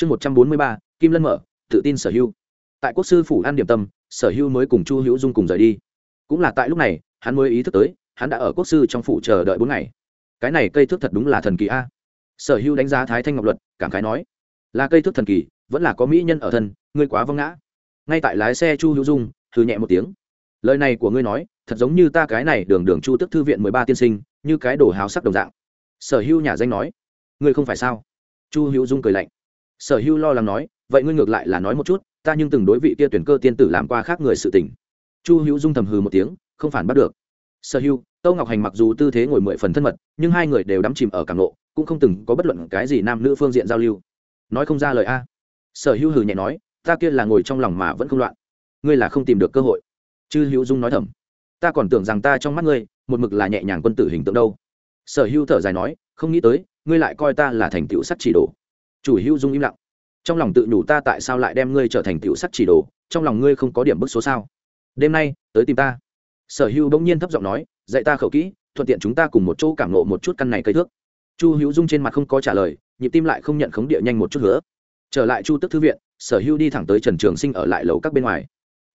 chương một trăm bốn mươi ba, kim lân mở, tự tin sở hữu. Tại quốc sư phủ an điểm tâm, sở hữu mới cùng chu hữu dung cùng rời đi. Cũng là tại lúc này, hắn mới ý thức tới, hắn đã ở quốc sư trong phủ chờ đợi bốn ngày. Cái này cây thước thật đúng là thần kỳ a. Sở hữu đánh giá thái thanh ngọc luật, cảm khái nói, là cây thước thần kỳ, vẫn là có mỹ nhân ở thân, ngươi quá vâng ngã. Ngay tại lái xe chu hữu dung thư nhẹ một tiếng. Lời này của ngươi nói, thật giống như ta cái này đường đường chu tức thư viện mười ba tiên sinh, như cái đồ hào sắc đồng dạng. Sở hữu nhà danh nói, ngươi không phải sao? Chu hữu dung cười lạnh sở Hưu lo lắng nói vậy ngươi ngược lại là nói một chút ta nhưng từng đối vị kia tuyển cơ tiên tử làm qua khác người sự tình. Chu hữu dung thầm hừ một tiếng không phản bắt được. Sở Hưu, tâu ngọc hành mặc dù tư thế ngồi mười phần thân mật nhưng hai người đều đắm chìm ở càng lộ cũng không từng có bất luận cái gì nam nữ phương diện giao lưu. Nói không ra lời a. Sở Hưu hừ nhẹ nói ta kia là ngồi trong lòng mà vẫn không loạn. Ngươi là không tìm được cơ hội. Chư hữu dung nói thầm ta còn tưởng rằng ta trong mắt ngươi một mực là nhẹ nhàng quân tử hình tượng đâu. Sở Hưu thở dài nói không nghĩ tới ngươi lại coi ta là thành tựu sắt chỉ đồ chủ hữu dung im lặng. Trong lòng tự nhủ ta tại sao lại đem ngươi trở thành tiểu sắc chỉ đồ, trong lòng ngươi không có điểm bức số sao? Đêm nay, tới tìm ta. Sở hữu bỗng nhiên thấp giọng nói, dạy ta khẩu kỹ, thuận tiện chúng ta cùng một chỗ cảm nộ một chút căn này cây thước. Chu hữu dung trên mặt không có trả lời, nhịp tim lại không nhận khống địa nhanh một chút nữa. Trở lại chu tức thư viện, sở hữu đi thẳng tới trần trường sinh ở lại lầu các bên ngoài.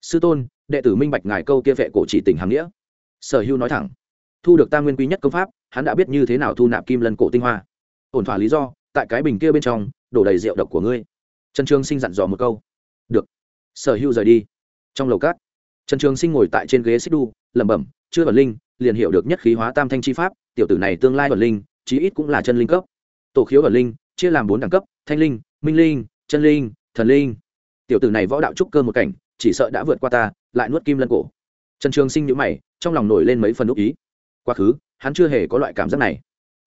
Sư tôn, đệ tử minh bạch ngài câu kia vệ cổ chỉ tình hàm nghĩa. Sở hữu nói thẳng. Thu được ta nguyên quý nhất công pháp, hắn đã biết như thế nào thu nạp kim lân cổ tinh hoa. Ổn thỏa lý do, tại cái bình kia bên trong đổ đầy rượu độc của ngươi. Trần trường sinh dặn dò một câu. Được. Sở hữu rời đi. Trong lầu cát, trần trường sinh ngồi tại trên ghế xích đu, lẩm bẩm, chưa vần linh, liền hiểu được nhất khí hóa tam thanh chi pháp, tiểu tử này tương lai vần linh, chí ít cũng là chân linh cấp. Tổ khiếu vần linh, chia làm bốn đẳng cấp, thanh linh, minh linh, chân linh, thần linh. Tiểu tử này võ đạo trúc cơ một cảnh, chỉ sợ đã vượt qua ta, lại nuốt kim lân cổ. Trần trường sinh nhữ mày, trong lòng nổi lên mấy phần úc ý. Quá khứ, hắn chưa hề có loại cảm giác này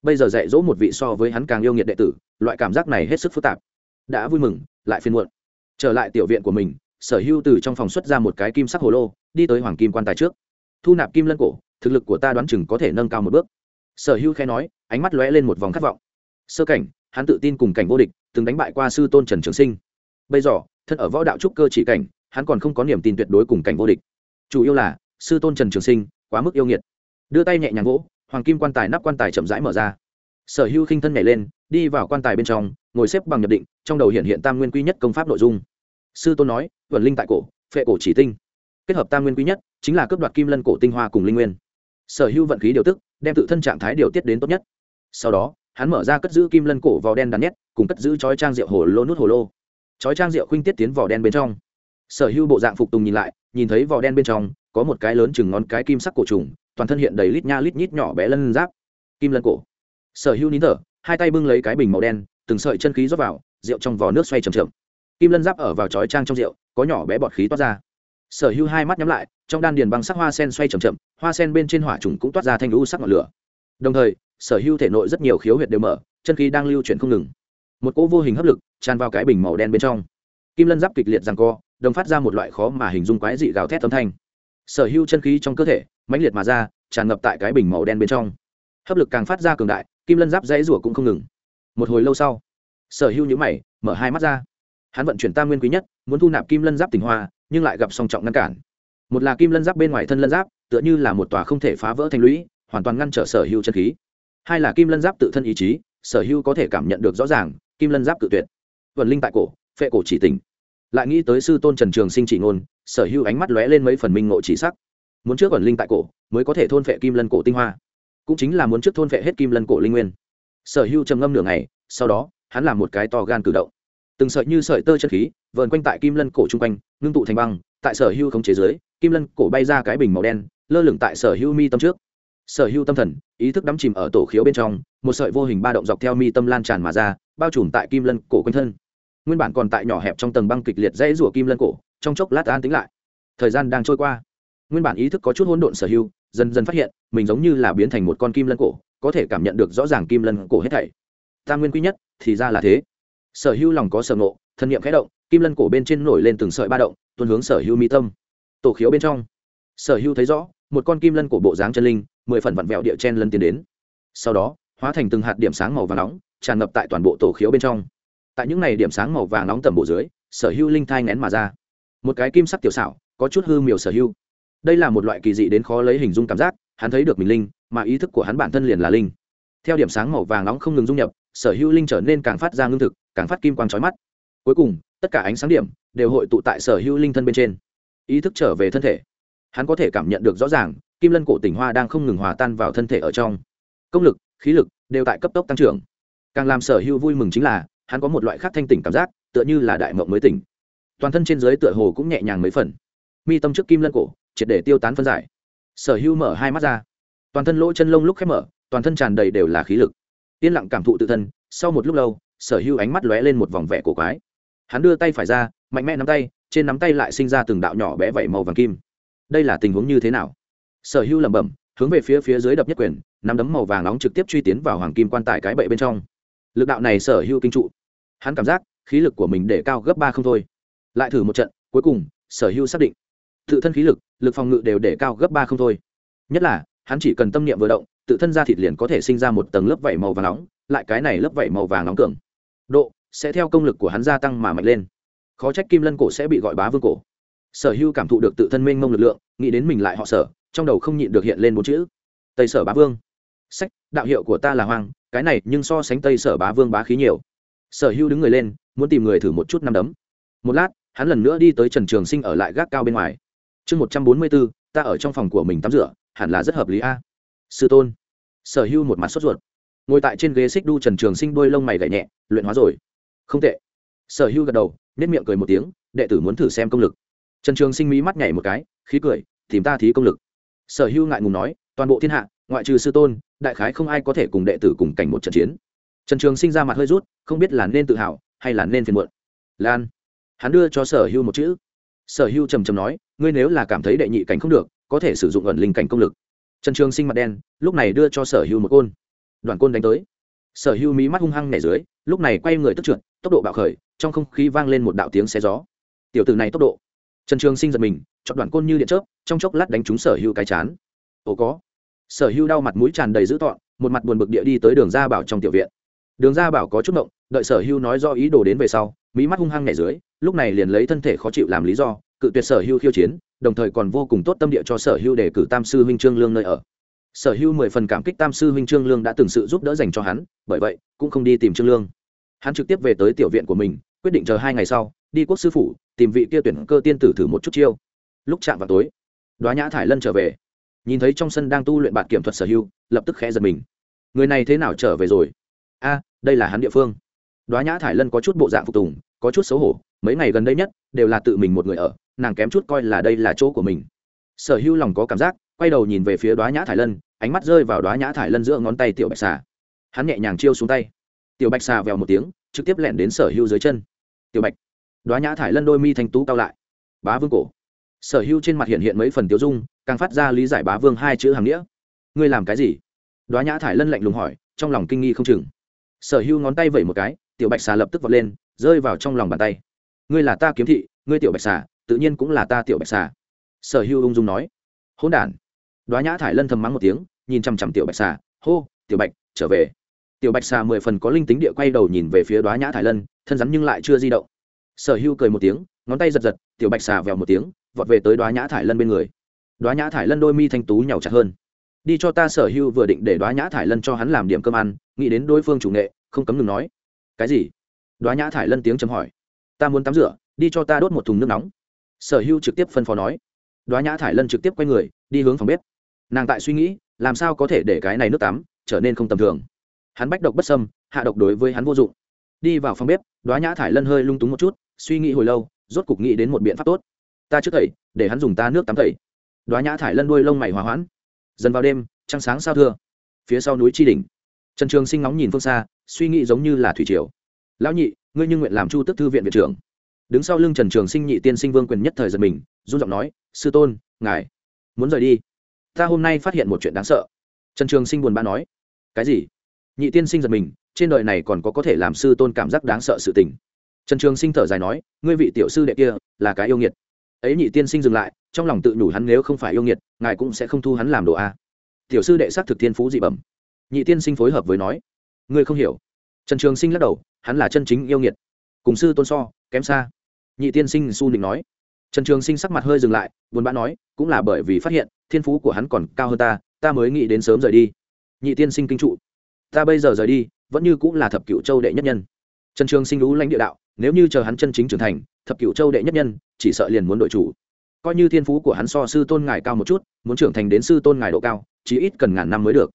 bây giờ dạy dỗ một vị so với hắn càng yêu nghiệt đệ tử, loại cảm giác này hết sức phức tạp. Đã vui mừng, lại phiền muộn. Trở lại tiểu viện của mình, sở hưu từ trong phòng xuất ra một cái kim sắc hồ lô, đi tới hoàng kim quan tài trước. Thu nạp kim lân cổ, thực lực của ta đoán chừng có thể nâng cao một bước. Sở hưu khe nói, ánh mắt lóe lên một vòng khát vọng. Sơ cảnh, hắn tự tin cùng cảnh vô địch, từng đánh bại qua sư tôn trần trường sinh. Bây giờ, thân ở võ đạo trúc cơ chỉ cảnh, hắn còn không có niềm tin tuyệt đối cùng cảnh vô địch. Chủ yếu là, sư tôn trần trường sinh quá mức yêu nghiệt. Đưa tay nhẹ nhàng gỗ hoàng kim quan tài nắp quan tài chậm rãi mở ra. Sở hưu khinh thân nhảy lên, đi vào quan tài bên trong, ngồi xếp bằng nhập định, trong đầu hiện hiện tam nguyên quy nhất công pháp nội dung. Sư tôn nói vẩn linh tại cổ, phệ cổ chỉ tinh. Kết hợp tam nguyên quý nhất, chính là cướp đoạt kim lân cổ tinh hoa cùng linh nguyên. Sở hữu vận khí điều tức, đem tự thân trạng thái điều tiết đến tốt nhất. Sau đó, hắn mở ra cất giữ kim lân cổ vào đen đắn nhét, cùng cất giữ chói trang rượu hồ lô nút hồ lô. Chói trang rượu khuynh tiết tiến vào đen bên trong. Sở hữu bộ dạng phục tùng nhìn lại nhìn thấy vỏ đen bên trong, có một cái lớn chừng ngón cái kim sắc cổ trùng, toàn thân hiện đầy lít nha lít nhít nhỏ bé lân giáp. Kim lân cổ. Sở hữu nín thở, hai tay bưng lấy cái bình màu đen, từng sợi chân khí rót vào, rượu trong vỏ nước xoay trầm trầm kim lân giáp ở vào chói trang trong rượu, có nhỏ bé bọt khí toát ra. Sở hữu hai mắt nhắm lại, trong đan điền băng sắc hoa sen xoay c h ậ m chậm, hoa sen bên trên hỏa trùng cũng toát ra thanh lũ sắc ngọn lửa. Đồng thời, sở hữu thể nội rất nhiều khiếu huyệt đều mở, chân khí đang lưu chuyển không ngừng. Một cỗ vô hình hấp lực tràn vào cái bình màu đen bên trong. Kim lân giáp kịch liệt rằng co đồng phát ra một loại khó mà hình dung quái dị gào thét âm thanh. Sở hữu chân khí trong cơ thể, mãnh liệt mà ra, tràn ngập tại cái bình màu đen bên trong. Hấp lực càng phát ra cường đại, kim lân giáp dãy rủa cũng không ngừng. Một hồi lâu sau, sở hữu nhữ mày, mở hai mắt ra. Hắn vận chuyển tam nguyên quý nhất, muốn thu nạp kim lân giáp tình hoa, nhưng lại gặp song trọng ngăn cản. Một là kim lân giáp bên ngoài thân lân giáp, tựa như là một tòa không thể phá vỡ thành lũy, hoàn toàn ngăn trở sở hữu chân khí. Hai là kim lân giáp tự thân ý chí, sở hữu có thể cảm nhận được rõ ràng, kim lân giáp cự tuyệt. Vận linh tại cổ, phệ cổ chỉ tình lại nghĩ tới sư tôn trần trường sinh chỉ ngôn, sở hữu ánh mắt lóe lên mấy phần minh ngộ chỉ sắc. Muốn trước ẩn linh tại cổ, mới có thể thôn phệ kim lân cổ tinh hoa. Cũng chính là muốn trước thôn phệ hết kim lân cổ linh nguyên. Sở hữu trầm ngâm nửa ngày, sau đó, hắn làm một cái to gan cử động. Từng sợi như sợi tơ chân khí, vờn quanh tại kim lân cổ chung quanh, ngưng tụ thành băng, tại sở hưu không chế giới kim lân cổ bay ra cái bình màu đen, lơ lửng tại sở hưu mi tâm trước. Sở hưu tâm thần, ý thức đắm chìm ở tổ khiếu bên trong, một sợi vô hình ba động dọc theo mi tâm lan tràn mà ra, bao trùm tại kim lân cổ quanh thân nguyên bản còn tại nhỏ hẹp trong tầng băng kịch liệt dãy rủa kim lân cổ, trong chốc lát an tính lại. Thời gian đang trôi qua. Nguyên bản ý thức có chút hỗn độn sở hưu dần dần phát hiện, mình giống như là biến thành một con kim lân cổ, có thể cảm nhận được rõ ràng kim lân cổ hết thảy. Tam nguyên quý nhất, thì ra là thế. Sở hữu lòng có sở ngộ, thân nhiệm khẽ động, kim lân cổ bên trên nổi lên từng sợi ba động tuân hướng sở hữu mi tâm. Tổ khiếu bên trong. Sở hữu thấy rõ, một con kim lân cổ bộ dáng chân linh, mười phần vặn vẹo địa chen lân tiến đến. Sau đó, hóa thành từng hạt điểm sáng màu vàng nóng, tràn ngập tại toàn bộ tổ khiếu bên trong tại những này điểm sáng màu vàng nóng tầm bộ dưới, sở hữu linh thai ngén mà ra. Một cái kim sắc tiểu xảo, có chút hư miều sở hữu. Đây là một loại kỳ dị đến khó lấy hình dung cảm giác, hắn thấy được mình linh, mà ý thức của hắn bản thân liền là linh. Theo điểm sáng màu vàng nóng không ngừng dung nhập, sở hữu linh trở nên càng phát ra ngưng thực, càng phát kim quang trói mắt. Cuối cùng, tất cả ánh sáng điểm đều hội tụ tại sở hữu linh thân bên trên. Ý thức trở về thân thể. Hắn có thể cảm nhận được rõ ràng, kim lân cổ tỉnh hoa đang không ngừng hòa tan vào thân thể ở trong. Công lực, khí lực đều tại cấp tốc tăng trưởng. Càng làm sở hữu vui mừng chính là hắn có một loại khác thanh tỉnh cảm giác, tựa như là đại mộng mới tỉnh. Toàn thân trên dưới tựa hồ cũng nhẹ nhàng mấy phần. Mi tâm trước kim lân cổ, triệt để tiêu tán phân giải. Sở hữu mở hai mắt ra. Toàn thân lỗ chân lông lúc khép mở, toàn thân tràn đầy đều là khí lực. Yên lặng cảm thụ tự thân, sau một lúc lâu, sở hữu ánh mắt lóe lên một vòng vẻ cổ quái. Hắn đưa tay phải ra, mạnh mẽ nắm tay, trên nắm tay lại sinh ra từng đạo nhỏ bé vẩy màu vàng kim. Đây là tình huống như thế nào? Sở hữu lẩm bẩm, hướng về phía phía dưới đập nhất quyền, nắm đấm màu vàng nóng trực tiếp truy tiến vào hoàng kim quan tài cái bệ bên trong lực đạo này sở hữu kinh trụ. Hắn cảm giác khí lực của mình để cao gấp ba không thôi. Lại thử một trận, cuối cùng, sở hữu xác định. Tự thân khí lực lực phòng ngự đều để cao gấp ba không thôi. Nhất là, hắn chỉ cần tâm niệm vừa động, tự thân ra thịt liền có thể sinh ra một tầng lớp vảy màu vàng nóng, lại cái này lớp vảy màu vàng nóng cường độ sẽ theo công lực của hắn gia tăng mà mạnh lên. Khó trách kim lân cổ sẽ bị gọi bá vương cổ. Sở hưu cảm thụ được tự thân mênh mông lực lượng, nghĩ đến mình lại họ sở, trong đầu không nhịn được hiện lên bốn chữ. Tây sở bá vương. Sách, đạo hiệu của ta là hoàng cái này nhưng so sánh tây sở bá vương bá khí nhiều sở hưu đứng người lên muốn tìm người thử một chút năm đấm một lát hắn lần nữa đi tới trần trường sinh ở lại gác cao bên ngoài chương một trăm bốn mươi bốn, ta ở trong phòng của mình tắm rửa, hẳn là rất hợp lý a. Sư tôn. Sở hưu một mặt sốt ruột. Ngồi tại trên ghế xích đu trần trường sinh đôi lông mày gậy nhẹ, luyện hóa rồi. Không tệ. Sở hưu gật đầu nếp miệng cười một tiếng, đệ tử muốn thử xem công lực. Trần trường sinh mỹ mắt nhảy một cái, khí cười, tìm ta thí công lực. Sở hưu ngại ngùng nói toàn bộ thiên hạ, ngoại trừ sư tôn, đại khái không ai có thể cùng đệ tử cùng cảnh một trận chiến. Trần trường sinh ra mặt hơi rút, không biết là nên tự hào, hay là nên phiền muộn. Lan, hắn đưa cho sở hưu một chữ. Sở hưu trầm trầm nói, ngươi nếu là cảm thấy đệ nhị cảnh không được, có thể sử dụng ẩn linh cảnh công lực. Trần trường sinh mặt đen, lúc này đưa cho sở hưu một côn. Đoàn côn đánh tới. Sở hưu mí mắt hung hăng nhảy dưới, lúc này quay người tức trượt, tốc độ bạo khởi, trong không khí vang lên một đạo tiếng xe gió. Tiểu tử này tốc độ. Trần trường sinh giật mình, chọn đoàn côn như điện chớp, trong chốc lát đánh trúng sở hưu cái chán ồ có. Sở hưu đau mặt mũi tràn đầy dữ tọn một mặt buồn bực địa đi tới đường gia bảo trong tiểu viện. Đường gia bảo có chút động đợi sở hưu nói do ý đồ đến về sau mỹ mắt hung hăng nhảy dưới, lúc này liền lấy thân thể khó chịu làm lý do, cự tuyệt sở hưu khiêu chiến, đồng thời còn vô cùng tốt tâm địa cho sở hưu để cử tam sư huynh trương lương nơi ở. Sở hưu mười phần cảm kích tam sư huynh trương lương đã từng sự giúp đỡ dành cho hắn, bởi vậy, cũng không đi tìm trương lương. Hắn trực tiếp về tới tiểu viện của mình, quyết định chờ hai ngày sau, đi quốc sư phủ, tìm vị kia tuyển cơ tiên tử thử một chút chiêu. Lúc chạm vào tối, đoá nhã thải lân trở về nhìn thấy trong sân đang tu luyện bản kiểm thuật sở hưu lập tức khẽ giật mình. Người này thế nào trở về rồi? A, đây là hắn địa phương. Đoá nhã thải lân có chút bộ dạng phục tùng, có chút xấu hổ, mấy ngày gần đây nhất, đều là tự mình một người ở, nàng kém chút coi là đây là chỗ của mình. Sở hưu lòng có cảm giác, quay đầu nhìn về phía đoá nhã thải lân, ánh mắt rơi vào đoá nhã thải lân giữa ngón tay tiểu bạch xà. Hắn nhẹ nhàng chiêu xuống tay. Tiểu bạch xà vèo một tiếng, trực tiếp lẻn đến sở hưu dưới chân. Tiểu bạch. Đoá nhã thải lân đôi mi thanh tú cao lại. Bá vương cổ. Sở hưu trên mặt hiện hiện mấy phần tiêu dung càng phát ra lý giải bá vương hai chữ hàng nghĩa. Ngươi làm cái gì? Đoá nhã thải lân lạnh lùng hỏi, trong lòng kinh nghi không chừng. Sở hưu ngón tay vẩy một cái, tiểu bạch xà lập tức vọt lên, rơi vào trong lòng bàn tay. Ngươi là ta kiếm thị, ngươi tiểu bạch xà, tự nhiên cũng là ta tiểu bạch xà. Sở hưu ung dung nói. Hôn đ đoá nhã thải lân thầm mắng một tiếng, nhìn chằm chằm tiểu bạch xà, hô, tiểu bạch, trở về. Tiểu bạch xà mười phần có linh tính địa quay đầu nhìn về phía đoá nhã thải lân, thân rắn nhưng lại chưa di động. Sở hưu cười một tiếng, ngón tay giật giật, tiểu bạch xà vèo một tiếng, vọt về tới đoá nhã thải lân bên người đoá nhã thải lân đôi mi thanh tú nhàu chặt hơn. Đi cho ta sở hưu vừa định để đoá nhã thải lân cho hắn làm điểm cơm ăn, nghĩ đến đối phương chủ nghệ, không cấm ngừng nói. Cái gì? Đoá nhã thải lân tiếng chấm hỏi. Ta muốn tắm rửa, đi cho ta đốt một thùng nước nóng. Sở hưu trực tiếp phân phó nói. Đoá nhã thải lân trực tiếp quay người, đi hướng phòng bếp. Nàng tại suy nghĩ, làm sao có thể để cái này nước tắm trở nên không tầm thường. Hắn bách độc bất sâm hạ độc đối với hắn vô dụng. Đi vào phòng bếp, đoá nhã thải lân hơi lung túng một chút, suy nghĩ hồi lâu, rốt cục nghĩ đến một biện pháp tốt. Ta trước thầy để hắn dùng ta nước tắm thầy đoá nhã thải lân đuôi lông mày hòa hoãn. Dần vào đêm, trăng sáng sao thưa. Phía sau núi tri đình trần trường sinh ngóng nhìn phương xa, suy nghĩ giống như là thủy triều. Lão nhị, ngươi như nguyện làm chu tức thư viện viện trưởng. Đứng sau lưng trần trường sinh nhị tiên sinh vương quyền nhất thời giật mình, run giọng nói, sư tôn, ngài muốn rời đi? Ta hôm nay phát hiện một chuyện đáng sợ. Trần trường sinh buồn bã nói, cái gì? Nhị tiên sinh giật mình, trên đời này còn có có thể làm sư tôn cảm giác đáng sợ sự tình. Trần trường sinh thở dài nói, ngươi vị tiểu sư đệ kia là cái yêu nghiệt ấy nhị tiên sinh dừng lại, trong lòng tự nhủ hắn nếu không phải yêu nghiệt, ngài cũng sẽ không thu hắn làm đồ a. Tiểu sư đệ xác thực thiên phú dị bẩm. Nhị tiên sinh phối hợp với nói, ngươi không hiểu. Trần trường sinh lắc đầu, hắn là chân chính yêu nghiệt. Cùng sư tôn so, kém xa. Nhị tiên sinh su nịnh nói. Trần trường sinh sắc mặt hơi dừng lại, buồn bã nói, cũng là bởi vì phát hiện, thiên phú của hắn còn cao hơn ta ta mới nghĩ đến sớm rời đi. Nhị tiên sinh kinh trụ. Ta bây giờ rời đi, vẫn như cũng là thập cựu châu đệ nhất nhân trần trường sinh lũ lãnh địa đạo, nếu như chờ hắn chân chính trưởng thành, thập cửu châu đệ nhất nhân, chỉ sợ liền muốn đội chủ. Coi như thiên phú của hắn so sư tôn ngài cao một chút, muốn trưởng thành đến sư tôn ngài độ cao, chỉ ít cần ngàn năm mới được.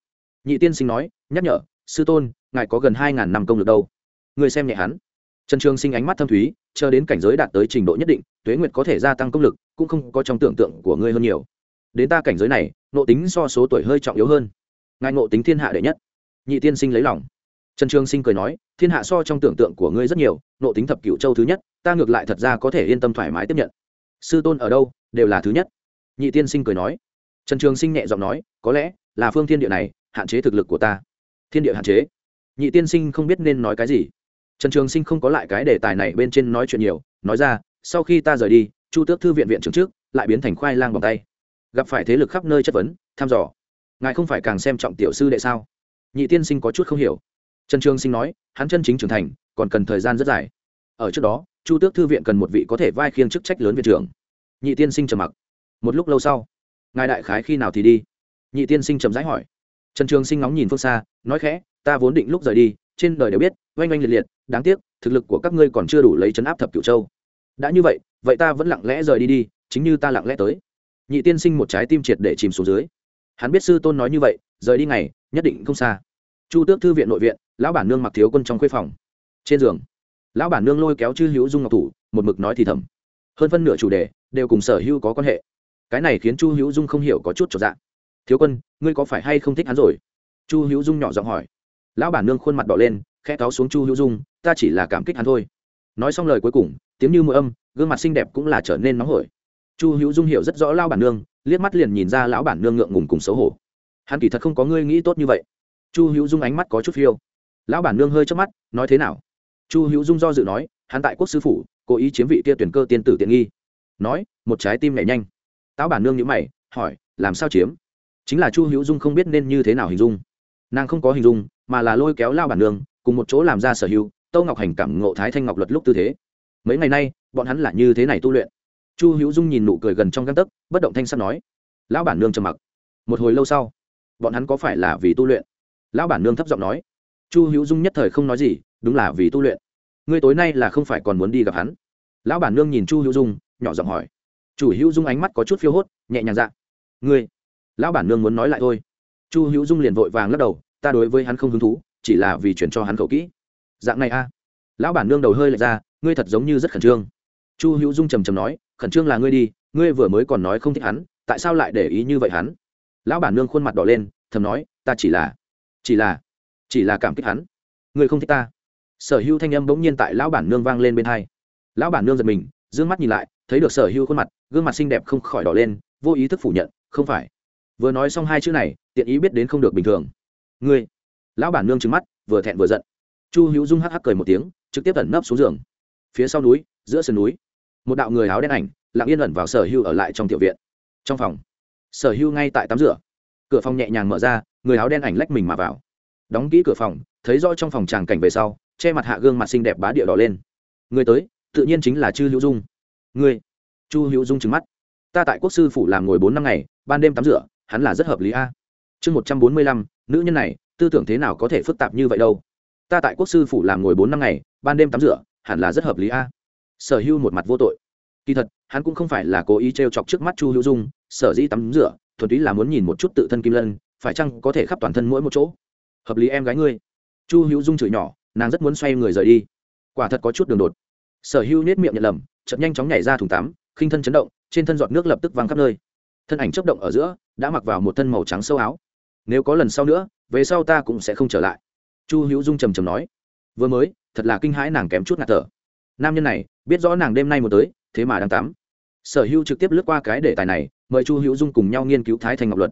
Nhị tiên sinh nói, nhắc nhở, sư tôn, ngài có gần hai ngàn năm công lực đâu. Người xem nhẹ hắn. Trần trường sinh ánh mắt thâm thúy, chờ đến cảnh giới đạt tới trình độ nhất định, tuế nguyệt có thể gia tăng công lực, cũng không có trong tưởng tượng của ngươi hơn nhiều. Đến ta cảnh giới này nộ tính so số tuổi hơi trọng yếu hơn. Ngài nộ tính thiên hạ đệ nhất. Nhị tiên sinh lấy lòng trần trường sinh cười nói, thiên hạ so trong tưởng tượng của ngươi rất nhiều, nộ tính thập cựu châu thứ nhất, ta ngược lại thật ra có thể yên tâm thoải mái tiếp nhận. Sư tôn ở đâu, đều là thứ nhất. Nhị tiên sinh cười nói. Trần trường sinh nhẹ giọng nói, có lẽ là phương thiên địa này, hạn chế thực lực của ta. Thiên địa hạn chế. Nhị tiên sinh không biết nên nói cái gì. Trần trường sinh không có lại cái đề tài này bên trên nói chuyện nhiều, nói ra, sau khi ta rời đi, chu tước thư viện viện trưởng trước, lại biến thành khoai lang bằng tay. Gặp phải thế lực khắp nơi chất vấn, thăm dò. Ngài không phải càng xem trọng tiểu sư đệ sao? Nhị tiên sinh có chút không hiểu trần trường sinh nói, hắn chân chính trưởng thành, còn cần thời gian rất dài. Ở trước đó, chu tước thư viện cần một vị có thể vai khiêng chức trách lớn viện trưởng. Nhị tiên sinh trầm mặc. Một lúc lâu sau, ngài đại khái khi nào thì đi? Nhị tiên sinh trầm rãi hỏi. Trần trường sinh ngóng nhìn phương xa, nói khẽ, ta vốn định lúc rời đi, trên đời đều biết, oanh oanh liệt liệt, đáng tiếc, thực lực của các ngươi còn chưa đủ lấy chấn áp thập cửu châu. Đã như vậy vậy ta vẫn lặng lẽ rời đi đi, chính như ta lặng lẽ tới. Nhị tiên sinh một trái tim triệt để chìm xuống dưới. Hắn biết sư tôn nói như vậy, rời đi ngày, nhất định không xa chu tước thư viện nội viện, lão bản nương mặc thiếu quân trong khuê phòng. Trên giường, lão bản nương lôi kéo chư hữu dung ngọc thủ, một mực nói thì thầm. Hơn phân nửa chủ đề đều cùng sở hữu có quan hệ. Cái này khiến chu hữu dung không hiểu có chút trọn dạng thiếu quân, ngươi có phải hay không thích hắn rồi? Chu hữu dung nhỏ giọng hỏi. Lão bản nương khuôn mặt đỏ lên, khẽ cáo xuống chu hữu dung, ta chỉ là cảm kích hắn thôi. Nói xong lời cuối cùng, tiếng như mưa âm, gương mặt xinh đẹp cũng là trở nên nóng hổi. Chu hữu dung hiểu rất rõ lão bản nương, liếc mắt liền nhìn ra lão bản nương ngượng ngùng cùng xấu hổ. Hắn kỳ thật không có ngươi nghĩ tốt như vậy chu hữu dung ánh mắt có chút phiêu. Lão bản nương hơi chớp mắt, nói thế nào? Chu hữu dung do dự nói, hắn tại quốc sư phủ, cố ý chiếm vị kia tuyển cơ tiên tử tiện nghi. Nói, một trái tim nhảy nhanh. Táo bản nương nhữ mày, hỏi, làm sao chiếm? Chính là chu hữu dung không biết nên như thế nào hình dung. Nàng không có hình dung, mà là lôi kéo lao bản nương, cùng một chỗ làm ra sở hữu, tâu ngọc hành cảm ngộ thái thanh ngọc luật lúc tư thế. Mấy ngày nay, bọn hắn là như thế này tu luyện. Chu hữu dung nhìn nụ cười gần trong găng tấc, bất động thanh sắt nói. Lão bản nương trầm mặc. Một hồi lâu sau, bọn hắn có phải là vì tu luyện? Lão bản nương thấp giọng nói. Chu hữu dung nhất thời không nói gì, đúng là vì tu luyện. Ngươi tối nay là không phải còn muốn đi gặp hắn. Lão bản nương nhìn chu hữu dung, nhỏ giọng hỏi. Chủ hữu dung ánh mắt có chút phiêu hốt, nhẹ nhàng dạ. Ngươi, lão bản nương muốn nói lại thôi. Chu hữu dung liền vội vàng lắc đầu, ta đối với hắn không hứng thú, chỉ là vì chuyển cho hắn khẩu kỹ. Dạng này a. Lão bản nương đầu hơi lệch ra, ngươi thật giống như rất khẩn trương. Chu hữu dung trầm trầm nói, khẩn trương là ngươi đi, ngươi vừa mới còn nói không thích hắn, tại sao lại để ý như vậy hắn? Lão bản nương khuôn mặt đỏ lên, thầm nói, ta chỉ là chỉ là chỉ là cảm kích hắn. Người không thích ta. Sở hữu thanh âm bỗng nhiên tại lão bản nương vang lên bên hai. Lão bản nương giật mình d ư ơ n g mắt nhìn lại, thấy được sở hữu khuôn mặt, gương mặt xinh đẹp không khỏi đỏ lên, vô ý thức phủ nhận, không phải. Vừa nói xong hai chữ này, tiện ý biết đến không được bình thường. Ngươi. Lão bản nương trứng mắt, vừa thẹn vừa giận. Chu hữu dung hắc hắc cười một tiếng, trực tiếp ẩn nấp xuống giường. Phía sau núi, giữa sườn núi, một đạo người áo đen ảnh, lặng yên ẩn vào sở hưu ở lại trong tiểu viện. Trong phòng, sở hưu ngay tại tắm rửa. Cửa phòng nhẹ nhàng mở ra người áo đen ảnh lách mình mà vào. Đóng kỹ cửa phòng, thấy rõ trong phòng tràng cảnh về sau, che mặt hạ gương mặt xinh đẹp bá địa đỏ lên. Người tới, tự nhiên chính là chư hữu dung. Người? Chu hữu dung trừng mắt. Ta tại quốc sư phủ làm ngồi bốn năm ngày, ban đêm tắm rửa, hắn là rất hợp lý a. Chương một trăm bốn mươi lăm, nữ nhân này, tư tưởng thế nào có thể phức tạp như vậy đâu? Ta tại quốc sư phủ làm ngồi bốn năm ngày, ban đêm tắm rửa, hẳn là rất hợp lý a. Sở hữu một mặt vô tội. Kỳ thật, hắn cũng không phải là cố ý t r e o chọc trước mắt chu hữu dung, sở dĩ tắm rửa, thuần túy là muốn nhìn một chút tự thân kim lân phải chăng có thể khắp toàn thân mỗi một chỗ? Hợp lý em gái ngươi. Chu hữu dung chửi nhỏ, nàng rất muốn xoay người rời đi. Quả thật có chút đường đột. Sở hưu nết miệng nhận lầm chậm nhanh chóng nhảy ra thùng tắm, khinh thân chấn động, trên thân giọt nước lập tức văng khắp nơi. Thân ảnh chấp động ở giữa, đã mặc vào một thân màu trắng sâu áo. Nếu có lần sau nữa, về sau ta cũng sẽ không trở lại. Chu hữu dung trầm trầm nói. Vừa mới, thật là kinh hãi nàng kém chút ngạt thở. Nam nhân này, biết rõ nàng đêm nay một tới, thế mà đang tắm. Sở hữu trực tiếp lướt qua cái đề tài này, mời chu hữu dung cùng nhau nghiên cứu thái thành ngọc luật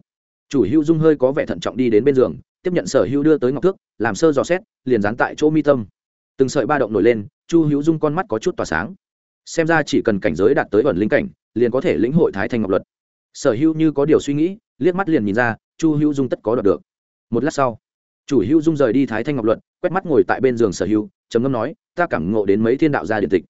chủ hữu dung hơi có vẻ thận trọng đi đến bên giường, tiếp nhận sở hữu đưa tới ngọc thước, làm sơ dò xét, liền dán tại chỗ mi tâm. Từng sợi ba động nổi lên, chu hữu dung con mắt có chút tỏa sáng. Xem ra chỉ cần cảnh giới đạt tới ẩn linh cảnh, liền có thể lĩnh hội thái thành ngọc luật. Sở hữu như có điều suy nghĩ, liếc mắt liền nhìn ra, chu hữu dung tất có đoạt được. Một lát sau, chủ hữu dung rời đi thái thanh ngọc luật, quét mắt ngồi tại bên giường sở hữu, trầm ngâm nói, ta cảm ngộ đến mấy thiên đạo gia điện tịch.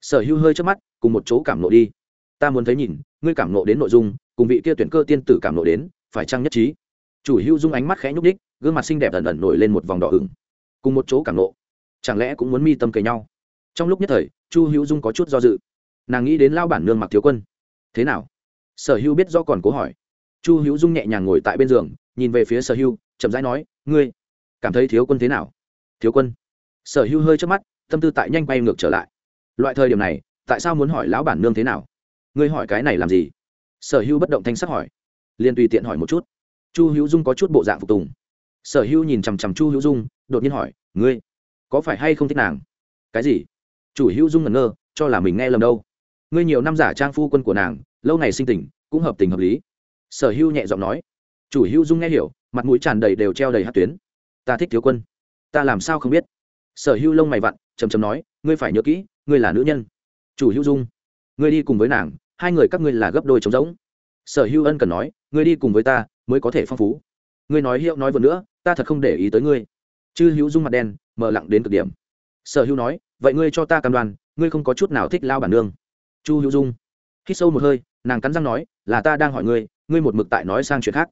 Sở hữu hơi trước mắt, cùng một chỗ cảm ngộ đi. Ta muốn thấy nhìn, ngươi cảm ngộ đến nội dung, cùng vị kia tuyển cơ tiên tử cảm ngộ đến phải chăng nhất trí? Chủ hữu dung ánh mắt khẽ nhúc đích gương mặt xinh đẹp ẩn ẩn nổi lên một vòng đỏ ửng. Cùng một chỗ cảm nộ, chẳng lẽ cũng muốn mi tâm cầy nhau? Trong lúc nhất thời chu hữu dung có chút do dự. Nàng nghĩ đến lao bản nương mặc thiếu quân. Thế nào? Sở hữu biết do còn cố hỏi. Chu hữu dung nhẹ nhàng ngồi tại bên giường nhìn về phía sở hữu chậm rãi nói ngươi cảm thấy thiếu quân thế nào? Thiếu quân? Sở hữu hơi trước mắt tâm tư tại nhanh bay ngược trở lại. Loại thời điểm này tại sao muốn hỏi lão bản nương thế nào? Ngươi hỏi cái này làm gì? Sở hữu bất động thanh sắc hỏi liền tùy tiện hỏi một chút. Chu hữu dung có chút bộ dạng phục tùng. Sở hữu nhìn chằm chằm chu hữu dung, đột nhiên hỏi, ngươi, có phải hay không thích nàng? Cái gì? Chủ hữu dung ngẩn ngơ, cho là mình nghe lầm đâu. Ngươi nhiều năm giả trang phu quân của nàng, lâu ngày sinh tình, cũng hợp tình hợp lý. Sở hữu nhẹ giọng nói. Chủ hữu dung nghe hiểu, mặt mũi tràn đầy đều treo đầy hát tuyến. Ta thích thiếu quân. Ta làm sao không biết? Sở hữu lông mày vặn chầm chầm nói, ngươi phải nhớ kỹ, ngươi là nữ nhân. Chủ hữu dung, ngươi đi cùng với nàng, hai người các ngươi là gấp đôi trống rỗng. Sở hữu ân cần nói ngươi đi cùng với ta, mới có thể phong phú. Ngươi nói hiệu nói vừa nữa, ta thật không để ý tới ngươi. Chư hữu dung mặt đen mờ lặng đến cực điểm. Sở hữu nói, vậy ngươi cho ta cam đoan, ngươi không có chút nào thích lao bản nương. Chu hữu dung hít sâu một hơi, nàng cắn răng nói, là ta đang hỏi ngươi ngươi một mực tại nói sang chuyện khác.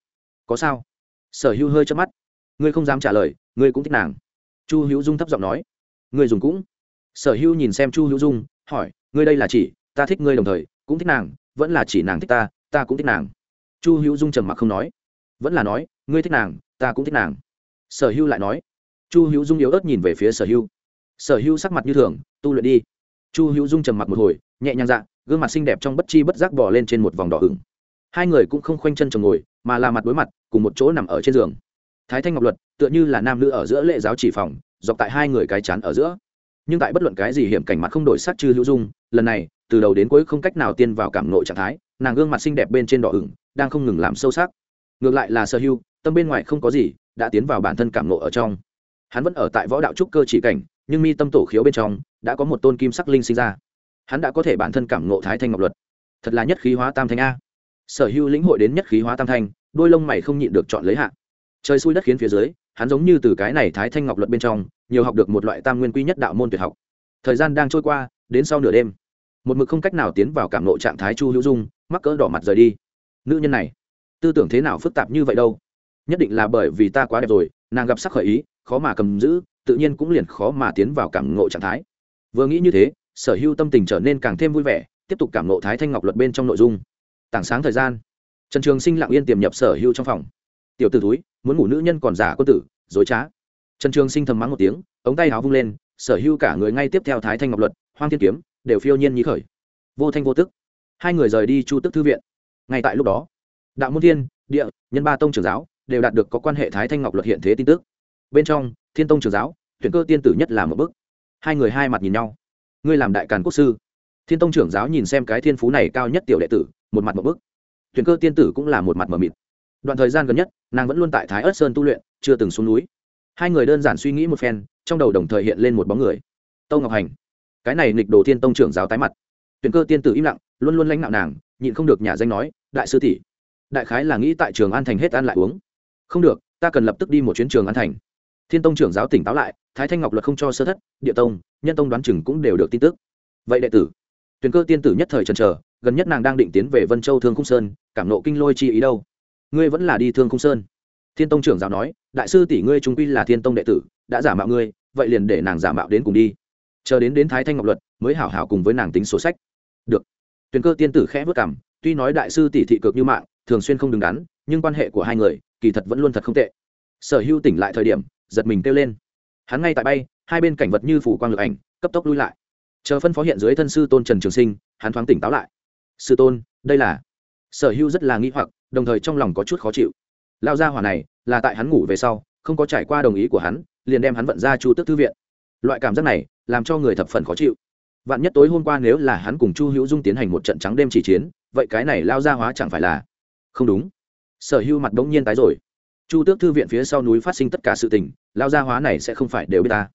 Có sao? Sở hữu hơi chớp mắt. Ngươi không dám trả lời, ngươi cũng thích nàng. Chu hữu dung thấp giọng nói. Ngươi dùng cũng. Sở hữu nhìn xem chu hữu dung, hỏi, ngươi đây là chỉ, ta thích ngươi đồng thời, cũng thích nàng, vẫn là chỉ nàng thích ta ta cũng thích nàng chu hữu dung trầm mặc không nói. Vẫn là nói, ngươi thích nàng, ta cũng thích nàng. Sở hữu lại nói. Chu hữu dung yếu ớt nhìn về phía sở hữu sở hữu sắc mặt như thường, tu luyện đi. Chu hữu dung trầm mặc một hồi, nhẹ nhàng dạ gương mặt xinh đẹp trong bất chi bất giác bỏ lên trên một vòng đỏ hửng. hai người cũng không khoanh chân chồng ngồi, mà là mặt đối mặt, cùng một chỗ nằm ở trên giường. Thái thanh ngọc luật, tựa như là nam nữ ở giữa lệ giáo chỉ phòng, dọc tại hai người cái chán ở giữa. Nhưng tại bất luận cái gì hiểm cảnh mặt không đổi sắc chư hữu dung, lần này, từ đầu đến cuối không cách nào tiên vào cảm nội trạng thái, nàng gương mặt xinh đẹp bên trên đỏ ửng đang không ngừng làm sâu sắc. Ngược lại là sở hưu, tâm bên ngoài không có gì, đã tiến vào bản thân cảm nộ ở trong. Hắn vẫn ở tại võ đạo trúc cơ chỉ cảnh, nhưng mi tâm tổ khiếu bên trong, đã có một tôn kim sắc linh sinh ra. Hắn đã có thể bản thân cảm nộ thái thanh ngọc luật. Thật là nhất khí hóa tam thanh a. Sở hưu lĩnh hội đến nhất khí hóa tam thanh, đôi lông mày không nhịn được chọn lấy hạ. Trời xui đất khiến phía dưới, hắn giống như từ cái này thái thanh ngọc luật bên trong, nhiều học được một loại tam nguyên quy nhất đạo môn tuyệt học. Thời gian đang trôi qua, đến sau nửa đêm, một mực không cách nào tiến vào cảm nộ trạng thái chu hữu dung, mắc cỡ đỏ mặt rời đi nữ nhân này. Tư tưởng thế nào phức tạp như vậy đâu? Nhất định là bởi vì ta quá đẹp rồi, nàng gặp sắc khởi ý, khó mà cầm giữ, tự nhiên cũng liền khó mà tiến vào cảm ngộ trạng thái. Vừa nghĩ như thế, sở hữu tâm tình trở nên càng thêm vui vẻ, tiếp tục cảm ngộ thái thanh ngọc luật bên trong nội dung. Tảng sáng thời gian. Trần trường sinh lặng yên tiềm nhập sở hữu trong phòng. Tiểu t ử túi muốn ngủ nữ nhân còn giả quân tử, dối trá. Trần trường sinh thầm mắng một tiếng, ống tay áo vung lên, sở hữu cả người ngay tiếp theo thái thanh ngọc luật, hoang thiên kiếm, đều phiêu nhiên nhí khởi. Vô thanh vô tức. Hai người rời đi chu tức thư viện ngay tại lúc đó, đạo môn thiên, địa, nhân ba tông trưởng giáo đều đạt được có quan hệ thái thanh ngọc luật hiện thế tin tức. Bên trong, thiên tông trưởng giáo, tuyển cơ tiên tử nhất là một bức hai người hai mặt nhìn nhau. Ngươi làm đại càn quốc sư. Thiên tông trưởng giáo nhìn xem cái thiên phú này cao nhất tiểu đệ tử, một mặt một bức tuyển cơ tiên tử cũng là một mặt mờ mịt. Đoạn thời gian gần nhất, nàng vẫn luôn tại thái ớt sơn tu luyện, chưa từng xuống núi. Hai người đơn giản suy nghĩ một phen, trong đầu đồng thời hiện lên một bóng người. Tâu ngọc hành. Cái này nghịch đồ thiên tông trưởng giáo tái mặt. Tuyển cơ tiên tử im lặng, luôn luôn lãnh nạo nàng nhịn không được nhà danh nói, đại sư tỷ, đại khái là nghĩ tại trường an thành hết ăn lại uống. Không được, ta cần lập tức đi một chuyến trường an thành. Thiên tông trưởng giáo tỉnh táo lại, thái thanh ngọc luật không cho sơ thất, địa tông, nhân tông đoán chừng cũng đều được tin tức. Vậy đệ tử. Tuyền cơ tiên tử nhất thời trần trờ gần nhất nàng đang định tiến về vân châu thương khung sơn, cảm nộ kinh lôi chi ý đâu? Ngươi vẫn là đi thương khung sơn. Thiên tông trưởng giáo nói, đại sư tỷ ngươi trung quy là thiên tông đệ tử, đã giả mạo ngươi, vậy liền để nàng giả mạo đến cùng đi. Chờ đến đến thái thanh ngọc luật, mới hảo hảo cùng với nàng tính sổ sách. Được tuyền cơ tiên tử khẽ vất cảm tuy nói đại sư tỷ thị cực như mạng, thường xuyên không đứng đắn, nhưng quan hệ của hai người, kỳ thật vẫn luôn thật không tệ. Sở hưu tỉnh lại thời điểm, giật mình kêu lên. Hắn ngay tại bay, hai bên cảnh vật như phủ quang lực ảnh, cấp tốc lui lại. Chờ phân phó hiện dưới thân sư tôn trần trường sinh, hắn thoáng tỉnh táo lại. Sư tôn, đây là sở hưu rất là nghĩ hoặc, đồng thời trong lòng có chút khó chịu. Lao ra hỏa này, là tại hắn ngủ về sau, không có trải qua đồng ý của hắn, liền đem hắn vận ra chu tức thư viện. Loại cảm giác này, làm cho người thập phần khó chịu vạn nhất tối hôm qua nếu là hắn cùng chu hữu dung tiến hành một trận trắng đêm chỉ chiến, vậy cái này lao ra hóa chẳng phải là không đúng. Sở hữu mặt đống nhiên tái rồi. Chu tước thư viện phía sau núi phát sinh tất cả sự tình, lao ra hóa này sẽ không phải đều biết ta.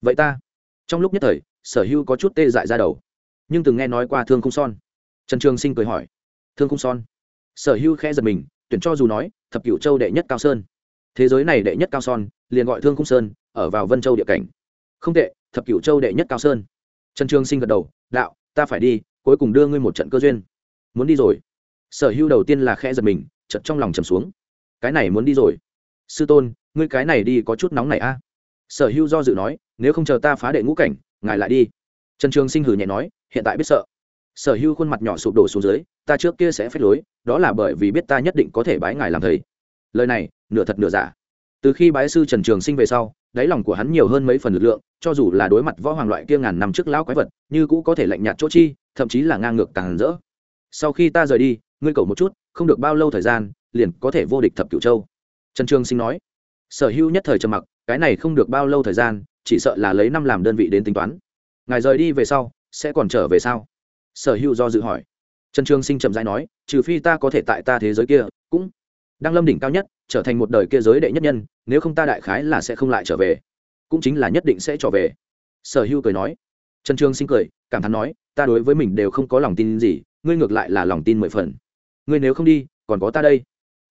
Vậy ta? Trong lúc nhất thời, sở hữu có chút tê dại ra đầu. Nhưng từng nghe nói qua thương cung son. Trần trường sinh cười hỏi. Thương cung son? Sở hữu khẽ giật mình, tuyển cho dù nói, thập cửu châu đệ nhất cao sơn. Thế giới này đệ nhất cao son, liền gọi thương cung sơn, ở vào vân châu địa cảnh. Không tệ, thập cửu châu đệ nhất cao sơn trần trường sinh gật đầu, đạo, ta phải đi, cuối cùng đưa ngươi một trận cơ duyên. Muốn đi rồi. Sở hữu đầu tiên là khẽ giật mình chật trong lòng trầm xuống. Cái này muốn đi rồi. Sư tôn, ngươi cái này đi có chút nóng này a. Sở hưu do dự nói, nếu không chờ ta phá đệ ngũ cảnh, ngài lại đi. Trần trường sinh hử nhẹ nói, hiện tại biết sợ. Sở hưu khuôn mặt nhỏ sụp đổ xuống dưới, ta trước kia sẽ phép lối, đó là bởi vì biết ta nhất định có thể bái ngài làm thầy. Lời này, nửa thật nửa giả. Từ khi bái sư trần trường sinh về sau đáy lòng của hắn nhiều hơn mấy phần lực lượng, cho dù là đối mặt võ hoàng loại kia ngàn năm trước lão quái vật, như cũ có thể lạnh nhạt chỗ chi, thậm chí là ngang ngược càng rỡ. Sau khi ta rời đi, ngươi cầu một chút, không được bao lâu thời gian, liền có thể vô địch thập cửu châu. Trần trường sinh nói. Sở hữu nhất thời trầm mặc, cái này không được bao lâu thời gian, chỉ sợ là lấy năm làm đơn vị đến tính toán. Ngài rời đi về sau, sẽ còn trở về sau sở hữu do dự hỏi. Trần trường sinh chậm rãi nói, trừ phi ta có thể tại ta thế giới kia, cũng đang lâm đỉnh cao nhất, trở thành một đời kia giới đệ nhất nhân, nếu không ta đại khái là sẽ không lại trở về. Cũng chính là nhất định sẽ trở về. Sở Hưu cười nói. Trần trường sinh cười, cảm thán nói, ta đối với mình đều không có lòng tin gì, ngươi ngược lại là lòng tin mười phần. Ngươi nếu không đi, còn có ta đây.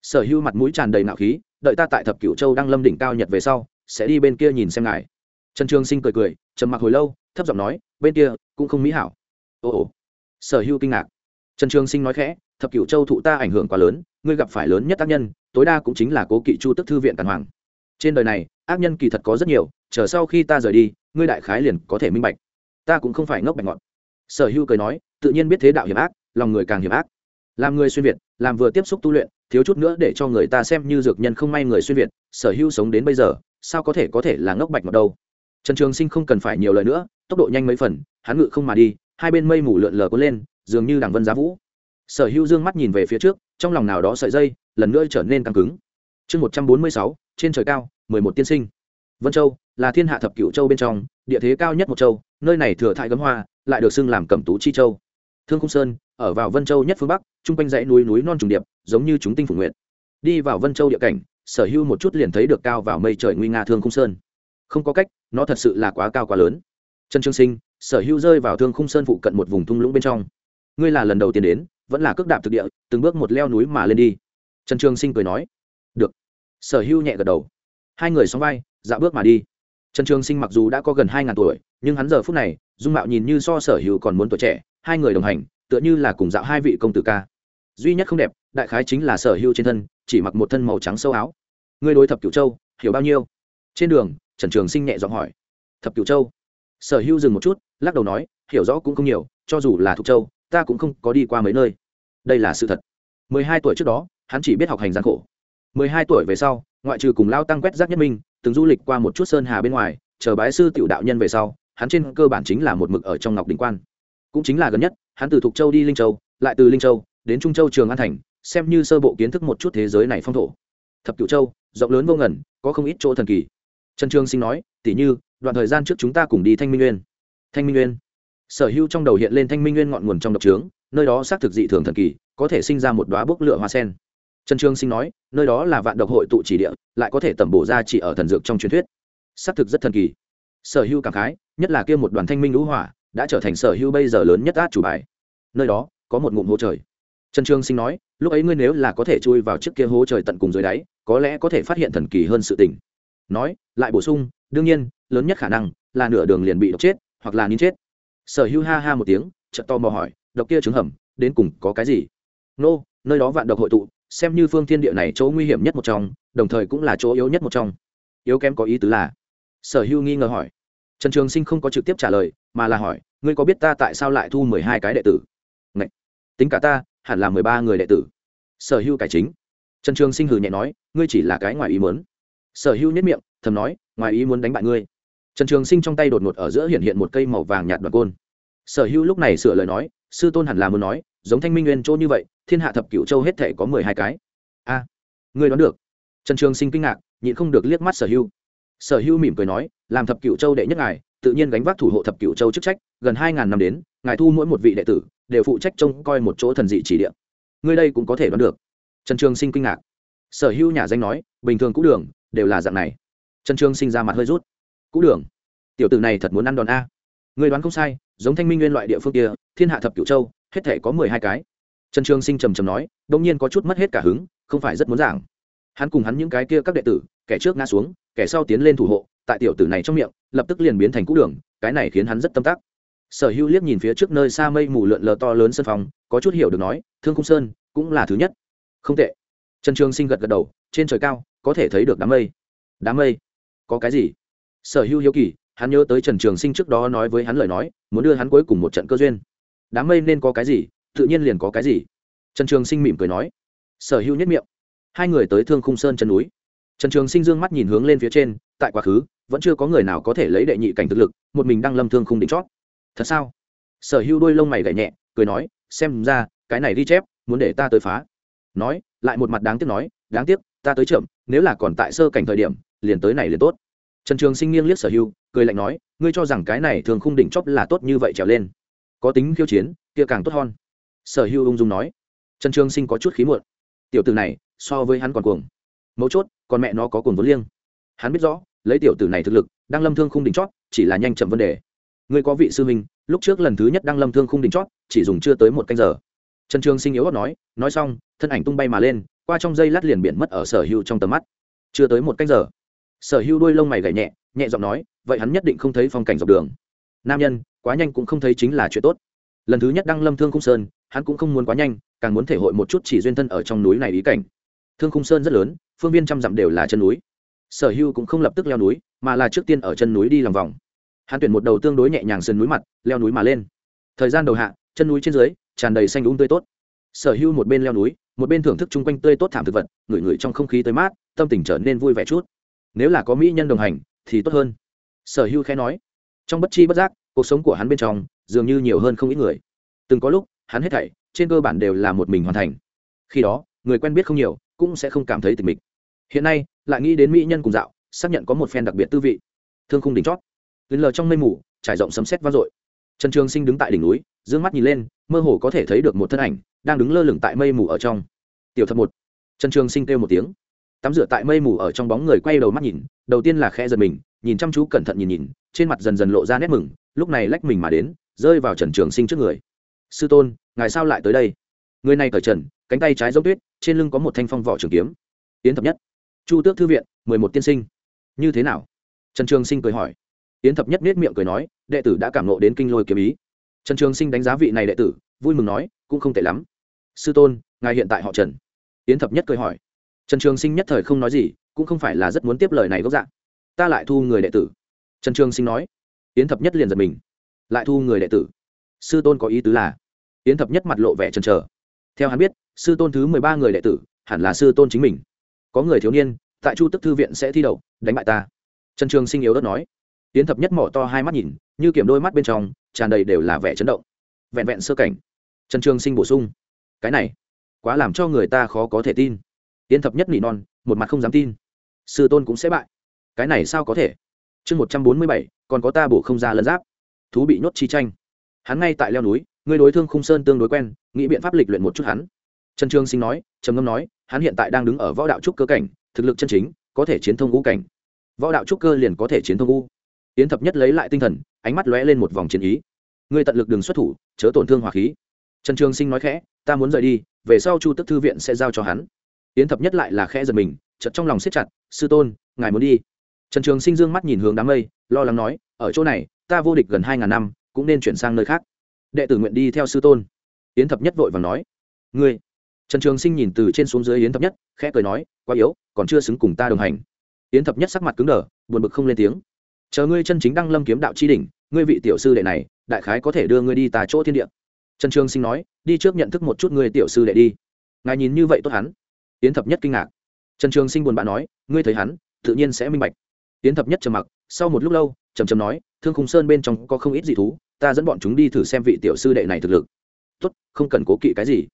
Sở Hưu mặt mũi tràn đầy nạo khí, đợi ta tại thập cửu châu đang lâm đỉnh cao nhật về sau, sẽ đi bên kia nhìn xem ngài. Trần trường sinh cười cười, trầm mặc hồi lâu, thấp giọng nói, bên kia cũng không mỹ hảo. Ồ ồ. Sở Hưu kinh ngạc. Trần trường sinh nói khẽ, thập cửu châu thụ ta ảnh hưởng quá lớn ngươi gặp phải lớn nhất tác nhân, tối đa cũng chính là cố kỵ chu tức thư viện tàn hoàng. Trên đời này, ác nhân kỳ thật có rất nhiều, chờ sau khi ta rời đi, ngươi đại khái liền có thể minh bạch. Ta cũng không phải ngốc bạch ngọt sở hữu cười nói, tự nhiên biết thế đạo hiểm ác, lòng người càng hiểm ác. Làm người xuyên việt, làm vừa tiếp xúc tu luyện, thiếu chút nữa để cho người ta xem như dược nhân không may người xuyên việt, sở hữu sống đến bây giờ, sao có thể có thể là ngốc bạch ngọt đâu? Trần trường sinh không cần phải nhiều lời nữa, tốc độ nhanh mấy phần, hắn ngự không mà đi, hai bên mây mù lượn lờ có lên, dường như đằng vân giá vũ. Sở hữu dương mắt nhìn về phía trước trong lòng nào đó sợi dây lần nữa trở nên căng cứng. Chương một trăm bốn mươi sáu, trên trời cao, mười một tiên sinh. Vân châu là thiên hạ thập cựu châu bên trong, địa thế cao nhất một châu, nơi này thừa thại gấm hoa, lại được xưng làm cẩm tú chi châu. Thương khung sơn, ở vào vân châu nhất phương bắc chung quanh dãy núi núi non trùng điệp, giống như chúng tinh phủ nguyện đi vào vân châu địa cảnh, sở hữu một chút liền thấy được cao vào mây trời nguy nga thương khung sơn. Không có cách, nó thật sự là quá cao quá lớn. Trần trương sinh, sở hữu rơi vào thương khung sơn phụ cận một vùng thung lũng bên trong. Ngươi là lần đầu tiên đến vẫn là cước đạp thực địa, từng bước một leo núi mà lên đi. Trần trường sinh cười nói, được. Sở hữu nhẹ gật đầu. Hai người xóm vai, dạo bước mà đi. Trần trường sinh mặc dù đã có gần hai ngàn tuổi, nhưng hắn giờ phút này, dung mạo nhìn như so sở hữu còn muốn tuổi trẻ, hai người đồng hành, tựa như là cùng dạo hai vị công tử ca. Duy nhất không đẹp, đại khái chính là sở hữu trên thân, chỉ mặc một thân màu trắng sâu áo. Ngươi đối thập cửu châu, hiểu bao nhiêu? Trên đường, trần trường sinh nhẹ giọng hỏi. Thập cửu châu? Sở hữu dừng một chút, lắc đầu nói, hiểu rõ cũng không nhiều, cho dù là thục châu ta cũng không có đi qua mấy nơi. Đây là sự thật. Mười hai tuổi trước đó, hắn chỉ biết học hành gian khổ. Mười hai tuổi về sau, ngoại trừ cùng lao tăng quét rác nhất minh, từng du lịch qua một chút sơn hà bên ngoài, chờ bái sư tiểu đạo nhân về sau, hắn trên cơ bản chính là một mực ở trong ngọc đình quan. Cũng chính là gần nhất, hắn từ thục châu đi linh châu, lại từ linh châu đến trung châu trường an thành, xem như sơ bộ kiến thức một chút thế giới này phong thổ. Thập cửu châu, rộng lớn vô ngần, có không ít chỗ thần kỳ. Trần trương sinh nói tỉ như, đoạn thời gian trước chúng ta cùng đi thanh minh nguyên. Thanh minh nguyên sở hữu trong đầu hiện lên thanh minh nguyên ngọn nguồn trong độc trướng, nơi đó xác thực dị thường thần kỳ, có thể sinh ra một đoá bốc lửa hoa sen. Trần trương sinh nói, nơi đó là vạn độc hội tụ chỉ địa, lại có thể tẩm bổ ra chỉ ở thần dược trong truyền thuyết. Xác thực rất thần kỳ. Sở hữu cảm khái, nhất là kia một đoàn thanh minh lũ hỏa, đã trở thành sở hữu bây giờ lớn nhất át chủ bài. Nơi đó, có một ngụm hố trời. Trần trương sinh nói, lúc ấy ngươi nếu là có thể chui vào trước kia hố trời tận cùng dưới đáy, có lẽ có thể phát hiện thần kỳ hơn sự tình. Nói, lại bổ sung, đương nhiên, lớn nhất khả năng là nửa đường liền bị độc chết, hoặc là nín chết sở hữu ha ha một tiếng chợt to mò hỏi độc kia trứng hầm đến cùng có cái gì? Nô, nơi đó vạn độc hội tụ xem như phương thiên địa này chỗ nguy hiểm nhất một trong đồng thời cũng là chỗ yếu nhất một trong. Yếu kém có ý tứ là? Sở hữu nghi ngờ hỏi. Trần trường sinh không có trực tiếp trả lời mà là hỏi ngươi có biết ta tại sao lại thu mười hai cái đệ tử? Ngậy! tính cả ta hẳn là mười ba người đệ tử. Sở hữu cải chính. Trần trường sinh hừ nhẹ nói ngươi chỉ là cái ngoài ý muốn. Sở hữu nhất miệng thầm nói ngoài ý muốn đánh bại ngươi trần trường sinh trong tay đột ngột ở giữa hiện hiện một cây màu vàng nhạt đoạn côn. Sở hữu lúc này sửa lời nói, sư tôn hẳn là muốn nói, giống thanh minh nguyên chỗ như vậy, thiên hạ thập cửu châu hết thể có mười hai cái. A, ngươi đoán được. Trần trường sinh kinh ngạc, nhịn không được liếc mắt sở hữu. Sở hữu mỉm cười nói, làm thập cửu châu đệ nhất ngài, tự nhiên gánh vác thủ hộ thập cửu châu chức trách, gần hai ngàn năm đến, ngài thu mỗi một vị đệ tử, đều phụ trách trông coi một chỗ thần dị chỉ địa. Ngươi đây cũng có thể đoán được. Trần trường sinh kinh ngạc. Sở hữu nhà danh nói, bình thường cũ đường, đều là dạng này. Trần trường sinh ra mặt hơi rút cũ đường. Tiểu tử này thật muốn ăn đòn a. Người đoán không sai, giống thanh minh nguyên loại địa phương kia, thiên hạ thập cửu châu, hết thể có mười hai cái. Trần trường sinh trầm trầm nói đông nhiên có chút mất hết cả hứng, không phải rất muốn giảng. Hắn cùng hắn những cái kia các đệ tử, kẻ trước ngã xuống, kẻ sau tiến lên thủ hộ, tại tiểu tử này trong miệng, lập tức liền biến thành cũ đường, cái này khiến hắn rất tâm tắc. Sở hữu liếc nhìn phía trước nơi xa mây mù lượn lờ to lớn sân phòng, có chút hiểu được nói, thương khung sơn cũng là thứ nhất. Không tệ. Trần trường sinh gật gật đầu, trên trời cao, có thể thấy được đám mây. Đám mây? Có cái gì? Sở hữu hiếu kỳ, hắn nhớ tới trần trường sinh trước đó nói với hắn lời nói, muốn đưa hắn cuối cùng một trận cơ duyên. Đám mây nên có cái gì, tự nhiên liền có cái gì. Trần trường sinh mỉm cười nói. Sở hữu nhất miệng. Hai người tới thương khung sơn chân núi. Trần trường sinh dương mắt nhìn hướng lên phía trên, tại quá khứ, vẫn chưa có người nào có thể lấy đệ nhị cảnh thực lực, một mình đang lâm thương khung đỉnh chót. Thật sao? Sở hữu đôi lông mày gậy nhẹ, cười nói, xem ra, cái này đi chép, muốn để ta tới phá. Nói, lại một mặt đáng tiếc nói, đáng tiếc, ta tới chậm, nếu là còn tại sơ cảnh thời điểm, liền tới này liền tốt trần trường sinh nghiêng liếc sở hưu, cười lạnh nói ngươi cho rằng cái này thường khung đỉnh chóp là tốt như vậy trèo lên. Có tính khiêu chiến kia càng tốt hơn. Sở Hưu ung dung nói. Trần trường sinh có chút khí muộn. Tiểu tử này so với hắn còn cuồng. Mấu chốt còn mẹ nó có cuồng vốn liêng. Hắn biết rõ lấy tiểu tử này thực lực đang lâm thương khung đỉnh chót chỉ là nhanh chậm vấn đề. Ngươi có vị sư huynh lúc trước lần thứ nhất đang lâm thương khung đỉnh chót chỉ dùng chưa tới một canh giờ. Trần trường sinh yếu nói nói xong thân ảnh tung bay mà lên qua trong dây lát liền biển mất ở sở hữu trong tầm mắt. Chưa tới một canh giờ sở hữu đuôi lông mày gảy nhẹ nhẹ giọng nói, vậy hắn nhất định không thấy phong cảnh dọc đường. Nam nhân, quá nhanh cũng không thấy chính là chuyện tốt. Lần thứ nhất đăng lâm thương khung sơn, hắn cũng không muốn quá nhanh, càng muốn thể hội một chút chỉ duyên thân ở trong núi này ý cảnh. Thương khung sơn rất lớn, phương viên trăm dặm đều là chân núi. Sở hưu cũng không lập tức leo núi, mà là trước tiên ở chân núi đi lòng vòng. Hắn tuyển một đầu tương đối nhẹ nhàng sườn núi mặt, leo núi mà lên. Thời gian đầu hạ, chân núi trên dưới, tràn đầy xanh đúng tươi tốt. Sở hưu một bên leo núi, một bên thưởng thức chung quanh tươi tốt thảm thực vật, ngửi ngửi trong không khí tới mát, tâm tình trở nên vui vẻ chút nếu là có mỹ nhân đồng hành, thì tốt hơn. Sở hưu khẽ nói. Trong bất chi bất giác, cuộc sống của hắn bên trong, dường như nhiều hơn không ít người. Từng có lúc, hắn hết thảy, trên cơ bản đều là một mình hoàn thành. Khi đó, người quen biết không nhiều, cũng sẽ không cảm thấy tình mình hiện nay, lại nghĩ đến mỹ nhân cùng dạo, xác nhận có một phen đặc biệt tư vị. Thương khung đỉnh chót. Lên lờ trong mây mù, trải rộng sấm sét vang dội. Trần trường sinh đứng tại đỉnh núi d mắt nhìn lên, mơ hồ có thể thấy được một thân ảnh, đang đứng lơ lửng tại mây mù ở trong. Tiểu thập một. Trần trường sinh kêu một tiếng tắm rửa tại mây mù ở trong bóng người quay đầu mắt nhìn, đầu tiên là khe giật mình, nhìn chăm chú cẩn thận nhìn nhìn, trên mặt dần dần lộ ra nét mừng, lúc này lách mình mà đến, rơi vào trần trường sinh trước người. Sư tôn, ngài sao lại tới đây? Người này cởi trần, cánh tay trái dốc tuyết, trên lưng có một thanh phong vỏ trường kiếm. Yến thập nhất. Chu tước thư viện, mười một tiên sinh. Như thế nào? Trần trường sinh cười hỏi. Yến thập nhất nết miệng cười nói, đệ tử đã cảm nộ đến kinh lôi kiếm ý. Trần trường sinh đánh giá vị này đệ tử, vui mừng nói, cũng không tệ lắm. Sư tôn, ngài hiện tại họ trần. Yến thập nhất cười hỏi trần trường sinh nhất thời không nói gì, cũng không phải là rất muốn tiếp lời này gốc dạng. Ta lại thu người đệ tử. Trần trường sinh nói. Yến thập nhất liền giật mình. Lại thu người đệ tử. Sư tôn có ý tứ là? Yến thập nhất mặt lộ vẻ trần trờ theo hắn biết, sư tôn thứ mười ba người đệ tử hẳn là sư tôn chính mình. Có người thiếu niên, tại chu tức thư viện sẽ thi đậu, đánh bại ta. Trần trường sinh yếu đất nói. Yến thập nhất mỏ to hai mắt nhìn, như kiểm đôi mắt bên trong, tràn đầy đều là vẻ chấn động. Vẹn vẹn sơ cảnh. Trần trường sinh bổ sung. Cái này, quá làm cho người ta khó có thể tin yến thập nhất nỉ non, một mặt không dám tin. Sư tôn cũng sẽ bại. Cái này sao có thể? Chương một trăm bốn mươi bảy, còn có ta bổ không ra lân giáp. Thú bị nhốt chi tranh. Hắn ngay tại leo núi, người đối thương khung sơn tương đối quen, nghĩ biện pháp lịch luyện một chút hắn. Trần trương sinh nói, trầm ngâm nói, hắn hiện tại đang đứng ở võ đạo trúc cơ cảnh, thực lực chân chính, có thể chiến thông ngũ cảnh. Võ đạo trúc cơ liền có thể chiến thông ngũ. Yến thập nhất lấy lại tinh thần, ánh mắt lóe lên một vòng chiến ý. Ngươi tận lực đừng xuất thủ, chớ tổn thương hỏa khí. Trần trường sinh nói khẽ, ta muốn rời đi, về sau chu tức thư viện sẽ giao cho hắn yến thập nhất lại là khẽ giật mình, chợt trong lòng siết chặt, sư tôn, ngài muốn đi. Trần trường sinh dương mắt nhìn hướng đám mây, lo lắng nói, ở chỗ này, ta vô địch gần hai ngàn năm, cũng nên chuyển sang nơi khác. Đệ tử nguyện đi theo sư tôn. Yến thập nhất vội và nói, ngươi. Trần trường sinh nhìn từ trên xuống dưới yến thập nhất, khẽ cười nói, quá yếu, còn chưa xứng cùng ta đồng hành. Yến thập nhất sắc mặt cứng đờ, buồn bực không lên tiếng. Chờ ngươi chân chính đăng lâm kiếm đạo chi đỉnh, ngươi vị tiểu sư đệ này, đại khái có thể đưa ngươi đi tà chỗ thiên địa. Trần trường sinh nói, đi trước nhận thức một chút ngươi tiểu sư đệ đi. Ngài nhìn như vậy tốt hắn yến thập nhất kinh ngạc. Trần trường sinh buồn bã nói, ngươi thấy hắn, tự nhiên sẽ minh bạch. Yến thập nhất trầm mặc, sau một lúc lâu, trầm trầm nói, thương khung sơn bên trong có không ít dị thú, ta dẫn bọn chúng đi thử xem vị tiểu sư đệ này thực lực. Tốt, không cần cố kỵ cái gì.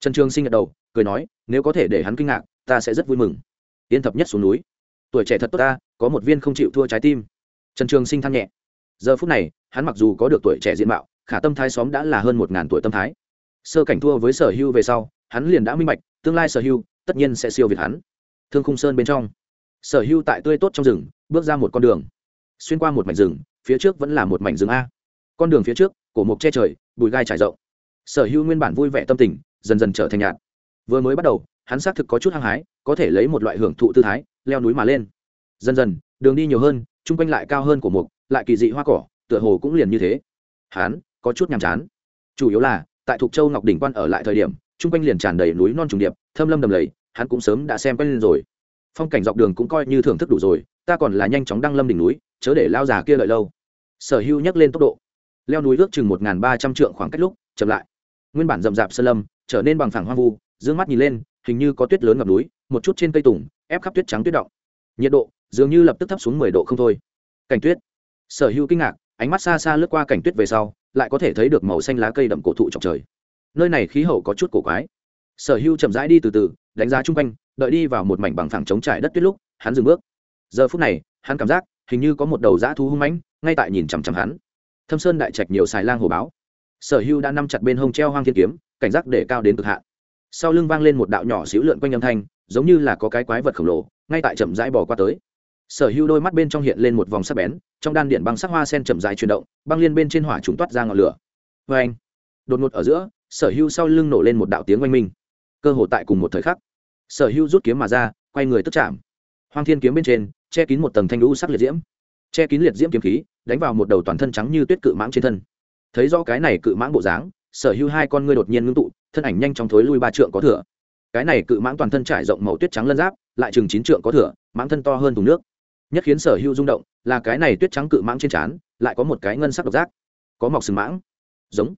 Trần trường sinh gật đầu, cười nói, nếu có thể để hắn kinh ngạc, ta sẽ rất vui mừng. Yến thập nhất xuống núi. Tuổi trẻ thật tốt ta, có một viên không chịu thua trái tim. Trần trường sinh than nhẹ. Giờ phút này, hắn mặc dù có được tuổi trẻ diện mạo, khả tâm thái xóm đã là hơn một ngàn tuổi tâm thái. Sơ cảnh thua với sở hưu về sau, hắn liền đã minh bạch, tương lai sở hưu tất nhiên sẽ siêu việt hắn. Thương khung sơn bên trong, sở hưu tại tươi tốt trong rừng, bước ra một con đường. Xuyên qua một mảnh rừng, phía trước vẫn là một mảnh rừng a. Con đường phía trước, cổ mộc che trời, bụi gai trải rộng. Sở hưu nguyên bản vui vẻ tâm tình, dần dần trở thành nhạt. Vừa mới bắt đầu, hắn xác thực có chút hăng hái, có thể lấy một loại hưởng thụ tư thái, leo núi mà lên. Dần dần, đường đi nhiều hơn, chung quanh lại cao hơn của mục, lại kỳ dị hoa cỏ, tựa hồ cũng liền như thế. Hắn, có chút nhàm chán. Chủ yếu là, tại thục châu ngọc đỉnh quan ở lại thời điểm chung quanh liền tràn đầy núi non trùng điệp, thâm lâm đầm lầy, hắn cũng sớm đã xem quen lên rồi. Phong cảnh dọc đường cũng coi như thưởng thức đủ rồi, ta còn là nhanh chóng đăng lâm đỉnh núi, chớ để lao già kia lợi lâu. Sở hữu nhắc lên tốc độ. Leo núi ước chừng một ba trăm trượng khoảng cách lúc, chậm lại. Nguyên bản rậm rạp sơn lâm, trở nên bằng phẳng hoang vu d ư ơ n g mắt nhìn lên, hình như có tuyết lớn ngập núi, một chút trên cây tùng, ép khắp tuyết trắng tuyết động. Nhiệt độ dường như lập tức thấp xuống mười độ không thôi. Cảnh tuyết. Sở hữu kinh ngạc, ánh mắt xa xa lướt qua cảnh tuyết về sau, lại có thể thấy được màu xanh lá cây đậm cổ thụ trọc trời nơi này khí hậu có chút cổ quái. Sở Hưu chậm rãi đi từ từ, đánh giá chung quanh, đợi đi vào một mảnh bằng phẳng trống trải đất tuyết lúc, hắn dừng bước. Giờ phút này, hắn cảm giác, hình như có một đầu dã thú hung mãnh, ngay tại nhìn chằm chằm hắn. Thâm sơn đại trạch nhiều xài lang hồ báo. Sở hưu đã nắm chặt bên hông treo hoang thiên kiếm, cảnh giác để cao đến cực hạn. Sau lưng vang lên một đạo nhỏ xíu lượn quanh âm thanh, giống như là có cái quái vật khổng lồ, ngay tại chậm rãi bò qua tới. Sở hưu đôi mắt bên trong hiện lên một vòng sắc bén, trong đan điện băng sắc hoa sen chậm rãi chuyển động, băng liên bên trên hỏa trùng toát ra ngọn lửa. Vê anh đột ngột ở giữa sở hưu sau lưng nổ lên một đạo tiếng oanh minh. Cơ hồ tại cùng một thời khắc, sở hưu rút kiếm mà ra, quay người tức chạm. Hoang thiên kiếm bên trên, che kín một tầng thanh lũ sắc liệt diễm. Che kín liệt diễm kiếm khí, đánh vào một đầu toàn thân trắng như tuyết cự mãng trên thân. Thấy do cái này cự mãng bộ dáng, sở Hưu hai con ngươi đột nhiên ngưng tụ, thân ảnh nhanh chóng thối lui ba trượng có thừa. Cái này cự mãng toàn thân trải rộng màu tuyết trắng lân giáp, lại chừng chín trượng có thừa, mãng thân to hơn thùng nước. Nhất khiến sở Hưu rung động, là cái này tuyết trắng cự mãng trên trán, lại có một cái ngân sắc độc giác. Có mọc sừng mãng. Giống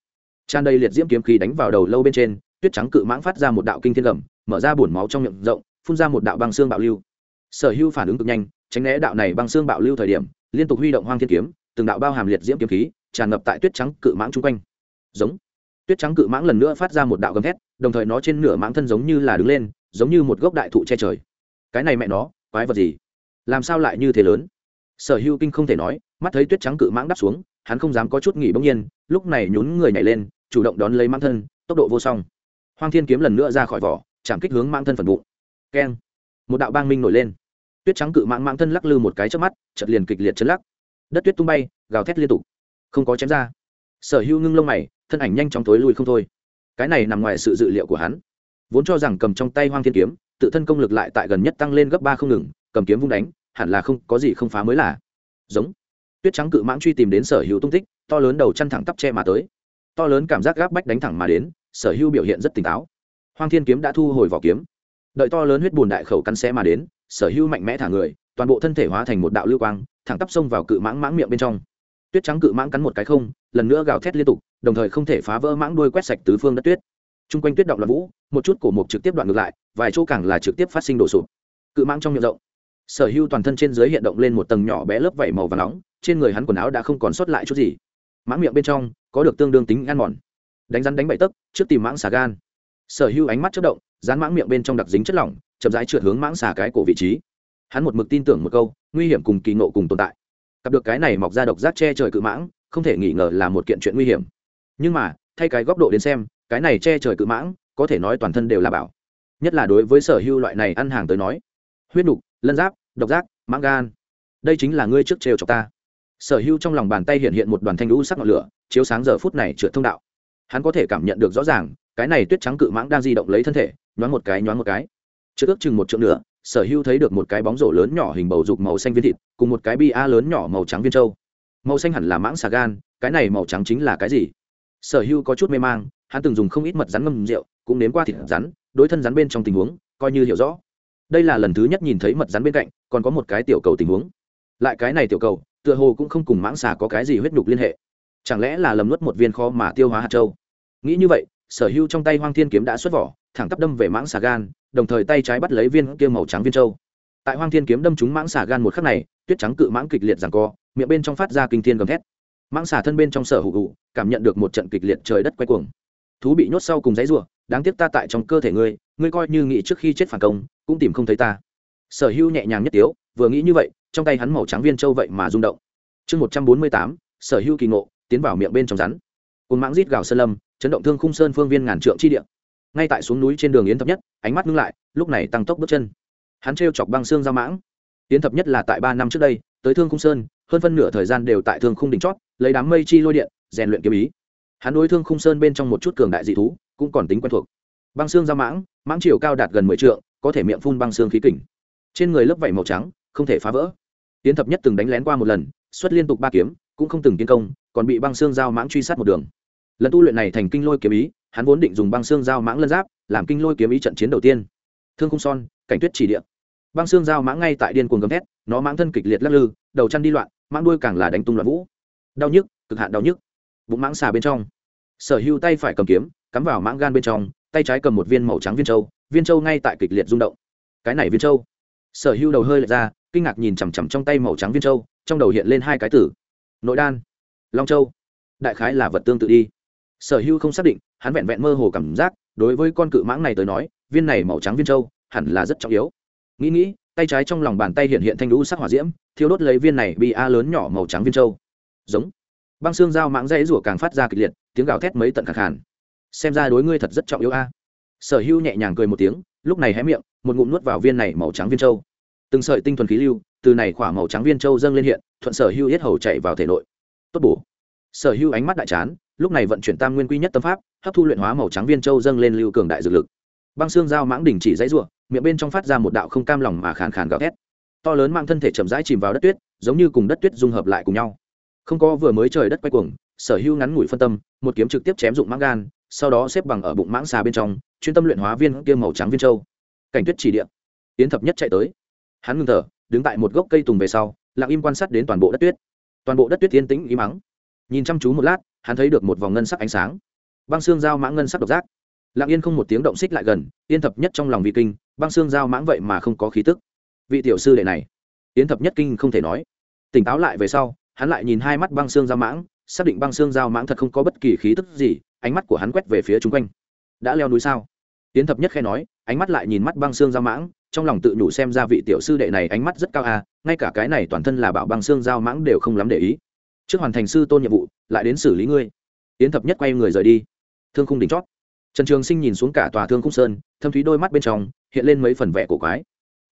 tràn đầy liệt diễm kiếm khí đánh vào đầu lâu bên trên, tuyết trắng cự mãng phát ra một đạo kinh thiên gầm mở ra bùn máu trong miệng rộng, phun ra một đạo băng xương bạo lưu. Sở hữu phản ứng cực nhanh, tránh né đạo này băng xương bạo lưu thời điểm, liên tục huy động hoang thiên kiếm, từng đạo bao hàm liệt diễm kiếm khí, tràn ngập tại tuyết trắng cự mãng chung quanh. Giống. Tuyết trắng cự mãng lần nữa phát ra một đạo gầm thét, đồng thời nó trên nửa mãng thân giống như là đứng lên, giống như một gốc đại thụ che trời. Cái này mẹ nó, quái vật gì? Làm sao lại như thế lớn? Sở hữu kinh không thể nói, mắt thấy tuyết trắng cự mãng đắp xuống, hắn không dám có chút nghỉ bỗng nhiên, lúc này nhún người nhảy lên chủ động đón lấy mãng thân, tốc độ vô song. Hoang thiên kiếm lần nữa ra khỏi vỏ, chạm kích hướng mãng thân phần bụng. Keng. Một đạo bang minh nổi lên. Tuyết trắng cự mãng mãng thân lắc lư một cái trước mắt chật liền kịch liệt chấn lắc. Đất tuyết tung bay, gào thét liên tục. Không có chém ra. Sở hữu ngưng lông mày, thân ảnh nhanh chóng tối lui không thôi. Cái này nằm ngoài sự dự liệu của hắn. Vốn cho rằng cầm trong tay hoang thiên kiếm, tự thân công lực lại tại gần nhất tăng lên gấp ba không ngừng, cầm kiếm vung đánh, hẳn là không có gì không phá mới là. Giống. Tuyết trắng cự mãng truy tìm đến sở hữu tung tích, to lớn đầu chăn thẳng tắp che mà tới to lớn cảm giác gáp bách đánh thẳng mà đến, sở hữu biểu hiện rất tỉnh táo. Hoang thiên kiếm đã thu hồi vỏ kiếm. Đợi to lớn huyết bùn đại khẩu cắn xé mà đến, sở hữu mạnh mẽ thả người, toàn bộ thân thể hóa thành một đạo lưu quang, thẳng tắp xông vào cự mãng mãng miệng bên trong. Tuyết trắng cự mãng cắn một cái không, lần nữa gào thét liên tục, đồng thời không thể phá vỡ mãng đuôi quét sạch tứ phương đất tuyết. T r u n g quanh tuyết động l vũ, một chút cổ mục trực tiếp đoạn ngược lại, vài chỗ càng là trực tiếp phát sinh đổ sụp. Cự mãng trong miệng rộng, sở hưu toàn thân trên dưới hiện động lên một tầng nhỏ bé lớp vẩy màu và nóng, trên người hắn quần áo đã không còn sót lại chút gì mãng miệng bên trong có được tương đương tính ăn mòn. Đánh rắn đánh bậy tấc, trước tìm mãng xà gan. Sở hưu ánh mắt chất động, dán mãng miệng bên trong đặc dính chất lỏng, chậm rãi trượt hướng mãng xà cái cổ vị trí. Hắn một mực tin tưởng một câu, nguy hiểm cùng kỳ nộ cùng tồn tại. Gặp được cái này mọc ra độc giác che trời cự mãng, không thể nghi ngờ là một kiện chuyện nguy hiểm. Nhưng mà, thay cái góc độ đến xem, cái này che trời cự mãng, có thể nói toàn thân đều là bảo. Nhất là đối với sở hưu loại này ăn hàng tới nói. Huyết nục, lân giáp, độc giác, mãng gan. Đây chính là ngươi trước trêu cho ta sở hưu trong lòng bàn tay hiện hiện một đoàn thanh lũ sắc ngọn lửa, chiếu sáng giờ phút này trượt thông đạo. Hắn có thể cảm nhận được rõ ràng, cái này tuyết trắng cự mãng đang di động lấy thân thể, nhoáng một cái, nhoáng một cái. Trước ước chừng một trượng nữa, sở hưu thấy được một cái bóng rổ lớn nhỏ hình bầu dục màu xanh viên thịt, cùng một cái bi a lớn nhỏ màu trắng viên trâu. Màu xanh hẳn là mãng xà gan, cái này màu trắng chính là cái gì? Sở hưu có chút mê mang, hắn từng dùng không ít mật rắn ngâm rượu, cũng nếm qua thịt rắn, đối thân rắn bên trong tình huống, coi như hiểu rõ. Đây là lần thứ nhất nhìn thấy mật rắn bên cạnh, còn có một cái tiểu cầu tình huống. Lại cái này tiểu cầu tựa hồ cũng không cùng mãng xà có cái gì huyết nhục liên hệ. Chẳng lẽ là lầm nuốt một viên kho mà tiêu hóa hạt châu? Nghĩ như vậy, sở hưu trong tay hoang thiên kiếm đã xuất vỏ, thẳng tắp đâm về mãng xà gan, đồng thời tay trái bắt lấy viên kia màu trắng viên châu. Tại hoang thiên kiếm đâm trúng mãng xà gan một khắc này, tuyết trắng cự mãng kịch liệt rằng co, miệng bên trong phát ra kinh thiên gầm thét. Mãng xà thân bên trong sở hữu hụ cảm nhận được một trận kịch liệt trời đất quay cuồng. Thú bị nhốt sau cùng giấy rủa đáng tiếc ta tại trong cơ thể ngươi ngươi coi như nghĩ trước khi chết phản công, cũng tìm không thấy ta. Sở hữu nhẹ nhàng nhất tiếu, vừa nghĩ như vậy trong tay hắn màu trắng viên châu vậy mà rung động. Chương một trăm bốn mươi tám, sở hữu kỳ ngộ, tiến vào miệng bên trong rắn. Cồn mãng rít gào sơn lâm, chấn động thương khung sơn phương viên ngàn trượng chi địa. Ngay tại xuống núi trên đường yến thập nhất, ánh mắt ngưng lại, lúc này tăng tốc bước chân. Hắn t chọc băng xương ra mãng. Yến thập nhất là tại ba năm trước đây, tới thương khung sơn, hơn phân nửa thời gian đều tại thương khung đỉnh chót, lấy đám mây chi lôi điện, rèn luyện kiếm ý. Hắn đối thương khung sơn bên trong một chút cường đại dị thú, cũng còn tính quen thuộc. Băng xương ra mãng mãng chiều cao đạt gần mười t có thể miệng phun băng xương khí kỉnh trên người lớp vảy màu trắng không thể phá vỡ. Tiến thập nhất từng đánh lén qua một lần, xuất liên tục ba kiếm, cũng không từng tiến công, còn bị băng xương giao mãng truy sát một đường. Lần tu luyện này thành kinh lôi kiếm ý, hắn vốn định dùng băng xương dao mãng lân giáp, làm kinh lôi kiếm ý trận chiến đầu tiên. Thương không son, cảnh tuyết chỉ địa. Băng xương dao mãng ngay tại điên cuồng gầm thét, nó mãng thân kịch liệt lắc lư, đầu chăn đi loạn, mãng đuôi càng là đánh tung loạn vũ. Đau nhức, cực hạn đau nhức. Bụng mãng xà bên trong. Sở hưu tay phải cầm kiếm, cắm vào mãng gan bên trong, tay trái cầm một viên màu trắng viên trâu viên trâu ngay tại kịch liệt rung động. Cái này viên trâu sở hưu đầu hơi lệch ra kinh ngạc nhìn chằm chằm trong tay màu trắng viên châu, trong đầu hiện lên hai cái tử. Nội đan long châu. Đại khái là vật tương tự đi. Sở hưu không xác định hắn vẹn vẹn mơ hồ cảm giác đối với con cự mãng này tới nói viên này màu trắng viên châu, hẳn là rất trọng yếu. Nghĩ nghĩ tay trái trong lòng bàn tay hiện hiện thanh lũ sắc hỏa diễm thiêu đốt lấy viên này bị a lớn nhỏ màu trắng viên châu, giống. Băng xương dao mãng dãy rủa càng phát ra kịch liệt tiếng gào thét mấy tận khẳng hẳn xem ra đối ngươi thật rất trọng yếu a. Sở hưu nhẹ nhàng cười một tiếng lúc này hé miệng một ngụm nuốt vào viên này màu trắng viên châu từng sợi tinh thuần khí lưu từ này khỏa màu trắng viên châu dâng lên hiện, thuận sở hưu yết hầu chạy vào thể nội. Tốt bổ. Sở hưu ánh mắt đại chán, lúc này vận chuyển tam nguyên quy nhất tâm pháp, hấp thu luyện hóa màu trắng viên châu dâng lên lưu cường đại dược lực. Băng xương dao mãng đỉnh chỉ dãy ruộng miệng bên trong phát ra một đạo không cam lòng mà khàn khàn gào thét. To lớn mang thân thể chậm rãi chìm vào đất tuyết, giống như cùng đất tuyết dung hợp lại cùng nhau. Không có vừa mới trời đất quay cuồng, sở hưu ngắn ngủi phân tâm, một kiếm trực tiếp chém dụng mãng gan, sau đó xếp bằng ở bụng mãng xà bên trong, chuyên tâm luyện hóa viên kia màu trắng viên châu. Cảnh tuyết chỉ điện tiến thập nhất chạy tới hắn ngưng thở, đứng tại một gốc cây tùng về sau, lặng im quan sát đến toàn bộ đất tuyết. Toàn bộ đất tuyết yên tĩnh ý mắng nhìn chăm chú một lát, hắn thấy được một vòng ngân sắc ánh sáng. Băng xương dao mãng ngân sắc độc giác. Lặng yên không một tiếng động xích lại gần, yên thập nhất trong lòng vị kinh, băng xương dao mãng vậy mà không có khí tức. Vị tiểu sư đệ này yến thập nhất kinh không thể nói. Tỉnh táo lại về sau, hắn lại nhìn hai mắt băng xương dao mãng, xác định băng xương dao mãng thật không có bất kỳ khí tức gì, ánh mắt của hắn quét về phía chung quanh. Đã leo núi sao? Yến thập nhất khe nói ánh mắt lại nhìn mắt băng xương giao mãng, trong lòng tự nhủ xem ra vị tiểu sư đệ này ánh mắt rất cao à ngay cả cái này toàn thân là bảo băng xương giao mãng đều không lắm để ý. Trước hoàn thành sư tôn nhiệm vụ, lại đến xử lý ngươi. Tiến thập nhất quay người rời đi. Thương khung đỉnh chót. Trần trường sinh nhìn xuống cả tòa thương khung sơn, thâm thúy đôi mắt bên trong hiện lên mấy phần vẻ cổ quái.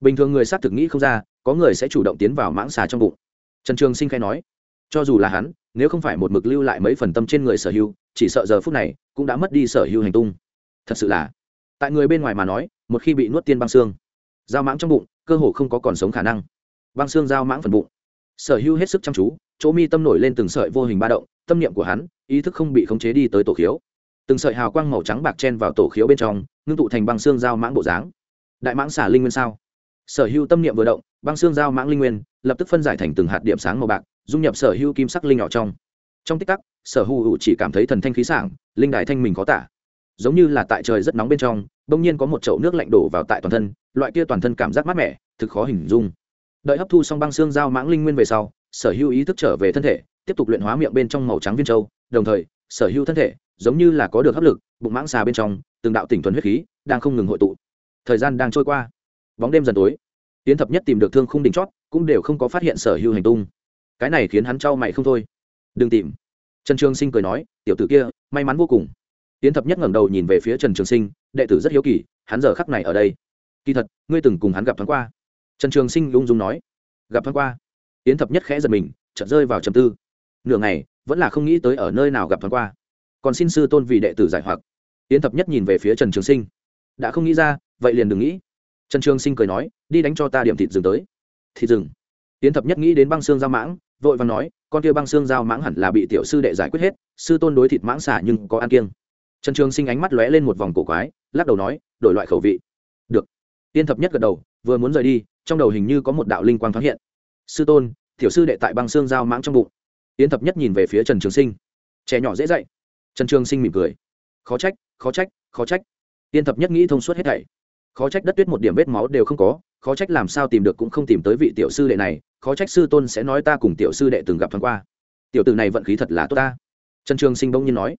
Bình thường người xác thực nghĩ không ra, có người sẽ chủ động tiến vào mãng xà trong bụng. Trần trường sinh khai nói, cho dù là hắn, nếu không phải một mực lưu lại mấy phần tâm trên người sở hữu, chỉ sợ giờ phút này cũng đã mất đi sở hữu hành tung. Thật sự là tại người bên ngoài mà nói, một khi bị nuốt tiên băng xương, dao mãng trong bụng, cơ hồ không có còn sống khả năng. Băng xương dao mãng phần bụng. Sở hữu hết sức chăm chú, chỗ mi tâm nổi lên từng sợi vô hình ba động, tâm niệm của hắn, ý thức không bị khống chế đi tới tổ khiếu. Từng sợi hào quang màu trắng bạc chen vào tổ khiếu bên trong, ngưng tụ thành băng xương dao mãng bộ dáng. Đại mãng xả linh nguyên sao? Sở hữu tâm niệm vừa động, băng xương dao mãng linh nguyên lập tức phân giải thành từng hạt điểm sáng màu bạc, dung nhập sở hữu kim sắc linh nhỏ trong. Trong tích tắc, sở hữu chỉ cảm thấy thần thanh khí sảng, linh đại thanh mình có tả giống như là tại trời rất nóng bên trong, bỗng nhiên có một chậu nước lạnh đổ vào tại toàn thân, loại kia toàn thân cảm giác mát mẻ, thực khó hình dung. Đợi hấp thu xong băng xương giao mãng linh nguyên về sau, sở hữu ý thức trở về thân thể, tiếp tục luyện hóa miệng bên trong màu trắng viên châu, đồng thời, sở hữu thân thể, giống như là có được hấp lực, bụng mãng xà bên trong, từng đạo tỉnh thuần huyết khí, đang không ngừng hội tụ. Thời gian đang trôi qua. Bóng đêm dần tối. Tiến thập nhất tìm được thương khung đỉnh chót, cũng đều không có phát hiện sở hữu hành tung. Cái này khiến hắn trao mày không thôi. Đừng tìm. Trần trương sinh cười nói, tiểu tử kia, may mắn vô cùng tiến thập nhất ngẩng đầu nhìn về phía trần trường sinh, đệ tử rất hiếu kỳ, hắn giờ khắc này ở đây. Kỳ thật, ngươi từng cùng hắn gặp thoáng qua. Trần trường sinh ung dung nói. Gặp thoáng qua. Tiến thập nhất khẽ giật mình, chợt rơi vào trầm tư. Nửa ngày, vẫn là không nghĩ tới ở nơi nào gặp thoáng qua. Còn xin sư tôn vì đệ tử giải hoặc. Tiến thập nhất nhìn về phía trần trường sinh. Đã không nghĩ ra, vậy liền đừng nghĩ. Trần trường sinh cười nói, đi đánh cho ta điểm thịt rừng tới. Thịt rừng. Tiến thập nhất nghĩ đến băng xương giao mãng, vội và nói, con kia băng xương giao mãng hẳn là bị tiểu sư đệ giải quyết hết, sư tôn đối thịt mãng xả nhưng có ăn kiêng trần trường sinh ánh mắt lóe lên một vòng cổ quái, lắc đầu nói, đổi loại khẩu vị. Được. Tiên thập nhất gật đầu, vừa muốn rời đi, trong đầu hình như có một đạo linh quang thoáng hiện. Sư tôn, tiểu sư đệ tại băng xương giao mãng trong bụng. Tiến thập nhất nhìn về phía trần trường sinh. Trẻ nhỏ dễ dạy. Trần trường sinh mỉm cười. Khó trách khó trách khó trách. Tiên thập nhất nghĩ thông suốt hết thảy. Khó trách đất tuyết một điểm vết máu đều không có, khó trách làm sao tìm được cũng không tìm tới vị tiểu sư đệ này, khó trách sư tôn sẽ nói ta cùng tiểu sư đệ từng gặp thoáng qua. Tiểu tử này vận khí thật là tốt ta. Trần trường sinh bỗng nhiên nói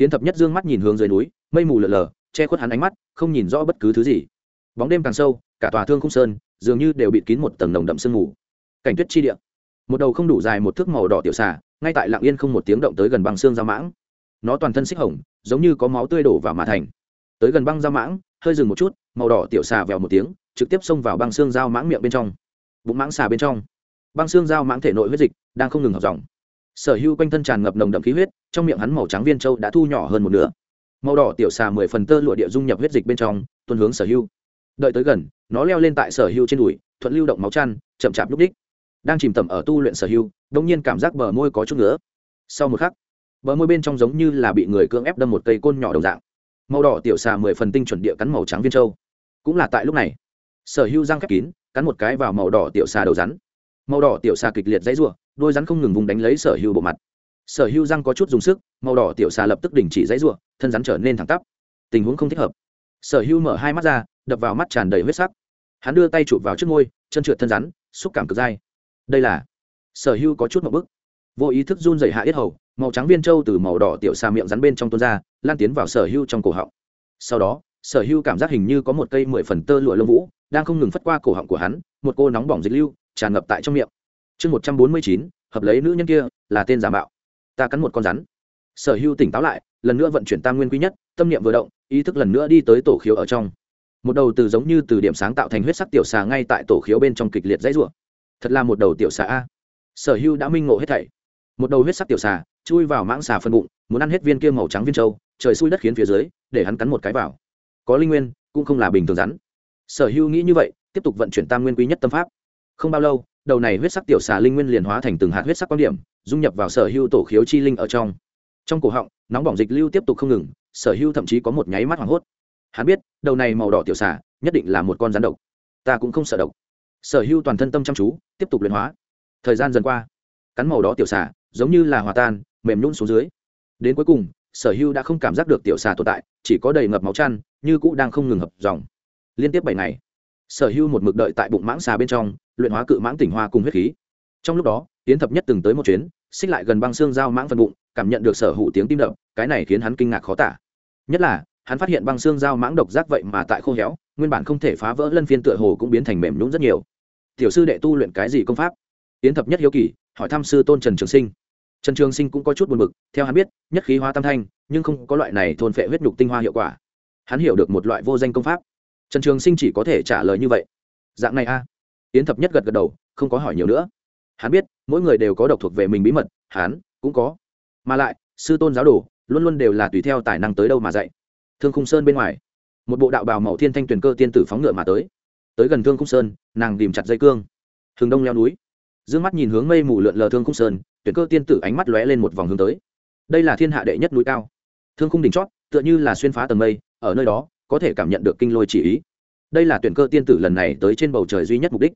tiến thập nhất dương mắt nhìn hướng dưới núi, mây mù lờ lờ, che khuất hắn ánh mắt, không nhìn rõ bất cứ thứ gì. Bóng đêm càng sâu, cả tòa thương khung sơn dường như đều bịt kín một tầng nồng đậm sương mù. Cảnh tuyết chi địa. Một đầu không đủ dài một thước màu đỏ tiểu xà, ngay tại lạng yên không một tiếng động tới gần băng xương giao mãng. Nó toàn thân xích hồng, giống như có máu tươi đổ vào mà thành. Tới gần băng giao mãng, hơi dừng một chút, màu đỏ tiểu xà vèo một tiếng, trực tiếp xông vào băng xương giao mãng miệng bên trong. Bụng mãng xà bên trong. Băng xương giao mãng thể nội huyết dịch đang không ngừng học dòng sở hữu quanh thân tràn ngập nồng đậm khí huyết, trong miệng hắn màu trắng viên châu đã thu nhỏ hơn một nửa. Màu đỏ tiểu xà mười phần tơ lụa địa dung nhập huyết dịch bên trong, tuân hướng sở hữu. Đợi tới gần, nó leo lên tại sở hữu trên đùi, thuận lưu động máu chăn, chậm chạp lúc đích. Đang chìm tầm ở tu luyện sở hữu đông nhiên cảm giác bờ môi có chút nữa sau một khắc, bờ môi bên trong giống như là bị người cưỡng ép đâm một cây côn nhỏ đồng dạng. Màu đỏ tiểu xà mười phần tinh chuẩn địa cắn màu trắng viên châu. Cũng là tại lúc này, sở hữu răng khép kín, cắn một cái vào màu đỏ tiểu xà đầu rắn màu đỏ tiểu xà kịch liệt dãy rủa, đôi rắn không ngừng vùng đánh lấy sở hưu bộ mặt. Sở hưu răng có chút dùng sức màu đỏ tiểu xà lập tức đình chỉ dãy rủa, thân rắn trở nên thẳng tắp. Tình huống không thích hợp. Sở hưu mở hai mắt ra đập vào mắt tràn đầy huyết sắc. Hắn đưa tay chụp vào trước môi, chân trượt thân rắn xúc cảm cực dai. Đây là sở hưu có chút một bức vô ý thức run rẩy hạ yết hầu màu trắng viên châu từ màu đỏ tiểu xà miệng rắn bên trong tuôn ra lan tiến vào sở hưu trong cổ họng. Sau đó sở hưu cảm giác hình như có một cây mười phần tơ lụa lông vũ đang không ngừng phất qua cổ họng của hắn một cô nóng bỏng dịch lưu tràn ngập tại trong miệng. Chương một trăm bốn mươi chín, hợp lấy nữ nhân kia là tên giả mạo. Ta cắn một con rắn. Sở hữu tỉnh táo lại, lần nữa vận chuyển tam nguyên quý nhất, tâm niệm vừa động, ý thức lần nữa đi tới tổ khiếu ở trong. Một đầu từ giống như từ điểm sáng tạo thành huyết sắc tiểu xà ngay tại tổ khiếu bên trong kịch liệt dãy rủa. Thật là một đầu tiểu xà a. Sở hữu đã minh ngộ hết thảy. Một đầu huyết sắc tiểu xà, chui vào mãng xà phân bụng, muốn ăn hết viên kia màu trắng viên trâu trời xui đất khiến phía dưới, để hắn cắn một cái vào. Có linh nguyên, cũng không là bình thường rắn. Sở hữu nghĩ như vậy, tiếp tục vận chuyển tam nguyên quý nhất tâm pháp không bao lâu, đầu này huyết sắc tiểu xà linh nguyên liền hóa thành từng hạt huyết sắc quan điểm, dung nhập vào sở hữu tổ khiếu chi linh ở trong. Trong cổ họng, nóng bỏng dịch lưu tiếp tục không ngừng, sở hữu thậm chí có một nháy mắt hoảng hốt. Hắn biết, đầu này màu đỏ tiểu xà nhất định là một con rắn độc. Ta cũng không sợ độc. Sở hữu toàn thân tâm chăm chú, tiếp tục luyện hóa. Thời gian dần qua, cắn màu đó tiểu xà giống như là hòa tan, mềm nhún xuống dưới. Đến cuối cùng, sở hữu đã không cảm giác được tiểu xà tồn tại, chỉ có đầy ngập máu chăn, như cũ đang không ngừng hợp dòng. Liên tiếp bảy ngày, sở hữu một mực đợi tại bụng mãng xà bên trong luyện hóa cự mãng tỉnh hoa cùng huyết khí. Trong lúc đó tiến thập nhất từng tới một chuyến, xích lại gần băng xương dao mãng phần bụng, cảm nhận được sở hữu tiếng tim đập, cái này khiến hắn kinh ngạc khó tả. Nhất là, hắn phát hiện băng xương dao mãng độc giác vậy mà tại khô héo, nguyên bản không thể phá vỡ lân phiên tựa hồ cũng biến thành mềm nhún rất nhiều. Tiểu sư đệ tu luyện cái gì công pháp? Tiến thập nhất hiếu kỳ, hỏi thăm sư tôn trần trường sinh. Trần trường sinh cũng có chút buồn b ự c theo hắn biết, nhất khí hóa tam thanh, nhưng không có loại này thôn phệ huyết nhục tinh hoa hiệu quả. Hắn hiểu được một loại vô danh công pháp. Trần trường sinh chỉ có thể trả lời như vậy. Dạng này a. à yến thập nhất gật gật đầu, không có hỏi nhiều nữa. Hắn biết, mỗi người đều có độc thuộc về mình bí mật, hắn cũng có. Mà lại, sư tôn giáo đồ luôn luôn đều là tùy theo tài năng tới đâu mà dạy. Thương khung sơn bên ngoài, một bộ đạo bào màu thiên thanh tuyền cơ tiên tử phóng ngựa mà tới. Tới gần thương khung sơn, nàng tìm chặt dây cương. Hướng đông leo núi. D ư ơ n g mắt nhìn hướng mây mù lượn lờ thương khung sơn tuyển cơ tiên tử ánh mắt lóe lên một vòng hướng tới. Đây là thiên hạ đệ nhất núi cao. Thương khung đỉnh chót, tựa như là xuyên phá tầng mây, ở nơi đó có thể cảm nhận được kinh lôi chỉ ý đây là tuyển cơ tiên tử lần này tới trên bầu trời duy nhất mục đích.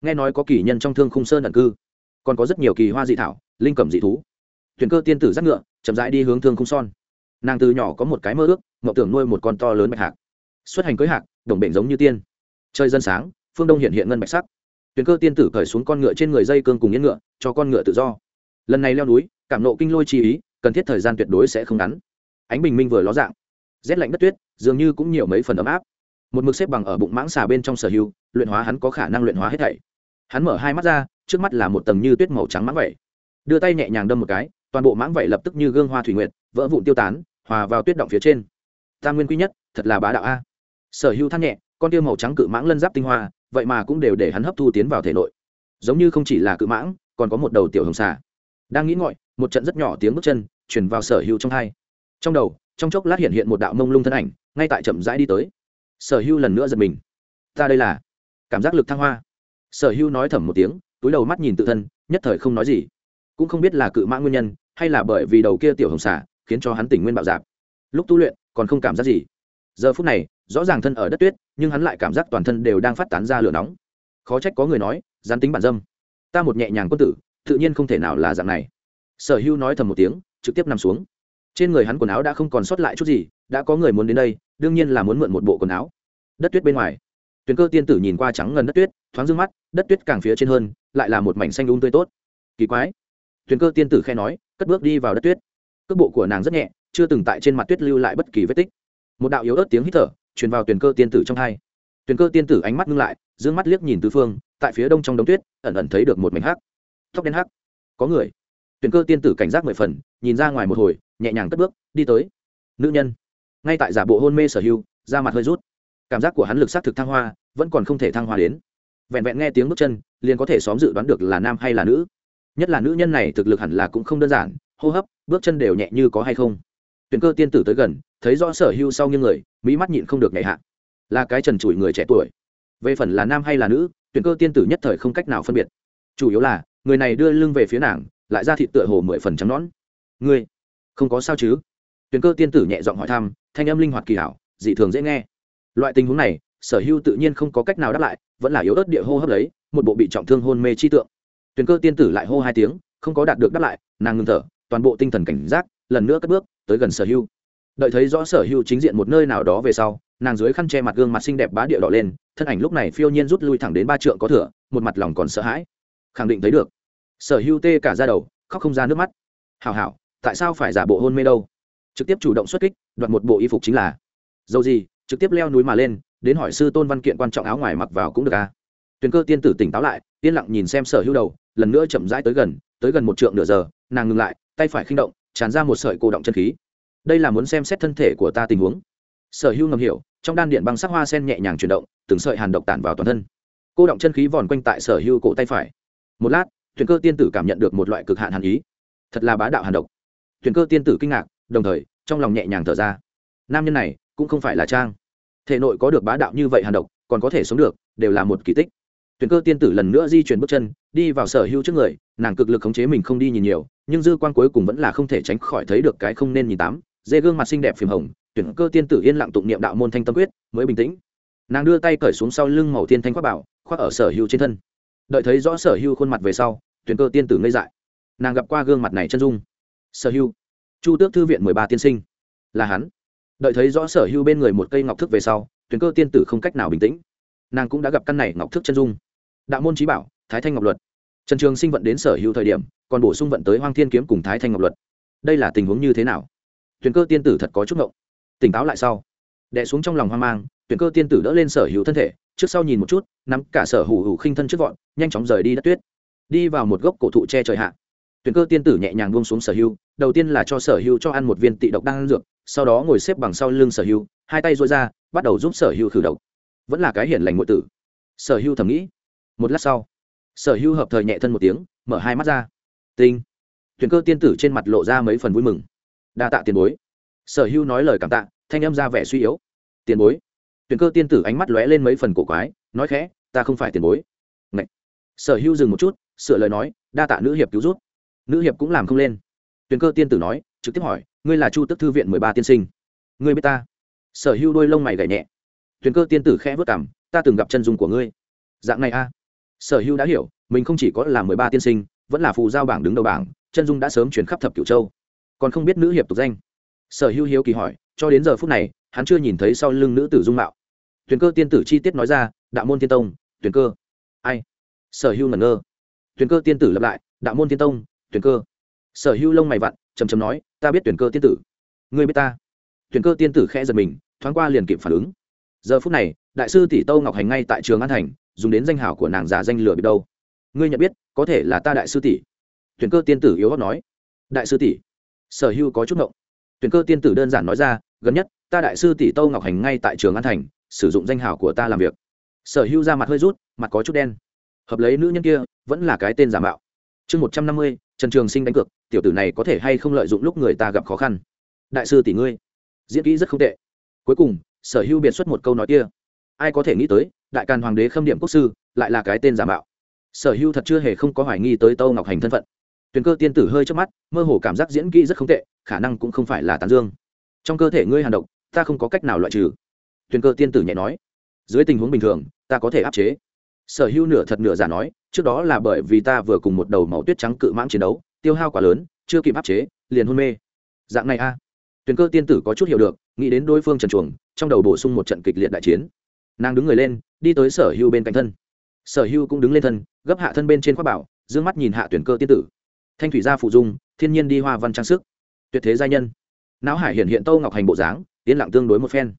Nghe nói có kỳ nhân trong thương khung sơn ẩn cư, còn có rất nhiều kỳ hoa dị thảo, linh cẩm dị thú. Tuyển cơ tiên tử dắt ngựa, chậm rãi đi hướng thương khung son. Nàng từ nhỏ có một cái mơ ước mậu tưởng nuôi một con to lớn bạch hạc. Xuất hành cưới hạc, đồng bệnh giống như tiên. Chơi dân sáng, phương đông hiện hiện ngân bạch sắc. Tuyển cơ tiên tử cởi xuống con ngựa trên người dây cương cùng yên ngựa, cho con ngựa tự do. Lần này leo núi, cảm nộ kinh lôi chi ý, cần thiết thời gian tuyệt đối sẽ không ngắn. Ánh bình minh vừa ló dạng. Rét lạnh đất tuyết, dường như cũng nhiều mấy phần ấm áp một mực xếp bằng ở bụng mãng xà bên trong sở hữu, luyện hóa hắn có khả năng luyện hóa hết thảy. Hắn mở hai mắt ra, trước mắt là một tầng như tuyết màu trắng mãng vẩy đưa tay nhẹ nhàng đâm một cái, toàn bộ mãng vẩy lập tức như gương hoa thủy nguyệt, vỡ vụn tiêu tán, hòa vào tuyết động phía trên. Tam nguyên quy nhất, thật là bá đạo a. Sở hữu than nhẹ, con tiêu màu trắng cự mãng lân giáp tinh hoa, vậy mà cũng đều để hắn hấp thu tiến vào thể nội. Giống như không chỉ là cự mãng, còn có một đầu tiểu hồng xà. Đang nghĩ ngọi, một trận rất nhỏ tiếng bước chân chuyển vào sở hữu trong hai. Trong đầu, trong chốc lát hiện hiện một đạo mông lung thân ảnh, ngay tại chậm rãi đi tới sở Hưu lần nữa giật mình. Ta đây là cảm giác lực thăng hoa. Sở Hưu nói thầm một tiếng, túi đầu mắt nhìn tự thân, nhất thời không nói gì. Cũng không biết là cự mã nguyên nhân, hay là bởi vì đầu kia tiểu hồng xả khiến cho hắn tỉnh nguyên bạo dạp. Lúc tu luyện, còn không cảm giác gì. Giờ phút này, rõ ràng thân ở đất tuyết, nhưng hắn lại cảm giác toàn thân đều đang phát tán ra lửa nóng. Khó trách có người nói, gián tính bản dâm. Ta một nhẹ nhàng quân tử, tự nhiên không thể nào là dạng này. Sở Hưu nói thầm một tiếng, trực tiếp nằm xuống. Trên người hắn quần áo đã không còn sót lại chút gì đã có người muốn đến đây, đương nhiên là muốn mượn một bộ quần áo. Đất tuyết bên ngoài. Tuyền cơ tiên tử nhìn qua trắng ngần đất tuyết, thoáng d ư ơ n g mắt, đất tuyết càng phía trên hơn, lại là một mảnh xanh un tươi tốt. Kỳ quái. Tuyền cơ tiên tử khe nói, cất bước đi vào đất tuyết. Cước bộ của nàng rất nhẹ, chưa từng tại trên mặt tuyết lưu lại bất kỳ vết tích. Một đạo yếu ớt tiếng hít thở, truyền vào tuyền cơ tiên tử trong hai. Tuyền cơ tiên tử ánh mắt ngưng lại d ư ơ n g mắt liếc nhìn tứ phương, tại phía đông trong đống tuyết, ẩn ẩn thấy được một mảnh hắc. Tóc đen hắc. Có người. Tuyền cơ tiên tử cảnh giác mười phần, nhìn ra ngoài một hồi, nhẹ nhàng cất bước, đi tới. Nữ nhân ngay tại giả bộ hôn mê sở hưu da mặt hơi rút. Cảm giác của hắn lực xác thực thăng hoa, vẫn còn không thể thăng hoa đến. Vẹn vẹn nghe tiếng bước chân, liền có thể xóm dự đoán được là nam hay là nữ. Nhất là nữ nhân này thực lực hẳn là cũng không đơn giản, hô hấp, bước chân đều nhẹ như có hay không. Tuyển cơ tiên tử tới gần, thấy rõ sở hưu sau nghiêng người, mỹ mắt nhịn không được nhảy hạ. Là cái trần trụi người trẻ tuổi. Về phần là nam hay là nữ, tuyển cơ tiên tử nhất thời không cách nào phân biệt. Chủ yếu là, người này đưa lưng về phía nàng, lại ra thịt tựa hồ mười phần trắng nón ngươi, không có sao chứ? Tuyển cơ tiên tử nhẹ giọng hỏi thăm thanh âm linh hoạt kỳ hảo, dị thường dễ nghe. Loại tình huống này, sở hưu tự nhiên không có cách nào đáp lại, vẫn là yếu ớt địa hô hấp lấy một bộ bị trọng thương hôn mê chi tượng. Tuyền cơ tiên tử lại hô hai tiếng, không có đạt được đáp lại, nàng ngừng thở, toàn bộ tinh thần cảnh giác, lần nữa cất bước, tới gần sở hưu đợi thấy rõ sở hưu chính diện một nơi nào đó về sau, nàng dưới khăn che mặt gương mặt xinh đẹp bá địa đỏ lên, thân ảnh lúc này phiêu nhiên rút lui thẳng đến ba trượng có thửa một mặt lòng còn sợ hãi. Khẳng định thấy được. Sở hưu tê cả ra đầu, khóc không ra nước mắt. Hào hào tại sao phải giả bộ hôn mê đâu? Trực tiếp chủ động xuất kích, đoạt một bộ y phục chính là. Dầu gì, trực tiếp leo núi mà lên, đến hỏi sư tôn văn kiện quan trọng áo ngoài mặc vào cũng được à? Tuyền cơ tiên tử tỉnh táo lại, yên lặng nhìn xem sở hữu đầu, lần nữa chậm rãi tới gần tới gần một trượng nửa giờ, nàng ngừng lại, tay phải khinh động, tràn ra một sợi cổ động chân khí. Đây là muốn xem xét thân thể của ta tình huống. Sở hữu ngầm hiểu, trong đan điện băng sắc hoa sen nhẹ nhàng chuyển động, từng sợi hàn độc tản vào toàn thân. Cô động chân khí vòn quanh tại sở hữu cổ tay phải. Một lát thuyền cơ tiên tử cảm nhận được một loại cực hạn hàn ý. Thật là bá đạo hàn độc. Thuyền cơ tiên tử kinh ngạc đồng thời, trong lòng nhẹ nhàng thở ra. Nam nhân này cũng không phải là trang. Thể nội có được bá đạo như vậy hàn độc, còn có thể sống được, đều là một kỳ tích. Tuyển cơ tiên tử lần nữa di chuyển bước chân, đi vào sở hữu trước người, nàng cực lực khống chế mình không đi nhìn nhiều, nhưng dư quan cuối cùng vẫn là không thể tránh khỏi thấy được cái không nên nhìn tám dê gương mặt xinh đẹp phìm hồng, tuyển cơ tiên tử yên lặng tụng niệm đạo môn thanh tâm quyết, mới bình tĩnh. Nàng đưa tay cởi xuống sau lưng màu tiên thanh khoác bảo, khoác ở sở hữu trên thân. Đợi thấy rõ sở hữu khuôn mặt về sau, tuyển cơ tiên tử ngây dại. Nàng gặp qua gương mặt này chân dung. Sở hữu chu tước thư viện mười ba tiên sinh. Là hắn. Đợi thấy rõ sở hữu bên người một cây ngọc thức về sau tuyển cơ tiên tử không cách nào bình tĩnh. Nàng cũng đã gặp căn này ngọc thức chân dung. Đạo môn trí bảo, thái thanh ngọc luật. Trần trường sinh vận đến sở hữu thời điểm, còn bổ sung vận tới hoang thiên kiếm cùng thái thanh ngọc luật. Đây là tình huống như thế nào? Tuyển cơ tiên tử thật có chút ngộng. Tỉnh táo lại sau. Đẻ xuống trong lòng hoang mang tuyển cơ tiên tử đỡ lên sở hữu thân thể, trước sau nhìn một chút, nắm cả sở hữu hữu khinh thân trước vọn nhanh chóng rời đi đất tuyết. Đi vào một gốc cổ thụ che trời hạ. Tuyển cơ tiên tử nhẹ nhàng buông xuống sở hữu đầu tiên là cho sở hữu cho ăn một viên tị độc đang ăn dược, sau đó ngồi xếp bằng sau lưng sở hữu, hai tay dối ra, bắt đầu giúp sở hữu khử độc. Vẫn là cái hiển lành ngụy tử. Sở hữu thầm nghĩ. Một lát sau, sở hữu hợp thời nhẹ thân một tiếng, mở hai mắt ra. Tinh. Tuyển cơ tiên tử trên mặt lộ ra mấy phần vui mừng. Đa tạ tiền bối. Sở hữu nói lời cảm tạ, thanh âm ra vẻ suy yếu. Tiền bối. Tuyển cơ tiên tử ánh mắt lóe lên mấy phần cổ quái, nói khẽ, ta không phải tiền bối. Ngậy. sở hữu dừng một chút, sửa lời nói, đa tạ nữ hiệp cứu rút nữ hiệp cũng làm không lên tuyền cơ tiên tử nói, trực tiếp hỏi, ngươi là chu tức thư viện mười ba tiên sinh? Ngươi biết ta? Sở hữu đôi lông mày gảy nhẹ. Tuyền cơ tiên tử khẽ vất cảm ta từng gặp chân dung của ngươi. Dạng này a? Sở hữu đã hiểu, mình không chỉ có là mười ba tiên sinh, vẫn là phù giao bảng đứng đầu bảng, chân dung đã sớm chuyển khắp thập cửu châu. Còn không biết nữ hiệp tục danh. Sở hữu hiếu kỳ hỏi, cho đến giờ phút này, hắn chưa nhìn thấy sau lưng nữ tử dung mạo. Tuyền cơ tiên tử chi tiết nói ra, đạo môn tiên tông, tuyền cơ. Ai? Sở hữu ngẩn ngơ. Tuyền cơ tiên tử lặp lại, đạo môn tiên tông, tuyền cơ sở hữu lông mày vặn, chầm chầm nói, ta biết tuyển cơ tiên tử. Ngươi biết ta. Tuyển cơ tiên tử khẽ giật mình, thoáng qua liền kịp phản ứng. Giờ phút này, đại sư tỷ tâu ngọc hành ngay tại trường an thành, dùng đến danh hảo của nàng giả danh lừa bị đâu. Ngươi nhận biết, có thể là ta đại sư tỷ. Tuyển cơ tiên tử yếu hót nói. Đại sư tỷ? Sở hưu có chút ngộng. Tuyển cơ tiên tử đơn giản nói ra, gần nhất, ta đại sư tỷ tâu ngọc hành ngay tại trường an thành, sử dụng danh hảo của ta làm việc. Sở hưu ra mặt hơi rút, mặt có chút đen. Hợp lấy nữ nhân kia, vẫn là cái tên giả mạo chương một trăm năm mươi, trần trường sinh đánh cược, tiểu tử này có thể hay không lợi dụng lúc người ta gặp khó khăn? Đại sư tỷ ngươi, diễn kỹ rất không tệ. Cuối cùng, sở hưu biệt xuất một câu nói kia. Ai có thể nghĩ tới, đại càn hoàng đế khâm điểm quốc sư, lại là cái tên giả mạo. Sở hưu thật chưa hề không có hoài nghi tới tâu ngọc hành thân phận. Tuyền cơ tiên tử hơi trước mắt, mơ hồ cảm giác diễn kỹ rất không tệ, khả năng cũng không phải là tàn dương. Trong cơ thể ngươi hàn độc, ta không có cách nào loại trừ. Tuyền cơ tiên tử nhẹ nói, dưới tình huống bình thường, ta có thể áp chế. Sở hữu nửa thật nửa giả nói trước đó là bởi vì ta vừa cùng một đầu màu tuyết trắng cự mãng chiến đấu, tiêu hao quá lớn, chưa kịp áp chế, liền hôn mê. Dạng này a. À. tuyền cơ tiên tử có chút hiểu được, nghĩ đến đối phương trần chuồng, trong đầu bổ sung một trận kịch liệt đại chiến. Nàng đứng người lên, đi tới sở hưu bên cạnh thân. Sở hưu cũng đứng lên thân, gấp hạ thân bên trên khoác bảo d ư ơ n g mắt nhìn hạ tuyển cơ tiên tử. Thanh thủy gia phụ dung, thiên nhiên đi hoa văn trang sức. Tuyệt thế gia nhân. Não hải hiện hiện tâu ngọc hành bộ dáng, yên lặng tương đối một phen.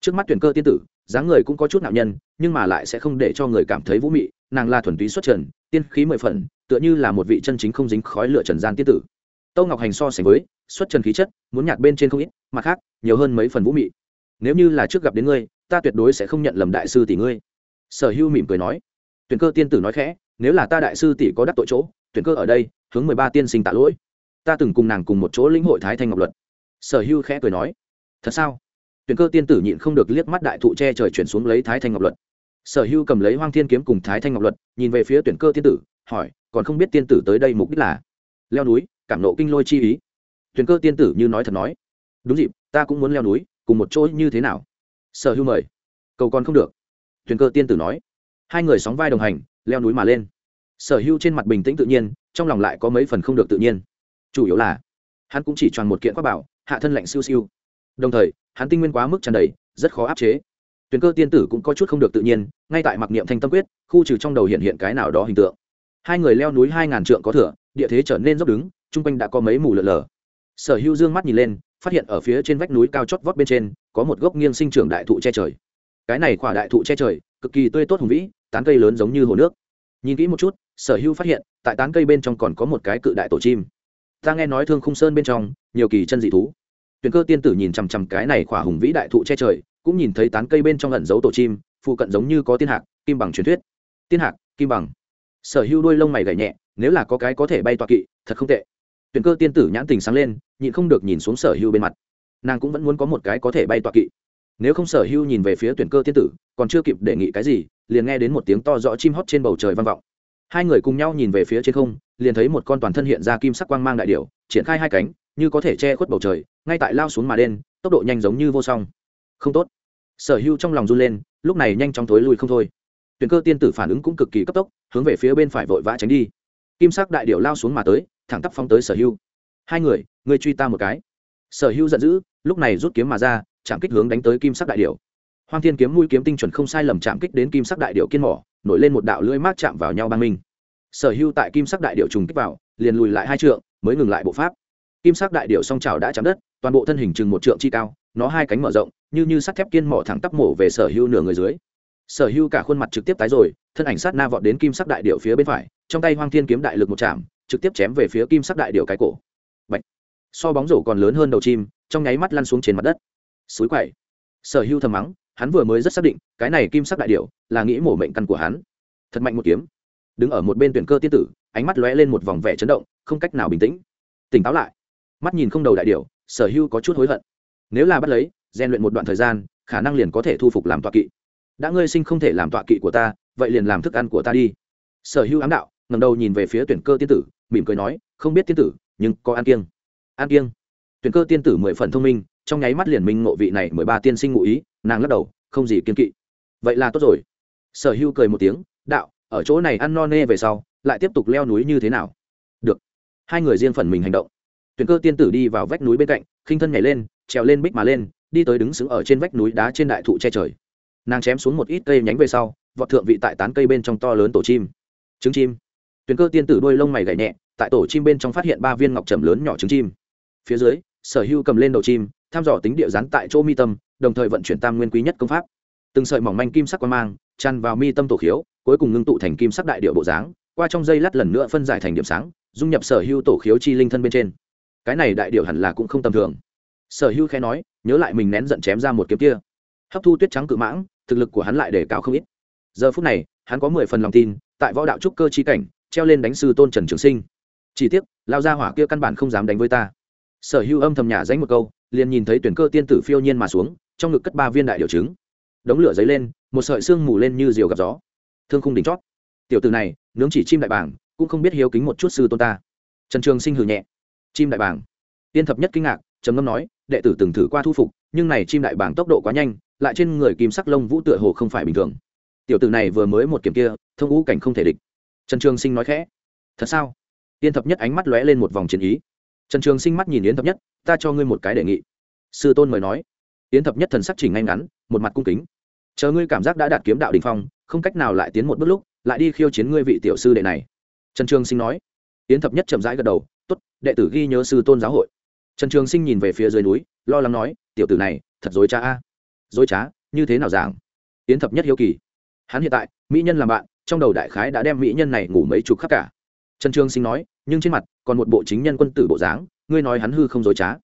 Trước mắt tuyển cơ tiên tử dáng người cũng có chút nạo nhân, nhưng mà lại sẽ không để cho người cảm thấy vũ mị. Nàng là thuần túy xuất trần, tiên khí mười phần, tựa như là một vị chân chính không dính khói lửa trần gian tiết tử. Tâu ngọc hành so sánh với, xuất trần khí chất, muốn nhạt bên trên không ít, mặt khác, nhiều hơn mấy phần vũ mị. Nếu như là trước gặp đến ngươi, ta tuyệt đối sẽ không nhận lầm đại sư tỷ ngươi. Sở hưu mỉm cười nói. Tuyển cơ tiên tử nói khẽ, nếu là ta đại sư tỷ có đắc tội chỗ, tuyển cơ ở đây, hướng mười ba tiên sinh tạ lỗi. Ta từng cùng nàng cùng một chỗ lĩnh hội thái thanh ngọc luật. Sở hưu khẽ cười nói. Thật sao? Tuyển cơ tiên tử nhịn không được liếc mắt đại thụ che trời chuyển xuống lấy thái thanh ngọc luật. Sở hưu cầm lấy hoang thiên kiếm cùng thái thanh ngọc luật, nhìn về phía tuyển cơ tiên tử, hỏi, còn không biết tiên tử tới đây mục đích là? Leo núi, cảm nộ kinh lôi chi ý. Tuyển cơ tiên tử như nói thật nói, đúng dịp, ta cũng muốn leo núi, cùng một chỗ như thế nào? Sở hưu mời, cầu còn không được. Tuyển cơ tiên tử nói, hai người sóng vai đồng hành, leo núi mà lên. Sở hưu trên mặt bình tĩnh tự nhiên, trong lòng lại có mấy phần không được tự nhiên. Chủ yếu là, hắn cũng chỉ tròn một kiện quát bảo, hạ thân lạnh siêu siêu đồng thời, hắn tinh nguyên quá mức tràn đầy, rất khó áp chế. Tuyền cơ tiên tử cũng có chút không được tự nhiên, ngay tại mặc niệm thanh tâm quyết, khu trừ trong đầu hiện hiện cái nào đó hình tượng. Hai người leo núi hai ngàn trượng có thửa địa thế trở nên dốc đứng, chung quanh đã có mấy mù lợn lờ. Sở hữu dương mắt nhìn lên, phát hiện ở phía trên vách núi cao chót vót bên trên, có một gốc nghiêng sinh trưởng đại thụ che trời. Cái này khỏa đại thụ che trời, cực kỳ tươi tốt hùng vĩ, tán cây lớn giống như hồ nước. Nhìn kỹ một chút, sở hữu phát hiện, tại tán cây bên trong còn có một cái cự đại tổ chim. Ta nghe nói thương khung sơn bên trong, nhiều kỳ chân dị thú. Tuyển cơ tiên tử nhìn chằm chằm cái này khỏa hùng vĩ đại thụ che trời, cũng nhìn thấy tán cây bên trong ẩn dấu tổ chim, phụ cận giống như có tiên hạc, kim bằng truyền thuyết. Tiên hạc, kim bằng. Sở hữu đuôi lông mày gảy nhẹ, nếu là có cái có thể bay tọa kỵ, thật không tệ. Tuyển cơ tiên tử nhãn tình sáng lên, nhịn không được nhìn xuống sở hữu bên mặt. Nàng cũng vẫn muốn có một cái có thể bay tọa kỵ. Nếu không sở hữu nhìn về phía tuyển cơ tiên tử, còn chưa kịp đề nghị cái gì, liền nghe đến một tiếng to rõ chim hót trên bầu trời vang vọng. Hai người cùng nhau nhìn về phía trên không, liền thấy một con toàn thân hiện ra kim sắc quang mang đại điểu, triển khai hai cánh, như có thể che khuất bầu trời ngay tại lao xuống mà đen, tốc độ nhanh giống như vô song. Không tốt. Sở hữu trong lòng run lên, lúc này nhanh chóng thối lui không thôi. Tuyển cơ tiên tử phản ứng cũng cực kỳ cấp tốc, hướng về phía bên phải vội vã tránh đi. Kim sắc đại điệu lao xuống mà tới, thẳng tắp phóng tới sở hưu. Hai người người truy ta một cái. Sở hưu giận dữ, lúc này rút kiếm mà ra, chạm kích hướng đánh tới kim sắc đại điệu hoang thiên kiếm mũi kiếm tinh chuẩn không sai lầm chạm kích đến kim sắc đại điệu kiên mỏ, nổi lên một đạo lưỡi mát chạm vào nhau băng minh. Sở hưu tại kim sắc đại điệu trùng kích vào, liền lùi lại hai trượng, mới ngừng lại bộ pháp. Kim sắc đại điệu song trào đã chạm đất toàn bộ thân hình chừng một trượng chi cao, nó hai cánh mở rộng, như như sắt thép kiên mỏ thẳng tắp mổ về sở hưu nửa người dưới. Sở hưu cả khuôn mặt trực tiếp tái rồi, thân ảnh sát na vọt đến kim sắc đại điệu phía bên phải, trong tay hoang thiên kiếm đại lực một chạm, trực tiếp chém về phía kim sắc đại điệu cái cổ. Bạch. so bóng rổ còn lớn hơn đầu chim, trong nháy mắt lăn xuống trên mặt đất. Suối quậy sở hưu thầm mắng, hắn vừa mới rất xác định, cái này kim sắc đại điệu là nghĩ mổ mệnh căn của hắn. Thật mạnh một kiếm. Đứng ở một bên tuyển cơ tiên tử, ánh mắt lóe lên một vòng vẻ chấn động, không cách nào bình tĩnh. Tỉnh táo lại. Mắt nhìn không đầu đại điệu sở hưu có chút hối hận. Nếu là bắt lấy, rèn luyện một đoạn thời gian, khả năng liền có thể thu phục làm tọa kỵ. Đã ngươi sinh không thể làm tọa kỵ của ta, vậy liền làm thức ăn của ta đi. Sở Hưu ám đạo ngầm đầu nhìn về phía tuyển cơ tiên tử, mỉm cười nói, không biết tiên tử, nhưng có an kiêng. An kiêng. Tuyển cơ tiên tử mười phần thông minh, trong nháy mắt liền minh ngộ vị này mười ba tiên sinh ngụ ý, nàng lắc đầu, không gì kiên kỵ. Vậy là tốt rồi. Sở Hưu cười một tiếng, đạo, ở chỗ này ăn no nê về sau, lại tiếp tục leo núi như thế nào? Được. Hai người riêng phần mình hành động tuyển cơ tiên tử đi vào vách núi bên cạnh, khinh thân nhảy lên, trèo lên bích mà lên, đi tới đứng xứng ở trên vách núi đá trên đại thụ che trời. Nàng chém xuống một ít cây nhánh về sau, vọt thượng vị tại tán cây bên trong to lớn tổ chim. Trứng chim. Tuyển cơ tiên tử đôi lông mày gậy nhẹ, tại tổ chim bên trong phát hiện ba viên ngọc trầm lớn nhỏ trứng chim. Phía dưới, sở hưu cầm lên đầu chim thăm dò tính địa rắn tại chỗ mi tâm, đồng thời vận chuyển tam nguyên quý nhất công pháp. Từng sợi mỏng manh kim sắc quan mang chăn vào mi tâm tổ khiếu, cuối cùng ngưng tụ thành kim sắc đại điệu bộ dáng, qua trong dây lát lần nữa phân giải thành điểm sáng, dung nhập sở hưu tổ khiếu chi linh thân bên trên cái này đại điệu hẳn là cũng không tầm thường. Sở hưu khẽ nói, nhớ lại mình nén giận chém ra một kiếm kia. Hấp thu tuyết trắng cự mãng, thực lực của hắn lại để cao không ít. Giờ phút này, hắn có mười phần lòng tin, tại võ đạo trúc cơ chi cảnh, treo lên đánh sư tôn trần trường sinh. Chỉ tiếc, lao ra hỏa kia căn bản không dám đánh với ta. Sở hữu âm thầm nhà danh một câu, liền nhìn thấy tuyển cơ tiên tử phiêu nhiên mà xuống, trong ngực cất ba viên đại điều trứng. Đống lửa dấy lên, một sợi xương mù lên như diều gặp gió. Thương khung đỉnh chót. Tiểu từ này, nướng chỉ chim đại bảng cũng không biết hiếu kính một chút sư tôn ta. Trần trường sinh hừ nhẹ chim đại bảng tiên thập nhất kinh ngạc, trầm ngâm nói, đệ tử từng thử qua thu phục, nhưng này chim đại bảng tốc độ quá nhanh, lại trên người kim sắc lông vũ tựa hồ không phải bình thường. Tiểu tử này vừa mới một kiểm kia, thông ngũ cảnh không thể địch. Trần trường sinh nói khẽ, thật sao? Tiên thập nhất ánh mắt lóe lên một vòng chiến ý. Trần trường sinh mắt nhìn yến thập nhất, ta cho ngươi một cái đề nghị. Sư tôn mời nói. Yến thập nhất thần sắc chỉnh ngay ngắn, một mặt cung kính. Chờ ngươi cảm giác đã đạt kiếm đạo đình phong, không cách nào lại tiến một bước lúc, lại đi khiêu chiến ngươi vị tiểu sư đệ này. Trần trường sinh nói. Yến thập nhất chậm rãi gật đầu Tốt, đệ tử ghi nhớ sư tôn giáo hội. Trần trường sinh nhìn về phía dưới núi lo lắng nói tiểu tử này thật dối trá, a. Dối trá? Như thế nào giảng? Yến thập nhất hiếu kỳ. Hắn hiện tại mỹ nhân làm bạn trong đầu đại khái đã đem mỹ nhân này ngủ mấy chục khắc cả. Trần Trường sinh nói nhưng trên mặt còn một bộ chính nhân quân tử bộ dáng ngươi nói hắn hư không dối trá.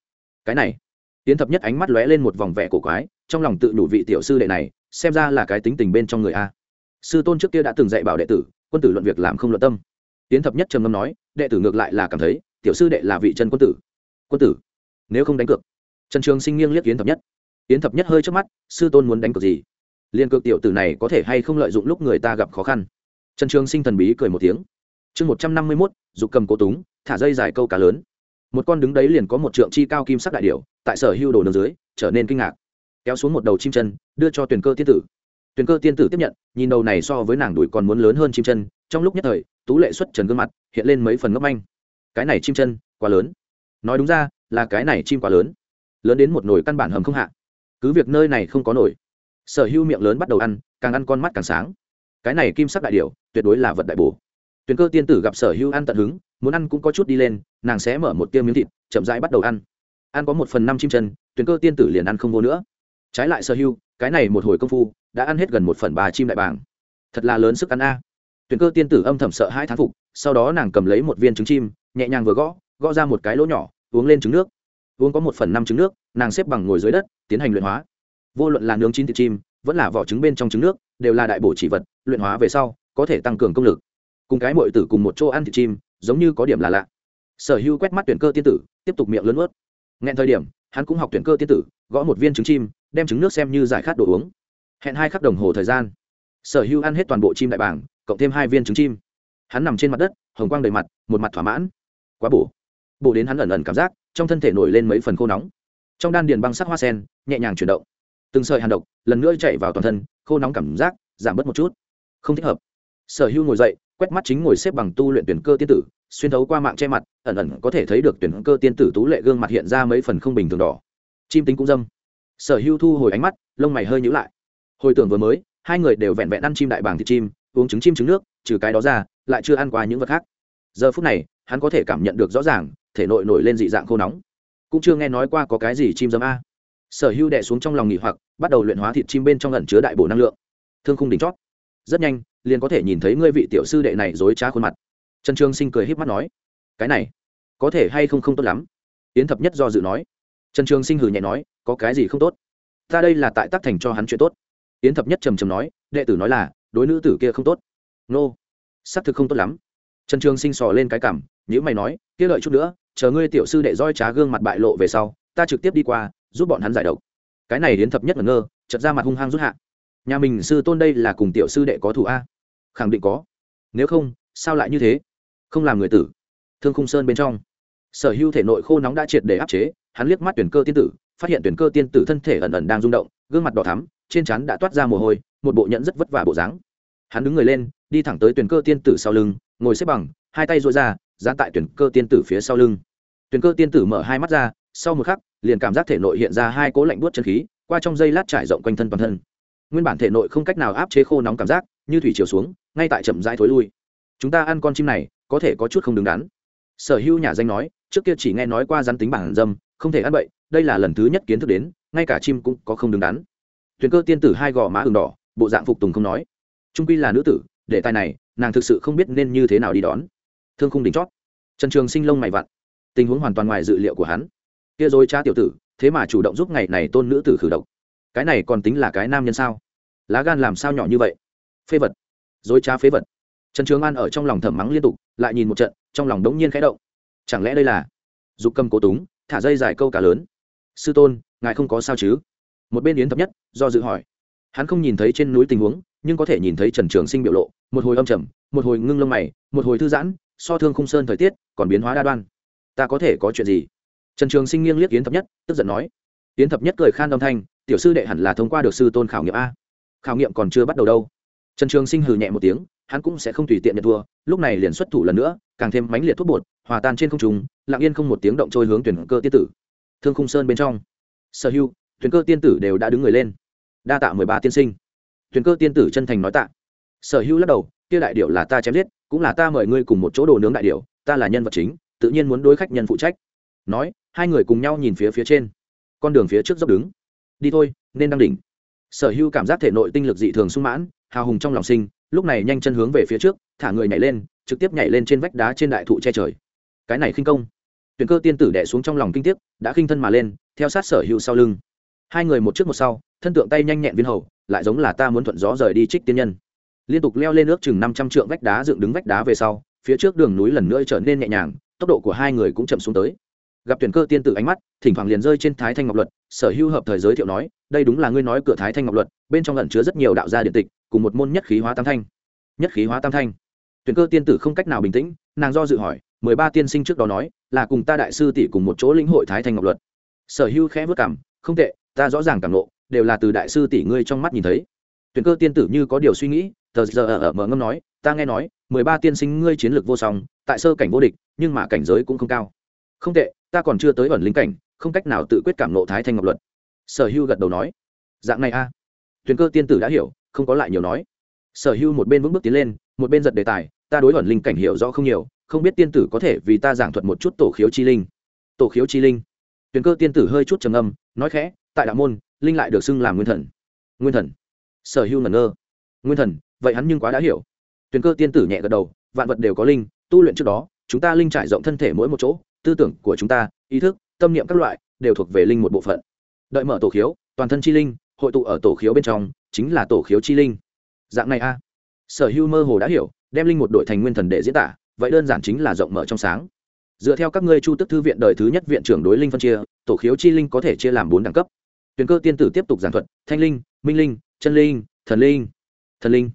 Cái này. Yến thập nhất ánh mắt lóe lên một vòng vẻ cổ quái trong lòng tự đủ vị tiểu sư đệ này xem ra là cái tính tình bên trong người a. Sư tôn trước kia đã từng dạy bảo đệ tử quân tử luận việc làm không luận tâm. Yến thập nhất trầm ngâm nói đệ tử ngược lại là cảm thấy tiểu sư đệ là vị chân quân tử. Quân tử? Nếu không đánh cược, trần trường sinh nghiêng liếc yến thập nhất. Yến thập nhất hơi trước mắt, sư tôn muốn đánh cược gì? Liên cược tiểu tử này có thể hay không lợi dụng lúc người ta gặp khó khăn? Trần trường sinh thần bí cười một tiếng. Chương một trăm năm mươi mốt, dục cầm cố túng, thả dây dài câu cá lớn. Một con đứng đấy liền có một trượng chi cao kim sắc đại điệu tại sở hưu đồ đường dưới, trở nên kinh ngạc. Kéo xuống một đầu chim chân, đưa cho tuyển cơ tiên tử. Tuyền cơ tiên tử tiếp nhận, nhìn đầu này so với nàng đùi còn muốn lớn hơn chim chân, trong lúc nhất thời, tú lệ xuất trần gương mặt, hiện lên mấy phần ngấp anh cái này chim chân quá lớn. Nói đúng ra, là cái này chim quá lớn. Lớn đến một nồi căn bản hầm không hạ. Cứ việc nơi này không có nồi. Sở hữu miệng lớn bắt đầu ăn, càng ăn con mắt càng sáng. Cái này kim sắc đại điều tuyệt đối là vật đại bổ. Tuyền cơ tiên tử gặp sở hữu ăn tận hứng, muốn ăn cũng có chút đi lên, nàng sẽ mở một tiêu miếng thịt, chậm rãi bắt đầu ăn. Ăn có một phần năm chim chân, tuyền cơ tiên tử liền ăn không vô nữa. Trái lại sở hữu cái này một hồi công phu, đã ăn hết gần một phần ba chim đại bàng. Thật là lớn sức ăn a. À. tuyền cơ tiên tử âm thầm sợ hai thán phục, sau đó nàng cầm lấy một viên trứng chim nhẹ nhàng vừa gõ gõ ra một cái lỗ nhỏ, uống lên trứng nước. Uống có một phần năm trứng nước, nàng xếp bằng ngồi dưới đất, tiến hành luyện hóa. Vô luận là nướng chín thịt chim, vẫn là vỏ trứng bên trong trứng nước, đều là đại bổ chỉ vật, luyện hóa về sau, có thể tăng cường công lực. Cùng cái mội tử cùng một chỗ ăn thịt chim, giống như có điểm là lạ. Sở hữu quét mắt tuyển cơ tiên tử, tiếp tục miệng lớn ướt nghẹn thời điểm, hắn cũng học tuyển cơ tiên tử, gõ một viên trứng chim, đem trứng nước xem như giải khát đồ uống. Hẹn hai khắc đồng hồ thời gian. Sở hữu ăn hết toàn bộ chim đại bảng cộng thêm hai viên trứng chim. Hắn nằm trên mặt đất, hồng quang đầy mặt, một mặt thỏa mãn quá bổ. Bổ đến hắn ẩn ẩn cảm giác, trong thân thể nổi lên mấy phần khô nóng. Trong đan điền băng sắc hoa sen, nhẹ nhàng chuyển động. Từng sợi hàn độc lần nữa chạy vào toàn thân, khô nóng cảm giác giảm bớt một chút. Không thích hợp. Sở hữu ngồi dậy, quét mắt chính ngồi xếp bằng tu luyện tuyển cơ tiên tử, xuyên thấu qua mạng che mặt, ẩn ẩn có thể thấy được tuyển cơ tiên tử tú lệ gương mặt hiện ra mấy phần không bình thường đỏ. Chim tính cũng dâm. Sở hữu thu hồi ánh mắt, lông mày hơi nhữ lại. Hồi tưởng vừa mới, hai người đều vẹn vẹn ăn chim đại bàng thịt chim, uống trứng chim trứng nước, trừ cái đó ra, lại chưa ăn qua những vật khác. Giờ phút này hắn có thể cảm nhận được rõ ràng, thể nội nổi lên dị dạng khô nóng. Cũng chưa nghe nói qua có cái gì chim dâm a. Sở hữu đẻ xuống trong lòng nghỉ hoặc, bắt đầu luyện hóa thịt chim bên trong lần chứa đại bổ năng lượng. Thương khung đỉnh chót. Rất nhanh, liền có thể nhìn thấy ngươi vị tiểu sư đệ này dối trá khuôn mặt. Trần trương sinh cười h í p mắt nói, cái này, có thể hay không không tốt lắm? Yến thập nhất do dự nói. Trần trương sinh hử nhẹ nói, có cái gì không tốt? Ta đây là tại tác thành cho hắn chuyện tốt. Yến thập nhất trầm trầm nói, đệ tử nói là, đối nữ tử kia không tốt. Nô, xác thực không tốt lắm trần trường sinh sò lên cái cảm nhữ mày nói, kia lợi chút nữa, chờ ngươi tiểu sư đệ roi trá gương mặt bại lộ về sau, ta trực tiếp đi qua, giúp bọn hắn giải độc. Cái này đến thập nhất là ngơ chật ra mặt hung hăng rút hạ. Nhà mình sư tôn đây là cùng tiểu sư đệ có thủ a? Khẳng định có. Nếu không, sao lại như thế? Không làm người tử. Thương khung sơn bên trong. Sở hữu thể nội khô nóng đã triệt để áp chế, hắn liếc mắt tuyển cơ tiên tử, phát hiện tuyển cơ tiên tử thân thể ẩn ẩn đang rung động, gương mặt đỏ thắm, trên trán đã toát ra mồ hôi, một bộ nhẫn rất vất vả bộ dáng. Hắn đứng người lên đi thẳng tới tuyển cơ tiên tử sau lưng, ngồi xếp bằng, hai tay dội ra, dán tại tuyển cơ tiên tử phía sau lưng. Tuyển cơ tiên tử mở hai mắt ra, sau một khắc, liền cảm giác thể nội hiện ra hai cố lạnh buốt chân khí, qua trong dây lát trải rộng quanh thân toàn thân. Nguyên bản thể nội không cách nào áp chế khô nóng cảm giác, như thủy chiều xuống, ngay tại chậm rãi thối lui. Chúng ta ăn con chim này, có thể có chút không đứng đắn. Sở hữu nhà danh nói, trước kia chỉ nghe nói qua rắn tính bản dâm, không thể ăn bậy, đây là lần thứ nhất kiến thức đến, ngay cả chim cũng có không đứng đắn. Tuyền cơ tiên tử hai gò má ừng đỏ, bộ dạng phục tùng không nói. Trung quy là nữ tử để tài này, nàng thực sự không biết nên như thế nào đi đón. Thương khung đỉnh chót. Trần trường sinh lông mày vặn. Tình huống hoàn toàn ngoài dự liệu của hắn. Kia dối cha tiểu tử, thế mà chủ động giúp ngày này tôn nữ tử khử độc. Cái này còn tính là cái nam nhân sao? Lá gan làm sao nhỏ như vậy? Phế vật. Dối cha phế vật. Trần trường an ở trong lòng thầm mắng liên tục, lại nhìn một trận, trong lòng đống nhiên khẽ động. Chẳng lẽ đây là dục cầm cố túng, thả dây dài câu cả lớn? Sư tôn, ngài không có sao chứ? Một bên yến thập nhất, do dự hỏi. Hắn không nhìn thấy trên núi tình huống nhưng có thể nhìn thấy trần trường sinh biểu lộ, một hồi âm trầm, một hồi ngưng lông mày, một hồi thư giãn, so thương khung sơn thời tiết còn biến hóa đa đoan. Ta có thể có chuyện gì? Trần trường sinh nghiêng liếc yến thập nhất, tức giận nói. Yến thập nhất cười khan âm thanh, tiểu sư đệ hẳn là thông qua được sư tôn khảo nghiệm a. Khảo nghiệm còn chưa bắt đầu đâu. Trần trường sinh hừ nhẹ một tiếng, hắn cũng sẽ không tùy tiện nhận thua, lúc này liền xuất thủ lần nữa, càng thêm mãnh liệt thuốc bột, hòa tan trên không trùng lặng yên không một tiếng động trôi hướng tuyển cơ tiên tử. Thương khung sơn bên trong. Sở hưu, tuyển cơ tiên tử đều đã đứng người lên. Đa tạ mười ba tiên sinh tuyển cơ tiên tử chân thành nói tạ. Sở hữu lắc đầu, kia đại điệu là ta chém giết, cũng là ta mời ngươi cùng một chỗ đồ nướng đại điệu ta là nhân vật chính, tự nhiên muốn đối khách nhân phụ trách. Nói, hai người cùng nhau nhìn phía phía trên. Con đường phía trước dốc đứng. Đi thôi, nên đăng đỉnh. Sở hữu cảm giác thể nội tinh lực dị thường sung mãn, hào hùng trong lòng sinh, lúc này nhanh chân hướng về phía trước, thả người nhảy lên, trực tiếp nhảy lên trên vách đá trên đại thụ che trời. Cái này khinh công. Tuyển cơ tiên tử đẻ xuống trong lòng kinh tiếc, đã khinh thân mà lên, theo sát sở hữu sau lưng. Hai người một trước một sau thân tượng tay nhanh nhẹn viên hầu, lại giống là ta muốn thuận gió rời đi trích tiên nhân. Liên tục leo lên nước chừng năm trăm trượng vách đá dựng đứng vách đá về sau, phía trước đường núi lần nữa trở nên nhẹ nhàng, tốc độ của hai người cũng chậm xuống tới. Gặp tuyển cơ tiên tử ánh mắt, thỉnh thoảng liền rơi trên thái thanh ngọc luật, sở hữu hợp thời giới thiệu nói, đây đúng là ngươi nói cửa thái thanh ngọc luật, bên trong lẩn chứa rất nhiều đạo gia điện tịch, cùng một môn nhất khí hóa tam thanh. Nhất khí hóa tam thanh. Tuyển cơ tiên tử không cách nào bình tĩnh, nàng do dự hỏi, mười ba tiên sinh trước đó nói, là cùng ta đại sư tỷ cùng một chỗ lĩnh hội thái thanh ngọc luật. Sở hữu khẽ vất cảm, không tệ, ta rõ ràng cảm nộ đều là từ đại sư tỷ ngươi trong mắt nhìn thấy. Tuyển cơ tiên tử như có điều suy nghĩ, tờ giờ ở mở ngâm nói, ta nghe nói, mười ba tiên sinh ngươi chiến lược vô song, tại sơ cảnh vô địch, nhưng mà cảnh giới cũng không cao. Không tệ, ta còn chưa tới ẩn linh cảnh, không cách nào tự quyết cảm nộ thái thanh ngọc luật. Sở hưu gật đầu nói. Dạng này a. À. tuyển cơ tiên tử đã hiểu, không có lại nhiều nói. Sở hưu một bên vững bước tiến lên, một bên giật đề tài, ta đối ẩn linh cảnh hiểu rõ không nhiều, không biết tiên tử có thể vì ta giảng thuật một chút tổ khiếu chi linh. Tổ khiếu chi linh? Tuyển cơ tiên tử hơi chút trầm âm nói khẽ, tại đạo môn linh lại được xưng làm nguyên thần. Nguyên thần. Sở hưu ngẩn ngơ. Nguyên thần, vậy hắn nhưng quá đã hiểu. Tuyền cơ tiên tử nhẹ gật đầu, vạn vật đều có linh, tu luyện trước đó, chúng ta linh trải rộng thân thể mỗi một chỗ, tư tưởng của chúng ta, ý thức, tâm niệm các loại, đều thuộc về linh một bộ phận. Đợi mở tổ khiếu, toàn thân chi linh, hội tụ ở tổ khiếu bên trong, chính là tổ khiếu chi linh. Dạng này a. Sở hưu mơ hồ đã hiểu, đem linh một đội thành nguyên thần để diễn tả, vậy đơn giản chính là rộng mở trong sáng. Dựa theo các ngươi chu tức thư viện đời thứ nhất viện trưởng đối linh phân chia, tổ khiếu chi linh có thể chia làm bốn đẳng cấp tuyển cơ tiên tử tiếp tục giảng thuật, thanh linh, minh linh, chân linh, thần linh thần linh.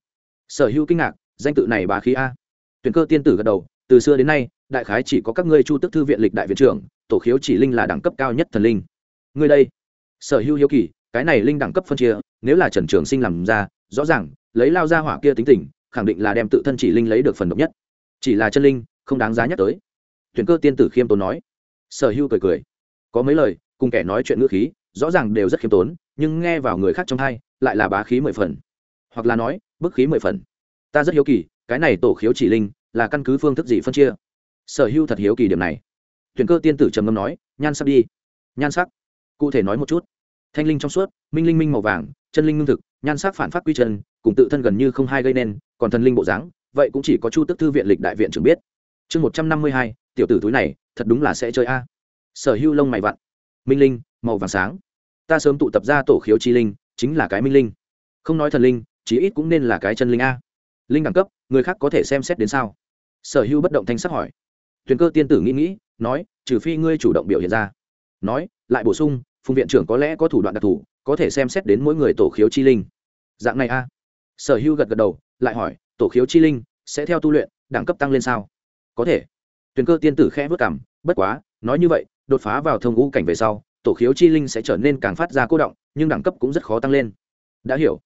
Sở hữu kinh ngạc, danh tự này bá khí a. Tuyển cơ tiên tử gật đầu, từ xưa đến nay, đại khái chỉ có các ngươi chu tức thư viện lịch đại viện trưởng, tổ khiếu chỉ linh là đẳng cấp cao nhất thần linh. Ngươi đây, sở hữu hiếu kỳ, cái này linh đẳng cấp phân chia, nếu là trần trường sinh làm ra, rõ ràng, lấy lao ra hỏa kia tính tình, khẳng định là đem tự thân chỉ linh lấy được phần độc nhất. Chỉ là chân linh, không đáng giá nhắc tới. Tuyển cơ tiên tử khiêm tốn nói. Sở hữu cười cười. Có mấy lời, cùng kẻ nói chuyện ngữ khí rõ ràng đều rất khiêm tốn, nhưng nghe vào người khác trong thai, lại là bá khí mười phần. Hoặc là nói, bức khí mười phần. Ta rất hiếu kỳ, cái này tổ khiếu chỉ linh, là căn cứ phương thức gì phân chia? Sở hữu thật hiếu kỳ điểm này. Tuyển cơ tiên tử trầm ngâm nói, nhan sắc đi. Nhan sắc. Cụ thể nói một chút. Thanh linh trong suốt, minh linh minh màu vàng, chân linh ngưng thực, nhan sắc phản phát quy chân, cùng tự thân gần như không hai gây nên, còn thần linh bộ dáng, vậy cũng chỉ có chu tức thư viện lịch đại viện trưởng biết. Chương một trăm năm mươi hai, tiểu tử túi này, thật đúng là sẽ chơi a. Sở hữu lông mày vặn. Minh linh màu vàng sáng. Ta sớm tụ tập ra tổ khiếu chi linh, chính là cái minh linh. Không nói thần linh, chí ít cũng nên là cái chân linh a. Linh đẳng cấp, người khác có thể xem xét đến sao? Sở hữu bất động thanh sắc hỏi. Tuyền cơ tiên tử nghĩ nghĩ, nói, trừ phi ngươi chủ động biểu hiện ra. Nói, lại bổ sung, phùng viện trưởng có lẽ có thủ đoạn đặc thù, có thể xem xét đến mỗi người tổ khiếu chi linh. Dạng này a. Sở hữu gật gật đầu, lại hỏi, tổ khiếu chi linh, sẽ theo tu luyện, đẳng cấp tăng lên sao? Có thể. Tuyền cơ tiên tử khẽ vất cảm bất quá, nói như vậy, đột phá vào thông ngũ cảnh về sau tổ khiếu chi linh sẽ trở nên càng phát ra cô động, nhưng đẳng cấp cũng rất khó tăng lên. Đã hiểu.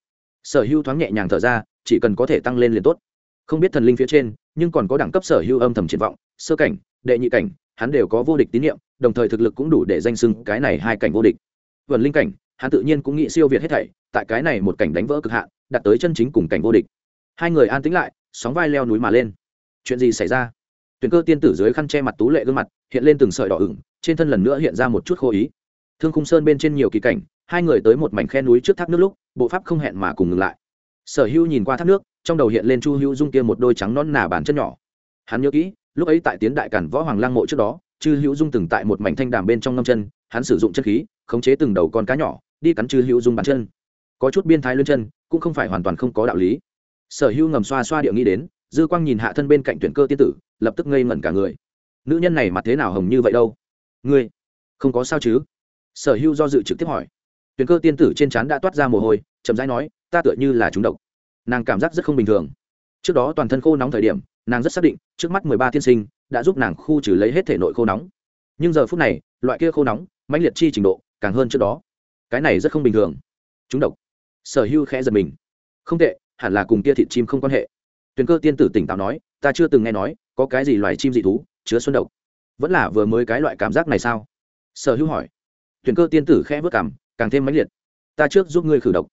Sở hữu thoáng nhẹ nhàng thở ra, chỉ cần có thể tăng lên liền tốt. Không biết thần linh phía trên, nhưng còn có đẳng cấp sở hữu âm thầm triển vọng, sơ cảnh, đệ nhị cảnh, hắn đều có vô địch tín nhiệm đồng thời thực lực cũng đủ để danh sưng cái này hai cảnh vô địch. Vần linh cảnh, hắn tự nhiên cũng nghĩ siêu việt hết thảy, tại cái này một cảnh đánh vỡ cực hạn, đạt tới chân chính cùng cảnh vô địch. Hai người an tĩnh lại, sóng vai leo núi mà lên. Chuyện gì xảy ra? Tuyển cơ tiên tử dưới khăn che mặt tú lệ gương mặt, hiện lên từng sợi đỏ ửng, trên thân lần nữa hiện ra một chút khô ý thương khung sơn bên trên nhiều kỳ cảnh, hai người tới một mảnh khe núi trước thác nước lúc, bộ pháp không hẹn mà cùng ngừng lại. Sở hữu nhìn qua thác nước, trong đầu hiện lên chu hữu dung kia một đôi trắng non nà bàn chân nhỏ. Hắn nhớ kỹ, lúc ấy tại tiến đại cản võ hoàng lang mộ trước đó chư hữu dung từng tại một mảnh thanh đàm bên trong ngâm chân, hắn sử dụng chân khí, khống chế từng đầu con cá nhỏ, đi cắn chư hữu dung bàn chân. Có chút biên thái lươn chân, cũng không phải hoàn toàn không có đạo lý. Sở hữu ngầm xoa xoa địa nghĩ đến, dư quang nhìn hạ thân bên cạnh tuyển cơ tiên tử, lập tức ngây ngẩn cả người. Nữ nhân này mặt thế nào hồng như vậy đâu? Ngươi, không có sao chứ? Sở hữu do dự trực tiếp hỏi. Tuyền cơ tiên tử trên trán đã toát ra mồ hôi, chậm rãi nói, ta tựa như là chúng độc. Nàng cảm giác rất không bình thường. Trước đó toàn thân khô nóng thời điểm, nàng rất xác định, trước mắt mười ba tiên sinh đã giúp nàng khu trừ lấy hết thể nội khô nóng. Nhưng giờ phút này, loại kia khô nóng, mãnh liệt chi trình độ, càng hơn trước đó. Cái này rất không bình thường. Chúng độc. Sở hưu khẽ giật mình. Không tệ, hẳn là cùng kia thịt chim không quan hệ. Tuyền cơ tiên tử tỉnh táo nói, ta chưa từng nghe nói, có cái gì loài chim dị thú chứa xuân độc. Vẫn là vừa mới cái loại cảm giác này sao? Sở hưu hỏi tuyển cơ tiên tử khẽ vớt cảm, càng thêm mãnh liệt. Ta trước giúp ngươi khử độc.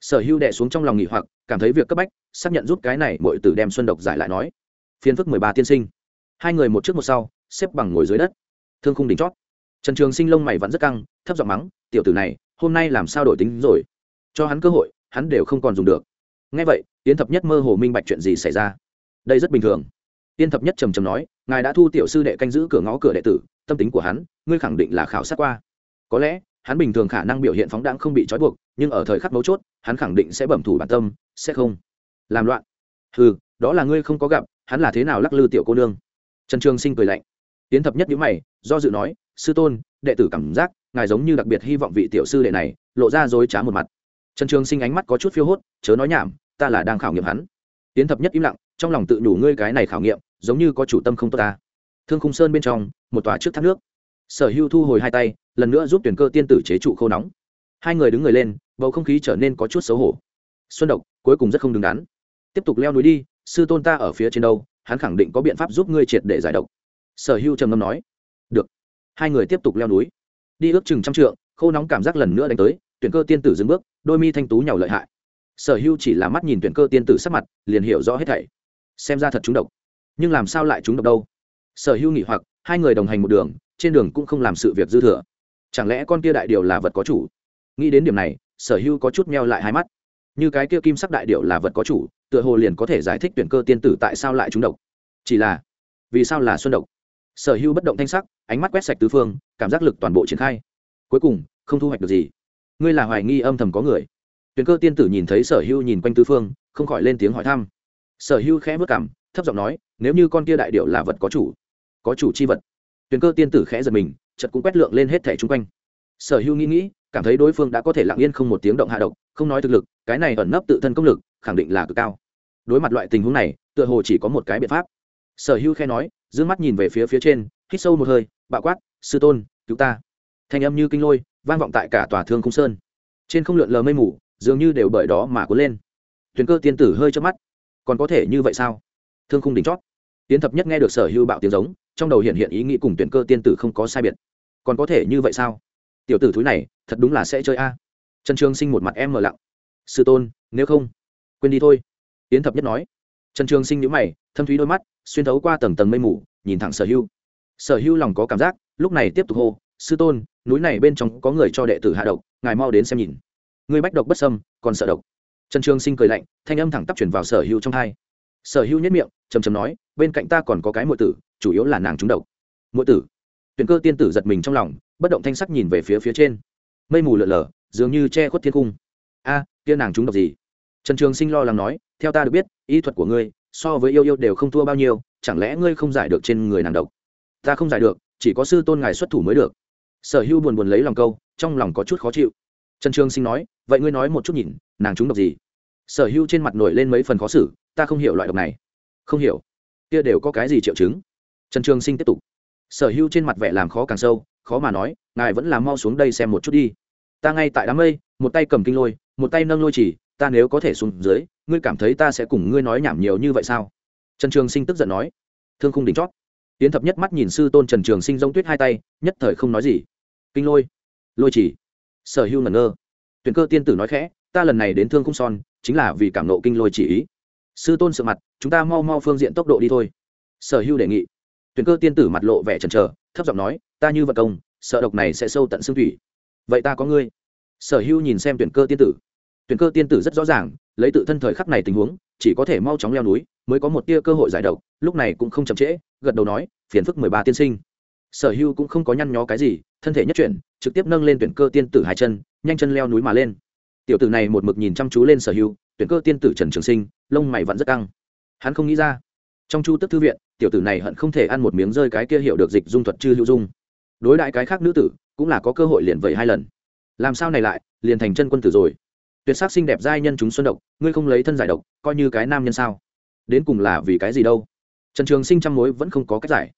Sở hưu đệ xuống trong lòng nghỉ hoặc, cảm thấy việc cấp bách, xác nhận giúp cái này mọi tử đem xuân độc giải lại nói. Phiên phức mười ba tiên sinh. Hai người một trước một sau, xếp bằng ngồi dưới đất. Thương khung đỉnh chót. Trần trường sinh lông mày vẫn rất căng, thấp giọng mắng, tiểu tử này, hôm nay làm sao đổi tính rồi? Cho hắn cơ hội, hắn đều không còn dùng được. Ngay vậy tiến thập nhất mơ hồ minh bạch chuyện gì xảy ra. Đây rất bình thường. Tiên thập nhất trầm trầm nói, ngài đã thu tiểu sư đệ canh giữ cửa ngõ cửa đệ tử, tâm tính của hắn, ngươi khẳng định là khảo sát qua có lẽ, hắn bình thường khả năng biểu hiện phóng đáng không bị trói buộc, nhưng ở thời khắc mấu chốt, hắn khẳng định sẽ bẩm thủ bản tâm, sẽ không. Làm loạn. Ừ đó là ngươi không có gặp, hắn là thế nào lắc lư tiểu cô nương? Trần trường sinh cười lạnh. Tiến thập nhất nhữ mày, do dự nói, sư tôn, đệ tử cảm giác, ngài giống như đặc biệt hy vọng vị tiểu sư đệ này, lộ ra dối trá một mặt. Trần trường sinh ánh mắt có chút phiêu hốt, chớ nói nhảm, ta là đang khảo nghiệm hắn. Tiến thập nhất im lặng, trong lòng tự đủ ngươi cái này khảo nghiệm, giống như có chủ tâm không tốt ta. Thương khung sơn bên trong, một tòa trước thác nước. Sở hưu thu hồi hai tay lần nữa giúp tuyển cơ tiên tử chế trụ khô nóng. Hai người đứng người lên, bầu không khí trở nên có chút xấu hổ. Xuân độc, cuối cùng rất không đứng đắn. Tiếp tục leo núi đi, sư tôn ta ở phía trên đâu, hắn khẳng định có biện pháp giúp ngươi triệt để giải độc. Sở hưu trầm ngâm nói. Được. Hai người tiếp tục leo núi. Đi ước chừng trăm trượng khô nóng cảm giác lần nữa đánh tới, tuyển cơ tiên tử dừng bước, đôi mi thanh tú nhàu lợi hại. Sở hưu chỉ là mắt nhìn tuyển cơ tiên tử sắc mặt, liền hiểu rõ hết thảy. Xem ra thật trúng độc. Nhưng làm sao lại trúng độc đâu? Sở hưu nghỉ hoặc, hai người đồng hành một đường, trên đường cũng không làm sự việc dư thừa chẳng lẽ con kia đại điều là vật có chủ? Nghĩ đến điểm này, sở hưu có chút meo lại hai mắt. Như cái kia kim sắc đại điệu là vật có chủ, tựa hồ liền có thể giải thích tuyển cơ tiên tử tại sao lại trúng độc. Chỉ là, vì sao là xuân độc? Sở hưu bất động thanh sắc, ánh mắt quét sạch tứ phương, cảm giác lực toàn bộ triển khai. Cuối cùng, không thu hoạch được gì. Ngươi là hoài nghi âm thầm có người. Tuyển cơ tiên tử nhìn thấy sở hưu nhìn quanh tứ phương, không khỏi lên tiếng hỏi thăm. Sở hưu khẽ vất cảm, thấp giọng nói, nếu như con kia đại điệu là vật có chủ có chủ chi vật. Tuyển cơ tiên tử khẽ giật mình chật cũng quét lượng lên hết thẻ chung quanh. Sở hưu nghĩ nghĩ, cảm thấy đối phương đã có thể lặng yên không một tiếng động hạ độc, không nói thực lực, cái này ẩn nấp tự thân công lực, khẳng định là cực cao. Đối mặt loại tình huống này, tựa hồ chỉ có một cái biện pháp. Sở hưu khe nói d ư ơ n g mắt nhìn về phía phía trên, hít sâu một hơi, bạo quát, sư tôn, cứu ta. Thanh âm như kinh lôi, vang vọng tại cả tòa thương không sơn. Trên không lượn lờ mây mù, dường như đều bởi đó mà cuốn lên. Thuyền cơ tiên tử hơi chớp mắt. Còn có thể như vậy sao? Thương khung đỉnh chót. Tiến thập nhất nghe được sở hưu bạo tiếng giống, trong đầu hiện hiện ý nghĩ cùng tuyển cơ tiên tử không có sai biệt còn có thể như vậy sao? Tiểu tử thúi này, thật đúng là sẽ chơi a. Trần trường sinh một mặt em mờ lặng. Sư tôn, nếu không, quên đi thôi. Yến thập nhất nói. Trần trường sinh nhữ mày, thâm thúy đôi mắt, xuyên thấu qua tầng tầng mây mù, nhìn thẳng sở hưu. Sở hưu lòng có cảm giác, lúc này tiếp tục hô, sư tôn, núi này bên trong có người cho đệ tử hạ độc, ngài mau đến xem nhìn. Người bách độc bất sâm còn sợ độc. Trần trường sinh cười lạnh, thanh âm thẳng tắp chuyển vào sở hưu trong hai sở hưu nhất miệng chầm chầm nói, bên cạnh ta còn có cái m tử, chủ yếu là nàng trúng độc. M tử? Tuyển cơ tiên tử giật mình trong lòng bất động thanh sắc nhìn về phía phía trên. Mây mù lợn lờ dường như che khuất thiên cung a à, kia nàng trúng độc gì? Trần trường sinh lo lắng nói theo ta được biết y thuật của ngươi so với yêu yêu đều không thua bao nhiêu chẳng lẽ ngươi không giải được trên người nàng độc? Ta không giải được chỉ có sư tôn ngài xuất thủ mới được. Sở hữu buồn buồn lấy lòng câu trong lòng có chút khó chịu. Trần trường sinh nói vậy ngươi nói một chút nhìn nàng trúng độc gì? Sở hữu trên mặt nổi lên mấy phần khó xử ta không hiểu loại độc này. Không hiểu kia đều có cái gì triệu chứng? Trần trường sinh tiếp tục sở hữu trên mặt vẻ làm khó càng sâu, khó mà nói, ngài vẫn làm mau xuống đây xem một chút đi. Ta ngay tại đám mây, một tay cầm kinh lôi, một tay nâng lôi chỉ, ta nếu có thể xuống dưới, ngươi cảm thấy ta sẽ cùng ngươi nói nhảm nhiều như vậy sao? Trần trường sinh tức giận nói. Thương không đỉnh chót. Tiến thập nhất mắt nhìn sư tôn trần trường sinh giống tuyết hai tay, nhất thời không nói gì. Kinh lôi lôi chỉ. Sở hưu ngẩn ngơ. Tuyển cơ tiên tử nói khẽ, ta lần này đến thương không son, chính là vì cảm nộ kinh lôi chỉ ý. Sư tôn sợ mặt, chúng ta mau mau phương diện tốc độ đi thôi. Sở hưu đề nghị tuyển cơ tiên tử mặt lộ vẻ trần trờ thấp giọng nói, ta như vật công, sợ độc này sẽ sâu tận xương thủy. Vậy ta có ngươi. Sở hữu nhìn xem tuyển cơ tiên tử. Tuyển cơ tiên tử rất rõ ràng, lấy tự thân thời khắc này tình huống, chỉ có thể mau chóng leo núi, mới có một tia cơ hội giải độc, lúc này cũng không chậm trễ, gật đầu nói, phiền phức mười ba tiên sinh. Sở hữu cũng không có nhăn nhó cái gì, thân thể nhất chuyển, trực tiếp nâng lên tuyển cơ tiên tử hai chân, nhanh chân leo núi mà lên. Tiểu tử này một mực nhìn chăm chú lên sở hữu tuyển cơ tiên tử trần trường sinh, lông mày vẫn rất căng. Hắn không nghĩ ra trong chu tức thư viện, tiểu tử này hận không thể ăn một miếng rơi cái kia hiểu được dịch dung thuật chư hữu dung. Đối đại cái khác nữ tử, cũng là có cơ hội liền vậy hai lần. Làm sao này lại, liền thành chân quân tử rồi. Tuyệt sắc xinh đẹp giai nhân chúng xuân độc, ngươi không lấy thân giải độc, coi như cái nam nhân sao? Đến cùng là vì cái gì đâu? Trần trường sinh trăm mối vẫn không có cách giải.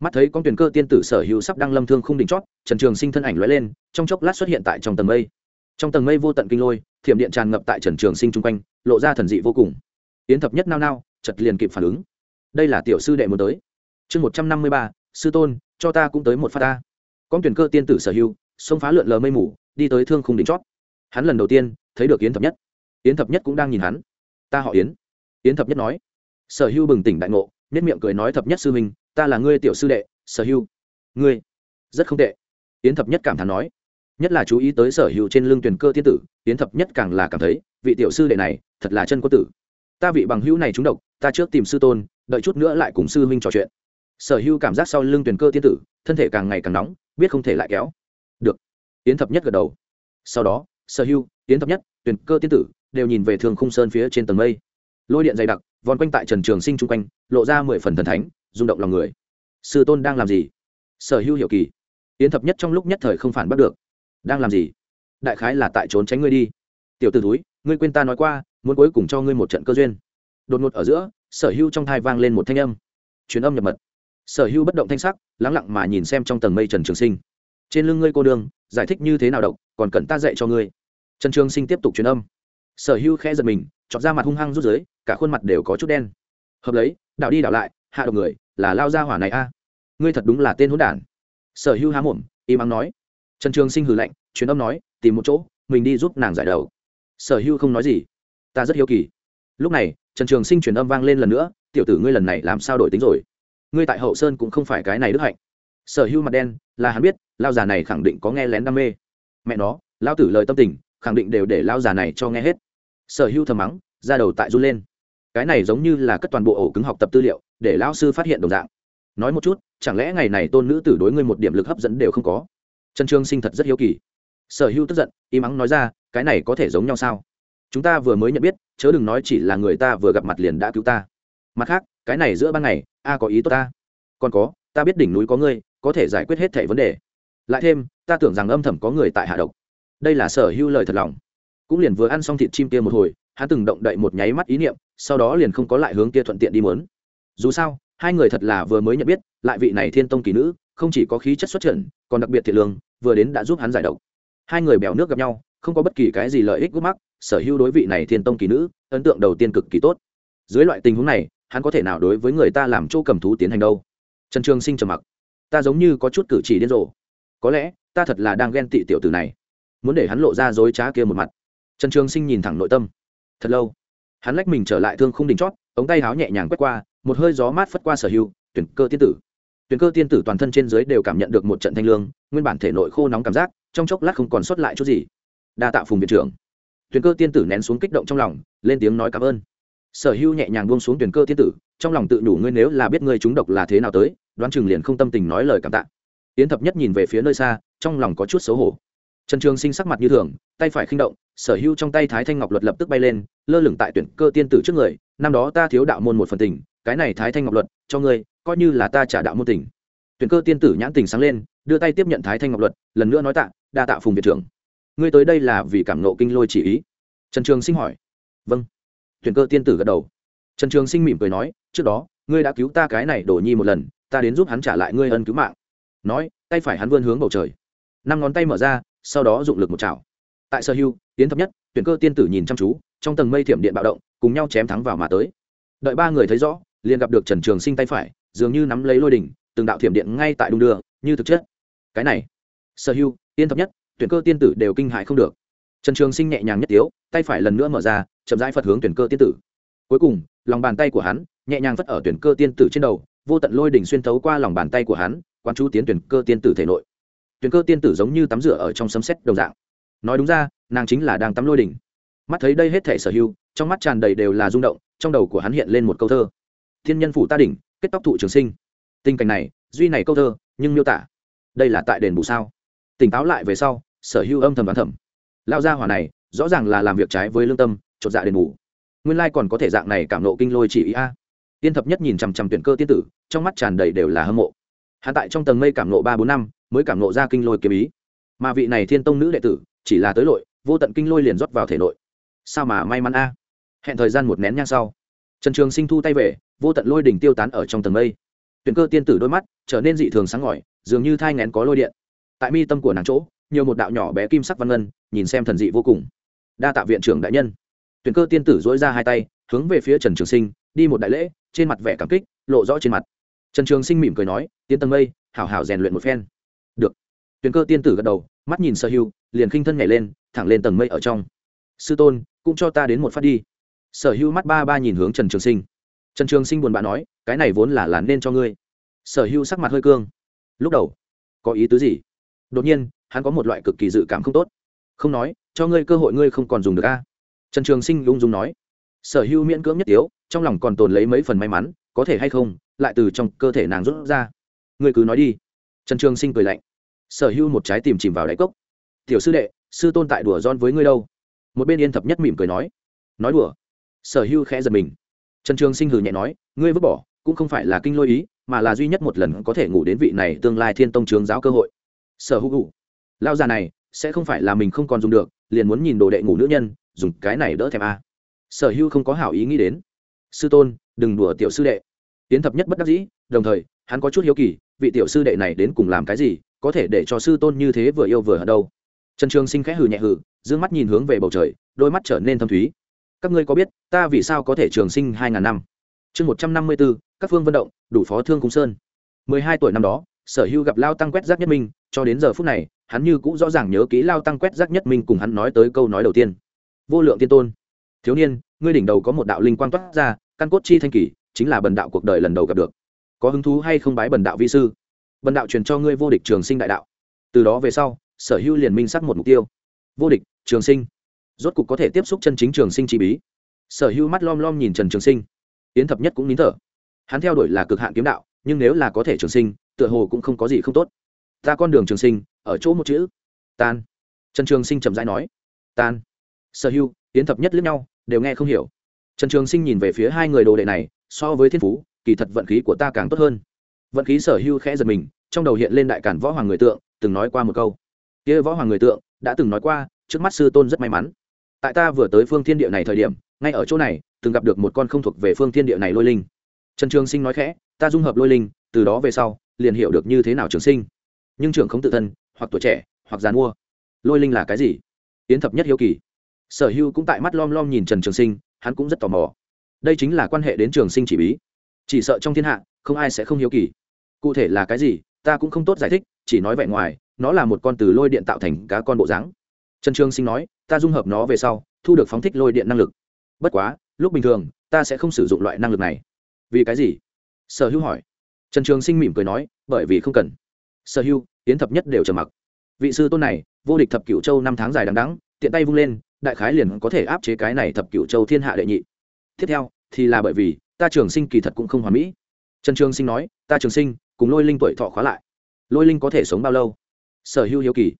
Mắt thấy con tuyển cơ tiên tử sở hữu sắp đăng lâm thương không đỉnh chót, trần trường sinh thân ảnh lóe lên, trong chốc lát xuất hiện tại trong tầng mây. Trong tầng mây vô tận kinh lôi, thiểm điện tràn ngập tại trần trường sinh chung quanh, lộ ra thần dị vô cùng. Yến thập nhất nao nao chật liền kịp phản ứng đây là tiểu sư đệ muốn tới. Chương một trăm năm mươi ba, sư tôn, cho ta cũng tới một pha ta. Con tuyển cơ tiên tử sở hữu, xông phá lượn lờ mây mù, đi tới thương khung đỉnh chót. Hắn lần đầu tiên thấy được yến thập nhất. Yến thập nhất cũng đang nhìn hắn. Ta họ yến. Yến thập nhất nói. Sở hưu bừng tỉnh đại ngộ, nhất miệng cười nói thập nhất sư huynh, ta là ngươi tiểu sư đệ, sở hưu ngươi. Rất không tệ. Yến thập nhất cảm thán nói. Nhất là chú ý tới sở hữu trên lưng tuyển cơ tiên tử, yến thập nhất càng là cảm thấy, vị tiểu sư đệ này thật là chân quân tử. Ta vị bằng hữu này trúng độc, ta trước tìm sư tôn đợi chút nữa lại cùng sư huynh trò chuyện. Sở Hưu cảm giác sau lưng tuyển cơ tiên tử, thân thể càng ngày càng nóng, biết không thể lại kéo. Được. Yến thập nhất gật đầu. Sau đó, sở hưu, yến thập nhất, tuyển cơ tiên tử đều nhìn về thường khung sơn phía trên tầng mây. Lôi điện dày đặc, vòn quanh tại trần trường sinh chung quanh, lộ ra mười phần thần thánh, rung động lòng người. Sư tôn đang làm gì? Sở hưu hiểu kỳ. Yến thập nhất trong lúc nhất thời không phản bắt được. Đang làm gì? Đại khái là tại trốn tránh ngươi đi. Tiểu t ử túi ngươi quên ta nói qua, muốn cuối cùng cho ngươi một trận cơ duyên. Đột ngột ở giữa sở hưu trong thai vang lên một thanh âm chuyến âm nhập mật. Sở hưu bất động thanh sắc, lắng lặng mà nhìn xem trong tầng mây trần trường sinh. Trên lưng ngươi cô đường, giải thích như thế nào độc, còn cần ta dạy cho ngươi. Trần trường sinh tiếp tục truyền âm. Sở hưu khẽ giật mình chọn ra mặt hung hăng rút dưới, cả khuôn mặt đều có chút đen. Hợp lấy, đảo đi đảo lại, hạ độc người, là lao ra hỏa này a. Ngươi thật đúng là tên hỗn đản. Sở hưu há mồm, im ắng nói. Trần trường sinh hừ lạnh, truyền âm nói, tìm một chỗ, mình đi giúp nàng giải đầu sở hưu không nói gì. Ta rất hiếu kỳ lúc này, trần trường sinh truyền âm vang lên lần nữa, tiểu tử ngươi lần này làm sao đổi tính rồi? Ngươi tại hậu sơn cũng không phải cái này đức hạnh. Sở hưu mặt đen, là hắn biết lao già này khẳng định có nghe lén đam mê. Mẹ nó lao tử lời tâm tình, khẳng định đều để lao già này cho nghe hết. Sở hưu thầm mắng ra đầu tại run lên. Cái này giống như là cất toàn bộ ổ cứng học tập tư liệu, để lao sư phát hiện đồng dạng. Nói một chút, chẳng lẽ ngày này tôn nữ tử đối ngươi một điểm lực hấp dẫn đều không có? Trần trương sinh thật rất hiếu kỳ. Sở hữu tức giận, im ắng nói ra, cái này có thể giống nhau sao? Chúng ta vừa mới nhận biết, chớ đừng nói chỉ là người ta vừa gặp mặt liền đã cứu ta. Mặt khác, cái này giữa ban ngày, a có ý tốt ta. Còn có, ta biết đỉnh núi có ngươi, có thể giải quyết hết thẻ vấn đề. Lại thêm, ta tưởng rằng âm thầm có người tại hạ độc. Đây là sở hữu lời thật lòng. Cũng liền vừa ăn xong thịt chim kia một hồi, hắn từng động đậy một nháy mắt ý niệm, sau đó liền không có lại hướng kia thuận tiện đi mớn. Dù sao, hai người thật là vừa mới nhận biết, lại vị này thiên tông kỳ nữ, không chỉ có khí chất xuất trận còn đặc biệt thiện lương, vừa đến đã giúp hắn giải độc. Hai người bèo nước gặp nhau, không có bất kỳ cái gì lợi ích gút mắc sở hữu đối vị này thiên tông kỳ nữ, ấn tượng đầu tiên cực kỳ tốt. Dưới loại tình huống này, hắn có thể nào đối với người ta làm chỗ cầm thú tiến hành đâu? Trần trường sinh trầm mặc. Ta giống như có chút cử chỉ điên rồ. Có lẽ, ta thật là đang ghen tị tiểu tử này. Muốn để hắn lộ ra dối trá kia một mặt. Trần trường sinh nhìn thẳng nội tâm. Thật lâu. Hắn lách mình trở lại thương không đỉnh chót, ống tay háo nhẹ nhàng quét qua, một hơi gió mát phất qua sở hữu, tuyển cơ tiên tử. Tuyển cơ tiên tử toàn thân trên dưới đều cảm nhận được một trận thanh lương, nguyên bản thể nội khô nóng cảm giác, trong chốc lát không còn sót lại chút gì. Đa tạ phùng viện trưởng tuyển cơ tiên tử nén xuống kích động trong lòng, lên tiếng nói cảm ơn. Sở hữu nhẹ nhàng buông xuống tuyển cơ tiên tử, trong lòng tự nhủ ngươi nếu là biết ngươi trúng độc là thế nào tới, đoán chừng liền không tâm tình nói lời cảm tạ. Yến thập nhất nhìn về phía nơi xa, trong lòng có chút xấu hổ. Trần trường sinh sắc mặt như thường, tay phải khinh động, sở hữu trong tay thái thanh ngọc luật lập tức bay lên, lơ lửng tại tuyển cơ tiên tử trước người, năm đó ta thiếu đạo môn một phần tình, cái này thái thanh ngọc luật, cho ngươi, coi như là ta trả đạo môn tình. Tuyển cơ tiên tử nhãn tình sáng lên, đưa tay tiếp nhận thái thanh ngọc luật, lần nữa nói tạ, đa tạ phùng Việt trưởng ngươi tới đây là vì cảm nộ kinh lôi chỉ ý. Trần trường sinh hỏi. Vâng. Tuyển cơ tiên tử gật đầu. Trần trường sinh mỉm cười nói, trước đó, ngươi đã cứu ta cái này đổ nhi một lần, ta đến giúp hắn trả lại ngươi ân cứu mạng. Nói, tay phải hắn vươn hướng bầu trời. Năm ngón tay mở ra, sau đó dụng lực một chảo. Tại sơ hưu tiến thấp nhất, tuyển cơ tiên tử nhìn chăm chú, trong tầng mây thiểm điện bạo động, cùng nhau chém thắng vào mà tới. Đợi ba người thấy rõ, liền gặp được trần trường sinh tay phải, dường như nắm lấy lôi đỉnh, từng đạo thiểm điện ngay tại đung đưa, như thực chất. Cái này, sở hưu tiên thấp nhất tuyển cơ tiên tử đều kinh hại không được. Trần trường sinh nhẹ nhàng nhất tiếu tay phải lần nữa mở ra chậm rãi phật hướng tuyển cơ tiên tử. Cuối cùng lòng bàn tay của hắn nhẹ nhàng phất ở tuyển cơ tiên tử trên đầu vô tận lôi đỉnh xuyên thấu qua lòng bàn tay của hắn quan chú tiến tuyển cơ tiên tử thể nội. Tuyển cơ tiên tử giống như tắm rửa ở trong sấm sét đồng dạng. Nói đúng ra nàng chính là đang tắm lôi đỉnh. Mắt thấy đây hết thể sở hữu, trong mắt tràn đầy đều là rung động trong đầu của hắn hiện lên một câu thơ. Thiên nhân phủ ta đỉnh kết tóc thụ trường sinh. Tình cảnh này duy này câu thơ nhưng miêu tả. Đây là tại đền bù sao? Tỉnh táo lại về sau, sở hữu âm thầm đoán thầm. Lao ra hỏa này, rõ ràng là làm việc trái với lương tâm, chột dạ đền bù. Nguyên lai còn có thể dạng này cảm nộ kinh lôi chỉ ý a. Tiên thập nhất nhìn chằm chằm tuyển cơ tiên tử, trong mắt tràn đầy đều là hâm mộ. Hạ tại trong tầng mây cảm nộ ba bốn năm, mới cảm nộ ra kinh lôi kiếm ý. Mà vị này thiên tông nữ đệ tử, chỉ là tới lội, vô tận kinh lôi liền rót vào thể nội. Sao mà may mắn a? Hẹn thời gian một nén nhang sau, trần trường sinh thu tay về, vô tận lôi đỉnh tiêu tán ở trong tầng mây. Tuyển cơ tiên tử đôi mắt, trở nên dị thường sáng ngỏi dường như thai ngén có lôi điện tại mi tâm của nàng chỗ, nhiều một đạo nhỏ bé kim sắc văn ngân, nhìn xem thần dị vô cùng. Đa tạ viện trưởng đại nhân. Tuyển cơ tiên tử dỗi ra hai tay, hướng về phía trần trường sinh, đi một đại lễ, trên mặt vẻ cảm kích, lộ rõ trên mặt. Trần trường sinh mỉm cười nói, tiến tầng mây, hảo hảo rèn luyện một phen. Được. Tuyển cơ tiên tử gật đầu, mắt nhìn sở hưu, liền khinh thân nhảy lên, thẳng lên tầng mây ở trong. Sư tôn, cũng cho ta đến một phát đi. Sở hưu mắt ba ba nhìn hướng trần trường sinh. Trần trường sinh buồn bã nói, cái này vốn là làn nên cho ngươi. Sở hưu sắc mặt hơi cương. Lúc đầu, có ý tứ gì? Đột nhiên, hắn có một loại cực kỳ dự cảm không tốt. Không nói, cho ngươi cơ hội ngươi không còn dùng được a. Trần trường sinh ung dung nói. Sở hưu miễn cưỡng nhất tiếu, trong lòng còn tồn lấy mấy phần may mắn, có thể hay không, lại từ trong cơ thể nàng rút ra. Ngươi cứ nói đi. Trần trường sinh cười lạnh. Sở hưu một trái tìm chìm vào đáy cốc. Tiểu sư đệ, sư tôn tại đùa giòn với ngươi đâu? Một bên yên thập nhất mỉm cười nói. Nói đùa. Sở hưu khẽ giật mình. Trần trường sinh hừ nhẹ nói, ngươi vứt bỏ, cũng không phải là kinh lôi ý, mà là duy nhất một lần có thể ngủ đến vị này tương lai thiên tông trường giáo cơ hội sở hữu ngủ lao già này, sẽ không phải là mình không còn dùng được, liền muốn nhìn đồ đệ ngủ nữ nhân, dùng cái này đỡ thèm a. Sở hữu không có hảo ý nghĩ đến. Sư tôn, đừng đùa tiểu sư đệ. Tiến thập nhất bất đắc dĩ, đồng thời, hắn có chút hiếu kỳ, vị tiểu sư đệ này đến cùng làm cái gì, có thể để cho sư tôn như thế vừa yêu vừa ở đâu. Trần trường sinh khẽ hừ nhẹ hừ d ư ơ n g mắt nhìn hướng về bầu trời, đôi mắt trở nên thâm thúy. Các ngươi có biết, ta vì sao có thể trường sinh hai ngàn năm? Chương một trăm năm mươi b ố các phương vận động, đủ phó thương cung sơn. Mười hai tuổi năm đó sở hữu gặp lao tăng quét rác nhất minh cho đến giờ phút này hắn như cũng rõ ràng nhớ kỹ lao tăng quét rác nhất minh cùng hắn nói tới câu nói đầu tiên. Vô lượng tiên tôn. Thiếu niên ngươi đỉnh đầu có một đạo linh quang toát ra căn cốt chi thanh kỷ, chính là bần đạo cuộc đời lần đầu gặp được. Có hứng thú hay không bái bần đạo vi sư? Bần đạo truyền cho ngươi vô địch trường sinh đại đạo. Từ đó về sau sở hữu liền minh sắc một mục tiêu. Vô địch trường sinh. Rốt cục có thể tiếp xúc chân chính trường sinh chi bí. Sở hữu mắt lom lom nhìn trần trường sinh. Yến thập nhất cũng nín thở. Hắn theo đuổi là cực hạn kiếm đạo nhưng nếu là có thể trường sinh, tựa hồ cũng không có gì không tốt. Ta con đường trường sinh, ở chỗ một chữ. Tan. Trần trường sinh chậm rãi nói. Tan. Sở hữu tiến thập nhất lướt nhau, đều nghe không hiểu. Trần trường sinh nhìn về phía hai người đồ đệ này, so với thiên phú, kỳ thật vận khí của ta càng tốt hơn. Vận khí sở hưu khẽ giật mình, trong đầu hiện lên đại cản võ hoàng người tượng, từng nói qua một câu. Kia võ hoàng người tượng, đã từng nói qua, trước mắt sư tôn rất may mắn. Tại ta vừa tới phương thiên địa này thời điểm, ngay ở chỗ này, từng gặp được một con không thuộc về phương thiên địa này lôi linh. Trần trường sinh nói khẽ ta dung hợp lôi linh, từ đó về sau, liền hiểu được như thế nào trường sinh. Nhưng trường không tự thân, hoặc tuổi trẻ, hoặc giàn mua lôi linh là cái gì? Yến thập nhất hiếu kỳ. Sở hưu cũng tại mắt lom lom nhìn trần trường sinh, hắn cũng rất tò mò. Đây chính là quan hệ đến trường sinh chỉ bí. Chỉ sợ trong thiên hạ, không ai sẽ không hiếu kỳ. Cụ thể là cái gì, ta cũng không tốt giải thích, chỉ nói vẻ ngoài, nó là một con từ lôi điện tạo thành cá con bộ dáng. Trần trường sinh nói, ta dung hợp nó về sau, thu được phóng thích lôi điện năng lực. Bất quá, lúc bình thường, ta sẽ không sử dụng loại năng lực này. Vì cái gì? Sở hữu hỏi. Trần trường sinh mỉm cười nói, bởi vì không cần. Sở hữu tiến thập nhất đều trầm mặc. Vị sư tôn này, vô địch thập cửu châu năm tháng dài đằng đắng tiện tay vung lên, đại khái liền có thể áp chế cái này thập cửu châu thiên hạ đệ nhị. Tiếp theo, thì là bởi vì, ta trường sinh kỳ thật cũng không hoàn mỹ. Trần trường sinh nói, ta trường sinh, cùng lôi linh tuổi thọ khóa lại. Lôi linh có thể sống bao lâu? Sở hữu hiếu kỳ.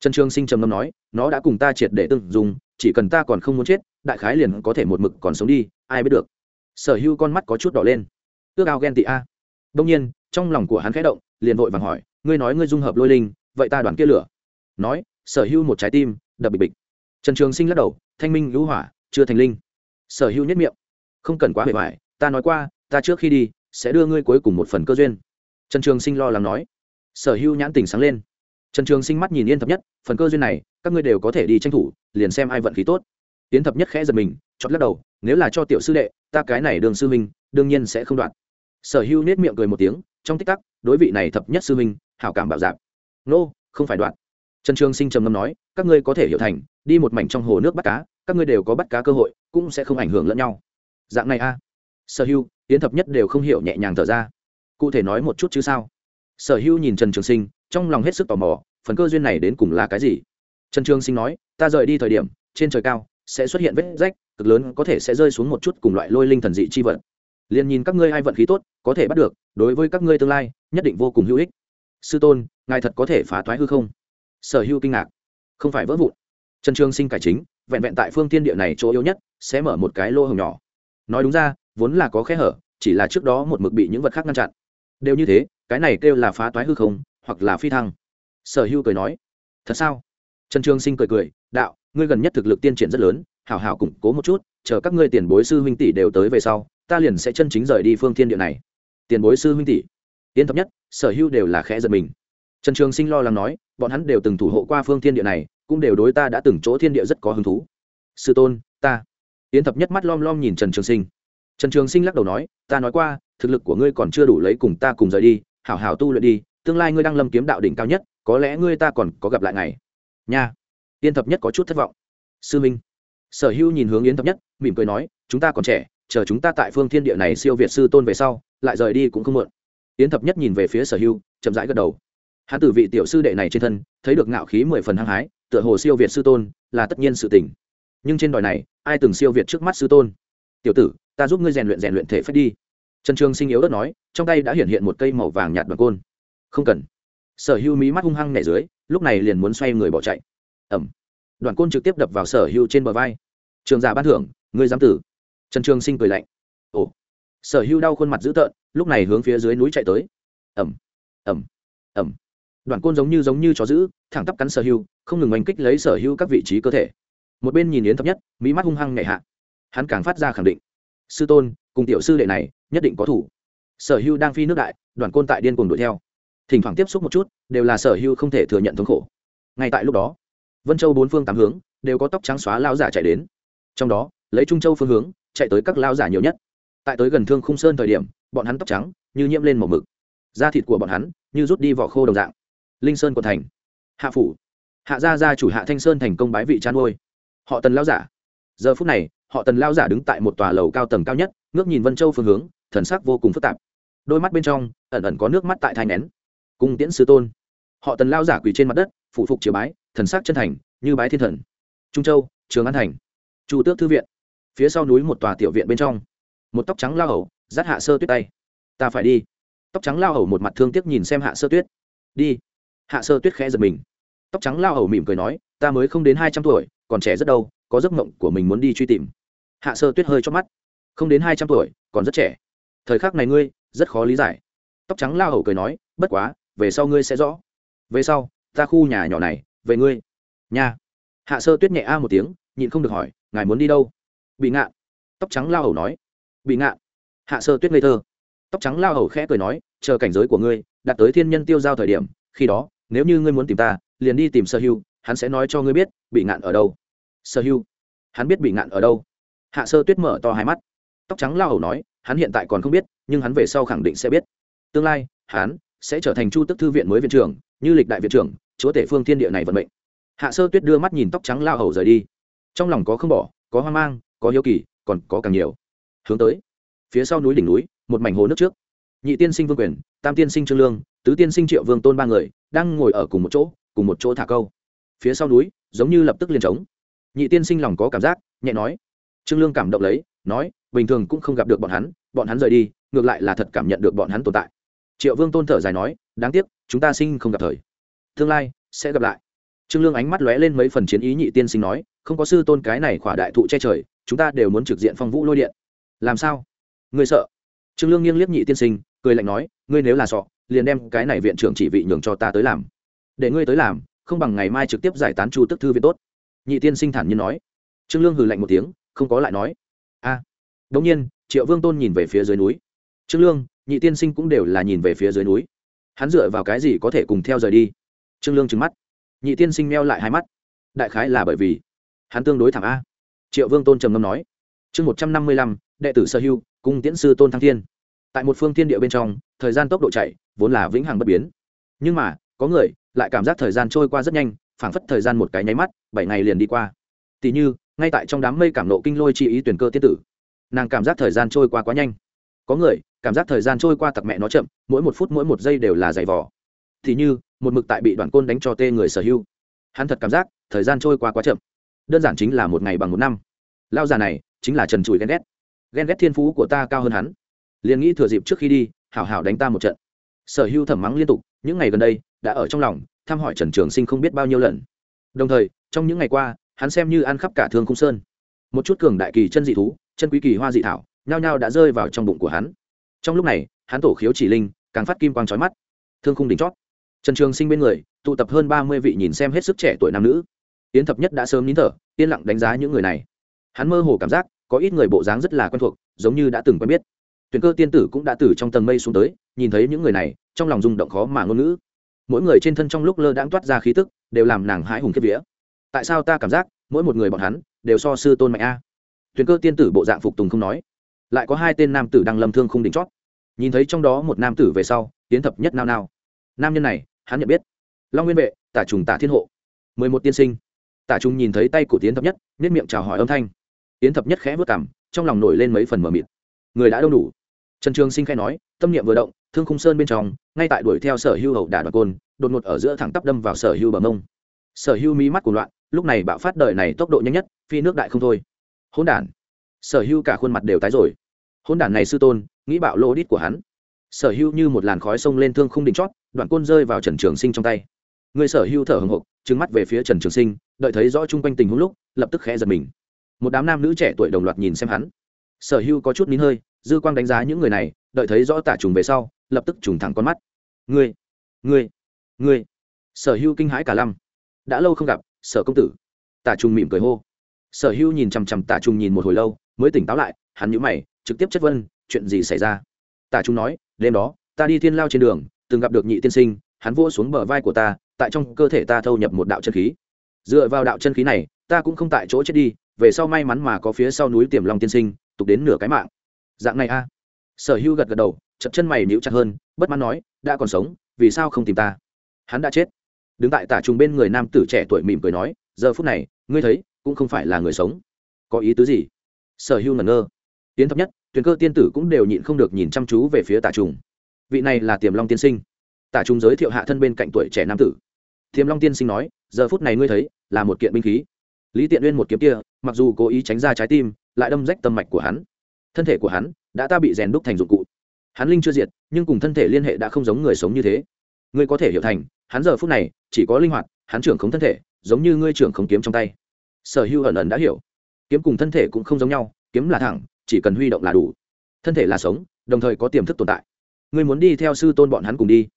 Trần trường sinh trầm ngâm nói, nó đã cùng ta triệt để từng dùng chỉ cần ta còn không muốn chết, đại khái liền có thể một mực còn sống đi, ai biết được. Sở hữu con mắt có chút đỏ lên ước ao ghen tị a. Đông nhiên, trong lòng của hắn khẽ động, liền vội vàng hỏi, ngươi nói ngươi dung hợp lôi linh, vậy ta đoàn kia lửa. Nói, sở hữu một trái tim, đập bịch bịch. Trần trường sinh lắc đầu, thanh minh lũ hỏa, chưa thành linh. Sở hữu nhất miệng. Không cần quá bề mại. ta nói qua, ta trước khi đi, sẽ đưa ngươi cuối cùng một phần cơ duyên. Trần trường sinh lo lắng nói. Sở hữu nhãn tình sáng lên. Trần trường sinh mắt nhìn yên thập nhất, phần cơ duyên này, các ngươi đều có thể đi tranh thủ, liền xem ai vận khí tốt. Yên thập nhất khẽ giật mình chọn lắc đầu, nếu là cho tiểu sư đệ, ta cái này đường sư minh đương nhiên sẽ không đoạn sở hữu nết miệng cười một tiếng trong tích tắc đối vị này thập nhất sư minh hảo cảm bảo dạp nô、no, không phải đoạn. Trần trường sinh trầm ngâm nói các ngươi có thể hiểu thành đi một mảnh trong hồ nước bắt cá các ngươi đều có bắt cá cơ hội cũng sẽ không ảnh hưởng lẫn nhau. Dạng này a. Sở hữu yến thập nhất đều không hiểu nhẹ nhàng thở ra. Cụ thể nói một chút chứ sao? Sở hữu nhìn trần trường sinh trong lòng hết sức tò mò phần cơ duyên này đến cùng là cái gì? Trần trường sinh nói ta rời đi thời điểm trên trời cao sẽ xuất hiện vết rách cực lớn có thể sẽ rơi xuống một chút cùng loại lôi linh thần dị chi vật liền nhìn các ngươi ai vận khí tốt, có thể bắt được, đối với các ngươi tương lai, nhất định vô cùng hữu ích. Sư tôn, ngài thật có thể phá thoái hư không? Sở hữu kinh ngạc. Không phải vỡ vụn. Trần trường sinh cải chính, vẹn vẹn tại phương tiên địa này chỗ yếu nhất, sẽ mở một cái lô hồng nhỏ. Nói đúng ra, vốn là có khe hở, chỉ là trước đó một mực bị những vật khác ngăn chặn. Đều như thế, cái này kêu là phá toái hư không, hoặc là phi thăng. Sở hữu cười nói. Thật sao? Trần trường sinh cười cười, đạo, ngươi gần nhất thực lực tiên triển rất lớn, hảo hảo củng cố một chút, chờ các ngươi tiền bối sư huynh tỷ đều tới về sau ta liền sẽ chân chính rời đi phương thiên địa này. Tiền bối sư huynh tỷ, yên thập nhất, sở hữu đều là khẽ giật mình. Trần trường sinh lo lắng nói, bọn hắn đều từng thủ hộ qua phương thiên địa này, cũng đều đối ta đã từng chỗ thiên địa rất có hứng thú. Sư tôn, ta. Yến thập nhất mắt lom lom nhìn trần trường sinh. Trần trường sinh lắc đầu nói, ta nói qua, thực lực của ngươi còn chưa đủ lấy cùng ta cùng rời đi, hảo hảo tu luyện đi, tương lai ngươi đang lâm kiếm đạo đỉnh cao nhất, có lẽ ngươi ta còn có gặp lại ngày. Nha. Yến thập nhất có chút thất vọng. Sư minh. Sở hữu nhìn hướng yến thập nhất, mỉm cười nói, chúng ta còn trẻ chờ chúng ta tại phương thiên địa này siêu việt sư tôn về sau, lại rời đi cũng không muộn. Yến thập nhất nhìn về phía sở hưu, chậm rãi gật đầu. Hắn từ vị tiểu sư đệ này trên thân, thấy được ngạo khí mười phần hăng hái, tựa hồ siêu việt sư tôn là tất nhiên sự tỉnh nhưng trên đòi này, ai từng siêu việt trước mắt sư tôn? Tiểu tử, ta giúp ngươi rèn luyện rèn luyện thể phép đi. Trần trường sinh yếu đất nói, trong tay đã hiện hiện một cây màu vàng nhạt bằng côn. Không cần. Sở hưu mí mắt hung hăng nẻ dưới, lúc này liền muốn xoay người bỏ chạy. Ẩm. Đoàn côn trực tiếp đập vào sở hưu trên bờ vai. Trường giả ban thưởng, ngươi giám tử trần trường sinh cười lạnh. Ồ sở hưu đau khuôn mặt dữ tợn lúc này hướng phía dưới núi chạy tới. Ẩm ẩm ẩm đoàn côn giống như giống như chó dữ, thẳng tắp cắn sở hưu không ngừng oanh kích lấy sở hưu các vị trí cơ thể. Một bên nhìn yến thấp nhất mỹ mắt hung hăng nhẹ hạ. Hắn càng phát ra khẳng định. Sư tôn cùng tiểu sư đệ này nhất định có thủ. Sở hưu đang phi nước đại đoàn côn tại điên cùng đuổi theo. Thỉnh thoảng tiếp xúc một chút đều là sở hưu không thể thừa nhận thống khổ. Ngay tại lúc đó vân châu bốn phương tám hướng đều có tóc trắng xóa lao giả chạy đến. Trong đó lấy trung châu phương hướng chạy tới các lao giả nhiều nhất. Tại tới gần thương khung sơn thời điểm, bọn hắn tóc trắng, như nhiễm lên màu mực. Da thịt của bọn hắn, như rút đi vỏ khô đồng dạng. Linh sơn của thành. Hạ phủ. Hạ gia gia chủ hạ thanh sơn thành công bái vị chăn nuôi. Họ tần lao giả. Giờ phút này, họ tần lao giả đứng tại một tòa lầu cao tầng cao nhất, ngước nhìn vân châu phương hướng, thần sắc vô cùng phức tạp. Đôi mắt bên trong, ẩn ẩn có nước mắt tại thai nén cung tiễn sư tôn. Họ tần lao giả quỳ trên mặt đất, phụ phục chiều bái, thần sắc chân thành, như bái thiên thần. Trung châu, trường an thành. Chu tước thư viện phía sau núi một tòa tiểu viện bên trong. Một tóc trắng lao hầu, dắt hạ sơ tuyết tay. Ta phải đi. Tóc trắng lao hầu một mặt thương tiếc nhìn xem hạ sơ tuyết. Đi. Hạ sơ tuyết khẽ giật mình. Tóc trắng lao hầu mỉm cười nói, ta mới không đến hai trăm tuổi, còn trẻ rất đâu, có giấc mộng của mình muốn đi truy tìm. Hạ sơ tuyết hơi cho mắt. Không đến hai trăm tuổi, còn rất trẻ. Thời khắc này ngươi, rất khó lý giải. Tóc trắng lao hầu cười nói, bất quá, về sau ngươi sẽ rõ. Về sau, ta khu nhà nhỏ này, về ngươi. Nhà hạ sơ tuyết nhẹ a một tiếng, nhịn không được hỏi, ngài muốn đi đâu? Bị ngạn tóc trắng lao hầu nói. Bị ngạn hạ sơ tuyết ngây thơ. Tóc trắng lao hầu khẽ cười nói, chờ cảnh giới của ngươi đạt tới thiên nhân tiêu giao thời điểm, khi đó, nếu như ngươi muốn tìm ta, liền đi tìm sở hưu, hắn sẽ nói cho ngươi biết, bị ngạn ở đâu. Sở hưu. Hắn biết bị ngạn ở đâu. Hạ sơ tuyết mở to hai mắt. Tóc trắng lao hầu nói, hắn hiện tại còn không biết, nhưng hắn về sau khẳng định sẽ biết. Tương lai, hắn sẽ trở thành chu tức thư viện mới viện trưởng, như lịch đại viện trưởng, chúa tể phương thiên địa này vận mệnh. Hạ sơ tuyết đưa mắt nhìn tóc trắng lao hầu rời đi. Trong lòng có không bỏ, có hoang mang có hiếu kỳ, còn có càng nhiều. Hướng tới, phía sau núi đỉnh núi, một mảnh hồ nước trước. Nhị tiên sinh vương quyền, tam tiên sinh trương lương, tứ tiên sinh triệu vương tôn ba người đang ngồi ở cùng một chỗ, cùng một chỗ thả câu. Phía sau núi, giống như lập tức liền trống. Nhị tiên sinh lòng có cảm giác, nhẹ nói. Trương lương cảm động lấy, nói, bình thường cũng không gặp được bọn hắn bọn hắn rời đi, ngược lại là thật cảm nhận được bọn hắn tồn tại. Triệu vương tôn thở dài nói, đáng tiếc, chúng ta sinh không gặp thời. Tương lai, sẽ gặp lại. Trương lương ánh mắt lóe lên mấy phần chiến ý nhị tiên sinh nói, không có sư tôn cái này khỏa đại thụ che trời chúng ta đều muốn trực diện phong vũ lôi điện. Làm sao? Ngươi sợ? Trương lương nghiêng liếc nhị tiên sinh cười lạnh nói ngươi nếu là sọ liền đem cái này viện trưởng chỉ vị nhường cho ta tới làm. Để ngươi tới làm không bằng ngày mai trực tiếp giải tán chu tức thư viện tốt. Nhị tiên sinh thản nhiên nói. Trương lương hừ lạnh một tiếng không có lại nói. A. À, đống nhiên triệu vương tôn nhìn về phía dưới núi. Trương lương nhị tiên sinh cũng đều là nhìn về phía dưới núi. Hắn dựa vào cái gì có thể cùng theo rời đi? Trương lương trừng mắt. Nhị tiên sinh meo lại hai mắt. Đại khái là bởi vì hắn tương đối thẳng a triệu vương tôn trầm ngâm nói, chương một trăm năm mươi lăm, đệ tử sơ hưu cung tiễn sư tôn thăng thiên. Tại một phương thiên địa bên trong, thời gian tốc độ chạy vốn là vĩnh hằng bất biến. Nhưng mà, có người lại cảm giác thời gian trôi qua rất nhanh, phảng phất thời gian một cái nháy mắt, bảy ngày liền đi qua. Tỉ như, ngay tại trong đám mây cảm nộ kinh lôi chi ý tuyển cơ tiết tử, nàng cảm giác thời gian trôi qua quá nhanh. Có người cảm giác thời gian trôi qua tặc mẹ nó chậm, mỗi một phút mỗi một giây đều là giày vò. Thì như, một mực tại bị đoàn côn đánh cho tê người sở hữu hắn thật cảm giác thời gian trôi qua quá chậm đơn giản chính là một ngày bằng một năm. Lao già này chính là trần trụi ghen ghét. Ghen ghét thiên phú của ta cao hơn hắn. Liền nghĩ thừa dịp trước khi đi, hảo hảo đánh ta một trận. Sở Hưu thẩm mắng liên tục, những ngày gần đây đã ở trong lòng, thăm hỏi trần trường sinh không biết bao nhiêu lần. Đồng thời, trong những ngày qua, hắn xem như ăn khắp cả thương cung sơn. Một chút cường đại kỳ chân dị thú, chân quý kỳ hoa dị thảo, nhao nhao đã rơi vào trong bụng của hắn. Trong lúc này, hắn tổ khiếu chỉ linh, càng phát kim quang trói mắt. Thương khung đỉnh chót. Trần trường sinh bên người, tụ tập hơn ba mươi vị nhìn xem hết sức trẻ tuổi nam nữ yến thập nhất đã sớm nín thở, yên lặng đánh giá những người này. Hắn mơ hồ cảm giác, có ít người bộ dáng rất là quen thuộc, giống như đã từng quen biết. Tuyển cơ tiên tử cũng đã từ trong tầng mây xuống tới, nhìn thấy những người này, trong lòng rung động khó mà ngôn ngữ. Mỗi người trên thân trong lúc lơ đãng toát ra khí tức, đều làm nàng hãi hùng kiếp vía. Tại sao ta cảm giác, mỗi một người bọn hắn, đều so sư tôn mạnh a? Tuyển cơ tiên tử bộ dạng phục tùng không nói. Lại có hai tên nam tử đang lâm thương không đỉnh chót. Nhìn thấy trong đó một nam tử về sau tiến thập nhất nao nao. Nam nhân này, hắn nhận biết. Long nguyên vệ, tả trùng tả thiên hộ. Mười một tiên sinh tả trung nhìn thấy tay của tiến thập nhất nếp miệng chào hỏi âm thanh. Tiến thập nhất khẽ vớt cảm trong lòng nổi lên mấy phần mờ mịt. Người đã đông đủ. Trần trường sinh khai nói, tâm niệm vừa động, thương khung sơn bên trong, ngay tại đuổi theo sở hưu hậu đả đoạt côn, đột ngột ở giữa thẳng tắp đâm vào sở hưu bờ mông. Sở hưu mí mắt của loạn, lúc này bạo phát đời này tốc độ nhanh nhất, phi nước đại không thôi. Hỗn đản. Sở hưu cả khuôn mặt đều tái rồi. Hỗn đản này sư tôn, nghĩ bạo lô đít của hắn. Sở hưu như một làn khói sông lên thương khung đỉnh chót đoạn côn rơi vào trần trường sinh trong tay người sở hưu thở hồng hộc trứng mắt về phía trần trường sinh, đợi thấy rõ chung quanh tình huống lúc, lập tức khẽ giật mình. Một đám nam nữ trẻ tuổi đồng loạt nhìn xem hắn. Sở hưu có chút nín hơi, dư quang đánh giá những người này, đợi thấy rõ tả trùng về sau, lập tức trùng thẳng con mắt. Ngươi ngươi ngươi. Sở hưu kinh hãi cả lăm. Đã lâu không gặp, sở công tử. Tả trùng mỉm cười hô. Sở hưu nhìn chằm chằm tả trùng nhìn một hồi lâu, mới tỉnh táo lại, hắn nhíu mày, trực tiếp chất vấn, chuyện gì xảy ra? Tả trùng nói, đêm đó, ta đi thiên lao trên đường, từng gặp được nhị tiên sinh, hắn vỗ xuống bờ vai của ta tại trong cơ thể ta thâu nhập một đạo chân khí. Dựa vào đạo chân khí này, ta cũng không tại chỗ chết đi, về sau may mắn mà có phía sau núi tiềm long tiên sinh, tục đến nửa cái mạng. Dạng này a. Sở hưu gật gật đầu chập chân mày níu chặt hơn, bất mãn nói, đã còn sống, vì sao không tìm ta? Hắn đã chết. Đứng tại tả trùng bên người nam tử trẻ tuổi mỉm cười nói, giờ phút này, ngươi thấy, cũng không phải là người sống. Có ý tứ gì? Sở hưu ngẩn ngơ. Tiến thấp nhất, tuyền cơ tiên tử cũng đều nhịn không được nhìn chăm chú về phía tả trùng. Vị này là tiềm long tiên sinh. Tả trùng giới thiệu hạ thân bên cạnh tuổi trẻ nam tử thiềm long tiên sinh nói, giờ phút này ngươi thấy, là một kiện binh khí. Lý tiện uyên một kiếm kia, mặc dù cố ý tránh ra trái tim, lại đâm rách tâm mạch của hắn. Thân thể của hắn đã ta bị rèn đúc thành dụng cụ. Hắn linh chưa diệt, nhưng cùng thân thể liên hệ đã không giống người sống như thế. Ngươi có thể hiểu thành, hắn giờ phút này chỉ có linh hoạt, hắn trưởng khống thân thể, giống như ngươi trưởng khống kiếm trong tay. Sở hữu ẩn ẩn đã hiểu. Kiếm cùng thân thể cũng không giống nhau, kiếm là thẳng, chỉ cần huy động là đủ. Thân thể là sống, đồng thời có tiềm thức tồn tại. Ngươi muốn đi theo sư tôn bọn hắn cùng đi.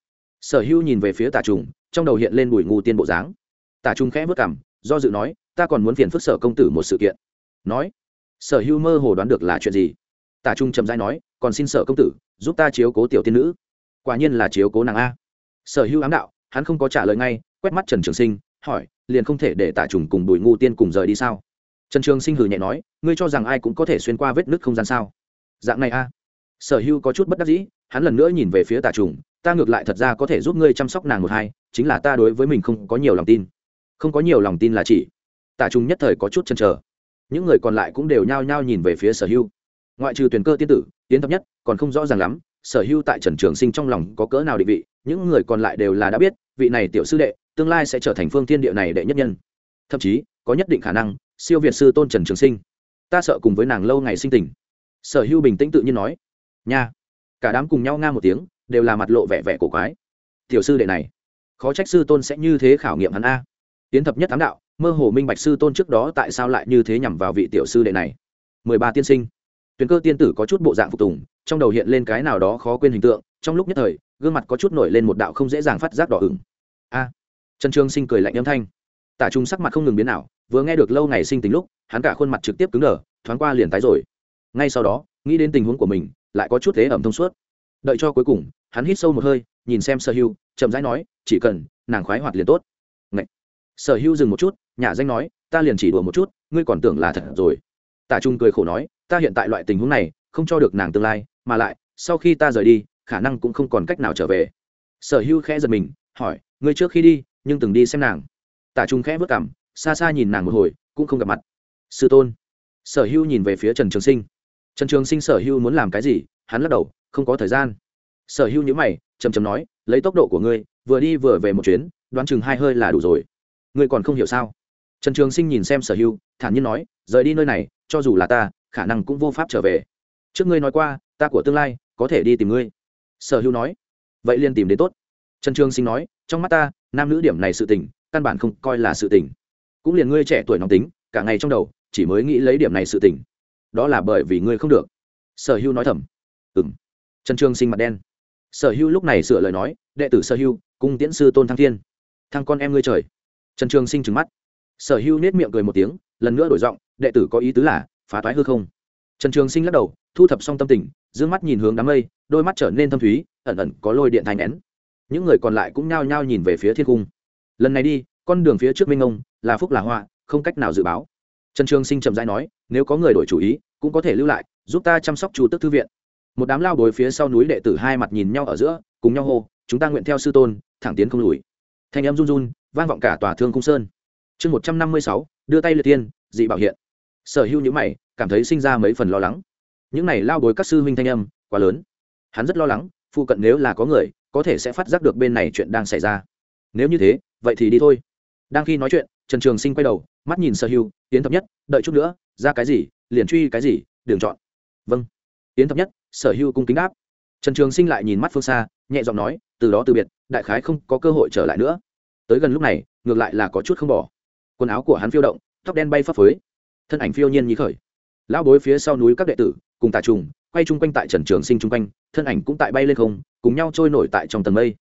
Sở hữu nhìn về phía tà trùng trong đầu hiện lên bùi ngu tiên bộ dáng. Tà trung khẽ vất cảm do dự nói, ta còn muốn phiền phức sở công tử một sự kiện. Nói, sở hữu mơ hồ đoán được là chuyện gì? Tà trung chậm rãi nói, còn xin sở công tử, giúp ta chiếu cố tiểu tiên nữ. Quả nhiên là chiếu cố nàng a. Sở hữu ám đạo, hắn không có trả lời ngay, quét mắt trần trường sinh, hỏi, liền không thể để tả trùng cùng bùi ngu tiên cùng rời đi sao? Trần trường sinh hừ nhẹ nói, ngươi cho rằng ai cũng có thể xuyên qua vết nứt không gian sao? Dạng này a. Sở hữu có chút bất đắc dĩ hắn lần nữa nhìn về phía tà trùng ta ngược lại thật ra có thể giúp ngươi chăm sóc nàng một hai chính là ta đối với mình không có nhiều lòng tin. Không có nhiều lòng tin là chỉ. Tà trùng nhất thời có chút chần chờ. Những người còn lại cũng đều nhao nhao nhìn về phía sở Hưu, ngoại trừ tuyển cơ tiên tử tiến thập nhất còn không rõ ràng lắm sở Hưu tại trần trường sinh trong lòng có cỡ nào định vị những người còn lại đều là đã biết vị này tiểu sư đệ tương lai sẽ trở thành phương thiên địa này đệ nhất nhân. Thậm chí có nhất định khả năng siêu việt sư tôn trần trường sinh. Ta sợ cùng với nàng lâu ngày sinh tình. Sở Hưu bình tĩnh tự nhiên nói. Nha cả đám cùng nhau nga một tiếng, đều là mặt lộ vẻ vẻ cổ quái. Tiểu sư đệ này, khó trách sư tôn sẽ như thế khảo nghiệm hắn a. Tiến thập nhất tám đạo, mơ hồ minh bạch sư tôn trước đó tại sao lại như thế nhằm vào vị tiểu sư đệ này. Mười ba tiên sinh. Tuyển cơ tiên tử có chút bộ dạng phục tùng, trong đầu hiện lên cái nào đó khó quên hình tượng, trong lúc nhất thời, gương mặt có chút nổi lên một đạo không dễ dàng phát giác đỏ ửng. A. Trần trương sinh cười lạnh âm thanh. Tả trung sắc mặt không ngừng biến nào vừa nghe được lâu ngày sinh tình lúc, hắn cả khuôn mặt trực tiếp cứng đờ, thoáng qua liền tái rồi. Ngay sau đó, nghĩ đến tình huống của mình lại có chút thế ẩm thông suốt. Đợi cho cuối cùng, hắn hít sâu một hơi, nhìn xem sở hưu, chậm rãi nói, chỉ cần nàng khoái hoạt liền tốt. Ngậy. sở hưu dừng một chút nhà danh nói, ta liền chỉ đùa một chút, ngươi còn tưởng là thật rồi. Tả trung cười khổ nói, ta hiện tại loại tình huống này, không cho được nàng tương lai, mà lại, sau khi ta rời đi, khả năng cũng không còn cách nào trở về. Sở hưu khẽ giật mình, hỏi, ngươi trước khi đi, nhưng từng đi xem nàng? Tả trung khẽ vất cảm xa xa nhìn nàng một hồi, cũng không gặp mặt. Sư tôn. Sở hưu nhìn về phía trần trường sinh trần trường sinh sở hưu muốn làm cái gì, hắn lắc đầu, không có thời gian. Sở hưu nhữ mày chầm chầm nói, lấy tốc độ của ngươi, vừa đi vừa về một chuyến, đoán chừng hai hơi là đủ rồi. Ngươi còn không hiểu sao? Trần trường sinh nhìn xem sở hưu thản nhiên nói, rời đi nơi này, cho dù là ta, khả năng cũng vô pháp trở về. Trước ngươi nói qua, ta của tương lai, có thể đi tìm ngươi. Sở hưu nói, vậy liền tìm đến tốt. Trần trường sinh nói, trong mắt ta, nam nữ điểm này sự tình, căn bản không coi là sự tình. Cũng liền ngươi trẻ tuổi nóng tính, cả ngày trong đầu, chỉ mới nghĩ lấy điểm này sự tình đó là bởi vì ngươi không được. Sở hưu nói thầm. Ừ m trần trường sinh mặt đen. Sở hưu lúc này sửa lời nói, đệ tử sở hưu, cung tiễn sư tôn thăng thiên. Thăng con em ngươi trời. Trần trường sinh trừng mắt. Sở hưu nết miệng cười một tiếng, lần nữa đổi giọng, đệ tử có ý tứ là, phá toái hư không? Trần trường sinh lắc đầu, thu thập xong tâm tình d ư ơ n g mắt nhìn hướng đám mây, đôi mắt trở nên thâm thúy, ẩn ẩn có lôi điện thành nén. Những người còn lại cũng nhao nhao nhìn về phía thiên cung. Lần này đi, con đường phía trước minh ông, là phúc là họa, không cách nào dự báo trần trường sinh chậm rãi nói, nếu có người đổi chủ ý, cũng có thể lưu lại, giúp ta chăm sóc chủ tức thư viện. Một đám lao bồi phía sau núi đệ tử hai mặt nhìn nhau ở giữa, cùng nhau hô, chúng ta nguyện theo sư tôn, thẳng tiến không lùi. Thanh em run run, vang vọng cả tòa thương cung sơn. Chương một trăm năm mươi sáu, đưa tay liệt tiên dị bảo hiện. Sở hữu nhữ mày, cảm thấy sinh ra mấy phần lo lắng. Những này lao bối các sư huynh thanh âm, quá lớn. Hắn rất lo lắng, phụ cận nếu là có người, có thể sẽ phát giác được bên này chuyện đang xảy ra. Nếu như thế, vậy thì đi thôi. Đang khi nói chuyện trần trường sinh quay đầu, mắt nhìn sở hưu, yến thập nhất, đợi chút nữa, ra cái gì, liền truy cái gì, đường chọn. Vâng. Yến thập nhất, sở hưu cung kính đáp. Trần trường sinh lại nhìn mắt phương xa, nhẹ giọng nói, từ đó từ biệt, đại khái không có cơ hội trở lại nữa. Tới gần lúc này, ngược lại là có chút không bỏ. Quần áo của hắn phiêu động, tóc đen bay phấp phới, thân ảnh phiêu nhiên nhí khởi. Lão bối phía sau núi các đệ tử, cùng tà trùng, quay chung quanh tại trần trường sinh chung quanh, thân ảnh cũng tại bay lên không, cùng nhau trôi nổi tại trong tầng mây.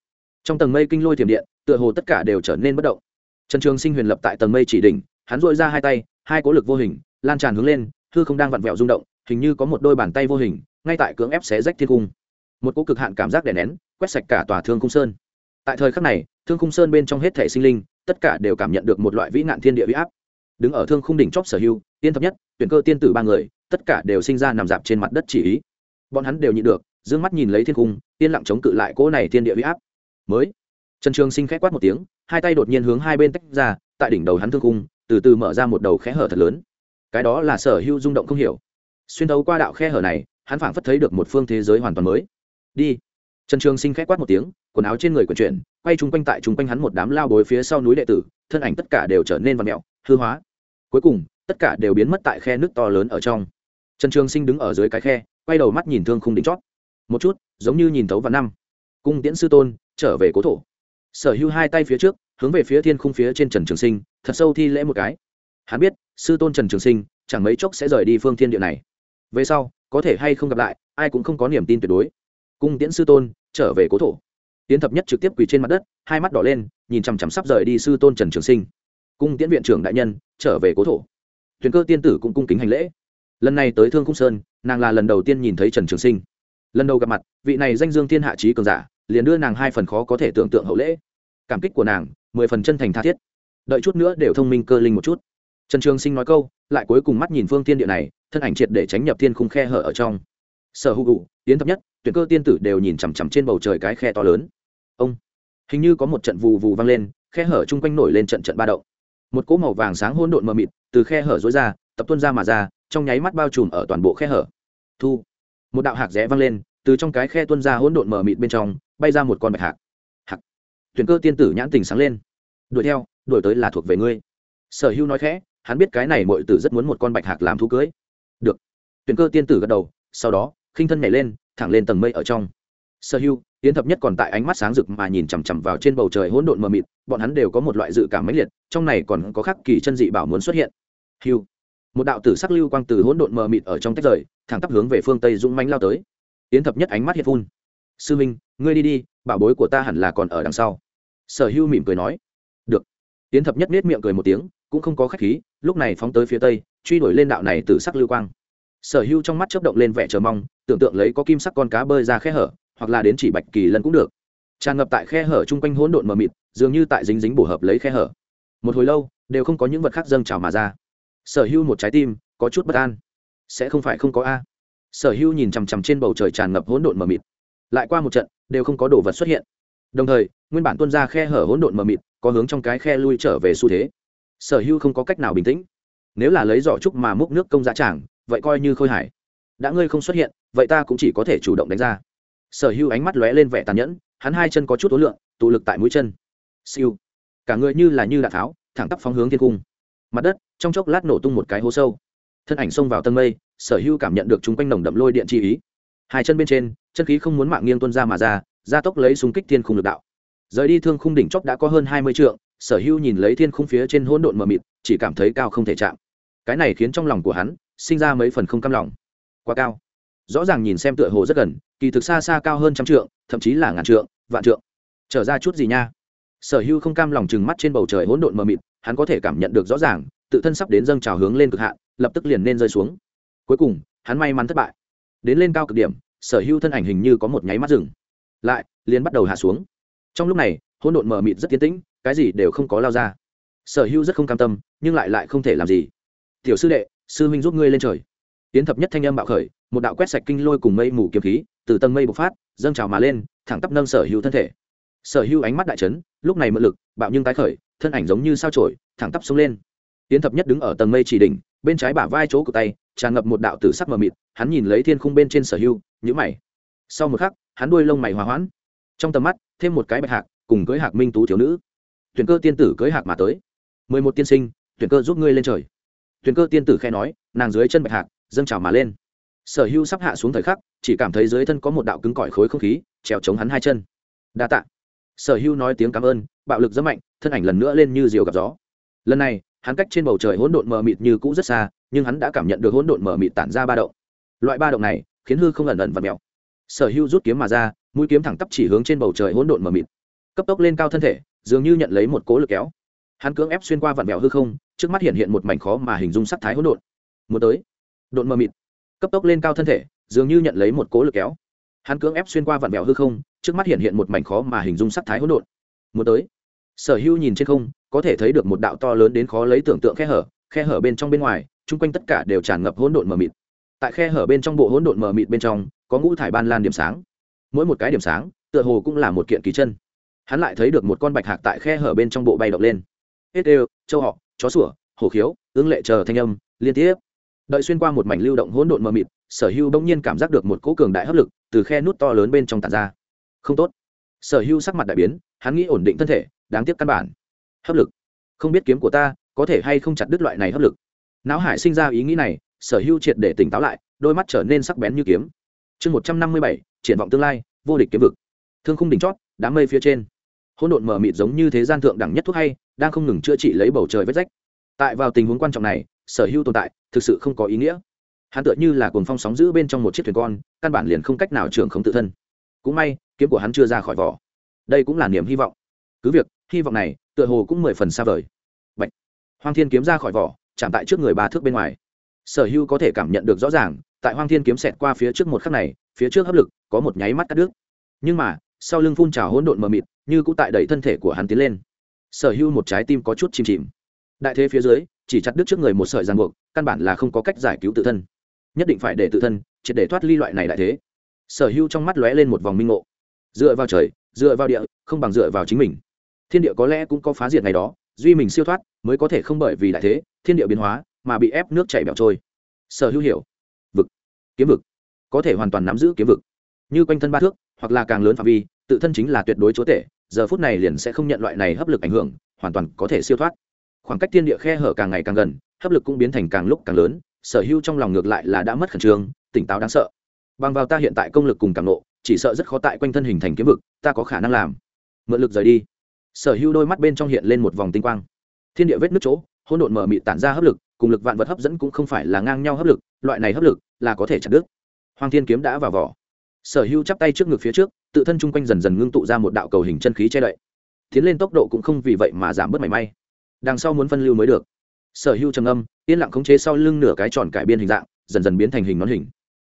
Trong tầng mây kinh lôi thiểm điện, tựa hồ tất cả đều trở nên bất động trần trường sinh huyền lập tại tầng mây chỉ đỉnh, hắn dội ra hai tay, hai cố lực vô hình, lan tràn hướng lên, hư không đang vặn vẹo rung động, hình như có một đôi bàn tay vô hình, ngay tại cưỡng ép xé rách thiên cung. Một cỗ cực hạn cảm giác đè nén, quét sạch cả tòa thương cung sơn. Tại thời khắc này, thương cung sơn bên trong hết thể sinh linh, tất cả đều cảm nhận được một loại vĩ nạn thiên địa huy áp. Đứng ở thương khung đỉnh chóp sở hưu, tiên thập nhất, tuyển cơ tiên tử ba người, tất cả đều sinh ra nằm dạp trên mặt đất chỉ ý. Bọn hắn đều nhịn được d ư ơ n g mắt nhìn lấy thiên cung, yên lặng chống cự lại cỗ này thiên địa huy áp. Mới trần trường sinh khẽ quát một tiếng, hai tay đột nhiên hướng hai bên tách ra, tại đỉnh đầu hắn thương cung từ từ mở ra một đầu khe hở thật lớn. Cái đó là sở hưu rung động không hiểu. Xuyên thấu qua đạo khe hở này, hắn phảng phất thấy được một phương thế giới hoàn toàn mới. Đi. Trần trường sinh khẽ quát một tiếng, quần áo trên người quần chuyển quay chung quanh tại chung quanh hắn một đám lao bối phía sau núi đệ tử, thân ảnh tất cả đều trở nên vặt mẹo, hư hóa. Cuối cùng, tất cả đều biến mất tại khe nước to lớn ở trong. Trần trường sinh đứng ở dưới cái khe, quay đầu mắt nhìn thương khung đỉnh chót. Một chút, giống như nhìn thấu vào năm. Cung tiễn sư tôn, trở về cố thổ sở hữu hai tay phía trước, hướng về phía thiên khung phía trên trần trường sinh, thật sâu thi lễ một cái. Hắn biết, sư tôn trần trường sinh, chẳng mấy chốc sẽ rời đi phương thiên địa này. Về sau, có thể hay không gặp lại, ai cũng không có niềm tin tuyệt đối. Cung tiễn sư tôn, trở về cố thổ. Tiến thập nhất trực tiếp quỳ trên mặt đất, hai mắt đỏ lên, nhìn chằm chằm sắp rời đi sư tôn trần trường sinh. Cung tiễn viện trưởng đại nhân, trở về cố thổ. Thuyền cơ tiên tử cũng cung kính hành lễ. Lần này tới thương khung sơn, nàng là lần đầu tiên nhìn thấy trần trường sinh. Lần đầu gặp mặt, vị này danh dương thiên hạ trí cường giả liền đưa nàng hai phần khó có thể tưởng tượng hậu lễ. Cảm kích của nàng, mười phần chân thành tha thiết. Đợi chút nữa đều thông minh cơ linh một chút. Trần trường sinh nói câu, lại cuối cùng mắt nhìn phương tiên địa này, thân ảnh triệt để tránh nhập thiên khung khe hở ở trong. Sở hữu gụ tiến thấp nhất, tuyển cơ tiên tử đều nhìn chằm chằm trên bầu trời cái khe to lớn. Ông, hình như có một trận vù vù vang lên, khe hở chung quanh nổi lên trận trận ba đậu một cỗ màu vàng sáng hôn độn mờ mịt từ khe hở dối ra, tập tuân ra mà ra, trong nháy mắt bao trùm ở toàn bộ khe hở. Thu, một đạo hạc rẽ vang lên từ trong cái khe tuân ra hỗn độn mờ mịt bên trong, bay ra một con bạch hạc. Hạc. Tuyển cơ tiên tử nhãn tình sáng lên. Đuổi theo, đuổi tới là thuộc về ngươi. Sở hữu nói khẽ, hắn biết cái này mọi tử rất muốn một con bạch hạc làm thú cưới. Được. Tuyển cơ tiên tử gật đầu, sau đó, khinh thân nhảy lên, thẳng lên tầng mây ở trong. Sở hữu, tiến thập nhất còn tại ánh mắt sáng rực mà nhìn chằm chằm vào trên bầu trời hỗn độn mờ mịt, bọn hắn đều có một loại dự cảm mãnh liệt, trong này còn có khắc kỳ chân dị bảo muốn xuất hiện. Hưu. Một đạo tử sắc lưu quang từ hỗn độn mờ mịt ở trong tách rời, thẳng tắp hướng về phương tây dũng mánh lao tới tiến thập nhất ánh mắt hiệp phun. Sư minh, ngươi đi đi, bảo bối của ta hẳn là còn ở đằng sau. Sở hưu mỉm cười nói. Được. Tiến thập nhất nết miệng cười một tiếng, cũng không có khách khí, lúc này phóng tới phía tây, truy đuổi lên đạo này từ sắc lưu quang. Sở hưu trong mắt chớp động lên vẻ chờ mong, tưởng tượng lấy có kim sắc con cá bơi ra khe hở, hoặc là đến chỉ bạch kỳ lân cũng được. Tràn ngập tại khe hở chung quanh hỗn độn mờ mịt, dường như tại dính dính bổ hợp lấy khe hở. Một hồi lâu, đều không có những vật khác dâng trào mà ra. Sở hưu một trái tim, có chút bất an. Sẽ không phải không có a sở hưu nhìn chằm chằm trên bầu trời tràn ngập hỗn độn mờ mịt. Lại qua một trận, đều không có đồ vật xuất hiện. Đồng thời, nguyên bản tuân ra khe hở hỗn độn mờ mịt, có hướng trong cái khe lui trở về xu thế. Sở hưu không có cách nào bình tĩnh. Nếu là lấy giỏ trúc mà múc nước công giá tràng, vậy coi như khôi hải đã ngươi không xuất hiện, vậy ta cũng chỉ có thể chủ động đánh ra. Sở hưu ánh mắt lóe lên vẻ tàn nhẫn, hắn hai chân có chút ối lượng tụ lực tại mũi chân. Siêu. Cả người như là như đạn tháo, thẳng tắp phóng hướng thiên cung. Mặt đất, trong chốc lát nổ tung một cái hố sâu. Thân ảnh xông vào tân mây sở hưu cảm nhận được chúng quanh nồng đậm lôi điện chi ý. Hai chân bên trên, chân khí không muốn mạng nghiêng tuân ra mà ra, gia tốc lấy súng kích thiên khung lực đạo. Rời đi thương khung đỉnh chóp đã có hơn hai mươi trượng, sở hưu nhìn lấy thiên khung phía trên hỗn độn mờ mịt, chỉ cảm thấy cao không thể chạm. Cái này khiến trong lòng của hắn, sinh ra mấy phần không cam lòng. Quá cao. Rõ ràng nhìn xem tựa hồ rất gần, kỳ thực xa xa cao hơn trăm trượng, thậm chí là ngàn trượng, vạn trượng. Trở ra chút gì nha? Sở hưu không cam lòng chừng mắt trên bầu trời hỗn độn mờ mịt, hắn có thể cảm nhận được rõ ràng, tự thân sắp đến dâng trào hướng lên cực hạn, lập tức liền nên rơi xuống cuối cùng, hắn may mắn thất bại. Đến lên cao cực điểm, sở hưu thân ảnh hình như có một nháy mắt rừng lại, liền bắt đầu hạ xuống. Trong lúc này, hỗn độn mờ mịt rất tiến tĩnh, cái gì đều không có lao ra. Sở hưu rất không cam tâm, nhưng lại lại không thể làm gì. Tiểu sư đệ, sư huynh giúp ngươi lên trời. Tiến thập nhất thanh âm bạo khởi, một đạo quét sạch kinh lôi cùng mây mù kiếm khí, từ tầng mây bộc phát, dâng trào mà lên, thẳng tắp nâng sở hữu thân thể. Sở hữu ánh mắt đại trấn lúc này mượn lực, bạo nhưng tái khởi, thân ảnh giống như sao trổi thẳng tắp xuống lên tiến thập nhất đứng ở tầng mây chỉ đỉnh, bên trái bả vai chỗ của tay, tràn ngập một đạo tử sắc mờ mịt, hắn nhìn lấy thiên khung bên trên sở hưu nhữ mày. Sau một khắc, hắn đuôi lông mày hòa hoãn. Trong tầm mắt, thêm một cái bạch hạc, cùng cưới hạc minh tú thiếu nữ. Tuyển cơ tiên tử cưới hạc mà tới. Mười một tiên sinh, tuyển cơ giúp ngươi lên trời. Tuyển cơ tiên tử khe nói, nàng dưới chân bạch hạc, dâng trào mà lên. Sở hưu sắp hạ xuống thời khắc, chỉ cảm thấy dưới thân có một đạo cứng cỏi khối không khí, trèo chống hắn hai chân. Đa tạ. Sở hưu nói tiếng cảm ơn, bạo lực rất mạnh, thân ảnh lần nữa lên như diều gặp gió. Lần này hắn cách trên bầu trời hỗn độn mờ mịt như cũ rất xa, nhưng hắn đã cảm nhận được hỗn độn mờ mịt tản ra ba động. Loại ba động này khiến hư không ẩn ẩn và mèo. Sở hưu rút kiếm mà ra, mũi kiếm thẳng tắp chỉ hướng trên bầu trời hỗn độn mờ mịt. Cấp tốc lên cao thân thể, dường như nhận lấy một cố lực kéo. Hắn cưỡng ép xuyên qua vạn mèo hư không, trước mắt hiện hiện một mảnh khó mà hình dung sắc thái hỗn độn. Muốn tới, độn mờ mịt. Cấp tốc lên cao thân thể, dường như nhận lấy một cố lực kéo. Hắn cưỡng ép xuyên qua vạn mèo hư không, trước mắt hiện hiện một mảnh khó mà hình dung sắc thái hỗn độn. Muốn tới. Sở hưu nhìn trên không có thể thấy được một đạo to lớn đến khó lấy tưởng tượng khe hở khe hở bên trong bên ngoài, chung quanh tất cả đều tràn ngập hỗn độn mờ mịt. Tại khe hở bên trong bộ hỗn độn mờ mịt bên trong, có ngũ thải ban lan điểm sáng. Mỗi một cái điểm sáng, tựa hồ cũng là một kiện kỳ chân. Hắn lại thấy được một con bạch hạc tại khe hở bên trong bộ bay động lên. Hết đều, châu họ, chó sủa, hổ khiếu ứng lệ chờ thanh âm, liên tiếp. Đợi xuyên qua một mảnh lưu động hỗn độn mờ mịt, sở hưu bỗng nhiên cảm giác được một cỗ cường đại hấp lực từ khe nút to lớn bên trong tàn ra. Không tốt. Sở hưu sắc mặt đại biến, hắn nghĩ ổn định thân thể, đáng tiếc căn bản hấp lực. Không biết kiếm của ta có thể hay không chặt đứt loại này hấp lực. Não hải sinh ra ý nghĩ này, sở hưu triệt để tỉnh táo lại, đôi mắt trở nên sắc bén như kiếm. Chương một trăm năm mươi bảy, triển vọng tương lai, vô địch kiếm vực. Thương khung đỉnh chót, đám mây phía trên. Hỗn độn mờ mịt giống như thế gian thượng đẳng nhất thuốc hay, đang không ngừng chữa trị lấy bầu trời vết rách. Tại vào tình huống quan trọng này, sở hữu tồn tại thực sự không có ý nghĩa. Hắn tựa như là cuồng phong sóng giữ bên trong một chiếc thuyền con, căn bản liền không cách nào trưởng không tự thân. Cũng may, kiếm của hắn chưa ra khỏi vỏ. Đây cũng là niềm hy vọng cứ việc, hy vọng này, tựa hồ cũng mười phần xa vời. Bạch. hoang thiên kiếm ra khỏi vỏ, chạm tại trước người ba thước bên ngoài. Sở hưu có thể cảm nhận được rõ ràng, tại hoang thiên kiếm xẹt qua phía trước một khắc này, phía trước hấp lực có một nháy mắt cắt đứt. Nhưng mà, sau lưng phun trào hỗn độn mờ mịt, như cũng tại đẩy thân thể của hắn tiến lên. Sở hưu một trái tim có chút chìm chìm. Đại thế phía dưới, chỉ chặt đứt trước người một sợi ràng buộc, căn bản là không có cách giải cứu tự thân. Nhất định phải để tự thân triệt để thoát ly loại này đại thế. Sở hưu trong mắt lóe lên một vòng minh ngộ. Dựa vào trời, dựa vào địa, không bằng dựa vào chính mình thiên địa có lẽ cũng có phá diệt ngày đó, duy mình siêu thoát mới có thể không bởi vì đại thế, thiên địa biến hóa mà bị ép nước chảy bẻo trôi. Sở hữu hiểu. Vực. Kiếm vực. Có thể hoàn toàn nắm giữ kiếm vực. Như quanh thân ba thước, hoặc là càng lớn phạm vi, tự thân chính là tuyệt đối chúa tể, giờ phút này liền sẽ không nhận loại này hấp lực ảnh hưởng, hoàn toàn có thể siêu thoát. Khoảng cách thiên địa khe hở càng ngày càng gần, hấp lực cũng biến thành càng lúc càng lớn, sở hữu trong lòng ngược lại là đã mất khẩn trương, tỉnh táo đáng sợ. Bằng vào ta hiện tại công lực cùng càng nộ, chỉ sợ rất khó tại quanh thân hình thành kiếm vực, ta có khả năng làm. Mượn lực rời đi sở hữu đôi mắt bên trong hiện lên một vòng tinh quang. Thiên địa vết nước chỗ, hỗn độn mở mị tản ra hấp lực, cùng lực vạn vật hấp dẫn cũng không phải là ngang nhau hấp lực, loại này hấp lực là có thể chặt đứt. Hoàng thiên kiếm đã vào vỏ. Sở hữu chắp tay trước ngực phía trước, tự thân chung quanh dần dần ngưng tụ ra một đạo cầu hình chân khí che đậy. Tiến lên tốc độ cũng không vì vậy mà giảm bớt mảy may. Đằng sau muốn phân lưu mới được. Sở hữu trầm âm yên lặng khống chế sau lưng nửa cái tròn cải biên hình dạng, dần dần biến thành hình nón hình.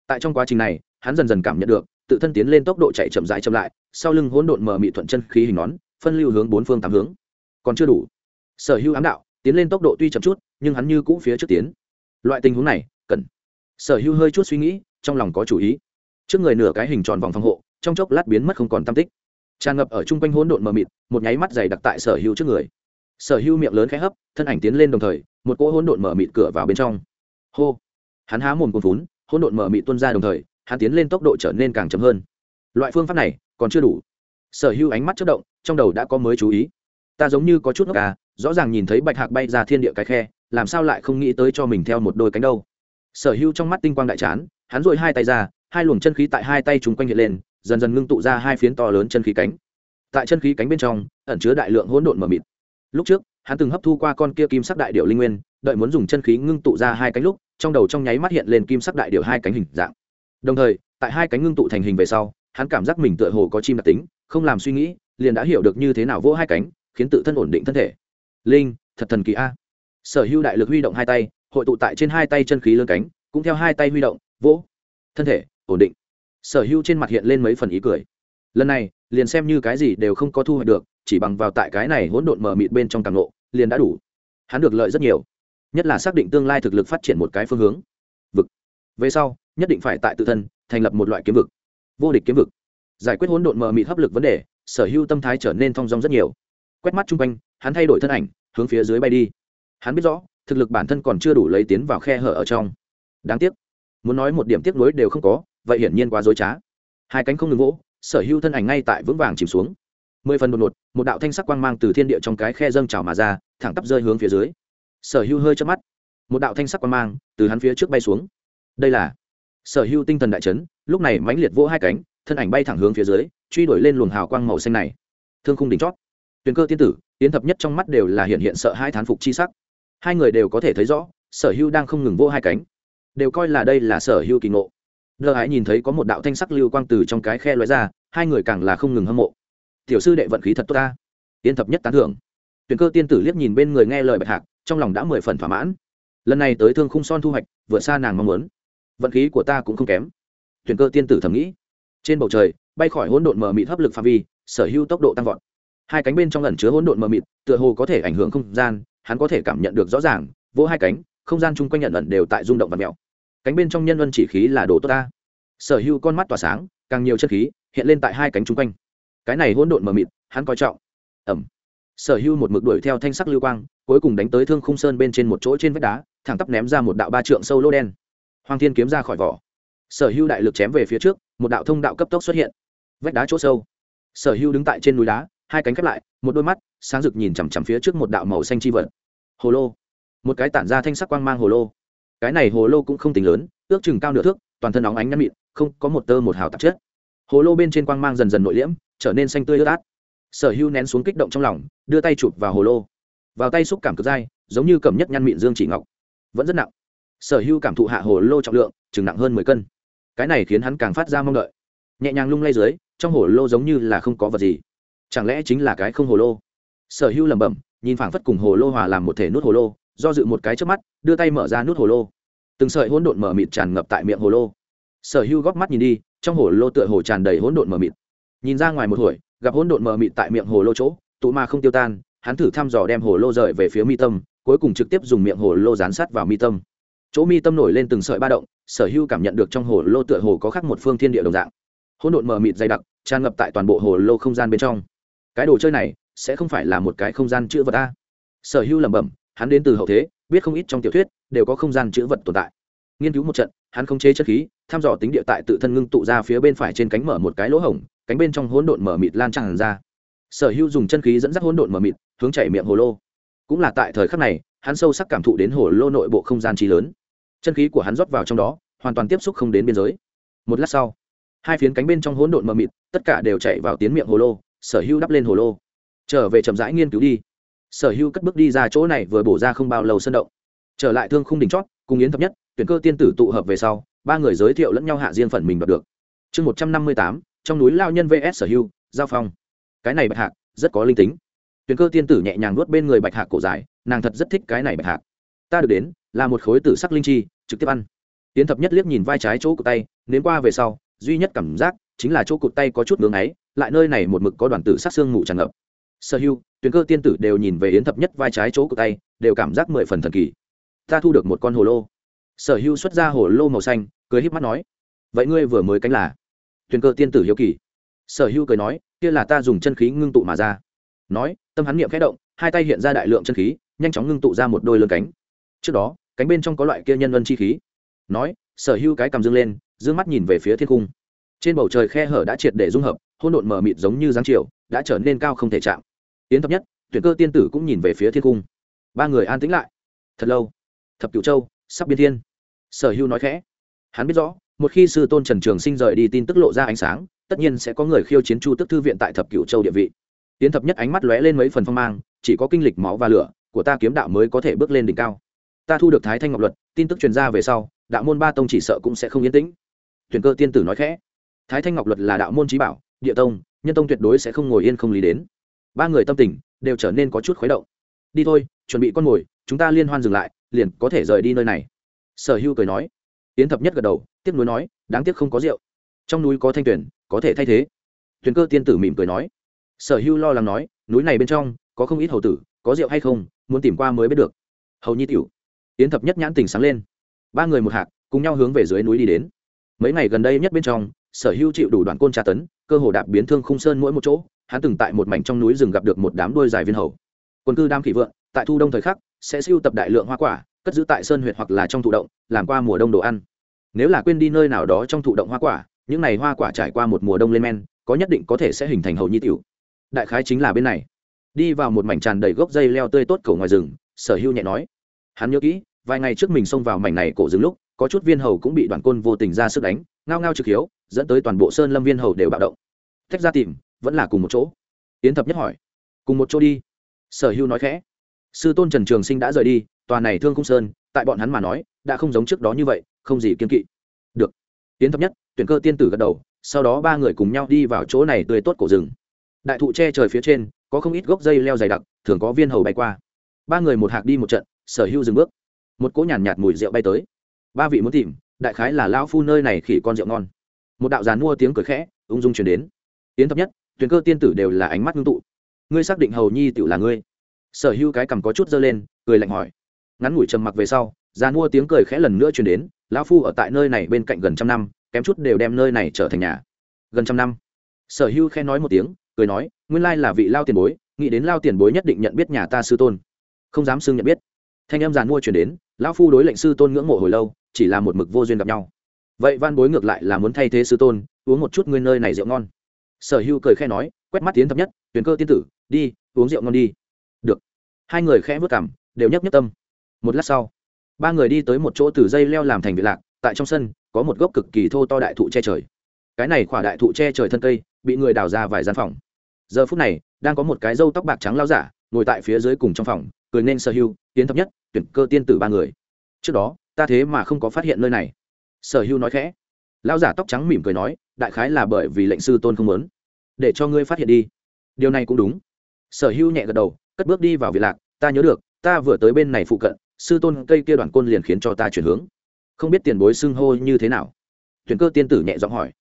Tại trong quá trình này, hắn dần dần cảm nhận được, tự thân tiến lên tốc độ chạy chậm rãi chậm lại, sau lưng hỗn độn mờ mị thuận chân khí hình nón phân lưu hướng bốn phương tám hướng. Còn chưa đủ. Sở hữu ám đạo tiến lên tốc độ tuy chậm chút, nhưng hắn như cũ phía trước tiến. Loại tình huống này, cần. Sở hữu hơi chút suy nghĩ, trong lòng có chủ ý. Trước người nửa cái hình tròn vòng phòng hộ, trong chốc lát biến mất không còn tam tích. Tràn ngập ở chung quanh hỗn độn mờ mịt, một nháy mắt dày đặc tại sở hữu trước người. Sở hữu miệng lớn khẽ hấp, thân ảnh tiến lên đồng thời, một cỗ hỗn độn mở mịt cửa vào bên trong. Hô! Hắn há mồm cồn vốn hỗn độn mở mịt tuôn ra đồng thời, hắn tiến lên tốc độ trở nên càng chậm hơn. Loại phương pháp này còn chưa đủ sở hữu ánh mắt chất động, trong đầu đã có mới chú ý. Ta giống như có chút ngốc à rõ ràng nhìn thấy bạch hạc bay ra thiên địa cái khe, làm sao lại không nghĩ tới cho mình theo một đôi cánh đâu. Sở hữu trong mắt tinh quang đại chán, hắn dội hai tay ra, hai luồng chân khí tại hai tay chúng quanh hiện lên, dần dần ngưng tụ ra hai phiến to lớn chân khí cánh. Tại chân khí cánh bên trong, ẩn chứa đại lượng hỗn độn mờ mịt. Lúc trước, hắn từng hấp thu qua con kia kim sắc đại điệu linh nguyên, đợi muốn dùng chân khí ngưng tụ ra hai cánh lúc, trong đầu trong nháy mắt hiện lên kim sắc đại điệu hai cánh hình dạng. Đồng thời, tại hai cánh ngưng tụ thành hình về sau, hắn cảm giác mình tựa hồ có chim đặc tính không làm suy nghĩ, liền đã hiểu được như thế nào vỗ hai cánh, khiến tự thân ổn định thân thể. Linh, thật thần kỳ a. Sở hữu đại lực huy động hai tay, hội tụ tại trên hai tay chân khí lương cánh, cũng theo hai tay huy động, vỗ. Thân thể, ổn định. Sở hữu trên mặt hiện lên mấy phần ý cười. Lần này, liền xem như cái gì đều không có thu hoạch được, chỉ bằng vào tại cái này hỗn độn mở mịt bên trong càng lộ, liền đã đủ. Hắn được lợi rất nhiều. Nhất là xác định tương lai thực lực phát triển một cái phương hướng. Vực. Về sau, nhất định phải tại tự thân, thành lập một loại kiếm vực. Vô địch kiếm vực giải quyết hỗn độn mờ mịt hấp lực vấn đề, sở hữu tâm thái trở nên thong dong rất nhiều. Quét mắt chung quanh, hắn thay đổi thân ảnh, hướng phía dưới bay đi. Hắn biết rõ, thực lực bản thân còn chưa đủ lấy tiến vào khe hở ở trong. Đáng tiếc, muốn nói một điểm tiếc nuối đều không có, vậy hiển nhiên quá dối trá. Hai cánh không ngừng vỗ, sở hữu thân ảnh ngay tại vững vàng chìm xuống. Mười phần đột ngột, một đạo thanh sắc quang mang từ thiên địa trong cái khe dâng trào mà ra, thẳng tắp rơi hướng phía dưới. Sở hữu hơi chớp mắt, một đạo thanh sắc quang mang từ hắn phía trước bay xuống. Đây là sở hữu tinh thần đại chấn, lúc này mãnh liệt vỗ hai cánh thân ảnh bay thẳng hướng phía dưới, truy đuổi lên luồng hào quang màu xanh này. Thương khung đỉnh chót. Tuyền cơ tiên tử, tiến thập nhất trong mắt đều là hiện hiện sợ hai thán phục chi sắc. Hai người đều có thể thấy rõ, sở hưu đang không ngừng vô hai cánh. Đều coi là đây là sở hưu kỳ ngộ. Lơ hãi nhìn thấy có một đạo thanh sắc lưu quang từ trong cái khe loại ra, hai người càng là không ngừng hâm mộ. Tiểu sư đệ vận khí thật tốt ta. Tiến thập nhất tán thưởng. Tuyển cơ tiên tử liếc nhìn bên người nghe lời bạch hạc, trong lòng đã mười phần thỏa mãn. Lần này tới thương khung son thu hoạch, vượt xa nàng mong muốn. Vận khí của ta cũng không kém. Tuyển cơ tiên tử thầm nghĩ trên bầu trời, bay khỏi hỗn độn mờ mịt hấp lực phạm vi, sở hữu tốc độ tăng vọt. Hai cánh bên trong ẩn chứa hỗn độn mờ mịt, tựa hồ có thể ảnh hưởng không gian, hắn có thể cảm nhận được rõ ràng, vỗ hai cánh, không gian chung quanh nhận ẩn đều tại rung động và mèo. Cánh bên trong nhân ân chỉ khí là đồ tốt ta. Sở hữu con mắt tỏa sáng, càng nhiều chất khí hiện lên tại hai cánh chung quanh. Cái này hỗn độn mờ mịt, hắn coi trọng. Ẩm. Sở hữu một mực đuổi theo thanh sắc lưu quang, cuối cùng đánh tới thương khung sơn bên trên một chỗ trên vách đá, thẳng tắp ném ra một đạo ba trượng sâu lô đen. Hoàng thiên kiếm ra khỏi vỏ. Sở hữu đại lực chém về phía trước một đạo thông đạo cấp tốc xuất hiện. Vách đá chỗ sâu. Sở hữu đứng tại trên núi đá, hai cánh khép lại, một đôi mắt sáng rực nhìn chằm chằm phía trước một đạo màu xanh chi vật. Hồ lô. Một cái tản ra thanh sắc quang mang hồ lô. Cái này hồ lô cũng không tính lớn, ước chừng cao nửa thước, toàn thân óng ánh nhăn mịn, không có một tơ một hào tạp chất. Hồ lô bên trên quang mang dần dần nội liễm, trở nên xanh tươi ướt át. Sở hữu nén xuống kích động trong lòng, đưa tay chụp vào hồ lô. Vào tay xúc cảm cực dai, giống như cầm nhất nhăn mịn dương chỉ ngọc. Vẫn rất nặng. Sở hữu cảm thụ hạ hồ lô trọng lượng, chừng nặng hơn mười cân cái này khiến hắn càng phát ra mong đợi. Nhẹ nhàng lung lay dưới, trong hồ lô giống như là không có vật gì. Chẳng lẽ chính là cái không hồ lô? Sở hữu lẩm bẩm, nhìn phảng phất cùng hồ lô hòa làm một thể nút hồ lô, do dự một cái trước mắt, đưa tay mở ra nút hồ lô. Từng sợi hỗn độn mở mịt tràn ngập tại miệng hồ lô. Sở hữu góp mắt nhìn đi, trong hồ lô tựa hồ tràn đầy hỗn độn mở mịt. Nhìn ra ngoài một hồi, gặp hỗn độn mở mịt tại miệng hồ lô chỗ, tụ ma không tiêu tan, hắn thử thăm dò đem hồ lô rời về phía mi tâm, cuối cùng trực tiếp dùng miệng hồ lô dán sát vào mi tâm chỗ mi tâm nổi lên từng sợi ba động, sở hưu cảm nhận được trong hồ lô tựa hồ có khắc một phương thiên địa đồng dạng. Hỗn độn mờ mịt dày đặc, tràn ngập tại toàn bộ hồ lô không gian bên trong. Cái đồ chơi này sẽ không phải là một cái không gian chữ vật a. Sở hưu lẩm bẩm, hắn đến từ hậu thế, biết không ít trong tiểu thuyết đều có không gian chữ vật tồn tại. Nghiên cứu một trận, hắn không chế chất khí thăm dò tính địa tại tự thân ngưng tụ ra phía bên phải trên cánh mở một cái lỗ hổng, cánh bên trong hỗn độn mở mịt lan tràn ra. Sở hữu dùng chân khí dẫn dắt hỗn độn mở mịt, hướng chảy miệng hồ lô. Cũng là tại thời khắc này hắn sâu sắc cảm thụ đến hồ lô nội bộ không gian trí lớn. Chân khí của hắn rót vào trong đó, hoàn toàn tiếp xúc không đến biên giới. Một lát sau, hai phiến cánh bên trong hỗn độn mờ mịt, tất cả đều chạy vào tiến miệng hồ lô, sở hưu đắp lên hồ lô. Trở về chậm rãi nghiên cứu đi. Sở hưu cất bước đi ra chỗ này vừa bổ ra không bao lâu sân động. Trở lại thương khung đỉnh chót, cùng yến thập nhất, tuyển cơ tiên tử tụ hợp về sau, ba người giới thiệu lẫn nhau hạ riêng phần mình đoạt được. Chương một trăm năm mươi tám, trong núi lao nhân vs sở hưu giao phong. Cái này bạch hạc, rất có linh tính tuyển cơ tiên tử nhẹ nhàng nuốt bên người bạch hạc cổ dài, nàng thật rất thích cái này bạch hạc. Ta được đến, là một khối tử sắc linh chi, trực tiếp ăn. Tiến thập nhất liếc nhìn vai trái chỗ cụt tay nến qua về sau, duy nhất cảm giác chính là chỗ cụt tay có chút ngưỡng ấy lại nơi này một mực có đoàn tử sắc xương mù tràn ngập. Sở hưu tuyển cơ tiên tử đều nhìn về yến thập nhất vai trái chỗ cụt tay, đều cảm giác mười phần thần kỳ. Ta thu được một con hồ lô. Sở hưu xuất ra hồ lô màu xanh, cười híp mắt nói, vậy ngươi vừa mới cánh là? Tuyển cơ tiên tử hiếu kỳ. Sở hưu cười nói, kia là ta dùng chân khí ngưng tụ mà ra nói, tâm hắn niệm khẽ động, hai tay hiện ra đại lượng chân khí, nhanh chóng ngưng tụ ra một đôi lân cánh. Trước đó, cánh bên trong có loại kia nhân vân chi khí. Nói, sở hữu cái cầm dương lên, dương ư ơ n g mắt nhìn về phía thiên cung. Trên bầu trời khe hở đã triệt để dung hợp hôn độn mờ mịt giống như giáng triều đã trở nên cao không thể chạm. Yến thập nhất, tuyển cơ tiên tử cũng nhìn về phía thiên cung. Ba người an tĩnh lại. Thật lâu. Thập cựu châu, sắp biên thiên. Sở hữu nói khẽ. Hắn biết rõ, một khi sư tôn trần trường sinh rời đi tin tức lộ ra ánh sáng, tất nhiên sẽ có người khiêu chiến chu tức thư viện tại thập cựu châu địa vị tiến thập nhất ánh mắt lóe lên mấy phần phong mang, chỉ có kinh lịch máu và lửa, của ta kiếm đạo mới có thể bước lên đỉnh cao. Ta thu được thái thanh ngọc luật, tin tức truyền ra về sau, đạo môn ba tông chỉ sợ cũng sẽ không yên tĩnh. Tuyển cơ tiên tử nói khẽ. Thái thanh ngọc luật là đạo môn trí bảo, địa tông, nhân tông tuyệt đối sẽ không ngồi yên không lý đến. Ba người tâm tình đều trở nên có chút khuấy động. Đi thôi, chuẩn bị con mồi, chúng ta liên hoan dừng lại, liền có thể rời đi nơi này. Sở hưu cười nói. Tiến thập nhất gật đầu, tiếc nuối nói, đáng tiếc không có rượu. Trong núi có thanh tuyển, có thể thay thế. Tuyền cơ tiên tử mỉm cười nói sở hưu lo lắng nói, núi này bên trong, có không ít hầu tử, có rượu hay không, muốn tìm qua mới biết được. Hầu nhi tiểu, yến thập nhất nhãn tình sáng lên. Ba người một hạc, cùng nhau hướng về dưới núi đi đến. Mấy ngày gần đây nhất bên trong, sở hưu chịu đủ đoạn côn tra tấn, cơ hồ đạp biến thương khung sơn mỗi một chỗ, hắn từng tại một mảnh trong núi rừng gặp được một đám đôi dài viên hầu. Quân cư đam khỉ vượng, tại thu đông thời khắc, sẽ siêu tập đại lượng hoa quả, cất giữ tại sơn huyệt hoặc là trong thụ động, làm qua mùa đông đồ ăn. Nếu là quên đi nơi nào đó trong thụ động hoa quả, những này hoa quả trải qua một mùa đông lên men, có nhất định có thể sẽ hình thành hầu nhi tiểu đại khái chính là bên này. Đi vào một mảnh tràn đầy gốc dây leo tươi tốt cổ ngoài rừng, sở hưu nhẹ nói. Hắn nhớ kỹ, vài ngày trước mình xông vào mảnh này cổ rừng lúc, có chút viên hầu cũng bị đoàn côn vô tình ra sức đánh, ngao ngao trực hiếu, dẫn tới toàn bộ sơn lâm viên hầu đều bạo động. Tách ra tìm, vẫn là cùng một chỗ. Yến thập nhất hỏi, cùng một chỗ đi? Sở hưu nói khẽ. Sư tôn trần trường sinh đã rời đi, tòa này thương cung sơn, tại bọn hắn mà nói, đã không giống trước đó như vậy, không gì kiên kỵ. Được. Yến thập nhất, tuyển cơ tiên tử gật đầu, sau đó ba người cùng nhau đi vào chỗ này tươi tốt cổ rừng đại thụ che trời phía trên có không ít gốc dây leo dày đặc thường có viên hầu bay qua. Ba người một hạc đi một trận sở hữu dừng bước. Một cỗ nhàn nhạt, nhạt mùi rượu bay tới. Ba vị muốn tìm đại khái là lão phu nơi này khỉ con rượu ngon. Một đạo giàn mua tiếng cười khẽ ung dung chuyển đến. Tiến thập nhất tuyển cơ tiên tử đều là ánh mắt ngưng tụ. Ngươi xác định hầu nhi tiểu là ngươi. Sở hữu cái cằm có chút dơ lên cười lạnh hỏi. Ngắn ngủi trầm mặc về sau giàn mua tiếng cười khẽ lần nữa truyền đến lão phu ở tại nơi này bên cạnh gần trăm năm kém chút đều đem nơi này trở thành nhà. Gần trăm năm. Sở hữu khẽ nói một tiếng cười nói, nguyên lai là vị lao tiền bối, nghĩ đến lao tiền bối nhất định nhận biết nhà ta sư tôn. Không dám xưng nhận biết. Thanh em giàn mua chuyển đến, lão phu đối lệnh sư tôn ngưỡng mộ hồi lâu, chỉ là một mực vô duyên gặp nhau. Vậy van bối ngược lại là muốn thay thế sư tôn, uống một chút nguyên nơi này rượu ngon. Sở hữu cười khe nói, quét mắt tiến thập nhất tuyển cơ tiên tử, đi, uống rượu ngon đi. Được. Hai người khẽ vất cảm đều nhấp nhất tâm. Một lát sau, ba người đi tới một chỗ từ dây leo làm thành vị lạc, tại trong sân, có một gốc cực kỳ thô to đại thụ che trời. Cái này khỏa đại thụ che trời thân cây, bị người đào ra vài gian phòng giờ phút này, đang có một cái râu tóc bạc trắng lao giả, ngồi tại phía dưới cùng trong phòng, cười nên sở hưu tiến thập nhất, tuyển cơ tiên tử ba người. Trước đó, ta thế mà không có phát hiện nơi này. Sở hưu nói khẽ. Lao giả tóc trắng mỉm cười nói, đại khái là bởi vì lệnh sư tôn không muốn. Để cho ngươi phát hiện đi. Điều này cũng đúng. Sở hưu nhẹ gật đầu, cất bước đi vào vị lạc. Ta nhớ được, ta vừa tới bên này phụ cận, sư tôn cây kia đoàn côn liền khiến cho ta chuyển hướng. Không biết tiền bối xưng hô như thế nào. Tuyển cơ tiên tử nhẹ giọng hỏi.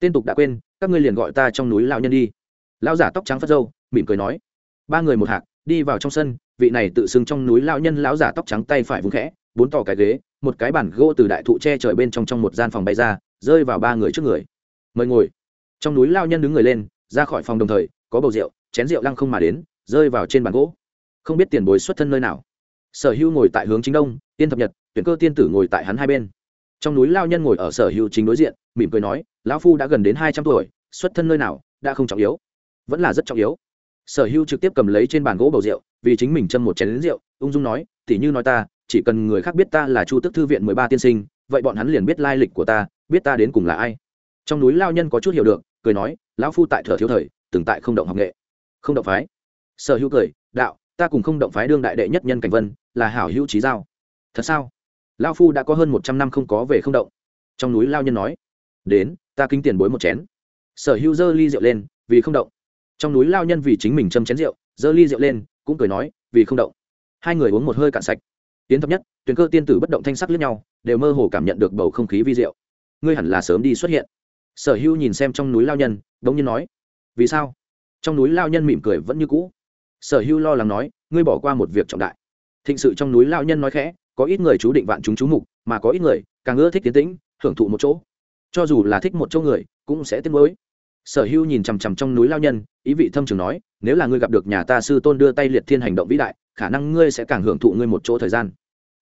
Tên tục đã quên, các ngươi liền gọi ta trong núi lão nhân đi lão giả tóc trắng phất râu, mỉm cười nói ba người một hạc đi vào trong sân vị này tự xưng trong núi lão nhân lão giả tóc trắng tay phải vung khẽ bốn tỏ cái ghế một cái bản gỗ từ đại thụ che trời bên trong trong một gian phòng bay ra rơi vào ba người trước người. Mời ngồi. Trong núi lão nhân đứng người lên ra khỏi phòng đồng thời có bầu rượu chén rượu lăng không mà đến rơi vào trên bàn gỗ. Không biết tiền bối xuất thân nơi nào. Sở hưu ngồi tại hướng chính đông tiên thập nhật tuyển cơ tiên tử ngồi tại hắn hai bên. Trong núi lao nhân ngồi ở sở hưu chính đối diện mỉm cười nói lão phu đã gần đến hai trăm tuổi xuất thân nơi nào đã không trọng yếu vẫn là rất trọng yếu. Sở hưu trực tiếp cầm lấy trên bàn gỗ bầu rượu, vì chính mình châm một chén lính rượu, ung dung nói tỉ như nói ta, chỉ cần người khác biết ta là chu tức thư viện mười ba tiên sinh, vậy bọn hắn liền biết lai lịch của ta, biết ta đến cùng là ai. Trong núi lao nhân có chút hiểu được, cười nói, lão phu tại thừa thiếu thời, từng tại không động học nghệ. Không động phái. Sở hữu cười, đạo, ta cùng không động phái đương đại đệ nhất nhân cảnh vân, là hảo hữu trí giao. Thật sao? Lao phu đã có hơn một trăm năm không có về không động. Trong núi lao nhân nói, đến, ta kính tiền bối một chén. Sở hữu dơ ly rượu lên, vì không động trong núi lao nhân vì chính mình châm chén rượu dơ ly rượu lên, cũng cười nói, vì không động. Hai người uống một hơi cạn sạch. Tiến thấp nhất, tuyển cơ tiên tử bất động thanh sắc lướt nhau, đều mơ hồ cảm nhận được bầu không khí vi rượu ngươi hẳn là sớm đi xuất hiện. Sở hữu nhìn xem trong núi lao nhân đ ỗ n g nhiên nói, vì sao? Trong núi lao nhân mỉm cười vẫn như cũ. Sở hữu lo lắng nói, ngươi bỏ qua một việc trọng đại. Thịnh sự trong núi lao nhân nói khẽ, có ít người chú định vạn chúng chú mục, mà có ít người càng ưa thích tiến tĩnh, hưởng thụ một chỗ. Cho dù là thích một chỗ người, cũng sẽ tiến mới sở hữu nhìn chằm chằm trong núi lao nhân, ý vị thâm trường nói, nếu là ngươi gặp được nhà ta sư tôn đưa tay liệt thiên hành động vĩ đại, khả năng ngươi sẽ càng hưởng thụ ngươi một chỗ thời gian.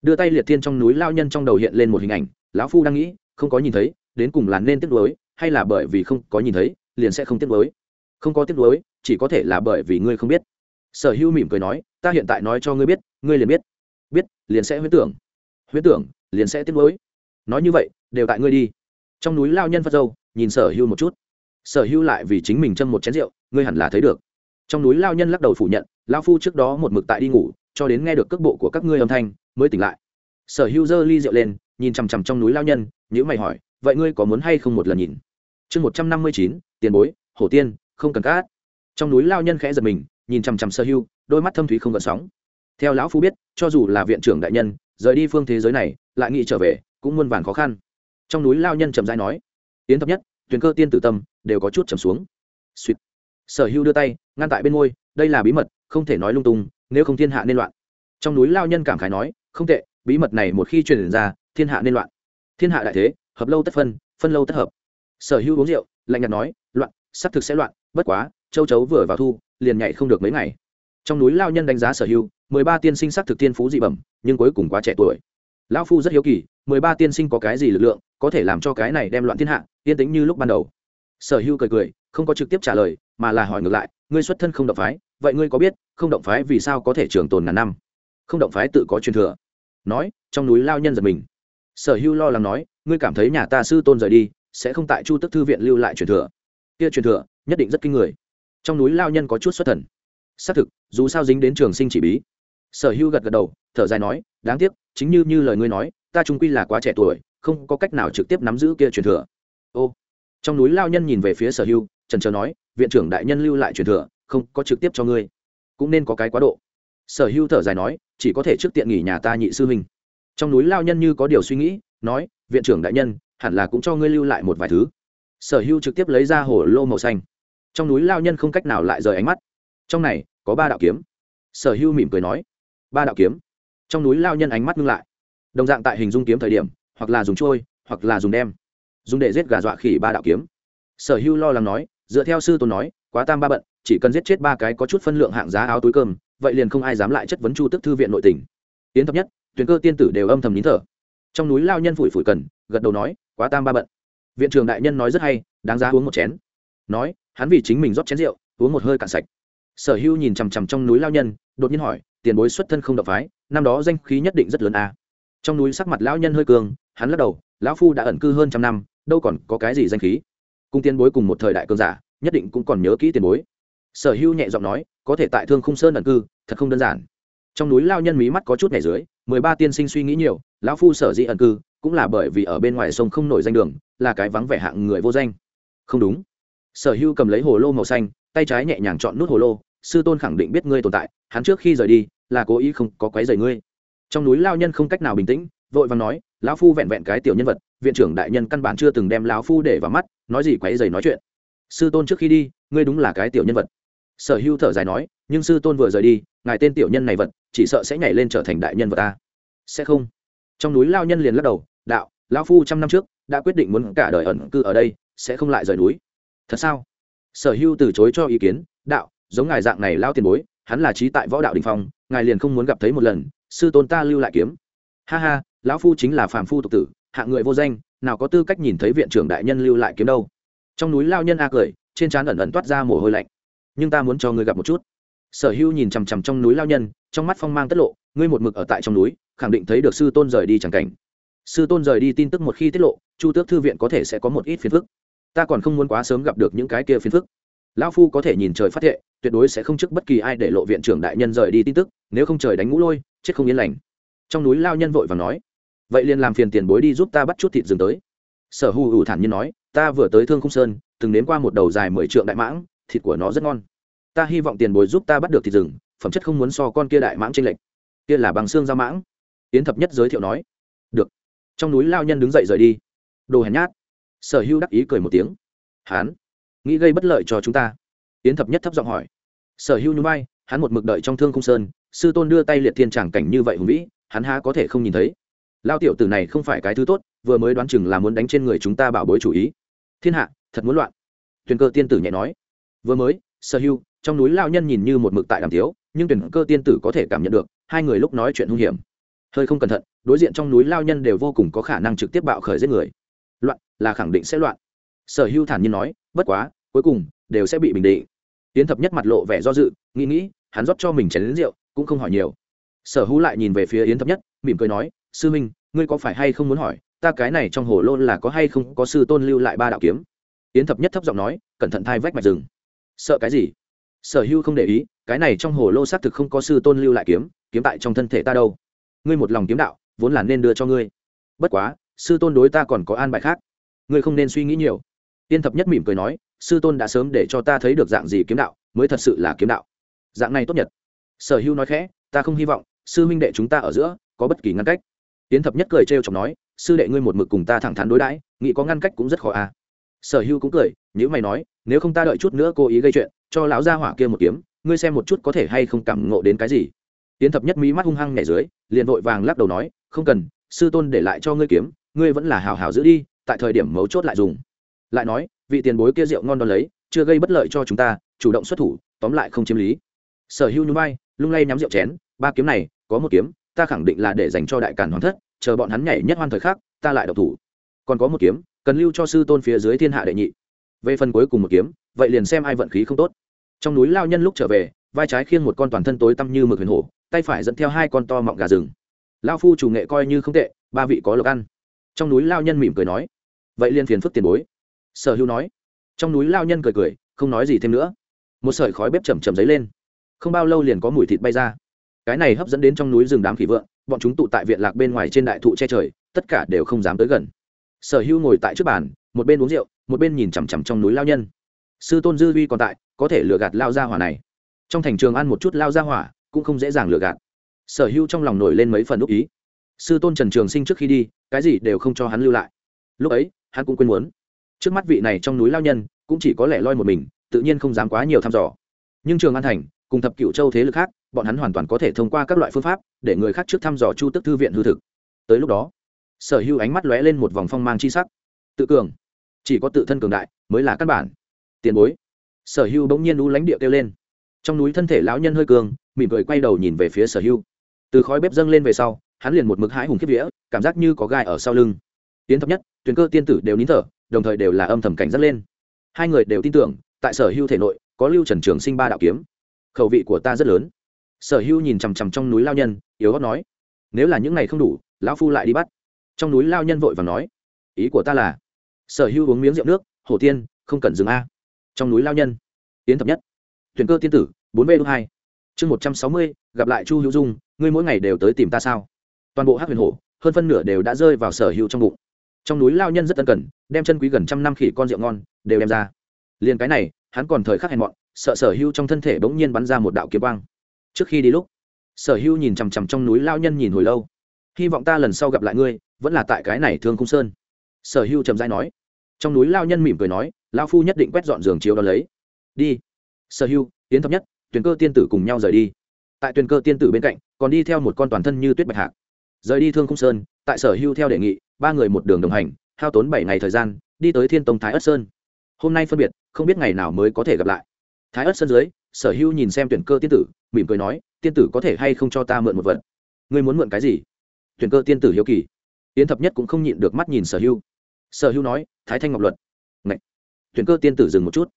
Đưa tay liệt thiên trong núi lao nhân trong đầu hiện lên một hình ảnh, lão phu đang nghĩ, không có nhìn thấy, đến cùng là nên tiếc nuối, hay là bởi vì không có nhìn thấy, liền sẽ không tiếc nuối. Không có tiếc nuối, chỉ có thể là bởi vì ngươi không biết. Sở hữu mỉm cười nói, ta hiện tại nói cho ngươi biết, ngươi liền biết. Biết, liền sẽ huyết tưởng. Huyết tưởng, liền sẽ tiếc nuối. Nói như vậy, đều tại ngươi đi. Trong núi lao nhân phật dâu nhìn sở hữu một chút sở hữu lại vì chính mình châm một chén rượu, ngươi hẳn là thấy được. Trong núi lao nhân lắc đầu phủ nhận, lao phu trước đó một mực tại đi ngủ, cho đến nghe được cước bộ của các ngươi âm thanh, mới tỉnh lại. Sở hữu giơ ly rượu lên, nhìn chằm chằm trong núi lao nhân nhữ mày hỏi, vậy ngươi có muốn hay không một lần nhìn? Chương một trăm năm mươi chín, tiền bối, hổ tiên, không cần cát. Trong núi lao nhân khẽ giật mình, nhìn chằm chằm sở hữu, đôi mắt thâm thúy không gợn sóng. Theo lão phu biết, cho dù là viện trưởng đại nhân, rời đi phương thế giới này, lại nghĩ trở về, cũng muôn vàn khó khăn. Trong núi lao nhân chậm dãi nói tiến thập nhất tuyền cơ tiên tử tâm đều có chút trầm xuống. Suýt sở Hưu đưa tay ngăn tại bên ngôi đây là bí mật không thể nói lung tung nếu không thiên hạ nên loạn. Trong núi lao nhân cảm khái nói không tệ bí mật này một khi truyền ra thiên hạ nên loạn. Thiên hạ đại thế hợp lâu tất phân phân lâu tất hợp. Sở Hưu uống rượu lạnh nhạt nói loạn sắp thực sẽ loạn bất quá châu chấu vừa vào thu liền nhảy không được mấy ngày. Trong núi lao nhân đánh giá sở Hưu, mười ba tiên sinh xác thực tiên phú dị bẩm nhưng cuối cùng quá trẻ tuổi. Lão phu rất hiếu kỳ mười ba tiên sinh có cái gì lực lượng có thể làm cho cái này đem loạn thiên hạ, yên tĩnh như lúc ban đầu. Sở hữu cười cười, không có trực tiếp trả lời, mà là hỏi ngược lại, ngươi xuất thân không động phái, vậy ngươi có biết, không động phái vì sao có thể trường tồn ngàn năm? Không động phái tự có truyền thừa. Nói, trong núi lao nhân giật mình. Sở hữu lo lắng nói, ngươi cảm thấy nhà ta sư tôn rời đi, sẽ không tại chu tức thư viện lưu lại truyền thừa. Kia truyền thừa, nhất định rất kinh người. Trong núi lao nhân có chút xuất thần. Xác thực, dù sao dính đến trường sinh chỉ bí. Sở hữu gật gật đầu, thở dài nói, đáng tiếc, chính như như lời ngươi nói, ta trung quy là quá trẻ tuổi không có cách nào trực tiếp nắm giữ kia truyền thừa. Ô, trong núi lao nhân nhìn về phía sở hưu trần trờ nói, viện trưởng đại nhân lưu lại truyền thừa, không có trực tiếp cho ngươi. Cũng nên có cái quá độ. Sở hưu thở dài nói, chỉ có thể trước tiện nghỉ nhà ta nhị sư huynh. Trong núi lao nhân như có điều suy nghĩ, nói, viện trưởng đại nhân, hẳn là cũng cho ngươi lưu lại một vài thứ. Sở hưu trực tiếp lấy ra hồ lô màu xanh. Trong núi lao nhân không cách nào lại rời ánh mắt. Trong này, có ba đạo kiếm. Sở hưu mỉm cười nói, ba đạo kiếm. Trong núi lao nhân ánh mắt ngưng lại. Đồng dạng tại hình dung kiếm thời điểm hoặc là dùng trôi, hoặc là dùng đem. Dùng để giết gà dọa khỉ ba đạo kiếm. Sở hưu lo lắng nói, dựa theo sư tôn nói, quá tam ba bận, chỉ cần giết chết ba cái có chút phân lượng hạng giá áo túi cơm, vậy liền không ai dám lại chất vấn chu tức thư viện nội tỉnh tiến thấp nhất tuyến cơ tiên tử đều âm thầm nín thở. Trong núi lao nhân phủi phủi cần, gật đầu nói, quá tam ba bận. Viện trưởng đại nhân nói rất hay, đáng giá uống một chén. Nói, hắn vì chính mình rót chén rượu, uống một hơi cạn sạch. Sở hưu nhìn chằm chằm trong núi lao nhân, đột nhiên hỏi, tiền bối xuất thân không độc phái, năm đó danh khí nhất định rất lớn à trong núi sắc mặt lão nhân hơi cường hắn lắc đầu, lão phu đã ẩn cư hơn trăm năm, đâu còn có cái gì danh khí. Cung tiên bối cùng một thời đại cường giả, nhất định cũng còn nhớ kỹ tiền bối. Sở hưu nhẹ giọng nói, có thể tại thương khung sơn ẩn cư, thật không đơn giản. Trong núi lao nhân mí mắt có chút ngày dưới, mười ba tiên sinh suy nghĩ nhiều, lão phu sở dĩ ẩn cư, cũng là bởi vì ở bên ngoài sông không nổi danh đường, là cái vắng vẻ hạng người vô danh. Không đúng. Sở hưu cầm lấy hồ lô màu xanh, tay trái nhẹ nhàng chọn nút hồ lô, sư tôn khẳng định biết ngươi tồn tại, hắn trước khi rời đi, là cố ý không có quấy rầy ngươi trong núi lao nhân không cách nào bình tĩnh, vội vàng nói, lão phu vẹn vẹn cái tiểu nhân vật, viện trưởng đại nhân căn bản chưa từng đem lão phu để vào mắt, nói gì quấy dày nói chuyện. Sư tôn trước khi đi, ngươi đúng là cái tiểu nhân vật. Sở hưu thở dài nói, nhưng sư tôn vừa rời đi, ngài tên tiểu nhân này vật, chỉ sợ sẽ nhảy lên trở thành đại nhân vật ta. Sẽ không. Trong núi lao nhân liền lắc đầu, đạo, lão phu trăm năm trước, đã quyết định muốn cả đời ẩn cư ở đây, sẽ không lại rời núi. Thật sao? Sở hưu từ chối cho ý kiến, đạo, giống ngài dạng này lao tiền bối, hắn là trí tại võ đạo đình phong, ngài liền không muốn gặp thấy một lần sư tôn ta lưu lại kiếm. Ha ha, lão phu chính là phàm phu tục tử hạng người vô danh, nào có tư cách nhìn thấy viện trưởng đại nhân lưu lại kiếm đâu. Trong núi lao nhân a cười, trên trán ẩn ẩn toát ra mồ hôi lạnh. Nhưng ta muốn cho ngươi gặp một chút. Sở hưu nhìn chằm chằm trong núi lao nhân, trong mắt phong mang tất lộ, ngươi một mực ở tại trong núi, khẳng định thấy được sư tôn rời đi chẳng cảnh. Sư tôn rời đi tin tức một khi tiết lộ, chu tước thư viện có thể sẽ có một ít phiền phức. Ta còn không muốn quá sớm gặp được những cái kia phiền phức lão phu có thể nhìn trời phát thệ, tuyệt đối sẽ không trước bất kỳ ai để lộ viện trưởng đại nhân rời đi tin tức, nếu không trời đánh ngũ lôi, chết không yên lành. Trong núi lao nhân vội và nói, vậy liền làm phiền tiền bối đi giúp ta bắt chút thịt rừng tới. Sở hù ủ thản nhiên nói, ta vừa tới thương không sơn, từng nếm qua một đầu dài mười trượng đại mãng, thịt của nó rất ngon. Ta hy vọng tiền bối giúp ta bắt được thịt rừng, phẩm chất không muốn so con kia đại mãng trên lệch. Kia là bằng xương da mãng. Yến thập nhất giới thiệu nói, được. Trong núi lao nhân đứng dậy rời đi. Đồ hèn nhát. Sở hữu đắc ý cười một tiếng, hán nghĩ gây bất lợi cho chúng ta. Yến thập nhất thấp giọng hỏi. Sở hữu núi bay hắn một mực đợi trong thương không sơn, sư tôn đưa tay liệt thiên tràng cảnh như vậy hùng vĩ, hắn há có thể không nhìn thấy. Lao tiểu tử này không phải cái thứ tốt, vừa mới đoán chừng là muốn đánh trên người chúng ta bảo bối chủ ý. Thiên hạ, thật muốn loạn. Tuyền cơ tiên tử nhẹ nói. Vừa mới, sở hưu trong núi lao nhân nhìn như một mực tại đàm thiếu nhưng tuyển cơ tiên tử có thể cảm nhận được, hai người lúc nói chuyện hung hiểm. Hơi không cẩn thận, đối diện trong núi lao nhân đều vô cùng có khả năng trực tiếp bạo khởi giết người. Loạn, là khẳng định sẽ loạn. Sở hưu thản nhiên nói, bất quá cuối cùng đều sẽ bị bình định. Tiến thập nhất mặt lộ vẻ do dự, nghĩ nghĩ, hắn rót cho mình chén lính rượu, cũng không hỏi nhiều. Sở hữu lại nhìn về phía yến thập nhất, mỉm cười nói, sư minh, ngươi có phải hay không muốn hỏi, ta cái này trong hồ lô là có hay không có sư tôn lưu lại ba đạo kiếm? Yến thập nhất thấp giọng nói, cẩn thận thai vách mạch rừng sợ cái gì? Sở hữu không để ý, cái này trong hồ lô xác thực không có sư tôn lưu lại kiếm kiếm tại trong thân thể ta đâu. Ngươi một lòng kiếm đạo, vốn là nên đưa cho ngươi. Bất quá, sư tôn đối ta còn có an bài khác. Ngươi không nên suy nghĩ nhiều tiên thập nhất mỉm cười nói, sư tôn đã sớm để cho ta thấy được dạng gì kiếm đạo, mới thật sự là kiếm đạo. Dạng này tốt nhất sở hữu nói khẽ, ta không hy vọng, sư minh đệ chúng ta ở giữa, có bất kỳ ngăn cách. Tiến thập nhất cười trêu chọc nói, sư đệ ngươi một mực cùng ta thẳng thắn đối đãi, nghĩ có ngăn cách cũng rất khó à. Sở hữu cũng cười nếu mày nói, nếu không ta đợi chút nữa cố ý gây chuyện, cho lão gia hỏa kia một kiếm, ngươi xem một chút có thể hay không cảm ngộ đến cái gì. Tiến thập nhất mí mắt hung hăng nhảy dưới, liền vội vàng lắc đầu nói, không cần, sư tôn để lại cho ngươi kiếm, ngươi vẫn là hào hào giữ đi, tại thời điểm mấu chốt lại dùng lại nói, vị tiền bối kia rượu ngon đón lấy, chưa gây bất lợi cho chúng ta, chủ động xuất thủ, tóm lại không chiếm lý. Sở hữu nhún bay lung lay nhắm rượu chén, ba kiếm này, có một kiếm, ta khẳng định là để dành cho đại càn hoàng thất, chờ bọn hắn nhảy nhất hoan thời khắc, ta lại độc thủ. Còn có một kiếm, cần lưu cho sư tôn phía dưới thiên hạ đệ nhị. Về phần cuối cùng một kiếm, vậy liền xem ai vận khí không tốt. Trong núi lao nhân lúc trở về, vai trái khiêng một con toàn thân tối tăm như mực huyền hổ, tay phải dẫn theo hai con to mọng gà rừng. Lao phu chủ nghệ coi như không tệ, ba vị có lộc ăn. Trong núi lao nhân mỉm cười nói, vậy liền phiền phức tiền bối sở hữu nói. Trong núi lao nhân cười cười, không nói gì thêm nữa. Một sợi khói bếp chầm chầm dấy lên. Không bao lâu liền có mùi thịt bay ra. Cái này hấp dẫn đến trong núi rừng đám khỉ vượng, bọn chúng tụ tại viện lạc bên ngoài trên đại thụ che trời, tất cả đều không dám tới gần. Sở hữu ngồi tại trước bàn, một bên uống rượu, một bên nhìn chằm chằm trong núi lao nhân. Sư tôn dư vi còn tại, có thể lừa gạt lao ra hỏa này. Trong thành trường ăn một chút lao ra hỏa, cũng không dễ dàng lừa gạt. Sở hữu trong lòng nổi lên mấy phần úc ý. Sư tôn trần trường sinh trước khi đi, cái gì đều không cho hắn lưu lại. Lúc ấy, hắn cũng quên muốn trước mắt vị này trong núi lao nhân, cũng chỉ có lẻ loi một mình, tự nhiên không dám quá nhiều thăm dò. Nhưng trường an thành, cùng thập cựu châu thế lực khác, bọn hắn hoàn toàn có thể thông qua các loại phương pháp, để người khác trước thăm dò chu tức thư viện hư thực. Tới lúc đó, sở hữu ánh mắt lóe lên một vòng phong mang chi sắc. Tự cường, chỉ có tự thân cường đại mới là căn bản. Tiền bối, sở hữu bỗng nhiên lũ lánh địa kêu lên. Trong núi thân thể lão nhân hơi cường, mỉm cười quay đầu nhìn về phía sở hữu. Từ khói bếp dâng lên về sau, hắn liền một mực hái hùng kiếp vía, cảm giác như có gai ở sau lưng tiến thấp nhất, tuyển cơ tiên tử đều nín thở, đồng thời đều là âm thầm cảnh giác lên. Hai người đều tin tưởng, tại sở hưu thể nội, có lưu trần trường sinh ba đạo kiếm. Khẩu vị của ta rất lớn. Sở hưu nhìn chằm chằm trong núi lao nhân, yếu hót nói, nếu là những ngày không đủ, lão phu lại đi bắt. Trong núi lao nhân vội và nói, ý của ta là, sở hưu uống miếng rượu nước, hổ tiên, không cần dừng a. Trong núi lao nhân, tiến thập nhất, tuyển cơ tiên tử, bốn b hai. Chương một trăm sáu mươi, gặp lại chu hữu dung, ngươi mỗi ngày đều tới tìm ta sao? Toàn bộ hát huyền hổ, hơn phân nửa đều đã rơi vào sở hữu trong bụng trong núi lao nhân rất tân cần, đem chân quý gần trăm năm khỉ con rượu ngon đều đem ra. Liền cái này, hắn còn thời khắc hèn mọn, sợ sở hưu trong thân thể bỗng nhiên bắn ra một đạo kiếm quang. Trước khi đi lúc, sở hưu nhìn chằm chằm trong núi lao nhân nhìn hồi lâu. Hy vọng ta lần sau gặp lại ngươi, vẫn là tại cái này thương cung sơn. Sở hưu trầm dai nói. Trong núi lao nhân mỉm cười nói, lao phu nhất định quét dọn giường chiếu đó lấy. Đi. Sở hưu tiến thấp nhất tuyền cơ tiên tử cùng nhau rời đi. Tại tuyền cơ tiên tử bên cạnh, còn đi theo một con toàn thân như tuyết bạch hạc. Rời đi thương cung sơn, tại sở hưu theo đề nghị ba người một đường đồng hành, hao tốn bảy ngày thời gian, đi tới thiên tông thái ất sơn. Hôm nay phân biệt, không biết ngày nào mới có thể gặp lại. Thái ất sơn dưới, sở hữu nhìn xem tuyển cơ tiên tử, mỉm cười nói, tiên tử có thể hay không cho ta mượn một vật? Ngươi muốn mượn cái gì? Tuyển cơ tiên tử hiếu kỳ. Yến thập nhất cũng không nhịn được mắt nhìn sở hữu. Sở hữu nói, thái thanh ngọc luật. Ngậy. tuyển cơ tiên tử dừng một chút.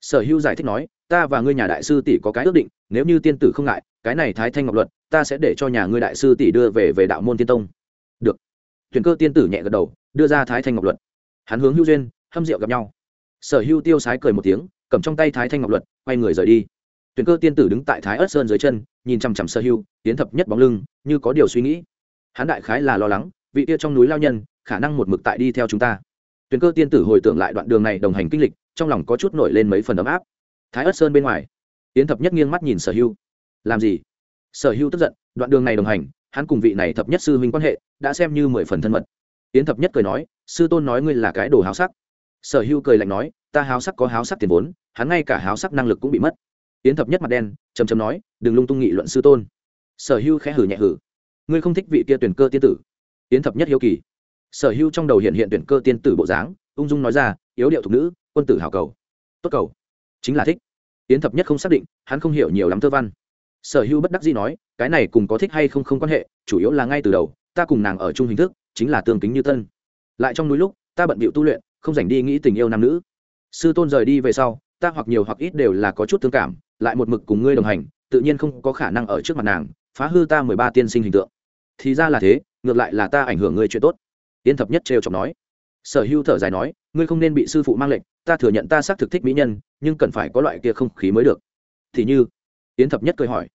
Sở hữu giải thích nói, ta và ngươi nhà đại sư tỷ có cái ước định, nếu như tiên tử không ngại, cái này thái thanh ngọc luật, ta sẽ để cho nhà ngươi đại sư tỷ đưa về về đạo môn tiên tông tuyển cơ tiên tử nhẹ gật đầu, đưa ra thái thanh ngọc luật. Hắn hướng hữu duyên, hâm rượu gặp nhau. Sở hữu tiêu sái cười một tiếng, cầm trong tay thái thanh ngọc luật, quay người rời đi. Tuyển cơ tiên tử đứng tại thái ớt sơn dưới chân, nhìn chằm chằm sở hữu, tiến thập nhất bóng lưng, như có điều suy nghĩ. Hắn đại khái là lo lắng, vị kia trong núi lao nhân, khả năng một mực tại đi theo chúng ta. Tuyển cơ tiên tử hồi tưởng lại đoạn đường này đồng hành kinh lịch, trong lòng có chút nổi lên mấy phần ấm áp. Thái ớt sơn bên ngoài, tiến thập nhất nghiêng mắt nhìn sở hữu. Làm gì? Sở hữu tức giận, đoạn đường này đồng hành hắn cùng vị này thập nhất sư huynh quan hệ, đã xem như mười phần thân mật. Tiến thập nhất cười nói, sư tôn nói ngươi là cái đồ háo sắc. Sở hữu cười lạnh nói, ta háo sắc có háo sắc tiền vốn, hắn ngay cả háo sắc năng lực cũng bị mất. Tiến thập nhất mặt đen chầm chầm nói, đừng lung tung nghị luận sư tôn. Sở hữu khẽ hử nhẹ hử. Ngươi không thích vị kia tuyển cơ tiên tử? Tiến thập nhất hiếu kỳ. Sở hữu trong đầu hiện hiện tuyển cơ tiên tử bộ dáng, ung dung nói ra, yếu điệu thục nữ, quân tử hào cầu. Tốt cầu. Chính là thích. Tiến thập nhất không xác định, hắn không hiểu nhiều lắm thơ văn sở hữu bất đắc dĩ nói, cái này cùng có thích hay không không quan hệ, chủ yếu là ngay từ đầu, ta cùng nàng ở chung hình thức, chính là tương kính như tân. Lại trong núi lúc, ta bận bịu tu luyện, không dành đi nghĩ tình yêu nam nữ. Sư tôn rời đi về sau, ta hoặc nhiều hoặc ít đều là có chút thương cảm, lại một mực cùng ngươi đồng hành, tự nhiên không có khả năng ở trước mặt nàng, phá hư ta mười ba tiên sinh hình tượng. Thì ra là thế, ngược lại là ta ảnh hưởng ngươi chuyện tốt. Yên thập nhất trêu chọc nói. Sở hưu thở dài nói, ngươi không nên bị sư phụ mang lệnh, ta thừa nhận ta xác thực thích mỹ nhân, nhưng cần phải có loại kia không khí mới được. Thì như yến thập nhất cười hỏi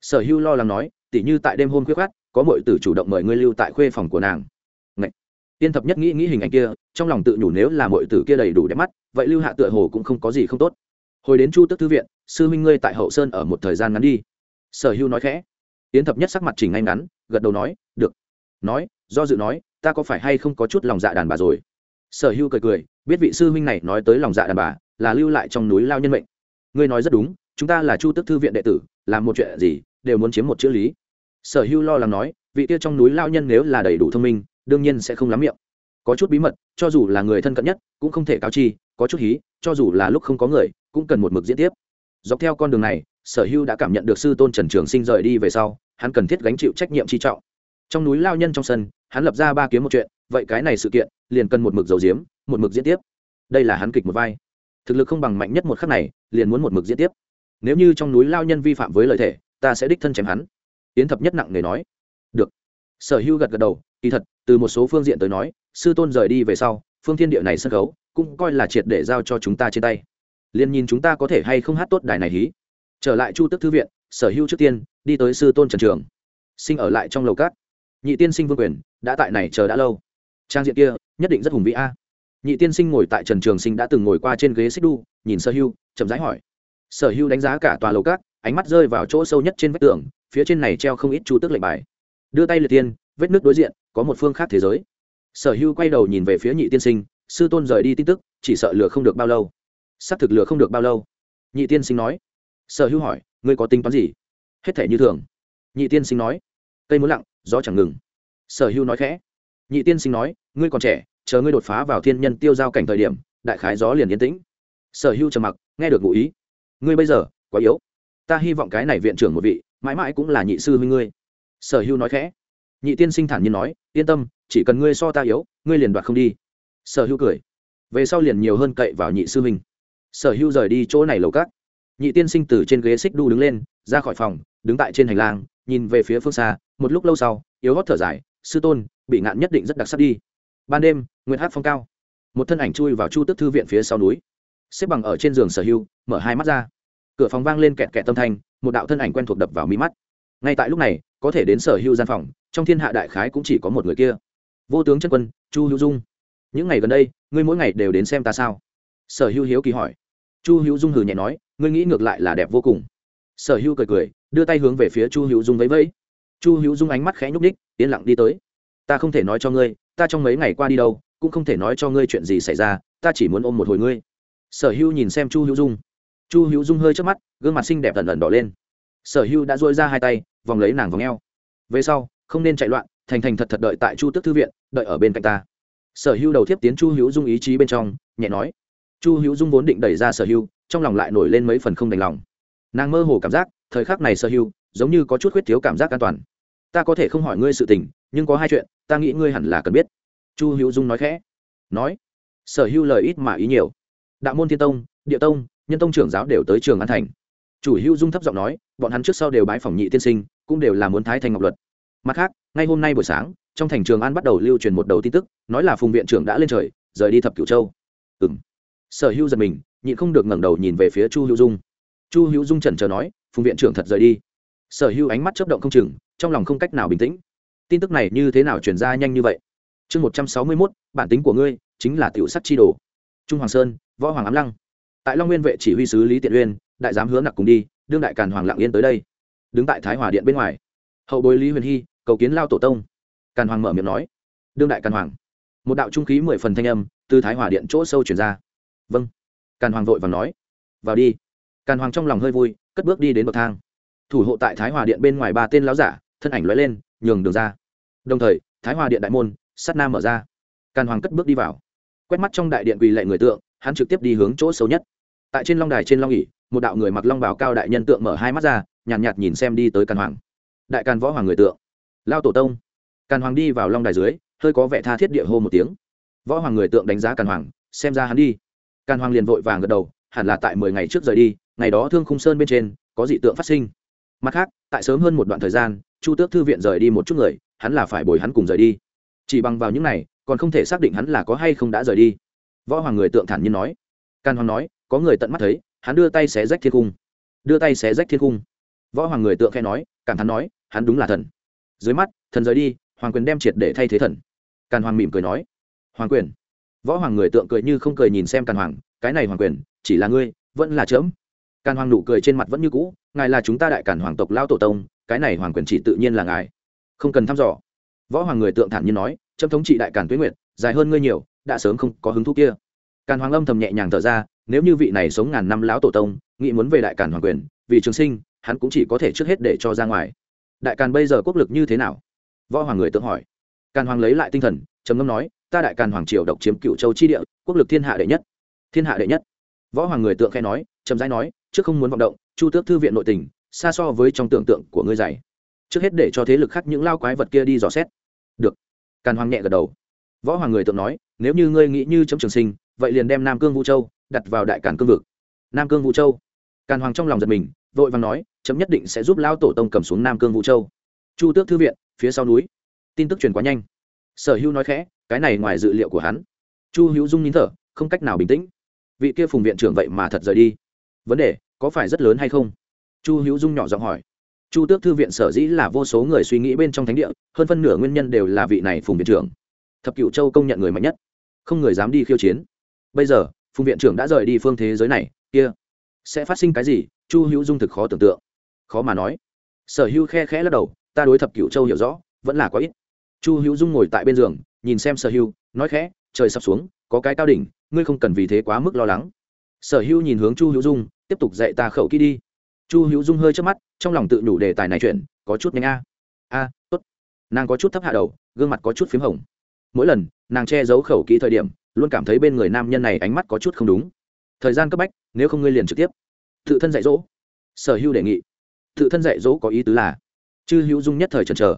sở hưu lo lắng nói tỉ như tại đêm hôm khuya khát có mọi tử chủ động mời ngươi lưu tại khuê phòng của nàng Ngậy! yến thập nhất nghĩ nghĩ hình ảnh kia, trong lòng tự nhủ nếu là mọi tử kia đầy đủ đẹp mắt, vậy lưu hạ tựa hồ cũng không có gì không tốt. Hồi đến Chu Tức thư viện, sư minh ngươi tại hậu sơn ở một thời gian ngắn đi. Sở Hưu nói khẽ. yến thập nhất sắc mặt chỉnh ngay ngắn, gật đầu nói, được. Nói, do dự nói, ta có phải hay không có chút lòng dạ đàn bà rồi. Sở Hưu cười cười, biết vị sư minh này nói tới lòng dạ đàn bà, là lưu lại trong núi lao nhân mệnh. Ngươi nói rất đúng, chúng ta là Chu Tức thư viện đệ tử, làm một chuyện gì, đều muốn chiếm một chữ lý. Sở hưu lo lắng nói vị kia trong núi lao nhân nếu là đầy đủ thông minh đương nhiên sẽ không lắm miệng. Có chút bí mật cho dù là người thân cận nhất cũng không thể cáo chi có chút hí cho dù là lúc không có người cũng cần một mực diễn tiếp. Dọc theo con đường này sở hưu đã cảm nhận được sư tôn trần trường sinh rời đi về sau hắn cần thiết gánh chịu trách nhiệm chi trọng. Trong núi lao nhân trong sân hắn lập ra ba kiếm một chuyện vậy cái này sự kiện liền cần một mực dầu diếm một mực diễn tiếp. Đây là hắn kịch một vai. Thực lực không bằng mạnh nhất một khắc này liền muốn một mực diễn tiếp nếu như trong núi lao nhân vi phạm với lợi thể ta sẽ đích thân chém hắn. Yến thập nhất nặng nề nói. Được. Sở hữu gật gật đầu, kỳ thật, từ một số phương diện tới nói, sư tôn rời đi về sau, phương thiên địa này sân khấu cũng coi là triệt để giao cho chúng ta trên tay. Liền nhìn chúng ta có thể hay không hát tốt đài này hí. Trở lại chu tức thư viện, sở hữu trước tiên, đi tới sư tôn trần trường. Sinh ở lại trong lầu cát nhị tiên sinh vương quyền, đã tại này chờ đã lâu. Trang diện kia, nhất định rất hùng vĩ a. Nhị tiên sinh ngồi tại trần trường sinh đã từng ngồi qua trên ghế xích đu nhìn sở Hưu chậm rãi hỏi sở hữu đánh giá cả tòa lầu cát ánh mắt rơi vào chỗ sâu nhất trên vách tường, phía trên này treo không ít chu tước lệnh bài. Đưa tay liệt tiên, vết nước đối diện, có một phương khác thế giới. Sở hưu quay đầu nhìn về phía nhị tiên sinh, sư tôn rời đi tin tức, chỉ sợ lừa không được bao lâu. Xác thực lừa không được bao lâu. Nhị tiên sinh nói. Sở hữu hỏi, ngươi có tính toán gì? Hết thể như thường. Nhị tiên sinh nói. Cây muốn lặng, gió chẳng ngừng. Sở hữu nói khẽ. Nhị tiên sinh nói, ngươi còn trẻ, chờ ngươi đột phá vào thiên nhân tiêu giao cảnh thời điểm, đại khái gió liền yên tĩnh. Sở hữu trầm mặc, nghe được ngụ ý ngươi bây giờ quá yếu. Ta hy vọng cái này viện trưởng một vị, mãi mãi cũng là nhị sư huynh ngươi. Sở Hưu nói khẽ. Nhị tiên sinh thản nhiên nói, yên tâm, chỉ cần ngươi so ta yếu, ngươi liền đoạt không đi. Sở Hưu cười. Về sau liền nhiều hơn cậy vào nhị sư huynh. Sở Hưu rời đi chỗ này lầu cát nhị tiên sinh từ trên ghế xích đu đứng lên, ra khỏi phòng, đứng tại trên hành lang, nhìn về phía phương xa, một lúc lâu sau, yếu hót thở dài, sư tôn, bị ngạn nhất định rất đặc sắc đi. Ban đêm, nguyệt hát phong cao. Một thân ảnh chui vào chu tức thư viện phía sau núi xếp bằng ở trên giường sở hưu mở hai mắt ra. Cửa phòng vang lên kẹt kẹt tâm thanh, một đạo thân ảnh quen thuộc đập vào mí mắt. Ngay tại lúc này, có thể đến sở hưu gian phòng, trong thiên hạ đại khái cũng chỉ có một người kia. Vô tướng chân quân, chu hữu dung. Những ngày gần đây, ngươi mỗi ngày đều đến xem ta sao? Sở hưu hiếu kỳ hỏi. Chu hữu dung hừ nhẹ nói, ngươi nghĩ ngược lại là đẹp vô cùng. Sở hưu cười cười, đưa tay hướng về phía chu hữu dung vẫy vẫy. Chu hữu dung ánh mắt khẽ nhúc ních yên lặng đi tới. Ta không thể nói cho ngươi, ta trong mấy ngày qua đi đâu, cũng không thể nói cho ngươi chuyện gì xảy ra, ta chỉ muốn ôm một hồi ngươi sở hưu nhìn xem chu hữu dung. Chu hữu dung hơi trước mắt, gương mặt xinh đẹp tần lần đỏ lên. Sở hưu đã dôi ra hai tay, vòng lấy nàng vòng eo. Về sau, không nên chạy loạn, thành thành thật thật đợi tại chu tức thư viện, đợi ở bên cạnh ta. Sở hưu đầu tiếp tiến chu hữu dung ý chí bên trong, nhẹ nói. Chu hữu dung vốn định đẩy ra sở hưu trong lòng lại nổi lên mấy phần không đành lòng. Nàng mơ hồ cảm giác, thời khắc này sở hưu giống như có chút khuyết thiếu cảm giác an toàn. Ta có thể không hỏi ngươi sự tình, nhưng có hai chuyện, ta nghĩ ngươi hẳn là cần biết. Chu hữu dung nói khẽ. Nói. Sở hưu lời ít mà ý nhiều đạo môn thiên tông, địa tông, nhân tông trưởng giáo đều tới trường an thành. Chủ hữu dung thấp giọng nói, bọn hắn trước sau đều bái phỏng nhị tiên sinh, cũng đều là muốn thái thành ngọc luật. Mặt khác, ngay hôm nay buổi sáng, trong thành trường an bắt đầu lưu truyền một đầu tin tức, nói là phùng viện trưởng đã lên trời, rời đi thập cửu châu. Ừ m sở hữu giật mình, nhịn không được ngẩng đầu nhìn về phía chu hữu dung. Chu hữu dung trần trờ nói, phùng viện trưởng thật rời đi. Sở hữu ánh mắt chấp động không chừng, trong lòng không cách nào bình tĩnh. Tin tức này như thế nào truyền ra nhanh như vậy? Chương một trăm sáu mươi mốt, bản tính của ngươi chính là tiểu sắc chi đồ. Trung hoàng sơn võ hoàng ám lăng. Tại long nguyên vệ chỉ huy sứ lý tiện uyên, đại giám hứa nặc cùng đi, đương đại càn hoàng lặng yên tới đây. Đứng tại thái hòa điện bên ngoài, hậu bối lý huyền hy, cầu kiến lao tổ tông. Càn hoàng mở miệng nói, đương đại càn hoàng. Một đạo trung khí mười phần thanh âm từ thái hòa điện chỗ sâu chuyển ra. Vâng. Càn hoàng vội và nói, vào đi. Càn hoàng trong lòng hơi vui, cất bước đi đến bậc thang. Thủ hộ tại thái hòa điện bên ngoài ba tên láo giả, thân ảnh lóe lên, nhường đường ra. Đồng thời, thái hòa điện đại môn sắt nam mở ra. Càn hoàng cất bước đi vào. Quét mắt trong đại điện quỳ lệ người tượng hắn trực tiếp đi hướng chỗ xấu nhất. Tại trên long đài trên long ỉ một đạo người mặc long bào cao đại nhân tượng mở hai mắt ra nhàn nhạt, nhạt nhìn xem đi tới càn hoàng. Đại càn võ hoàng người tượng. Lao tổ tông. Càn hoàng đi vào long đài dưới hơi có vẻ tha thiết địa hô một tiếng. Võ hoàng người tượng đánh giá càn hoàng xem ra hắn đi. Càn hoàng liền vội vàng gật đầu hẳn là tại mười ngày trước rời đi ngày đó thương khung sơn bên trên có dị tượng phát sinh. Mặt khác tại sớm hơn một đoạn thời gian chu tước thư viện rời đi một chút người hắn là phải bồi hắn cùng rời đi. Chỉ bằng vào những này còn không thể xác định hắn là có hay không đã rời đi võ hoàng người tượng thản nhiên nói. Càn hoàng nói, có người tận mắt thấy, hắn đưa tay xé rách thiên cung đưa tay xé rách thiên cung võ hoàng người tượng khe nói, cảm thán nói, hắn đúng là thần. Dưới mắt, thần rời đi, hoàng quyền đem triệt để thay thế thần. Càn hoàng mỉm cười nói, hoàng quyền. Võ hoàng người tượng cười như không cười nhìn xem càn hoàng, cái này hoàng quyền, chỉ là ngươi, vẫn là chớm. Càn hoàng nụ cười trên mặt vẫn như cũ, ngài là chúng ta đại càn hoàng tộc lao tổ tông, cái này hoàng quyền chỉ tự nhiên là ngài. Không cần thăm dò. Võ hoàng người tượng thản nhiên nói trâm thống trị đại càn tuế nguyệt dài hơn ngươi nhiều, đã sớm không có hứng thú kia. Càn hoàng âm thầm nhẹ nhàng thở ra, nếu như vị này sống ngàn năm lão tổ tông, nghĩ muốn về đại càn hoàng quyền, vì trường sinh, hắn cũng chỉ có thể trước hết để cho ra ngoài. Đại càn bây giờ quốc lực như thế nào? Võ hoàng người tự hỏi. Càn hoàng lấy lại tinh thần, trầm ngâm nói, ta đại càn hoàng triều độc chiếm cựu châu chi địa, quốc lực thiên hạ đệ nhất. Thiên hạ đệ nhất. Võ hoàng người tượng khai nói trầm rãi nói, trước không muốn vọng động, chu tước thư viện nội tình, xa so với trong tưởng tượng của ngươi dày. Trước hết để cho thế lực khác những lao quái vật kia đi dò xét. Được. Càn hoàng nhẹ gật đầu võ hoàng người tượng nói, nếu như ngươi nghĩ như chấm trường sinh, vậy liền đem nam cương vũ châu đặt vào đại càn cương vực. Nam cương vũ châu. Càn hoàng trong lòng giật mình, vội vàng nói chấm nhất định sẽ giúp lao tổ tông cầm xuống nam cương vũ châu. Chu tước thư viện, phía sau núi. Tin tức truyền quá nhanh. Sở hữu nói khẽ, cái này ngoài dự liệu của hắn. Chu hữu dung nín thở, không cách nào bình tĩnh. Vị kia phùng viện trưởng vậy mà thật rời đi? Vấn đề, có phải rất lớn hay không? Chu hữu dung nhỏ giọng hỏi. Chu tước thư viện sở dĩ là vô số người suy nghĩ bên trong thánh địa, hơn phân nửa nguyên nhân đều là vị này phùng viện trưởng thập cựu châu công nhận người mạnh nhất. Không người dám đi khiêu chiến. Bây giờ, phùng viện trưởng đã rời đi phương thế giới này, kia sẽ phát sinh cái gì, chu hữu dung thực khó tưởng tượng. Khó mà nói. Sở hữu khe khẽ lắc đầu, ta đối thập cựu châu hiểu rõ, vẫn là quá ít. Chu hữu dung ngồi tại bên giường, nhìn xem sở hữu, nói khẽ, trời sắp xuống, có cái cao đỉnh, ngươi không cần vì thế quá mức lo lắng. Sở hữu nhìn hướng chu hữu dung, tiếp tục dạy ta khẩu kỹ đi. Chu hữu dung hơi chớp mắt, trong lòng tự nhủ đề tài này chuyện, có chút nhanh a. A, tốt. Nàng có chút thấp hạ đầu, gương mặt có chút p h í m hồng mỗi lần nàng che giấu khẩu kỹ thời điểm, luôn cảm thấy bên người nam nhân này ánh mắt có chút không đúng. Thời gian cấp bách, nếu không ngươi liền trực tiếp. Tự thân dạy dỗ. Sở hữu đề nghị. Tự thân dạy dỗ có ý tứ là, chư hữu dung nhất thời trần trờ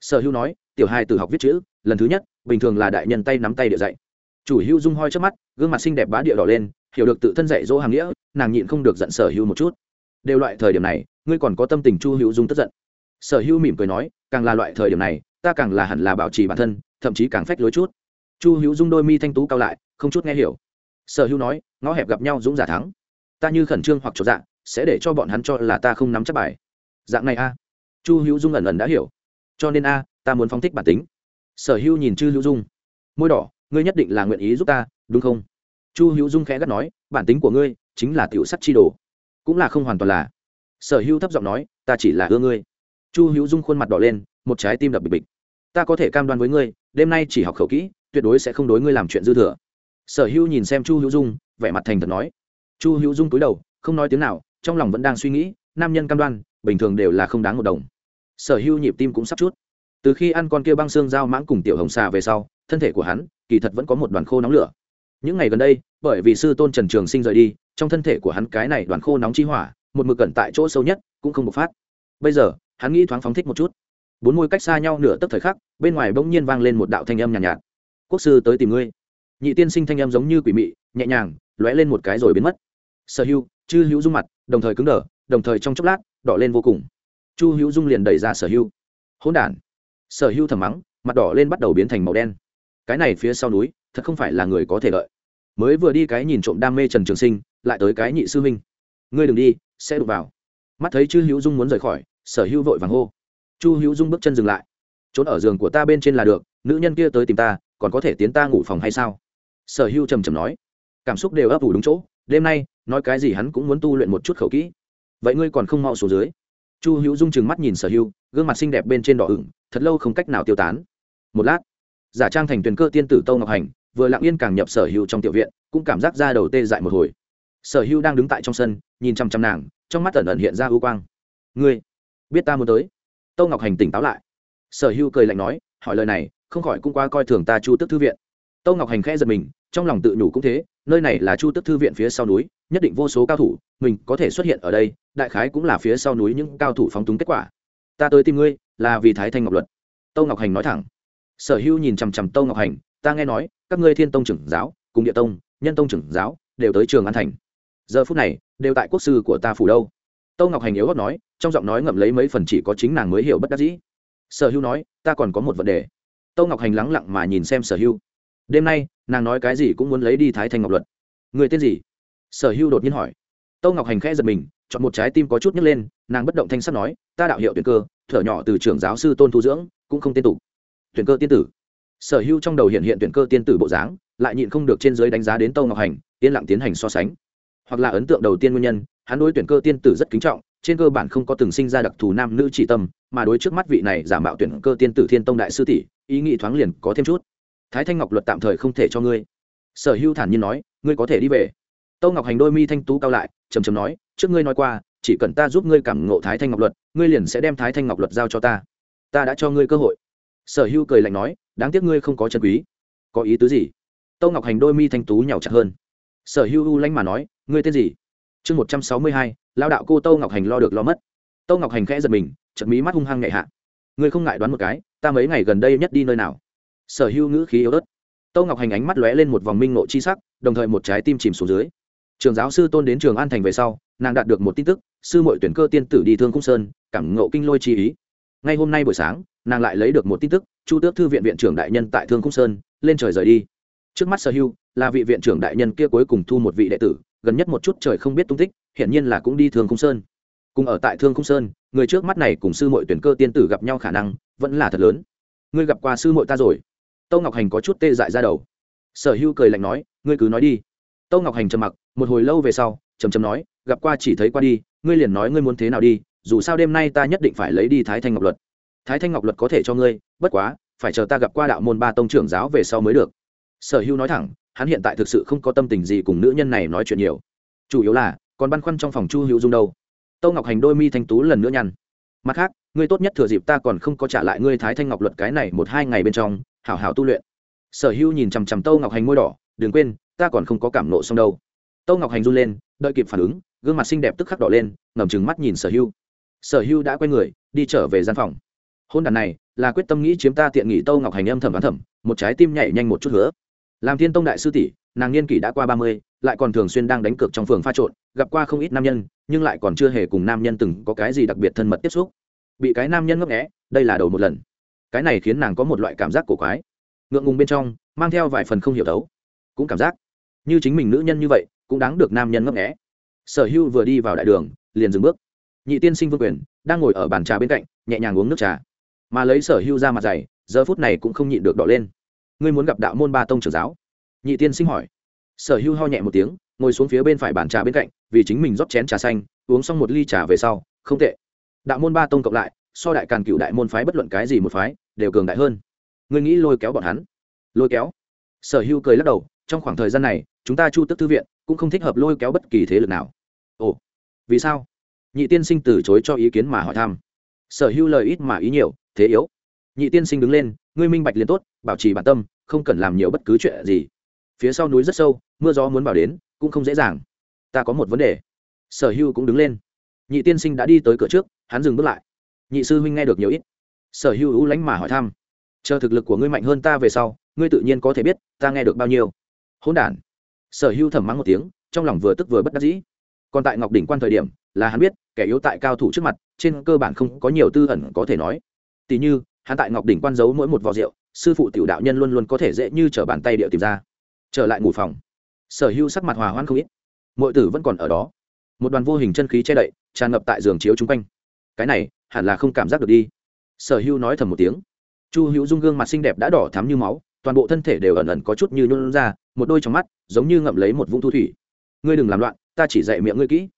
sở hữu nói, tiểu hai từ học viết chữ, lần thứ nhất, bình thường là đại nhân tay nắm tay địa dạy. Chủ hữu dung hoi trước mắt, gương mặt xinh đẹp bá địa đỏ lên, hiểu được tự thân dạy dỗ hàng nghĩa, nàng nhịn không được giận sở hữu một chút. Đều loại thời điểm này, ngươi còn có tâm tình chu hữu dung tức giận. Sở hữu mỉm cười nói, càng là loại thời điểm này ta càng là hẳn là bảo trì bản thân, thậm chí càng phách lối chút. Chu hữu dung đôi mi thanh tú cao lại, không chút nghe hiểu. Sở hữu nói, ngõ hẹp gặp nhau dũng giả thắng. Ta như khẩn trương hoặc trọt dạng sẽ để cho bọn hắn cho là ta không nắm chắc bài. Dạng này a. Chu hữu dung ẩn ẩn đã hiểu. Cho nên a, ta muốn phóng thích bản tính. Sở hữu nhìn chư hữu dung. Môi đỏ, ngươi nhất định là nguyện ý giúp ta, đúng không? Chu hữu dung khẽ gắt nói, bản tính của ngươi chính là tiểu sắt chi đồ. Cũng là không hoàn toàn là. Sở hữu thấp giọng nói, ta chỉ là ưa ngươi. Chu hữu dung khuôn mặt đỏ lên một trái tim đập bịch bịch. Ta có thể cam đoan với ngươi, đêm nay chỉ học khẩu kỹ, tuyệt đối sẽ không đối ngươi làm chuyện dư thừa. Sở hữu nhìn xem chu hữu dung, vẻ mặt thành thật nói. Chu hữu dung cúi đầu, không nói tiếng nào, trong lòng vẫn đang suy nghĩ, nam nhân cam đoan, bình thường đều là không đáng một đồng. Sở hữu nhịp tim cũng sắp chút. Từ khi ăn con kia băng xương dao mãng cùng tiểu hồng xà về sau, thân thể của hắn, kỳ thật vẫn có một đoàn khô nóng lửa. Những ngày gần đây, bởi vì sư tôn trần trường sinh rời đi, trong thân thể của hắn cái này đoàn khô nóng chi hỏa, một mực cẩn tại chỗ sâu nhất, cũng không bộc phát. Bây giờ, hắn nghĩ thoáng phóng thích một chút bốn môi cách xa nhau nửa tấc thời khắc bên ngoài bỗng nhiên vang lên một đạo thanh âm nhàn nhạt, nhạt. Quốc sư tới tìm ngươi. Nhị tiên sinh thanh âm giống như quỷ mị nhẹ nhàng lóe lên một cái rồi biến mất. Sở hữu chư hữu dung mặt đồng thời cứng đờ đồng thời trong chốc lát đỏ lên vô cùng. Chu hữu dung liền đẩy ra sở hữu. Hỗn đản. Sở hữu thầm mắng mặt đỏ lên bắt đầu biến thành màu đen. Cái này phía sau núi thật không phải là người có thể lợi. Mới vừa đi cái nhìn trộm đam mê trần trường sinh lại tới cái nhị sư huynh. Ngươi đừng đi sẽ đụng vào. Mắt thấy chư hữu dung muốn rời khỏi sở hữu vội vàng hô chu hữu dung bước chân dừng lại. Trốn ở giường của ta bên trên là được, nữ nhân kia tới tìm ta, còn có thể tiến ta ngủ phòng hay sao? Sở hữu trầm trầm nói. Cảm xúc đều ấp ủ đúng chỗ, đêm nay, nói cái gì hắn cũng muốn tu luyện một chút khẩu kỹ. Vậy ngươi còn không mau xuống dưới? Chu hữu dung chừng mắt nhìn sở hữu, gương mặt xinh đẹp bên trên đỏ ửng, thật lâu không cách nào tiêu tán. Một lát, giả trang thành tuyển cơ tiên tử tâu ngọc hành, vừa lặng yên càng nhập sở hữu trong tiểu viện, cũng cảm giác ra đầu tê dại một hồi. Sở hữu đang đứng tại trong sân, nhìn chăm chăm nàng, trong mắt ẩn ẩn hiện ra ưu quang. Ngươi, biết ta muốn tới? Tâu ngọc hành tỉnh táo lại. Sở hữu cười lạnh nói, hỏi lời này, không khỏi cũng qua coi thường ta chu tức thư viện. Tâu ngọc hành khẽ giật mình, trong lòng tự nhủ cũng thế, nơi này là chu tức thư viện phía sau núi, nhất định vô số cao thủ, mình có thể xuất hiện ở đây, đại khái cũng là phía sau núi những cao thủ phóng túng kết quả. Ta tới tìm ngươi, là vì thái thanh ngọc luật. Tâu ngọc hành nói thẳng. Sở hữu nhìn chằm chằm tâu ngọc hành, ta nghe nói, các ngươi thiên tông trưởng giáo, cùng địa tông, nhân tông trưởng giáo, đều tới trường an thành. Giờ phút này, đều tại quốc sư của ta phủ đâu? Tâu ngọc hành yếu gót nói, trong giọng nói ngậm lấy mấy phần chỉ có chính nàng mới hiểu bất đắc dĩ. Sở hữu nói, ta còn có một vấn đề. Tâu ngọc hành lắng lặng mà nhìn xem sở hữu đêm nay, nàng nói cái gì cũng muốn lấy đi thái thanh ngọc luật. Người tên gì? Sở hữu đột nhiên hỏi. Tâu ngọc hành khẽ giật mình, chọn một trái tim có chút nhấc lên, nàng bất động thanh sắt nói, ta đạo hiệu tuyển cơ, thở nhỏ từ trưởng giáo sư tôn thu dưỡng, cũng không tên tục tuyển cơ tiên tử. Sở hữu trong đầu hiện hiện tuyển cơ tiên tử bộ dáng, lại nhịn không được trên giới đánh giá đến tâu ngọc hành, yên lặng tiến hành so sánh. Hoặc là ấn tượng đầu tiên nguyên nhân hắn đối tuyển cơ tiên tử rất kính trọng, trên cơ bản không có từng sinh ra đặc thù nam nữ chỉ tâm, mà đối trước mắt vị này giả mạo tuyển cơ tiên tử thiên tông đại sư tỷ, ý nghĩ thoáng liền có thêm chút. Thái thanh ngọc luật tạm thời không thể cho ngươi. Sở Hưu thản nhiên nói, ngươi có thể đi về. Tâu ngọc hành đôi mi thanh tú cao lại, trầm trầm nói, trước ngươi nói qua, chỉ cần ta giúp ngươi cảm ngộ thái thanh ngọc luật, ngươi liền sẽ đem thái thanh ngọc luật giao cho ta. Ta đã cho ngươi cơ hội. Sở Hưu cười lạnh nói, đáng tiếc ngươi không có chân quý. Có ý tứ gì? Tâu ngọc hành đôi mi thanh tú nhào chặt hơn. Sở Hưu u lanh mà nói, ngươi tên gì? Chương một trăm sáu mươi hai, lao đạo cô tâu ngọc hành lo được lo mất. Tâu ngọc hành khẽ giật mình chật mí mắt hung hăng nhẹ hạ. Ngươi không ngại đoán một cái, ta mấy ngày gần đây nhất đi nơi nào? Sở hữu ngữ khí yếu ớt. Tâu ngọc hành ánh mắt lóe lên một vòng minh nộ chi sắc, đồng thời một trái tim chìm xuống dưới. Trường giáo sư tôn đến trường an thành về sau, nàng đạt được một tin tức, sư mội tuyển cơ tiên tử đi thương cung sơn, cảm ngộ kinh lôi chi ý. Ngay hôm nay buổi sáng, nàng lại lấy được một tin tức, chu tước thư viện viện trưởng đại nhân tại thương cung sơn, lên trời rời đi. Trước mắt sở hưu là vị viện trưởng đại nhân kia cuối cùng thu một vị đệ tử gần nhất một chút trời không biết tung tích, hiển nhiên là cũng đi thương không sơn. Cùng ở tại thương không sơn, người trước mắt này cùng sư mội tuyển cơ tiên tử gặp nhau khả năng vẫn là thật lớn. Ngươi gặp qua sư mội ta rồi? Tâu ngọc hành có chút tê dại ra đầu. Sở hưu cười lạnh nói, ngươi cứ nói đi. Tâu ngọc hành trầm mặc, một hồi lâu về sau, trầm trầm nói, gặp qua chỉ thấy qua đi, ngươi liền nói ngươi muốn thế nào đi, dù sao đêm nay ta nhất định phải lấy đi thái thanh ngọc luật. Thái thanh ngọc luật có thể cho ngươi, bất quá, phải chờ ta gặp qua đạo môn ba tông trưởng giáo về sau mới được. Sở hữu nói thẳng hắn hiện tại thực sự không có tâm tình gì cùng nữ nhân này nói chuyện nhiều. Chủ yếu là, còn băn khoăn trong phòng chu hữu dung đâu. Tâu ngọc hành đôi mi thanh tú lần nữa nhăn. Mặt khác, ngươi tốt nhất thừa dịp ta còn không có trả lại ngươi thái thanh ngọc luật cái này một hai ngày bên trong, hảo hảo tu luyện. Sở hưu nhìn chằm chằm tâu ngọc hành môi đỏ, đừng quên, ta còn không có cảm nộ xong đâu. Tâu ngọc hành run lên, đợi kịp phản ứng, gương mặt xinh đẹp tức khắc đỏ lên ngầm chừng mắt nhìn sở hưu sở hưu đã quay người, đi trở về gian phòng. Hôn đàn này, là quyết tâm nghĩ chiếm ta tiện nghỉ tâu ngọc hành âm thầm bán thầm, một trái tim nhảy nhanh một chút nữa làm thiên tông đại sư tỷ, nàng niên kỷ đã qua ba mươi, lại còn thường xuyên đang đánh cược trong phường pha trộn, gặp qua không ít nam nhân, nhưng lại còn chưa hề cùng nam nhân từng có cái gì đặc biệt thân mật tiếp xúc. Bị cái nam nhân ngấp nghẽ đây là đầu một lần. Cái này khiến nàng có một loại cảm giác cổ quái. Ngượng ngùng bên trong, mang theo vài phần không hiểu thấu. Cũng cảm giác như chính mình nữ nhân như vậy, cũng đáng được nam nhân ngấp nghẽ sở hưu vừa đi vào đại đường, liền dừng bước. Nhị tiên sinh vương quyền đang ngồi ở bàn trà bên cạnh, nhẹ nhàng uống nước trà. Mà lấy sở hưu ra mặt dày, giờ phút này cũng không nhịn được đỏ lên ngươi muốn gặp đạo môn ba tông trưởng giáo. Nhị tiên sinh hỏi. Sở hưu ho nhẹ một tiếng, ngồi xuống phía bên phải bàn trà bên cạnh, vì chính mình rót chén trà xanh, uống xong một ly trà về sau, không tệ. Đạo môn ba tông cộng lại, so đại càn cựu đại môn phái bất luận cái gì một phái, đều cường đại hơn. Ngươi nghĩ lôi kéo bọn hắn? Lôi kéo? Sở hưu cười lắc đầu, trong khoảng thời gian này, chúng ta chu tức thư viện, cũng không thích hợp lôi kéo bất kỳ thế lực nào. Ồ, vì sao? Nhị tiên sinh từ chối cho ý kiến mà hỏi thăm. Sở hưu lời ít mà ý nhiều, thế yếu nhị tiên sinh đứng lên, ngươi minh bạch liền tốt, bảo trì bản tâm, không cần làm nhiều bất cứ chuyện gì. Phía sau núi rất sâu, mưa gió muốn vào đến, cũng không dễ dàng. Ta có một vấn đề. Sở hưu cũng đứng lên. Nhị tiên sinh đã đi tới cửa trước, hắn dừng bước lại. Nhị sư huynh nghe được nhiều ít. Sở hưu hữu lánh mà hỏi thăm. Chờ thực lực của ngươi mạnh hơn ta về sau, ngươi tự nhiên có thể biết, ta nghe được bao nhiêu. Hỗn đản. Sở hưu thầm mắng một tiếng, trong lòng vừa tức vừa bất đắc dĩ. Còn tại ngọc đỉnh quan thời điểm, là hắn biết, kẻ yếu tại cao thủ trước mặt, trên cơ bản không có nhiều tư ẩn có thể nói. Tỉ như hắn tại ngọc đỉnh quan giấu mỗi một vò rượu, sư phụ tiểu đạo nhân luôn luôn có thể dễ như t r ở bàn tay điệu tìm ra. Trở lại ngủ phòng, sở hưu sắc mặt hòa hoãn không ít. Mọi tử vẫn còn ở đó. Một đoàn vô hình chân khí che đậy, tràn ngập tại giường chiếu chung quanh. Cái này, hẳn là không cảm giác được đi. Sở hưu nói thầm một tiếng. Chu hữu dung gương mặt xinh đẹp đã đỏ thắm như máu, toàn bộ thân thể đều ẩn ẩn có chút như nôn ra, một đôi trong mắt giống như ngậm lấy một vũng thu thủy. Ngươi đừng làm loạn, ta chỉ dạy miệng ngươi kỹ.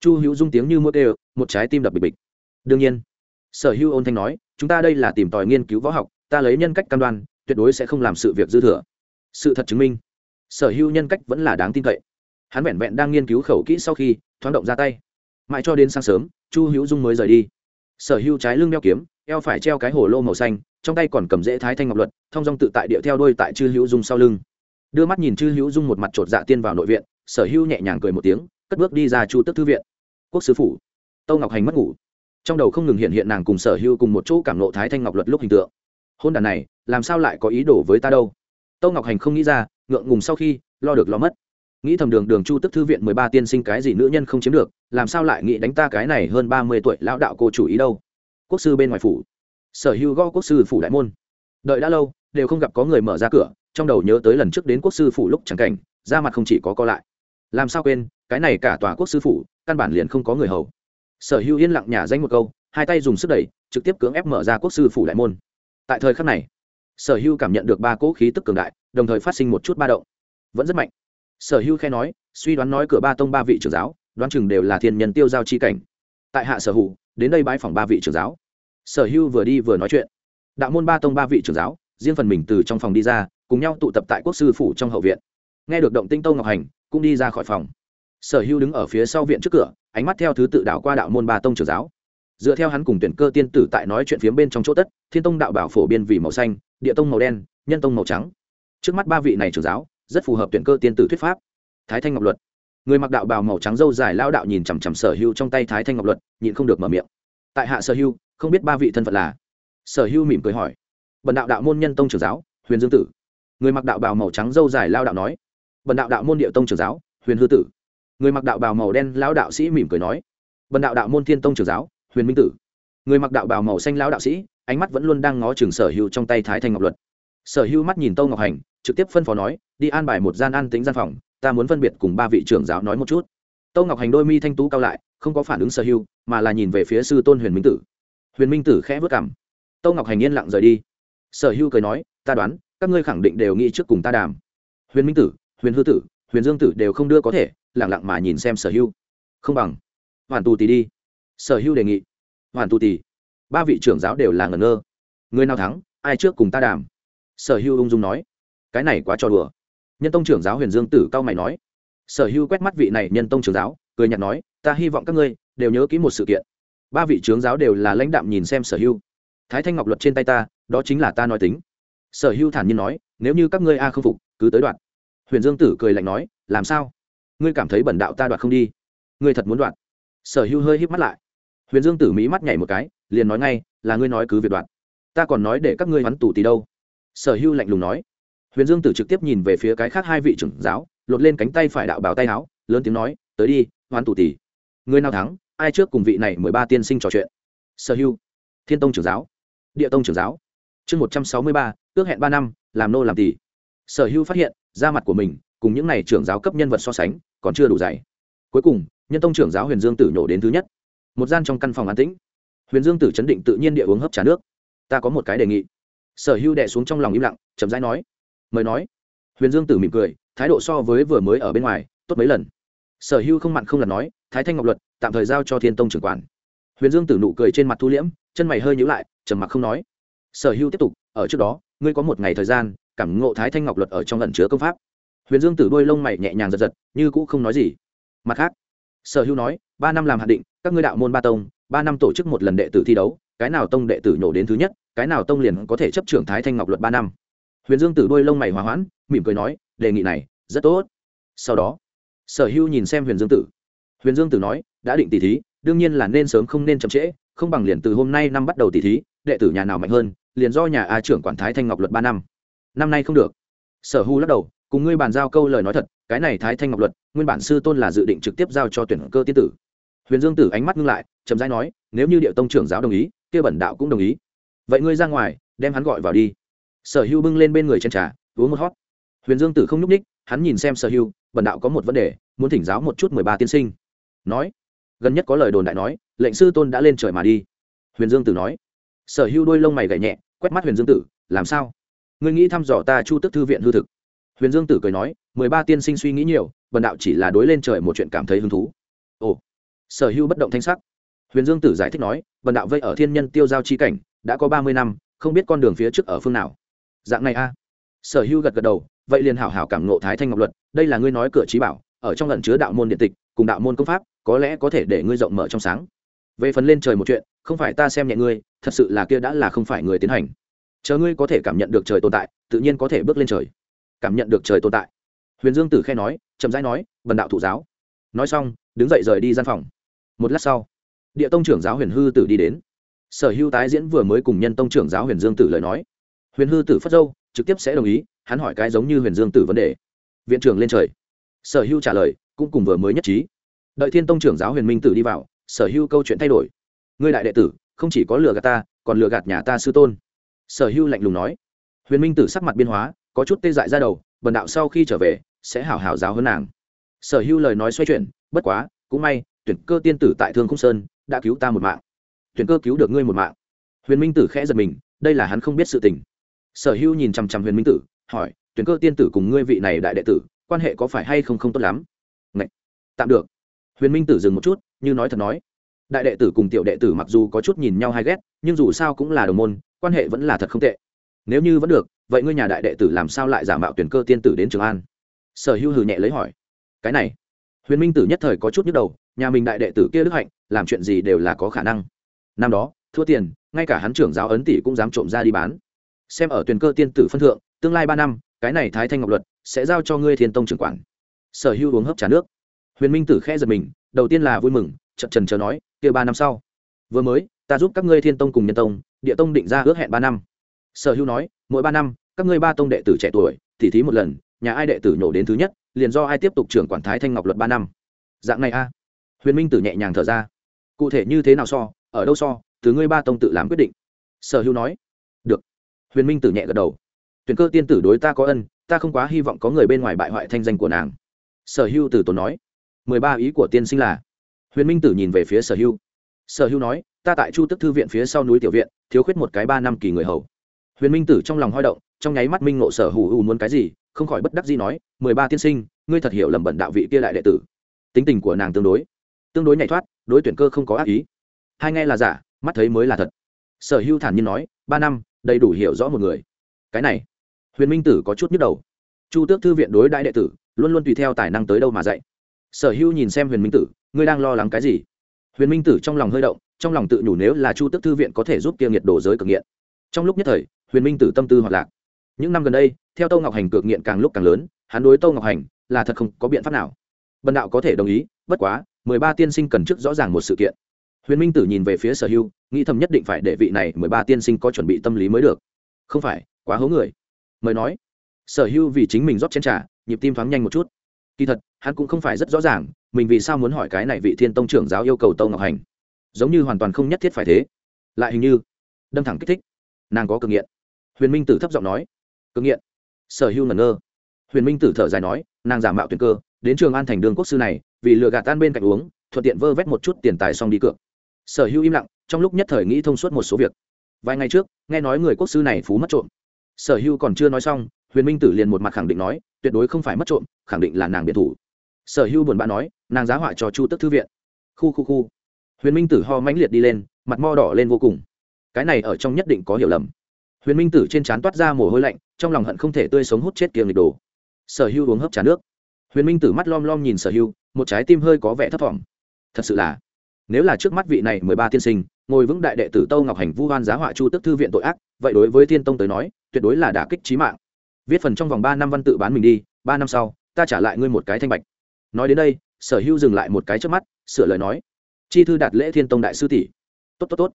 Chu hữu dung tiếng như mưa đều một trái tim đập bịch bịch. Đương nhiên, sở hữu ôn thanh nói chúng ta đây là tìm tòi nghiên cứu võ học, ta lấy nhân cách cam đoan, tuyệt đối sẽ không làm sự việc dư thừa. Sự thật chứng minh, sở hữu nhân cách vẫn là đáng tin cậy. Hắn vẹn vẹn đang nghiên cứu khẩu kỹ sau khi, thoáng động ra tay. Mãi cho đến sáng sớm, chu hữu dung mới rời đi. Sở hữu trái lưng đeo kiếm, eo phải treo cái hồ lô màu xanh, trong tay còn cầm dễ thái thanh ngọc luật, thông dong tự tại điệu theo đôi tại chư hữu dung sau lưng. Đưa mắt nhìn chư hữu dung một mặt t dạ tiên vào nội viện, sở hữu nhẹ nhàng cười một tiếng, cất bước đi ra chu tức thư viện. Quốc sứ phủ. Tâu ngọc hành mất ngủ trong đầu không ngừng hiện hiện nàng cùng sở hưu cùng một chỗ cảm nộ thái thanh ngọc luật lúc hình tượng. Hôn đàn này, làm sao lại có ý đồ với ta đâu? Tâu ngọc hành không nghĩ ra, ngượng ngùng sau khi, lo được lo mất. Nghĩ thầm đường đường chu tức thư viện mười ba tiên sinh cái gì nữ nhân không chiếm được, làm sao lại nghĩ đánh ta cái này hơn ba mươi tuổi lão đạo cô chủ ý đâu? Quốc sư bên ngoài phủ. Sở hữu gõ quốc sư phủ đại môn. Đợi đã lâu, đều không gặp có người mở ra cửa, trong đầu nhớ tới lần trước đến quốc sư phủ lúc chẳng cảnh ra mặt không chỉ có co lại. Làm sao quên, cái này cả tòa quốc sư phủ, căn bản liền không có người hầu sở hữu yên lặng nhả danh một câu, hai tay dùng sức đẩy, trực tiếp cưỡng ép mở ra quốc sư phủ đại môn. Tại thời khắc này, sở hữu cảm nhận được ba cỗ khí tức cường đại, đồng thời phát sinh một chút ba động. Vẫn rất mạnh. Sở hữu khe nói, suy đoán nói cửa ba tông ba vị trưởng giáo, đoán chừng đều là thiên nhân tiêu giao chi cảnh. Tại hạ sở hữu, đến đây bãi phòng ba vị trưởng giáo. Sở hữu vừa đi vừa nói chuyện. Đạo môn ba tông ba vị trưởng giáo, riêng phần mình từ trong phòng đi ra, cùng nhau tụ tập tại quốc sư phủ trong hậu viện. Nghe được động tinh tông ngọc hành, cũng đi ra khỏi phòng sở hữu đứng ở phía sau viện trước cửa, ánh mắt theo thứ tự đạo qua đạo môn ba tông trưởng giáo. Dựa theo hắn cùng tuyển cơ tiên tử tại nói chuyện phía bên trong chỗ tất, thiên tông đạo bảo phổ biên vì màu xanh, địa tông màu đen, nhân tông màu trắng. Trước mắt ba vị này trưởng giáo, rất phù hợp tuyển cơ tiên tử thuyết pháp. Thái thanh ngọc luật. Người mặc đạo bào màu trắng dâu dài lao đạo nhìn chằm chằm sở hưu trong tay thái thanh ngọc luật, nhịn không được mở miệng. Tại hạ sở hưu không biết ba vị thân phận là? Sở hưu mỉm cười hỏi. Bần đạo đạo môn nhân tông trưởng giáo, huyền dương tử. Người mặc đạo bào màu trắng dâu dài lao đạo nói. Bần đạo đạo môn địa tông trưởng giáo, huyền hư tử người mặc đạo bào màu đen lão đạo sĩ mỉm cười nói bần đạo đạo môn thiên tông trưởng giáo, huyền minh tử. Người mặc đạo bào màu xanh lão đạo sĩ, ánh mắt vẫn luôn đang ngó chừng sở hưu trong tay thái thanh ngọc luật. Sở hưu mắt nhìn tâu ngọc hành, trực tiếp phân phó nói, đi an bài một gian an tính gian phòng, ta muốn phân biệt cùng ba vị trưởng giáo nói một chút. Tâu ngọc hành đôi mi thanh tú cao lại, không có phản ứng sở hưu mà là nhìn về phía sư tôn huyền minh tử. Huyền minh tử khẽ vất cảm tâu ngọc hành yên lặng rời đi. Sở hưu cười nói, ta đoán, các ngươi khẳng định đều nghĩ trước cùng ta đàm. Huyền minh tử, huyền hư tử huyền dương tử đều không đưa có thể lẳng lặng mà nhìn xem sở hưu. Không bằng, hoàn tù tì đi. Sở hưu đề nghị. Hoàn tù tì. Ba vị trưởng giáo đều là ngẩn ngơ. Người nào thắng, ai trước cùng ta đàm? Sở hưu ung dung nói. Cái này quá trò đùa. Nhân tông trưởng giáo huyền dương tử cao mày nói. Sở hưu quét mắt vị này nhân tông trưởng giáo, cười nhạt nói, ta hy vọng các ngươi đều nhớ kỹ một sự kiện. Ba vị trưởng giáo đều là lãnh đạm nhìn xem sở hưu. Thái thanh ngọc luật trên tay ta, đó chính là ta nói tính. Sở hưu thản nhiên nói, nếu như các ngươi a không phục, cứ tới đoạn huyền dương tử cười lạnh nói, làm sao? Ngươi cảm thấy bẩn đạo ta đoạt không đi? Ngươi thật muốn đoạt? Sở hưu hơi híp mắt lại. Huyền dương tử mỹ mắt nhảy một cái, liền nói ngay, là ngươi nói cứ việc đoạt. Ta còn nói để các ngươi hắn tù tì đâu? Sở hưu lạnh lùng nói. Huyền dương tử trực tiếp nhìn về phía cái khác hai vị trưởng giáo, lột lên cánh tay phải đạo bảo tay áo, lớn tiếng nói, tới đi, hoán tù tì. Người nào thắng, ai trước cùng vị này mười ba tiên sinh trò chuyện? Sở hưu thiên tông trưởng giáo. Địa tông trưởng giáo. Chương một trăm sáu mươi ba, ước hẹn ba năm, làm nô làm tỷ sở hưu phát hiện da mặt của mình, cùng những n à y trưởng giáo cấp nhân vật so sánh, còn chưa đủ dày. Cuối cùng, nhân tông trưởng giáo huyền dương tử nhổ đến thứ nhất. Một gian trong căn phòng an tĩnh. Huyền dương tử chấn định tự nhiên địa uống hấp trà nước. Ta có một cái đề nghị. Sở hưu đệ xuống trong lòng im lặng, chậm rãi nói. Mời nói. Huyền dương tử mỉm cười, thái độ so với vừa mới ở bên ngoài, tốt mấy lần. Sở hưu không mặn không lần nói, thái thanh ngọc luật, tạm thời giao cho thiên tông trưởng quản. Huyền dương tử nụ cười trên mặt thu liễm, chân mày hơi nhữ lại, trầm mặc không nói. Sở hưu tiếp tục, ở trước đó, ngươi có một ngày thời gian cảm ngộ thái thanh ngọc luật ở trong lần chứa công pháp. Huyền dương tử đôi lông mày nhẹ nhàng giật giật, như cũ không nói gì. Mặt khác, sở hưu nói, ba năm làm hạn định, các ngươi đạo môn ba tông, ba năm tổ chức một lần đệ tử thi đấu, cái nào tông đệ tử nhổ đến thứ nhất, cái nào tông liền có thể chấp trưởng thái thanh ngọc luật ba năm. Huyền dương tử đôi lông mày hòa hoãn, mỉm cười nói, đề nghị này, rất tốt. Sau đó, sở hưu nhìn xem huyền dương tử. Huyền dương tử nói, đã định tỷ thí, đương nhiên là nên sớm không nên chậm trễ, không bằng liền từ hôm nay năm bắt đầu tỷ thí, đệ tử nhà nào mạnh hơn, liền do nhà a trưởng quản thái thanh ngọc luật ba năm năm nay không được. Sở hưu lắc đầu, cùng ngươi bàn giao câu lời nói thật, cái này thái thanh ngọc luật, nguyên bản sư tôn là dự định trực tiếp giao cho tuyển cơ tiên tử. Huyền dương tử ánh mắt ngưng lại, chậm rãi nói, nếu như điệu tông trưởng giáo đồng ý, kia bẩn đạo cũng đồng ý. Vậy ngươi ra ngoài, đem hắn gọi vào đi. Sở hưu bưng lên bên người chân trà, uống một hót huyền dương tử không nhúc ních hắn nhìn xem sở hưu, bẩn đạo có một vấn đề, muốn thỉnh giáo một chút mười ba tiên sinh. Nói, gần nhất có lời đồn đại nói, lệnh sư tôn đã lên trời mà đi. Huyền dương tử nói. Sở hưu đôi lông mày gậy nhẹ, quét mắt huyền dương tử, làm sao? Ngươi nghĩ thăm dò ta chu tức thư viện hư thực huyền dương tử cười nói mười ba tiên sinh suy nghĩ nhiều bần đạo chỉ là đối lên trời một chuyện cảm thấy hứng thú ồ sở hưu bất động thanh sắc huyền dương tử giải thích nói bần đạo vây ở thiên nhân tiêu giao chi cảnh đã có ba mươi năm không biết con đường phía trước ở phương nào dạng này a sở hưu gật gật đầu vậy liền hảo hảo cảm ngộ thái thanh ngọc luật đây là ngươi nói cửa trí bảo ở trong lần chứa đạo môn điện tịch cùng đạo môn công pháp có lẽ có thể để ngươi rộng mở trong sáng về phần lên trời một chuyện không phải ta xem nhẹ ngươi thật sự là kia đã là không phải người tiến hành chờ ngươi có thể cảm nhận được trời tồn tại, tự nhiên có thể bước lên trời. Cảm nhận được trời tồn tại. Huyền dương tử khe nói, chậm rãi nói vần đạo thụ giáo. Nói xong, đứng dậy rời đi gian phòng. Một lát sau, địa tông trưởng giáo huyền hư tử đi đến. Sở hữu tái diễn vừa mới cùng nhân tông trưởng giáo huyền dương tử lời nói. Huyền hư tử phất dâu trực tiếp sẽ đồng ý, hắn hỏi cái giống như huyền dương tử vấn đề. Viện trưởng lên trời. Sở hữu trả lời, cũng cùng vừa mới nhất trí. Đợi thiên tông trưởng giáo huyền minh tử đi vào, sở hữu câu chuyện thay đổi. Ngươi đại đệ tử, không chỉ có lừa gạt ta, còn lừa gạt nhà ta sư tôn sở Hưu lạnh lùng nói. Huyền minh tử sắc mặt biên hóa, có chút tê dại ra đầu, bần đạo sau khi trở về, sẽ hảo hảo giáo hơn nàng. Sở Hưu lời nói xoay chuyển, bất quá, cũng may, tuyển cơ tiên tử tại thương khung sơn đã cứu ta một mạng. Tuyển cơ cứu được ngươi một mạng. Huyền minh tử khẽ giật mình, đây là hắn không biết sự tình. Sở Hưu nhìn chằm chằm huyền minh tử, hỏi, tuyển cơ tiên tử cùng ngươi vị này đại đệ tử, quan hệ có phải hay không không tốt lắm? Ngậy! tạm được. Huyền minh tử dừng một chút, như nói thật nói. Đại đệ tử cùng tiểu đệ tử mặc dù có chút nhìn nhau hay ghét, nhưng dù sao cũng là đồng môn quan hệ vẫn là thật không tệ. Nếu như vẫn được, vậy ngươi nhà đại đệ tử làm sao lại giả mạo tuyển cơ tiên tử đến trường an? Sở hữu hừ nhẹ lấy hỏi. Cái này, huyền minh tử nhất thời có chút nhức đầu, nhà mình đại đệ tử kia đức hạnh, làm chuyện gì đều là có khả năng. Năm đó, thua tiền, ngay cả hắn trưởng giáo ấn tỷ cũng dám trộm ra đi bán. Xem ở tuyển cơ tiên tử phân thượng, tương lai ba năm, cái này thái thanh ngọc luật sẽ giao cho ngươi thiên tông trưởng quản. Sở hữu uống hấp trà nước. Huyền minh tử khẽ giật mình, đầu tiên là vui mừng chậm trần chờ nói, kia ba năm sau vừa mới, ta giúp các ngươi thiên tông cùng nhân tông, địa tông định ra ước hẹn ba năm. Sở hữu nói, mỗi ba năm, các ngươi ba tông đệ tử trẻ tuổi, tỉ thí một lần, nhà ai đệ tử nhổ đến thứ nhất, liền do ai tiếp tục trưởng quản thái thanh ngọc luật ba năm. Dạng này a. Huyền minh tử nhẹ nhàng thở ra. Cụ thể như thế nào so, ở đâu so, từ ngươi ba tông tự làm quyết định. Sở hữu nói. Được. Huyền minh tử nhẹ gật đầu. Tuyển cơ tiên tử đối ta có ân, ta không quá hy vọng có người bên ngoài bại hoại thanh danh của nàng. Sở hữu tử tốn nói. Mười ba ý của tiên sinh là, huyền minh tử nhìn về phía sở hữu sở hữu nói, ta tại chu tức thư viện phía sau núi tiểu viện, thiếu khuyết một cái ba năm kỳ người hầu. Huyền minh tử trong lòng hoi động, trong nháy mắt minh ngộ sở hữu muốn cái gì, không khỏi bất đắc gì nói, mười ba tiên sinh, ngươi thật hiểu lầm bẩn đạo vị kia đại đệ tử. Tính tình của nàng tương đối tương đối nhảy thoát, đối tuyển cơ không có ác ý. Hai nghe là giả, mắt thấy mới là thật. Sở hữu thản nhiên nói, ba năm, đầy đủ hiểu rõ một người. Cái này, huyền minh tử có chút nhức đầu. Chu tước thư viện đối đại đệ tử, luôn luôn tùy theo tài năng tới đâu mà dạy. Sở hữu nhìn xem huyền minh tử, ngươi đang lo lắng cái gì? Huyền minh tử trong lòng hơi động, trong lòng tự nhủ nếu là chu tức thư viện có thể giúp kia nghiệt đồ giới cực nghiện. Trong lúc nhất thời, huyền minh tử tâm tư hoạt lạc. Những năm gần đây, theo tâu ngọc hành cực nghiện càng lúc càng lớn, hắn đối tâu ngọc hành là thật không có biện pháp nào. Bần đạo có thể đồng ý, bất quá, mười ba tiên sinh cần trước rõ ràng một sự kiện. Huyền minh tử nhìn về phía sở hưu, nghĩ thầm nhất định phải để vị này mười ba tiên sinh có chuẩn bị tâm lý mới được. Không phải, quá hố người. Mời nói. Sở hưu vì chính mình rót chén t r à nhịp tim thoáng nhanh một chút. Kỳ thật, hắn cũng không phải rất rõ ràng mình vì sao muốn hỏi cái này vị thiên tông trưởng giáo yêu cầu tâu ngọc hành? Giống như hoàn toàn không nhất thiết phải thế. Lại hình như, đâm thẳng kích thích. Nàng có cực nghiện. Huyền minh tử thấp giọng nói. Cực nghiện? Sở hưu ngẩn ngơ. Huyền minh tử thở dài nói, nàng giả mạo tuyển cơ, đến trường an thành đường quốc sư này, vì lừa gạt tan bên cạnh uống, thuận tiện vơ vét một chút tiền tài xong đi cược. Sở hưu im lặng, trong lúc nhất thời nghĩ thông suốt một số việc. Vài ngày trước, nghe nói người quốc sư này phú mất trộm. Sở hưu còn chưa nói xong, huyền minh tử liền một mặt khẳng định nói, tuyệt đối không phải mất trộm, khẳng định là nàng biệt thủ sở hưu buồn bã nói, nàng giá họa cho chu tức thư viện. Khu khu khu. Huyền minh tử ho mãnh liệt đi lên, mặt mo đỏ lên vô cùng. Cái này ở trong nhất định có hiểu lầm. Huyền minh tử trên trán toát ra mồ hôi lạnh, trong lòng hận không thể tươi sống hút chết kiềng lịch đồ. Sở hưu uống hấp trà nước. Huyền minh tử mắt lom lom nhìn sở hưu một trái tim hơi có vẻ thấp t thật sự là, nếu là trước mắt vị này mười ba tiên sinh, ngồi vững đại đệ tử tâu ngọc hành vu hoan giá họa chu tức thư viện tội ác, vậy đối với thiên tông tới nói, tuyệt đối là đả kích trí mạng. Viết phần trong vòng ba năm văn tự bán mình đi, ba năm sau, ta trả lại ngươi một cái thanh bạch nói đến đây, sở hữu dừng lại một cái trước mắt, sửa lời nói. Chi thư đạt lễ thiên tông đại sư tỷ. Tốt tốt tốt.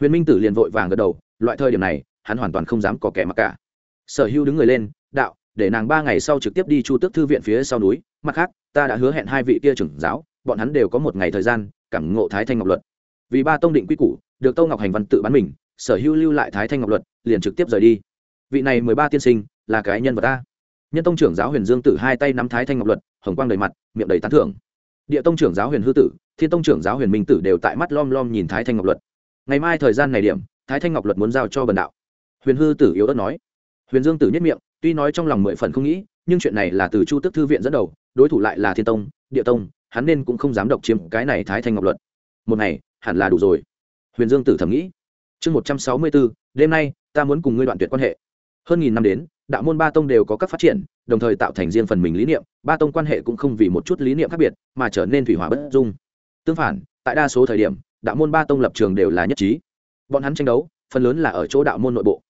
Huyền minh tử liền vội vàng gật đầu, loại thời điểm này, hắn hoàn toàn không dám có kẻ mặc cả. Sở hữu đứng người lên, đạo, để nàng ba ngày sau trực tiếp đi chu tước thư viện phía sau núi, mặt khác, ta đã hứa hẹn hai vị kia trưởng giáo, bọn hắn đều có một ngày thời gian, cảm ngộ thái thanh ngọc luật. Vì ba tông định quy củ, được tâu ngọc hành văn tự bán mình, sở hữu lưu lại thái thanh ngọc luật, liền trực tiếp rời đi. Vị này mười ba tiên sinh, là cái nhân vật ta nhân tông trưởng giáo huyền dương tử hai tay nắm thái thanh ngọc luật hồng quang đầy mặt, miệng đầy tán thưởng. Địa tông trưởng giáo huyền hư tử, thiên tông trưởng giáo huyền minh tử đều tại mắt lom lom nhìn thái thanh ngọc luật. Ngày mai thời gian này điểm, thái thanh ngọc luật muốn giao cho bần đạo. Huyền hư tử yếu ớt nói. Huyền dương tử nhất miệng, tuy nói trong lòng mười phần không nghĩ, nhưng chuyện này là từ chu tức thư viện dẫn đầu, đối thủ lại là thiên tông, địa tông, hắn nên cũng không dám độc chiếm cái này thái thanh ngọc luật. Một ngày, hẳn là đủ rồi. Huyền dương tử thầm nghĩ. Chương một trăm sáu mươi bốn, đêm nay, ta muốn cùng ngươi đoạn tuyệt quan hệ. Hơn nghìn năm đến đạo môn ba tông đều có các phát triển, đồng thời tạo thành riêng phần mình lý niệm, ba tông quan hệ cũng không vì một chút lý niệm khác biệt, mà trở nên thủy hỏa bất dung. Tương phản, tại đa số thời điểm, đạo môn ba tông lập trường đều là nhất trí. Bọn hắn tranh đấu, phần lớn là ở chỗ đạo môn nội bộ.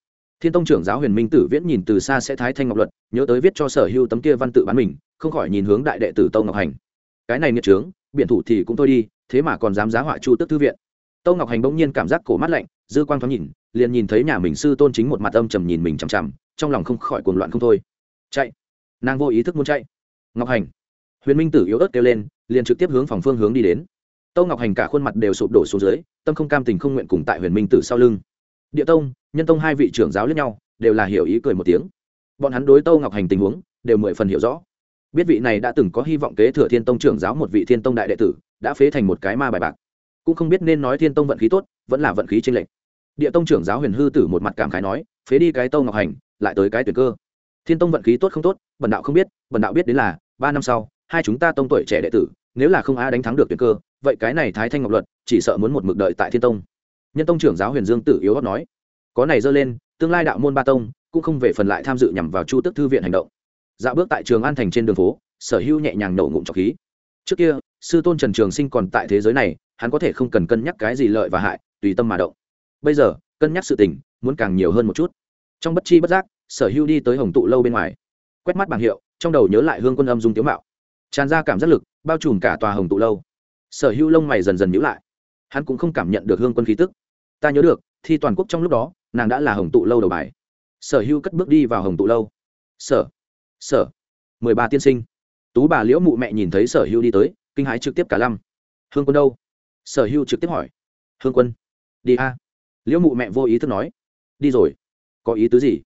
Thiên tông trưởng giáo huyền minh tử viễn nhìn từ xa sẽ thái thanh ngọc luật, nhớ tới viết cho sở hưu tấm kia văn tự bán mình, không khỏi nhìn hướng đại đệ tử tông ngọc hành. Cái này nghiệt trướng, biện thủ thì cũng thôi đi, thế mà còn dám giá họa chu tức thư viện. Tâu ngọc hành bỗng nhiên cảm giác cổ mắt lạnh, dư quang thoáng nhìn liền nhìn thấy nhà mình sư tôn chính một mặt âm trầm nhìn mình chằm chằm, trong lòng không khỏi cuồng loạn không thôi. Chạy. Nàng vô ý thức muốn chạy. Ngọc hành. Huyền minh tử yếu ớt kêu lên, liền trực tiếp hướng phòng phương hướng đi đến. Tâu ngọc hành cả khuôn mặt đều sụp đổ xuống dưới, tâm không cam tình không nguyện cùng tại huyền minh tử sau lưng. Địa tông, nhân tông hai vị trưởng giáo lẫn nhau, đều là hiểu ý cười một tiếng. Bọn hắn đối tâu ngọc hành tình huống, đều mười phần hiểu rõ. Biết vị này đã từng có hy vọng kế thừa thiên tông trưởng giáo một vị thiên tông đại đệ tử, đã phế thành một cái ma bài bạc. Cũng không biết nên nói thiên tông vận khí tốt, vẫn là vận khí tranh lệch địa tông trưởng giáo huyền hư tử một mặt cảm khái nói, phế đi cái tâu ngọc hành, lại tới cái tuyển cơ. Thiên tông vận khí tốt không tốt, bần đạo không biết, bần đạo biết đến là, ba năm sau, hai chúng ta tông tuổi trẻ đệ tử, nếu là không ai đánh thắng được tuyển cơ, vậy cái này thái thanh ngọc luật, chỉ sợ muốn một mực đợi tại thiên tông. Nhân tông trưởng giáo huyền dương tử yếu hót nói, có này dơ lên, tương lai đạo môn ba tông, cũng không về phần lại tham dự nhằm vào chu tức thư viện hành động. Dạo bước tại trường an thành trên đường phố, sở hữu nhẹ nhàng nổ ngụm trọc khí. Trước kia, sư tôn trần trường sinh còn tại thế giới này, hắn có thể không cần cân nhắc cái gì lợi và hại, tùy tâm mà động bây giờ, cân nhắc sự tình, muốn càng nhiều hơn một chút. Trong bất chi bất giác, sở hưu đi tới hồng tụ lâu bên ngoài. Quét mắt bảng hiệu, trong đầu nhớ lại hương quân âm dung tiếu mạo. Tràn ra cảm giác lực, bao trùm cả tòa hồng tụ lâu. Sở hưu lông mày dần dần nhữ lại. Hắn cũng không cảm nhận được hương quân khí tức. Ta nhớ được, thi toàn quốc trong lúc đó, nàng đã là hồng tụ lâu đầu bài. Sở hưu cất bước đi vào hồng tụ lâu. Sở sở, mười ba tiên sinh. Tú bà liễu mụ mẹ nhìn thấy sở hưu đi tới, kinh hãi trực tiếp cả lăm. Hương quân đâu? Sở hưu trực tiếp hỏi. Hương quân, đi a liễu mụ mẹ vô ý thức nói, đi rồi, có ý tứ gì?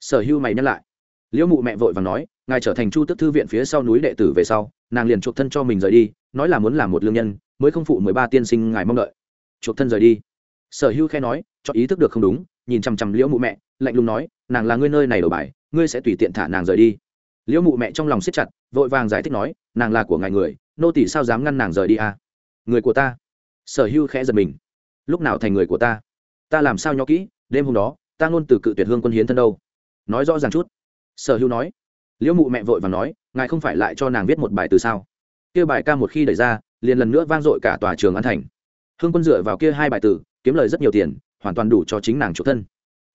Sở Hưu mày nhắc lại. Liễu mụ mẹ vội và nói, ngài trở thành chu tức thư viện phía sau núi đệ tử về sau, nàng liền chuộc thân cho mình rời đi, nói là muốn làm một lương nhân, mới không phụ mười ba tiên sinh ngài mong đợi. Chuộc thân rời đi? Sở Hưu khe nói, cho ý thức được không đúng, nhìn chằm chằm liễu mụ mẹ, lạnh lùng nói, nàng là ngươi nơi này đổi bài, ngươi sẽ tùy tiện thả nàng rời đi. Liễu mụ mẹ trong lòng siết chặt, vội vàng giải thích nói, nàng là của ngài người, nô tỷ sao dám ngăn nàng rời đi à? người của ta. Sở Hưu khẽ giật mình. Lúc nào thành người của ta? Ta làm sao nhó kỹ đêm hôm đó ta ngôn từ cự tuyệt hương quân hiến thân đâu? Nói rõ ràng chút. Sở hữu nói. Liễu mụ mẹ vội và nói ngài không phải lại cho nàng viết một bài từ sao? Kia bài ca một khi đẩy ra liền lần nữa vang dội cả tòa trường an thành. Hương quân dựa vào kia hai bài từ, kiếm lời rất nhiều tiền hoàn toàn đủ cho chính nàng chủ thân.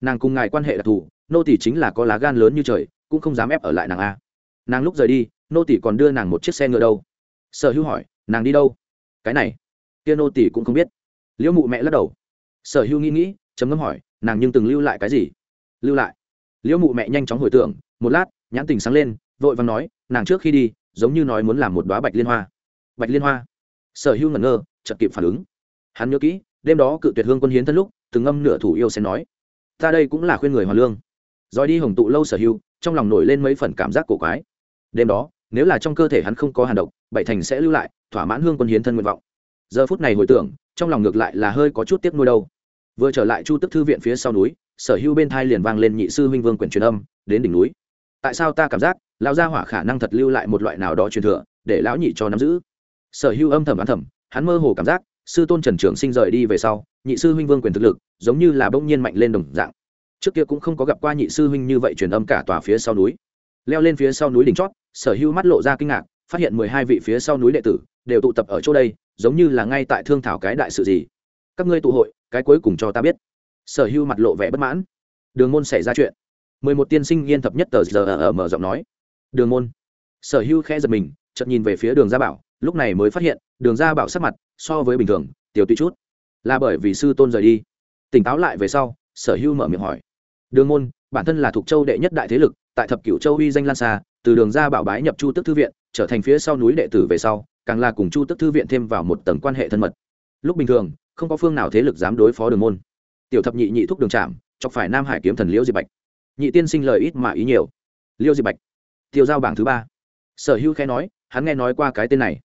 Nàng cùng ngài quan hệ đặc thù nô tỷ chính là có lá gan lớn như trời cũng không dám ép ở lại nàng a. Nàng lúc rời đi nô tỷ còn đưa nàng một chiếc xe ngựa đâu? Sở hữu hỏi nàng đi đâu? Cái này. Kia nô tỷ cũng không biết. Liễu mụ mẹ lắc đầu sở hữu nghĩ nghĩ chấm ngâm hỏi, nàng nhưng từng lưu lại cái gì? Lưu lại? Liễu mụ mẹ nhanh chóng hồi tưởng, một lát, nhãn tình sáng lên, vội vàng nói, nàng trước khi đi, giống như nói muốn làm một đoá bạch liên hoa. Bạch liên hoa? Sở hữu ngẩn ngơ, chợt kịp phản ứng. Hắn nhớ kỹ, đêm đó cự tuyệt hương quân hiến thân lúc, từng ngâm nửa thủ yêu sẽ nói, ta đây cũng là khuyên người hoàn lương. Rồi đi hồng tụ lâu sở hữu, trong lòng nổi lên mấy phần cảm giác cổ quái. Đêm đó, nếu là trong cơ thể hắn không có hàn độc, bảy thành sẽ lưu lại, thỏa mãn hương quân hiến thân nguyện vọng. Giờ phút này hồi tưởng, trong lòng ngược lại là hơi có chút tiếc nuôi đâu vừa trở lại chu tức thư viện phía sau núi, sở hữu bên thai liền vang lên nhị sư huynh vương quyển truyền âm, đến đỉnh núi. Tại sao ta cảm giác, lão gia hỏa khả năng thật lưu lại một loại nào đó truyền thừa, để lão nhị cho nắm giữ? Sở hữu âm thầm đoán thầm, hắn mơ hồ cảm giác, sư tôn trần trường sinh rời đi về sau, nhị sư huynh vương quyền thực lực, giống như là bỗng nhiên mạnh lên đồng dạng. Trước kia cũng không có gặp qua nhị sư huynh như vậy truyền âm cả tòa phía sau núi. Leo lên phía sau núi đỉnh chót, sở hữu mắt lộ ra kinh ngạc, phát hiện mười hai vị phía sau núi đệ tử, đều tụ tập ở chỗ đây, giống như là ngay tại thương thảo cái đại sự gì. Các ngươi tụ hội cái cuối cùng cho ta biết. Sở hưu mặt lộ vẻ bất mãn. Đường môn xảy ra chuyện. Mười một tiên sinh yên thập nhất tờ giờ ở mở giọng nói. Đường môn. Sở hưu khẽ giật mình, chợt nhìn về phía đường gia bảo, lúc này mới phát hiện, đường gia bảo sắc mặt, so với bình thường, tiểu tụy chút. Là bởi vì sư tôn rời đi. Tỉnh táo lại về sau, sở hưu mở miệng hỏi. Đường môn, bản thân là thuộc châu đệ nhất đại thế lực, tại thập cửu châu uy danh lan xa, từ đường ra bảo bái nhập chu tức thư viện, trở thành phía sau núi đệ tử về sau, càng là cùng chu tức thư viện thêm vào một tầng quan hệ thân mật. Lúc bình thường không có phương nào thế lực dám đối phó đường môn. Tiểu thập nhị nhị thúc đường trạm, chọc phải nam hải kiếm thần liễu diệp bạch. Nhị tiên sinh lời ít mà ý nhiều. Liễu diệp bạch, tiêu giao bảng thứ ba. Sở hữu khẽ nói, hắn nghe nói qua cái tên này.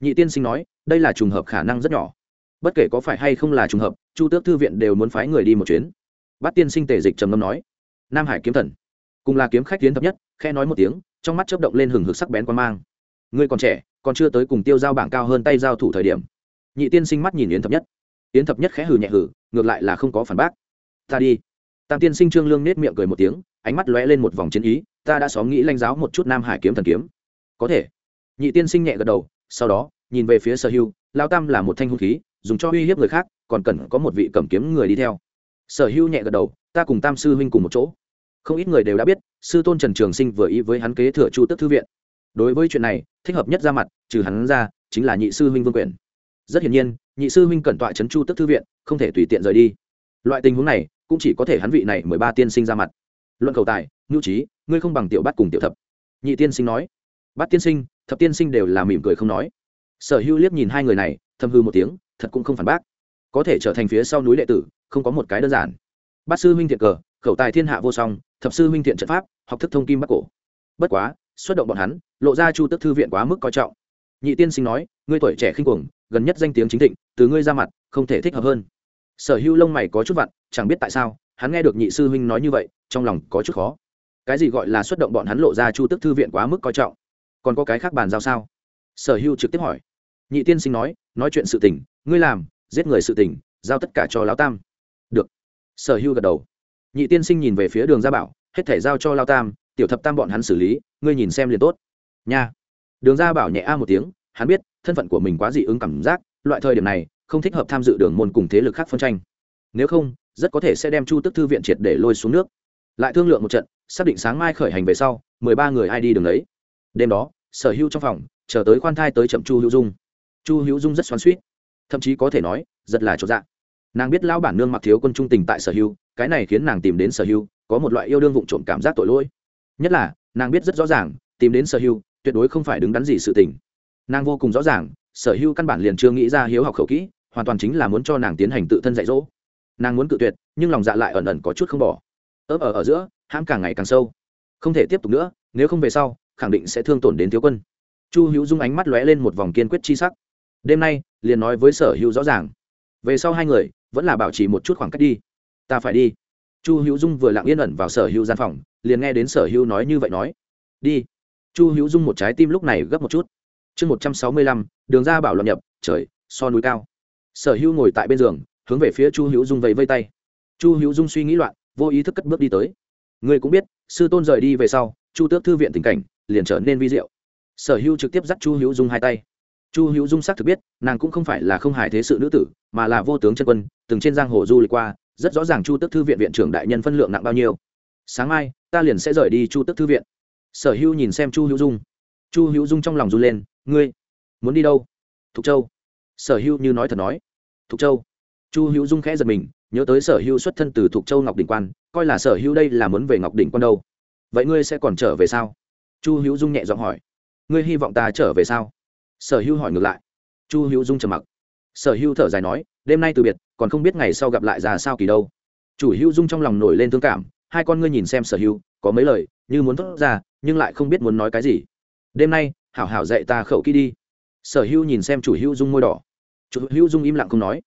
Nhị tiên sinh nói, đây là trùng hợp khả năng rất nhỏ. Bất kể có phải hay không là trùng hợp, chu tước thư viện đều muốn phái người đi một chuyến. Bát tiên sinh tề dịch trầm ngâm nói, nam hải kiếm thần. Cùng là kiếm khách tiến thập nhất khe nói một tiếng, trong mắt chớp động lên hừng hực sắc bén quan mang. Ngươi còn trẻ, còn chưa tới cùng tiêu giao bảng cao hơn tay giao thủ thời điểm. Nhị tiên sinh mắt nhìn yến thập nhất yến thập nhất khẽ hừ nhẹ hừ, ngược lại là không có phản bác. Ta đi. Tam tiên sinh trương lương nết miệng cười một tiếng, ánh mắt lóe lên một vòng chiến ý, ta đã xóm nghĩ lanh giáo một chút nam hải kiếm thần kiếm. Có thể. Nhị tiên sinh nhẹ gật đầu, sau đó, nhìn về phía sở hưu lao tam là một thanh hung khí, dùng cho uy hiếp người khác, còn cần có một vị cầm kiếm người đi theo. Sở hưu nhẹ gật đầu, ta cùng tam sư huynh cùng một chỗ. Không ít người đều đã biết, sư tôn trần trường sinh vừa ý với hắn kế thừa chu tức thư viện. Đối với chuyện này, thích hợp nhất ra mặt, trừ hắn ra, chính là nhị sư huynh vương quyền rất hiển nhiên, nhị sư huynh cẩn tọa trấn chu tức thư viện, không thể tùy tiện rời đi. Loại tình huống này, cũng chỉ có thể hắn vị này mười ba tiên sinh ra mặt. Luận cầu tài ngưu trí, ngươi không bằng tiểu bắt cùng tiểu thập. Nhị tiên sinh nói. Bắt tiên sinh, thập tiên sinh đều là mỉm cười không nói. Sở hữu liếc nhìn hai người này thâm hư một tiếng, thật cũng không phản bác. Có thể trở thành phía sau núi đệ tử, không có một cái đơn giản. Bát sư huynh thiện cờ, khẩu tài thiên hạ vô song, thập sư huynh thiện trận pháp, học thức thông kim bắc cổ. Bất quá, xuất động bọn hắn, lộ ra chu tức thư viện quá mức coi trọng. Nhị tiên sinh nói, ngươi tuổi trẻ khinh cuồng gần nhất danh tiếng chính thịnh, từ ngươi ra mặt, không thể thích hợp hơn. Sở hữu lông mày có chút vặn, chẳng biết tại sao, hắn nghe được nhị sư huynh nói như vậy, trong lòng có chút khó. Cái gì gọi là xuất động bọn hắn lộ ra chu tức thư viện quá mức coi trọng. Còn có cái khác bàn giao sao? Sở hữu trực tiếp hỏi. Nhị tiên sinh nói nói chuyện sự tình, ngươi làm, giết người sự tình, giao tất cả cho lão tam. Được. Sở hữu gật đầu. Nhị tiên sinh nhìn về phía đường gia bảo, hết thể giao cho lao tam, tiểu thập tam bọn hắn xử lý, ngươi nhìn xem liền tốt. Nha. Đường gia bảo nhẹ a một tiếng, hắn biết thân phận của mình quá dị ứng cảm giác, loại thời điểm này, không thích hợp tham dự đường môn cùng thế lực khác phân tranh. Nếu không, rất có thể sẽ đem chu tức thư viện triệt để lôi xuống nước. Lại thương lượng một trận, xác định sáng mai khởi hành về sau, mười ba người ai đi đường đấy đêm đó, sở hữu trong phòng, chờ tới khoan thai tới chậm chu hữu dung. Chu hữu dung rất xoắn suýt thậm chí có thể nói, rất là cho dạ. Nàng biết lão bản nương mặc thiếu quân trung tình tại sở hữu, cái này khiến nàng tìm đến sở hữu, có một loại yêu đương vụng trộm cảm giác tội lỗi. Nhất là, nàng biết rất rõ ràng, tìm đến sở hữu, tuyệt đối không phải đứng đắn gì sự tình nàng vô cùng rõ ràng, sở hữu căn bản liền chưa nghĩ ra hiếu học khẩu kỹ, hoàn toàn chính là muốn cho nàng tiến hành tự thân dạy dỗ. Nàng muốn cự tuyệt, nhưng lòng dạ lại ẩn ẩn có chút không bỏ. Ớp ở ở giữa, hãm càng ngày càng sâu. Không thể tiếp tục nữa, nếu không về sau, khẳng định sẽ thương tổn đến thiếu quân. Chu hữu dung ánh mắt lóe lên một vòng kiên quyết chi sắc. Đêm nay, liền nói với sở hữu rõ ràng. Về sau hai người, vẫn là bảo trì một chút khoảng cách đi. Ta phải đi. Chu hữu dung vừa lặng yên ẩn vào sở hữu gian phòng, liền nghe đến sở hữu nói như vậy nói. Đi. Chu hữu dung một trái tim lúc này gấp một chút chương một trăm sáu mươi lăm, đường ra bảo loạn nhập, trời, so núi cao. Sở hữu ngồi tại bên giường, hướng về phía chu hữu dung vẫy vây tay. Chu hữu dung suy nghĩ loạn, vô ý thức cất bước đi tới. Ngươi cũng biết, sư tôn rời đi về sau, chu tước thư viện tình cảnh, liền trở nên vi diệu. Sở hữu trực tiếp dắt chu hữu dung hai tay. Chu hữu dung xác thực biết, nàng cũng không phải là không hài thế sự nữ tử, mà là vô tướng chân quân, từng trên giang hồ du lịch qua, rất rõ ràng chu tước thư viện viện trưởng đại nhân phân lượng nặng bao nhiêu. Sáng mai, ta liền sẽ rời đi chu tước thư viện. Sở hữu nhìn xem chu hữu dung. Chu hữu dung trong lòng run lên ngươi muốn đi đâu? Thục châu. Sở hữu như nói thật nói. Thục châu. Chu hữu dung khẽ giật mình, nhớ tới sở hữu xuất thân từ thục châu ngọc đỉnh quan, coi là sở hữu đây là muốn về ngọc đỉnh quan đâu. Vậy ngươi sẽ còn trở về sao? Chu hữu dung nhẹ giọng hỏi. Ngươi hy vọng ta trở về sao? Sở hữu hỏi ngược lại. Chu hữu dung trầm mặc. Sở hữu thở dài nói, đêm nay từ biệt, còn không biết ngày sau gặp lại ra sao kỳ đâu. Chủ hữu dung trong lòng nổi lên thương cảm, hai con ngươi nhìn xem sở hữu, có mấy lời, như muốn thốt ra, nhưng lại không biết muốn nói cái gì. Đêm nay hảo hảo dạy ta khẩu kỹ đi. Sở hữu nhìn xem chủ hữu dung môi đỏ. Chủ hữu dung im lặng không nói.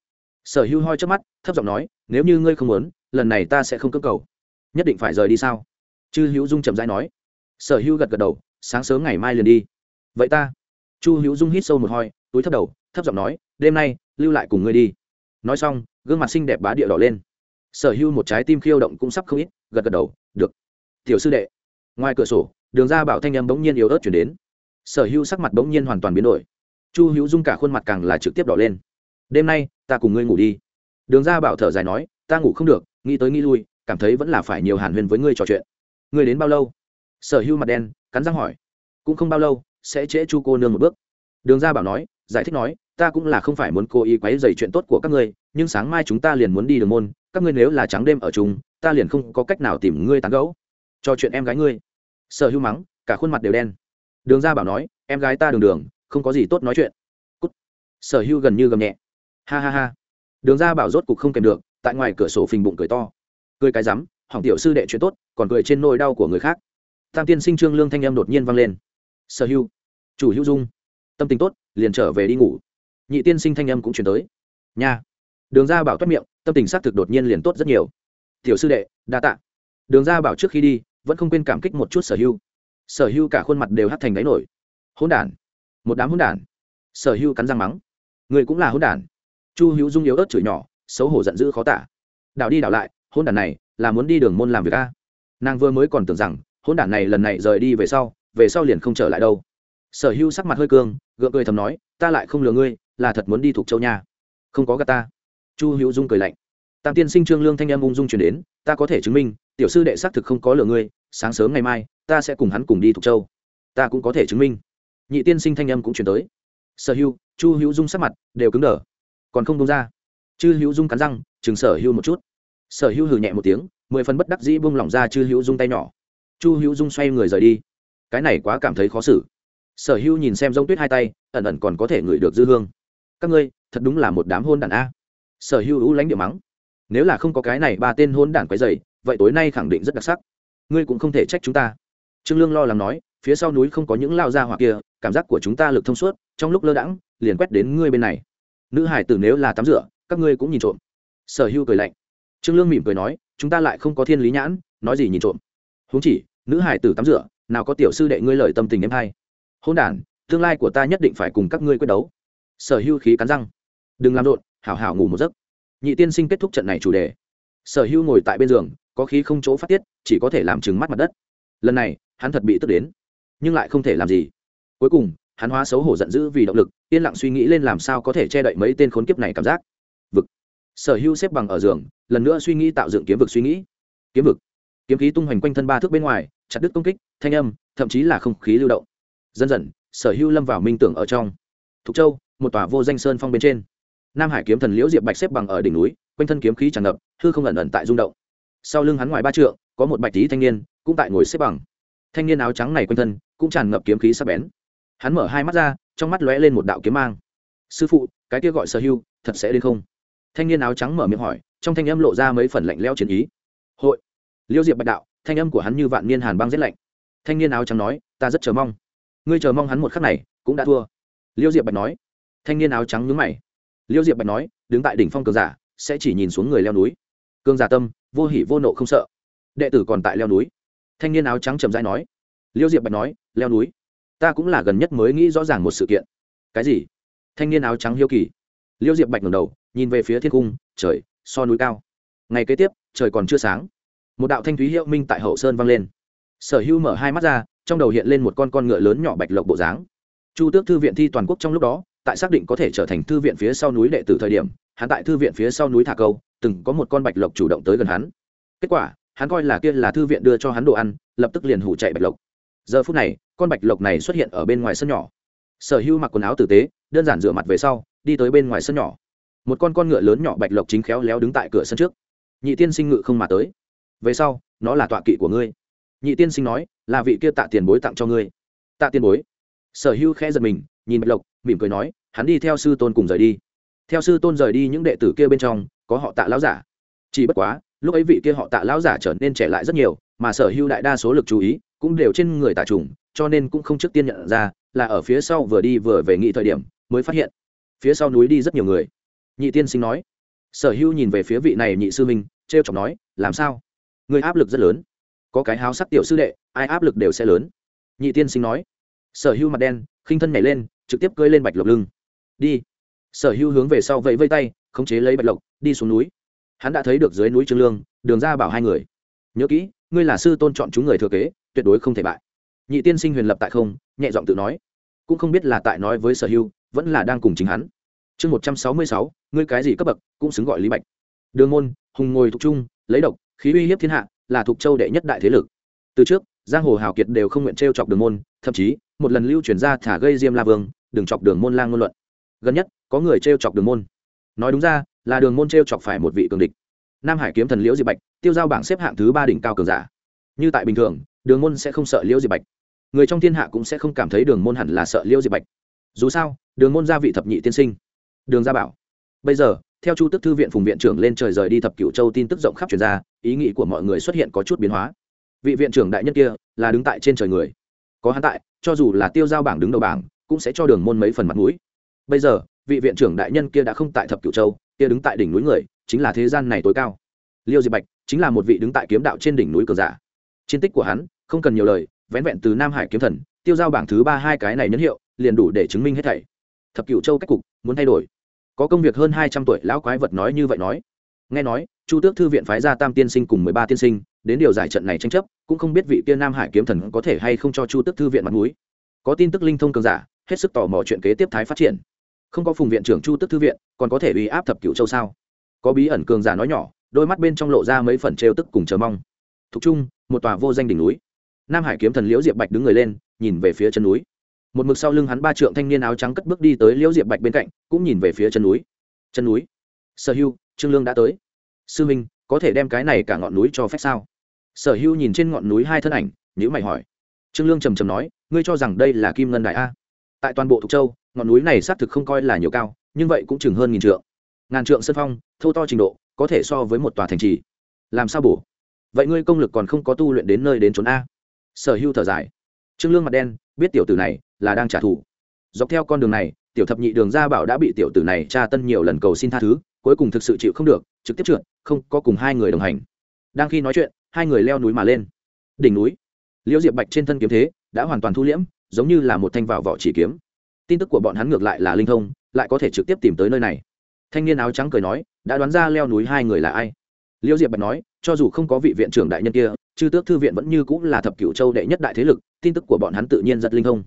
Sở hữu hoi trước mắt, thấp giọng nói, nếu như ngươi không muốn, lần này ta sẽ không cơ cầu. Nhất định phải rời đi sao? Chư hữu dung chậm rãi nói. Sở hữu gật gật đầu, sáng sớm ngày mai liền đi. Vậy ta. Chu hữu dung hít sâu một hoi, túi thấp đầu, thấp giọng nói, đêm nay, lưu lại cùng ngươi đi. Nói xong, gương mặt xinh đẹp bá địa đỏ lên. Sở hữu một trái tim khiêu động cũng sắp không ít, gật gật đầu, được. Tiểu sư đệ. Ngoài cửa sổ, đường ra bảo thanh âm bỗng nhiên yếu ớt chuyển đến sở hữu sắc mặt bỗng nhiên hoàn toàn biến đổi. Chu hữu dung cả khuôn mặt càng là trực tiếp đỏ lên. Đêm nay, ta cùng ngươi ngủ đi. Đường ra bảo thở dài nói, ta ngủ không được, nghĩ tới nghĩ lui, cảm thấy vẫn là phải nhiều hàn huyền với ngươi trò chuyện. Ngươi đến bao lâu? Sở hữu mặt đen, cắn răng hỏi. Cũng không bao lâu, sẽ trễ chu cô nương một bước. Đường ra bảo nói, giải thích nói, ta cũng là không phải muốn cố ý quấy dày chuyện tốt của các ngươi, nhưng sáng mai chúng ta liền muốn đi đường môn, các ngươi nếu là trắng đêm ở chung, ta liền không có cách nào tìm ngươi tán gẫu. Cho chuyện em gái ngươi. Sở hữu mắng, cả khuôn mặt đều đen đường ra bảo nói em gái ta đường đường không có gì tốt nói chuyện. Cút. sở Hưu gần như gầm nhẹ. Ha ha ha. Đường ra bảo rốt cục không kèm được tại ngoài cửa sổ phình bụng cười to. Cười cái rắm hỏng tiểu sư đệ chuyện tốt còn cười trên nỗi đau của người khác. Tam tiên sinh trương lương thanh em đột nhiên vang lên. Sở Hưu, chủ hữu dung. Tâm tình tốt liền trở về đi ngủ. Nhị tiên sinh thanh âm cũng chuyển tới. Nha. Đường ra bảo toát miệng tâm tình xác thực đột nhiên liền tốt rất nhiều. Tiểu sư đệ đa tạ. Đường ra bảo trước khi đi vẫn không quên cảm kích một chút sở hữu sở Hưu cả khuôn mặt đều hắt thành đáy nổi. Hôn đản. Một đám hôn đản. Sở Hưu cắn răng mắng. Người cũng là hôn đản. Chu hữu dung yếu ớt chửi nhỏ, xấu hổ giận dữ khó tả. Đảo đi đảo lại hôn đản này là muốn đi đường môn làm việc a. Nàng vừa mới còn tưởng rằng hôn đản này lần này rời đi về sau về sau liền không trở lại đâu. Sở Hưu sắc mặt hơi cương, gượng cười thầm nói, ta lại không lừa ngươi, là thật muốn đi thuộc châu nha. Không có gà ta. Chu hữu dung cười lạnh. Tam tiên sinh trương lương thanh em ung dung chuyển đến, ta có thể chứng minh, tiểu sư đệ xác thực không có lừa ngươi sáng sớm ngày mai, ta sẽ cùng hắn cùng đi thuộc châu. Ta cũng có thể chứng minh. Nhị tiên sinh thanh âm cũng chuyển tới. Sở hữu chu hữu dung sắc mặt đều cứng đờ. Còn không đông ra. Chư hữu dung cắn răng, chừng sở hữu một chút. Sở hữu hừ nhẹ một tiếng, mười phần bất đắc dĩ buông lỏng ra chư hữu dung tay nhỏ. Chu hữu dung xoay người rời đi. Cái này quá cảm thấy khó xử. Sở hữu nhìn xem g tuyết hai tay, ẩn ẩn còn có thể ngửi được dư hương. Các ngươi, thật đúng là một đám hôn đản a. Sở hữu lũ lánh điệu mắng. Nếu là không có cái này ba tên hôn đản quấy dày vậy tối nay khẳng định rất đặc sắc ngươi cũng không thể trách chúng ta. Trương lương lo lắng nói, phía sau núi không có những lao ra hoặc kia, cảm giác của chúng ta lực thông suốt, trong lúc lơ đãng, liền quét đến ngươi bên này. Nữ hải tử nếu là tắm rửa, các ngươi cũng nhìn trộm. Sở Hưu cười lạnh. Trương lương mỉm cười nói, chúng ta lại không có thiên lý nhãn, nói gì nhìn trộm. Huống chỉ, nữ hải tử tắm rửa, nào có tiểu sư đệ ngươi lời tâm tình em hay. Hôn đản, tương lai của ta nhất định phải cùng các ngươi quyết đấu. Sở Hưu khí cắn răng. Đừng làm rộn, hảo hảo ngủ một giấc. Nhị tiên sinh kết thúc trận này chủ đề. Sở Hưu ngồi tại bên giường có khí không chỗ phát tiết, chỉ có thể làm trừng mắt mặt đất. Lần này, hắn thật bị tức đến, nhưng lại không thể làm gì. Cuối cùng, hắn hóa xấu hổ giận dữ vì động lực, yên lặng suy nghĩ lên làm sao có thể che đậy mấy tên khốn kiếp này cảm giác. Vực. Sở hữu xếp bằng ở giường, lần nữa suy nghĩ tạo dựng kiếm vực suy nghĩ. Kiếm vực. Kiếm khí tung hoành quanh thân ba thước bên ngoài, chặt đứt công kích, thanh âm, thậm chí là không khí lưu động. Dần dần, sở hữu lâm vào minh tưởng ở trong. Thục châu, một tòa vô danh sơn phong bên trên. Nam hải kiếm thần liễu diệp bạch xếp bằng ở đỉnh núi, quanh thân kiếm khí tràn ngập, hư không ẩn ẩn tại rung động sau lưng hắn ngoài ba trượng, có một bạch tí thanh niên, cũng tại ngồi xếp bằng. Thanh niên áo trắng này quanh thân, cũng tràn ngập kiếm khí sắc bén. Hắn mở hai mắt ra, trong mắt lóe lên một đạo kiếm mang. Sư phụ, cái kia gọi sở hưu, thật sẽ đến không? Thanh niên áo trắng mở miệng hỏi, trong thanh âm lộ ra mấy phần lạnh leo chiến ý. Hội. Liêu diệp bạch đạo, thanh âm của hắn như vạn niên hàn băng rét lạnh. Thanh niên áo trắng nói, ta rất chờ mong. Ngươi chờ mong hắn một khắc này, cũng đã thua. Liêu diệp bạch nói. Thanh niên áo trắng nhướng mày. Liêu diệp bạch nói, đứng tại đỉnh phong cường giả, sẽ chỉ nhìn xuống người leo núi. Cường giả tâm vô hỉ vô nộ không sợ. Đệ tử còn tại leo núi. Thanh niên áo trắng trầm dai nói. Liêu diệp bạch nói, leo núi. Ta cũng là gần nhất mới nghĩ rõ ràng một sự kiện. Cái gì? Thanh niên áo trắng hiếu kỳ. Liêu diệp bạch ngầm đầu, nhìn về phía thiên cung, trời, so núi cao. Ngày kế tiếp, trời còn chưa sáng. Một đạo thanh thúy hiệu minh tại hậu sơn vang lên. Sở hữu mở hai mắt ra, trong đầu hiện lên một con con ngựa lớn nhỏ bạch lộc bộ dáng. Chu tước thư viện thi toàn quốc trong lúc đó, tại xác định có thể trở thành thư viện phía sau núi đệ tử thời điểm, hắn tại thư viện phía sau núi thả câu từng có một con bạch lộc chủ động tới gần hắn. Kết quả, hắn coi là kia là thư viện đưa cho hắn đồ ăn, lập tức liền hủ chạy bạch lộc. Giờ phút này, con bạch lộc này xuất hiện ở bên ngoài sân nhỏ. Sở hưu mặc quần áo tử tế, đơn giản rửa mặt về sau, đi tới bên ngoài sân nhỏ. Một con con ngựa lớn nhỏ bạch lộc chính khéo léo đứng tại cửa sân trước. Nhị tiên sinh ngự không mà tới. Về sau, nó là tọa kỵ của ngươi. Nhị tiên sinh nói, là vị kia tạ tiền bối tặng cho ngươi. Tạ tiền bối. Sở hưu khẽ giật mình, nhìn bạch lộc, mỉm cười nói, hắn đi theo sư tôn cùng rời đi. Theo sư tôn rời đi những đệ tử kia bên trong có họ tạ lão giả. Chỉ bất quá, lúc ấy vị kia họ tạ lão giả trở nên trẻ lại rất nhiều, mà sở hữu đại đa số lực chú ý cũng đều trên người tạ trùng, cho nên cũng không trước tiên nhận ra là ở phía sau vừa đi vừa về nghị thời điểm mới phát hiện. Phía sau núi đi rất nhiều người. Nhị tiên sinh nói. Sở hữu nhìn về phía vị này nhị sư minh t r e o chọc nói, làm sao? Người áp lực rất lớn. Có cái háo sắc tiểu sư đệ, ai áp lực đều sẽ lớn. Nhị tiên sinh nói. Sở hữu mặt đen, khinh thân nhảy lên, trực tiếp cơi lên bạch lộc lưng. Đi. Sở hữu hướng về sau vẫy vây tay khống chế lấy bạch lộc, đi xuống núi. Hắn đã thấy được dưới núi trương lương, đường ra bảo hai người. Nhớ kỹ, ngươi là sư tôn chọn chúng người thừa kế, tuyệt đối không thể bại. Nhị tiên sinh huyền lập tại không, nhẹ giọng tự nói. Cũng không biết là tại nói với sở hưu vẫn là đang cùng chính hắn. Chương một trăm sáu mươi sáu, ngươi cái gì cấp bậc, cũng xứng gọi lý bạch. Đường môn, hùng ngồi thục trung, lấy độc, khí uy hiếp thiên hạ, là thục châu đệ nhất đại thế lực. Từ trước, giang hồ hào kiệt đều không nguyện t r e o chọc đường môn, thậm chí, một lần lưu chuyển ra thả gây diêm la vương, đừng chọc đường môn lang ngôn luận. Gần nhất, có người t r e o chọc đường môn nói đúng ra, là đường môn t r e o chọc phải một vị cường địch. Nam hải kiếm thần liễu diệp bạch, tiêu giao bảng xếp hạng thứ ba đỉnh cao cường giả. Như tại bình thường, đường môn sẽ không sợ liễu diệp bạch. Người trong thiên hạ cũng sẽ không cảm thấy đường môn hẳn là sợ liễu diệp bạch. Dù sao, đường môn gia vị thập nhị tiên sinh. Đường gia bảo. Bây giờ, theo chu tức thư viện phùng viện trưởng lên trời rời đi thập cửu châu tin tức rộng khắp truyền ra, ý nghĩ của mọi người xuất hiện có chút biến hóa. Vị viện trưởng đại nhân kia là đứng tại trên trời người. Có hắn tại, cho dù là tiêu giao bảng đứng đầu bảng, cũng sẽ cho đường môn mấy phần mặt mũi. Bây giờ vị viện trưởng đại nhân kia đã không tại thập cửu châu, kia đứng tại đỉnh núi người, chính là thế gian này tối cao. Liêu diệp bạch chính là một vị đứng tại kiếm đạo trên đỉnh núi cường giả. Chiến tích của hắn không cần nhiều lời, vén vẹn từ nam hải kiếm thần, tiêu giao bảng thứ ba hai cái này nhấn hiệu, liền đủ để chứng minh hết thảy. Thập cửu châu cách cục muốn thay đổi. Có công việc hơn hai trăm tuổi, lão quái vật nói như vậy nói. Nghe nói, chu tước thư viện phái ra tam tiên sinh cùng mười ba tiên sinh, đến điều giải trận này tranh chấp, cũng không biết vị tiên nam hải kiếm thần có thể hay không cho chu tước thư viện mặt mũi. Có tin tức linh thông cường giả, hết sức tò mò chuyện kế tiếp thái phát triển không có phùng viện trưởng chu tước thư viện, còn có thể uy áp thập cựu châu sao? Có bí ẩn cường giả nói nhỏ, đôi mắt bên trong lộ ra mấy phần trêu tức cùng chờ mong. Thục trung, một tòa vô danh đỉnh núi. Nam hải kiếm thần liễu diệp bạch đứng người lên, nhìn về phía chân núi. Một mực sau lưng hắn ba trượng thanh niên áo trắng cất bước đi tới liễu diệp bạch bên cạnh, cũng nhìn về phía chân núi. Chân núi. Sở hưu, trương lương đã tới. Sư minh, có thể đem cái này cả ngọn núi cho phép sao? Sở hưu nhìn trên ngọn núi hai thân ảnh nhữ mày hỏi. Trương lương trầm trầm nói, ngươi cho rằng đây là kim ngân đại a? Tại toàn bộ thục châu, ngọn núi này xác thực không coi là nhiều cao, nhưng vậy cũng chừng hơn nghìn trượng. Ngàn trượng sân phong thâu to trình độ, có thể so với một tòa thành trì. Làm sao bổ? Vậy ngươi công lực còn không có tu luyện đến nơi đến trốn a? Sở hưu thở dài. Trương lương mặt đen, biết tiểu tử này là đang trả thù. Dọc theo con đường này, tiểu thập nhị đường gia bảo đã bị tiểu tử này tra tân nhiều lần cầu xin tha thứ, cuối cùng thực sự chịu không được, trực tiếp trượt, không có cùng hai người đồng hành. Đang khi nói chuyện, hai người leo núi mà lên. Đỉnh núi. Liễu diệp bạch trên thân kiếm thế đã hoàn toàn thu liễm giống như là một thanh vào vỏ chỉ kiếm. Tin tức của bọn hắn ngược lại là linh thông, lại có thể trực tiếp tìm tới nơi này. Thanh niên áo trắng cười nói, đã đoán ra leo núi hai người là ai. Liêu diệp bạch nói, cho dù không có vị viện trưởng đại nhân kia, chư tước thư viện vẫn như cũng là thập cửu châu đệ nhất đại thế lực, tin tức của bọn hắn tự nhiên rất linh thông.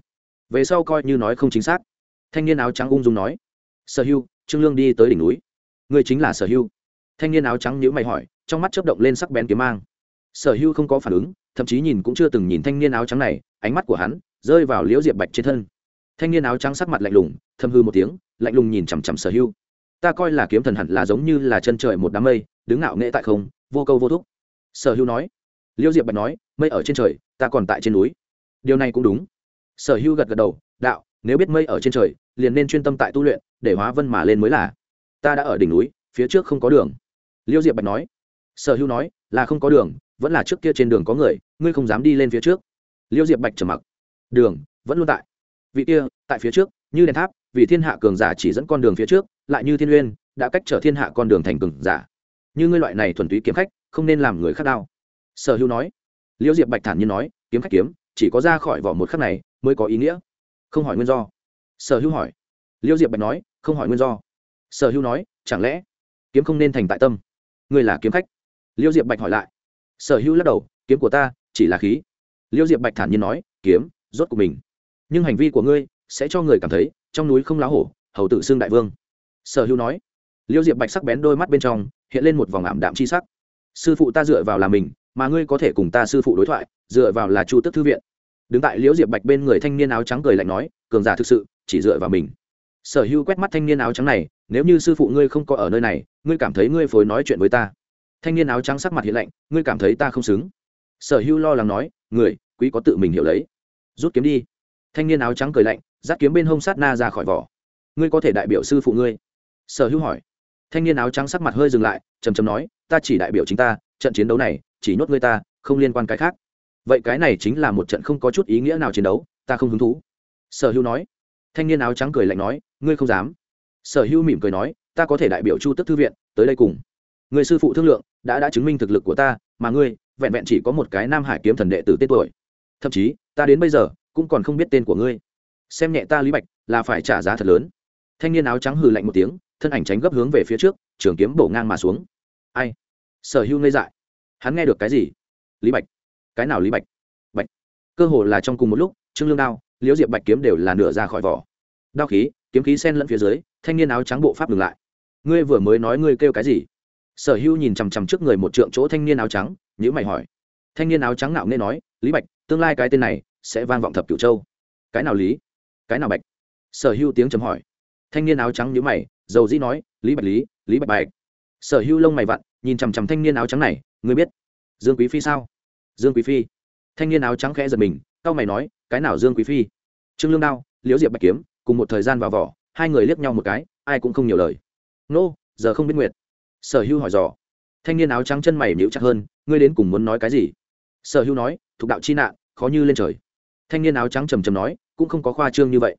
Về sau coi như nói không chính xác. Thanh niên áo trắng ung dung nói, sở hưu, trương lương đi tới đỉnh núi. Người chính là sở hưu. Thanh niên áo trắng nhữ mày hỏi, trong mắt chớp động lên sắc bén kiếm mang. Sở hưu không có phản ứng, thậm chí nhìn cũng chưa từng nhìn thanh niên áo trắng này, ánh mắt của hắn rơi vào liễu diệp bạch trên thân. Thanh niên áo trắng sắc mặt lạnh lùng thâm hư một tiếng, lạnh lùng nhìn chằm chằm sở hưu ta coi là kiếm thần hẳn là giống như là chân trời một đám mây, đứng ngạo nghệ tại không, vô câu vô thúc. Sở hưu nói. Liễu diệp bạch nói, mây ở trên trời, ta còn tại trên núi. Điều này cũng đúng. Sở hưu gật gật đầu, đạo, nếu biết mây ở trên trời, liền nên chuyên tâm tại tu luyện, để hóa vân mà lên mới là. Ta đã ở đỉnh núi, phía trước không có đường. Liêu diệp bạch nói. Sở hưu nói, là không có đường, vẫn là trước kia trên đường có người, ngươi không dám đi lên phía trước. Liêu diệp bạch trầm mặc đường, vẫn luôn tại. Vị kia, tại phía trước, như đèn tháp, vì thiên hạ cường giả chỉ dẫn con đường phía trước, lại như thiên uyên đã cách trở thiên hạ con đường thành cường giả. Như ngươi loại này thuần túy kiếm khách, không nên làm người khác đau. Sở hữu nói. Liễu diệp bạch thản nhiên nói, kiếm khách kiếm, chỉ có ra khỏi vỏ một khắc này mới có ý nghĩa. Không hỏi nguyên do. Sở hữu hỏi. Liễu diệp bạch nói, không hỏi nguyên do. Sở hữu nói, chẳng lẽ kiếm không nên thành tại tâm? Ngươi là kiếm khách. Liễu diệp bạch hỏi lại. Sở hữu lắc đầu, kiếm của ta chỉ là khí. Liễu diệp bạch thản nhiên nói, kiếm rốt của mình. Nhưng hành vi của ngươi sẽ cho người cảm thấy trong núi không lá hổ, hầu tử xương đại vương. Sở hữu nói. Liêu diệp bạch sắc bén đôi mắt bên trong hiện lên một vòng ảm đạm chi sắc. Sư phụ ta dựa vào là mình, mà ngươi có thể cùng ta sư phụ đối thoại, dựa vào là chu tức thư viện. Đứng tại liễu diệp bạch bên người thanh niên áo trắng cười lạnh nói, cường giả thực sự chỉ dựa vào mình. Sở hữu quét mắt thanh niên áo trắng này, nếu như sư phụ ngươi không có ở nơi này, ngươi cảm thấy ngươi phối nói chuyện với ta. Thanh niên áo trắng sắc mặt hiện lạnh, ngươi cảm thấy ta không xứng. Sở hữu lo lắng nói, người, quý có tự mình hiểu lấy rút kiếm đi. Thanh niên áo trắng cười lạnh dắt kiếm bên hông sát na ra khỏi vỏ. Ngươi có thể đại biểu sư phụ ngươi? Sở hữu hỏi. Thanh niên áo trắng sắc mặt hơi dừng lại, trầm trầm nói, ta chỉ đại biểu chính ta, trận chiến đấu này, chỉ nhốt ngươi ta, không liên quan cái khác. Vậy cái này chính là một trận không có chút ý nghĩa nào chiến đấu, ta không hứng thú. Sở hữu nói. Thanh niên áo trắng cười lạnh nói, ngươi không dám. Sở hữu mỉm cười nói, ta có thể đại biểu chu tức thư viện, tới đây cùng. Người sư phụ thương lượng, đã đã chứng minh thực lực của ta, mà ngươi, vẹn vẹn chỉ có một cái nam hải kiếm thần đệ tử tên tuổi. Thậm chí ta đến bây giờ cũng còn không biết tên của ngươi. Xem nhẹ ta lý bạch, là phải trả giá thật lớn. Thanh niên áo trắng hừ lạnh một tiếng, thân ảnh tránh gấp hướng về phía trước, trường kiếm bổ ngang mà xuống. Ai? Sở hữu ngây dại. Hắn nghe được cái gì? Lý bạch. Cái nào lý bạch? Bạch. Cơ hồ là trong cùng một lúc, trương lương đao, liễu diệp bạch kiếm đều là nửa ra khỏi vỏ. Đao khí, kiếm khí sen lẫn phía dưới, thanh niên áo trắng bộ pháp ngừng lại. Ngươi vừa mới nói ngươi kêu cái gì? Sở hữu nhìn chằm chằm trước người một trượng chỗ thanh niên áo trắng nhữ mày hỏi thanh niên áo trắng nạo nên nói, lý bạch, tương lai cái tên này sẽ vang vọng thập cửu châu. Cái nào lý? Cái nào bạch? Sở hữu tiếng chấm hỏi. Thanh niên áo trắng nhữ mày, dầu dĩ nói, lý bạch lý lý bạch bạch. Sở hữu lông mày vặn, nhìn chằm chằm thanh niên áo trắng này, ngươi biết dương quý phi sao? Dương quý phi. Thanh niên áo trắng khẽ giật mình, cau mày nói, cái nào dương quý phi? Trương lương đao, liễu diệp bạch kiếm, cùng một thời gian vào vỏ, hai người liếc nhau một cái, ai cũng không nhiều lời. Nô, giờ không biết nguyệt. Sở hữu hỏi dò. Thanh niên áo trắng chân mày nhíu chặt hơn, ngươi đến cùng muốn nói cái gì? Sở hữu nói thuộc đạo chi nạn, khó như lên trời. Thanh niên áo trắng trầm trầm nói, cũng không có khoa trương như vậy.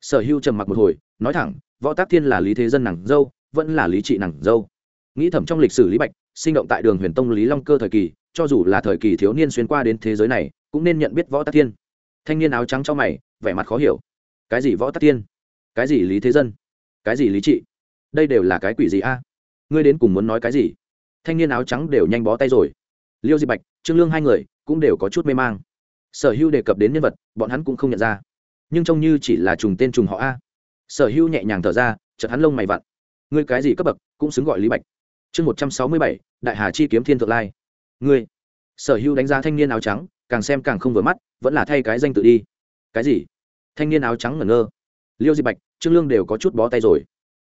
Sở hữu trầm mặc một hồi, nói thẳng, võ tác thiên là lý thế dân nàng dâu, vẫn là lý trị nàng dâu. Nghĩ thầm trong lịch sử lý bạch, sinh động tại đường huyền tông lý long cơ thời kỳ, cho dù là thời kỳ thiếu niên xuyên qua đến thế giới này, cũng nên nhận biết võ tác thiên. Thanh niên áo trắng cho mày, vẻ mặt khó hiểu. Cái gì võ tác thiên? Cái gì lý thế dân? Cái gì lý trị? Đây đều là cái quỷ gì a? Ngươi đến cùng muốn nói cái gì? Thanh niên áo trắng đều nhanh bó tay rồi. Liêu di bạch trương lương hai người cũng đều có chút mê mang. Sở hữu đề cập đến nhân vật, bọn hắn cũng không nhận ra. Nhưng trông như chỉ là trùng tên trùng họ a. Sở hữu nhẹ nhàng thở ra, chợt hắn lông mày vặn. Ngươi cái gì cấp bậc, cũng xứng gọi lý bạch. Chương một trăm sáu mươi bảy, đại hà chi kiếm thiên thượng lai. Ngươi. Sở hữu đánh giá thanh niên áo trắng, càng xem càng không vừa mắt, vẫn là thay cái danh tự đi. Cái gì? Thanh niên áo trắng ngẩn ngơ. Liêu di bạch, trương lương đều có chút bó tay rồi.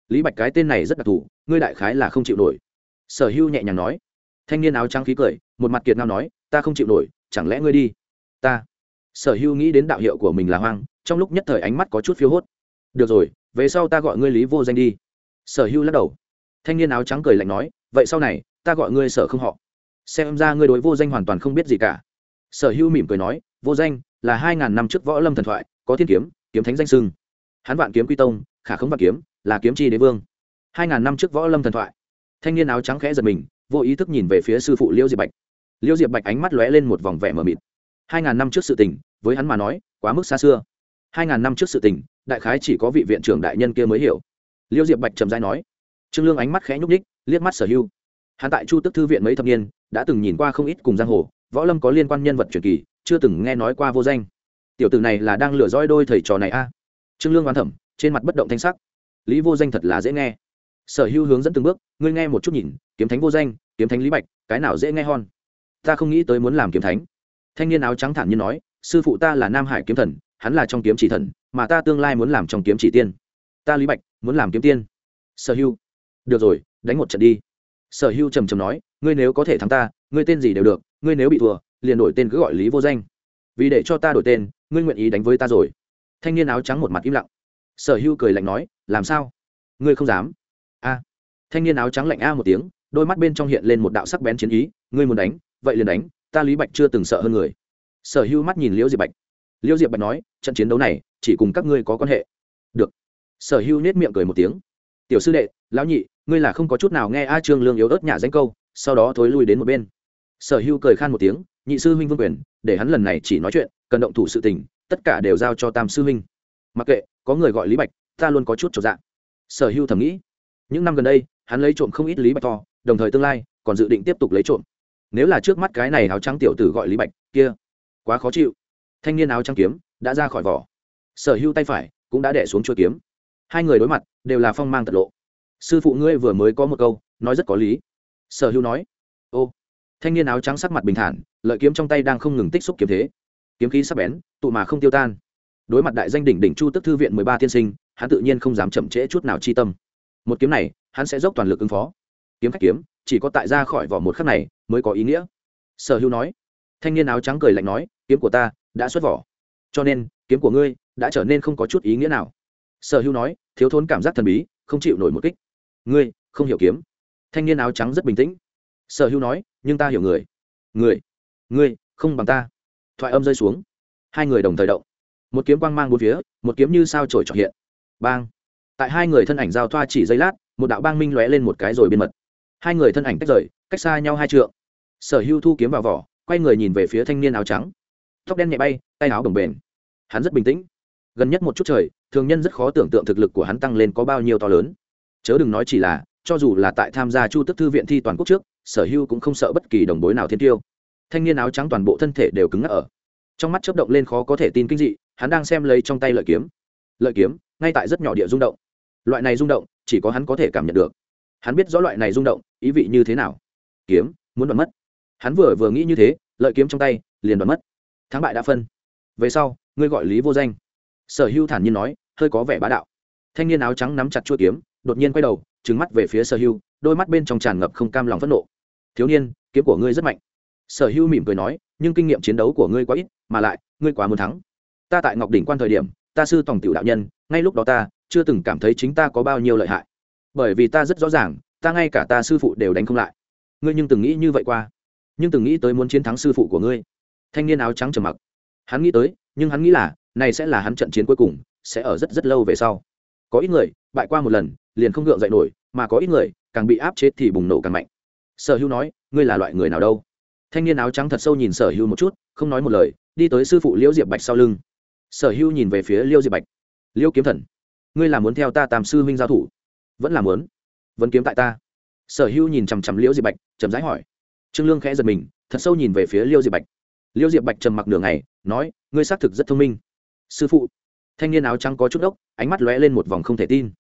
Lý bạch cái tên này rất đặc thù, ngươi đại khái là không chịu nổi. Sở hữu nhẹ nhàng nói thanh niên áo trắng khí cười, một mặt kiệt ngao nói, ta không chịu nổi, chẳng lẽ ngươi đi? Ta. Sở hữu nghĩ đến đạo hiệu của mình là hoang, trong lúc nhất thời ánh mắt có chút phiếu hốt. Được rồi, về sau ta gọi ngươi lý vô danh đi. Sở hữu lắc đầu. Thanh niên áo trắng cười lạnh nói, vậy sau này, ta gọi ngươi sở không họ. Xem ra ngươi đối vô danh hoàn toàn không biết gì cả. Sở hữu mỉm cười nói, vô danh là hai ngàn năm trước võ lâm thần thoại, có thiên kiếm kiếm thánh danh sưng. Hắn vạn kiếm quy tông, khả không vạn kiếm, là kiếm chi đế vương. Hai ngàn năm trước võ lâm thần thoại. Thanh niên áo trắng khẽ giật mình vô ý thức nhìn về phía sư phụ liêu diệp bạch. Liêu diệp bạch ánh mắt lóe lên một vòng vẻ mờ mịt. Hai ngàn năm trước sự tình, với hắn mà nói, quá mức xa xưa. Hai ngàn năm trước sự tình, đại khái chỉ có vị viện trưởng đại nhân kia mới hiểu. Liêu diệp bạch trầm dai nói. Trương lương ánh mắt khẽ nhúc ních liếc mắt sở hưu hắn tại chu tức thư viện mấy thập niên, đã từng nhìn qua không ít cùng giang hồ, võ lâm có liên quan nhân vật truyền kỳ, chưa từng nghe nói qua vô danh. Tiểu tử này là đang lừa dõi đôi thầy trò này a. Trương lương oán thẩm, trên mặt bất động thanh sắc. Lý vô danh thật là dễ nghe. Sở hưu hướng dẫn từng bước, ngươi nghe một chút nhìn kiếm thánh vô danh, kiếm thánh lý bạch, cái nào dễ nghe hon? Ta không nghĩ tới muốn làm kiếm thánh. Thanh niên áo trắng thản nhiên nói, sư phụ ta là nam hải kiếm thần, hắn là trong kiếm chỉ thần, mà ta tương lai muốn làm trong kiếm chỉ tiên. Ta lý bạch, muốn làm kiếm tiên. Sở hưu. Được rồi, đánh một trận đi. Sở hưu trầm trầm nói, ngươi nếu có thể thắng ta, ngươi tên gì đều được, ngươi nếu bị thua, liền đổi tên cứ gọi lý vô danh. Vì để cho ta đổi tên, ngươi nguyện ý đánh với ta rồi. Thanh niên áo trắng một mặt im lặng. Sở hưu cười lạnh nói, làm sao? Ngươi không dám. A. Thanh niên áo trắng lạnh a một tiếng đôi mắt bên trong hiện lên một đạo sắc bén chiến ý, ngươi muốn đánh, vậy liền đánh, ta lý bạch chưa từng sợ hơn người. Sở hưu mắt nhìn liễu diệp bạch. Liễu diệp bạch nói, trận chiến đấu này, chỉ cùng các ngươi có quan hệ. Được. Sở hưu nết miệng cười một tiếng. Tiểu sư đệ, lão nhị, ngươi là không có chút nào nghe a trương lương yếu ớt nhả danh câu, sau đó thối lui đến một bên. Sở hưu cười khan một tiếng, nhị sư huynh vương quyền, để hắn lần này chỉ nói chuyện, cần động thủ sự tình, tất cả đều giao cho tam sư huynh. Mặc kệ, có người gọi lý bạch, ta luôn có chút trọn dạng sở hưu thầm nghĩ. Những năm gần đây hắn lấy trộm không ít lý bạch to, đồng thời tương lai còn dự định tiếp tục lấy trộm. Nếu là trước mắt cái này áo trắng tiểu tử gọi lý bạch, kia, quá khó chịu. Thanh niên áo trắng kiếm đã ra khỏi vỏ. Sở hưu tay phải cũng đã đẻ xuống chuôi kiếm. Hai người đối mặt đều là phong mang tật lộ. Sư phụ ngươi vừa mới có một câu, nói rất có lý. Sở hữu nói, ô. Thanh niên áo trắng sắc mặt bình thản, lợi kiếm trong tay đang không ngừng tích xúc kiếm thế. Kiếm khí sắc bén, tụ mà không tiêu tan. Đối mặt đại danh đỉnh đỉnh chu tức thư viện mười ba tiên sinh, hắn tự nhiên không dám chậm trễ chút nào chi tâm một kiếm này, hắn sẽ dốc toàn lực ứng phó. Kiếm khách kiếm, chỉ có tại ra khỏi vỏ một khắc này mới có ý nghĩa. Sở hữu nói. Thanh niên áo trắng cười lạnh nói, kiếm của ta đã xuất vỏ. Cho nên, kiếm của ngươi đã trở nên không có chút ý nghĩa nào. Sở hữu nói, thiếu thốn cảm giác thần bí, không chịu nổi một kích. Ngươi không hiểu kiếm. Thanh niên áo trắng rất bình tĩnh. Sở hữu nói, nhưng ta hiểu người. Người? Ngươi không bằng ta. Thoại âm rơi xuống. Hai người đồng thời động. Một kiếm quang mang bốn phía, một kiếm như sao trổi trọ hiện. Bang! Tại hai người thân ảnh giao thoa chỉ giây lát, một đạo bang minh lóe lên một cái rồi biên mật. Hai người thân ảnh tách rời, cách xa nhau hai trượng. Sở hưu thu kiếm vào vỏ, quay người nhìn về phía thanh niên áo trắng. Tóc đen nhẹ bay, tay áo đồng bền hắn rất bình tĩnh. Gần nhất một chút trời, thường nhân rất khó tưởng tượng thực lực của hắn tăng lên có bao nhiêu to lớn. Chớ đừng nói chỉ là, cho dù là tại tham gia chu tức thư viện thi toàn quốc trước, sở hưu cũng không sợ bất kỳ đồng bối nào thiên tiêu. Thanh niên áo trắng toàn bộ thân thể đều cứng ngắc ở. Trong mắt chớp động lên khó có thể tin kinh dị, hắn đang xem lấy trong tay lợi kiếm. Lợi kiếm, ngay tại rất nhỏ địa rung động loại này rung động, chỉ có hắn có thể cảm nhận được. Hắn biết rõ loại này rung động, ý vị như thế nào. Kiếm, muốn đoạt mất. Hắn vừa vừa nghĩ như thế, lợi kiếm trong tay, liền đoạt mất. Thắng bại đã phân. Về sau, ngươi gọi lý vô danh. Sở hưu thản nhiên nói, hơi có vẻ bá đạo. Thanh niên áo trắng nắm chặt chuôi kiếm, đột nhiên quay đầu trứng mắt về phía sở hưu, đôi mắt bên trong tràn ngập không cam lòng phẫn nộ. Thiếu niên, kiếm của ngươi rất mạnh. Sở hưu mỉm cười nói, nhưng kinh nghiệm chiến đấu của ngươi quá ít, mà lại, ngươi quá muốn thắng. Ta tại ngọc đỉnh quan thời điểm, ta sư tổng tiểu đạo nhân, ngay lúc đó ta chưa từng cảm thấy chính ta có bao nhiêu lợi hại. Bởi vì ta rất rõ ràng, ta ngay cả ta sư phụ đều đánh không lại. Ngươi nhưng từng nghĩ như vậy qua? Nhưng từng nghĩ tới muốn chiến thắng sư phụ của ngươi. Thanh niên áo trắng trầm mặc. Hắn nghĩ tới, nhưng hắn nghĩ là, này sẽ là hắn trận chiến cuối cùng, sẽ ở rất rất lâu về sau. Có ít người, bại qua một lần, liền không gượng dậy nổi, mà có ít người, càng bị áp chế thì bùng nổ càng mạnh. Sở hữu nói, ngươi là loại người nào đâu? Thanh niên áo trắng thật sâu nhìn sở hữu một chút, không nói một lời, đi tới sư phụ liễu diệp bạch sau lưng. Sở hữu nhìn về phía liễu diệp bạch. Liễu kiếm thần ngươi là muốn theo ta tam sư huynh giao thủ? Vẫn là muốn. Vẫn kiếm tại ta. Sở hữu nhìn chằm chằm liễu diệp bạch, chậm rãi hỏi. Trương lương khẽ giật mình, thật sâu nhìn về phía liễu diệp bạch. Liễu diệp bạch trầm mặc nửa ngày, nói, ngươi xác thực rất thông minh. Sư phụ. Thanh niên áo trắng có chút ốc ánh mắt lóe lên một vòng không thể tin.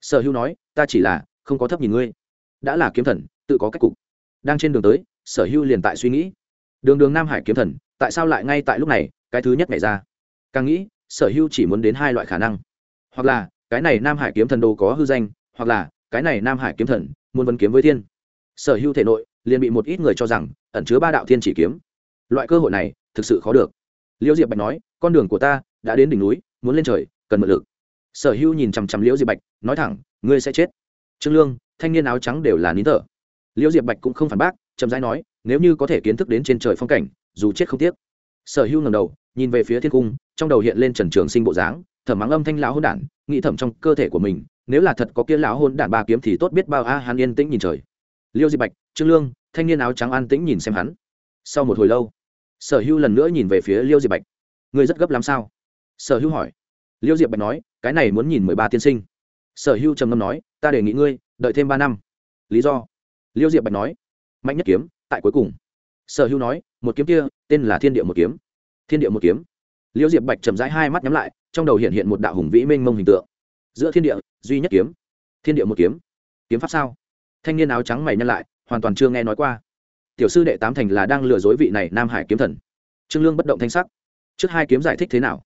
Sở hữu nói, ta chỉ là không có thấp nhìn ngươi. Đã là kiếm thần, tự có cách cục. Đang trên đường tới, sở hữu liền tại suy nghĩ. Đường đường nam hải kiếm thần, tại sao lại ngay tại lúc này, cái thứ nhất nhảy ra? Càng nghĩ, sở hữu chỉ muốn đến hai loại khả năng. Hoặc là cái này nam hải kiếm thần đồ có hư danh, hoặc là, cái này nam hải kiếm thần, muốn vấn kiếm với thiên. Sở hữu thể nội, liền bị một ít người cho rằng, ẩn chứa ba đạo thiên chỉ kiếm. Loại cơ hội này, thực sự khó được. Liễu diệp bạch nói, con đường của ta đã đến đỉnh núi, muốn lên trời, cần mượn lực. Sở hữu nhìn chằm chằm liễu diệp bạch, nói thẳng, ngươi sẽ chết. Trương lương, thanh niên áo trắng đều là nín thở. Liễu diệp bạch cũng không phản bác, chậm rãi nói, nếu như có thể kiến thức đến trên trời phong cảnh, dù chết không tiếc. Sở hữu ngầm đầu, nhìn về phía thiên cung, trong đầu hiện lên trần trường sinh bộ dáng thẩm mắng âm thanh lão hôn đản nghĩ thẩm trong cơ thể của mình nếu là thật có kia lão hôn đản ba kiếm thì tốt biết bao a à, hắn yên tĩnh nhìn trời. Liêu di bạch trương lương thanh niên áo trắng an tĩnh nhìn xem hắn. Sau một hồi lâu sở Hưu lần nữa nhìn về phía liêu di bạch. Người rất gấp lắm sao? Sở Hưu hỏi. Liêu diệp bạch nói cái này muốn nhìn mười ba tiên sinh. Sở Hưu trầm ngâm nói ta đề nghị ngươi đợi thêm ba năm. Lý do? Liêu diệp bạch nói mạnh nhất kiếm tại cuối cùng. Sở Hưu nói một kiếm kia tên là thiên địa một kiếm. Thiên địa một kiếm. Liêu diệp bạch chậm rãi hai mắt nhắm lại trong đầu hiện hiện một đạo hùng vĩ mênh mông hình tượng. Giữa thiên địa, duy nhất kiếm. Thiên địa một kiếm. Kiếm pháp sao? Thanh niên áo trắng mày nhăn lại, hoàn toàn chưa nghe nói qua. Tiểu sư đệ tám thành là đang lừa dối vị này nam hải kiếm thần. Trương lương bất động thanh sắc. Trước hai kiếm giải thích thế nào?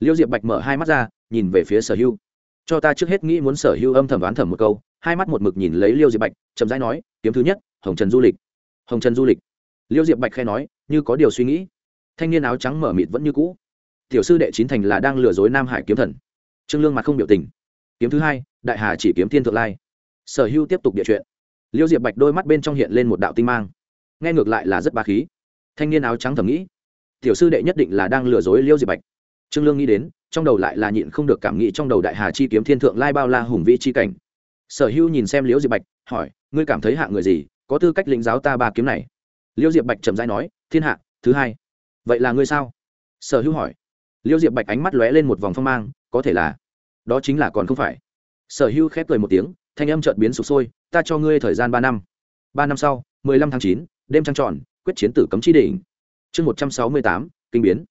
Liêu diệp bạch mở hai mắt ra, nhìn về phía sở hưu. Cho ta trước hết nghĩ muốn sở hưu âm thầm đoán thầm một câu, hai mắt một mực nhìn lấy liêu diệp bạch, chậm rãi nói, kiếm thứ nhất, hồng trần du lịch. Hồng trần du lịch. Liêu diệp bạch khai nói, như có điều suy nghĩ. Thanh niên áo trắng mở mịt vẫn như cũ tiểu sư đệ chín thành là đang lừa dối nam hải kiếm thần. Trương lương mặt không biểu tình. Kiếm thứ hai, đại hà chỉ kiếm thiên thượng lai. Sở hưu tiếp tục địa chuyện. Liêu diệp bạch đôi mắt bên trong hiện lên một đạo tinh mang. Nghe ngược lại là rất ba khí. Thanh niên áo trắng thầm nghĩ, tiểu sư đệ nhất định là đang lừa dối liêu diệp bạch. Trương lương nghĩ đến, trong đầu lại là nhịn không được cảm nghĩ trong đầu đại hà chi kiếm thiên thượng lai bao la hùng vĩ chi cảnh. Sở hưu nhìn xem Liêu diệp bạch, hỏi, ngươi cảm thấy hạ người gì? Có tư cách lĩnh giáo ta ba kiếm này? Liêu diệp bạch chậm rãi nói, thiên hạ, thứ hai. Vậy là ngươi sao? Sở hưu hỏi Liêu diệp bạch ánh mắt lóe lên một vòng phong mang, có thể là, đó chính là còn không phải. Sở hưu khép cười một tiếng, thanh âm chợt biến sụp sôi, ta cho ngươi thời gian ba năm. Ba năm sau, mười lăm tháng chín, đêm trăng tròn, quyết chiến tử cấm chi đỉnh. Chương một trăm sáu mươi tám, kinh biến.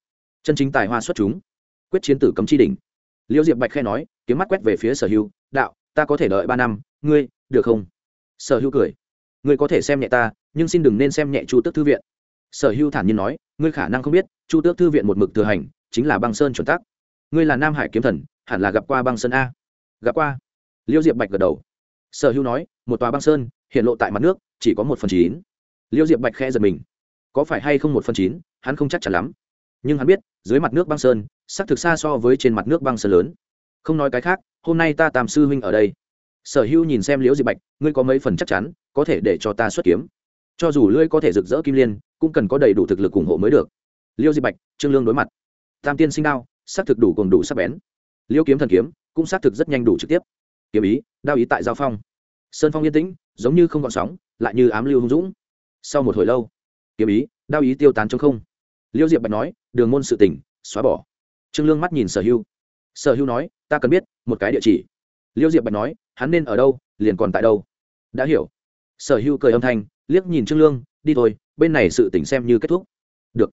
Chân chính tài hoa xuất chúng. Quyết chiến tử cấm chi đỉnh. Liêu diệp bạch khe nói, kiếm mắt quét về phía sở hưu, đạo, ta có thể đợi ba năm, ngươi, được không? Sở hữu cười, ngươi có thể xem nhẹ ta, nhưng xin đừng nên xem nhẹ chu tước thư viện. Sở hữu thản nhiên nói, ngươi khả năng không biết, chu tước thư viện một mực thừa hành chính là băng sơn chuẩn tắc. Ngươi là nam hải kiếm thần, hẳn là gặp qua băng sơn a. Gặp qua. Liêu diệp bạch gật đầu. Sở hữu nói, một tòa băng sơn, hiện lộ tại mặt nước, chỉ có một phần chín. Liêu diệp bạch khẽ giật mình. Có phải hay không một phần chín, hắn không chắc chắn lắm. Nhưng hắn biết, dưới mặt nước băng sơn sắc thực xa so với trên mặt nước băng sơn lớn. Không nói cái khác, hôm nay ta tàm sư huynh ở đây. Sở hữu nhìn xem liễu diệp bạch, ngươi có mấy phần chắc chắn, có thể để cho ta xuất kiếm. Cho dù lưỡi có thể rực rỡ kim liên, cũng cần có đầy đủ thực lực ủng hộ mới được. Liêu diệp bạch, trương lương đối mặt tam tiên sinh đao, xác thực đủ cùng đủ sắc bén. Liêu kiếm thần kiếm, cũng xác thực rất nhanh đủ trực tiếp. Kiếm ý, đao ý tại giao phong. Sơn phong yên tĩnh, giống như không gọn sóng, lại như ám lưu hung dũng. Sau một hồi lâu, kiếm ý, đao ý tiêu tán trong không. Liêu diệp bạch nói, đường môn sự tỉnh xóa bỏ. Trương lương mắt nhìn sở hưu. Sở hưu nói, ta cần biết, một cái địa chỉ. Liêu diệp bạch nói, hắn nên ở đâu, liền còn tại đâu. Đã hiểu. Sở hưu cười âm thanh, liếc nhìn trương lương, đi thôi, bên này sự tỉnh xem như kết thúc. Được.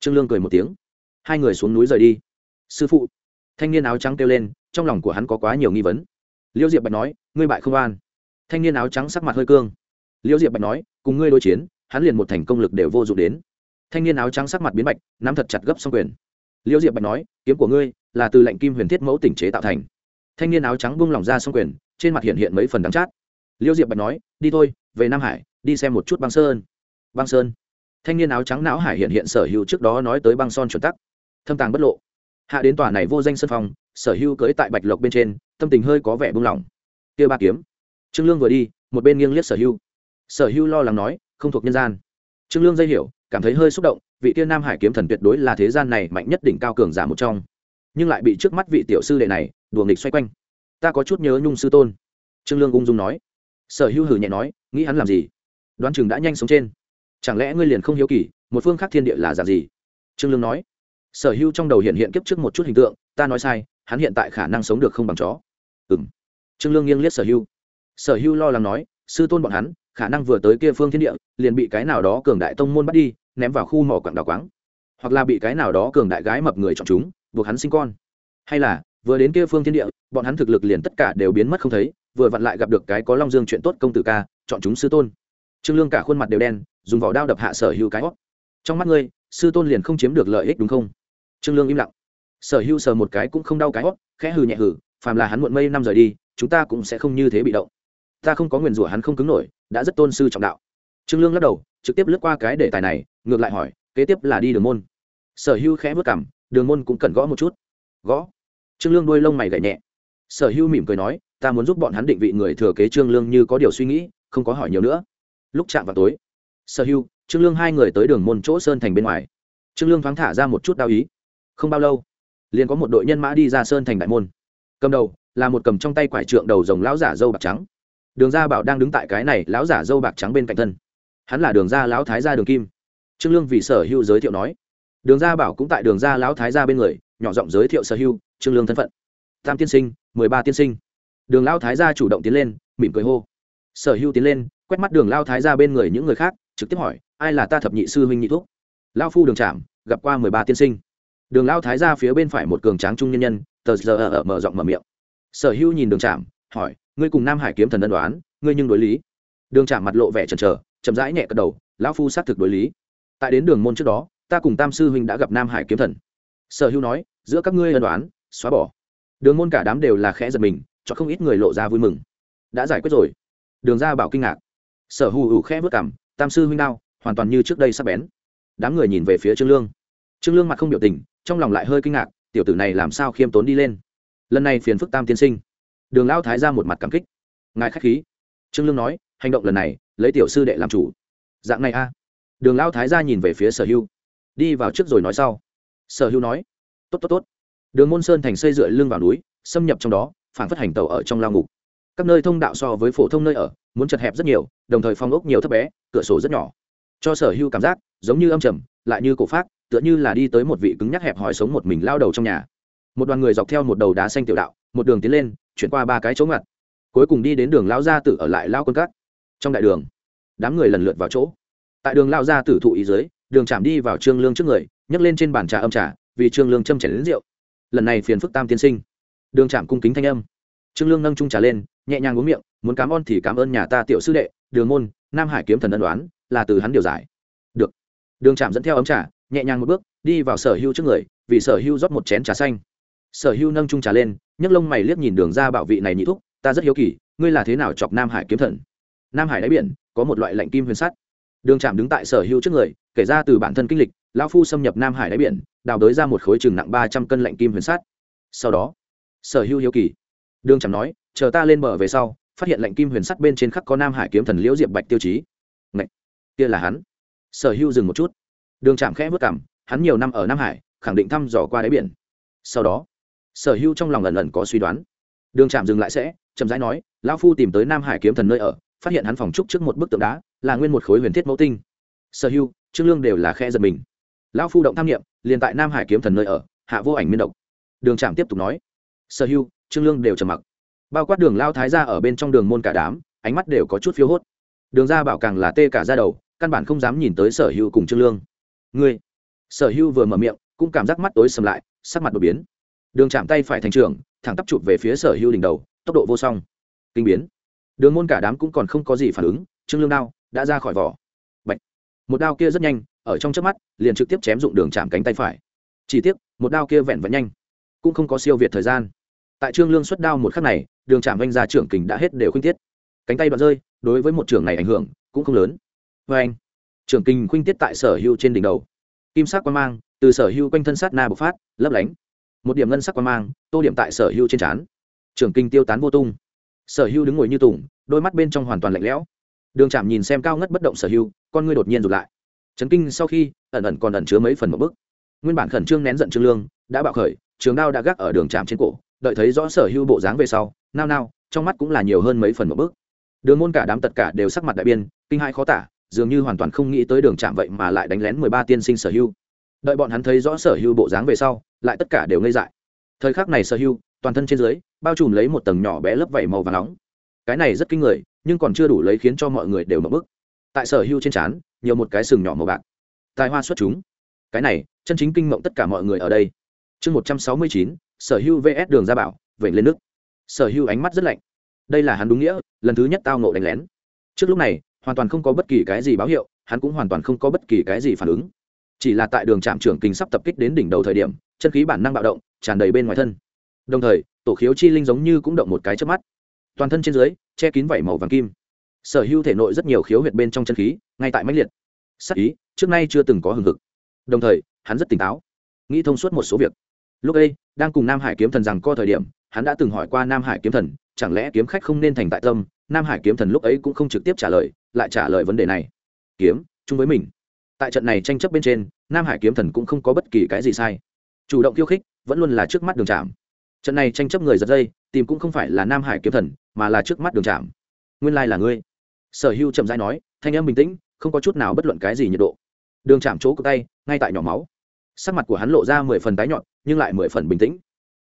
Trương lương cười một tiếng hai người xuống núi rời đi. Sư phụ. Thanh niên áo trắng kêu lên, trong lòng của hắn có quá nhiều nghi vấn. Liêu diệp bạch nói, ngươi bại không an. Thanh niên áo trắng sắc mặt hơi cương. Liêu diệp bạch nói, cùng ngươi đối chiến, hắn liền một thành công lực đều vô dụng đến. Thanh niên áo trắng sắc mặt biến bạch, nắm thật chặt gấp xong quyền. Liêu diệp bạch nói, kiếm của ngươi là từ lệnh kim huyền thiết mẫu tỉnh chế tạo thành. Thanh niên áo trắng bung lỏng ra xong quyền, trên mặt hiện hiện mấy phần đắng chát. Liêu diệp bạch nói, đi thôi, về nam hải, đi xem một chút băng sơn. Băng sơn. Thanh niên áo trắng não hải hiện hiện sở hữu trước đó nói tới băng son chuẩn tắc thâm tàng bất lộ. Hạ đến tòa này vô danh sân phòng, sở hữu cưới tại bạch lộc bên trên, tâm tình hơi có vẻ buông lỏng. Kia ba kiếm. Trương lương vừa đi, một bên nghiêng liếc sở hữu. Sở hữu lo lắng nói, không thuộc nhân gian. Trương lương dây hiểu, cảm thấy hơi xúc động, vị tiên nam hải kiếm thần tuyệt đối là thế gian này mạnh nhất đỉnh cao cường giả một trong. Nhưng lại bị trước mắt vị tiểu sư đệ này đùa nghịch xoay quanh. Ta có chút nhớ nhung sư tôn. Trương lương ung dung nói. Sở hữu hử nhẹ nói, nghĩ hắn làm gì? Đoán chừng đã nhanh sống trên. Chẳng lẽ ngươi liền không hiếu kỳ, một phương khác thiên địa là giả gì? Trương lương nói sở hữu trong đầu hiện hiện kiếp trước một chút hình tượng, ta nói sai, hắn hiện tại khả năng sống được không bằng chó. Ừ m trương lương nghiêng liếc sở hữu. Sở hữu lo lắng nói, sư tôn bọn hắn, khả năng vừa tới kia phương thiên địa, liền bị cái nào đó cường đại tông môn bắt đi, ném vào khu mỏ quặng đào quáng. Hoặc là bị cái nào đó cường đại gái mập người chọn chúng, buộc hắn sinh con. Hay là, vừa đến kia phương thiên địa, bọn hắn thực lực liền tất cả đều biến mất không thấy, vừa vặn lại gặp được cái có long dương chuyện tốt công tử ca, chọn chúng sư tôn. Trương lương cả khuôn mặt đều đen, dùng vỏ đao đập hạ sở hữu cái hót. Trong mắt ngươi, sư tôn liền không chiếm được lợi ích đúng không? Trương lương im lặng. Sở hữu sờ một cái cũng không đau cái hót khẽ hừ nhẹ hừ, phàm là hắn muộn mây năm rời đi, chúng ta cũng sẽ không như thế bị động. Ta không có nguyền rủa hắn không cứng nổi, đã rất tôn sư trọng đạo. Trương lương lắc đầu, trực tiếp lướt qua cái đề tài này, ngược lại hỏi, kế tiếp là đi đường môn. Sở hữu khẽ vất cảm đường môn cũng cần gõ một chút. Gõ. Trương lương đuôi lông mày gậy nhẹ. Sở hữu mỉm cười nói, ta muốn giúp bọn hắn định vị người thừa kế trương lương như có điều suy nghĩ, không có hỏi nhiều nữa. Lúc chạm vào tối, sở hữu, trương lương hai người tới đường môn chỗ sơn thành bên ngoài. Trương lương thoáng thả ra một chút đao ý không bao lâu, liền có một đội nhân mã đi ra sơn thành đại môn. Cầm đầu là một cầm trong tay quải trượng đầu rồng lão giả dâu bạc trắng. Đường gia bảo đang đứng tại cái này lão giả dâu bạc trắng bên cạnh thân. Hắn là đường gia lão thái gia đường kim. Trương lương vì sở hữu giới thiệu nói. Đường gia bảo cũng tại đường gia lão thái gia bên người, nhỏ giọng giới thiệu sở hữu, trương lương thân phận. Tam tiên sinh, mười ba tiên sinh. Đường lão thái gia chủ động tiến lên, mỉm cười hô. Sở hữu tiến lên, quét mắt đường lao thái gia bên người những người khác, trực tiếp hỏi, ai là ta thập nhị sư huynh nhị thuốc lao phu đường trạm gặp qua mười ba tiên sinh đường lao thái gia phía bên phải một cường tráng trung nhân nhân, tờ giờ ở mở rộng mở miệng. Sở hữu nhìn đường trạm hỏi, ngươi cùng nam hải kiếm thần ân đoán ngươi nhưng đối lý? Đường trạm mặt lộ vẻ chần chờ, chậm rãi nhẹ cất đầu, lão phu xác thực đối lý. Tại đến đường môn trước đó, ta cùng tam sư huynh đã gặp nam hải kiếm thần. Sở hữu nói, giữa các ngươi ân đoán xóa bỏ. Đường môn cả đám đều là khẽ giật mình, cho không ít người lộ ra vui mừng. Đã giải quyết rồi. Đường ra bảo kinh ngạc. Sở hù ủ khẽ vớt cảm tam sư huynh đao hoàn toàn như trước đây sắp bén. Đám người nhìn về phía trương lương. Trương lương mặt không biểu tình trong lòng lại hơi kinh ngạc, tiểu tử này làm sao khiêm tốn đi lên. Lần này phiền phức tam tiên sinh. Đường lao thái ra một mặt cảm kích. Ngài khách khí. Trương lương nói, hành động lần này, lấy tiểu sư đệ làm chủ. Dạng này a. Đường lao thái ra nhìn về phía sở hưu. Đi vào trước rồi nói sau. Sở hưu nói, tốt tốt tốt. Đường môn sơn thành xây dựa lưng vào núi, xâm nhập trong đó, phản phất hành tàu ở trong lao ngục. Các nơi thông đạo so với phổ thông nơi ở, muốn chật hẹp rất nhiều, đồng thời phong ốc nhiều thấp bé, cửa sổ rất nhỏ. Cho sở hưu cảm giác, giống như âm trầm, lại như cổ phát tựa như là đi tới một vị cứng nhắc hẹp hỏi sống một mình lao đầu trong nhà. Một đoàn người dọc theo một đầu đá xanh tiểu đạo, một đường tiến lên, chuyển qua ba cái chỗ ngặt. Cuối cùng đi đến đường lao gia tử ở lại lao quân cát. Trong đại đường, đám người lần lượt vào chỗ. Tại đường lao gia tử thụ ý dưới, đường chạm đi vào trương lương trước người, nhấc lên trên bàn trà âm trà, vì trương lương châm chảy đến rượu. Lần này phiền phức tam tiên sinh. Đường chạm cung kính thanh âm. Trương lương nâng trung trà lên, nhẹ nhàng uống miệng, muốn cảm ơn thì cảm ơn nhà ta tiểu sư đệ, đường môn, nam hải kiếm thần ân đoán là từ hắn điều giải. Được. Đường chạm dẫn theo ấm trà nhẹ nhàng một bước, đi vào sở hưu trước người, vì sở hưu rót một chén trà xanh. Sở hưu nâng trung trà lên, nhấc lông mày liếc nhìn đường ra bảo vị này nhị thúc, ta rất hiếu kỳ, ngươi là thế nào chọc nam hải kiếm thần? Nam hải đáy biển, có một loại lạnh kim huyền sắt. Đường trạm đứng tại sở hưu trước người, kể ra từ bản thân kinh lịch lao phu xâm nhập nam hải đáy biển, đào đới ra một khối chừng nặng ba trăm cân lạnh kim huyền sắt. Sau đó, sở hưu hiếu kỳ. Đường trạm nói, chờ ta lên bờ về sau, phát hiện lạnh kim huyền sắt bên trên khắc có nam hải kiếm thần liễu diệp bạch tiêu chí. Ngậy! kia là hắn. Sở hưu dừng một chút đường trạm khẽ vất cảm hắn nhiều năm ở nam hải, khẳng định thăm dò qua đáy biển. Sau đó, sở hưu trong lòng lần lần có suy đoán. Đường trạm dừng lại sẽ, chậm rãi nói, lão phu tìm tới nam hải kiếm thần nơi ở, phát hiện hắn phòng trúc trước một bức tượng đá, là nguyên một khối huyền thiết mẫu tinh. Sở hưu trương lương đều là khe giật mình. Lão phu động tham nghiệm liền tại nam hải kiếm thần nơi ở, hạ vô ảnh miên độc. Đường trạm tiếp tục nói, sở hưu trương lương đều trầm mặc. Bao quát đường lao thái ra ở bên trong đường môn cả đám, ánh mắt đều có chút phiếu hốt. Đường ra bảo càng là tê cả ra đầu, căn bản không dám nhìn tới sở hưu cùng trương lương ngươi. Sở hưu vừa mở miệng, cũng cảm giác mắt tối sầm lại, sắc mặt đột biến. Đường chạm tay phải thành trường, thẳng tắp chụp về phía sở hưu đỉnh đầu, tốc độ vô song. Kinh biến. Đường môn cả đám cũng còn không có gì phản ứng, trương lương đao đã ra khỏi vỏ. Bạch. một đao kia rất nhanh, ở trong trước mắt, liền trực tiếp chém dụng đường chạm cánh tay phải. Chỉ tiếc, một đao kia vẹn vẫn nhanh, cũng không có siêu việt thời gian. Tại trương lương xuất đao một khắc này, đường chạm vanh ra trưởng kình đã hết đều khuyên tiết cánh tay đoạn rơi, đối với một trưởng này ảnh hưởng cũng không lớn. Vê anh trưởng kinh khuynh tiết tại sở hưu trên đỉnh đầu. Kim sắc quan mang, từ sở hưu quanh thân sát na bộc phát, lấp lánh. Một điểm ngân sắc quan mang, tô điểm tại sở hưu trên trán. Trưởng kinh tiêu tán vô tung. Sở hưu đứng ngồi như tùng, đôi mắt bên trong hoàn toàn lạnh lẽo. Đường Trạm nhìn xem cao ngất bất động sở hưu con ngươi đột nhiên rụt lại. Chấn kinh sau khi, ẩn ẩn còn ẩn chứa mấy phần một bức. Nguyên bản khẩn trương nén giận trương lương, đã bạo khởi, trường đao đã gác ở đường Trạm trên cổ, đợi thấy rõ sở hưu bộ dáng về sau, nao nao, trong mắt cũng là nhiều hơn mấy phần một bước đường môn cả đám tất cả đều sắc mặt đại biên kinh hai khó tả dường như hoàn toàn không nghĩ tới đường chạm vậy mà lại đánh lén mười ba tiên sinh sở hưu đợi bọn hắn thấy rõ sở hưu bộ dáng về sau, lại tất cả đều ngây dại. Thời khắc này sở hưu toàn thân trên dưới, bao trùm lấy một tầng nhỏ bé lớp vảy màu và nóng. Cái này rất kinh người, nhưng còn chưa đủ lấy khiến cho mọi người đều mập bức. Tại sở hưu trên trán, nhiều một cái sừng nhỏ màu bạc. Tài hoa xuất chúng. Cái này, chân chính kinh mộng tất cả mọi người ở đây. Chương một trăm sáu mươi chín, sở hưu vs đường gia bảo, vểnh lên nước. Sở hưu ánh mắt rất lạnh. Đây là hắn đúng nghĩa, lần thứ nhất tao nộ đánh lén. Trước lúc này hoàn toàn không có bất kỳ cái gì báo hiệu, hắn cũng hoàn toàn không có bất kỳ cái gì phản ứng. Chỉ là tại đường trạm trưởng kinh sắp tập kích đến đỉnh đầu thời điểm, chân khí bản năng bạo động, tràn đầy bên ngoài thân. Đồng thời, tổ khiếu chi linh giống như cũng động một cái trước mắt. Toàn thân trên dưới, che kín vảy màu vàng kim. Sở hữu thể nội rất nhiều khiếu huyệt bên trong chân khí, ngay tại máy liệt. Sắc ý, trước nay chưa từng có hừng hực. Đồng thời, hắn rất tỉnh táo. Nghĩ thông suốt một số việc. Lúc đây đang cùng nam hải kiếm thần rằng co thời điểm, hắn đã từng hỏi qua nam hải kiếm thần, chẳng lẽ kiếm khách không nên thành tại tâm nam hải kiếm thần lúc ấy cũng không trực tiếp trả lời, lại trả lời vấn đề này. Kiếm, chung với mình. Tại trận này tranh chấp bên trên, nam hải kiếm thần cũng không có bất kỳ cái gì sai. Chủ động khiêu khích, vẫn luôn là trước mắt đường trạm. Trận này tranh chấp người giật dây, tìm cũng không phải là nam hải kiếm thần, mà là trước mắt đường trạm. Nguyên lai là ngươi. Sở hưu chậm rãi nói, thanh em bình tĩnh, không có chút nào bất luận cái gì nhiệt độ. Đường chạm chỗ cực tay, ngay tại nhỏ máu. Sắc mặt của hắn lộ ra mười phần tái nhọn nhưng lại mười phần bình tĩnh.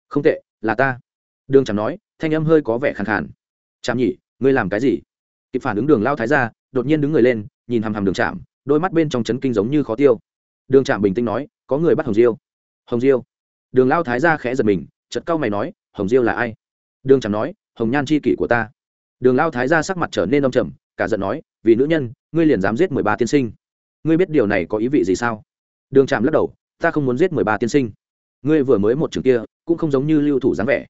Không tệ, là ta. Đường chạm nói, thanh em hơi có vẻ khàn khàn. Chạm nhỉ ngươi làm cái gì? Kịp phản ứng đường lao thái ra đột nhiên đứng người lên, nhìn hằm hằm đường trạm, đôi mắt bên trong chấn kinh giống như khó tiêu. Đường trạm bình tĩnh nói, có người bắt hồng diêu. Hồng diêu. Đường lao thái ra khẽ giật mình chật cau mày nói, hồng diêu là ai? Đường trạm nói, hồng nhan c h i kỷ của ta. Đường lao thái ra sắc mặt trở nên đông trầm, cả giận nói, vì nữ nhân, ngươi liền dám giết mười ba tiên sinh. Ngươi biết điều này có ý vị gì sao? Đường trạm lắc đầu, ta không muốn giết mười ba tiên sinh. Ngươi vừa mới một trường kia, cũng không giống như lưu thủ dáng vẻ.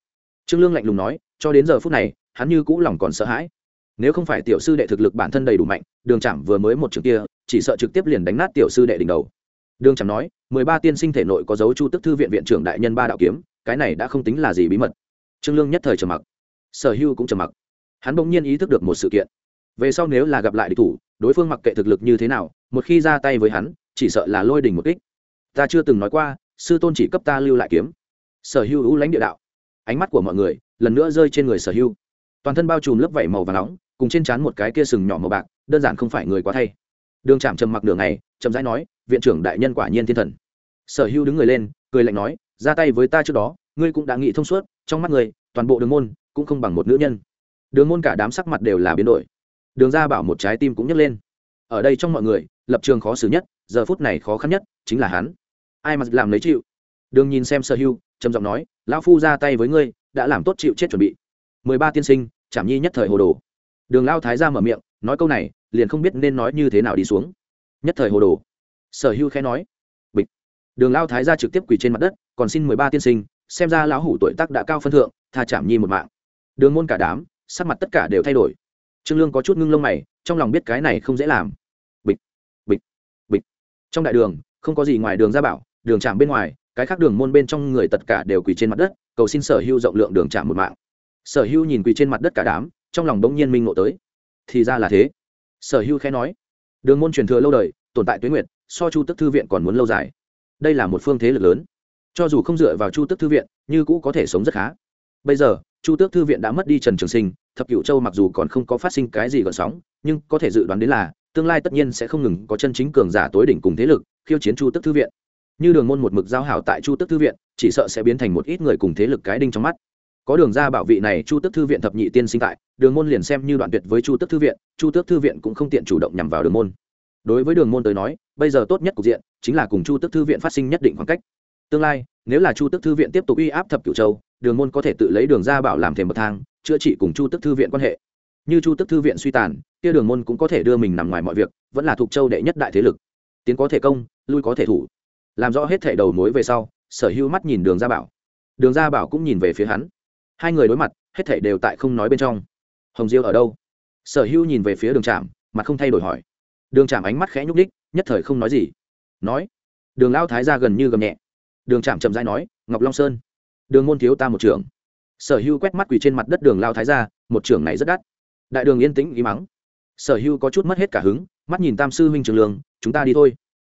Trương lương lạnh lùng nói, cho đến giờ phút này hắn như cũ lòng còn sợ hãi. Nếu không phải tiểu sư đệ thực lực bản thân đầy đủ mạnh, đường trạm vừa mới một trường kia, chỉ sợ trực tiếp liền đánh nát tiểu sư đệ đỉnh đầu. Đường trạm nói, mười ba tiên sinh thể nội có dấu chu tức thư viện viện trưởng đại nhân ba đạo kiếm, cái này đã không tính là gì bí mật. Trương lương nhất thời trầm mặc. Sở hưu cũng trầm mặc. Hắn bỗng nhiên ý thức được một sự kiện. Về sau nếu là gặp lại địch thủ, đối phương mặc kệ thực lực như thế nào, một khi ra tay với hắn, chỉ sợ là lôi đình một kích. Ta chưa từng nói qua, sư tôn chỉ cấp ta lưu lại kiếm. Sở hưu hữu lãnh địa đạo. Ánh mắt của mọi người lần nữa rơi trên người sở hưu toàn thân bao trùm lớp vảy màu và nóng, cùng trên trán một cái kia sừng nhỏ màu bạc, đơn giản không phải người quá thay. Đường Trạm trầm mặc đường này Trầm rãi nói, viện trưởng đại nhân quả nhiên thiên thần. Sở hưu đứng người lên, cười lạnh nói, ra tay với ta trước đó, ngươi cũng đã nghĩ thông suốt, trong mắt người toàn bộ đường môn cũng không bằng một nữ nhân. Đường môn cả đám sắc mặt đều là biến đổi. Đường ra bảo một trái tim cũng nhấc lên. Ở đây trong mọi người, lập trường khó xử nhất, giờ phút này khó khăn nhất chính là hắn. Ai mà làm lấy chịu? Đường nhìn xem sở hưu, trầm giọng nói, lão phu ra tay với ngươi, đã làm tốt chịu chết chuẩn bị mười ba tiên sinh chảm nhi nhất thời hồ đồ. Đường lao thái ra mở miệng, nói câu này, liền không biết nên nói như thế nào đi xuống. Nhất thời hồ đồ. Sở hưu khẽ nói. Bịch. Đường lao thái ra trực tiếp quỳ trên mặt đất, còn xin mười ba tiên sinh, xem ra lão hủ tuổi tác đã cao phân thượng, tha chảm nhi một mạng. Đường môn cả đám, sắc mặt tất cả đều thay đổi. Trương lương có chút ngưng lông mày, trong lòng biết cái này không dễ làm. Bịch. Bịch. Bịch. Trong đại đường, không có gì ngoài đường ra bảo, đường trạm bên ngoài, cái khác đường môn bên trong người tất cả đều quỳ trên mặt đất, cầu xin sở hưu rộng lượng đường trạm một mạng sở hưu nhìn quỳ trên mặt đất cả đám, trong lòng đống nhiên minh ngộ tới. Thì ra là thế. Sở hưu khẽ nói. Đường môn truyền thừa lâu đời, tồn tại tuyến nguyệt, so chu tức thư viện còn muốn lâu dài. Đây là một phương thế lực lớn. Cho dù không dựa vào chu tước thư viện, như cũ có thể sống rất khá. Bây giờ, chu tước thư viện đã mất đi trần trường sinh, thập cựu châu mặc dù còn không có phát sinh cái gì gợn sóng, nhưng có thể dự đoán đến là, tương lai tất nhiên sẽ không ngừng có chân chính cường giả tối đỉnh cùng thế lực, khiêu chiến chu tước thư viện. Như đường môn một mực giao hảo tại chu tước thư viện, chỉ sợ sẽ biến thành một ít người cùng thế lực cái đinh trong mắt có đường ra bảo vị này, chu tước thư viện thập nhị tiên sinh tại, đường môn liền xem như đoạn tuyệt với chu tước thư viện, chu tước thư viện cũng không tiện chủ động nhằm vào đường môn. Đối với đường môn tới nói, bây giờ tốt nhất cục diện chính là cùng chu tước thư viện phát sinh nhất định khoảng cách. Tương lai, nếu là chu tước thư viện tiếp tục uy áp thập cửu châu, đường môn có thể tự lấy đường ra bảo làm thềm bậc thang, chữa trị cùng chu tước thư viện quan hệ. Như chu tước thư viện suy tàn, kia đường môn cũng có thể đưa mình nằm ngoài mọi việc, vẫn là thuộc châu đệ nhất đại thế lực. Tiến có thể công, lui có thể thủ. Làm rõ hết thể đầu mối về sau, sở hữu mắt nhìn đường ra bảo. Đường ra bảo cũng nhìn về phía hắn hai người đối mặt, hết thể đều tại không nói bên trong. Hồng diêu ở đâu? Sở hữu nhìn về phía đường trạm, mặt không thay đổi hỏi. Đường trạm ánh mắt khẽ nhúc đích nhất thời không nói gì. Nói, đường lao thái ra gần như gầm nhẹ. Đường trạm chậm dãi nói, ngọc long sơn, đường môn thiếu ta một trưởng. Sở hữu quét mắt quỳ trên mặt đất đường lao thái ra một trưởng này rất đắt. Đại đường yên tĩnh ý mắng. Sở hữu có chút mất hết cả hứng, mắt nhìn tam sư huynh trường lương, chúng ta đi thôi.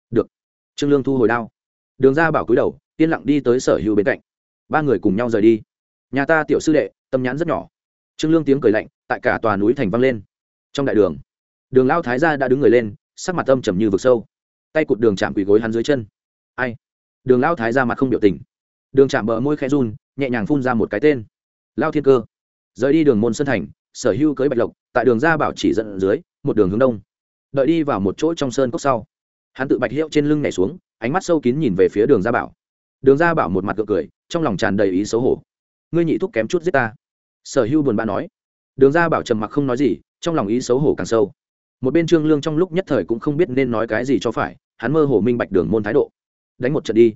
Được. Trương lương thu hồi đao. Đường ra bảo cúi đầu, yên lặng đi tới sở hữu bên cạnh. Ba người cùng nhau rời đi nhà ta tiểu sư đệ, tâm nhãn rất nhỏ. Trương lương tiếng cười lạnh, tại cả tòa núi thành văng lên. Trong đại đường đường lao thái gia đã đứng người lên, sắc mặt âm trầm như vực sâu. Tay cụt đường chạm quỳ gối hắn dưới chân. Ai? Đường lao thái ra mặt không biểu tình. Đường chạm bờ môi khẽ run, nhẹ nhàng phun ra một cái tên. Lao thiên cơ. Rời đi đường môn sơn thành, sở hưu cưới bạch lộc, tại đường ra bảo chỉ dẫn dưới, một đường hướng đông. Đợi đi vào một chỗ trong sơn cốc sau, hắn tự bạch hiệu trên lưng nhảy xuống, ánh mắt sâu kín nhìn về phía đường gia bảo. Đường gia bảo một mặt gượng cười, trong lòng tràn đầy ý xấu hổ ngươi nhị thúc kém chút giết ta. Sở hưu buồn bã nói. Đường gia bảo trầm mặc không nói gì, trong lòng ý xấu hổ càng sâu. Một bên trương lương trong lúc nhất thời cũng không biết nên nói cái gì cho phải, hắn mơ hồ minh bạch đường môn thái độ. Đánh một trận đi.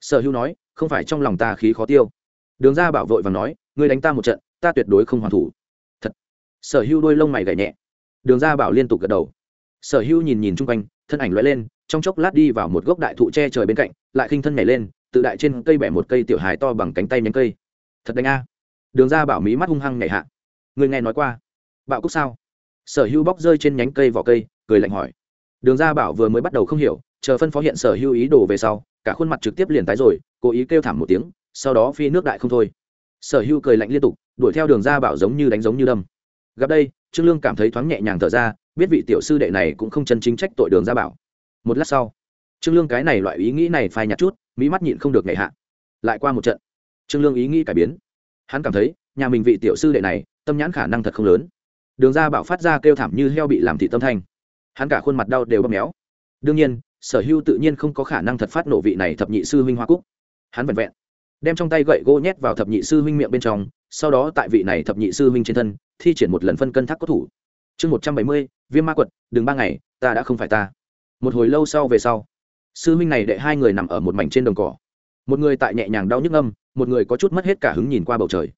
Sở hữu nói, không phải trong lòng ta khí khó tiêu. Đường ra bảo vội và nói, ngươi đánh ta một trận, ta tuyệt đối không hoàn thủ. Thật. Sở hữu đôi lông mày gảy nhẹ. Đường ra bảo liên tục gật đầu. Sở hữu nhìn nhìn chung quanh, thân ảnh l lên, trong chốc lát đi vào một gốc đại thụ che trời bên cạnh, lại khinh thân nhảy lên, tự đại trên cây bẻ một cây tiểu hài to bằng cánh tay nhánh cây thật đánh a. Đường ra bảo mí mắt hung hăng nhảy hạ. Người nghe nói qua. Bạo cúc sao? Sở hữu bóc rơi trên nhánh cây vỏ cây, cười lạnh hỏi. Đường ra bảo vừa mới bắt đầu không hiểu, chờ phân phó hiện sở hữu ý đồ về sau, cả khuôn mặt trực tiếp liền tái rồi, cố ý kêu thảm một tiếng, sau đó phi nước đại không thôi. Sở hữu cười lạnh liên tục, đuổi theo đường ra bảo giống như đánh giống như đâm. Gặp đây, trương lương cảm thấy thoáng nhẹ nhàng thở ra, biết vị tiểu sư đệ này cũng không chân chính trách tội đường ra bảo. Một lát sau, trương lương cái này loại ý nghĩ này phai nhạt chút mỹ mắt nhịn không được nhảy hạ. Lại qua một trận trương lương ý nghĩ cải biến. Hắn cảm thấy, nhà mình vị tiểu sư đệ này, tâm nhãn khả năng thật không lớn. Đường ra bảo phát ra kêu thảm như heo bị làm thị tâm thanh. Hắn cả khuôn mặt đau đều bóp méo. Đương nhiên, sở hưu tự nhiên không có khả năng thật phát nổ vị này thập nhị sư huynh hoa cúc. Hắn vẹn vẹn đem trong tay gậy gỗ nhét vào thập nhị sư huynh miệng bên trong, sau đó tại vị này thập nhị sư huynh trên thân, thi triển một lần phân cân thác có thủ. Chương một trăm bảy mươi, viêm ma quật, đừng ba ngày, ta đã không phải ta. Một hồi lâu sau về sau, sư huynh này đệ hai người nằm ở một mảnh trên đồng cỏ. Một người tại nhẹ nhàng đau nhức âm một người có chút mất hết cả hứng nhìn qua bầu trời.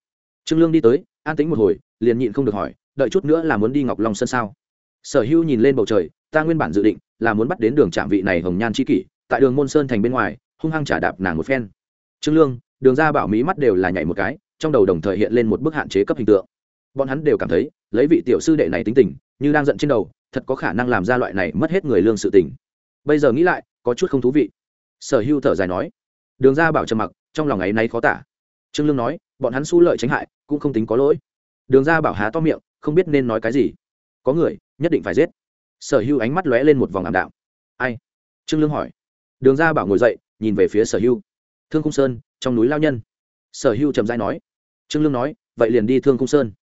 Trương lương đi tới, an tĩnh một hồi, liền nhịn không được hỏi, đợi chút nữa là muốn đi ngọc long Sơn sao? Sở hưu nhìn lên bầu trời, ta nguyên bản dự định là muốn bắt đến đường trạm vị này hồng nhan c kỷ, tại đường môn sơn thành bên ngoài, hung hăng trả đạp nàng một phen. Trương lương, đường ra bảo mí mắt đều là nhảy một cái, trong đầu đồng thời hiện lên một bức hạn chế cấp hình tượng. Bọn hắn đều cảm thấy, lấy vị tiểu sư đệ này tính tình, như đang giận trên đầu, thật có khả năng làm ra loại này mất hết người lương sự tình. Bây giờ nghĩ lại, có chút không thú vị. Sở hưu thở dài nói, đường ra bảo trầm mặc trong lòng ấy nay khó tả. Trương lương nói, bọn hắn su lợi tránh hại, cũng không tính có lỗi. Đường ra bảo há to miệng, không biết nên nói cái gì. Có người, nhất định phải giết. Sở hưu ánh mắt lóe lên một vòng ảm đạm. Ai? Trương lương hỏi. Đường ra bảo ngồi dậy, nhìn về phía sở hưu. Thương cung sơn, trong núi lao nhân. Sở hưu trầm dai nói. Trương lương nói, vậy liền đi thương cung sơn.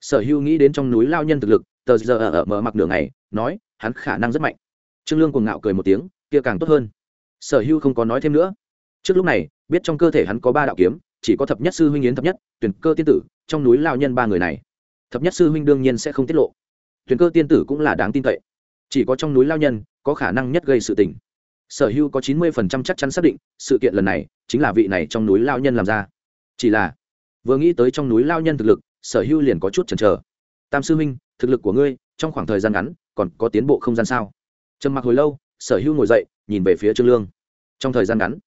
Sở hưu nghĩ đến trong núi lao nhân thực lực, tờ giờ ở mở mặc đường này nói, hắn khả năng rất mạnh. Trương lương cuồng ngạo cười một tiếng, kia càng tốt hơn. Sở hưu không có nói thêm nữa. Trước lúc này biết trong cơ thể hắn có ba đạo kiếm, chỉ có thập nhất sư huynh yến thập nhất, tuyển cơ tiên tử, trong núi lao nhân ba người này. Thập nhất sư huynh đương nhiên sẽ không tiết lộ. Tuyển cơ tiên tử cũng là đáng tin cậy. Chỉ có trong núi lao nhân, có khả năng nhất gây sự tình. Sở hữu có chín mươi phần trăm chắc chắn xác định, sự kiện lần này chính là vị này trong núi lao nhân làm ra. Chỉ là, vừa nghĩ tới trong núi lao nhân thực lực, sở hữu liền có chút chần chờ. Tam sư huynh, thực lực của ngươi, trong khoảng thời gian ngắn, còn có tiến bộ không gian sao? Trầm mặc hồi lâu, sở hữu ngồi dậy, nhìn về phía trương lương. Trong thời gian ngắn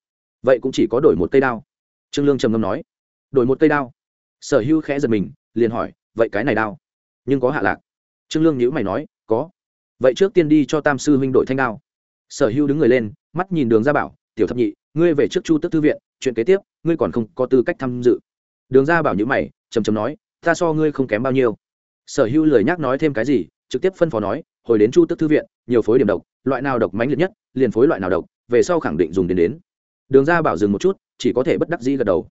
vậy cũng chỉ có đổi một cây đao. Trương lương trầm ngâm nói, đổi một cây đao. Sở hữu khẽ giật mình, liền hỏi, vậy cái này đao, nhưng có hạ lạc. Trương lương nhữ mày nói, có. Vậy trước tiên đi cho tam sư huynh đổi thanh đao. Sở hữu đứng người lên, mắt nhìn đường gia bảo, tiểu thập nhị, ngươi về trước chu tức thư viện, chuyện kế tiếp, ngươi còn không có tư cách tham dự. Đường gia bảo nhữ mày, trầm trầm nói, ta so ngươi không kém bao nhiêu. Sở hữu lời nhắc nói thêm cái gì, trực tiếp phân phó nói, hồi đến chu tức thư viện, nhiều phối điểm độc, loại nào độc mãnh liệt nhất, liền phối loại nào độc, về sau khẳng định dùng đến đến đường gia bảo dừng một chút, chỉ có thể bất đắc dĩ gật đầu.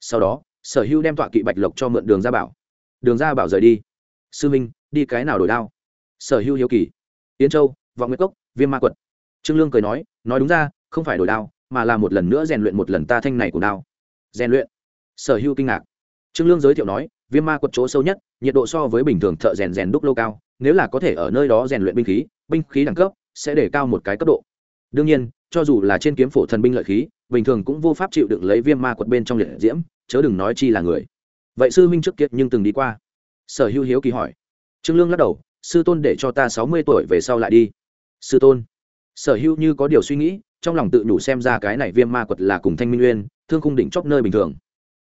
Sau đó, sở hữu đem tọa kỵ bạch lộc cho mượn đường gia bảo. Đường gia bảo rời đi. Sư minh, đi cái nào đổi đao? Sở hữu hiếu kỳ. Yến châu, vọng nguyệt cốc, viêm ma quật. Trương lương cười nói nói đúng ra, không phải đổi đao, mà là một lần nữa rèn luyện một lần ta thanh này của đao. Rèn luyện. Sở hữu kinh ngạc. Trương lương giới thiệu nói, viêm ma quật chỗ sâu nhất, nhiệt độ so với bình thường thợ rèn rèn đúc lâu cao, nếu là có thể ở nơi đó rèn luyện binh khí binh khí đẳng cấp sẽ để cao một cái cấp độ. Đương nhiên cho dù là trên kiếm phổ thần binh lợi khí, bình thường cũng vô pháp chịu đựng lấy viêm ma quật bên trong liệt diễm, chớ đừng nói chi là người. Vậy sư minh trước kiệt nhưng từng đi qua? Sở hữu hiếu kỳ hỏi. Trương lương lắc đầu, sư tôn để cho ta sáu mươi tuổi về sau lại đi. Sư tôn. Sở hữu như có điều suy nghĩ, trong lòng tự nhủ xem ra cái này viêm ma quật là cùng thanh minh uyên, thương khung đỉnh chóp nơi bình thường.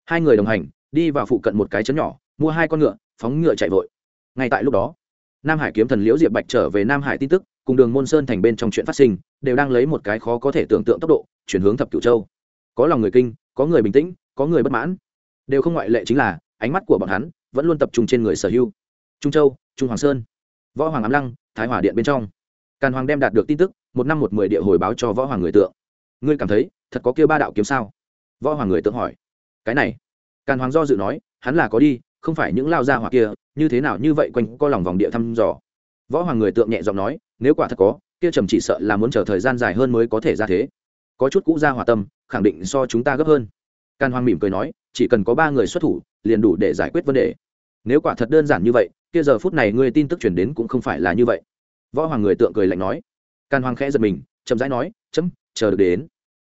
Hai người đồng hành, đi vào phụ cận một cái chấn nhỏ, mua hai con ngựa, phóng ngựa chạy vội. Ngay tại lúc đó, nam hải kiếm thần liễu diệp bạch trở về nam hải tin tức cùng đường môn sơn thành bên trong chuyện phát sinh, đều đang lấy một cái khó có thể tưởng tượng tốc độ, chuyển hướng thập cửu châu. Có lòng người kinh, có người bình tĩnh, có người bất mãn. Đều không ngoại lệ chính là, ánh mắt của bọn hắn vẫn luôn tập trung trên người sở hữu. Trung châu, trung hoàng sơn, võ hoàng ám lăng, thái hòa điện bên trong. Càn hoàng đem đạt được tin tức, một năm một mười địa hồi báo cho võ hoàng người tượng. Ngươi cảm thấy, thật có kêu ba đạo kiếm sao? Võ hoàng người tượng hỏi. Cái này, càn hoàng do dự nói, hắn là có đi, không phải những lao gia hoặc kia, như thế nào như vậy quanh co lòng vòng địa thăm dò. Võ hoàng người tượng nhẹ giọng nói nếu quả thật có, kia trầm chỉ sợ là muốn chờ thời gian dài hơn mới có thể ra thế. Có chút cũ gia hòa tâm, khẳng định so chúng ta gấp hơn. Can Hoang mỉm cười nói, chỉ cần có ba người xuất thủ, liền đủ để giải quyết vấn đề. Nếu quả thật đơn giản như vậy, kia giờ phút này ngươi tin tức chuyển đến cũng không phải là như vậy. Võ hoàng người tượng cười lạnh nói. Can hoang khẽ giật mình, chậm rãi nói, chấm, chờ được đến.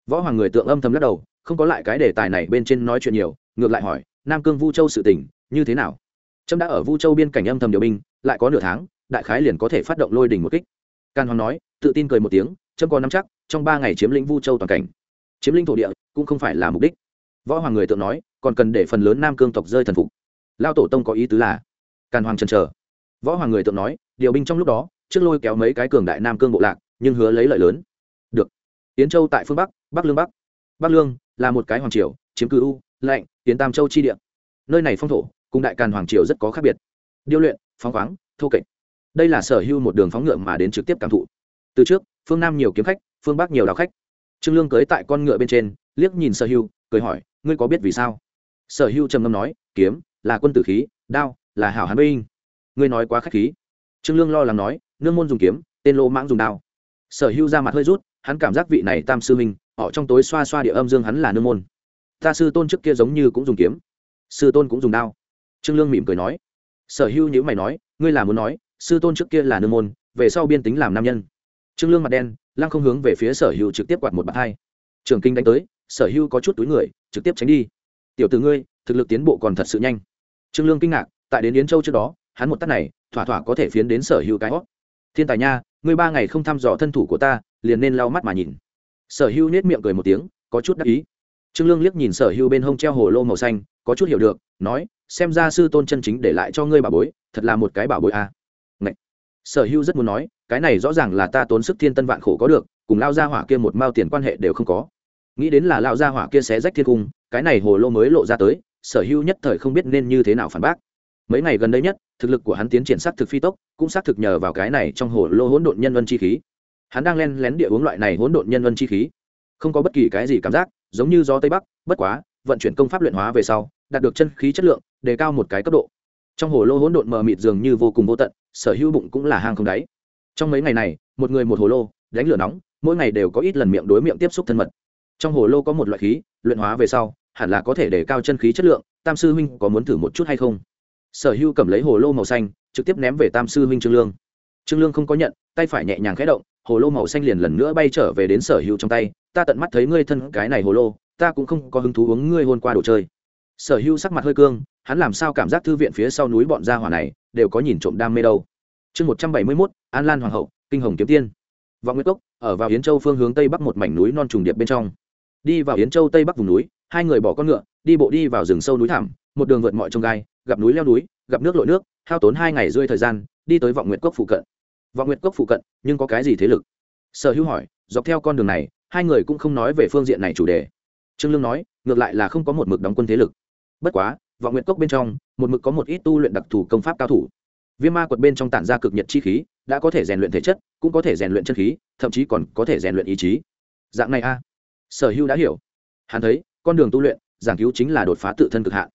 Võ hoàng người tượng âm thầm lắc đầu, không có lại cái đề tài này bên trên nói chuyện nhiều, ngược lại hỏi, nam cương vu châu sự tỉnh như thế nào? Trâm đã ở vu châu biên cảnh âm thầm điều binh, lại có nửa tháng, đại khái liền có thể phát động lôi đình một kích càn hoàng nói, tự tin cười một tiếng trâm có nắm chắc, trong ba ngày chiếm lĩnh vu châu toàn cảnh. Chiếm lĩnh thổ địa cũng không phải là mục đích. Võ hoàng người tượng nói, còn cần để phần lớn nam cương tộc rơi thần phục. Lao tổ tông có ý tứ là càn hoàng trần trờ võ hoàng người tượng nói, điều binh trong lúc đó, trước lôi kéo mấy cái cường đại nam cương bộ lạc, nhưng hứa lấy lợi lớn. Được. Yến châu tại phương bắc bắc lương bắc. Bắc lương là một cái hoàng triều, chiếm cư u, lạnh tiến tam châu chi địa. Nơi này phong thổ, cùng đại càn hoàng triều rất có khác biệt. Điêu luyện, phóng khoáng, thô kệch đây là sở hữu một đường phóng ngựa mà đến trực tiếp cảm thụ. Từ trước, phương nam nhiều kiếm khách, phương bắc nhiều đào khách. Trương lương cưới tại con ngựa bên trên, liếc nhìn sở hữu, cười hỏi, ngươi có biết vì sao? Sở hữu trầm ngâm nói, kiếm, là quân tử khí, đao, là hảo hán binh. Ngươi nói quá khách khí. Trương lương lo lắng nói, nương môn dùng kiếm, tên lô mãng dùng đao. Sở hữu ra mặt hơi rút, hắn cảm giác vị này tam sư minh họ trong tối xoa xoa địa âm dương hắn là nương môn. Ta sư tôn trước kia giống như cũng dùng kiếm, sư tôn cũng dùng đao. Trương lương mỉm cười nói. Sở hữu nhữ mày nói, ngươi là muốn nói sư tôn trước kia là nương môn, về sau biên tính làm nam nhân. Trương lương mặt đen, lăng không hướng về phía sở hữu trực tiếp quạt một bạt hai. Trường kinh đánh tới, sở hữu có chút túi người, trực tiếp tránh đi. Tiểu t ngươi, thực lực tiến bộ còn thật sự nhanh. Trương lương kinh ngạc, tại đến yến châu trước đó, hắn một tắt này, thỏa thỏa có thể phiến đến sở hữu cái hót thiên tài nha, ngươi ba ngày không thăm dò thân thủ của ta, liền nên lau mắt mà nhìn. Sở hữu nết miệng cười một tiếng, có chút đắc ý. Trương lương liếc nhìn sở hữu bên hông treo hồ lô màu xanh, có chút hiểu được, nói, xem ra sư tôn chân chính để lại cho ngươi bảo bối, thật là một cái bảo bối a. à. Sở hữu rất muốn nói, cái này rõ ràng là ta tốn sức thiên tân vạn khổ có được, cùng lao gia hỏa kia một mao tiền quan hệ đều không có. Nghĩ đến là lao gia hỏa kia xé rách thiên cung, cái này hồ lô mới lộ ra tới, sở hữu nhất thời không biết nên như thế nào phản bác. Mấy ngày gần đây nhất, thực lực của hắn tiến triển s á t thực phi tốc, cũng xác thực nhờ vào cái này trong hồ lô hỗn độn nhân vân chi khí. Hắn đang len lén địa uống loại này hỗn độn nhân vân chi khí. Không có bất kỳ cái gì cảm giác, giống như gió tây bắc, bất quá, vận chuyển công pháp luyện hóa về sau, đạt được chân khí chất lượng, đề cao một cái cấp độ. Trong hồ lô hỗn độn mờ mịt dường như vô cùng vô tận sở hữu bụng cũng là hang không đáy. Trong mấy ngày này, một người một hồ lô, đánh lửa nóng, mỗi ngày đều có ít lần miệng đối miệng tiếp xúc thân mật. Trong hồ lô có một loại khí, luyện hóa về sau, hẳn là có thể đề cao chân khí chất lượng, tam sư huynh có muốn thử một chút hay không? Sở hưu cầm lấy hồ lô màu xanh, trực tiếp ném về tam sư huynh trương lương. Trương lương không có nhận, tay phải nhẹ nhàng khẽ động, hồ lô màu xanh liền lần nữa bay trở về đến sở hưu trong tay, ta tận mắt thấy ngươi thân cái này hồ lô, ta cũng không có hứng thú uống ngươi hôn qua đồ chơi. Sở hưu sắc mặt hơi cương, hắn làm sao cảm giác thư viện phía sau núi bọn gia hỏa này đều có nhìn trộm đam mê đâu. Chương một trăm bảy mươi mốt, an lan hoàng hậu, kinh hồng kiếm tiên. Vọng nguyệt cốc, ở vào yến châu phương hướng tây bắc một mảnh núi non trùng điệp bên trong. Đi vào yến châu tây bắc vùng núi, hai người bỏ con ngựa, đi bộ đi vào rừng sâu núi thảm một đường vượt mọi trông gai, gặp núi leo núi, gặp nước lội nước, hao tốn hai ngày rơi thời gian, đi tới vọng nguyệt cốc phụ cận. Vọng nguyệt cốc phụ cận, nhưng có cái gì thế lực? Sở hữu hỏi, dọc theo con đường này, hai người cũng không nói về phương diện này chủ đề. Trương lương nói, ngược lại là không có một mực đóng quân thế lực. Bất quá vọng nguyệt cốc bên trong, một mực có một ít tu luyện đặc thù công pháp cao thủ. Viêm ma quật bên trong tản ra cực nhật chi khí, đã có thể rèn luyện thể chất, cũng có thể rèn luyện chân khí, thậm chí còn có thể rèn luyện ý chí. Dạng này a. Sở hữu đã hiểu. Hắn thấy, con đường tu luyện, giảng cứu chính là đột phá tự thân cực hạn.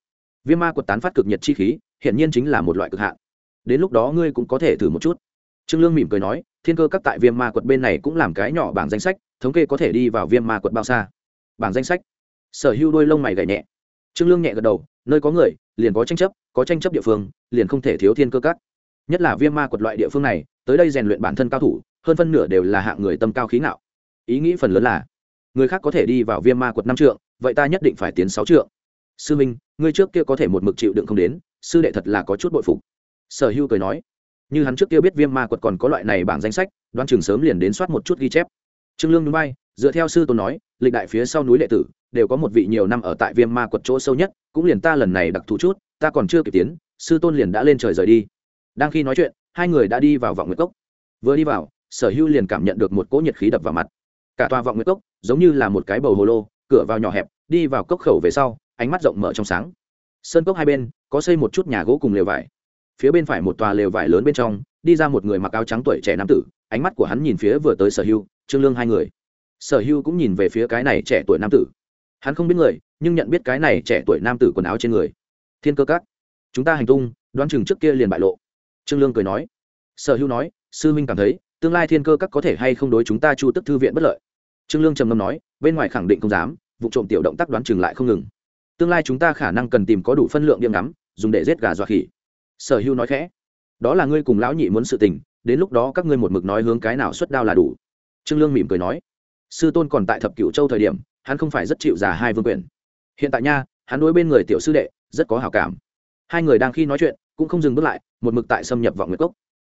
Viêm ma quật tán phát cực nhật chi khí, hiển nhiên chính là một loại cực hạn. Đến lúc đó ngươi cũng có thể thử một chút. Trương lương mỉm cười nói, thiên cơ các tại viêm ma quật bên này cũng làm cái nhỏ bảng danh sách, thống kê có thể đi vào viêm ma quật bao xa. Bảng danh sách. Sở hữu đôi lông mày gảy nhẹ. Trương lương nhẹ gật đầu nơi có người, liền có tranh chấp, có tranh chấp địa phương, liền không thể thiếu thiên cơ cắt nhất là viêm ma quật loại địa phương này, tới đây rèn luyện bản thân cao thủ, hơn phân nửa đều là hạng người tâm cao khí ngạo. Ý nghĩ phần lớn là, người khác có thể đi vào viêm ma quật năm trượng, vậy ta nhất định phải tiến sáu trượng. Sư minh, ngươi trước kia có thể một mực chịu đựng không đến, sư đệ thật là có chút bội phục. Sở hưu cười nói, như hắn trước kia biết viêm ma quật còn có loại này bảng danh sách đoan chừng sớm liền đến soát một chút ghi chép. Trương lương núi bay dựa theo sư tôn nói, lịch đại phía sau núi đệ tử đều có một vị nhiều năm ở tại viêm ma quật chỗ sâu nhất, cũng liền ta lần này đặc thù chút, ta còn chưa kịp tiến, sư tôn liền đã lên trời rời đi. Đang khi nói chuyện, hai người đã đi vào vọng nguyệt cốc. Vừa đi vào, sở hưu liền cảm nhận được một cỗ nhiệt khí đập vào mặt. Cả tòa vọng nguyệt cốc, giống như là một cái bầu hồ lô, cửa vào nhỏ hẹp, đi vào cốc khẩu về sau, ánh mắt rộng mở trong sáng. Sơn cốc hai bên, có xây một chút nhà gỗ cùng lều vải. Phía bên phải một tòa lều vải lớn bên trong, đi ra một người mặc áo trắng tuổi trẻ nam tử, ánh mắt của hắn nhìn phía vừa tới sở hưu trương lương hai người. Sở hưu cũng nhìn về phía cái này trẻ tuổi nam tử hắn không biết người, nhưng nhận biết cái này trẻ tuổi nam tử quần áo trên người. Thiên cơ các, chúng ta hành tung, đoán chừng trước kia liền bại lộ. Trương lương cười nói. Sở hưu nói, sư minh cảm thấy, tương lai thiên cơ các có thể hay không đối chúng ta chu tức thư viện bất lợi. Trương lương trầm ngâm nói, bên ngoài khẳng định không dám, vụ trộm tiểu động tác đoán chừng lại không ngừng. Tương lai chúng ta khả năng cần tìm có đủ phân lượng điểm ngắm, dùng để giết gà dọa khỉ. Sở hưu nói khẽ. Đó là ngươi cùng lão nhị muốn sự tình, đến lúc đó các ngươi một mực nói hướng cái nào xuất đao là đủ. Trương lương mỉm cười nói. Sư tôn còn tại thập cửu châu thời điểm hắn không phải rất chịu già hai vương quyền. Hiện tại nha, hắn đối bên người tiểu sư đệ rất có hảo cảm. Hai người đang khi nói chuyện, cũng không dừng bước lại, một mực tại xâm nhập vọng nguyệt cốc.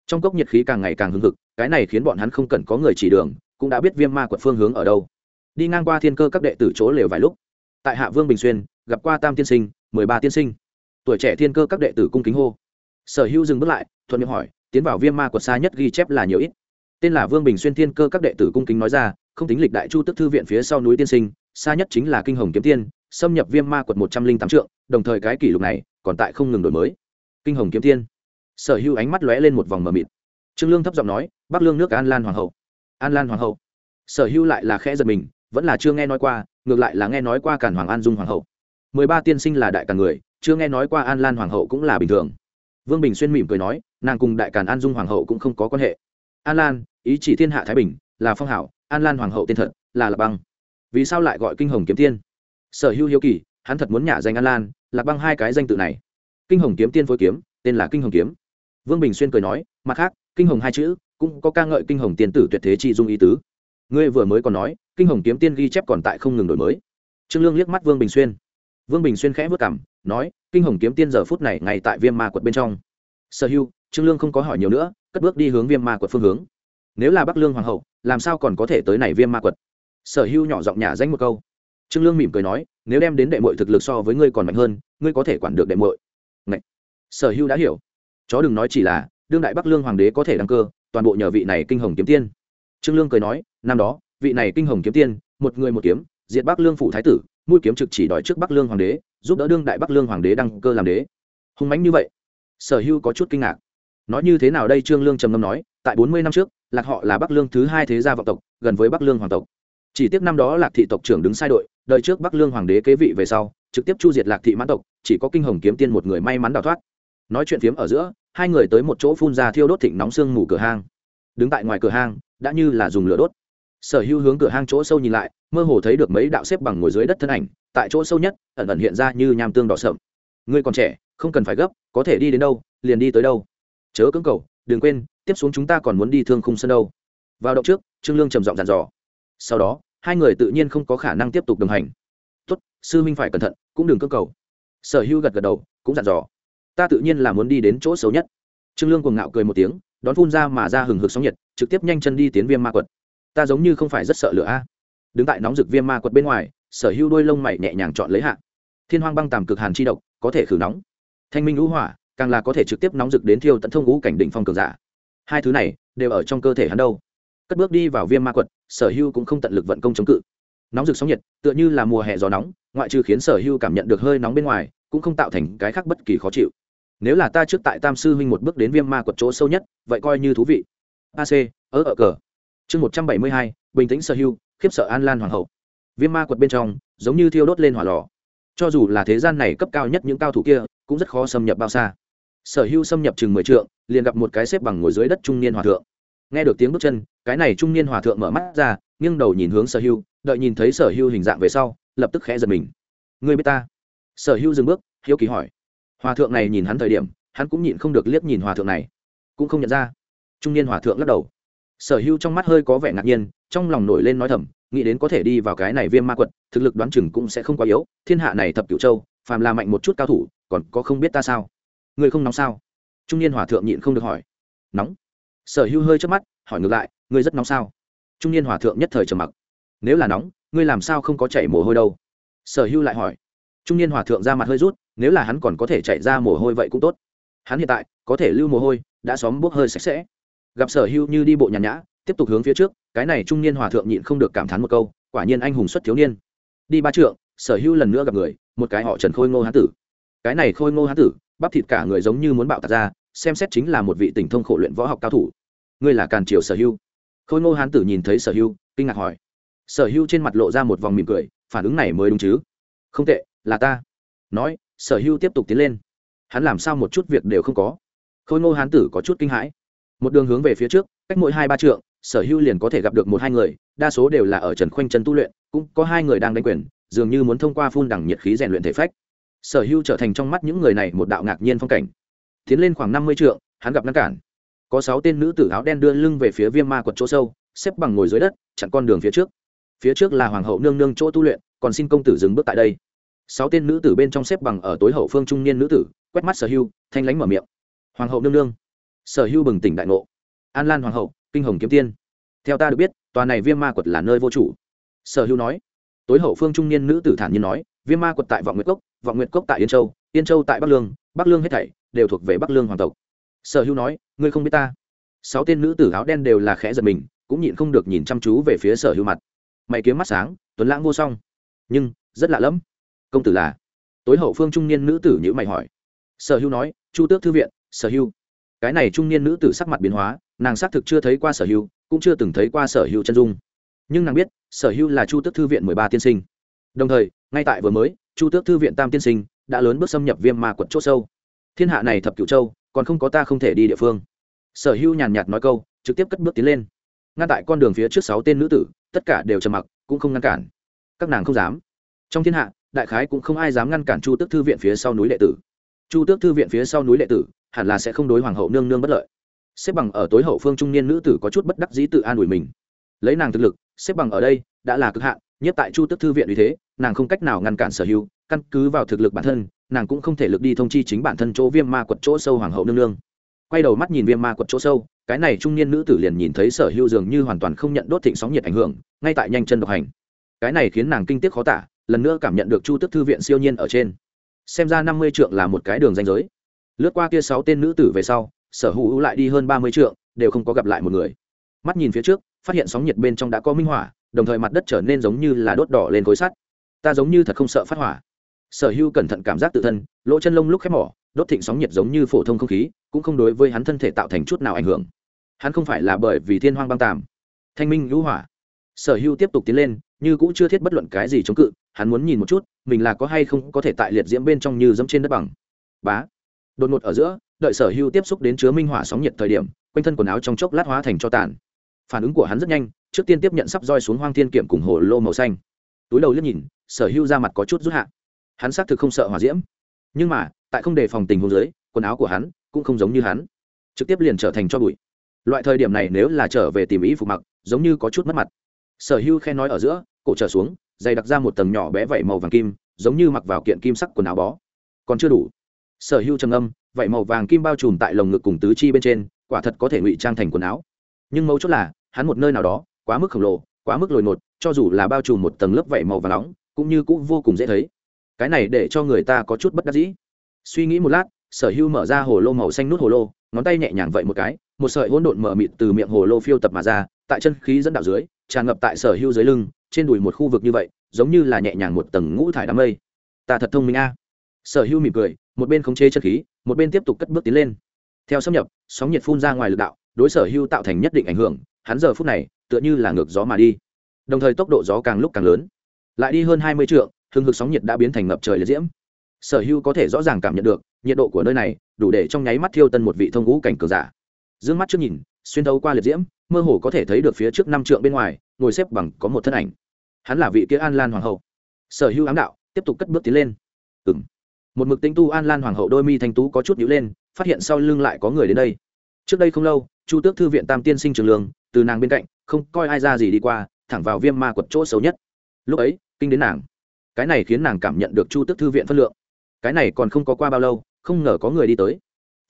Trong cốc nhiệt khí càng ngày càng hưng hực, cái này khiến bọn hắn không cần có người chỉ đường, cũng đã biết viêm ma quật phương hướng ở đâu. Đi ngang qua thiên cơ các đệ tử chỗ lều vài lúc. Tại hạ vương bình xuyên, gặp qua tam tiên sinh, mười ba tiên sinh. Tuổi trẻ thiên cơ các đệ tử cung kính hô. Sở hữu dừng bước lại, thuận miệng hỏi, tiến vào viêm ma quật xa nhất ghi chép là nhiều ít? Tên là vương bình xuyên thiên cơ các đệ tử cung kính nói ra, không tính lịch đại chu tức thư viện phía sau núi tiên sinh xa nhất chính là kinh hồng kiếm tiên, xâm nhập viêm ma quật một trăm linh tám trượng, đồng thời cái kỷ lục này còn tại không ngừng đổi mới. Kinh hồng kiếm tiên. Sở hữu ánh mắt lóe lên một vòng mờ mịt. Trương lương thấp giọng nói, bắc lương nước an lan hoàng hậu, an lan hoàng hậu. Sở hữu lại là khẽ giật mình, vẫn là chưa nghe nói qua, ngược lại là nghe nói qua cản hoàng an dung hoàng hậu. Mười ba tiên sinh là đại càn người, chưa nghe nói qua an lan hoàng hậu cũng là bình thường. Vương bình xuyên mỉm cười nói, nàng cùng đại càn an dung hoàng hậu cũng không có quan hệ. An lan, ý chỉ thiên hạ thái bình, là phong hảo, an lan hoàng hậu tên thật, là lạc băng vì sao lại gọi kinh hồng kiếm tiên? Sở hữu hiếu kỳ, hắn thật muốn nhả danh an lan, lạc băng hai cái danh tự này. Kinh hồng kiếm tiên phối kiếm, tên là kinh hồng kiếm. Vương bình xuyên cười nói, mặt khác, kinh hồng hai chữ cũng có ca ngợi kinh hồng tiên tử tuyệt thế chi dung ý tứ. Ngươi vừa mới còn nói, kinh hồng kiếm tiên ghi chép còn tại không ngừng đổi mới. Trương lương liếc mắt vương bình xuyên. Vương bình xuyên khẽ vất cảm nói, kinh hồng kiếm tiên giờ phút này ngay tại viêm ma quật bên trong. Sở hưu trương lương không có hỏi nhiều nữa, cất bước đi hướng viêm ma quật phương hướng. Nếu là bắc lương hoàng hậu, làm sao còn có thể tới này viêm ma quật? Sở hưu nhỏ giọng nhà danh một câu. Trương lương mỉm cười nói, nếu đem đến đệ mội thực lực so với ngươi còn mạnh hơn, ngươi có thể quản được đệ mội sở hưu đã hiểu. Chó đừng nói chỉ là, đương đại bắc lương hoàng đế có thể đăng cơ, toàn bộ nhờ vị này kinh hồng kiếm tiên. Trương lương cười nói, năm đó, vị này kinh hồng kiếm tiên, một người một kiếm, diệt bắc lương phủ thái tử, mũi kiếm trực chỉ đòi trước bắc lương hoàng đế, giúp đỡ đương đại bắc lương hoàng đế đăng cơ làm đế. Hùng mãnh như vậy, sở hưu có chút kinh ngạc. Nói như thế nào đây? Trương lương trầm ngâm nói, tại bốn mươi năm trước, lạc họ là bắc lương thứ hai thế gia vọng tộc, gần với bắc lương hoàng tộc chỉ tiếc năm đó lạc thị tộc trưởng đứng sai đội đợi trước bắc lương hoàng đế kế vị về sau, trực tiếp chu diệt lạc thị mãn tộc, chỉ có kinh hồng kiếm tiên một người may mắn đào thoát. Nói chuyện phiếm ở giữa, hai người tới một chỗ phun ra thiêu đốt thịnh nóng sương mù cửa hang. Đứng tại ngoài cửa hang, đã như là dùng lửa đốt. Sở hữu hướng cửa hang chỗ sâu nhìn lại, mơ hồ thấy được mấy đạo xếp bằng ngồi dưới đất thân ảnh, tại chỗ sâu nhất, ẩn ẩn hiện ra như nham tương đỏ sậm. Ngươi còn trẻ, không cần phải gấp, có thể đi đến đâu, liền đi tới đâu. Chớ cưỡng cầu, đừng quên, tiếp xuống chúng ta còn muốn đi thương khung sân đâu. Vào động trước, trương lương trầm giọng dàn dò sau đó, hai người tự nhiên không có khả năng tiếp tục đồng hành. Tốt, sư minh phải cẩn thận, cũng đừng cưỡng cầu. Sở hữu gật gật đầu, cũng dặn dò. Ta tự nhiên là muốn đi đến chỗ xấu nhất. Trương lương cuồng ngạo cười một tiếng, đón phun ra mà ra hừng hực sóng nhiệt, trực tiếp nhanh chân đi tiến viêm ma quật. Ta giống như không phải rất sợ lửa a. Đứng tại nóng rực viêm ma quật bên ngoài, sở hữu đôi lông mày nhẹ nhàng chọn lấy hạ. Thiên hoang băng tàm cực hàn chi độc, có thể khử nóng. Thanh minh ngũ hỏa, càng là có thể trực tiếp nóng rực đến thiêu tận thông ngũ cảnh đỉnh phong cường giả. Hai thứ này, đều ở trong cơ thể hắn đâu. Cất bước đi vào viêm ma quật sở hưu cũng không tận lực vận công chống cự. Nóng rực sóng nhiệt, tựa như là mùa hè gió nóng, ngoại trừ khiến sở hưu cảm nhận được hơi nóng bên ngoài, cũng không tạo thành cái khác bất kỳ khó chịu. Nếu là ta trước tại tam sư huynh một bước đến viêm ma quật chỗ sâu nhất, vậy coi như thú vị. Ac ở ở cờ. Chương một trăm bảy mươi hai, bình tĩnh sở hưu khiếp sợ an lan hoàng hậu. Viêm ma quật bên trong, giống như thiêu đốt lên hỏa lò. Cho dù là thế gian này cấp cao nhất những cao thủ kia, cũng rất khó xâm nhập bao xa. Sở hưu xâm nhập chừng mười trượng, liền gặp một cái xếp bằng ngồi dưới đất trung niên hòa thượng nghe được tiếng bước chân, cái này trung niên hòa thượng mở mắt ra, nghiêng đầu nhìn hướng sở hưu, đợi nhìn thấy sở hưu hình dạng về sau, lập tức khẽ giật mình. Người biết ta? Sở hưu dừng bước, hiếu kỳ hỏi. Hòa thượng này nhìn hắn thời điểm, hắn cũng nhịn không được liếc nhìn hòa thượng này. Cũng không nhận ra. Trung niên hòa thượng lắc đầu. Sở hưu trong mắt hơi có vẻ ngạc nhiên, trong lòng nổi lên nói thầm, nghĩ đến có thể đi vào cái này viêm ma quật, thực lực đoán chừng cũng sẽ không quá yếu, thiên hạ này thập cửu châu, phàm là mạnh một chút cao thủ, còn có không biết ta sao? Người không nóng sao? Trung niên hòa thượng nhịn không được hỏi. Nóng? Sở hưu hơi trước mắt, hỏi ngược lại, ngươi rất nóng sao? Trung niên hòa thượng nhất thời trầm mặc. Nếu là nóng, ngươi làm sao không có chảy mồ hôi đâu? Sở hưu lại hỏi. Trung niên hòa thượng ra mặt hơi rút, nếu là hắn còn có thể chạy ra mồ hôi vậy cũng tốt. Hắn hiện tại có thể lưu mồ hôi, đã xóm bốc hơi sạch sẽ. Gặp sở hưu như đi bộ nhàn nhã, tiếp tục hướng phía trước, cái này trung niên hòa thượng nhịn không được cảm thán một câu, quả nhiên anh hùng xuất thiếu niên. Đi ba trượng, sở hưu lần nữa gặp người, một cái họ trần khôi ngô hán tử. Cái này khôi ngô hán tử, bắp thịt cả người giống như muốn bạo tạt ra xem xét chính là một vị tỉnh thông khổ luyện võ học cao thủ. Ngươi là càn triều sở hưu. Khôi ngô hán tử nhìn thấy sở hưu, kinh ngạc hỏi. Sở hưu trên mặt lộ ra một vòng mỉm cười, phản ứng này mới đúng chứ? Không tệ, là ta. Nói, sở hưu tiếp tục tiến lên. Hắn làm sao một chút việc đều không có? Khôi ngô hán tử có chút kinh hãi. Một đường hướng về phía trước, cách mỗi hai ba trượng, sở hưu liền có thể gặp được một hai người, đa số đều là ở trần khoanh chân tu luyện, cũng có hai người đang đánh quyền, dường như muốn thông qua phun đẳng nhiệt khí rèn luyện thể phách. Sở hưu trở thành trong mắt những người này một đạo ngạc nhiên phong cảnh tiến lên khoảng năm mươi trượng, hắn gặp ngăn cản. Có sáu tên nữ tử áo đen đưa lưng về phía viêm ma quật chỗ sâu, xếp bằng ngồi dưới đất, chặn con đường phía trước. Phía trước là hoàng hậu nương nương chỗ tu luyện, còn xin công tử dừng bước tại đây. Sáu tên nữ tử bên trong xếp bằng ở tối hậu phương trung niên nữ tử, quét mắt sở hưu, thanh lánh mở miệng. Hoàng hậu nương nương. Sở hưu bừng tỉnh đại ngộ. An lan hoàng hậu, kinh hồng kiếm tiên. Theo ta được biết, tòa này viêm ma quật là nơi vô chủ. Sở hưu nói. Tối hậu phương trung niên nữ tử thản nhiên nói, viêm ma quật tại vọng nguyệt cốc, vọng nguyệt cốc tại yên châu yên châu tại bắc lương bắc lương hết thảy đều thuộc về bắc lương hoàng tộc. Sở hưu nói, ngươi không biết ta. Sáu tên nữ tử áo đen đều là khẽ giật mình, cũng nhịn không được nhìn chăm chú về phía sở hưu mặt. Mày kiếm mắt sáng, tuấn lãng vô song. Nhưng, rất lạ lẫm. Công tử là? Tối hậu phương trung niên nữ tử nhữ mày hỏi. Sở hưu nói, chu tước thư viện, sở hưu cái này trung niên nữ tử sắc mặt biến hóa, nàng xác thực chưa thấy qua sở hưu cũng chưa từng thấy qua sở hưu chân dung. Nhưng nàng biết, sở hưu là chu tước thư viện mười ba tiên sinh. Đồng thời, ngay tại vừa mới, chu tước thư viện tam tiên sinh đã lớn bước xâm nhập viêm ma quật c h ỗ sâu thiên hạ này thập cựu châu, còn không có ta không thể đi địa phương. Sở hưu nhàn nhạt nói câu, trực tiếp cất bước tiến lên. Ngăn tại con đường phía trước sáu tên nữ tử, tất cả đều trầm mặc, cũng không ngăn cản. Các nàng không dám. Trong thiên hạ, đại khái cũng không ai dám ngăn cản chu tước thư viện phía sau núi đệ tử. Chu tước thư viện phía sau núi đệ tử, hẳn là sẽ không đối hoàng hậu nương nương bất lợi. Xếp bằng ở tối hậu phương trung niên nữ tử có chút bất đắc dĩ tự an ủi mình. Lấy nàng thực lực, xếp bằng ở đây, đã là cực hạn, nhất tại chu tước thư viện vì thế, nàng không cách nào ngăn cản sở hữu căn cứ vào thực lực bản thân nàng cũng không thể lực đi thông chi chính bản thân chỗ viêm ma quật chỗ sâu hoàng hậu nương nương. Quay đầu mắt nhìn viêm ma quật chỗ sâu, cái này trung niên nữ tử liền nhìn thấy sở hữu dường như hoàn toàn không nhận đốt thịnh sóng nhiệt ảnh hưởng, ngay tại nhanh chân độc hành. Cái này khiến nàng kinh tiếc khó tả, lần nữa cảm nhận được chu tức thư viện siêu nhiên ở trên. Xem ra năm mươi trượng là một cái đường danh giới. Lướt qua kia sáu tên nữ tử về sau, sở hữu lại đi hơn ba mươi trượng, đều không có gặp lại một người. Mắt nhìn phía trước, phát hiện sóng nhiệt bên trong đã có minh hỏa, đồng thời mặt đất trở nên giống như là đốt đỏ lên khối sắt. Ta giống như thật không sợ phát hỏa sở hữu cẩn thận cảm giác tự thân, lỗ chân lông lúc khép mỏ, đốt thịnh sóng nhiệt giống như phổ thông không khí, cũng không đối với hắn thân thể tạo thành chút nào ảnh hưởng. Hắn không phải là bởi vì thiên hoang băng tàm. Thanh minh hữu hỏa. Sở hữu tiếp tục tiến lên, như cũng chưa thiết bất luận cái gì chống cự, hắn muốn nhìn một chút, mình là có hay không có thể tại liệt diễm bên trong như dẫm trên đất bằng. Bá. Đột ngột ở giữa, đợi sở hưu tiếp xúc đến chứa minh hỏa sóng nhiệt thời điểm, quanh thân quần áo trong chốc lát hóa thành cho tàn. Phản ứng của hắn rất nhanh, trước tiên tiếp nhận sắp roi xuống hoang thiên kiểm cùng hồ lô màu xanh. Túi đầu liếc nhìn, sở hưu ra mặt có chút rút hạ hắn xác thực không sợ hỏa diễm. Nhưng mà, tại không đề phòng tình huống dưới, quần áo của hắn cũng không giống như hắn. Trực tiếp liền trở thành cho bụi. Loại thời điểm này nếu là trở về tìm ý phục mặc, giống như có chút mất mặt. Sở hưu khen nói ở giữa, cổ trở xuống, dày đặc ra một tầng nhỏ bé vẩy màu vàng kim, giống như mặc vào kiện kim sắc quần áo bó. Còn chưa đủ. Sở hưu trầm âm vẩy màu vàng kim bao trùm tại lồng ngực cùng tứ chi bên trên, quả thật có thể ngụy trang thành quần áo. Nhưng mấu chốt là, hắn một nơi nào đó, quá mức khổng lồ, quá mức lồi nột, cho dù là bao trùm một tầng lớp vẩy màu và nóng, cũng như cũng vô cùng dễ thấy cái này để cho người ta có chút bất đắc dĩ. Suy nghĩ một lát, sở hưu mở ra hồ lô màu xanh nút hồ lô, ngón tay nhẹ nhàng vậy một cái, một sợi hỗn độn mở mịt từ miệng hồ lô phiêu tập mà ra, tại chân khí dẫn đạo dưới, tràn ngập tại sở hưu dưới lưng, trên đùi một khu vực như vậy, giống như là nhẹ nhàng một tầng ngũ thải đám mây. Ta thật thông minh a. Sở hưu mỉm cười, một bên khống chế chân khí, một bên tiếp tục cất bước tiến lên. Theo xâm nhập, sóng nhiệt phun ra ngoài lực đạo, đối sở hưu tạo thành nhất định ảnh hưởng, hắn giờ phút này, tựa như là ngược gió mà đi. Đồng thời tốc độ gió càng lúc càng lớn. Lại đi hơn hai mươi trượng hừng hực sóng nhiệt đã biến thành ngập trời liệt diễm. Sở hưu có thể rõ ràng cảm nhận được, nhiệt độ của nơi này đủ để trong nháy mắt thiêu tân một vị thông ngũ cảnh cường giả. D ư ơ n g mắt trước nhìn, xuyên thấu qua liệt diễm, mơ hồ có thể thấy được phía trước năm trượng bên ngoài, ngồi xếp bằng có một thân ảnh. Hắn là vị kia an lan hoàng hậu. Sở hưu ám đạo, tiếp tục cất bước tiến lên. Ừ m một mực tinh tu an lan hoàng hậu đôi mi thanh tú có chút nhữ lên, phát hiện sau lưng lại có người đến đây. Trước đây không lâu, chu tước thư viện tam tiên sinh trường lương, từ nàng bên cạnh, không coi ai ra gì đi qua, thẳng vào viêm ma quật chỗ xấu nhất. Lúc ấy, kinh đến nàng cái này khiến nàng cảm nhận được chu tước thư viện phân lượng. Cái này còn không có qua bao lâu, không ngờ có người đi tới.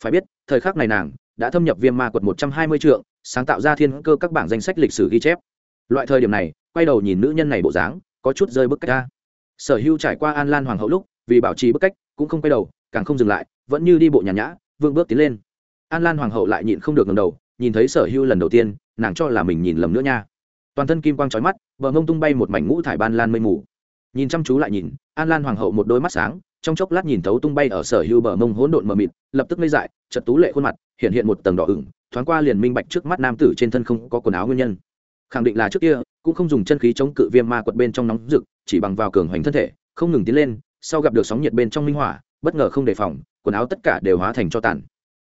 Phải biết, thời khắc này nàng đã thâm nhập viêm ma quật một trăm hai mươi trượng, sáng tạo ra thiên cơ các bảng danh sách lịch sử ghi chép. Loại thời điểm này, quay đầu nhìn nữ nhân này bộ dáng, có chút rơi bức cách ra. Sở hưu trải qua an lan hoàng hậu lúc, vì bảo trì bức cách, cũng không quay đầu, càng không dừng lại, vẫn như đi bộ nhàn nhã vương bước tiến lên. An lan hoàng hậu lại nhịn không được ngầm đầu, nhìn thấy sở hưu lần đầu tiên, nàng cho là mình nhìn lầm nữa nha. Toàn thân kim quang trói mắt, bờ mông tung bay một mảnh ngũ thải ban lan mây mù nhìn chăm chú lại nhìn, an lan hoàng hậu một đôi mắt sáng, trong chốc lát nhìn thấu tung bay ở sở hưu bờ mông hỗn độn mờ mịt, lập tức ngây dại chật tú lệ khuôn mặt, hiện hiện một tầng đỏ ửng, thoáng qua liền minh bạch trước mắt nam tử trên thân không có quần áo nguyên nhân. Khẳng định là trước kia, cũng không dùng chân khí chống cự viêm ma quật bên trong nóng rực, chỉ bằng vào cường hoành thân thể, không ngừng tiến lên, sau gặp được sóng nhiệt bên trong minh hỏa bất ngờ không đề phòng, quần áo tất cả đều hóa thành cho tàn.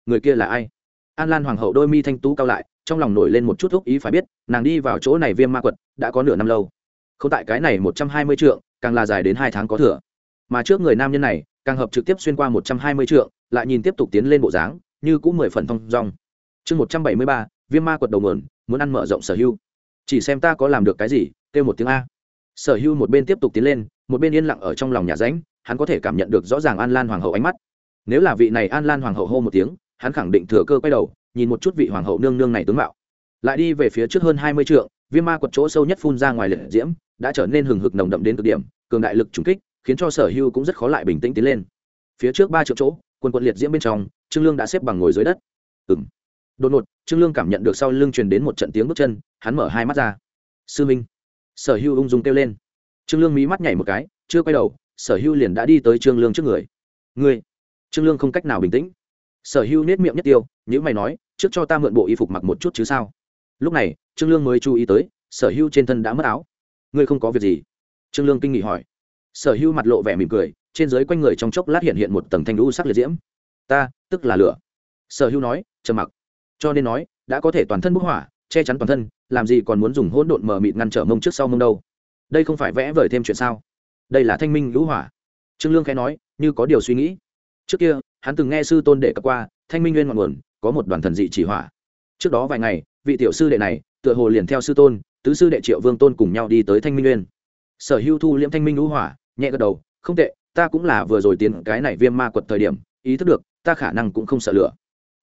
Người kia là ai? An lan hoàng hậu đôi mi thanh tú cao lại, trong lòng nổi lên một chút thúc ý phải biết, nàng đi vào chỗ này viêm ma quật, đã có nửa năm lâu. Không tại cái này một trăm hai mươi trượng càng là dài đến hai tháng có thừa. Mà trước người nam nhân này, càng hợp trực tiếp xuyên qua một trăm hai mươi trượng, lại nhìn tiếp tục tiến lên bộ dáng, như cũng mười phần thong dong. Chương một trăm bảy mươi ba, viêm ma quật đầu mườn muốn ăn mở rộng sở hưu chỉ xem ta có làm được cái gì, kêu một tiếng a. Sở hưu một bên tiếp tục tiến lên, một bên yên lặng ở trong lòng nhà ránh hắn có thể cảm nhận được rõ ràng an lan hoàng hậu ánh mắt. Nếu là vị này an lan hoàng hậu hô một tiếng, hắn khẳng định thừa cơ quay đầu, nhìn một chút vị hoàng hậu nương nương này tướng mạo. Lại đi về phía trước hơn hai mươi trượng viêm ma quật chỗ sâu nhất phun ra ngoài liệt diễm, đã trở nên hừng hực nồng đậm đến cực điểm, cường đại lực trùng kích, khiến cho sở hưu cũng rất khó lại bình tĩnh tiến lên. Phía trước ba triệu chỗ quân quận liệt diễm bên trong, trương lương đã xếp bằng ngồi dưới đất. Ừ m đột ngột, trương lương cảm nhận được sau lưng truyền đến một trận tiếng bước chân, hắn mở hai mắt ra. Sư minh. Sở hưu ung dung kêu lên. Trương lương mí mắt nhảy một cái, chưa quay đầu, sở hưu liền đã đi tới trương lương trước người. Ngươi. Trương lương không cách nào bình tĩnh. Sở hưu nết miệng nhất tiêu nhữ mày nói, trước cho ta mượn bộ y phục mặc một chút chứ sao? Lúc này, trương lương mới chú ý tới, sở hưu trên thân đã mất áo. Ngươi không có việc gì? Trương lương kinh nghị hỏi. Sở hưu mặt lộ vẻ mỉm cười, trên dưới quanh người trong chốc lát hiện hiện một tầng thanh lũ sắc liệt diễm. Ta, tức là lửa. Sở hưu nói, trầm mặc. Cho nên nói, đã có thể toàn thân bức hỏa, che chắn toàn thân, làm gì còn muốn dùng hỗn độn mờ mịt ngăn trở mông trước sau mông đâu? Đây không phải vẽ vời thêm chuyện sao? Đây là thanh minh lũ hỏa. Trương lương khẽ nói, như có điều suy nghĩ. Trước kia, hắn từng nghe sư tôn đệ cập qua, thanh minh nguyên ngọn nguồn, có một đoàn thần dị chỉ hỏa. Trước đó vài ngày vị tiểu sư đệ này, tựa hồ liền theo sư tôn, tứ sư đệ triệu vương tôn cùng nhau đi tới thanh minh nguyên. Sở hưu thu liễm thanh minh lũ hỏa, nhẹ gật đầu, không tệ, ta cũng là vừa rồi tiến cái này viêm ma quật thời điểm, ý thức được, ta khả năng cũng không sợ lửa.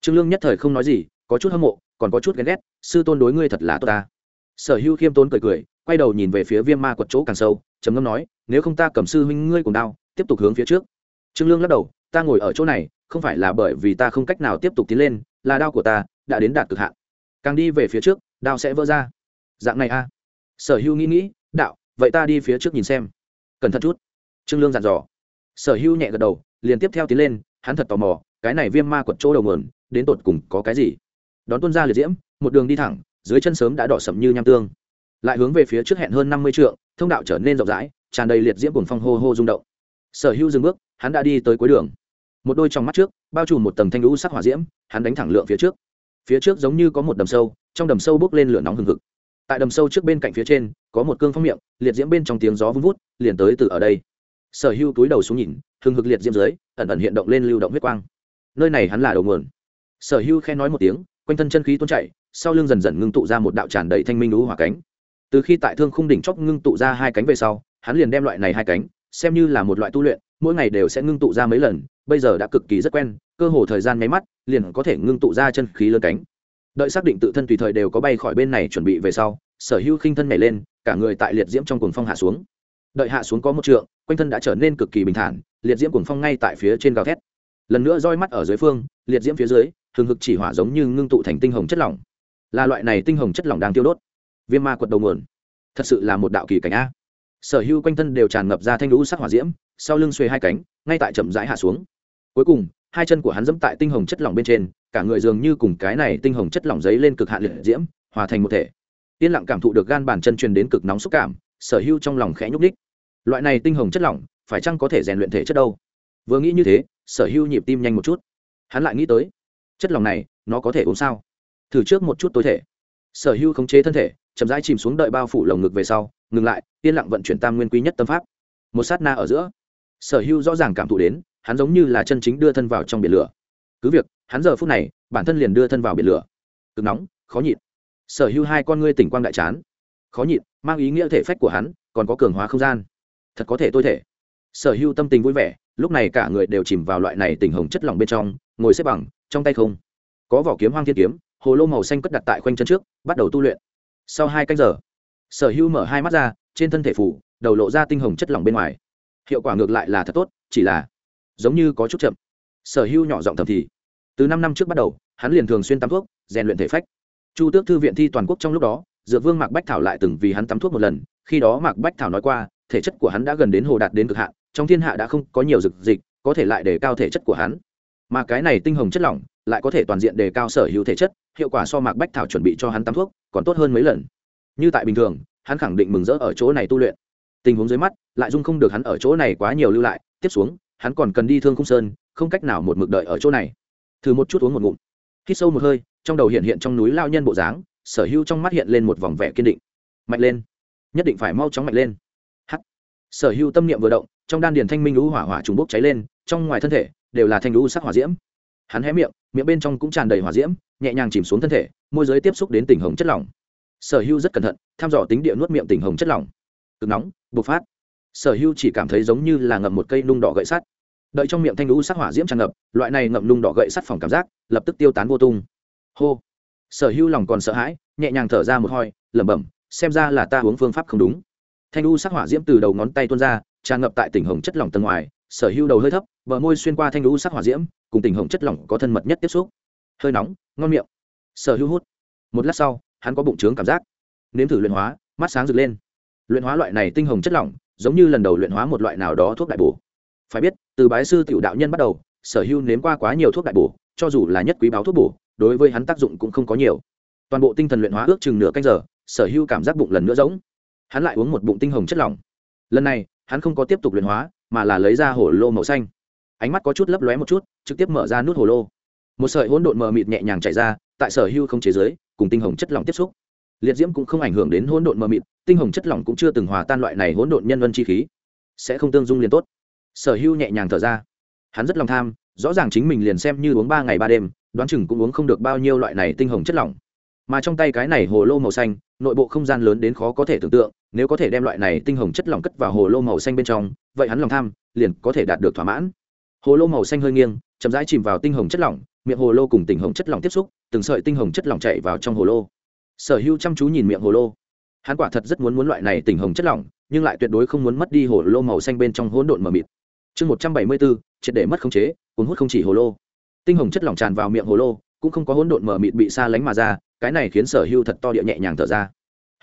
Trương lương nhất thời không nói gì, có chút hâm mộ, còn có chút ghen ghét, sư tôn đối ngươi thật là tốt ta. Sở hưu khiêm tốn cười cười, quay đầu nhìn về phía viêm ma quật chỗ càng sâu, trầm ngâm nói, nếu không ta cầm sư huynh ngươi cùng đao, tiếp tục hướng phía trước. Trương lương lắc đầu, ta ngồi ở chỗ này, không phải là bởi vì ta không cách nào tiếp tục tiến lên, là đao của ta, đã đến đạt cực hạn càng đi về phía trước, đao sẽ vỡ ra. Dạng này a. À. sở hưu nghĩ nghĩ, đạo, vậy ta đi phía trước nhìn xem. Cẩn thận chút. Trương lương dặn dò. Sở hưu nhẹ gật đầu, liền tiếp theo tiến lên, hắn thật tò mò, cái này viêm ma quật chỗ đầu nguồn, đến tột cùng có cái gì? Đón tuân ra liệt diễm, một đường đi thẳng, dưới chân sớm đã đỏ sậm như nham tương. Lại hướng về phía trước hẹn hơn năm mươi trượng, thông đạo trở nên rộng rãi, tràn đầy liệt diễm cùng phong hô hô rung động. Sở hưu dừng bước, hắn đã đi tới cuối đường. Một đôi trong mắt trước, bao trùm một tầng thanh lũ sắc hỏa diễm, hắn đánh thẳng lượng phía trước phía trước giống như có một đầm sâu, trong đầm sâu bốc lên lửa nóng hừng hực. Tại đầm sâu trước bên cạnh phía trên, có một cương phong miệng, liệt diễm bên trong tiếng gió vun vút, liền tới từ ở đây. Sở hưu túi đầu xuống nhìn, hừng hực liệt diễm dưới, ẩn ẩn hiện động lên lưu động huyết quang. Nơi này hắn là đầu nguồn. Sở hưu khen nói một tiếng, quanh thân chân khí tuôn chảy, sau lưng dần dần ngưng tụ ra một đạo tràn đầy thanh minh lũ hỏa cánh. Từ khi tại thương khung đỉnh chóc ngưng tụ ra hai cánh về sau, hắn liền đem loại này hai cánh, xem như là một loại tu luyện, mỗi ngày đều sẽ ngưng tụ ra mấy lần bây giờ đã cực kỳ rất quen, cơ hồ thời gian nháy mắt, liền có thể ngưng tụ ra chân khí lớn cánh. Đợi xác định tự thân tùy thời đều có bay khỏi bên này chuẩn bị về sau, sở hữu khinh thân nhảy lên, cả người tại liệt diễm trong cuồng phong hạ xuống. Đợi hạ xuống có một trượng, quanh thân đã trở nên cực kỳ bình thản, liệt diễm cuồng phong ngay tại phía trên gào thét. Lần nữa roi mắt ở dưới phương, liệt diễm phía dưới, hừng hực chỉ hỏa giống như ngưng tụ thành tinh hồng chất lỏng. Là loại này tinh hồng chất lỏng đang tiêu đốt. Viêm ma quật đầu nguồn. Thật sự là một đạo kỳ cảnh a. Sở hữu quanh thân đều tràn ngập ra thanh lũ sắc hỏa diễm, sau lưng xuê hai cánh, ngay tại chậm rãi hạ xuống cuối cùng, hai chân của hắn dẫm tại tinh hồng chất lỏng bên trên, cả người dường như cùng cái này tinh hồng chất lỏng giấy lên cực hạn liệt diễm, hòa thành một thể. Yên lặng cảm thụ được gan bàn chân truyền đến cực nóng xúc cảm, sở hữu trong lòng khẽ nhúc ních loại này tinh hồng chất lỏng, phải chăng có thể rèn luyện thể chất đâu? Vừa nghĩ như thế, sở hữu nhịp tim nhanh một chút. Hắn lại nghĩ tới, chất lỏng này, nó có thể uống sao? Thử trước một chút tối thể. Sở hữu khống chế thân thể, chậm rãi chìm xuống đợi bao phủ lồng ngực về sau, ngừng lại, yên lặng vận chuyển tam nguyên quý nhất tâm pháp. Một sát na ở giữa, sở hữu rõ ràng cảm thụ đến hắn giống như là chân chính đưa thân vào trong biển lửa. Cứ việc, hắn giờ phút này, bản thân liền đưa thân vào biển lửa. Cực nóng, khó nhịn. Sở hữu hai con ngươi tỉnh quang đại chán. Khó nhịn, mang ý nghĩa thể phách của hắn, còn có cường hóa không gian. Thật có thể tôi thể. Sở hữu tâm tình vui vẻ, lúc này cả người đều chìm vào loại này tình hồng chất lỏng bên trong, ngồi xếp bằng, trong tay không. Có vỏ kiếm hoang thiên kiếm, hồ lô màu xanh cất đặt tại khoanh chân trước, bắt đầu tu luyện. Sau hai canh giờ, sở hữu mở hai mắt ra, trên thân thể phủ, đầu lộ ra tinh hồng chất lỏng bên ngoài. Hiệu quả ngược lại là thật tốt, chỉ là giống như có chút chậm. Sở hữu nhỏ giọng thầm thì, từ năm năm trước bắt đầu, hắn liền thường xuyên tắm thuốc, rèn luyện thể phách. Chu tước thư viện thi toàn quốc trong lúc đó, dược vương mạc bách thảo lại từng vì hắn tắm thuốc một lần, khi đó mạc bách thảo nói qua, thể chất của hắn đã gần đến hồ đạt đến cực hạn, trong thiên hạ đã không có nhiều dược dịch, có thể lại đề cao thể chất của hắn. Mà cái này tinh hồng chất lỏng, lại có thể toàn diện đề cao sở hữu thể chất, hiệu quả so mạc bách thảo chuẩn bị cho hắn tắm thuốc, còn tốt hơn mấy lần. Như tại bình thường, hắn khẳng định mừng rỡ ở chỗ này tu luyện. Tình huống dưới mắt, lại dung không được hắn ở chỗ này quá nhiều lưu lại, tiếp xuống hắn còn cần đi thương khung sơn, không cách nào một mực đợi ở chỗ này. Thử một chút uống một ngụm. Hít sâu một hơi, trong đầu hiện hiện trong núi lao nhân bộ dáng, sở hữu trong mắt hiện lên một vòng vẻ kiên định. Mạnh lên. Nhất định phải mau chóng mạnh lên. H sở hữu tâm niệm vừa động, trong đan điền thanh minh lũ hỏa hỏa trùng bốc cháy lên, trong ngoài thân thể đều là thanh lũ sắc hỏa diễm. Hắn hé miệng miệng bên trong cũng tràn đầy hỏa diễm, nhẹ nhàng chìm xuống thân thể, môi giới tiếp xúc đến tỉnh hồng chất lỏng. Sở hữu rất cẩn thận, thăm dò tính địa nuốt miệng tỉnh hồng chất lỏng. Cực nóng, bộc phát sở hữu chỉ cảm thấy giống như là ngậm một cây nung đỏ gậy sắt. Đợi trong miệng thanh lũ sắc hỏa diễm tràn ngập, loại này ngậm nung đỏ gậy sắt phòng cảm giác lập tức tiêu tán vô tung. Hô. Sở hữu lòng còn sợ hãi, nhẹ nhàng thở ra một hoi lẩm bẩm, xem ra là ta uống phương pháp không đúng. Thanh lũ sắc hỏa diễm từ đầu ngón tay tuôn ra, tràn ngập tại tỉnh hồng chất lỏng tầng ngoài, sở hữu đầu hơi thấp, bờ môi xuyên qua thanh lũ sắc hỏa diễm, cùng tỉnh hồng chất lỏng có thân mật nhất tiếp xúc. Hơi nóng, ngon miệng. Sở hữu hút. Một lát sau, hắn có bụng trướng cảm giác. Nếm thử luyện hóa, mắt sáng rực lên. Luyện hóa loại này tinh hồng chất lỏng giống như lần đầu luyện hóa một loại nào đó thuốc đại bổ. Phải biết từ bái sư tiểu đạo nhân bắt đầu sở hữu nếm qua quá nhiều thuốc đại bổ cho dù là nhất quý báo thuốc bổ đối với hắn tác dụng cũng không có nhiều. Toàn bộ tinh thần luyện hóa ước chừng nửa canh giờ sở hữu cảm giác bụng lần nữa rỗng, hắn lại uống một bụng tinh hồng chất lỏng. Lần này hắn không có tiếp tục luyện hóa mà là lấy ra hồ lô màu xanh. Ánh mắt có chút lấp lóe một chút trực tiếp mở ra nút hồ lô. Một sợi hỗn độn mờ mịt nhẹ nhàng chảy ra tại sở hưu không chế giới cùng tinh hồng chất lỏng tiếp xúc. Liệt diễm cũng không ảnh hưởng đến hỗn độn mờ mịt tinh hồng chất lỏng cũng chưa từng hòa tan loại này hỗn độn nhân vân chi khí. Sẽ không tương dung liền tốt. Sở hưu nhẹ nhàng thở ra. Hắn rất lòng tham, rõ ràng chính mình liền xem như uống ba ngày ba đêm, đoán chừng cũng uống không được bao nhiêu loại này tinh hồng chất lỏng. Mà trong tay cái này hồ lô màu xanh, nội bộ không gian lớn đến khó có thể tưởng tượng, nếu có thể đem loại này tinh hồng chất lỏng cất vào hồ lô màu xanh bên trong, vậy hắn lòng tham liền có thể đạt được thỏa mãn. Hồ lô màu xanh hơi nghiêng, chậm rãi chìm vào tinh hồng chất lỏng, miệng hồ lô cùng tinh hồng chất lỏng tiếp xúc, từng sợi tinh hồng chất lỏng chạy vào trong hồ lô. Sở hữu chăm chú nhìn miệng hồ lô hắn quả thật rất muốn muốn loại này tinh hồng chất lỏng, nhưng lại tuyệt đối không muốn mất đi hồ lô màu xanh bên trong hỗn độn mờ mịt. Chương một trăm bảy mươi bốn, triệt để mất khống chế, cuốn hút không chỉ hồ lô. Tinh hồng chất lỏng tràn vào miệng hồ lô, cũng không có hỗn độn mờ mịt bị xa lánh mà ra, cái này khiến sở hưu thật to địa nhẹ nhàng thở ra.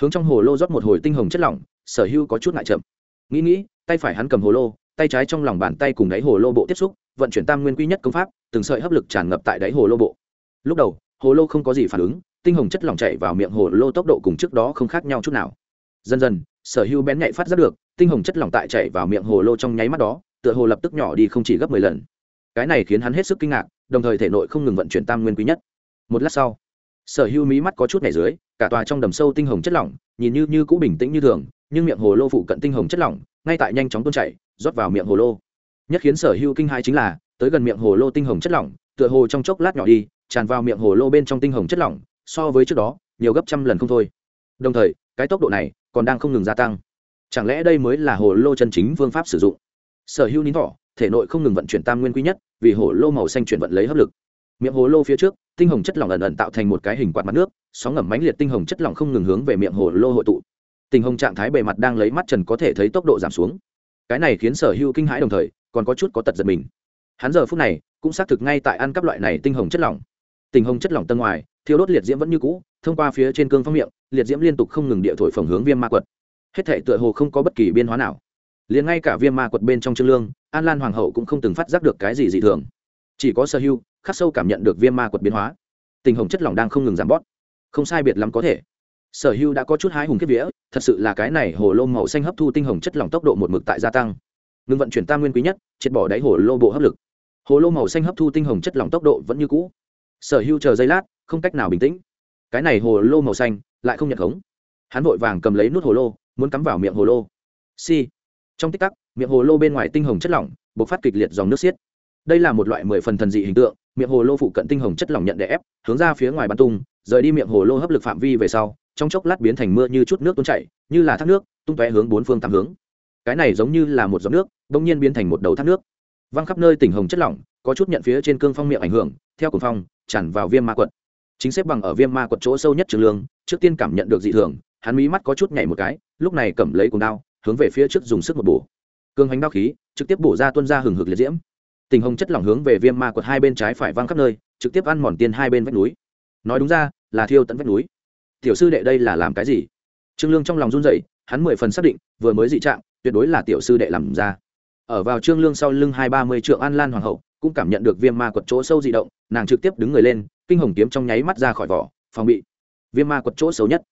Hướng trong hồ lô rót một hồi tinh hồng chất lỏng, sở hưu có chút ngại chậm. Nghĩ nghĩ, tay phải hắn cầm hồ lô, tay trái trong lòng bàn tay cùng đáy hồ lô bộ tiếp xúc, vận chuyển tam nguyên quy nhất công pháp, từng sợi hấp lực tràn ngập tại đáy hồ lô bộ. Lúc đầu, hồ lô không có gì phản ứng tinh hồng chất lỏng chảy vào miệng hồ lô tốc độ cùng trước đó không khác nhau chút nào. Dần dần, sở hữu bén nhạy phát giác được, tinh hồng chất lỏng tại chảy vào miệng hồ lô trong nháy mắt đó, tựa hồ lập tức nhỏ đi không chỉ gấp mười lần. Cái này khiến hắn hết sức kinh ngạc, đồng thời thể nội không ngừng vận chuyển tam nguyên quý nhất. Một lát sau, sở hữu mí mắt có chút nhảy dưới, cả tòa trong đầm sâu tinh hồng chất lỏng, nhìn như như cũ bình tĩnh như thường, nhưng miệng hồ lô phụ cận tinh hồng chất lỏng, ngay tại nhanh chóng tuôn chảy, rót vào miệng hồ lô. Nhất khiến sở hữu kinh hai chính là, tới gần miệng hồ lô tinh hồng chất lỏng, tựa hồ trong chốc lát nhỏ đi, tràn vào miệng hồ lô bên trong tinh hồng chất lỏng so với trước đó, nhiều gấp trăm lần không thôi. Đồng thời, cái tốc độ này còn đang không ngừng gia tăng. Chẳng lẽ đây mới là hồ lô chân chính phương pháp sử dụng? Sở hữu nín thỏ thể nội không ngừng vận chuyển tam nguyên quý nhất, vì hồ lô màu xanh chuyển vận lấy hấp lực. Miệng hồ lô phía trước, tinh hồng chất lỏng ẩn ẩn tạo thành một cái hình quạt mặt nước, sóng ngầm mãnh liệt tinh hồng chất lỏng không ngừng hướng về miệng hồ lô hội tụ. Tình hồng trạng thái bề mặt đang lấy mắt trần có thể thấy tốc độ giảm xuống. Cái này khiến sở hữu kinh hãi đồng thời, còn có chút có tật giật mình. Hắn giờ phút này cũng xác thực ngay tại ăn các loại này tinh hồng chất lỏng. Tình hồng chất lỏng tân ngoài thiếu đốt liệt diễm vẫn như cũ, thông qua phía trên cương phong miệng, liệt diễm liên tục không ngừng địa thổi phồng hướng viêm ma quật. Hết thể tựa hồ không có bất kỳ biên hóa nào. Liền ngay cả viêm ma quật bên trong trương lương, an lan hoàng hậu cũng không từng phát giác được cái gì dị thường. Chỉ có sở hưu, khắc sâu cảm nhận được viêm ma quật biến hóa. Tình hồng chất lỏng đang không ngừng giảm bót không sai biệt lắm có thể. Sở hưu đã có chút hái hùng kiếp vía, thật sự là cái này hồ lô màu xanh hấp thu tinh hồng chất lỏng tốc độ một mực tại gia tăng. Ngừng vận chuyển tam nguyên quý nhất, triệt bỏ đáy hồ lô bộ hấp lực. Hồ lô màu xanh hấp thu tinh hồng chất lỏng tốc độ vẫn như cũ. Sở hưu chờ giây lát không cách nào bình tĩnh. Cái này hồ lô màu xanh, lại không nhận khống. Hắn vội vàng cầm lấy nút hồ lô, muốn cắm vào miệng hồ lô. Si. Trong tích tắc, miệng hồ lô bên ngoài tinh hồng chất lỏng b ộ c phát kịch liệt dòng nước xiết. Đây là một loại mười phần thần dị hình tượng, miệng hồ lô phụ cận tinh hồng chất lỏng nhận đè ép, hướng ra phía ngoài bắn tung, rời đi miệng hồ lô hấp lực phạm vi về sau, trong chốc lát biến thành mưa như chút nước tuôn chảy, như là thác nước, tung tóe hướng bốn phương tám hướng. Cái này giống như là một giọt nước bỗng nhiên biến thành một đầu thác nước. Văng khắp nơi tỉnh hồng chất lỏng, có chút nhận phía trên cương phong miệng ảnh hưởng, theo cồn phong, tràn vào viêm ma quận chính xếp bằng ở viêm ma quật chỗ sâu nhất trường lương, trước tiên cảm nhận được dị thường, hắn mí mắt có chút nhảy một cái, lúc này cầm lấy cuồng đao, hướng về phía trước dùng sức một bổ. Cương hành đao khí, trực tiếp bổ ra tuân ra hừng hực liệt diễm. Tình hồng chất lỏng hướng về viêm ma quật hai bên trái phải văng khắp nơi, trực tiếp ăn mòn tiên hai bên vách núi. Nói đúng ra, là thiêu tận vách núi. Tiểu sư đệ đây là làm cái gì? Trương lương trong lòng run rẩy, hắn mười phần xác định, vừa mới dị trạng, tuyệt đối là tiểu sư đệ làm ra. Ở vào trương lương sau lưng hai ba mươi trượng an lan hoàng hậu, cũng cảm nhận được viêm ma quật chỗ sâu dị động, nàng trực tiếp đứng người lên kinh hồng kiếm trong nháy mắt ra khỏi vỏ, phòng bị. Viêm ma quật chỗ xấu nhất.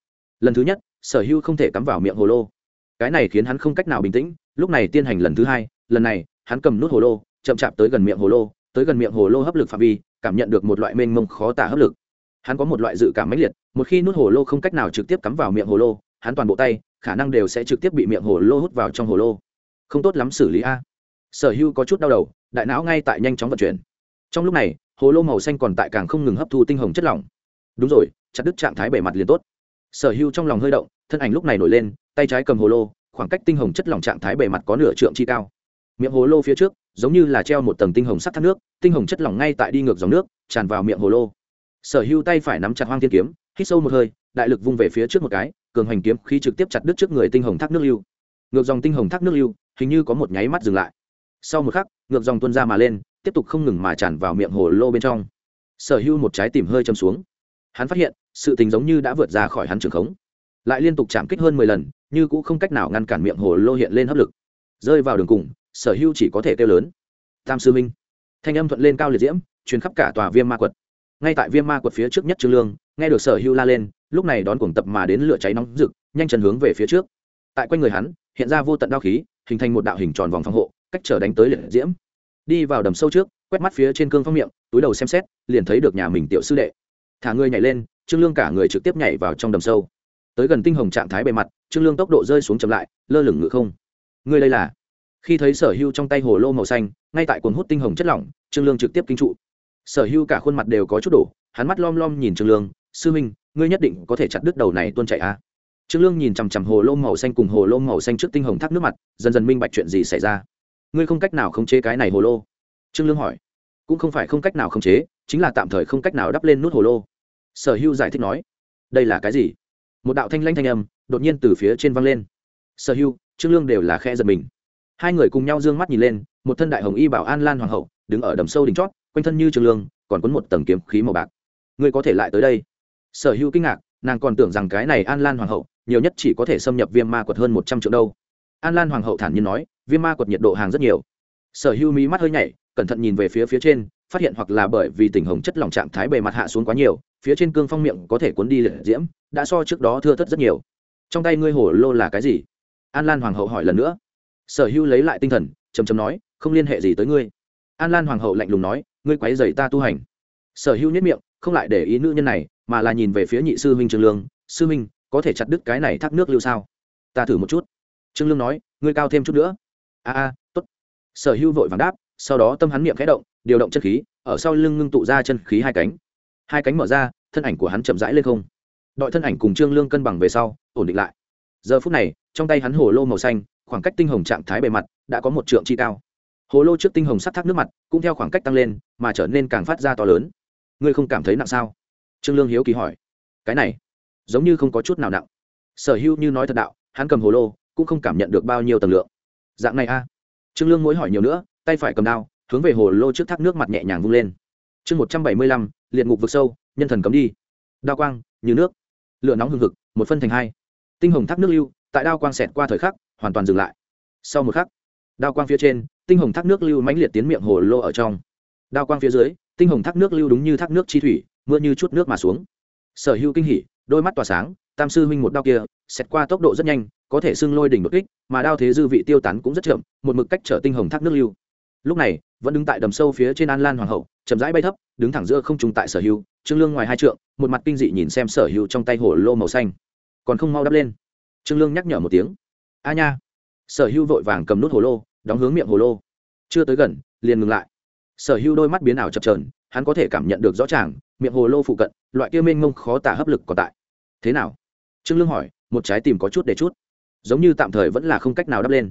Lần thứ nhất, sở hưu không thể cắm vào miệng hồ lô. Cái này khiến hắn không cách nào bình tĩnh, lúc này tiên hành lần thứ hai, lần này, hắn cầm nút hồ lô, chậm chạp tới gần miệng hồ lô, tới gần miệng hồ lô hấp lực phạm vi, cảm nhận được một loại mênh mông khó tả hấp lực. Hắn có một loại dự cảm mãnh liệt, một khi nút hồ lô không cách nào trực tiếp cắm vào miệng hồ lô, hắn toàn bộ tay, khả năng đều sẽ trực tiếp bị miệng hồ lô hút vào trong hồ lô. Không tốt lắm xử lý a. Sở hưu có chút đau đầu, đại não ngay tại nhanh chóng vận chuyển. Trong lúc này hồ lô màu xanh còn tại càng không ngừng hấp thu tinh hồng chất lỏng. Đúng rồi, chặt đứt trạng thái bề mặt liền tốt. Sở hưu trong lòng hơi động, thân ảnh lúc này nổi lên, tay trái cầm hồ lô, khoảng cách tinh hồng chất lỏng trạng thái bề mặt có nửa trượng chi cao. Miệng hồ lô phía trước, giống như là treo một tầng tinh hồng sắt thác nước, tinh hồng chất lỏng ngay tại đi ngược dòng nước, tràn vào miệng hồ lô. Sở hưu tay phải nắm chặt hoang thiên kiếm, hít sâu một hơi, đại lực vung về phía trước một cái, cường hoành kiếm khi trực tiếp chặt đứt trước người tinh hồng thác nước lưu. Ngược dòng tinh hồng thác nước lưu, hình như có một nháy mắt dừng lại. Sau một khắc, ngược dòng tuân ra mà lên tiếp tục không ngừng mà tràn vào miệng hồ lô bên trong. Sở hưu một trái tìm hơi châm xuống. Hắn phát hiện, sự tình giống như đã vượt ra khỏi hắn trường khống. Lại liên tục chạm kích hơn mười lần, như cũng không cách nào ngăn cản miệng hồ lô hiện lên hấp lực. Rơi vào đường cùng, sở hưu chỉ có thể kêu lớn. Tam sư minh thanh âm thuận lên cao liệt diễm chuyến khắp cả tòa viêm ma quật. Ngay tại viêm ma quật phía trước nhất trương lương, nghe được sở hưu la lên, lúc này đón cuồng tập mà đến lửa cháy nóng rực, nhanh chân hướng về phía trước. Tại quanh người hắn, hiện ra vô tận đao khí, hình thành một đạo hình tròn vòng phòng hộ, cách trở đánh tới liệt diễm đi vào đầm sâu trước, quét mắt phía trên cương phong miệng, túi đầu xem xét, liền thấy được nhà mình tiểu sư đệ. Thả người nhảy lên, trương lương cả người trực tiếp nhảy vào trong đầm sâu. Tới gần tinh hồng trạng thái bề mặt, trương lương tốc độ rơi xuống chậm lại, lơ lửng ngự không. Ngươi đây là? Khi thấy sở hưu trong tay hồ lô màu xanh, ngay tại cuốn hút tinh hồng chất lỏng, trương lương trực tiếp kinh trụ. Sở hưu cả khuôn mặt đều có chút đổ, hắn mắt lom lom nhìn trương lương, sư minh, ngươi nhất định có thể chặt đứt đầu này tuôn chạy a à? trương lương nhìn chằm chằm hồ lô màu xanh cùng hồ lô màu xanh trước tinh hồng thác nước mặt, dần dần minh bạch chuyện gì xảy ra ngươi không cách nào khống chế cái này hồ lô. Trương lương hỏi. Cũng không phải không cách nào khống chế, chính là tạm thời không cách nào đắp lên nút hồ lô. Sở hưu giải thích nói. Đây là cái gì? Một đạo thanh lanh thanh âm, đột nhiên từ phía trên văng lên. Sở hưu trương lương đều là khe giật mình. Hai người cùng nhau d ư ơ n g mắt nhìn lên, một thân đại hồng y bảo an lan hoàng hậu, đứng ở đầm sâu đỉnh chót, quanh thân như trương lương, còn quấn một tầng kiếm khí màu bạc. Ngươi có thể lại tới đây. Sở hữu kinh ngạc, nàng còn tưởng rằng cái này an lan hoàng hậu, nhiều nhất chỉ có thể xâm nhập viêm ma quật hơn một trăm triệu đâu an lan hoàng hậu thản nhiên nói, viêm ma quật nhiệt độ hàng rất nhiều. Sở hữu mí mắt hơi nhảy, cẩn thận nhìn về phía phía trên, phát hiện hoặc là bởi vì tình hồng chất lỏng trạng thái bề mặt hạ xuống quá nhiều, phía trên cương phong miệng có thể cuốn đi liệt diễm, đã so trước đó thưa thất rất nhiều. Trong tay ngươi hổ lô là cái gì? An lan hoàng hậu hỏi lần nữa. Sở hữu lấy lại tinh thần chầm chầm nói, không liên hệ gì tới ngươi. An lan hoàng hậu lạnh lùng nói, ngươi quấy dày ta tu hành. Sở hữu nhất miệng, không lại để ý nữ nhân này, mà là nhìn về phía nhị sư minh trường lương. Sư minh có thể chặt đứt cái này thác nước lưu sao? Ta thử một chút trương lương nói, ngươi cao thêm chút nữa. A a, tốt. Sở hưu vội vàng đáp, sau đó tâm hắn miệng khẽ động, điều động chân khí, ở sau lưng ngưng tụ ra chân khí hai cánh. Hai cánh mở ra, thân ảnh của hắn chậm rãi lên không. Đội thân ảnh cùng trương lương cân bằng về sau, ổn định lại. Giờ phút này, trong tay hắn hồ lô màu xanh, khoảng cách tinh hồng trạng thái bề mặt đã có một trượng chi cao. Hồ lô trước tinh hồng sắt thác nước mặt cũng theo khoảng cách tăng lên, mà trở nên càng phát ra to lớn. Ngươi không cảm thấy nặng sao? Trương lương hiếu kỳ hỏi. Cái này, giống như không có chút nào nặng. Sở hữu như nói thật đạo, hắn cầm hồ lô cũng không cảm nhận được bao nhiêu tầng lượng. Dạng này a. Trương lương mỗi hỏi nhiều nữa, tay phải cầm đao, hướng về hồ lô trước thác nước mặt nhẹ nhàng vung lên. Chương một trăm bảy mươi lăm, liệt ngục vực sâu, nhân thần cấm đi. Đao quang, như nước. Lửa nóng hừng hực, một phân thành hai. Tinh hồng thác nước lưu, tại đao quang xẹt qua thời khắc, hoàn toàn dừng lại. Sau một khắc, đao quang phía trên, tinh hồng thác nước lưu mãnh liệt tiến miệng hồ lô ở trong. Đao quang phía dưới, tinh hồng thác nước lưu đúng như thác nước chi thủy, mưa như chút nước mà xuống. Sở hữu kinh hỉ đôi mắt tỏa sáng, tam sư huynh một đao kia, xét qua tốc độ rất nhanh, có thể xưng lôi đỉnh đột kích, mà đao thế dư vị tiêu tán cũng rất chậm, một mực cách trở tinh hồng thác nước lưu. Lúc này, vẫn đứng tại đầm sâu phía trên an lan hoàng hậu, chậm rãi bay thấp, đứng thẳng giữa không trùng tại sở hữu, trương lương ngoài hai trượng, một mặt kinh dị nhìn xem sở hữu trong tay hồ lô màu xanh. Còn không mau đắp lên. Trương lương nhắc nhở một tiếng. A nha. Sở hữu vội vàng cầm nút hồ lô, đóng hướng miệng hồ lô. Chưa tới gần, liền ngừng lại. Sở hữu đôi mắt biến ảo chập trờn hắn có thể cảm nhận được rõ ràng, miệng hồ lô phụ cận, loại kia mênh mông khó tả hấp lực còn tại. Thế nào? Trương lương hỏi, một trái tim có chút để chút. Giống như tạm thời vẫn là không cách nào đắp lên.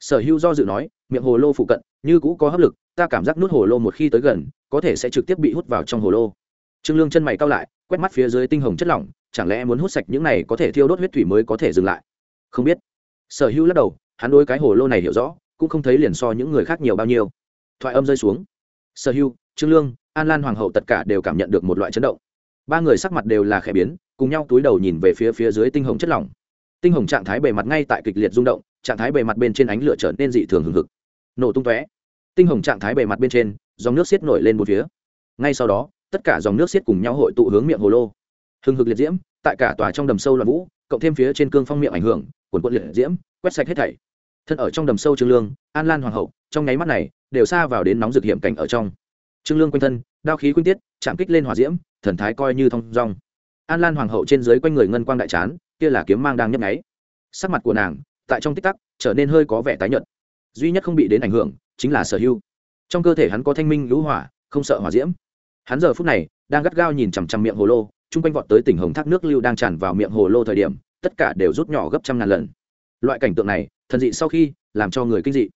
Sở hữu do dự nói, miệng hồ lô phụ cận, như cũ có hấp lực, ta cảm giác nút hồ lô một khi tới gần, có thể sẽ trực tiếp bị hút vào trong hồ lô. Trương lương chân mày cao lại, quét mắt phía dưới tinh hồng chất lỏng, chẳng lẽ muốn hút sạch những này có thể thiêu đốt huyết thủy mới có thể dừng lại? Không biết. Sở hữu lắc đầu, hắn đôi cái hồ lô này hiểu rõ, cũng không thấy liền so những người khác nhiều bao nhiêu. Thoại âm rơi xuống. Sở hữu, trương lương an lan hoàng hậu tất cả đều cảm nhận được một loại chấn động. Ba người sắc mặt đều là khẽ biến, cùng nhau túi đầu nhìn về phía phía dưới tinh hồng chất lỏng. Tinh hồng trạng thái bề mặt ngay tại kịch liệt rung động, trạng thái bề mặt bên trên ánh lửa trở nên dị thường hừng hực. Nổ tung tóe. Tinh hồng trạng thái bề mặt bên trên, dòng nước xiết nổi lên một phía. Ngay sau đó, tất cả dòng nước xiết cùng nhau hội tụ hướng miệng hồ lô. Hừng hực liệt diễm, tại cả tòa trong đầm sâu loạn vũ, cộng thêm phía trên cương phong miệng ảnh hưởng quần quận liệt diễm, quét sạch hết thảy. Thân ở trong đầm sâu trương lương, an lan hoàng hậu, trong nháy mắt này, đều xa vào đến nóng rực hiểm cảnh ở trong trương lương quanh thân, đao khí quyên tiết, chạm kích lên hỏa diễm, thần thái coi như thong dong. An lan hoàng hậu trên dưới quanh người ngân quang đại chán, kia là kiếm mang đang nhấp nháy. Sắc mặt của nàng, tại trong tích tắc, trở nên hơi có vẻ tái nhợt. Duy nhất không bị đến ảnh hưởng, chính là sở hưu trong cơ thể hắn có thanh minh lũ hỏa, không sợ hỏa diễm. Hắn giờ phút này, đang gắt gao nhìn chằm chằm miệng hồ lô, chung quanh vọt tới tỉnh hồng thác nước lưu đang tràn vào miệng hồ lô thời điểm, tất cả đều rút nhỏ gấp trăm ngàn lần. Loại cảnh tượng này, thần dị sau khi, làm cho người kinh dị.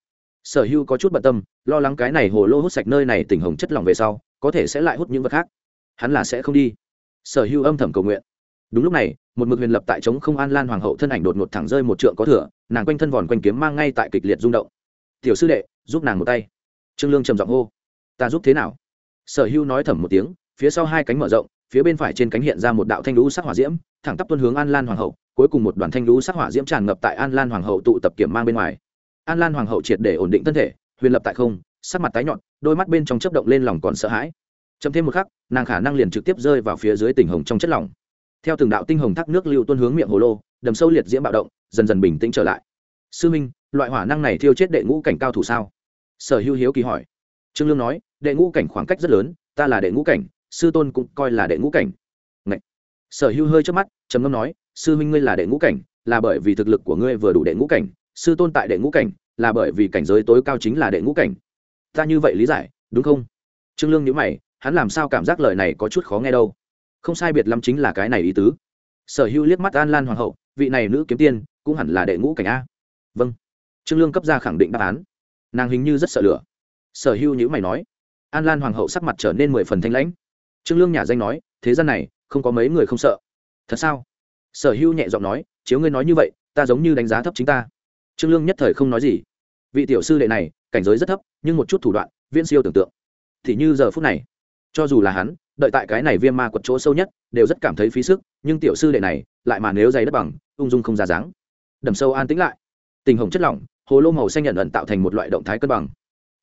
Sở hưu có chút bận tâm lo lắng cái này hồ lô hút sạch nơi này tỉnh hồng chất lỏng về sau, có thể sẽ lại hút những vật khác. Hắn là sẽ không đi. Sở hưu âm thầm cầu nguyện. Đúng lúc này, một mực huyền lập tại trống không an lan hoàng hậu thân ảnh đột ngột thẳng rơi một trượng có thửa nàng quanh thân vòn quanh kiếm mang ngay tại kịch liệt rung động. Tiểu sư đệ, giúp nàng một tay. Trương lương trầm giọng hô. Ta giúp thế nào? Sở hưu nói thầm một tiếng, phía sau hai cánh mở rộng, phía bên phải trên cánh hiện ra một đạo thanh lũ sắc hỏa diễm, thẳng tắp tuân hướng an lan hoàng hậu, cuối cùng một đoàn thanh lũ sắc hỏa diễm tràn ngập tại an lan hoàng hậu tụ tập kiểm mang bên ngoài. An lan hoàng hậu triệt để ổn định thân thể huyền lập tại không, sắc mặt tái nhọn, đôi mắt bên trong chớp động lên lòng còn sợ hãi. Chậm thêm một khắc, nàng khả năng liền trực tiếp rơi vào phía dưới tỉnh hồng trong chất lỏng. Theo từng đạo tinh hồng thác nước lưu tuôn hướng miệng hồ lô, đầm sâu liệt diễm bạo động, dần dần bình tĩnh trở lại. Sư minh, loại hỏa năng này thiêu chết đệ ngũ cảnh cao thủ sao? Sở hữu hiếu kỳ hỏi. Trương lương nói, đệ ngũ cảnh khoảng cách rất lớn, ta là đệ ngũ cảnh, sư tôn cũng coi là đệ ngũ cảnh. Ngậy. sở hữu hơi trước mắt, trầm ngâm nói, sư minh ngươi là đệ ngũ cảnh, là bởi vì thực lực của ngươi vừa đủ đệ ngũ cảnh, sư tôn tại đệ ngũ cảnh là bởi vì cảnh giới tối cao chính là đệ ngũ cảnh. Ta như vậy lý giải, đúng không? Trương lương nhớ mày, hắn làm sao cảm giác lời này có chút khó nghe đâu? Không sai biệt lắm chính là cái này ý tứ. Sở hữu liếc mắt an lan hoàng hậu, vị này nữ kiếm tiên, cũng hẳn là đệ ngũ cảnh a. Vâng. Trương lương cấp ra khẳng định đáp án. Nàng hình như rất sợ lửa. Sở hữu nhữ mày nói. An lan hoàng hậu sắc mặt trở nên mười phần thanh lãnh. Trương lương nhà danh nói, thế gian này, không có mấy người không sợ. Thật sao? Sở hữu nhẹ giọng nói, chiếu ngươi nói như vậy, ta giống như đánh giá thấp chính ta trương lương nhất thời không nói gì. Vị tiểu sư đệ này, cảnh giới rất thấp, nhưng một chút thủ đoạn, viễn siêu tưởng tượng. Thì như giờ phút này, cho dù là hắn, đợi tại cái này viêm ma quật chỗ sâu nhất, đều rất cảm thấy phí sức, nhưng tiểu sư đệ này, lại mà nếu dày đất bằng, ung dung không ra dáng. Đầm sâu an tĩnh lại. Tình hồng chất lỏng, hồ lô màu xanh nhận ẩn tạo thành một loại động thái cân bằng.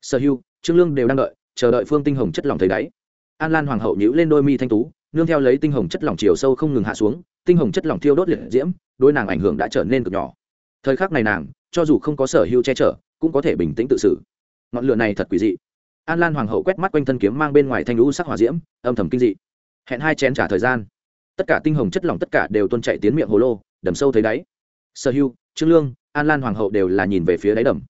Sở hưu trương lương đều đang đợi, chờ đợi phương tinh hồng chất lỏng thấy đáy. An lan hoàng hậu nhíu lên đôi mi thanh tú, nương theo lấy tinh hồng chất lỏng chiều sâu không ngừng hạ xuống, tinh hồng chất lỏng thiêu đốt liệt diễm đôi nàng ảnh hưởng đã trở nên cực nhỏ. Thời khắc này nàng cho dù không có sở hưu che chở, cũng có thể bình tĩnh tự xử. Ngọn lửa này thật quỷ dị. An lan hoàng hậu quét mắt quanh thân kiếm mang bên ngoài thanh lũ sắc hỏa diễm, âm thầm kinh dị. Hẹn hai chén trả thời gian. Tất cả tinh hồng chất lỏng tất cả đều tuân chạy tiến miệng hồ lô, đầm sâu thấy đáy. Sở hưu, trương lương, an lan hoàng hậu đều là nhìn về phía đáy đầm.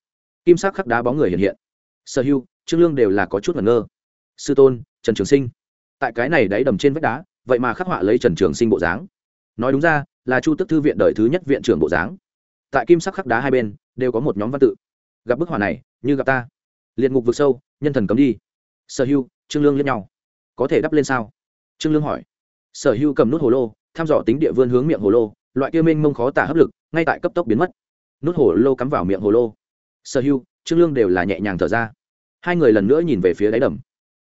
Kim sắc khắc đá bóng người hiện hiện. Sở hưu, trương lương đều là có chút ngẩn ngơ. Sư tôn, trần trường sinh. Tại cái này đáy đầm trên vách đá, vậy mà khắc họa lấy trần trường sinh bộ dáng. Nói đúng ra, là chu tức thư viện đời thứ nhất viện trưởng bộ dáng tại kim sắc khắc đá hai bên, đều có một nhóm văn tự. Gặp bức họa này, như gặp ta. Liệt ngục vực sâu, nhân thần cấm đi. Sở hưu, trương lương lẫn nhau. Có thể đắp lên sao? Trương lương hỏi. Sở hưu cầm nút hồ lô thăm dò tính địa vươn hướng miệng hồ lô, loại kia mênh mông khó tả hấp lực, ngay tại cấp tốc biến mất. Nút hồ lô cắm vào miệng hồ lô. Sở hưu, trương lương đều là nhẹ nhàng thở ra. Hai người lần nữa nhìn về phía đáy đầm.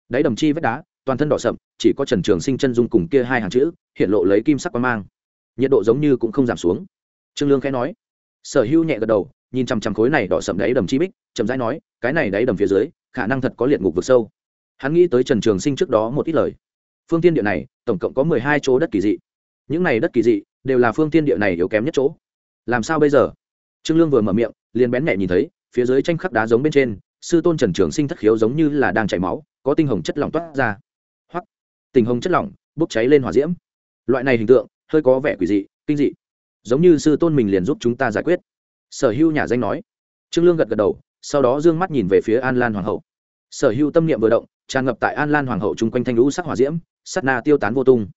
Đáy đầm chi vách đá, toàn thân đỏ sậm, chỉ có trần trường sinh chân dung cùng kia hai hàng chữ, hiện lộ lấy kim sắc quang mang. Nhiệt độ giống như cũng không giảm xuống. Trương lương khẽ nói sở hữu nhẹ gật đầu, nhìn chằm chằm khối này đỏ sậm đáy đầm chi bích, chậm rãi nói, cái này đáy đầm phía dưới, khả năng thật có liệt ngục vực sâu. Hắn nghĩ tới trần trường sinh trước đó một ít lời. Phương tiên địa này, tổng cộng có mười hai chỗ đất kỳ dị. Những này đất kỳ dị, đều là phương tiên địa này yếu kém nhất chỗ. Làm sao bây giờ? Trương lương vừa mở miệng, liền bén nhẹ nhìn thấy, phía dưới tranh khắc đá giống bên trên, sư tôn trần trường sinh thất khiếu giống như là đang chảy máu, có tinh hồng chất lỏng toát ra. Hoặc tình hồng chất lỏng, bốc cháy lên hỏa diễm. Loại này hình tượng, hơi có vẻ quỷ dị, kinh dị giống như sư tôn mình liền giúp chúng ta giải quyết. Sở hưu nhà danh nói. Trương lương gật gật đầu, sau đó d ư ơ n g mắt nhìn về phía an lan hoàng hậu. Sở hưu tâm niệm vừa động, tràn ngập tại an lan hoàng hậu chung quanh thanh lũ sắc hỏa diễm sắt na tiêu tán vô tung.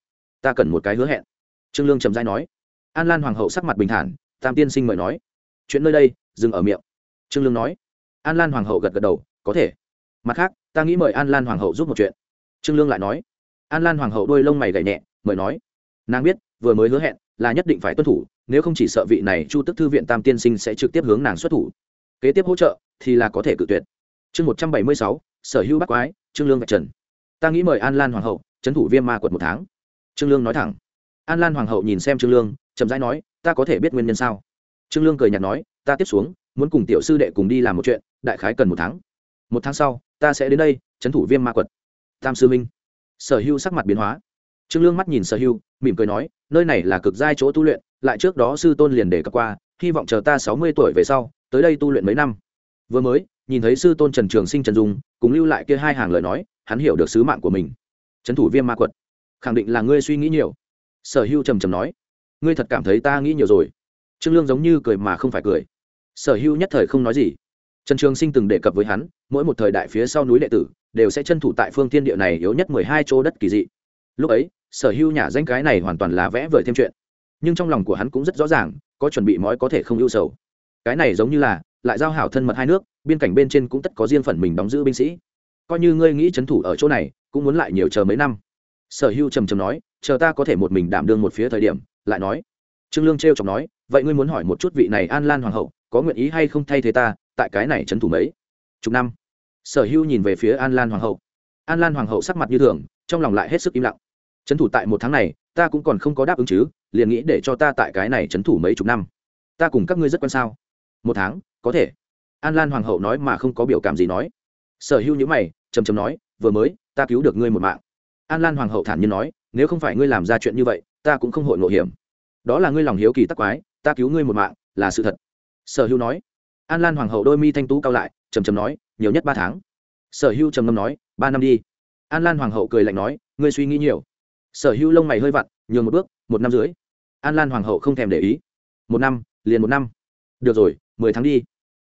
Ta cần một cái hứa hẹn. Trương lương trầm dai nói. An lan hoàng hậu sắc mặt bình thản, tam tiên sinh mời nói. Chuyện nơi đây, dừng ở miệng. Trương lương nói. An lan hoàng hậu gật gật đầu, có thể. Mặt khác, ta nghĩ mời an lan hoàng hậu giúp một chuyện. Trương lương lại nói. An lan hoàng hậu đôi lông mày gậy nhẹ, mời nói. Nàng biết, vừa mới hứa hẹn là nhất định phải tuân thủ nếu không chỉ sợ vị này chu tức thư viện tam tiên sinh sẽ trực tiếp hướng nàng xuất thủ. Kế tiếp hỗ trợ thì là có thể cự tuyệt. Chương một trăm bảy mươi sáu, sở hữu bắc quái, trương lương vạch trần. Ta nghĩ mời an lan hoàng hậu, trấn thủ viêm ma quật một tháng. Trương lương nói thẳng. An lan hoàng hậu nhìn xem trương lương, chậm rãi nói, ta có thể biết nguyên nhân sao? Trương lương cười nhạt nói, ta tiếp xuống, muốn cùng tiểu sư đệ cùng đi làm một chuyện, đại khái cần một tháng. Một tháng sau, ta sẽ đến đây, trấn thủ viêm ma quật. Tam sư minh. Sở hữu sắc mặt biến hóa. Trương lương mắt nhìn sở hữu, mỉm cười nói, nơi này là cực giai chỗ tu luyện lại trước đó sư tôn liền đề cập qua, hy vọng chờ ta sáu mươi tuổi về sau, tới đây tu luyện mấy năm. Vừa mới, nhìn thấy sư tôn trần trường sinh trần dung, cùng lưu lại kia hai hàng lời nói, hắn hiểu được sứ mạng của mình. Trấn thủ viêm ma quật. Khẳng định là ngươi suy nghĩ nhiều. Sở hưu trầm trầm nói. Ngươi thật cảm thấy ta nghĩ nhiều rồi. Trương lương giống như cười mà không phải cười. Sở hưu nhất thời không nói gì. Trần trường sinh từng đề cập với hắn, mỗi một thời đại phía sau núi đệ tử, đều sẽ chân thủ tại phương thiên địa này yếu nhất mười hai chỗ đất kỳ dị. Lúc ấy, sở hưu nhà danh cái này hoàn toàn là vẽ vời thêm chuyện nhưng trong lòng của hắn cũng rất rõ ràng, có chuẩn bị mói có thể không ưu sầu. Cái này giống như là, lại giao hảo thân mật hai nước, biên cảnh bên trên cũng tất có riêng phần mình đóng giữ binh sĩ. Coi như ngươi nghĩ c h ấ n thủ ở chỗ này, cũng muốn lại nhiều chờ mấy năm. Sở hưu trầm trầm nói, chờ ta có thể một mình đảm đương một phía thời điểm, lại nói. Trương lương t r e o chọc nói, vậy ngươi muốn hỏi một chút vị này an lan hoàng hậu, có nguyện ý hay không thay thế ta, tại cái này c h ấ n thủ mấy? Chục năm. Sở hưu nhìn về phía an lan hoàng hậu. An lan hoàng hậu sắc mặt như thường, trong lòng lại hết sức im lặng. C h ấ n thủ tại một tháng này ta cũng còn không có đáp ứng chứ, liền nghĩ để cho ta tại cái này c h ấ n thủ mấy chục năm. Ta cùng các ngươi rất quan sao? Một tháng, có thể. An lan hoàng hậu nói mà không có biểu cảm gì nói. Sở hữu nhữ mày chầm chầm nói, vừa mới, ta cứu được ngươi một mạng. An lan hoàng hậu thản nhiên nói, nếu không phải ngươi làm ra chuyện như vậy, ta cũng không hội ngộ hiểm. Đó là ngươi lòng hiếu kỳ tắc quái, ta cứu ngươi một mạng, là sự thật. Sở hữu nói. An lan hoàng hậu đôi mi thanh tú cao lại trầm trầm nói, nhiều nhất ba tháng. Sở hữu trầm ngâm nói, ba năm đi. An lan hoàng hậu cười lạnh nói, ngươi suy nghĩ nhiều sở hữu lông mày hơi vặn, nhường một bước, một năm dưới an lan hoàng hậu không thèm để ý. Một năm, liền một năm. Được rồi, mười tháng đi.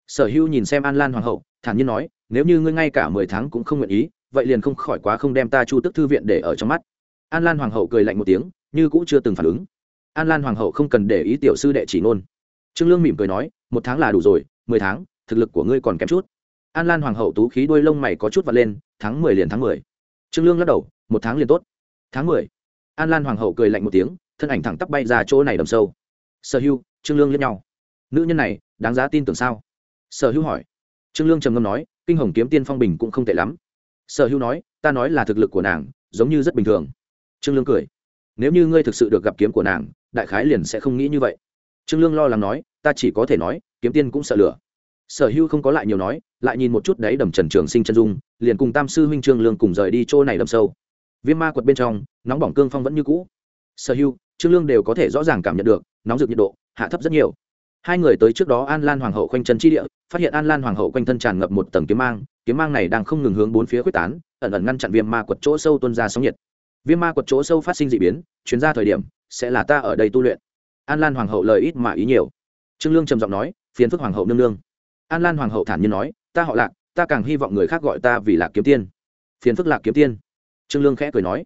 Sở hữu nhìn xem an lan hoàng hậu, thản nhiên nói, nếu như ngươi ngay cả mười tháng cũng không nguyện ý, vậy liền không khỏi quá không đem ta chu tức thư viện để ở trong mắt. An lan hoàng hậu cười lạnh một tiếng, như cũng chưa từng phản ứng. An lan hoàng hậu không cần để ý tiểu sư đệ chỉ nôn. Trương lương mỉm cười nói, một tháng là đủ rồi, mười tháng, thực lực của ngươi còn kém chút. An lan hoàng hậu tú khí đuôi lông mày có chút vật lên, tháng mười liền tháng mười. Trương lương lắc đầu, một tháng liền tốt. Tháng mười an lan hoàng hậu cười lạnh một tiếng, thân ảnh thẳng tắp bay ra chỗ này đầm sâu. Sở hưu, trương lương lẫn nhau. Nữ nhân này, đáng giá tin tưởng sao? Sở hưu hỏi. Trương lương trầm ngâm nói, kinh hồng kiếm tiên phong bình cũng không tệ lắm. Sở hưu nói, ta nói là thực lực của nàng, giống như rất bình thường. Trương lương cười. Nếu như ngươi thực sự được gặp kiếm của nàng, đại khái liền sẽ không nghĩ như vậy. Trương lương lo lắng nói, ta chỉ có thể nói, kiếm tiên cũng sợ lửa. Sở hưu không có lại nhiều nói, lại nhìn một chút đấy đầm trần trường sinh chân dung, liền cùng tam sư huynh trương lương cùng rời đi chỗ này đầm sâu viêm ma quật bên trong, nóng bỏng cương phong vẫn như cũ. Sở hưu, trương lương đều có thể rõ ràng cảm nhận được, nóng rực nhiệt độ, hạ thấp rất nhiều. Hai người tới trước đó an lan hoàng hậu quanh chân chi địa, phát hiện an lan hoàng hậu quanh thân tràn ngập một tầng kiếm mang kiếm mang này đang không ngừng hướng bốn phía quyết tán, ẩn ẩn ngăn chặn viêm ma quật chỗ sâu tuôn ra sóng nhiệt. Viêm ma quật chỗ sâu phát sinh d ị biến, chuyến ra thời điểm, sẽ là ta ở đây tu luyện. An lan hoàng hậu lời ít mà ý nhiều. Trương lương trầm giọng nói, phiền phức hoàng hậu nương nương. An lan hoàng hậu thản nhiên nói, ta họ lạc, ta càng hy vọng người khác gọi ta vì lạc kiếm tiên. Phiền phức lạc kiếm tiên trương lương khẽ cười nói,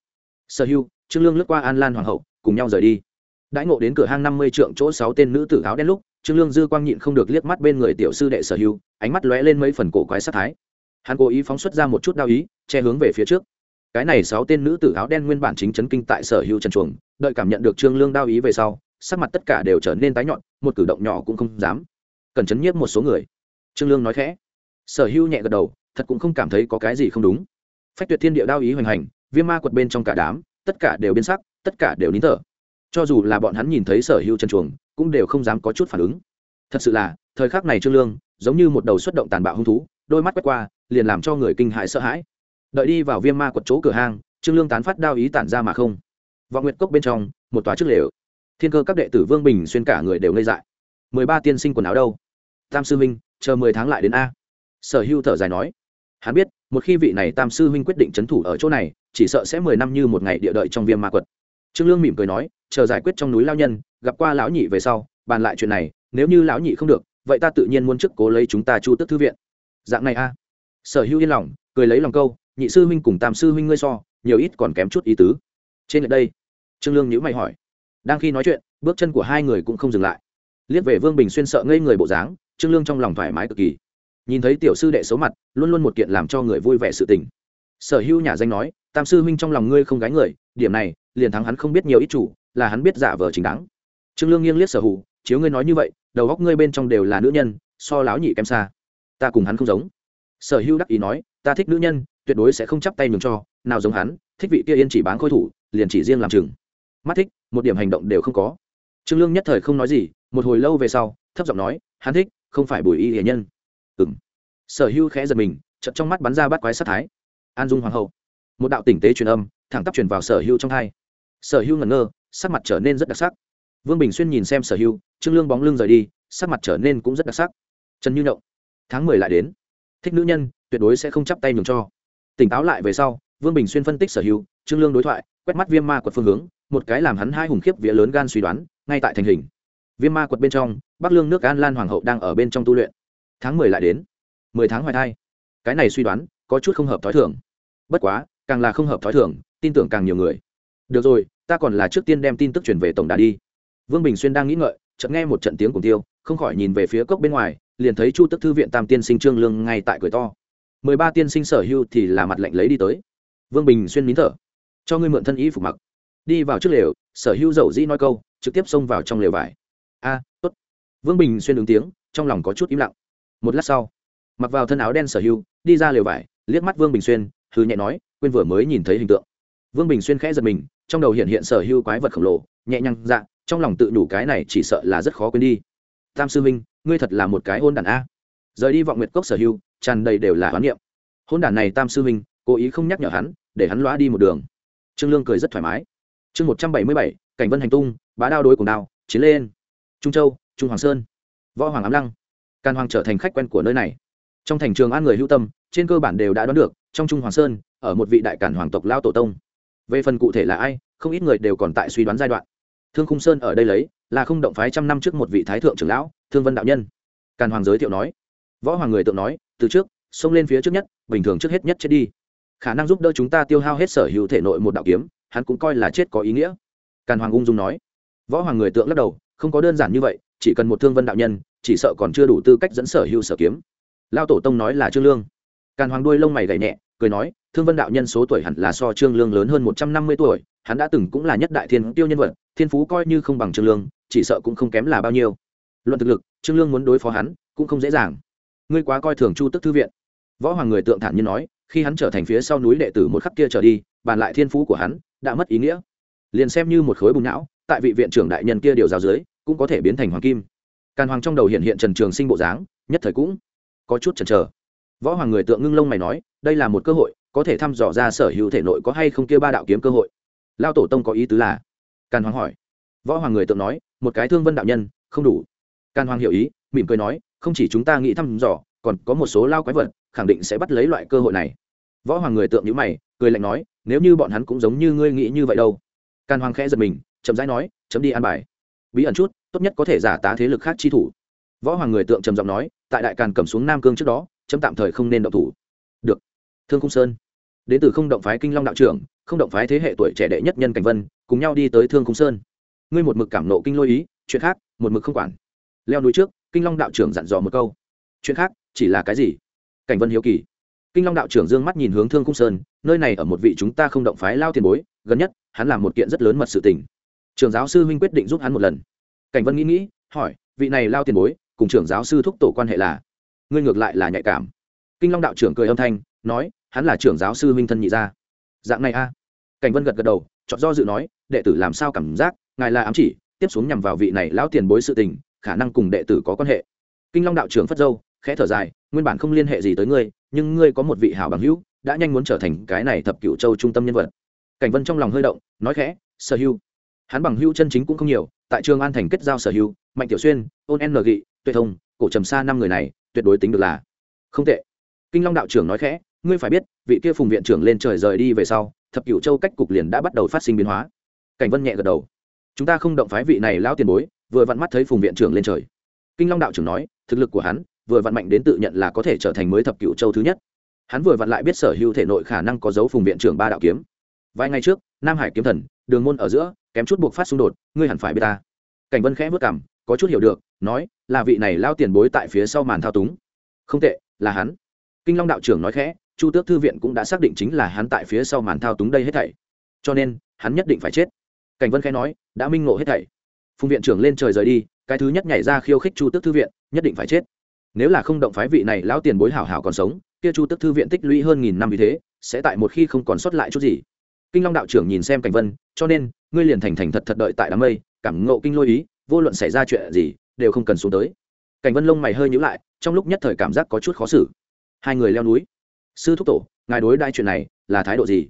sở hưu, trương lương lướt qua an lan hoàng hậu, cùng nhau rời đi. Đãi ngộ đến cửa hang năm mươi trượng chỗ sáu tên nữ tử áo đen lúc, trương lương dư quang nhịn không được liếc mắt bên người tiểu sư đệ sở hưu, ánh mắt lóe lên mấy phần cổ quái sát thái. Hắn cố ý phóng xuất ra một chút đao ý, che hướng về phía trước. Cái này sáu tên nữ tử áo đen nguyên bản chính chấn kinh tại sở hưu trần chuồng, đợi cảm nhận được trương lương đao ý về sau, sắc mặt tất cả đều trở nên tái nhọn một cử động nhỏ cũng không dám. Cần chấn nhiếp một số người. Trương lương nói khẽ. Sở hưu nhẹ gật đầu, thật cũng không cảm thấy có cái gì không đúng phách tuyệt thiên địa đao ý hoành hành, viêm ma quật bên trong cả đám, tất cả đều biến sắc, tất cả đều nín thở. Cho dù là bọn hắn nhìn thấy sở hưu chân chuồng, cũng đều không dám có chút phản ứng. Thật sự là, thời khắc này trương lương, giống như một đầu xuất động tàn bạo hung thú, đôi mắt quét qua, liền làm cho người kinh hại sợ hãi. Đợi đi vào viêm ma quật chỗ cửa hang, trương lương tán phát đao ý tản ra mà không. Vọng nguyệt cốc bên trong, một tòa trước lều. Thiên cơ các đệ tử vương bình xuyên cả người đều ngây dại. Mười ba tiên sinh quần áo đâu? Tam sư minh chờ mười tháng lại đến a. Sở hưu thở dài nói. Hắn biết một khi vị này tam sư huynh quyết định c h ấ n thủ ở chỗ này, chỉ sợ sẽ mười năm như một ngày địa đợi trong viêm ma quật. Trương lương mỉm cười nói, chờ giải quyết trong núi lao nhân, gặp qua lão nhị về sau, bàn lại chuyện này, nếu như lão nhị không được, vậy ta tự nhiên muốn chức cố lấy chúng ta chu tức thư viện. Dạng này a. Sở hữu yên lòng, cười lấy lòng câu, nhị sư huynh cùng tam sư huynh ngươi so, nhiều ít còn kém chút ý tứ. Trên đây, trương lương nhữ mày hỏi. Đang khi nói chuyện, bước chân của hai người cũng không dừng lại. Liếc về vương bình xuyên sợ ngây người bộ dáng, trương lương trong lòng thoải mái cực kỳ nhìn thấy tiểu sư đệ xấu mặt, luôn luôn một kiện làm cho người vui vẻ sự tình. Sở hữu nhà danh nói, tam sư huynh trong lòng ngươi không gái người, điểm này, liền thắng hắn không biết nhiều ít chủ, là hắn biết giả vờ chính đáng. Trương lương nghiêng liếc sở hữu, chiếu ngươi nói như vậy, đầu góc ngươi bên trong đều là nữ nhân, so láo nhị kém xa. Ta cùng hắn không giống. Sở hữu đắc ý nói, ta thích nữ nhân, tuyệt đối sẽ không chắp tay nhường cho, nào giống hắn, thích vị kia yên chỉ bán khôi thủ, liền chỉ riêng làm chừng. Mắt thích, một điểm hành động đều không có. Trương lương nhất thời không nói gì, một hồi lâu về sau, thấp giọng nói, hắn thích, không phải bùi y hiền nhân ừng sở hưu khẽ giật mình, chợt trong mắt bắn ra bắt quái sát thái. An dung hoàng hậu. Một đạo tỉnh tế truyền âm, thẳng tắp truyền vào sở hưu trong hai. Sở hưu ngẩn ngơ, sắc mặt trở nên rất đặc sắc. Vương bình xuyên nhìn xem sở hưu, trương lương bóng lưng rời đi, sắc mặt trở nên cũng rất đặc sắc. Trần như động tháng mười lại đến. Thích nữ nhân, tuyệt đối sẽ không chắp tay nhường cho. Tỉnh táo lại về sau, vương bình xuyên phân tích sở hưu, trương lương đối thoại, quét mắt viêm ma quật phương hướng, một cái làm hắn hai hùng khiếp vía lớn gan suy đoán, ngay tại thành hình. Viêm ma quật bên trong, bắc lương nước an lan hoàng hậu đang ở bên trong tu luyện tháng mười lại đến. Mười tháng hoài thai. Cái này suy đoán, có chút không hợp t h ó i bất quá, càng là không hợp t h ó i tin tưởng càng nhiều người. Được rồi, ta còn là trước tiên đem tin tức truyền về tổng đà đi. Vương bình xuyên đang nghĩ ngợi, chợt nghe một trận tiếng cùng tiêu, không khỏi nhìn về phía cốc bên ngoài, liền thấy chu tức thư viện tam tiên sinh trương lương ngay tại cười to. Mười ba tiên sinh sở hưu thì là mặt lạnh lấy đi tới. Vương bình xuyên nín thở. Cho ngươi mượn thân ý phục mặc. Đi vào trước lều, sở hưu dầu dĩ nói câu, trực tiếp xông vào trong lều vải. A, tốt. Vương bình xuyên ứng tiếng, trong lòng có chút im lặng một lát sau, mặc vào thân áo đen sở hưu đi ra lều vải, liếc mắt vương bình xuyên hư nhẹ nói, quên vừa mới nhìn thấy hình tượng. Vương bình xuyên khẽ giật mình, trong đầu hiện hiện sở hưu quái vật khổng lồ, nhẹ nhàng dạ trong lòng tự đủ cái này chỉ sợ là rất khó quên đi. Tam sư minh ngươi thật là một cái hôn đàn a. Rời đi vọng nguyệt cốc sở hưu tràn đầy đều là hoán niệm. Hôn đàn này tam sư minh cố ý không nhắc nhở hắn, để hắn loa đi một đường. Trương lương cười rất thoải mái. Chương một trăm bảy mươi bảy, cảnh vân hành tung, bá đao đối cùng đao, chiến lên. Trung châu, trung hoàng sơn. Võ hoàng ám lăng càn hoàng trở thành khách quen của nơi này. Trong thành trường an người hữu tâm, trên cơ bản đều đã đoán được, trong trung hoàng sơn, ở một vị đại cản hoàng tộc lao tổ tông. Về phần cụ thể là ai, không ít người đều còn tại suy đoán giai đoạn. Thương khung sơn ở đây lấy, là không động phái trăm năm trước một vị thái thượng trưởng lão, thương vân đạo nhân. Càn hoàng giới thiệu nói, võ hoàng người tượng nói, từ trước, xông lên phía trước nhất, bình thường trước hết nhất chết đi. Khả năng giúp đỡ chúng ta tiêu hao hết sở hữu thể nội một đạo kiếm, hắn cũng coi là chết có ý nghĩa. Càn hoàng ung dung nói. Võ hoàng người tượng lắc đầu, không có đơn giản như vậy, chỉ cần một thương vân đạo nhân chỉ sợ còn chưa đủ tư cách dẫn sở hữu sở kiếm. Lao tổ tông nói là trương lương. Càn hoàng đuôi lông mày gảy nhẹ, cười nói, thương vân đạo nhân số tuổi hẳn là so trương lương lớn hơn một trăm năm mươi tuổi, hắn đã từng cũng là nhất đại thiên tiêu nhân vật, thiên phú coi như không bằng trương lương, chỉ sợ cũng không kém là bao nhiêu. Luận thực lực, trương lương muốn đối phó hắn, cũng không dễ dàng. Ngươi quá coi thường chu tức thư viện. Võ hoàng người tượng thản nhiên nói, khi hắn trở thành phía sau núi đệ tử một khắc kia trở đi, bàn lại thiên phú của hắn, đã mất ý nghĩa. Liền xem như một khối bùng não, tại vị viện trưởng đại nhân kia điều giáo dưới, cũng có thể biến thành hoàng kim càn hoàng trong đầu hiện hiện trần trường sinh bộ dáng, nhất thời cũng có chút chần chờ. Võ hoàng người tượng ngưng lông mày nói, đây là một cơ hội, có thể thăm dò ra sở hữu thể nội có hay không kia ba đạo kiếm cơ hội. Lao tổ tông có ý tứ là? Càn hoàng hỏi. Võ hoàng người tượng nói, một cái thương vân đạo nhân, không đủ. Càn hoàng hiểu ý, mỉm cười nói, không chỉ chúng ta nghĩ thăm dò, còn có một số lao quái vật, khẳng định sẽ bắt lấy loại cơ hội này. Võ hoàng người tượng nhữ mày, cười lạnh nói, nếu như bọn hắn cũng giống như ngươi nghĩ như vậy đâu. Càn hoàng khẽ giật mình, chậm rãi nói, chấm đi an bài. Bí ẩn chút tốt nhất có thể giả tá thế lực khác chi thủ. Võ hoàng người tượng trầm giọng nói, tại đại càn cầm xuống nam cương trước đó, chấm tạm thời không nên động thủ. Được. Thương khung sơn. Đến từ không động phái kinh long đạo trưởng, không động phái thế hệ tuổi trẻ đệ nhất nhân cảnh vân, cùng nhau đi tới thương khung sơn. Ngươi một mực cảm nộ kinh lôi ý, chuyện khác, một mực không quản. Leo núi trước, kinh long đạo trưởng dặn dò một câu. Chuyện khác, chỉ là cái gì? Cảnh vân hiếu kỳ. Kinh long đạo trưởng dương mắt nhìn hướng thương khung sơn, nơi này ở một vị chúng ta không động phái lao tiền bối, gần nhất, hắn làm một kiện rất lớn mật sự tình. Trường giáo sư huynh quyết định giúp hắn một lần cảnh vân nghĩ nghĩ, hỏi, vị này lao tiền bối, cùng trưởng giáo sư thúc tổ quan hệ là? Ngươi ngược lại là nhạy cảm. Kinh long đạo trưởng cười âm thanh, nói, hắn là trưởng giáo sư Minh thân nhị gia. Dạng này a. Cảnh vân gật gật đầu chọn do dự nói, đệ tử làm sao cảm giác, ngài là ám chỉ, tiếp xuống nhằm vào vị này lão tiền bối sự tình, khả năng cùng đệ tử có quan hệ. Kinh long đạo trưởng phất dâu, khẽ thở dài, nguyên bản không liên hệ gì tới ngươi, nhưng ngươi có một vị hảo bằng hữu, đã nhanh muốn trở thành cái này thập cựu châu trung tâm nhân vật. Cảnh vân trong lòng hơi động, nói khẽ, sở hữu. Hắn bằng hữu chân chính cũng không nhiều tại trường an thành kết giao sở hữu, mạnh tiểu xuyên, ôn n gị tuệ thông, cổ trầm xa năm người này, tuyệt đối tính được là. Không tệ. Kinh long đạo trưởng nói khẽ, ngươi phải biết, vị kia phùng viện trưởng lên trời rời đi về sau, thập cửu châu cách cục liền đã bắt đầu phát sinh biến hóa. Cảnh vân nhẹ gật đầu. Chúng ta không động phái vị này lao tiền bối, vừa vặn mắt thấy phùng viện trưởng lên trời. Kinh long đạo trưởng nói, thực lực của hắn, vừa vặn mạnh đến tự nhận là có thể trở thành mới thập cửu châu thứ nhất. Hắn vừa vặn lại biết sở hữu thể nội khả năng có dấu phùng viện trưởng ba đạo kiếm. Vài ngày trước, nam hải kiếm thần, đường môn ở giữa kém chút buộc phát xung đột, ngươi hẳn phải biết ta. Cảnh vân khẽ vất cảm có chút hiểu được, nói, là vị này lao tiền bối tại phía sau màn thao túng. Không tệ, là hắn. Kinh long đạo trưởng nói khẽ, chu tước thư viện cũng đã xác định chính là hắn tại phía sau màn thao túng đây hết thảy. Cho nên, hắn nhất định phải chết. Cảnh vân khẽ nói, đã minh ngộ hết thảy. Phùng viện trưởng lên trời rời đi, cái thứ nhất nhảy ra khiêu khích chu tước thư viện, nhất định phải chết. Nếu là không động phái vị này lão tiền bối hảo hảo còn sống, kia chu tước thư viện tích lũy hơn nghìn năm vì thế, sẽ tại một khi không còn sót lại chút gì. Kinh long đạo trưởng nhìn xem cảnh vân, cho nên ngươi liền thành thành thật thật đợi tại đám mây, cảm ngộ kinh lôi ý, vô luận xảy ra chuyện gì, đều không cần xuống tới. Cảnh vân lông mày hơi nhữ lại, trong lúc nhất thời cảm giác có chút khó xử. Hai người leo núi. Sư thúc tổ, ngài đối đai chuyện này là thái độ gì?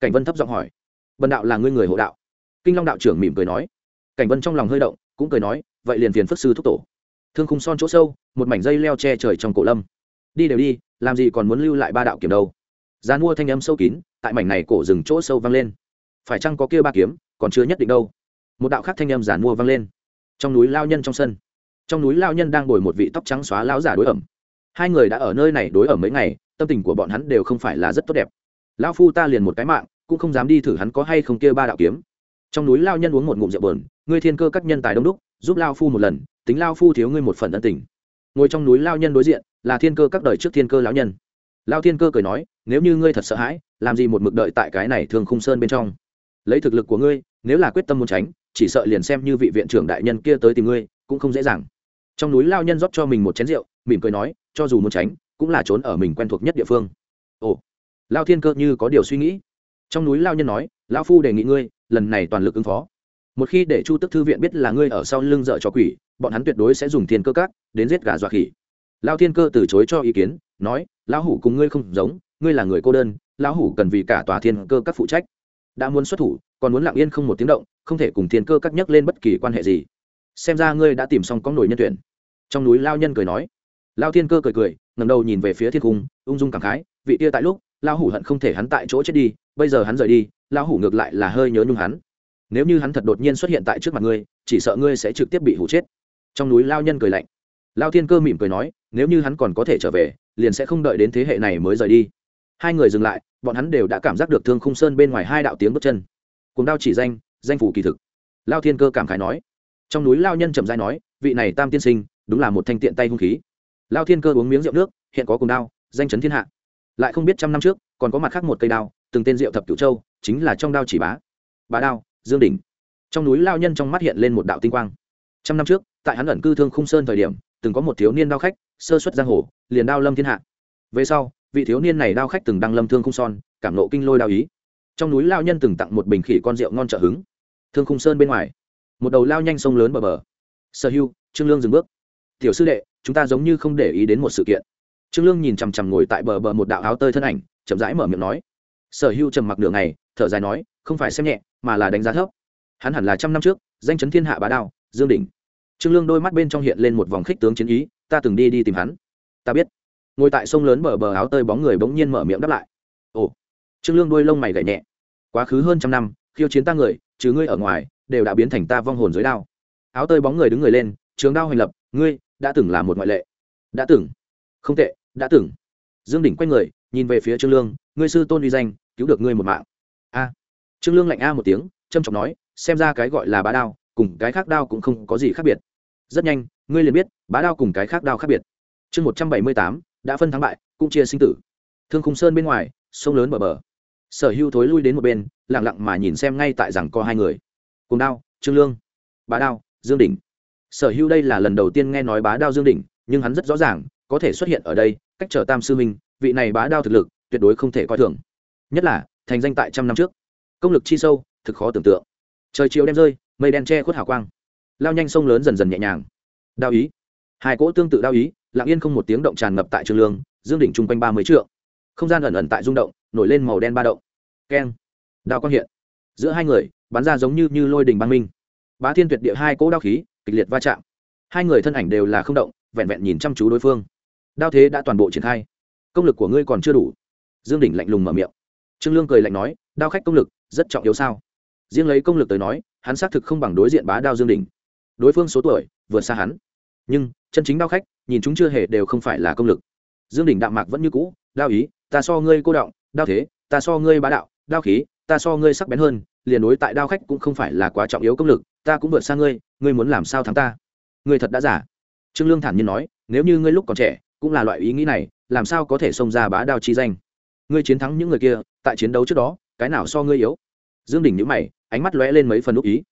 Cảnh vân thấp giọng hỏi. Bần đạo là ngươi người hộ đạo. Kinh long đạo trưởng mỉm cười nói. Cảnh vân trong lòng hơi động, cũng cười nói, vậy liền phiền phất sư thúc tổ. Thương khung son chỗ sâu, một mảnh dây leo che trời trong cổ lâm. Đi đều đi, làm gì còn muốn lưu lại ba đạo kiểm đâu. Gian mua thanh âm sâu kín, tại mảnh này cổ rừng chỗ sâu vang lên. Phải chăng có kia ba kiếm? Còn chưa nhất định đâu. Một đạo khác thanh âm giản mua vang lên. Trong núi lao nhân trong sân. Trong núi lao nhân đang ngồi một vị tóc trắng xóa lão giả đối ẩm. Hai người đã ở nơi này đối ẩm mấy ngày, tâm tình của bọn hắn đều không phải là rất tốt đẹp. Lão phu ta liền một cái mạng, cũng không dám đi thử hắn có hay không kia ba đạo kiếm. Trong núi lao nhân uống một ngụm rượu bờn ngươi thiên cơ các nhân tài đông đúc, giúp lao phu một lần, tính lao phu thiếu ngươi một phần ân tình. Ngồi trong núi lao nhân đối diện, là thiên cơ các đời trước thiên cơ lão nhân. Lao thiên cơ cười nói, nếu như ngươi thật sợ hãi, làm gì một mực đợi tại cái này thường khung sơn bên trong? Lấy thực lực của ngươi nếu là quyết tâm muốn tránh, chỉ sợ liền xem như vị viện trưởng đại nhân kia tới tìm ngươi, cũng không dễ dàng. Trong núi lao nhân rót cho mình một chén rượu, mỉm cười nói, cho dù muốn tránh, cũng là trốn ở mình quen thuộc nhất địa phương. Ồ, lao thiên cơ như có điều suy nghĩ. Trong núi lao nhân nói, lão phu đề nghị ngươi, lần này toàn lực ứng phó. Một khi để chu tức thư viện biết là ngươi ở sau lưng dợ cho quỷ, bọn hắn tuyệt đối sẽ dùng thiên cơ cát đến giết gà dọa khỉ. Lao thiên cơ từ chối cho ý kiến, nói, lão hủ cùng ngươi không giống, ngươi là người cô đơn, lão hủ cần vì cả tòa thiên cơ các phụ trách đã muốn xuất thủ, còn muốn lặng yên không một tiếng động, không thể cùng thiên cơ cắt nhắc lên bất kỳ quan hệ gì. Xem ra ngươi đã tìm xong con nổi nhân tuyển. Trong núi lao nhân cười nói. Lao thiên cơ cười cười ngầm đầu nhìn về phía thiên cung, ung dung cảm khái, vị tia tại lúc, lao hủ hận không thể hắn tại chỗ chết đi, bây giờ hắn rời đi, lao hủ ngược lại là hơi nhớ nhung hắn. Nếu như hắn thật đột nhiên xuất hiện tại trước mặt ngươi, chỉ sợ ngươi sẽ trực tiếp bị hủ chết. Trong núi lao nhân cười lạnh. Lao thiên cơ mỉm cười nói, nếu như hắn còn có thể trở về, liền sẽ không đợi đến thế hệ này mới rời đi hai người dừng lại, bọn hắn đều đã cảm giác được thương khung sơn bên ngoài hai đạo tiếng bước chân. Cùng đao chỉ danh danh phủ kỳ thực. Lao thiên cơ cảm khái nói. Trong núi lao nhân chậm dai nói, vị này tam tiên sinh, đúng là một thanh tiện tay hung khí. Lao thiên cơ uống miếng rượu nước, hiện có cùng đao, danh chấn thiên hạ. Lại không biết trăm năm trước, còn có mặt khác một cây đao, từng tên rượu thập cửu châu, chính là trong đao chỉ bá. Bá đao, dương đỉnh. Trong núi lao nhân trong mắt hiện lên một đạo tinh quang. Trăm năm trước, tại hắn ẩn cư thương khung sơn thời điểm, từng có một thiếu niên đao khách, sơ xuất giang hồ, liền đao lâm thiên hạ về sau, vị thiếu niên này đao khách từng đăng lâm thương khung son, cảm nộ kinh lôi đao ý. Trong núi lao nhân từng tặng một bình khỉ con rượu ngon trợ hứng. Thương khung sơn bên ngoài, một đầu lao nhanh sông lớn bờ bờ. Sở hưu, trương lương dừng bước. Tiểu sư đệ, chúng ta giống như không để ý đến một sự kiện. Trương lương nhìn chằm chằm ngồi tại bờ bờ một đạo áo tơi thân ảnh, chậm rãi mở miệng nói. Sở hưu trầm mặc đường này thở dài nói, không phải xem nhẹ, mà là đánh giá thấp. Hắn hẳn là trăm năm trước, danh chấn thiên hạ bá đao, dương đỉnh. Trương lương đôi mắt bên trong hiện lên một vòng khích tướng chiến ý, ta từng đi đi tìm hắn. Ta biết ngồi tại sông lớn bờ bờ áo tơi bóng người bỗng nhiên mở miệng đáp lại. Ồ, trương lương đuôi lông mày gậy nhẹ. Quá khứ hơn trăm năm, khiêu chiến ta người chứ ngươi ở ngoài, đều đã biến thành ta vong hồn dưới đao. Áo tơi bóng người đứng người lên, trường đao hành lập, ngươi đã từng là một ngoại lệ. Đã từng. Không tệ, đã từng. Dương đỉnh quay người, nhìn về phía trương lương, ngươi sư tôn uy danh, cứu được ngươi một mạng. A. Trương lương lạnh a một tiếng trâm trọng nói, xem ra cái gọi là bá đao, cùng cái khác đao cũng không có gì khác biệt. Rất nhanh, ngươi liền biết, bá đao cùng cái khác đao khác biệt. Chương một trăm bảy mươi tám đã phân thắng bại, cũng chia sinh tử. Thương khung sơn bên ngoài, sông lớn bờ bờ. Sở hưu thối lui đến một bên lẳng lặng mà nhìn xem ngay tại rằng có hai người. Cùng đao, trương lương. Bá đao, dương đỉnh. Sở hưu đây là lần đầu tiên nghe nói bá đao dương đỉnh, nhưng hắn rất rõ ràng, có thể xuất hiện ở đây, cách trở tam sư minh, vị này bá đao thực lực, tuyệt đối không thể coi thường. Nhất là, thành danh tại trăm năm trước. Công lực chi sâu, thực khó tưởng tượng. Trời chiều đem rơi, mây đen che khuất hào quang. Lao nhanh sông lớn dần dần nhẹ nhàng. Đao ý hai cỗ tương tự đao ý, lặng yên không một tiếng động tràn ngập tại trường lương, dương đỉnh chung quanh ba mươi trượng. Không gian ẩn ẩn tại rung động, nổi lên màu đen ba động. Keng! Đao quang hiện. Giữa hai người, bắn ra giống như như lôi đình băng minh. Bá thiên tuyệt địa hai cỗ đao khí, kịch liệt va chạm. Hai người thân ảnh đều là không động, vẹn vẹn nhìn chăm chú đối phương. Đao thế đã toàn bộ triển khai. Công lực của ngươi còn chưa đủ. Dương đỉnh lạnh lùng mở miệng. Trương lương cười lạnh nói, đao khách công lực, rất trọng yếu sao? Riêng lấy công lực tới nói, hắn xác thực không bằng đối diện bá đao dương đỉnh. Đối phương số tuổi, vượt xa hắn. Nhưng chân chính đao khách, nhìn chúng chưa hề đều không phải là công lực. Dương đỉnh đạm mạc vẫn như cũ, đao ý, ta so ngươi cô động, đao thế, ta so ngươi bá đạo, đao khí, ta so ngươi sắc bén hơn, liền đối tại đao khách cũng không phải là quá trọng yếu công lực, ta cũng vượt xa ngươi ngươi muốn làm sao thắng ta? Ngươi thật đã giả trương lương thản nhiên nói, nếu như ngươi lúc còn trẻ, cũng là loại ý nghĩ này, làm sao có thể xông ra bá đao chi danh? Ngươi chiến thắng những người kia, tại chiến đấu trước đó, cái nào so ngươi yếu? Dương đình nhíu mày, ánh mắt lóe lên mấy phần úc ý.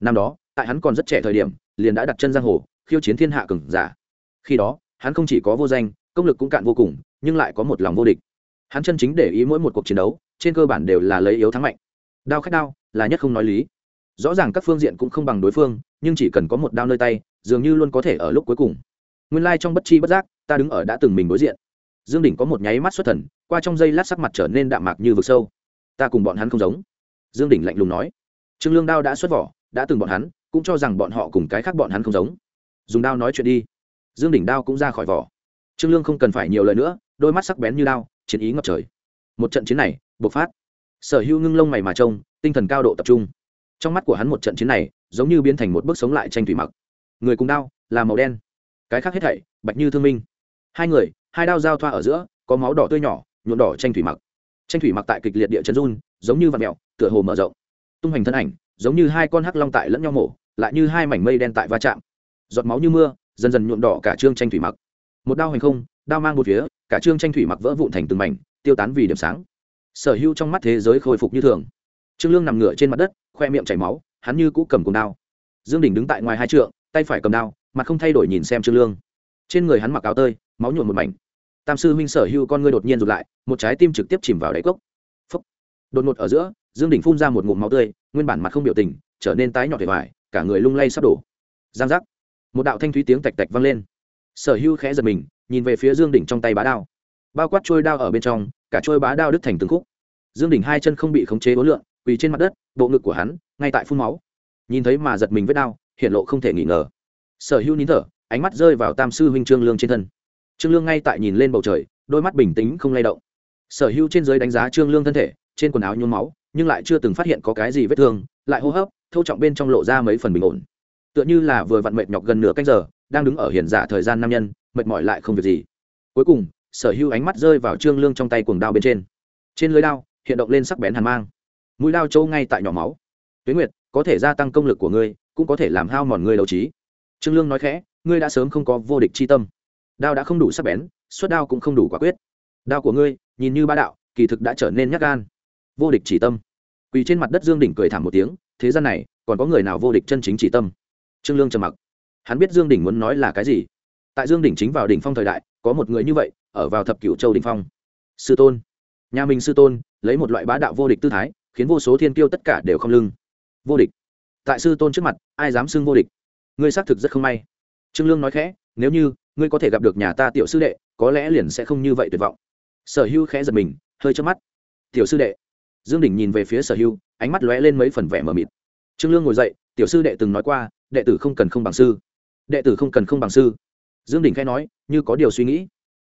Năm đó, tại hắn còn rất trẻ thời điểm, liền đã đặt chân giang hồ khiêu chiến thiên hạ cường giả. Khi đó, hắn không chỉ có vô danh, công lực cũng cạn vô cùng, nhưng lại có một lòng vô địch. Hắn chân chính để ý mỗi một cuộc chiến đấu, trên cơ bản đều là lấy yếu thắng mạnh. Đao khách đao, là nhất không nói lý. Rõ ràng các phương diện cũng không bằng đối phương, nhưng chỉ cần có một đao nơi tay, dường như luôn có thể ở lúc cuối cùng. Nguyên lai、like、trong bất chi bất giác, ta đứng ở đã từng mình đối diện. Dương đỉnh có một nháy mắt xuất thần, qua trong giây lát sắc mặt trở nên đạm mạc như vực sâu. Ta cùng bọn hắn không giống. Dương đỉnh lạnh lùng nói. Trương lương đao đã xuất vỏ, đã từng bọn hắn, cũng cho rằng bọn họ cùng cái khác bọn hắn không giống dùng đao nói chuyện đi. Dương đỉnh đao cũng ra khỏi vỏ. Trương lương không cần phải nhiều lời nữa, đôi mắt sắc bén như đao, chiến ý ngập trời. Một trận chiến này, bộc phát. Sở hữu ngưng lông mày mà trông, tinh thần cao độ tập trung. Trong mắt của hắn một trận chiến này, giống như biến thành một bước sống lại tranh thủy mặc. Người cùng đao, là màu đen. Cái khác hết thảy, bạch như thương minh. Hai người, hai đao giao thoa ở giữa, có máu đỏ tươi nhỏ, nhuộm đỏ tranh thủy mặc. Tranh thủy mặc tại kịch liệt địa chân run, giống như vạt mẹo, tựa hồ mở rộng. Tung hoành thân ảnh, giống như hai con hắc long tại lẫn nhau mổ, lại như hai mảnh mây đen tại va chạm giọt máu như mưa, dần dần nhuộm đỏ cả trương tranh thủy mặc. Một đao hành không, đao mang một phía, cả trương tranh thủy mặc vỡ vụn thành từng mảnh, tiêu tán vì điểm sáng. Sở hữu trong mắt thế giới khôi phục như thường. Trương lương nằm ngửa trên mặt đất, khoe miệng chảy máu, hắn như cũ cầm cùng đao. Dương đình đứng tại ngoài hai trượng, tay phải cầm đao, mặt không thay đổi nhìn xem trương lương. Trên người hắn mặc áo tơi, máu nhuộm một mảnh. Tam sư huynh sở hữu con ngươi đột nhiên rụt lại, một trái tim trực tiếp chìm vào đáy cốc. Phúc. đột ngột ở giữa, dương đình phun ra một ngụm máu tươi, nguyên bản mặt không biểu tình, trở nên tái nhọt vẻ vải cả người lung lay sắp đổ. Giang giác một đạo thanh thúy tiếng tạch tạch vang lên. Sở hưu khẽ giật mình, nhìn về phía dương đỉnh trong tay bá đao. Bao quát trôi đao ở bên trong, cả trôi bá đao đứt thành từng khúc. Dương đỉnh hai chân không bị khống chế ố lượn, quỳ trên mặt đất, bộ ngực của hắn, ngay tại phun máu. Nhìn thấy mà giật mình vết đao hiện lộ không thể nghỉ ngờ. Sở hữu nín thở, ánh mắt rơi vào tam sư huynh trương lương trên thân. Trương lương ngay tại nhìn lên bầu trời, đôi mắt bình tĩnh không lay động. Sở hữu trên giới đánh giá trương lương thân thể, trên quần áo nhuốm máu, nhưng lại chưa từng phát hiện có cái gì vết thương, lại hô hấp thâu trọng bên trong lộ ra mấy phần bình ổn tựa như là vừa vặn mệt nhọc gần nửa canh giờ, đang đứng ở hiền giả thời gian nam nhân, mệt mỏi lại không việc gì. Cuối cùng, sở hữu ánh mắt rơi vào trương lương trong tay cuồng đao bên trên. Trên lưới đao, hiện động lên sắc bén hàn mang. Mũi đao trâu ngay tại nhỏ máu. Tuyến nguyệt, có thể gia tăng công lực của ngươi, cũng có thể làm hao mòn ngươi đấu trí. Trương lương nói khẽ, ngươi đã sớm không có vô địch chi tâm. Đao đã không đủ sắc bén suất đao cũng không đủ quả quyết. Đao của ngươi, nhìn như ba đạo, kỳ thực đã trở nên nhát gan. Vô địch chỉ tâm. Quỳ trên mặt đất dương đỉnh cười thảm một tiếng, thế gian này, còn có người nào vô địch chân chính chỉ tâm? Trương lương trầm mặc. Hắn biết dương đỉnh muốn nói là cái gì. Tại dương đỉnh chính vào đỉnh phong thời đại, có một người như vậy, ở vào thập cửu châu đỉnh phong. Sư tôn. Nhà mình sư tôn, lấy một loại bá đạo vô địch tư thái, khiến vô số thiên kiêu tất cả đều không lưng. Vô địch. Tại sư tôn trước mặt, ai dám xưng vô địch? Ngươi xác thực rất không may. Trương lương nói khẽ, nếu như ngươi có thể gặp được nhà ta tiểu sư đệ, có lẽ liền sẽ không như vậy tuyệt vọng. Sở hưu khẽ giật mình, hơi chớp mắt. Tiểu sư đệ. Dương đỉnh nhìn về phía sở hưu, ánh mắt lóe lên mấy phần vẻ mờ mịt. Trương lương ngồi dậy, tiểu sư đệ từng nói qua đệ tử không cần không bằng sư. Đệ tử không cần không bằng sư. Dương đình khẽ nói, như có điều suy nghĩ.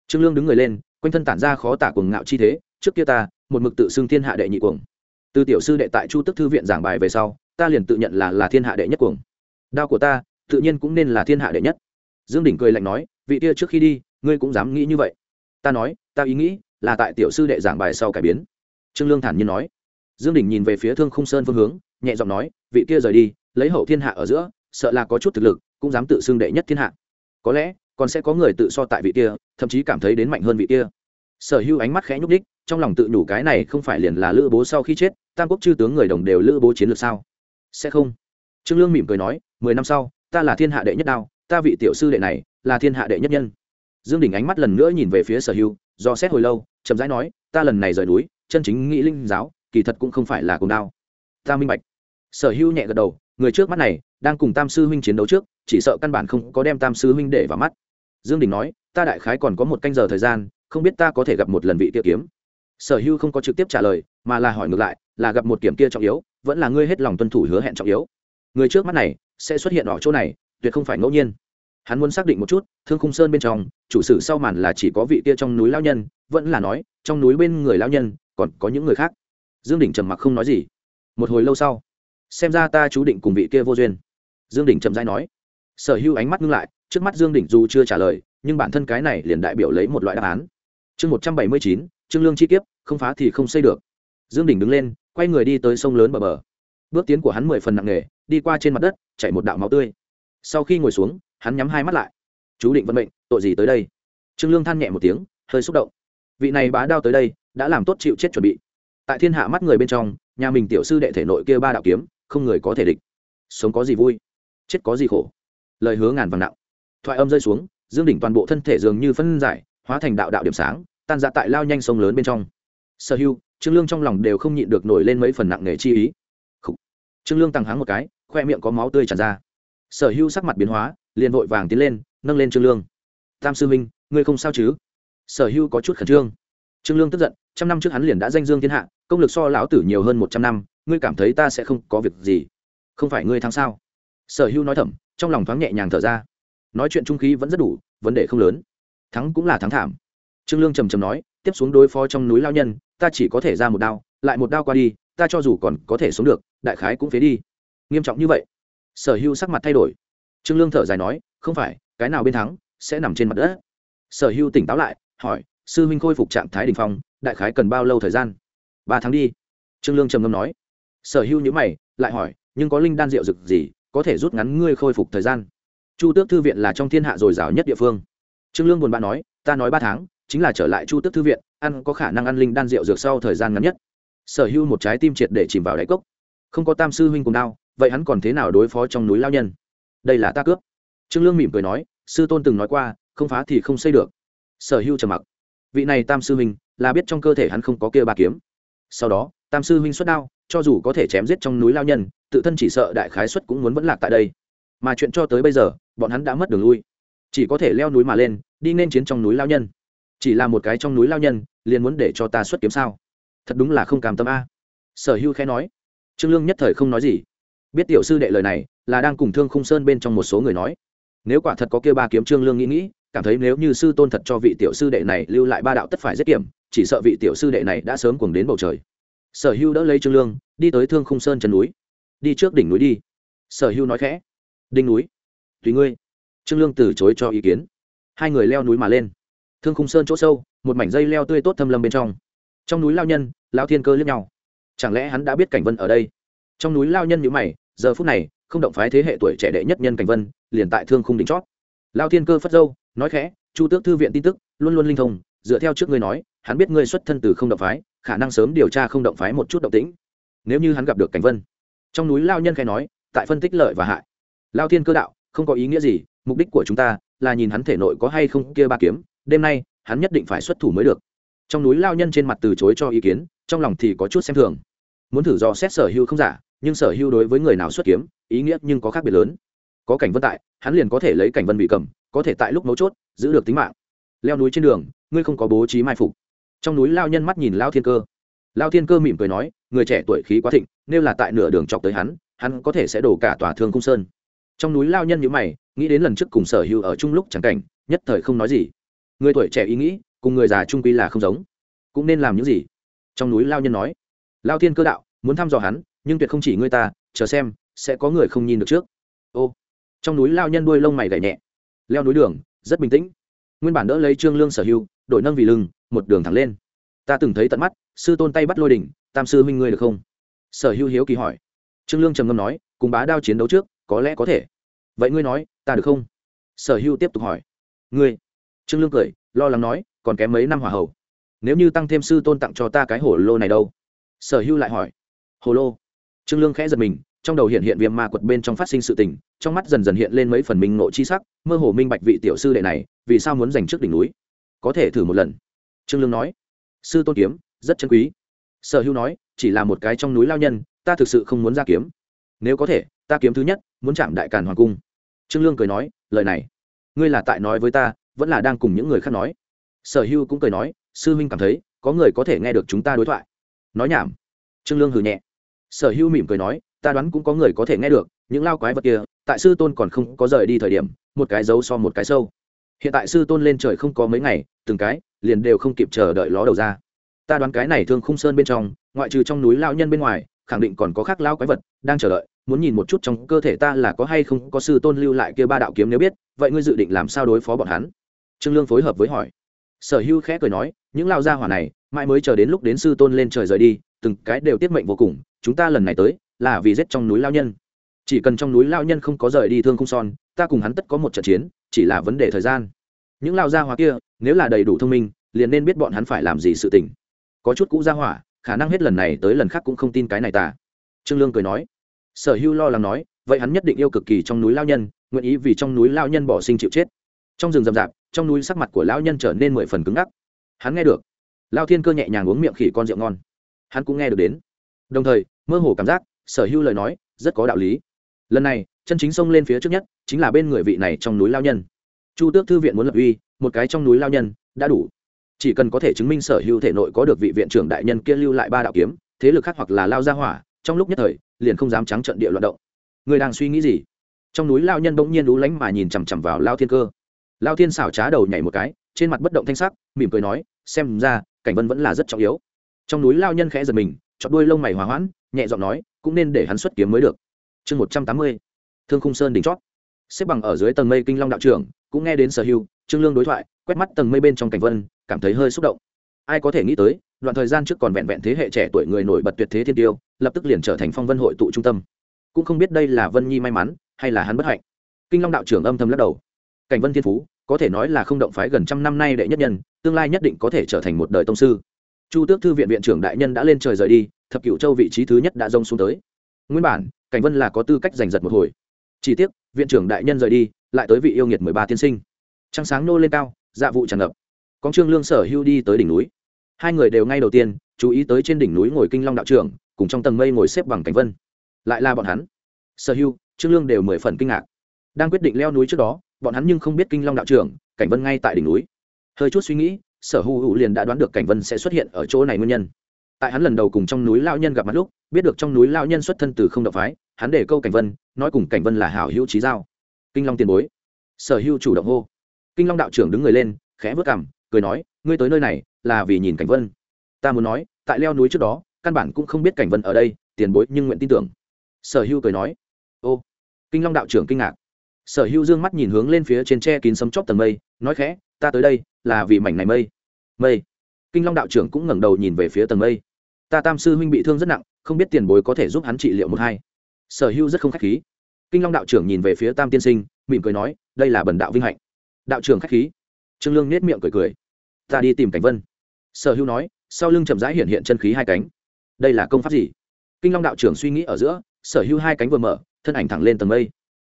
Trương lương đứng người lên, quanh thân tản ra khó tả cuồng ngạo chi thế, trước kia ta, một mực tự xưng thiên hạ đệ nhị cuồng. Từ tiểu sư đệ tại chu tức thư viện giảng bài về sau, ta liền tự nhận là là thiên hạ đệ nhất cuồng. Đao của ta, tự nhiên cũng nên là thiên hạ đệ nhất. Dương Đình cười lạnh nói, vị kia trước khi đi, ngươi cũng dám nghĩ như vậy. Ta nói, ta ý nghĩ là tại tiểu sư đệ giảng bài sau cải biến. Trương lương thản nhiên nói. Dương Đình nhìn về phía thương khung sơn phương hướng, nhẹ giọng nói, vị kia rời đi, lấy hậu thiên hạ ở giữa sợ là có chút thực lực, cũng dám tự xưng đệ nhất thiên hạ. Có lẽ, còn sẽ có người tự so tại vị kia, thậm chí cảm thấy đến mạnh hơn vị kia. Sở hữu ánh mắt khẽ nhúc đích trong lòng tự nhủ cái này không phải liền là lữ bố sau khi chết, tam quốc chư tướng người đồng đều lữ bố chiến lược sao? Sẽ không. Trương lương mỉm cười nói, mười năm sau, ta là thiên hạ đệ nhất đao, ta vị tiểu sư đệ này, là thiên hạ đệ nhất nhân. Dương Đình ánh mắt lần nữa nhìn về phía sở hữu, do xét hồi lâu, chậm rãi nói, ta lần này rời núi, chân chính nghĩ linh giáo, kỳ thật cũng không phải là cùng đao. Ta minh bạch. Sở hữu nhẹ gật đầu, người trước mắt này đang cùng tam sư huynh chiến đấu trước, chỉ sợ căn bản không có đem tam sư huynh để vào mắt. Dương đình nói, ta đại khái còn có một canh giờ thời gian, không biết ta có thể gặp một lần vị kia kiếm. Sở hưu không có trực tiếp trả lời, mà là hỏi ngược lại, là gặp một kiểm kia trọng yếu, vẫn là ngươi hết lòng tuân thủ hứa hẹn trọng yếu? Người trước mắt này, sẽ xuất hiện ở chỗ này, tuyệt không phải ngẫu nhiên. Hắn muốn xác định một chút, thương khung sơn bên trong, chủ sử sau màn là chỉ có vị kia trong núi lao nhân, vẫn là nói, trong núi bên người lao nhân, còn có những người khác. Dương đỉnh trầm mặc không nói gì. Một hồi lâu sau, xem ra ta chú định cùng vị kia vô duyên dương Đình chậm rãi nói. Sở hữu ánh mắt ngưng lại, trước mắt dương Đình dù chưa trả lời, nhưng bản thân cái này liền đại biểu lấy một loại đáp án. Chương một trăm bảy mươi chín, trương lương chi kiếp, không phá thì không xây được. Dương Đình đứng lên, quay người đi tới sông lớn bờ bờ. Bước tiến của hắn mười phần nặng nề, đi qua trên mặt đất, chảy một đạo máu tươi. Sau khi ngồi xuống, hắn nhắm hai mắt lại. Chú định vận mệnh, tội gì tới đây? Trương lương than nhẹ một tiếng, hơi xúc động. Vị này bá đao tới đây, đã làm tốt chịu chết chuẩn bị. Tại thiên hạ mắt người bên trong, nhà mình tiểu sư đệ thể nội kia ba đạo kiếm, không người có thể địch. Sống có gì vui? Chết có gì khổ. Lời hứa ngàn vàng nặng. Thoại âm rơi xuống, dương đỉnh toàn bộ thân thể dường như phân giải, hóa thành đạo đạo điểm sáng, tan ra tại lao nhanh sông lớn bên trong. Sở hưu, trương lương trong lòng đều không nhịn được nổi lên mấy phần nặng nề chi ý. Khủ. trương lương tăng háng một cái, khoe miệng có máu tươi tràn ra. Sở hưu sắc mặt biến hóa, liền vội vàng tiến lên, nâng lên trương lương. Tam sư minh ngươi không sao chứ? Sở hưu có chút khẩn trương. Trương lương tức giận, trăm năm trước hắn liền đã danh dương thiên hạ, công lực so lão tử nhiều hơn một trăm năm, ngươi cảm thấy ta sẽ không có việc gì? Không phải ngươi thắng sao? Sở hưu nói thầm, trong lòng thoáng nhẹ nhàng thở ra. Nói chuyện trung khí vẫn rất đủ, vấn đề không lớn. Thắng cũng là thắng thảm. Trương lương trầm trầm nói, tiếp xuống đối phó trong núi lao nhân, ta chỉ có thể ra một đao, lại một đao qua đi, ta cho dù còn có thể sống được, đại khái cũng phế đi. Nghiêm trọng như vậy. Sở hưu sắc mặt thay đổi. Trương lương thở dài nói, không phải, cái nào bên thắng, sẽ nằm trên mặt đất. Sở hưu tỉnh táo lại, hỏi, sư huynh khôi phục trạng thái đình phong, đại khái cần bao lâu thời gian? Ba tháng đi. Trương lương trầm ngâm nói. Sở hưu nhữ mày, lại hỏi, nhưng có linh đan rượu rực gì có thể rút ngắn ngươi khôi phục thời gian. Chu tước thư viện là trong thiên hạ dồi dào nhất địa phương. Trương lương buồn bã nói, ta nói ba tháng, chính là trở lại chu tước thư viện, ăn có khả năng ăn linh đan rượu dược sau thời gian ngắn nhất. Sở hưu một trái tim triệt để chìm vào đáy cốc. Không có tam sư huynh cùng đao, vậy hắn còn thế nào đối phó trong núi lao nhân? Đây là ta cướp. Trương lương mỉm cười nói, sư tôn từng nói qua, không phá thì không xây được. Sở hưu trầm mặc. Vị này tam sư huynh, là biết trong cơ thể hắn không có kia ba kiếm. Sau đó, tam sư huynh xuất đao cho dù có thể chém giết trong núi lao nhân, tự thân chỉ sợ đại khái xuất cũng muốn vẫn lạc tại đây. Mà chuyện cho tới bây giờ, bọn hắn đã mất đường lui. Chỉ có thể leo núi mà lên, đi nên chiến trong núi lao nhân. Chỉ là một cái trong núi lao nhân, liền muốn để cho ta xuất kiếm sao? Thật đúng là không cảm tâm a. Sở hưu khẽ nói. Trương lương nhất thời không nói gì. Biết tiểu sư đệ lời này, là đang cùng thương khung sơn bên trong một số người nói. Nếu quả thật có kia ba kiếm trương lương nghĩ nghĩ, cảm thấy nếu như sư tôn thật cho vị tiểu sư đệ này lưu lại ba đạo tất phải giết kiểm, chỉ sợ vị tiểu sư đệ này đã sớm cuồng đến bầu trời sở hưu đỡ lấy trương lương, đi tới thương khung sơn chân núi. Đi trước đỉnh núi đi. Sở hưu nói khẽ. Đỉnh núi. Tùy ngươi. Trương lương từ chối cho ý kiến. Hai người leo núi mà lên. Thương khung sơn chỗ sâu, một mảnh dây leo tươi tốt thâm lâm bên trong. Trong núi lao nhân lao thiên cơ liếc nhau. Chẳng lẽ hắn đã biết cảnh vân ở đây? Trong núi lao nhân nhữ mày, giờ phút này, không động phái thế hệ tuổi trẻ đệ nhất nhân cảnh vân, liền tại thương khung đỉnh chót. Lao thiên cơ phất dâu nói khẽ, chu tước thư viện tin tức, luôn luôn linh thông, dựa theo trước ngươi nói, hắn biết ngươi xuất thân từ không động phái khả năng sớm điều tra không động phái một chút động tĩnh. Nếu như hắn gặp được cảnh vân, trong núi lao nhân khai nói, tại phân tích lợi và hại. Lao thiên cơ đạo, không có ý nghĩa gì, mục đích của chúng ta là nhìn hắn thể nội có hay không kia ba kiếm, đêm nay, hắn nhất định phải xuất thủ mới được. Trong núi lao nhân trên mặt từ chối cho ý kiến, trong lòng thì có chút xem thường. Muốn thử do xét sở hưu không giả, nhưng sở hưu đối với người nào xuất kiếm, ý nghĩa nhưng có khác biệt lớn. Có cảnh vân tại, hắn liền có thể lấy cảnh vân bị cầm, có thể tại lúc mấu chốt, giữ được tính mạng. Leo núi trên đường, ngươi không có bố trí mai phục trong núi lao nhân mắt nhìn lao thiên cơ. Lao thiên cơ mỉm cười nói, người trẻ tuổi khí quá thịnh, nếu là tại nửa đường chọc tới hắn hắn có thể sẽ đổ cả tòa thương cung sơn. Trong núi lao nhân nhữ mày, nghĩ đến lần trước cùng sở hữu ở chung lúc chẳng cảnh, nhất thời không nói gì. Người tuổi trẻ ý nghĩ, cùng người già trung quy là không giống. Cũng nên làm những gì? Trong núi lao nhân nói. Lao thiên cơ đạo, muốn thăm dò hắn, nhưng tuyệt không chỉ ngươi ta, chờ xem, sẽ có người không nhìn được trước. Ô. Trong núi lao nhân đuôi lông mày gảy nhẹ. Leo núi đường, rất bình tĩnh. Nguyên bản đỡ lấy trương lương sở hưu đổi nâng vì lưng một đường thẳng lên. Ta từng thấy tận mắt, sư tôn tay bắt lôi đỉnh, tam sư huynh ngươi được không? Sở hữu hiếu kỳ hỏi. Trương lương trầm ngâm nói, cùng bá đao chiến đấu trước, có lẽ có thể. Vậy ngươi nói, ta được không? Sở hữu tiếp tục hỏi. Ngươi? Trương lương cười, lo lắng nói, còn kém mấy năm hỏa hầu. Nếu như tăng thêm sư tôn tặng cho ta cái hồ lô này đâu? Sở hữu lại hỏi. Hồ lô? Trương lương khẽ giật mình, trong đầu hiện hiện viêm ma quật bên trong phát sinh sự tình, trong mắt dần dần hiện lên mấy phần minh ngộ chi sắc, mơ hồ minh bạch vị tiểu sư đệ này, vì sao muốn giành trước đỉnh núi? Có thể thử một lần trương lương nói. Sư tôn kiếm, rất chân quý. Sở hữu nói, chỉ là một cái trong núi lao nhân, ta thực sự không muốn ra kiếm. Nếu có thể, ta kiếm thứ nhất, muốn chạm đại càn hoàng cung. Trương lương cười nói, lời này, ngươi là tại nói với ta, vẫn là đang cùng những người khác nói. Sở hữu cũng cười nói, sư huynh cảm thấy, có người có thể nghe được chúng ta đối thoại. Nói nhảm. Trương lương hừ nhẹ. Sở hữu mỉm cười nói, ta đoán cũng có người có thể nghe được, những lao quái vật kia, tại sư tôn còn không có rời đi thời điểm, một cái dấu so một cái sâu hiện tại sư tôn lên trời không có mấy ngày, từng cái liền đều không kịp chờ đợi ló đầu ra. Ta đoán cái này thương khung sơn bên trong, ngoại trừ trong núi lao nhân bên ngoài, khẳng định còn có khác lao quái vật đang chờ đợi. Muốn nhìn một chút trong cơ thể ta là có hay không có sư tôn lưu lại kia ba đạo kiếm nếu biết, vậy ngươi dự định làm sao đối phó bọn hắn? Trương lương phối hợp với hỏi. Sở hưu khẽ cười nói, những lao gia hỏa này, mãi mới chờ đến lúc đến sư tôn lên trời rời đi, từng cái đều tiết mệnh vô cùng, chúng ta lần này tới là vì giết trong núi lao nhân. Chỉ cần trong núi lao nhân không có rời đi thương khung son ta cùng hắn tất có một trận chiến chỉ là vấn đề thời gian. Những lao gia hỏa kia, nếu là đầy đủ thông minh, liền nên biết bọn hắn phải làm gì sự tình. Có chút cũ gia hỏa, khả năng hết lần này tới lần khác cũng không tin cái này ta. Trương lương cười nói. Sở hưu lo lắng nói, vậy hắn nhất định yêu cực kỳ trong núi lao nhân, nguyện ý vì trong núi lao nhân bỏ sinh chịu chết. Trong rừng rậm rạp, trong núi sắc mặt của lão nhân trở nên mười phần cứng ngắc. Hắn nghe được. Lao thiên cơ nhẹ nhàng uống miệng khỉ con rượu ngon. Hắn cũng nghe được đến. Đồng thời, mơ hồ cảm giác, sở hưu lời nói, rất có đạo lý. Lần này, chân chính xông lên phía trước nhất chính là bên người vị này trong núi lao nhân. Chu tước thư viện muốn lập uy, một cái trong núi lao nhân, đã đủ. Chỉ cần có thể chứng minh sở hữu thể nội có được vị viện trưởng đại nhân kia lưu lại ba đạo kiếm, thế lực khác hoặc là lao ra hỏa, trong lúc nhất thời, liền không dám trắng trận địa loạt động. Người đang suy nghĩ gì? Trong núi lao nhân bỗng nhiên lú lánh mà nhìn chằm chằm vào lao thiên cơ. Lao thiên xảo trá đầu nhảy một cái, trên mặt bất động thanh sắc, mỉm cười nói, xem ra, cảnh vân vẫn là rất trọng yếu. Trong núi lao nhân khẽ giật mình chọn đuôi lông mày hòa hoãn, nhẹ giọng nói, cũng nên để hắn xuất kiếm mới được. Chương một trăm tám mươi, thương khung sơn đỉnh chót xếp bằng ở dưới tầng mây kinh long đạo trưởng, cũng nghe đến sở hưu trương lương đối thoại, quét mắt tầng mây bên trong cảnh vân, cảm thấy hơi xúc động. Ai có thể nghĩ tới, đoạn thời gian trước còn vẹn vẹn thế hệ trẻ tuổi người nổi bật tuyệt thế thiên tiêu, lập tức liền trở thành phong vân hội tụ trung tâm. Cũng không biết đây là vân nhi may mắn, hay là hắn bất hạnh. Kinh long đạo trưởng âm thầm lắc đầu. Cảnh vân thiên phú, có thể nói là không động phái gần trăm năm nay đệ nhất nhân, tương lai nhất định có thể trở thành một đời tông sư. Chu tước thư viện viện trưởng đại nhân đã lên trời rời đi, thập cửu châu vị trí thứ nhất đã rông xuống tới. Nguyên bản, cảnh vân là có tư cách giành giật một hồi chỉ tiếc, viện trưởng đại nhân rời đi, lại tới vị yêu nghiệt mười ba tiên sinh. Trăng sáng nô lên cao dạ vụ tràn ngập. Con trương lương sở hưu đi tới đỉnh núi. Hai người đều ngay đầu tiên, chú ý tới trên đỉnh núi ngồi kinh long đạo trưởng, cùng trong tầng mây ngồi xếp bằng cảnh vân. Lại là bọn hắn. Sở hưu trương lương đều mười phần kinh ngạc. Đang quyết định leo núi trước đó, bọn hắn nhưng không biết kinh long đạo trưởng, cảnh vân ngay tại đỉnh núi. Hơi chút suy nghĩ, sở hữu hữu liền đã đoán được cảnh vân sẽ xuất hiện ở chỗ này nguyên nhân. Tại hắn lần đầu cùng trong núi lao nhân gặp mặt lúc, biết được trong núi lao nhân xuất thân từ không động phái hắn để câu cảnh vân, nói cùng cảnh vân là hảo hữu trí giao. Kinh long tiền bối. Sở hữu chủ động hô. Kinh long đạo trưởng đứng người lên, khẽ vớt cảm cười nói, ngươi tới nơi này là vì nhìn cảnh vân. Ta muốn nói, tại leo núi trước đó, căn bản cũng không biết cảnh vân ở đây, tiền bối nhưng nguyện tin tưởng. Sở hữu cười nói, ô. Kinh long đạo trưởng kinh ngạc. Sở hữu dương mắt nhìn hướng lên phía trên tre kín sấm chóp tầng mây, nói khẽ, ta tới đây là vì mảnh này mây. Mây? Kinh long đạo trưởng cũng ngẩng đầu nhìn về phía tầng mây. Ta tam sư huynh bị thương rất nặng, không biết tiền bối có thể giúp hắn trị liệu một hai sở hữu rất không khách khí. Kinh long đạo trưởng nhìn về phía tam tiên sinh, mỉm cười nói, đây là bần đạo vinh hạnh. Đạo trưởng khách khí. Trương lương nết miệng cười cười. Ta đi tìm cảnh vân. Sở hữu nói, sau lưng chậm rãi hiện hiện chân khí hai cánh. Đây là công pháp gì? Kinh long đạo trưởng suy nghĩ ở giữa, sở hữu hai cánh vừa mở, thân ảnh thẳng lên tầng mây.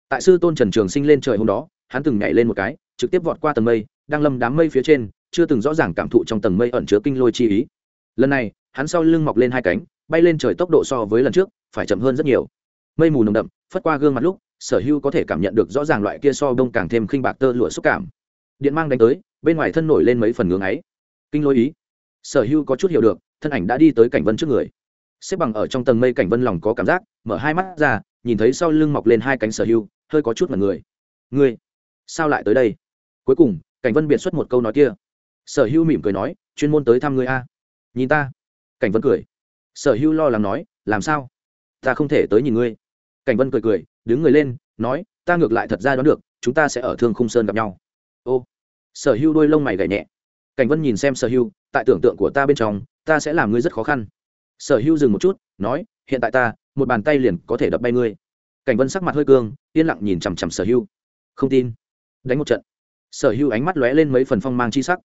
Tại sư tôn trần trường sinh lên trời hôm đó, hắn từng nhảy lên một cái, trực tiếp vọt qua tầng mây, đang lâm đám mây phía trên, chưa từng rõ ràng cảm thụ trong tầng mây ẩn chứa kinh lôi chi ý. Lần này, hắn sau lưng mọc lên hai cánh, bay lên trời tốc độ so với lần trước, phải chậm hơn rất nhiều mây mù nồng đậm, phất qua gương mặt lúc, sở hưu có thể cảm nhận được rõ ràng loại kia so đông càng thêm khinh bạc tơ lụa xúc cảm. Điện mang đánh tới, bên ngoài thân nổi lên mấy phần ngưỡng ấy. Kinh lôi ý. Sở hưu có chút hiểu được, thân ảnh đã đi tới cảnh vân trước người. Xếp bằng ở trong tầng mây cảnh vân lòng có cảm giác, mở hai mắt ra, nhìn thấy sau lưng mọc lên hai cánh sở hưu hơi có chút mặt người. Ngươi, sao lại tới đây? Cuối cùng, cảnh vân biện xuất một câu nói kia. Sở hưu mỉm cười nói, chuyên môn tới thăm ngươi a. Nhìn ta. Cảnh vân cười. Sở hưu lo lắng nói, làm sao? Ta không thể tới nhìn ngươi. Cảnh vân cười cười, đứng người lên, nói, ta ngược lại thật ra đoán được, chúng ta sẽ ở thương khung sơn gặp nhau. Ô, sở hưu đôi lông mày gảy nhẹ. Cảnh vân nhìn xem sở hưu tại tưởng tượng của ta bên trong, ta sẽ làm ngươi rất khó khăn. Sở hưu dừng một chút, nói, hiện tại ta, một bàn tay liền có thể đập bay ngươi. Cảnh vân sắc mặt hơi cương, yên lặng nhìn chằm chằm sở hưu không tin. Đánh một trận. Sở hưu ánh mắt lóe lên mấy phần phong mang chi sắc.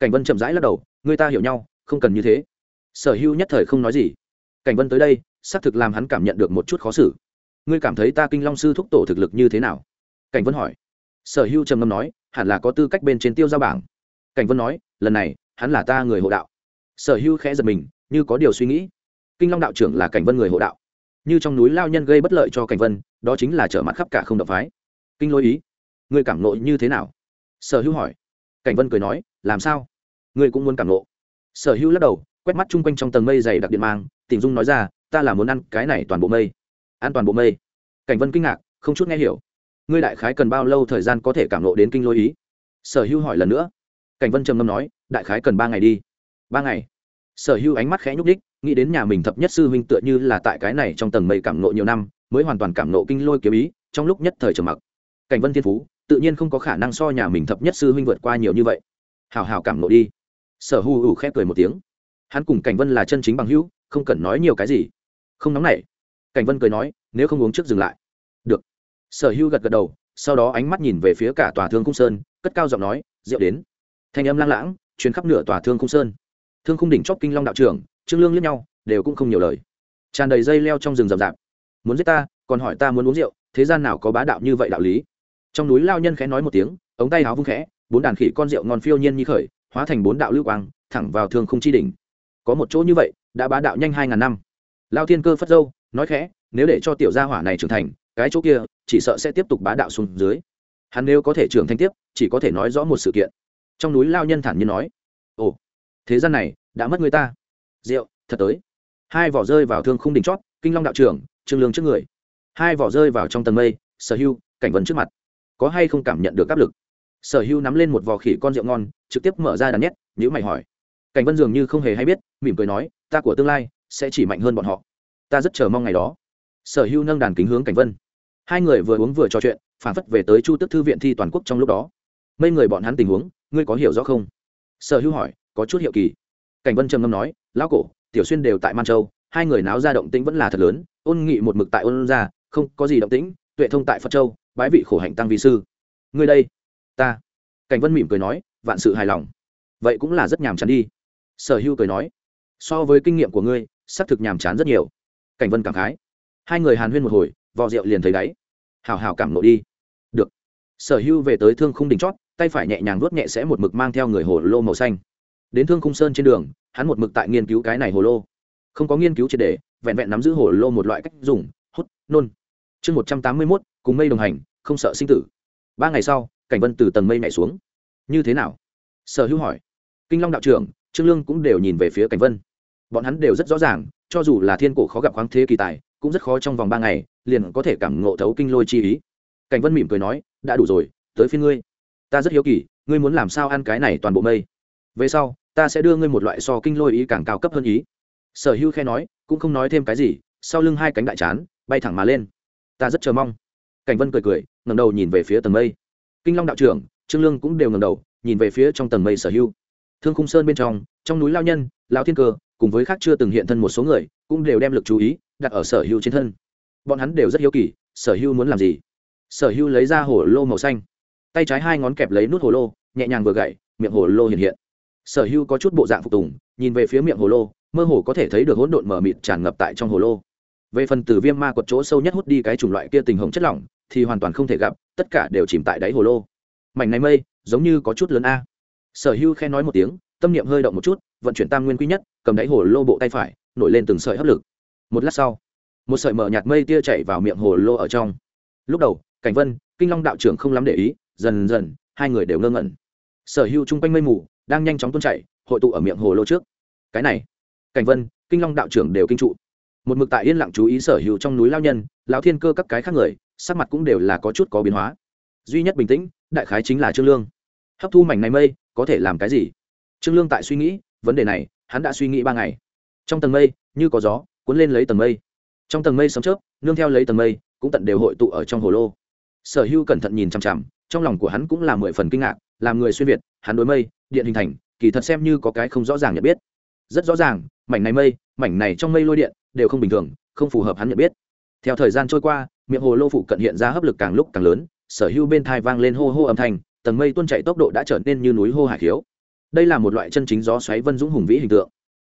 Cảnh vân chậm rãi lắc đầu, người ta hiểu nhau, không cần như thế. Sở hưu nhất thời không nói gì. Cảnh vân tới đây xác thực làm hắn cảm nhận được một chút khó xử. Ngươi cảm thấy ta kinh long sư thúc tổ thực lực như thế nào? Cảnh vân hỏi. Sở hưu trầm ngâm nói, hẳn là có tư cách bên trên tiêu giao bảng. Cảnh vân nói, lần này, hắn là ta người hộ đạo. Sở hưu khẽ giật mình, như có điều suy nghĩ. Kinh long đạo trưởng là cảnh vân người hộ đạo. Như trong núi lao nhân gây bất lợi cho cảnh vân, đó chính là trở mặt khắp cả không đập phái. Kinh lôi ý, ngươi cảm ngộ như thế nào? Sở hữu hỏi. Cảnh vân cười nói, làm sao? Ngươi cũng muốn cảm nộ sở hữu lắc đầu, quét mắt chung quanh trong tầng mây dày đặc điện mang tỉnh dung nói ra, ta là muốn ăn cái này toàn bộ mây. Ăn toàn bộ mây? Cảnh vân kinh ngạc, không chút nghe hiểu. Ngươi đại khái cần bao lâu thời gian có thể cảm lộ đến kinh lôi ý? Sở hữu hỏi lần nữa. Cảnh vân trầm ngâm nói, đại khái cần ba ngày đi. Ba ngày? Sở hữu ánh mắt khẽ nhúc đích nghĩ đến nhà mình thập nhất sư huynh tựa như là tại cái này trong tầng mây cảm nộ nhiều năm, mới hoàn toàn cảm nộ kinh lôi kiếm ý, trong lúc nhất thời trầm mặc. Cảnh vân thiên phú, tự nhiên không có khả năng so nhà mình thập nhất sư huynh vượt qua nhiều như vậy. Hào hào cảm nộ đi. Sở hữu ủ khẽ cười một tiếng. Hắn cùng cảnh vân là chân chính bằng hữu không cần nói nhiều cái gì. Không nóng nảy. Cảnh vân cười nói, nếu không uống trước dừng lại. Được. Sở hưu gật gật đầu, sau đó ánh mắt nhìn về phía cả tòa thương cung sơn, cất cao giọng nói, rượu đến. Thanh âm lang lãng chuyến khắp nửa tòa thương cung sơn. Thương khung đỉnh chóp kinh long đạo trưởng, trương lương liếc nhau, đều cũng không nhiều lời. Tràn đầy dây leo trong rừng rậm rạp. Muốn giết ta, còn hỏi ta muốn uống rượu, thế gian nào có bá đạo như vậy đạo lý? Trong núi lao nhân khẽ nói một tiếng, ống tay áo vung khẽ, bốn đàn khỉ con rượu ngon phiêu nhiên như khởi, hóa thành bốn đạo lưu quang, thẳng vào thương khung chi đỉnh. Có một chỗ như vậy đã bá đạo nhanh hai ngàn năm. Lao thiên cơ phất dâu nói khẽ, nếu để cho tiểu gia hỏa này trưởng thành, cái chỗ kia, chỉ sợ sẽ tiếp tục bá đạo xuống dưới. Hắn nếu có thể trưởng thành tiếp, chỉ có thể nói rõ một sự kiện. Trong núi lao nhân thản nhiên nói, ồ, thế gian này, đã mất người ta. Rượu thật tới. Hai vỏ rơi vào thương khung đỉnh chót, kinh long đạo trưởng, trương lương trước người. Hai vỏ rơi vào trong tầng mây, sở hưu, cảnh vân trước mặt. Có hay không cảm nhận được áp lực? Sở hưu nắm lên một vỏ khỉ con rượu ngon, trực tiếp mở ra đàn nhét nhữ mày hỏi cảnh vân dường như không hề hay biết, mỉm cười nói, ta của tương lai sẽ chỉ mạnh hơn bọn họ. Ta rất chờ mong ngày đó. Sở hưu nâng đàn kính hướng cảnh vân. Hai người vừa uống vừa trò chuyện, phản phất về tới chu tức thư viện thi toàn quốc trong lúc đó. Mấy người bọn hắn tình huống, ngươi có hiểu rõ không? Sở hưu hỏi, có chút hiệu kỳ. Cảnh vân trầm ngâm nói, lão cổ, tiểu xuyên đều tại man châu, hai người náo ra động tĩnh vẫn là thật lớn, ôn nghị một mực tại ôn ra, không có gì động tĩnh, tuệ thông tại phật châu, bái vị khổ hạnh tăng vi sư. Ngươi đây, ta. Cảnh vân mỉm cười nói, vạn sự hài lòng. Vậy cũng là rất nhàm chán đi sở hưu cười nói, so với kinh nghiệm của ngươi, xác thực nhàm chán rất nhiều. Cảnh vân cảm khái. Hai người hàn huyên một hồi, vò rượu liền thấy đáy. Hào hào cảm nộ đi. Được. Sở hưu về tới thương khung đỉnh chót, tay phải nhẹ nhàng vuốt nhẹ sẽ một mực mang theo người hồ lô màu xanh. Đến thương khung sơn trên đường, hắn một mực tại nghiên cứu cái này hồ lô. Không có nghiên cứu triệt đề vẹn vẹn nắm giữ hồ lô một loại cách dùng, hút, nôn. Chương một trăm tám mươi mốt, cùng mây đồng hành, không sợ sinh tử. Ba ngày sau, cảnh vân từ tầng mây nhảy xuống. Như thế nào? Sở hữu hỏi. Kinh long đạo trưởng trương lương cũng đều nhìn về phía cảnh vân. Bọn hắn đều rất rõ ràng, cho dù là thiên cổ khó gặp khoáng thế kỳ tài, cũng rất khó trong vòng ba ngày liền có thể cảm ngộ thấu kinh lôi chi ý. Cảnh vân mỉm cười nói, đã đủ rồi, tới phiên ngươi. Ta rất hiếu kỳ, ngươi muốn làm sao ăn cái này toàn bộ mây? Về sau, ta sẽ đưa ngươi một loại so kinh lôi ý càng cao cấp hơn ý. Sở hữu khe nói, cũng không nói thêm cái gì, sau lưng hai cánh đại chán bay thẳng mà lên. Ta rất chờ mong. Cảnh vân cười cười ngầm đầu nhìn về phía tầng mây. Kinh long đạo trưởng, trương lương cũng đều ngầm đầu, nhìn về phía trong tầng mây sở hữu thương khung sơn bên trong trong núi lao nhân, lao thiên cơ, cùng với khác chưa từng hiện thân một số người, cũng đều đem lực chú ý đặt ở sở hữu trên thân. Bọn hắn đều rất hiếu kỳ, sở hữu muốn làm gì? Sở hữu lấy ra hồ lô màu xanh. Tay trái hai ngón kẹp lấy nút hồ lô, nhẹ nhàng vừa gậy, miệng hồ lô hiện hiện. Sở hữu có chút bộ dạng phục tùng, nhìn về phía miệng hồ lô, mơ hồ có thể thấy được hỗn độn mở mịt tràn ngập tại trong hồ lô. Về phần từ viêm ma quật chỗ sâu nhất hút đi cái chủng loại kia tình hồng chất lỏng, thì hoàn toàn không thể gặp, tất cả đều chìm tại đáy hồ lô. Mảnh này mây, giống như có chút lớn a sở hưu khen nói một tiếng, tâm niệm hơi động một chút, vận chuyển tam nguyên quý nhất, cầm đáy hồ lô bộ tay phải, nổi lên từng sợi hấp lực. Một lát sau, một sợi mở nhạt mây tia chảy vào miệng hồ lô ở trong. Lúc đầu, cảnh vân, kinh long đạo trưởng không lắm để ý, dần dần, hai người đều ngơ ngẩn. Sở hưu chung quanh mây mù, đang nhanh chóng tuôn chảy, hội tụ ở miệng hồ lô trước. Cái này, cảnh vân, kinh long đạo trưởng đều kinh trụ. Một mực tại yên lặng chú ý sở hữu trong núi lao nhân, lão thiên cơ các cái khác người, sắc mặt cũng đều là có chút có biến hóa. Duy nhất bình tĩnh, đại khái chính là trương lương. Hấp thu mảnh này mây có thể làm cái gì? Trương lương tại suy nghĩ, vấn đề này, hắn đã suy nghĩ ba ngày. Trong tầng mây, như có gió, cuốn lên lấy tầng mây. Trong tầng mây sấm chớp, nương theo lấy tầng mây, cũng tận đều hội tụ ở trong hồ lô. Sở Hưu cẩn thận nhìn chằm chằm, trong lòng của hắn cũng là mười phần kinh ngạc, làm người xuyên việt, hắn đối mây, điện hình thành, kỳ thật xem như có cái không rõ ràng nhận biết. Rất rõ ràng, mảnh này mây, mảnh này trong mây lôi điện, đều không bình thường, không phù hợp hắn nhận biết. Theo thời gian trôi qua, miệng hồ lô phụ cận hiện ra hấp lực càng lúc càng lớn, sở Hưu bên thai vang lên hô hô âm thanh tầng mây tuôn chạy tốc độ đã trở nên như núi hô hải khiếu. Đây là một loại chân chính gió xoáy vân dũng hùng vĩ hình tượng.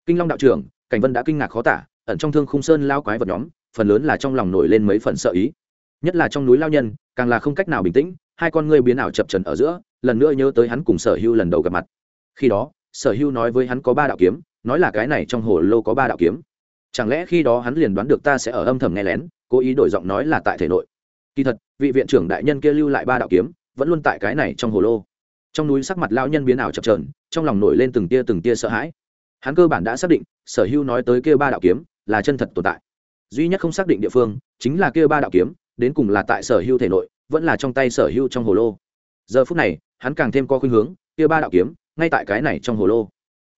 Kinh long đạo trưởng, cảnh vân đã kinh ngạc khó tả, ẩn trong thương khung sơn lao quái vật nhóm, phần lớn là trong lòng nổi lên mấy phần sợ ý. Nhất là trong núi lao nhân, càng là không cách nào bình tĩnh, hai con ngươi biến ảo chập trần ở giữa, lần nữa nhớ tới hắn cùng sở hưu lần đầu gặp mặt. Khi đó, sở hưu nói với hắn có ba đạo kiếm, nói là cái này trong hồ lô có ba đạo kiếm. Chẳng lẽ khi đó hắn liền đoán được ta sẽ ở âm thầm nghe lén, cố ý đổi giọng nói là tại thể nội. Kỳ thật, vị viện trưởng đại nhân kia lưu lại ba đạo kiếm vẫn luôn tại cái này trong hồ lô. Trong núi sắc mặt lão nhân biến ảo chập trờn trong lòng nổi lên từng tia từng tia sợ hãi. Hắn cơ bản đã xác định, sở hưu nói tới kia ba đạo kiếm là chân thật tồn tại. Duy nhất không xác định địa phương chính là kia ba đạo kiếm, đến cùng là tại sở hưu thể nội, vẫn là trong tay sở hưu trong hồ lô. Giờ phút này, hắn càng thêm có khuynh hướng, kia ba đạo kiếm ngay tại cái này trong hồ lô.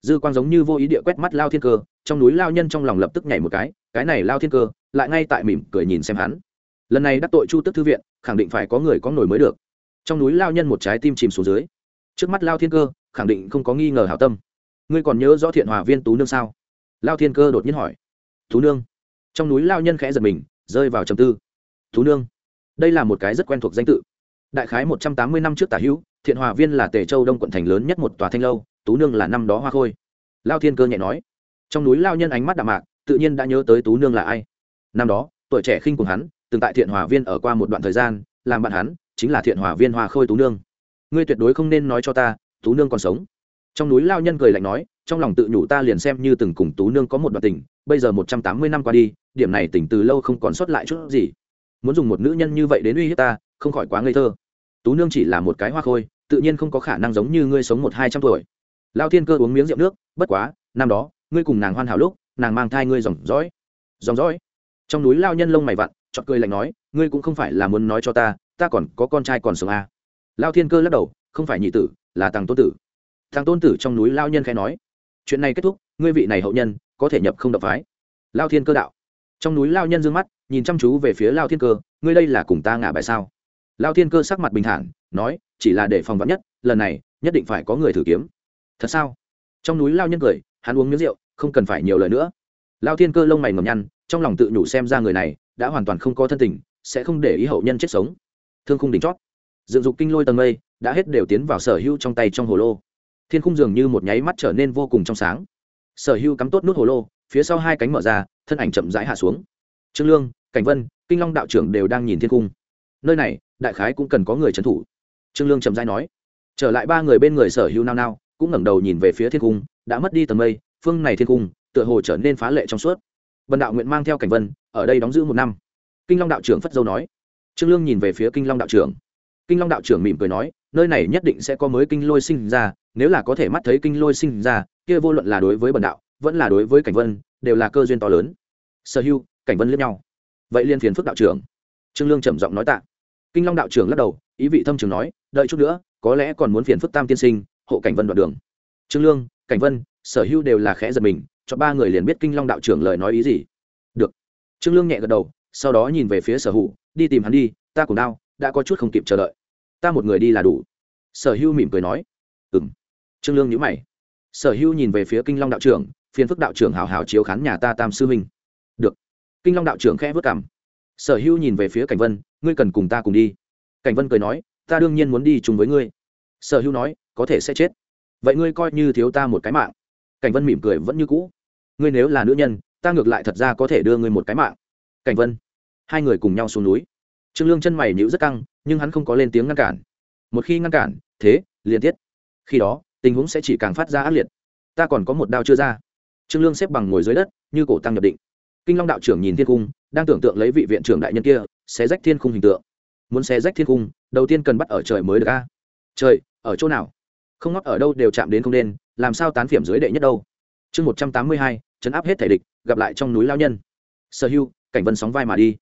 Dư quang giống như vô ý địa quét mắt lao thiên cơ, trong núi lao nhân trong lòng lập tức nhảy một cái cái này lao thiên cơ lại ngay tại mỉm cười nhìn xem hắn. Lần này đắc tội chu tức thư viện, khẳng định phải có người có nổi mới được trong núi lao nhân một trái tim chìm xuống dưới. Trước mắt lao thiên cơ, khẳng định không có nghi ngờ hảo tâm. Ngươi còn nhớ rõ thiện hòa viên tú nương sao? Lao thiên cơ đột nhiên hỏi. Tú nương. Trong núi lao nhân khẽ giật mình, rơi vào trầm tư. Tú nương. Đây là một cái rất quen thuộc danh tự. Đại khái một trăm tám mươi năm trước tả hữu, thiện hòa viên là tề châu đông quận thành lớn nhất một tòa thanh lâu, tú nương là năm đó hoa khôi. Lao thiên cơ nhẹ nói. Trong núi lao nhân ánh mắt đạm mạc, tự nhiên đã nhớ tới tú nương là ai. Năm đó, tuổi trẻ khinh cùng hắn, từng tại thiện hòa viên ở qua một đoạn thời gian, làm bạn hắn chính là thiện hòa viên hoa khôi tú nương. Ngươi tuyệt đối không nên nói cho ta, tú nương còn sống. Trong núi lao nhân cười lạnh nói, trong lòng tự nhủ ta liền xem như từng cùng tú nương có một đoạn tình, bây giờ một trăm tám mươi năm qua đi, điểm này tỉnh từ lâu không còn sót lại chút gì. Muốn dùng một nữ nhân như vậy đến uy hiếp ta, không khỏi quá ngây thơ. Tú nương chỉ là một cái hoa khôi, tự nhiên không có khả năng giống như ngươi sống một hai trăm tuổi. Lao thiên cơ uống miếng rượu nước, bất quá, năm đó, ngươi cùng nàng hoan hảo lúc, nàng mang thai ngươi dòng dõi. Dòng dõi? Trong núi lao nhân lông mày vặn chọn cười lạnh nói, ngươi cũng không phải là muốn nói cho ta ta còn có con trai còn sống à. lao thiên cơ lắc đầu, không phải nhị tử, là thằng tôn tử. Thằng tôn tử trong núi lao nhân khai nói, chuyện này kết thúc, ngươi vị này hậu nhân, có thể nhập không đập phái. Lao thiên cơ đạo. Trong núi lao nhân d ư ơ n g mắt, nhìn chăm chú về phía lao thiên cơ, ngươi đây là cùng ta ngả bài sao? Lao thiên cơ sắc mặt bình thản, nói, chỉ là để phòng vắn nhất, lần này, nhất định phải có người thử kiếm. Thật sao? Trong núi lao nhân cười, hắn uống miếng rượu, không cần phải nhiều lời nữa. Lao thiên cơ lông mày ngầm nhăn, trong lòng tự nhủ xem ra người này, đã hoàn toàn không có thân tình, sẽ không để ý hậu nhân chết sống thương khung đỉnh chót. Dựng dục kinh lôi tầng mây, đã hết đều tiến vào sở hữu trong tay trong hồ lô. Thiên khung dường như một nháy mắt trở nên vô cùng trong sáng. Sở hữu cắm tốt nút hồ lô, phía sau hai cánh mở ra, thân ảnh chậm rãi hạ xuống. Trương lương, cảnh vân, kinh long đạo trưởng đều đang nhìn thiên cung nơi này, đại khái cũng cần có người trấn thủ. Trương lương chậm rãi nói. Trở lại ba người bên người sở hữu nao nao, cũng ngẩng đầu nhìn về phía thiên cung đã mất đi tầng mây, phương này thiên cung tựa hồ trở nên phá lệ trong suốt. Vân đạo nguyện mang theo cảnh vân, ở đây đóng giữ một năm. Kinh long đạo trưởng phất dâu nói trương lương nhìn về phía kinh long đạo trưởng. Kinh long đạo trưởng mỉm cười nói, nơi này nhất định sẽ có mới kinh lôi sinh ra, nếu là có thể mắt thấy kinh lôi sinh ra, kia vô luận là đối với bần đạo, vẫn là đối với cảnh vân, đều là cơ duyên to lớn. Sở hưu, cảnh vân liếc nhau. Vậy liên phiền phức đạo trưởng. Trương lương trầm giọng nói tạ. Kinh long đạo trưởng lắc đầu, ý vị thâm trường nói, đợi chút nữa, có lẽ còn muốn phiền phức tam tiên sinh, hộ cảnh vân đoạn đường. Trương lương, cảnh vân, sở hưu đều là khẽ giật mình, cho ba người liền biết kinh long đạo trưởng lời nói ý gì. Được. Trương lương nhẹ gật đầu, sau đó nhìn về phía sở hữu đi tìm hắn đi, ta cùng đau đã có chút không kịp chờ đợi. Ta một người đi là đủ. Sở hưu mỉm cười nói. Ừng trương lương nhữ mày. Sở hưu nhìn về phía kinh long đạo trưởng, phiền phức đạo trưởng hào hào chiếu khán nhà ta tam sư huynh. Được. Kinh long đạo trưởng khẽ vất cảm sở hưu nhìn về phía cảnh vân, ngươi cần cùng ta cùng đi. Cảnh vân cười nói, ta đương nhiên muốn đi chung với ngươi. Sở hưu nói, có thể sẽ chết. Vậy ngươi coi như thiếu ta một cái mạng. Cảnh vân mỉm cười vẫn như cũ. Ngươi nếu là nữ nhân, ta ngược lại thật ra có thể đưa ngươi một cái mạng. Cảnh vân hai người cùng nhau xuống núi. Trương lương chân mày nhíu rất căng, nhưng hắn không có lên tiếng ngăn cản. Một khi ngăn cản, thế liên tiết khi đó, tình huống sẽ chỉ càng phát ra ác liệt. Ta còn có một đao chưa ra. Trương lương xếp bằng ngồi dưới đất, như cổ tăng nhập định. Kinh long đạo trưởng nhìn thiên cung, đang tưởng tượng lấy vị viện trưởng đại nhân kia, sẽ rách thiên cung hình tượng. Muốn xé rách thiên cung đầu tiên cần bắt ở trời mới được a. Trời, ở chỗ nào? Không ngóc ở đâu đều chạm đến không đen, làm sao tán phiểm dưới đệ nhất đâu? Chương một trăm tám mươi hai, chấn áp hết thể địch, gặp lại trong núi lao nhân. Sở hưu, cảnh vân sóng vai mà đi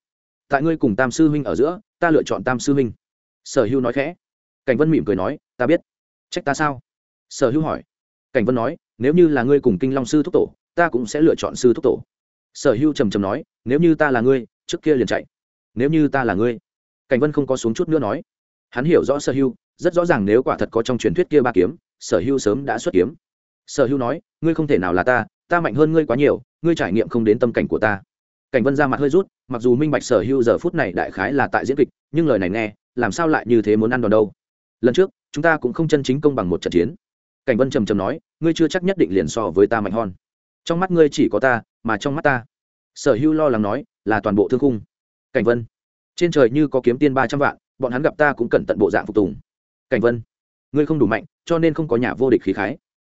tại ngươi cùng tam sư huynh ở giữa, ta lựa chọn tam sư huynh. Sở hưu nói khẽ. Cảnh vân mỉm cười nói, ta biết. Trách ta sao? Sở hưu hỏi. Cảnh vân nói, nếu như là ngươi cùng kinh long sư thúc tổ, ta cũng sẽ lựa chọn sư thúc tổ. Sở hưu trầm trầm nói, nếu như ta là ngươi, trước kia liền chạy. Nếu như ta là ngươi. Cảnh vân không có xuống chút nữa nói. Hắn hiểu rõ sở hưu, rất rõ ràng nếu quả thật có trong truyền thuyết kia ba kiếm, sở hưu sớm đã xuất kiếm. Sở hữu nói, ngươi không thể nào là ta ta mạnh hơn ngươi quá nhiều, ngươi trải nghiệm không đến tâm cảnh của ta. Cảnh vân ra mặt hơi rút mặc dù minh bạch sở hữu giờ phút này đại khái là tại diễn kịch, nhưng lời này nghe, làm sao lại như thế muốn ăn đòn đâu? Lần trước, chúng ta cũng không chân chính công bằng một trận chiến. Cảnh vân trầm trầm nói, ngươi chưa chắc nhất định liền so với ta mạnh hon trong mắt ngươi chỉ có ta, mà trong mắt ta, sở hữu lo lắng nói, là toàn bộ thương khung. Cảnh vân, trên trời như có kiếm tiên ba trăm vạn, bọn hắn gặp ta cũng cẩn tận bộ dạng phục tùng. Cảnh vân, ngươi không đủ mạnh, cho nên không có nhà vô địch khí khái.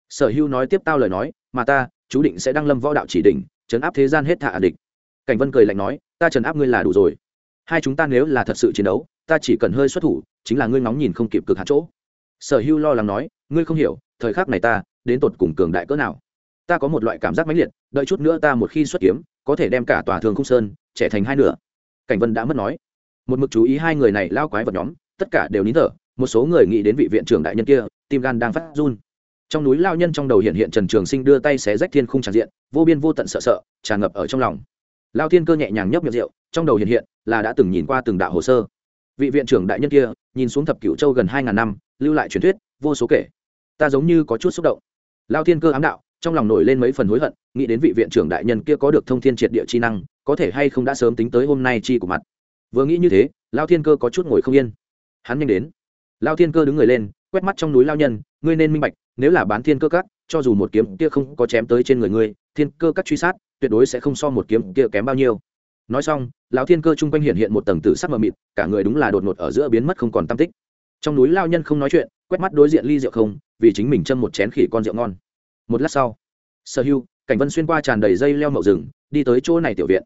Sở hữu nói tiếp tao lời nói, mà ta, chú định sẽ đăng lâm võ đạo chỉ đỉnh, chấn áp thế gian hết thả địch cảnh vân cười lạnh nói, ta trấn áp ngươi là đủ rồi. Hai chúng ta nếu là thật sự chiến đấu, ta chỉ cần hơi xuất thủ, chính là ngươi ngóng nhìn không kịp cực hạt chỗ. Sở hưu lo lắng nói, ngươi không hiểu, thời khắc này ta, đến tột cùng cường đại cỡ nào? Ta có một loại cảm giác mãnh liệt, đợi chút nữa ta một khi xuất kiếm, có thể đem cả tòa thường không sơn, trẻ thành hai nửa. Cảnh vân đã mất nói. Một mực chú ý hai người này lao quái vật nhóm, tất cả đều nín thở, một số người nghĩ đến vị viện trưởng đại nhân kia, tim gan đang phát run. Trong núi lao nhân trong đầu hiện hiện trần trường sinh đưa tay xé rách thiên khung tràn diện, vô biên vô tận sợ sợ, tràn ngập ở trong lòng lao thiên cơ nhẹ nhàng nhấp miệng rượu, trong đầu hiện hiện là đã từng nhìn qua từng đạo hồ sơ. Vị viện trưởng đại nhân kia, nhìn xuống thập cửu châu gần hai ngàn năm, lưu lại truyền thuyết, vô số kể. Ta giống như có chút xúc động. Lao thiên cơ ám đạo, trong lòng nổi lên mấy phần hối hận, nghĩ đến vị viện trưởng đại nhân kia có được thông thiên triệt địa chi năng, có thể hay không đã sớm tính tới hôm nay chi của mặt. Vừa nghĩ như thế, lao thiên cơ có chút ngồi không yên. Hắn nhanh đến. Lao thiên cơ đứng người lên, quét mắt trong núi lao nhân, ngươi nên minh bạch, nếu là bán thiên cơ cắt cho dù một kiếm kia không có chém tới trên người ngươi, thiên cơ cắt truy sát tuyệt đối sẽ không so một kiếm kia kém bao nhiêu. Nói xong, lão thiên cơ chung quanh hiện hiện một tầng tử sắc mờ mịt, cả người đúng là đột ngột ở giữa biến mất không còn tam tích. Trong núi lao nhân không nói chuyện, quét mắt đối diện ly rượu không, vì chính mình châm một chén khỉ con rượu ngon. Một lát sau, sở hưu, cảnh vân xuyên qua tràn đầy dây leo mậu rừng, đi tới chỗ này tiểu viện.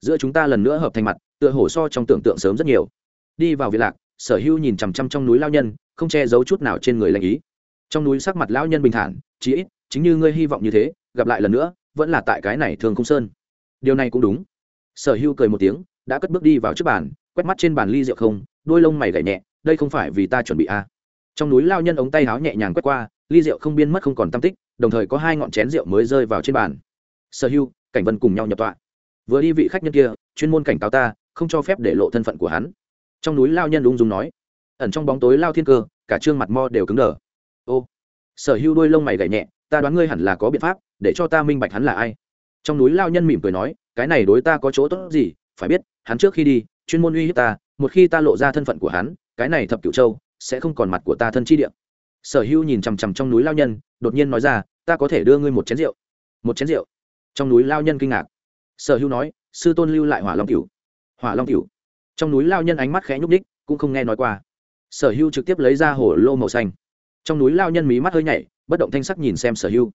Giữa chúng ta lần nữa hợp thành mặt, tựa hổ so trong tưởng tượng sớm rất nhiều. Đi vào viện lạc, sở hưu nhìn chằm chằm trong núi lao nhân, không che giấu chút nào trên người lanh ý. Trong núi sắc mặt lão nhân bình thản, chí ít, chính như ngươi hy vọng như thế, gặp lại lần nữa vẫn là tại cái này thường không sơn. Điều này cũng đúng. Sở hưu cười một tiếng, đã cất bước đi vào trước bàn, quét mắt trên bàn ly rượu không, đôi lông mày gảy nhẹ, đây không phải vì ta chuẩn bị a à. trong núi lao nhân ống tay háo nhẹ nhàng quét qua, ly rượu không biên mất không còn tam tích, đồng thời có hai ngọn chén rượu mới rơi vào trên bàn. Sở hưu, cảnh vân cùng nhau nhập tọa. Vừa đi vị khách nhân kia, chuyên môn cảnh cáo ta, không cho phép để lộ thân phận của hắn. Trong núi lao nhân ung dung nói. Ẩn trong bóng tối lao thiên cơ, cả trương mặt mo đều cứng đờ. Ô. Sở hưu đôi lông mày gảy nhẹ ta đoán ngươi hẳn là có biện pháp, để cho ta minh bạch hắn là ai. Trong núi lao nhân mỉm cười nói, cái này đối ta có chỗ tốt gì? Phải biết, hắn trước khi đi, chuyên môn uy hiếp ta, một khi ta lộ ra thân phận của hắn, cái này thập cửu châu sẽ không còn mặt của ta thân chi địa. Sở hưu nhìn chằm chằm trong núi lao nhân, đột nhiên nói ra, ta có thể đưa ngươi một chén rượu. Một chén rượu? Trong núi lao nhân kinh ngạc. Sở hưu nói, sư tôn lưu lại hỏa long cửu. Hỏa long cửu? Trong núi lao nhân ánh mắt khẽ nhúc ních cũng không nghe nói qua. Sở hưu trực tiếp lấy ra hổ lô màu xanh. Trong núi lao nhân mí mắt hơi nhảy bất động thanh sắc nhìn xem sở hưu.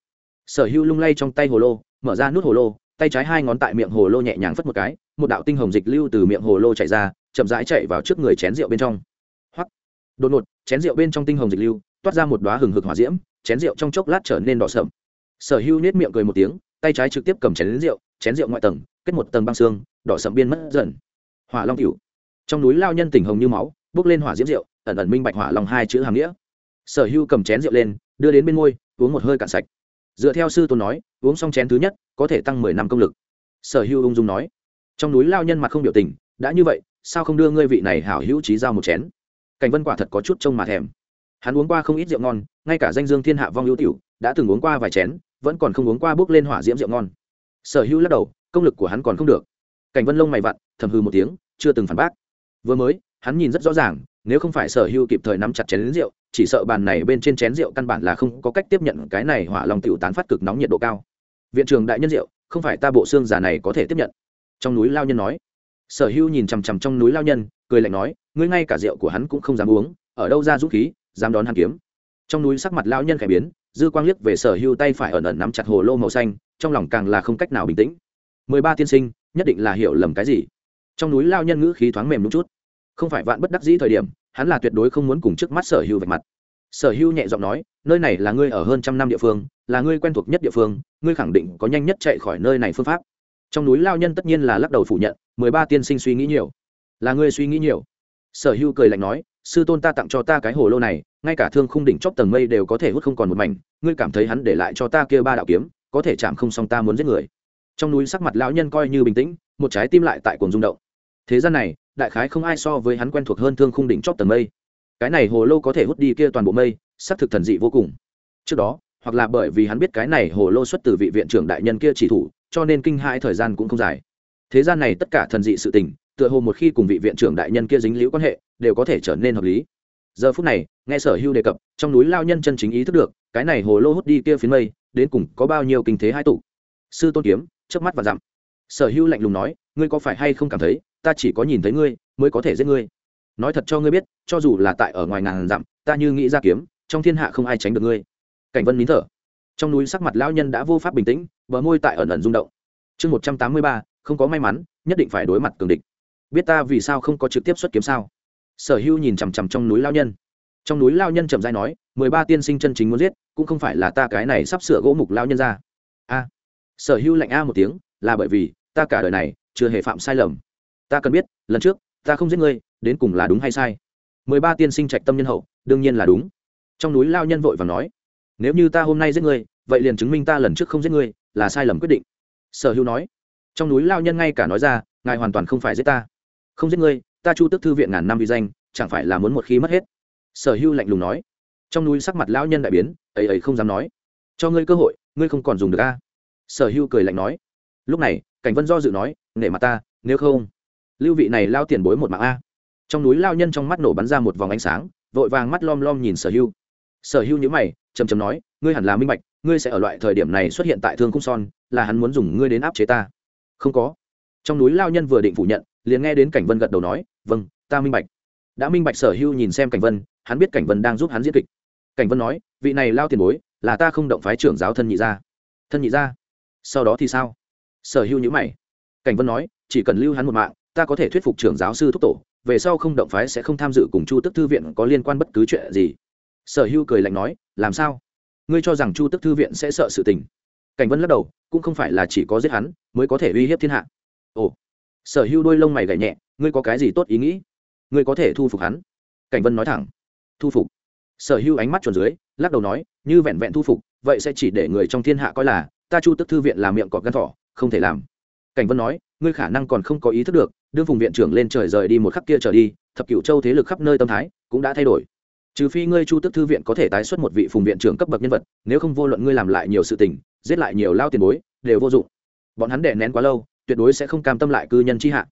Sở hưu lung lay trong tay hồ lô, mở ra nút hồ lô, tay trái hai ngón tại miệng hồ lô nhẹ nhàng phất một cái, một đạo tinh hồng dịch lưu từ miệng hồ lô chạy ra, chậm rãi chạy vào trước người chén rượu bên trong. Hoặc đột ngột, chén rượu bên trong tinh hồng dịch lưu toát ra một đoá hừng hực hỏa diễm, chén rượu trong chốc lát trở nên đỏ sậm. Sở hưu nết miệng cười một tiếng, tay trái trực tiếp cầm chén rượu chén rượu ngoại tầng, kết một tầng băng xương, đỏ sậm biên mất dần. Hỏa long cửu. Trong núi lao nhân tỉnh hồng như máu, bước lên hỏa diễm rượu, ẩn ẩn minh bạch hỏa long hai chữ hàm nghĩa. Sở hưu cầm chén rượu lên đưa đến bên môi, uống một hơi cạn sạch. Dựa theo sư tôn nói, uống xong chén thứ nhất, có thể tăng mười năm công lực. Sở hưu ung dung nói, trong núi lao nhân mặt không biểu tình, đã như vậy, sao không đưa ngươi vị này hảo hữu trí giao một chén? Cảnh vân quả thật có chút trông mà thèm. Hắn uống qua không ít rượu ngon, ngay cả danh dương thiên hạ vong hữu tiểu, đã từng uống qua vài chén, vẫn còn không uống qua bước lên hỏa diễm rượu ngon. Sở hữu lắc đầu, công lực của hắn còn không được. Cảnh vân lông mày vặn, thầm hư một tiếng, chưa từng phản bác. Vừa mới hắn nhìn rất rõ ràng, nếu không phải sở hữu kịp thời nắm chặt chén rượu, chỉ sợ bàn này bên trên chén rượu căn bản là không có cách tiếp nhận cái này hỏa long tiểu tán phát cực nóng nhiệt độ cao. Viện trường đại nhân rượu, không phải ta bộ xương giả này có thể tiếp nhận. Trong núi lao nhân nói. Sở hữu nhìn chằm chằm trong núi lao nhân, cười lạnh nói, ngươi ngay cả rượu của hắn cũng không dám uống, ở đâu ra dũng khí, dám đón hắn kiếm. Trong núi sắc mặt lao nhân khẽ biến, dư quang liếc về sở hữu tay phải ẩn ẩn nắm chặt hồ lô màu xanh, trong lòng càng là không cách nào bình tĩnh. Mười ba tiên sinh, nhất định là hiểu lầm cái gì? Trong núi lao nhân ngữ khí thoáng mềm một chút không phải vạn bất đắc dĩ thời điểm, hắn là tuyệt đối không muốn cùng trước mắt sở hữu vạch mặt. Sở hữu nhẹ giọng nói, nơi này là ngươi ở hơn trăm năm địa phương, là ngươi quen thuộc nhất địa phương, ngươi khẳng định có nhanh nhất chạy khỏi nơi này phương pháp. Trong núi lao nhân tất nhiên là lắc đầu phủ nhận, mười ba tiên sinh suy nghĩ nhiều. Là ngươi suy nghĩ nhiều. Sở hữu cười lạnh nói, sư tôn ta tặng cho ta cái hồ lô này, ngay cả thương khung đỉnh chóp tầng mây đều có thể hút không còn một mảnh, ngươi cảm thấy hắn để lại cho ta kia ba đạo kiếm, có thể chạm không xong ta muốn giết người. Trong núi sắc mặt lão nhân coi như bình tĩnh, một trái tim lại tại cuồng rung động. Thế gian này đại khái không ai so với hắn quen thuộc hơn thương khung đỉnh chóp tầng mây. Cái này hồ lô có thể hút đi kia toàn bộ mây sắc thực thần dị vô cùng. Trước đó, hoặc là bởi vì hắn biết cái này hồ lô xuất từ vị viện trưởng đại nhân kia chỉ thủ, cho nên kinh hãi thời gian cũng không dài. Thế gian này tất cả thần dị sự tình, tựa hồ một khi cùng vị viện trưởng đại nhân kia dính liễu quan hệ, đều có thể trở nên hợp lý. Giờ phút này, nghe sở hưu đề cập, trong núi lao nhân chân chính ý thức được, cái này hồ lô hút đi kia phiến mây, đến cùng có bao nhiêu kinh thế hai tụ. Sư tôn kiếm trước mắt và dặm. Sở hưu lạnh lùng nói, ngươi có phải hay không cảm thấy ta chỉ có nhìn thấy ngươi, mới có thể giết ngươi. Nói thật cho ngươi biết, cho dù là tại ở ngoài ngàn dặm, ta như nghĩ ra kiếm, trong thiên hạ không ai tránh được ngươi. Cảnh vân nín thở. Trong núi sắc mặt lão nhân đã vô pháp bình tĩnh, bờ môi tại ẩn ẩn rung động. Chương một trăm tám mươi ba, không có may mắn, nhất định phải đối mặt cường địch. Biết ta vì sao không có trực tiếp xuất kiếm sao? Sở hưu nhìn chằm chằm trong núi lao nhân. Trong núi lao nhân chậm dai nói, mười ba tiên sinh chân chính muốn giết, cũng không phải là ta cái này sắp sửa gỗ mục lao nhân ra. A. Sở hưu lạnh a một tiếng, là bởi vì ta cả đời này chưa hề phạm sai lầm ta cần biết, lần trước, ta không giết ngươi, đến cùng là đúng hay sai? Mười ba tiên sinh trạch tâm nhân hậu, đương nhiên là đúng. Trong núi lao nhân vội và nói, nếu như ta hôm nay giết ngươi, vậy liền chứng minh ta lần trước không giết ngươi, là sai lầm quyết định. Sở hữu nói, trong núi lao nhân ngay cả nói ra, ngài hoàn toàn không phải giết ta. Không giết ngươi, ta chu tức thư viện ngàn năm vi danh, chẳng phải là muốn một khi mất hết? Sở hữu lạnh lùng nói, trong núi sắc mặt lão nhân đại biến, ấy ấy không dám nói. Cho ngươi cơ hội, ngươi không còn dùng được a. Sở hữu cười lạnh nói, lúc này, cảnh vân do dự nói, nể mặt ta, nếu không lưu vị này lao tiền bối một mạng a. Trong núi lao nhân trong mắt nổ bắn ra một vòng ánh sáng, vội vàng mắt lom lom nhìn sở hưu. Sở hưu nhữ mày chầm chầm nói, ngươi hẳn là minh bạch, ngươi sẽ ở loại thời điểm này xuất hiện tại thương cung son, là hắn muốn dùng ngươi đến áp chế ta. Không có. Trong núi lao nhân vừa định phủ nhận, liền nghe đến cảnh vân gật đầu nói vâng ta minh bạch. Đã minh bạch sở hưu nhìn xem cảnh vân, hắn biết cảnh vân đang giúp hắn diễn kịch. Cảnh vân nói, vị này lao tiền bối, là ta không động phái trưởng giáo thân nhị gia. Thân nhị gia? Sau đó thì sao? Sở hưu nhữ mày. Cảnh vân nói, chỉ cần lưu hắn một mạng ta có thể thuyết phục trưởng giáo sư thúc tổ, về sau không động phái sẽ không tham dự cùng chu tức thư viện có liên quan bất cứ chuyện gì. Sở hưu cười lạnh nói, làm sao? Ngươi cho rằng chu tức thư viện sẽ sợ sự tình? Cảnh vân lắc đầu, cũng không phải là chỉ có giết hắn mới có thể uy hiếp thiên hạ. Ồ. Sở hưu đôi lông mày gảy nhẹ, ngươi có cái gì tốt ý nghĩ? Ngươi có thể thu phục hắn? Cảnh vân nói thẳng, thu phục. Sở hưu ánh mắt tròn dưới, lắc đầu nói, như vẹn vẹn thu phục, vậy sẽ chỉ để người trong thiên hạ coi là, ta chu tức thư viện làm miệng cọp gan thỏ, không thể làm. Cảnh vân nói, ngươi khả năng còn không có ý thức được đương phùng viện trưởng lên trời rời đi một khắc kia trở đi, thập cựu châu thế lực khắp nơi tâm thái cũng đã thay đổi. Trừ phi ngươi chu tức thư viện có thể tái xuất một vị phùng viện trưởng cấp bậc nhân vật, nếu không vô luận ngươi làm lại nhiều sự tình, giết lại nhiều lao tiền bối, đều vô dụng. Bọn hắn đè nén quá lâu, tuyệt đối sẽ không cam tâm lại cư nhân chi hạ.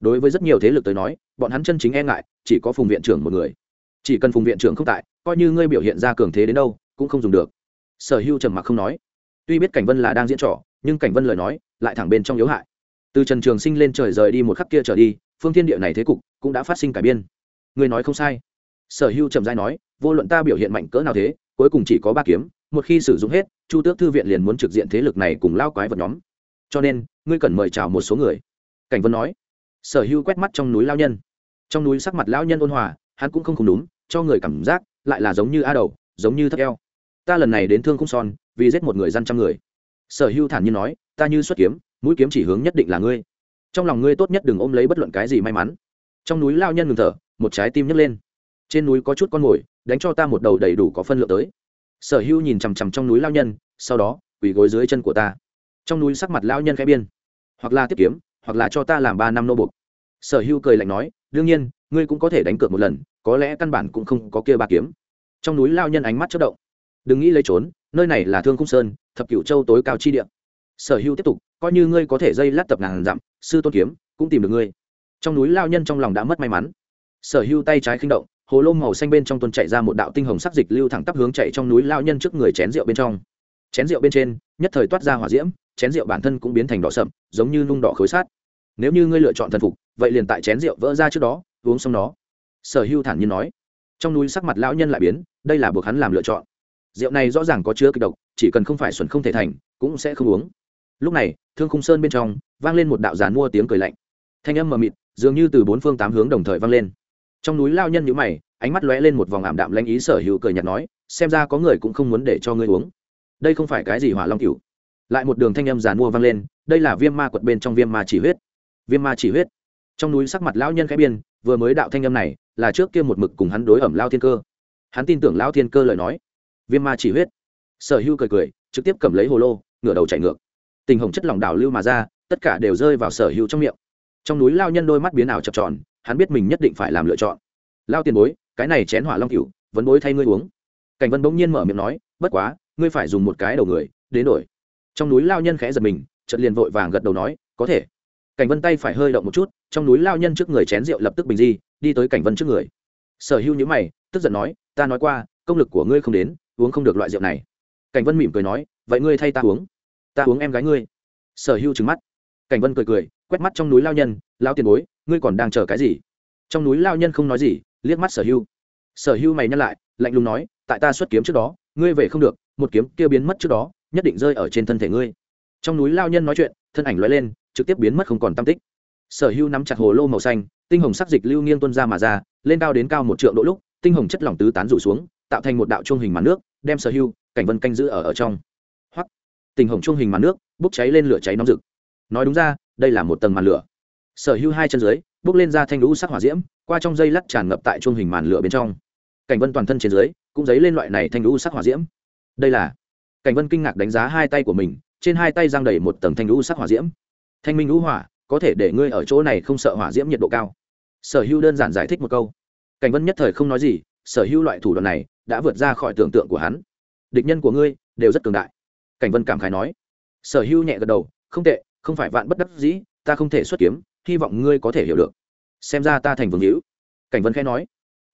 Đối với rất nhiều thế lực tới nói, bọn hắn chân chính e ngại, chỉ có phùng viện trưởng một người. Chỉ cần phùng viện trưởng không tại, coi như ngươi biểu hiện ra cường thế đến đâu, cũng không dùng được. Sở hưu trầm mặc không nói. Tuy biết cảnh vân là đang diễn trò, nhưng cảnh vân lời nói lại thẳng bên trong yếu hại từ trần trường sinh lên trời rời đi một khắc kia trở đi, phương thiên địa này thế cục cũng đã phát sinh cải biên. Người nói không sai. Sở hưu trầm dai nói, vô luận ta biểu hiện mạnh cỡ nào thế, cuối cùng chỉ có ba kiếm, một khi sử dụng hết, chu tước thư viện liền muốn trực diện thế lực này cùng lao quái vật nhóm. Cho nên, ngươi cần mời chào một số người. Cảnh vân nói. Sở hưu quét mắt trong núi lao nhân. Trong núi sắc mặt lao nhân ôn hòa, hắn cũng không không đúng, cho người cảm giác lại là giống như a đầu, giống như thất eo. Ta lần này đến thương cung son, vì giết một người dân trăm người. Sở hưu thản nhiên nói, ta như xuất kiếm mũi kiếm chỉ hướng nhất định là ngươi. Trong lòng ngươi tốt nhất đừng ôm lấy bất luận cái gì may mắn. Trong núi lao nhân ngừng thở, một trái tim nhấc lên. Trên núi có chút con mồi, đánh cho ta một đầu đầy đủ có phân lượng tới. Sở hữu nhìn chằm chằm trong núi lao nhân, sau đó, quỳ gối dưới chân của ta. Trong núi sắc mặt lao nhân khẽ biên hoặc là tiếp kiếm, hoặc là cho ta làm ba năm nô buộc. sở hữu cười lạnh nói, đương nhiên, ngươi cũng có thể đánh cược một lần, có lẽ căn bản cũng không có kia ba kiếm. Trong núi lao nhân ánh mắt chất động. Đừng nghĩ lấy trốn, nơi này là thương cung sơn, thập cửu châu tối cao chi địa. Sở hữu tiếp tục coi như ngươi có thể dây lát tập ngàn dặm, sư tôn kiếm, cũng tìm được ngươi. Trong núi lao nhân trong lòng đã mất may mắn. Sở Hưu tay trái khinh động, hồ lô màu xanh bên trong tuần chạy ra một đạo tinh hồng sắc dịch lưu thẳng tắp hướng chạy trong núi lao nhân trước người chén rượu bên trong. Chén rượu bên trên, nhất thời toát ra hỏa diễm, chén rượu bản thân cũng biến thành đỏ sậm, giống như nung đỏ khối sát. Nếu như ngươi lựa chọn thần phục, vậy liền tại chén rượu vỡ ra trước đó, uống xong nó. Sở hưu thản nhiên nói. Trong núi sắc mặt lão nhân lại biến, đây là buộc hắn làm lựa chọn. Rượu này rõ ràng có chứa kịch độc, chỉ cần không phải xuẩn không thể thành, cũng sẽ không uống. Lúc này thương khung sơn bên trong, vang lên một đạo giàn mua tiếng cười lạnh. Thanh âm mờ mịt, dường như từ bốn phương tám hướng đồng thời vang lên. Trong núi lao nhân nhữ mày, ánh mắt lóe lên một vòng ảm đạm lãnh ý sở hữu cười nhạt nói, xem ra có người cũng không muốn để cho ngươi uống. Đây không phải cái gì hỏa long cửu lại một đường thanh âm giàn mua vang lên, đây là viêm ma quật bên trong viêm ma chỉ huyết. Viêm ma chỉ huyết. Trong núi sắc mặt lão nhân khẽ biên vừa mới đạo thanh âm này, là trước kia một mực cùng hắn đối ẩm lao thiên cơ. Hắn tin tưởng lao thiên cơ lời nói. Viêm ma chỉ huyết. Sở hữu cười cười, trực tiếp cầm lấy hồ lô, ngửa đầu chạy ngược tình hồng chất lỏng đảo lưu mà ra, tất cả đều rơi vào sở hữu trong miệng. Trong núi lao nhân đôi mắt biến ảo chập tròn, hắn biết mình nhất định phải làm lựa chọn. Lao tiền bối, cái này chén hỏa long cửu, vẫn bối thay ngươi uống. Cảnh vân bỗng nhiên mở miệng nói, bất quá, ngươi phải dùng một cái đầu người, đến đổi. Trong núi lao nhân khẽ giật mình, chợt liền vội vàng gật đầu nói, có thể. Cảnh vân tay phải hơi động một chút, trong núi lao nhân trước người chén rượu lập tức bình di, đi tới cảnh vân trước người. Sở hữu nhữ mày, tức giận nói, ta nói qua, công lực của ngươi không đến, uống không được loại rượu này. Cảnh vân mỉm cười nói, vậy ngươi thay ta uống ta uống em gái ngươi. Sở hữu trừng mắt. Cảnh vân cười cười, quét mắt trong núi lao nhân lao tiền bối, ngươi còn đang chờ cái gì? Trong núi lao nhân không nói gì, liếc mắt sở hữu. Sở hữu mày nhắc lại, lạnh lùng nói, tại ta xuất kiếm trước đó, ngươi về không được, một kiếm kia biến mất trước đó, nhất định rơi ở trên thân thể ngươi. Trong núi lao nhân nói chuyện, thân ảnh l lên, trực tiếp biến mất không còn tam tích. Sở hữu nắm chặt hồ lô màu xanh, tinh hồng sắc dịch lưu nghiêng tuân ra mà ra, lên cao đến cao một trượng độ lúc, tinh hồng chất lỏng tứ tán rủ xuống, tạo thành một đạo trung hình màn nước, đem sở hữu, cảnh vân canh giữ ở ở trong tình hồng trung hình màn nước, bốc cháy lên lửa cháy nóng rực. Nói đúng ra, đây là một tầng màn lửa. Sở hữu hai chân dưới, bốc lên ra thanh lũ sắc hỏa diễm, qua trong dây lắc tràn ngập tại trung hình màn lửa bên trong. Cảnh vân toàn thân trên dưới, cũng dấy lên loại này thanh lũ sắc hỏa diễm. Đây là cảnh vân kinh ngạc đánh giá hai tay của mình, trên hai tay giang đầy một tầng thanh lũ sắc hỏa diễm. Thanh minh lũ hỏa, có thể để ngươi ở chỗ này không sợ hỏa diễm nhiệt độ cao. Sở hữu đơn giản giải thích một câu. Cảnh vân nhất thời không nói gì, sở hữu loại thủ đoạn này đã vượt ra khỏi tưởng tượng của hắn. Địch nhân của ngươi đều rất cường đại cảnh vân cảm khái nói. Sở hữu nhẹ gật đầu, không tệ, không phải vạn bất đắc dĩ, ta không thể xuất kiếm, hy vọng ngươi có thể hiểu được. Xem ra ta thành vương hữu. Cảnh vân khẽ nói.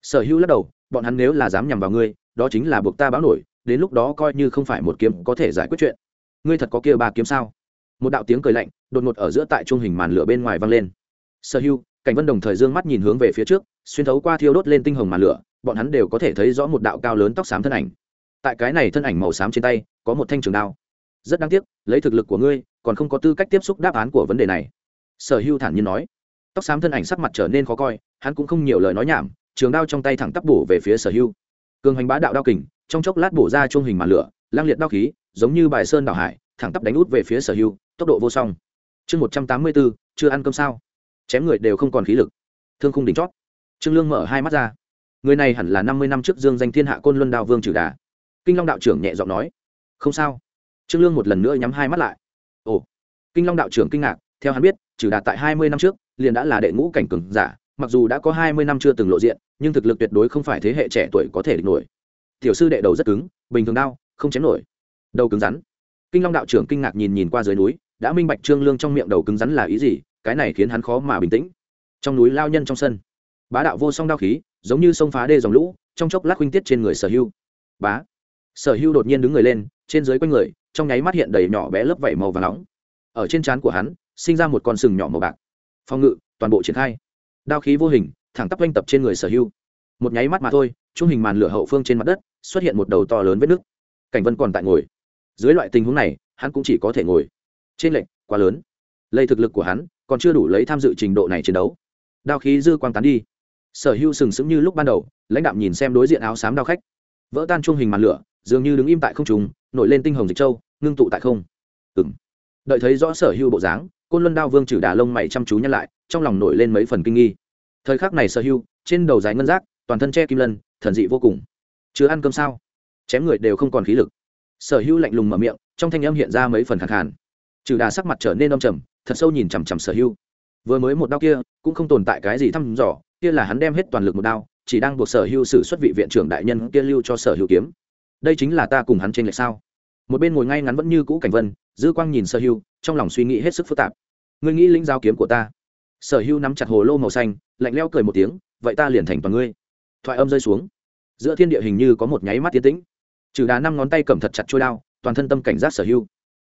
Sở hữu lắc đầu, bọn hắn nếu là dám nhằm vào ngươi, đó chính là buộc ta báo nổi, đến lúc đó coi như không phải một kiếm có thể giải quyết chuyện. Ngươi thật có kia ba kiếm sao? Một đạo tiếng cười lạnh, đột ngột ở giữa tại trung hình màn lửa bên ngoài vang lên. Sở hữu cảnh vân đồng thời dương mắt nhìn hướng về phía trước, xuyên thấu qua thiêu đốt lên tinh hồng màn lửa, bọn hắn đều có thể thấy rõ một đạo cao lớn tóc xám thân ảnh tại cái này thân ảnh màu xám trên tay, có một thanh trường đao. Rất đáng tiếc, lấy thực lực của ngươi, còn không có tư cách tiếp xúc đáp án của vấn đề này. Sở hưu thản nhiên nói. Tóc xám thân ảnh sắc mặt trở nên khó coi, hắn cũng không nhiều lời nói nhảm, trường đao trong tay thẳng tắp bổ về phía sở hưu. Cường hành bá đạo đao kình, trong chốc lát bổ ra chuông hình màn lửa, lang liệt đao khí, giống như bài sơn đảo hải, thẳng tắp đánh út về phía sở hưu, tốc độ vô song. Chương một trăm tám mươi bốn, chưa ăn cơm sao? Chém người đều không còn khí lực. Thương khung đỉnh chót. Trương lương mở hai mắt ra. Người này hẳn là năm mươi năm trước dương danh thiên hạ côn luân đao vương trừ đà kinh long đạo trưởng nhẹ giọng nói. Không sao. Trương lương một lần nữa nhắm hai mắt lại. Ồ. Kinh long đạo trưởng kinh ngạc, theo hắn biết, trừ đạt tại hai mươi năm trước, liền đã là đệ ngũ cảnh cường giả, mặc dù đã có hai mươi năm chưa từng lộ diện, nhưng thực lực tuyệt đối không phải thế hệ trẻ tuổi có thể địch nổi. Tiểu sư đệ đầu rất cứng, bình thường đau, không chém nổi. Đầu cứng rắn. Kinh long đạo trưởng kinh ngạc nhìn nhìn qua dưới núi, đã minh bạch trương lương trong miệng đầu cứng rắn là ý gì, cái này khiến hắn khó mà bình tĩnh. Trong núi lao nhân trong sân, bá đạo vô song đao khí, giống như sông phá đê dòng lũ, trong chốc lát huynh tiết trên người sở hưu bá sở hưu đột nhiên đứng người lên, trên dưới quanh người, trong nháy mắt hiện đầy nhỏ bé lớp vảy màu và nóng. Ở trên trán của hắn, sinh ra một con sừng nhỏ màu bạc. Phòng ngự, toàn bộ triển khai. Đao khí vô hình, thẳng tắp oanh tập trên người sở hưu một nháy mắt mà thôi, trung hình màn lửa hậu phương trên mặt đất, xuất hiện một đầu to lớn vết nứt. Cảnh vân còn tại ngồi. Dưới loại tình huống này, hắn cũng chỉ có thể ngồi. Trên lệnh quá lớn. Lây thực lực của hắn, còn chưa đủ lấy tham dự trình độ này chiến đấu. Đao khí dư quang tán đi. Sở hưu sừng sững như lúc ban đầu, lãnh đạo nhìn xem đối diện áo xám đao khách. Vỡ tan chuông hình màn lửa dường như đứng im tại không trùng nổi lên tinh hồng dịch châu, ngưng tụ tại không. Ừ m đợi thấy rõ sở hưu bộ dáng, côn luân đao vương trừ đà lông mày chăm chú nhăn lại, trong lòng nổi lên mấy phần kinh nghi. Thời khắc này sở hưu trên đầu dài ngân giác, toàn thân che kim lân, thần dị vô cùng. Chưa ăn cơm sao? Chém người đều không còn khí lực. Sở hưu lạnh lùng mở miệng, trong thanh âm hiện ra mấy phần khẳng hẳn. trừ đà sắc mặt trở nên âm trầm, thật sâu nhìn chằm chằm sở hưu vừa mới một đao kia, cũng không tồn tại cái gì thăm dò, kia là hắn đem hết toàn lực một đao, chỉ đang buộc sở hưu xử xuất vị viện trưởng đại nhân kia lưu cho sở hưu kiếm đây chính là ta cùng hắn trên lệch sao? Một bên ngồi ngay ngắn vẫn như cũ cảnh vân, dư quang nhìn sở hưu trong lòng suy nghĩ hết sức phức tạp. Ngươi nghĩ linh giao kiếm của ta? Sở hưu nắm chặt hồ lô màu xanh, lạnh leo cười một tiếng, vậy ta liền thành toàn ngươi. Thoại âm rơi xuống. Giữa thiên địa hình như có một nháy mắt tiến tĩnh. Trừ đá năm ngón tay cầm thật chặt trôi đao, toàn thân tâm cảnh giác sở hưu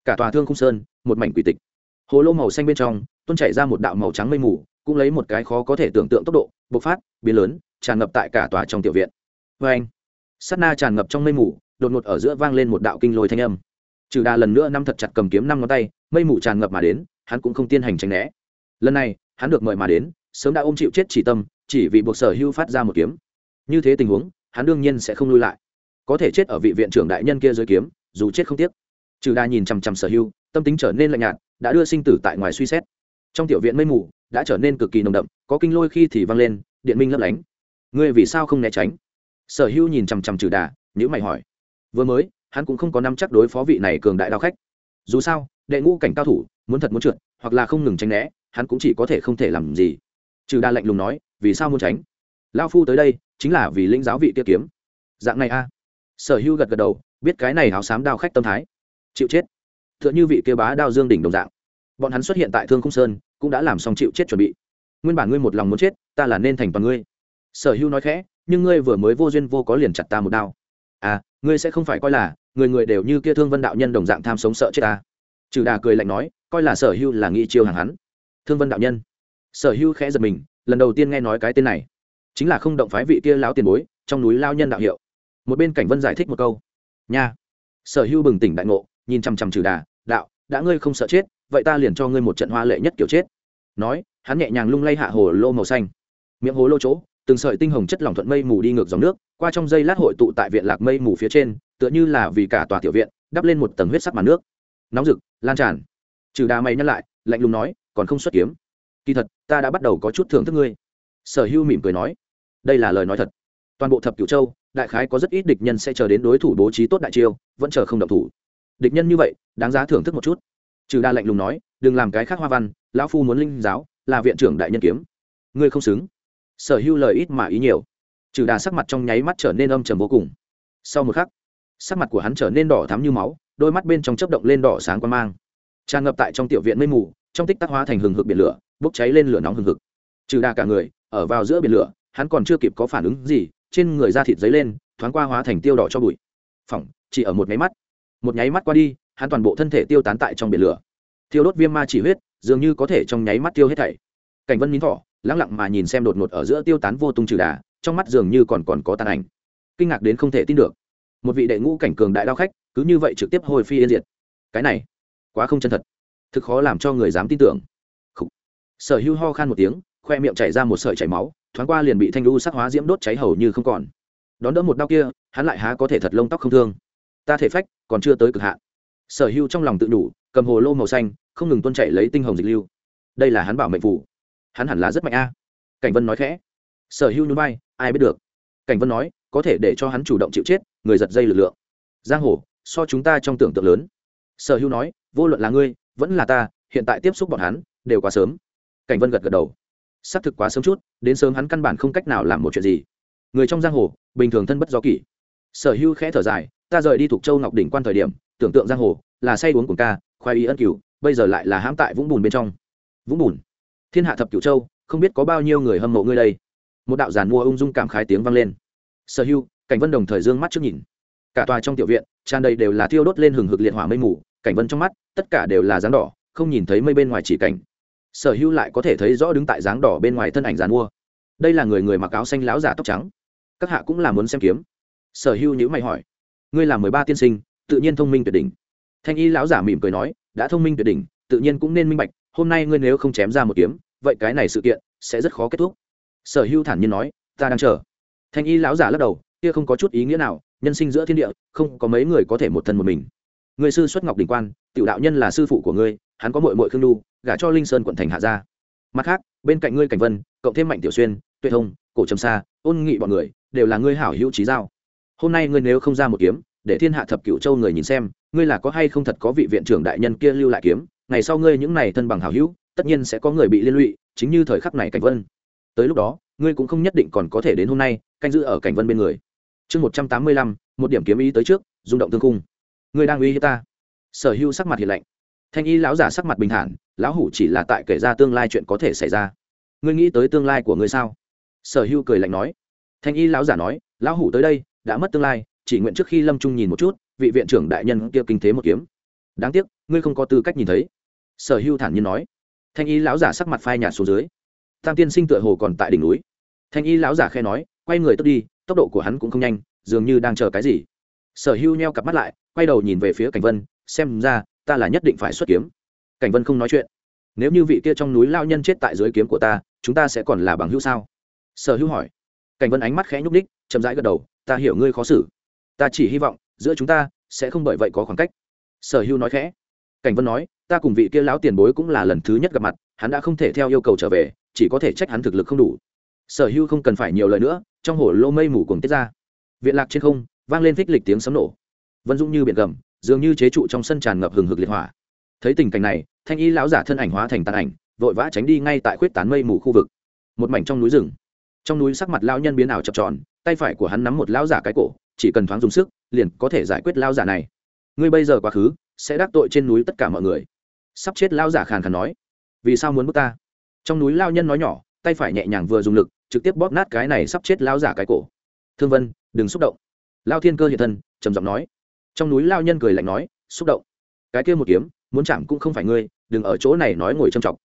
cả tòa thương khung sơn, một mảnh quỷ tịch. Hồ lô màu xanh bên trong, tuôn chảy ra một đạo màu trắng mây mù, cũng lấy một cái khó có thể tưởng tượng tốc độ, bộc phát, biến lớn, tràn ngập tại cả tòa trong tiểu viện. Vâng. Vê anh sắt na tràn ngập trong mây mù đột ngột ở giữa vang lên một đạo kinh lôi thanh âm. Trừ đà lần nữa năm thật chặt cầm kiếm năm ngón tay, mây mù tràn ngập mà đến, hắn cũng không tiên hành tránh né. Lần này, hắn được mời mà đến, sớm đã ôm chịu chết chỉ tâm, chỉ vì buộc sở hưu phát ra một kiếm. Như thế tình huống, hắn đương nhiên sẽ không lui lại. Có thể chết ở vị viện trưởng đại nhân kia dưới kiếm, dù chết không tiếc. Trừ đà nhìn chằm chằm sở hưu tâm tính trở nên lạnh nhạt, đã đưa sinh tử tại ngoài suy xét. Trong tiểu viện mây mù, đã trở nên cực kỳ nồng đậm, có kinh lôi khi thì vang lên, điện minh lấp lánh. Ngươi vì sao không né tránh? Sở hưu nhìn chằm chằm trừ đà nhữ mày hỏi vừa mới, hắn cũng không có năm chắc đối phó vị này cường đại đao khách. Dù sao, đệ ngũ cảnh cao thủ, muốn thật muốn trượt, hoặc là không ngừng tránh né, hắn cũng chỉ có thể không thể làm gì. Trừ đa lạnh lùng nói, vì sao muốn tránh? Lao phu tới đây, chính là vì linh giáo vị tiết kiếm. Dạng này a. Sở hữu gật gật đầu, biết cái này áo xám đao khách tâm thái. Chịu chết. T h ư ợ n h ư vị kêu bá đao dương đỉnh đồng dạng. Bọn hắn xuất hiện tại thương khung sơn, cũng đã làm xong chịu chết chuẩn bị. Nguyên bản ngươi một lòng muốn chết, ta là nên thành toàn ngươi. Sở hữu nói khẽ, nhưng ngươi vừa mới vô duyên vô có liền chặt ta một đao ngươi sẽ không phải coi là người người đều như kia thương vân đạo nhân đồng dạng tham sống sợ chết ta. Trừ đà cười lạnh nói, coi là sở Hưu là nghi chiêu hàng hắn. Thương vân đạo nhân. Sở Hưu khẽ giật mình, lần đầu tiên nghe nói cái tên này. Chính là không động phái vị kia lão tiền bối, trong núi lao nhân đạo hiệu. Một bên cảnh vân giải thích một câu. Nha. Sở hưu bừng tỉnh đại ngộ, nhìn chằm chằm trừ đà, đạo, đã ngươi không sợ chết, vậy ta liền cho ngươi một trận hoa lệ nhất kiểu chết. Nói, hắn nhẹ nhàng lung lay hạ hồ lô màu xanh. Miệng hồ lô chỗ từng sợi tinh hồng chất lỏng thuận mây mù đi ngược dòng nước, qua trong dây lát hội tụ tại viện lạc mây mù phía trên, tựa như là vì cả tòa tiểu viện, đắp lên một tầng huyết sắc màn nước. Nóng rực, lan tràn. Trừ đà mày nhắc lại, lạnh lùng nói, còn không xuất kiếm. Kỳ thật, ta đã bắt đầu có chút thưởng thức ngươi. Sở hưu mỉm cười nói, đây là lời nói thật. Toàn bộ thập cửu châu, đại khái có rất ít địch nhân sẽ chờ đến đối thủ bố trí tốt đại chiêu, vẫn chờ không động thủ. Địch nhân như vậy, đáng giá thưởng thức một chút. Trừ đa lạnh lùng nói, đừng làm cái khác hoa văn, lão phu muốn linh giáo, là viện trưởng đại nhân kiếm. Ngươi không xứng sở hưu lời ít mà ý nhiều. Trừ đà sắc mặt trong nháy mắt trở nên âm trầm vô cùng. Sau một khắc, sắc mặt của hắn trở nên đỏ thắm như máu, đôi mắt bên trong chớp động lên đỏ sáng quan mang. Tràn ngập tại trong tiểu viện mây mù, trong tích tắc hóa thành hừng hực biển lửa, bốc cháy lên lửa nóng hừng hực. Trừ đà cả người, ở vào giữa biển lửa, hắn còn chưa kịp có phản ứng gì, trên người da thịt dấy lên, thoáng qua hóa thành tiêu đỏ cho bụi. Phỏng, chỉ ở một nháy mắt. Một nháy mắt qua đi, hắn toàn bộ thân thể tiêu tán tại trong biển lửa. Thiêu đốt viêm ma chỉ huyết, dường như có thể trong nháy mắt tiêu hết thảy. Cảnh vân mín thỏ lắng lặng mà nhìn xem đột ngột ở giữa tiêu tán vô tung trừ đà, trong mắt dường như còn còn có tàn ảnh. Kinh ngạc đến không thể tin được. Một vị đệ ngũ cảnh cường đại đao khách, cứ như vậy trực tiếp hồi phi yên diệt. Cái này, quá không chân thật. Thực khó làm cho người dám tin tưởng. Sở hưu ho khan một tiếng, khoe miệng chảy ra một sợi chảy máu, thoáng qua liền bị thanh lưu sắc hóa diễm đốt cháy hầu như không còn. Đón đỡ một đau kia, hắn lại há có thể thật lông tóc không thương. Ta thể phách, còn chưa tới cực hạn. Sở hưu trong lòng tự đủ, cầm hồ lô màu xanh, không ngừng tuôn chảy lấy tinh hồng dịch lưu. Đây là hắn bảo mệnh phủ hắn hẳn là rất mạnh a. Cảnh vân nói khẽ. Sở hữu núi bay ai biết được. Cảnh vân nói, có thể để cho hắn chủ động chịu chết, người giật dây lực lượng. Giang hồ, so chúng ta trong tưởng tượng lớn. Sở hữu nói, vô luận là ngươi, vẫn là ta, hiện tại tiếp xúc bọn hắn, đều quá sớm. Cảnh vân gật gật đầu. Xác thực quá sớm chút, đến sớm hắn căn bản không cách nào làm một chuyện gì. Người trong giang hồ, bình thường thân bất do kỷ. Sở hữu khẽ thở dài, ta rời đi thuộc châu ngọc đỉnh quan thời điểm, tưởng tượng giang hồ, là say uống cùng ca, khoai y ân cửu, bây giờ lại là hãm tại vũng bùn bên trong. Vũng bùn? Thiên hạ thập cửu châu, không biết có bao nhiêu người hâm mộ ngươi đây. Một đạo giàn mua ung dung cảm khái tiếng vang lên. Sở hưu, cảnh vân đồng thời dương mắt trước nhìn. Cả tòa trong tiểu viện, tràn đầy đều là thiêu đốt lên hừng hực liệt hỏa mây mù, cảnh vân trong mắt, tất cả đều là dáng đỏ, không nhìn thấy mây bên ngoài chỉ cảnh. Sở hữu lại có thể thấy rõ đứng tại dáng đỏ bên ngoài thân ảnh giàn mua. Đây là người người mặc áo xanh lão giả tóc trắng. Các hạ cũng là muốn xem kiếm. Sở hữu nhữ mày hỏi. Ngươi là mười ba tiên sinh, tự nhiên thông minh tuyệt đỉnh. Thanh y lão giả mỉm cười nói, đã thông minh tuyệt đỉnh, tự nhiên cũng nên minh bạch hôm nay ngươi nếu không chém ra một kiếm, vậy cái này sự kiện sẽ rất khó kết thúc. Sở Hưu thản nhiên nói, ta đang chờ. Thanh y lão giả lắc đầu, kia không có chút ý nghĩa nào, nhân sinh giữa thiên địa, không có mấy người có thể một thân một mình. Người sư xuất ngọc đình quan, tiểu đạo nhân là sư phụ của ngươi, hắn có mội mội khương lu gả cho linh sơn quận thành hạ gia. Mặt khác, bên cạnh ngươi cảnh vân, cộng thêm mạnh tiểu xuyên, tuệ thông, cổ trầm sa, ôn nghị bọn người, đều là ngươi hảo hữu trí giao. Hôm nay ngươi nếu không ra một kiếm, để thiên hạ thập cựu châu người nhìn xem, ngươi là có hay không thật có vị viện trưởng đại nhân kia lưu lại kiếm? Ngày sau ngươi những này thân bằng hảo hữu, tất nhiên sẽ có người bị liên lụy, chính như thời khắc này cảnh vân. Tới lúc đó, ngươi cũng không nhất định còn có thể đến hôm nay, canh giữ ở cảnh vân bên người. Chương một trăm tám mươi lăm, một điểm kiếm ý tới trước, rung động tương cung. Ngươi đang uy hiếp ta. Sở hữu sắc mặt hiện lạnh. Thanh y lão giả sắc mặt bình thản, lão hủ chỉ là tại kể ra tương lai chuyện có thể xảy ra. Ngươi nghĩ tới tương lai của ngươi sao? Sở hưu cười lạnh nói. Thanh y lão giả nói, lão hủ tới đây, đã mất tương lai, chỉ nguyện trước khi lâm trung nhìn một chút, vị viện trưởng đại nhân kia kinh thế một kiếm. Đáng tiếc, ngươi không có tư cách nhìn thấy sở hưu thản nhiên nói. Thanh y lão giả sắc mặt phai nhạt xuống dưới. Tam tiên sinh tựa hồ còn tại đỉnh núi. Thanh y lão giả khe nói, quay người tức đi, tốc độ của hắn cũng không nhanh, dường như đang chờ cái gì. Sở hưu nheo cặp mắt lại, quay đầu nhìn về phía cảnh vân, xem ra, ta là nhất định phải xuất kiếm. Cảnh vân không nói chuyện. Nếu như vị kia trong núi lao nhân chết tại dưới kiếm của ta, chúng ta sẽ còn là bằng hữu sao? Sở hữu hỏi. Cảnh vân ánh mắt khẽ nhúc ních chậm rãi gật đầu, ta hiểu ngươi khó xử. Ta chỉ hy vọng, giữa chúng ta sẽ không bởi vậy có khoảng cách. Sở hữu nói khẽ cảnh vân nói, ta cùng vị kia lão tiền bối cũng là lần thứ nhất gặp mặt, hắn đã không thể theo yêu cầu trở về, chỉ có thể trách hắn thực lực không đủ. Sở hữu không cần phải nhiều lời nữa, trong hồ lô mây mù cùng tiết ra. Viện lạc trên không, vang lên phích lịch tiếng sấm nổ. Vân dũng như biển gầm, dường như chế trụ trong sân tràn ngập hừng hực liệt hỏa. Thấy tình cảnh này, thanh y lão giả thân ảnh hóa thành tàn ảnh, vội vã tránh đi ngay tại khuyết tán mây mù khu vực. Một mảnh trong núi rừng. Trong núi sắc mặt lão nhân biến ảo chập tròn, tay phải của hắn nắm một lão giả cái cổ, chỉ cần thoáng dùng sức, liền có thể giải quyết lao giả này. Ngươi bây giờ quá khứ sẽ đắc tội trên núi tất cả mọi người. Sắp chết lao giả khàn khàn nói. Vì sao muốn bước ta? Trong núi lao nhân nói nhỏ, tay phải nhẹ nhàng vừa dùng lực, trực tiếp bóp nát cái này sắp chết lao giả cái cổ. Thương vân, đừng xúc động. Lao thiên cơ hiện thân, trầm giọng nói. Trong núi lao nhân cười lạnh nói, xúc động. Cái kia một kiếm, muốn chạm cũng không phải ngươi, đừng ở chỗ này nói ngồi trầm trọng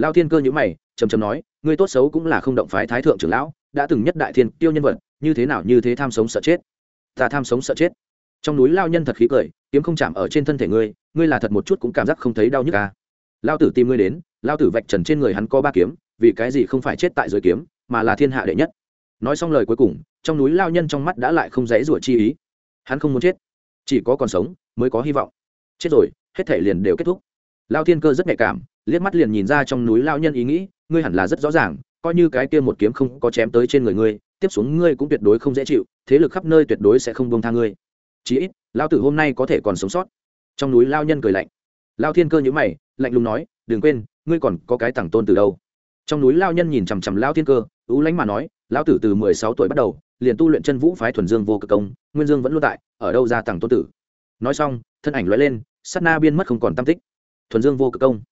lao thiên cơ nhữ mày, trầm trầm nói, ngươi tốt xấu cũng là không động phái thái thượng trưởng lão, đã từng nhất đại thiên tiêu nhân vật, như thế nào như thế tham sống sợ chết? Ta tham sống sợ chết trong núi lao nhân thật khí cười, kiếm không chạm ở trên thân thể ngươi ngươi là thật một chút cũng cảm giác không thấy đau nhức à? lao tử tìm ngươi đến, lao tử vạch trần trên người hắn có ba kiếm, vì cái gì không phải chết tại dưới kiếm, mà là thiên hạ đệ nhất. Nói xong lời cuối cùng, trong núi lao nhân trong mắt đã lại không dãy rủa chi ý. Hắn không muốn chết, chỉ có còn sống, mới có hy vọng. Chết rồi, hết thể liền đều kết thúc. Lao thiên cơ rất nhạy cảm, liếc mắt liền nhìn ra trong núi lao nhân ý nghĩ, ngươi hẳn là rất rõ ràng, coi như cái kia một kiếm không có chém tới trên người ngươi, tiếp xuống ngươi cũng tuyệt đối không dễ chịu, thế lực khắp nơi tuyệt đối sẽ không buông tha ngươi chí ít lao tử hôm nay có thể còn sống sót. Trong núi lao nhân cười lạnh. Lao thiên cơ nhữ mày, lạnh lùng nói, đừng quên, ngươi còn có cái tặng tôn từ đâu. Trong núi lao nhân nhìn chằm chằm lao thiên cơ, ú lánh mà nói, lão tử từ mười sáu tuổi bắt đầu, liền tu luyện chân vũ phái thuần dương vô cực công, nguyên dương vẫn luôn tại, ở đâu ra tặng tôn tử? Nói xong, thân ảnh lóe lên, sát na biên mất không còn tam tích. Thuần dương vô cực công.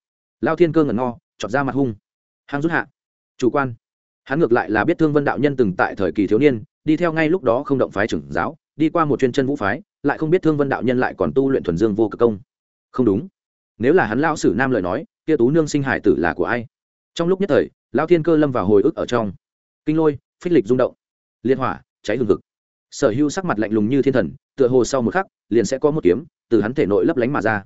Lao thiên cơ ngẩn ngò chọt ra mặt hung. Hang rút hạ, chủ quan. Hắn ngược lại là biết thương vân đạo nhân từng tại thời kỳ thiếu niên, đi theo ngay lúc đó không động phái trưởng giáo đi qua một chuyên chân vũ phái, lại không biết thương vân đạo nhân lại còn tu luyện thuần dương vô cực công. Không đúng. Nếu là hắn lão sử nam lời nói, kia tú nương sinh hải tử là của ai? Trong lúc nhất thời, lão thiên cơ lâm vào hồi ức ở trong. Kinh lôi, phích lịch rung động. Liên hỏa, cháy hừng hực. Sở hưu sắc mặt lạnh lùng như thiên thần, tựa hồ sau một khắc, liền sẽ có một kiếm từ hắn thể nội lấp lánh mà ra.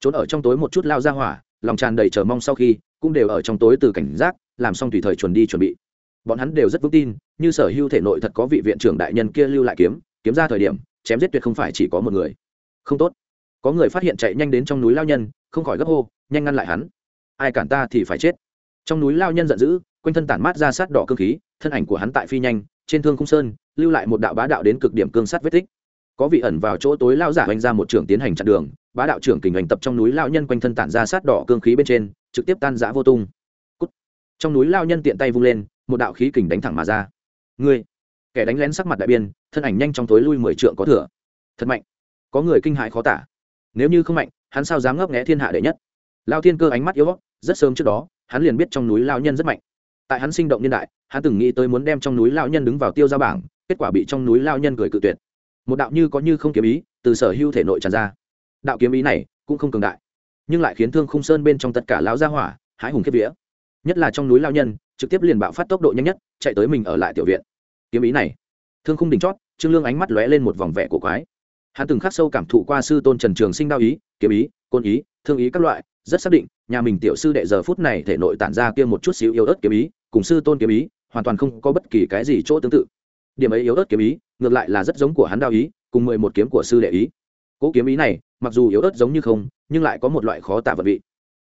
Trốn ở trong tối một chút lao ra hỏa, lòng tràn đầy chờ mong sau khi, cũng đều ở trong tối từ cảnh giác, làm xong tùy thời chuẩn đi chuẩn bị. Bọn hắn đều rất vững tin, như sở hưu thể nội thật có vị viện trưởng đại nhân kia lưu lại kiếm kiếm ra thời điểm, chém giết tuyệt không phải chỉ có một người. Không tốt. Có người phát hiện chạy nhanh đến trong núi lao nhân, không khỏi gấp hô, nhanh ngăn lại hắn. Ai cản ta thì phải chết. Trong núi lao nhân giận dữ, quanh thân tản mát ra sát đỏ cơ khí, thân ảnh của hắn tại phi nhanh, trên thương khung sơn, lưu lại một đạo bá đạo đến cực điểm cương sát vết tích. Có vị ẩn vào chỗ tối lao giả oanh ra một trưởng tiến hành chặn đường, bá đạo trưởng kình hành tập trong núi lao nhân quanh thân tản ra sát đỏ cương khí bên trên, trực tiếp tan giã vô tung. Cút. trong núi lao nhân tiện tay vung lên, một đạo khí kình đánh thẳng mà ra. Ngươi kẻ đánh lén sắc mặt đại biên, thân ảnh nhanh trong tối lui mười trượng có thừa. Thật mạnh. Có người kinh hại khó tả. Nếu như không mạnh, hắn sao dám ngấp nghẽ thiên hạ đệ nhất? Lao thiên cơ ánh mắt yếu rất sớm trước đó, hắn liền biết trong núi lao nhân rất mạnh. Tại hắn sinh động niên đại, hắn từng nghĩ tới muốn đem trong núi lao nhân đứng vào tiêu ra bảng, kết quả bị trong núi lao nhân cười cự tuyệt. Một đạo như có như không kiếm ý, từ sở hưu thể nội tràn ra. Đạo kiếm ý này cũng không cường đại, nhưng lại khiến thương khung sơn bên trong tất cả lão gia hỏa hái hùng kiếp vía. Nhất là trong núi lao nhân, trực tiếp liền bạo phát tốc độ nhanh nhất, chạy tới mình ở lại tiểu viện kiếm ý này. Thương khung đỉnh chót, trương lương ánh mắt lóe lên một vòng vẻ của quái. Hắn từng khắc sâu cảm thụ qua sư tôn trần trường sinh đao ý, kiếm ý, côn ý, thương ý các loại, rất xác định, nhà mình tiểu sư đệ giờ phút này thể nội tản ra kia một chút xíu yếu ớt kiếm ý, cùng sư tôn kiếm ý, hoàn toàn không có bất kỳ cái gì chỗ tương tự. Điểm ấy yếu ớt kiếm ý, ngược lại là rất giống của hắn đao ý, cùng mười một kiếm của sư đệ ý. Cỗ kiếm ý này, mặc dù yếu ớt giống như không, nhưng lại có một loại khó tả vật vị.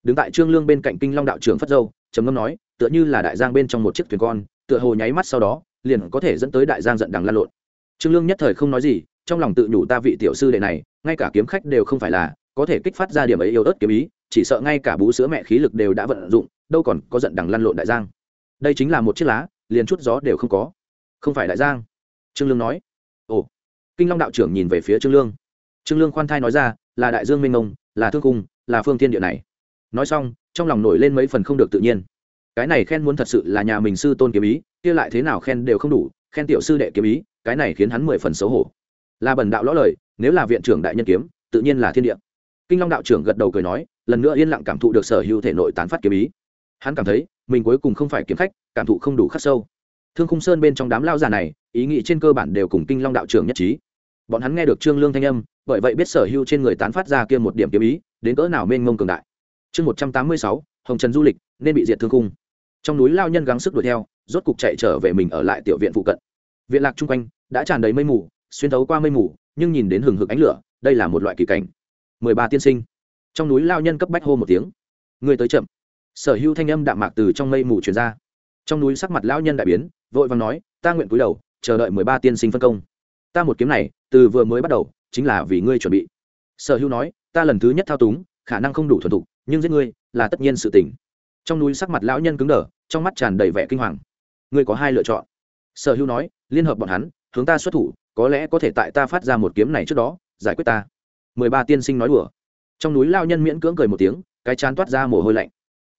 Đứng tại trương lương bên cạnh kinh long đạo trưởng phất dâu, trầm ngâm nói, tựa như là đại giang bên trong một chiếc thuyền con, tựa hồ nháy mắt sau đó liền có thể dẫn tới đại giang giận đằng lan lộn. Trương lương nhất thời không nói gì, trong lòng tự nhủ ta vị tiểu sư đệ này, ngay cả kiếm khách đều không phải là, có thể kích phát ra điểm ấy yêu ớt kiếm ý, chỉ sợ ngay cả bú sữa mẹ khí lực đều đã vận dụng, đâu còn có giận đằng lăn lộn đại giang. Đây chính là một chiếc lá, liền chút gió đều không có. Không phải đại giang. Trương lương nói. Ồ. Kinh long đạo trưởng nhìn về phía trương lương. Trương lương khoan thai nói ra, là đại dương minh ông là thương cung, là phương thiên địa này. Nói xong, trong lòng nổi lên mấy phần không được tự nhiên cái này khen muốn thật sự là nhà mình sư tôn kiếm ý, kia lại thế nào khen đều không đủ, khen tiểu sư đệ kiếm ý, cái này khiến hắn mười phần xấu hổ. Là bần đạo lõ lời, nếu là viện trưởng đại nhân kiếm, tự nhiên là thiên địa. Kinh long đạo trưởng gật đầu cười nói, lần nữa yên lặng cảm thụ được sở hữu thể nội tán phát kiếm ý. Hắn cảm thấy, mình cuối cùng không phải kiếm khách, cảm thụ không đủ khắc sâu. Thương khung sơn bên trong đám lao già này, ý nghĩ trên cơ bản đều cùng kinh long đạo trưởng nhất trí. Bọn hắn nghe được trương lương thanh âm, bởi vậy biết sở hữu trên người tán phát ra kia một điểm kiếm ý, đến cỡ nào mênh mông cường đại. Chương một trăm tám mươi sáu, hồng trần du lịch, nên bị diệt thương khung trong núi lao nhân gắng sức đuổi theo, rốt cục chạy trở về mình ở lại tiểu viện phụ cận. Viện lạc chung quanh đã tràn đầy mây mù, xuyên thấu qua mây mù, nhưng nhìn đến hừng hực ánh lửa, đây là một loại kỳ cảnh. Mười ba tiên sinh. Trong núi lao nhân cấp bách hô một tiếng. Người tới chậm. Sở hữu thanh âm đạm mạc từ trong mây mù truyền ra. Trong núi sắc mặt lao nhân đại biến, vội vàng nói, ta nguyện cúi đầu, chờ đợi mười ba tiên sinh phân công. Ta một kiếm này, từ vừa mới bắt đầu, chính là vì ngươi chuẩn bị. Sở hữu nói, ta lần thứ nhất thao túng, khả năng không đủ thuần thục, nhưng giết ngươi là tất nhiên sự tỉnh trong núi sắc mặt lão nhân cứng đờ trong mắt tràn đầy vẻ kinh hoàng. Ngươi có hai lựa chọn. Sở hữu nói, liên hợp bọn hắn, hướng ta xuất thủ, có lẽ có thể tại ta phát ra một kiếm này trước đó, giải quyết ta. Mười ba tiên sinh nói đùa. Trong núi lao nhân miễn cưỡng cười một tiếng, cái chán toát ra mồ hôi lạnh.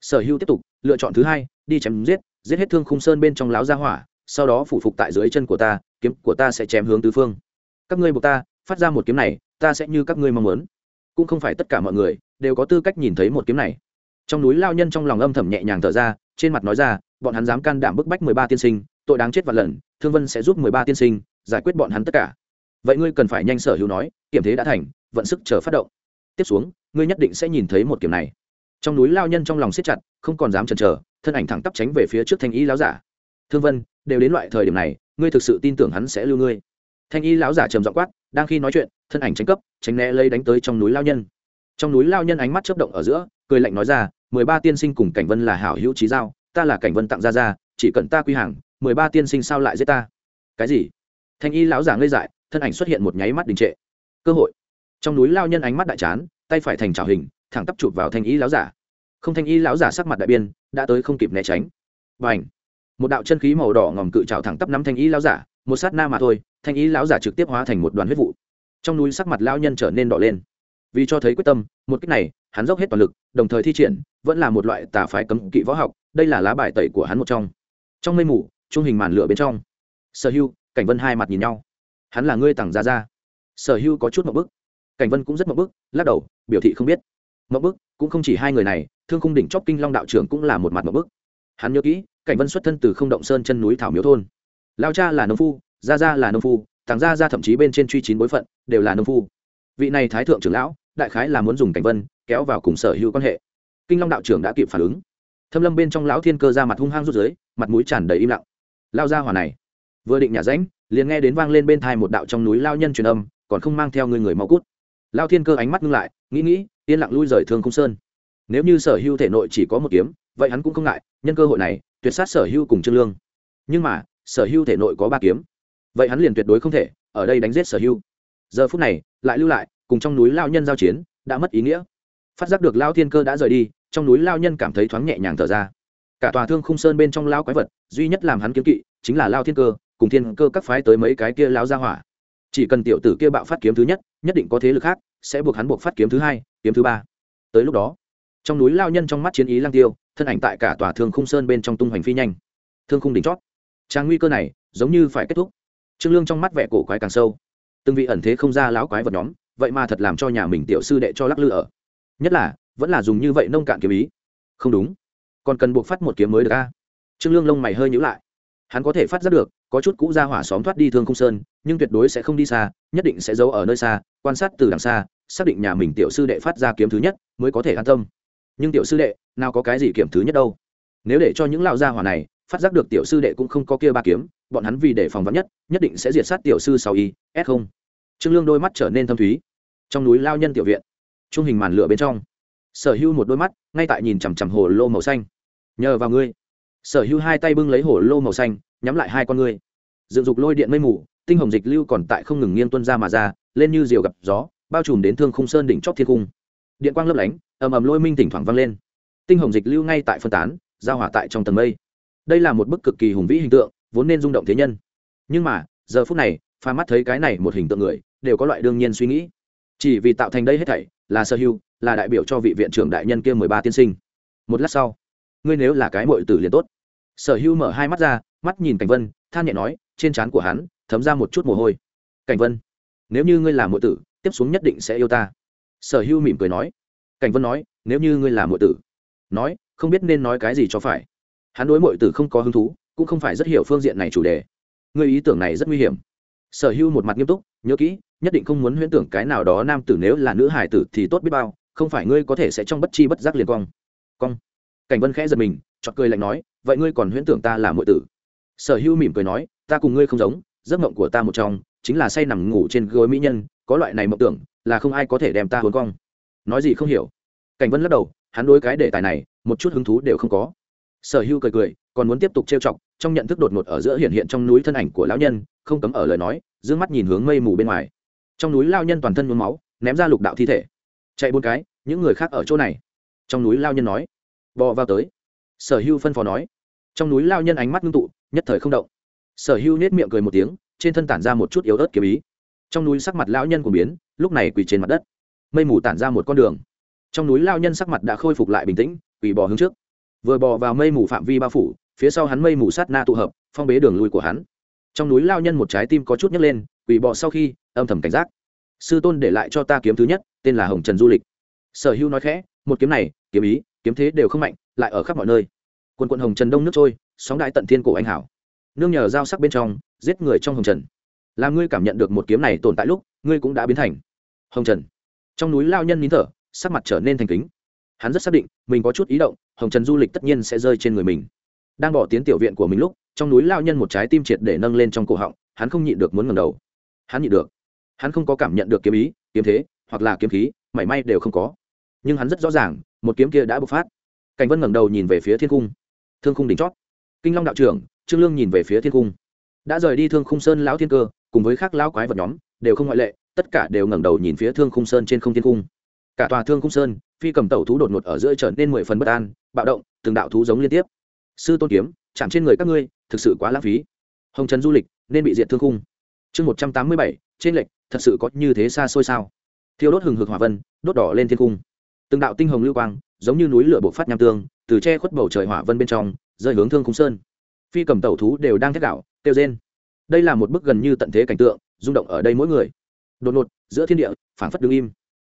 Sở hưu tiếp tục, lựa chọn thứ hai, đi chém giết giết hết thương khung sơn bên trong láo ra hỏa, sau đó phủ phục tại dưới chân của ta, kiếm của ta sẽ chém hướng tứ phương. Các ngươi buộc ta, phát ra một kiếm này, ta sẽ như các ngươi mong muốn. Cũng không phải tất cả mọi người đều có tư cách nhìn thấy một kiếm này. Trong núi lao nhân trong lòng âm thầm nhẹ nhàng thở ra trên mặt nói ra, bọn hắn dám can đảm bức bách mười ba tiên sinh, tội đáng chết vạn lần, thương vân sẽ giúp mười ba tiên sinh giải quyết bọn hắn tất cả. Vậy ngươi cần phải nhanh sở hữu nói, kiểm thế đã thành, vận sức chờ phát động. Tiếp xuống, ngươi nhất định sẽ nhìn thấy một kiểm này. Trong núi lao nhân trong lòng siết chặt, không còn dám chần chờ, thân ảnh thẳng tắp tránh về phía trước thanh y láo giả. Thương vân, đều đến loại thời điểm này, ngươi thực sự tin tưởng hắn sẽ lưu ngươi? Thanh y láo giả trầm dọ quát, đang khi nói chuyện, thân ảnh tránh cấp, tránh né lấy đánh tới trong núi lao nhân. Trong núi lao nhân ánh mắt chớp động ở giữa, cười lạnh nói ra mười ba tiên sinh cùng cảnh vân là hảo hữu trí giao, ta là cảnh vân tặng ra ra chỉ cần ta quy hàng, mười ba tiên sinh sao lại giết ta? Cái gì? Thanh y lão giả ngây dại, thân ảnh xuất hiện một nháy mắt đình trệ. Cơ hội. Trong núi lao nhân ánh mắt đại chán, tay phải thành trào hình, thẳng tắp chụp vào thanh y lão giả. Không thanh y lão giả sắc mặt đại biên đã tới không kịp né tránh. Và một đạo chân khí màu đỏ ngòm cự trào thẳng tắp nắm thanh y lão giả, một sát na mà thôi, thanh y lão giả trực tiếp hóa thành một đoàn huyết vụ. Trong núi sắc mặt lão nhân trở nên đỏ lên. Vì cho thấy quyết tâm, một cách này hắn dốc hết toàn lực, đồng thời thi triển, vẫn là một loại tà phái cấm kỵ võ học, đây là lá bài tẩy của hắn một trong. Trong mây mù trung hình màn lửa bên trong. Sở hưu, cảnh vân hai mặt nhìn nhau. Hắn là ngươi tặng ra ra sở hưu có chút một bức. Cảnh vân cũng rất một bức, lắc đầu, biểu thị không biết. Một bức, cũng không chỉ hai người này, thương khung đỉnh chóp kinh long đạo trưởng cũng là một mặt một bức. Hắn nhớ kỹ, cảnh vân xuất thân từ không động sơn chân núi thảo miếu thôn. Lao cha là nông phu, gia gia là nông phu tàng gia gia thậm chí bên trên truy chín bối phận, đều là nông phu. Vị này thái thượng trưởng lão, đại khái là muốn dùng cảnh vân kéo vào cùng sở hữu quan hệ. Kinh long đạo trưởng đã kịp phản ứng. Thâm lâm bên trong lão thiên cơ ra mặt hung hăng rút dưới, mặt mũi tràn đầy im lặng. Lao ra hỏa này, vừa định nhả ránh, liền nghe đến vang lên bên thai một đạo trong núi lao nhân truyền âm, còn không mang theo người người mau cút. Lao thiên cơ ánh mắt ngưng lại, nghĩ nghĩ, yên lặng lui rời thương không sơn. Nếu như sở hưu thể nội chỉ có một kiếm, vậy hắn cũng không ngại, nhân cơ hội này, tuyệt sát sở hưu cùng trương lương. Nhưng mà, sở hưu thể nội có ba kiếm, vậy hắn liền tuyệt đối không thể, ở đây đánh giết sở hưu giờ phút này, lại lưu lại, cùng trong núi lao nhân giao chiến, đã mất ý nghĩa phát giác được lao thiên cơ đã rời đi, trong núi lao nhân cảm thấy thoáng nhẹ nhàng thở ra. Cả tòa thương khung sơn bên trong lao quái vật, duy nhất làm hắn kiếm kỵ, chính là lao thiên cơ, cùng thiên cơ các phái tới mấy cái kia lao ra hỏa. Chỉ cần tiểu tử kia bạo phát kiếm thứ nhất nhất định có thế lực khác, sẽ buộc hắn buộc phát kiếm thứ hai, kiếm thứ ba. Tới lúc đó, trong núi lao nhân trong mắt chiến ý lang tiêu, thân ảnh tại cả tòa thương khung sơn bên trong tung hoành phi nhanh. Thương khung đỉnh chót. Trang nguy cơ này, giống như phải kết thúc. Trương lương trong mắt vẻ cổ quái càng sâu. Từng vị ẩn thế không ra lão quái vật nhóm, vậy mà thật làm cho nhà mình tiểu sư đệ cho lắc lư ở nhất là, vẫn là dùng như vậy nông cạn kiếm ý. Không đúng. Còn cần buộc phát một kiếm mới được a. Trương lương lông mày hơi nhữ lại. Hắn có thể phát giác được, có chút cũ ra hỏa xóm thoát đi thương không sơn, nhưng tuyệt đối sẽ không đi xa, nhất định sẽ giấu ở nơi xa, quan sát từ đằng xa, xác định nhà mình tiểu sư đệ phát ra kiếm thứ nhất mới có thể an tâm. Nhưng tiểu sư đệ, nào có cái gì kiểm thứ nhất đâu. Nếu để cho những lão gia hỏa này phát giác được tiểu sư đệ cũng không có kia ba kiếm, bọn hắn vì để phòng vắn nhất nhất định sẽ diệt sát tiểu sư sau y s không. Trương lương đôi mắt trở nên thâm thúy. Trong núi lao nhân tiểu viện trung hình màn lửa bên trong. Sở hưu một đôi mắt, ngay tại nhìn chằm chằm hồ lô màu xanh. Nhờ vào ngươi. Sở hưu hai tay bưng lấy hồ lô màu xanh, nhắm lại hai con ngươi. Dựng dục lôi điện mây mù, tinh hồng dịch lưu còn tại không ngừng nghiêng tuân ra mà ra, lên như diều gặp gió, bao trùm đến thương khung sơn đỉnh chót thiên cung. Điện quang lấp lánh, ầm ầm lôi minh thỉnh thoảng vang lên. Tinh hồng dịch lưu ngay tại phân tán, giao hỏa tại trong tầng mây. Đây là một bức cực kỳ hùng vĩ hình tượng, vốn nên rung động thế nhân. Nhưng mà, giờ phút này, pha mắt thấy cái này một hình tượng người, đều có loại đương nhiên suy nghĩ. Chỉ vì tạo thành đây hết thảy là sở hưu là đại biểu cho vị viện trưởng đại nhân kia mười ba tiên sinh. Một lát sau, ngươi nếu là cái mội tử liền tốt. Sở hưu mở hai mắt ra, mắt nhìn cảnh vân, than nhẹ nói, trên trán của hắn, thấm ra một chút mồ hôi. Cảnh vân, nếu như ngươi là mội tử, tiếp xuống nhất định sẽ yêu ta. Sở hưu mỉm cười nói. Cảnh vân nói, nếu như ngươi là mội tử, nói, không biết nên nói cái gì cho phải. Hắn đối mội tử không có hứng thú, cũng không phải rất hiểu phương diện này chủ đề. Ngươi ý tưởng này rất nguy hiểm sở hưu một mặt nghiêm túc, nhớ kỹ, nhất định không muốn huyễn tưởng cái nào đó nam tử nếu là nữ hải tử thì tốt biết bao, không phải ngươi có thể sẽ trong bất chi bất giác liền cong. Cong. Cảnh vân khẽ giật mình chọt cười lạnh nói, vậy ngươi còn huyễn tưởng ta là muội tử? Sở hưu mỉm cười nói, ta cùng ngươi không giống, giấc mộng của ta một trong, chính là say nằm ngủ trên gối mỹ nhân, có loại này mộng tưởng, là không ai có thể đem ta hồn cong. Nói gì không hiểu. Cảnh vân lắc đầu, hắn đối cái đề tài này, một chút hứng thú đều không có. Sở hưu cười cười, còn muốn tiếp tục trêu chọc trong nhận thức đột ngột ở giữa hiện hiện trong núi thân ảnh của lão nhân, không cấm ở lời nói d mắt nhìn hướng mây mù bên ngoài. Trong núi lao nhân toàn thân nhuốm máu, ném ra lục đạo thi thể. Chạy bốn cái, những người khác ở chỗ này. Trong núi lao nhân nói. Bò vào tới. Sở hưu phân phó nói. Trong núi lao nhân ánh mắt ngưng tụ, nhất thời không động. Sở hưu nết miệng cười một tiếng, trên thân tản ra một chút yếu ớt kiếm ý. Trong núi sắc mặt lão nhân của biến, lúc này quỳ trên mặt đất. Mây mù tản ra một con đường. Trong núi lao nhân sắc mặt đã khôi phục lại bình tĩnh, quỳ bò hướng trước. Vừa bò vào mây mù phạm vi bao phủ phía sau hắn mây mù sát na tụ hợp, phong bế đường lui của hắn. Trong núi lao nhân một trái tim có chút nhấc lên, quỳ bọ sau khi, âm thầm cảnh giác. Sư tôn để lại cho ta kiếm thứ nhất, tên là hồng trần du lịch. Sở hữu nói khẽ, một kiếm này, kiếm ý, kiếm thế đều không mạnh, lại ở khắp mọi nơi. Quân quận hồng trần đông nước trôi, sóng đại tận thiên cổ anh hảo. Nương nhờ dao sắc bên trong, giết người trong hồng trần. Làm ngươi cảm nhận được một kiếm này tồn tại lúc, ngươi cũng đã biến thành hồng trần. Trong núi lao nhân nín thở, sắc mặt trở nên thành kính. Hắn rất xác định, mình có chút ý động, hồng trần du lịch tất nhiên sẽ rơi trên người mình đang bỏ tiến tiểu viện của mình lúc, trong núi lao nhân một trái tim triệt để nâng lên trong cổ họng, hắn không nhịn được muốn ngầm đầu. Hắn nhịn được. Hắn không có cảm nhận được kiếm ý, kiếm thế, hoặc là kiếm khí, mảy may đều không có. Nhưng hắn rất rõ ràng, một kiếm kia đã bộc phát. Cảnh vân ngẩng đầu nhìn về phía thiên cung. Thương khung đỉnh chót. Kinh long đạo trưởng, trương lương nhìn về phía thiên cung. Đã rời đi thương khung sơn lão thiên cơ, cùng với khác lão quái vật nhóm, đều không ngoại lệ, tất cả đều ngẩng đầu nhìn phía thương khung sơn trên không thiên cung. Cả tòa thương khung sơn, phi cầm tẩu thú đột ngột ở giữa trở nên mười phần bất an, bạo động, từng đạo thú giống liên tiếp sư tôn kiếm, chạm trên người các ngươi, thực sự quá lãng phí. Hồng trần du lịch, nên bị diệt thương khung. Chương một trăm tám mươi bảy, trên lệch, thật sự có như thế xa xôi sao? Thiêu đốt hừng hực hỏa vân, đốt đỏ lên thiên cung từng đạo tinh hồng lưu quang, giống như núi lửa bộc phát nham tương, từ che khuất bầu trời hỏa vân bên trong, rơi hướng thương khung sơn. Phi cầm tẩu thú đều đang thét đạo tiêu rên. Đây là một bức gần như tận thế cảnh tượng, rung động ở đây mỗi người. Đột ngột, giữa thiên địa, phảng phất đứng im.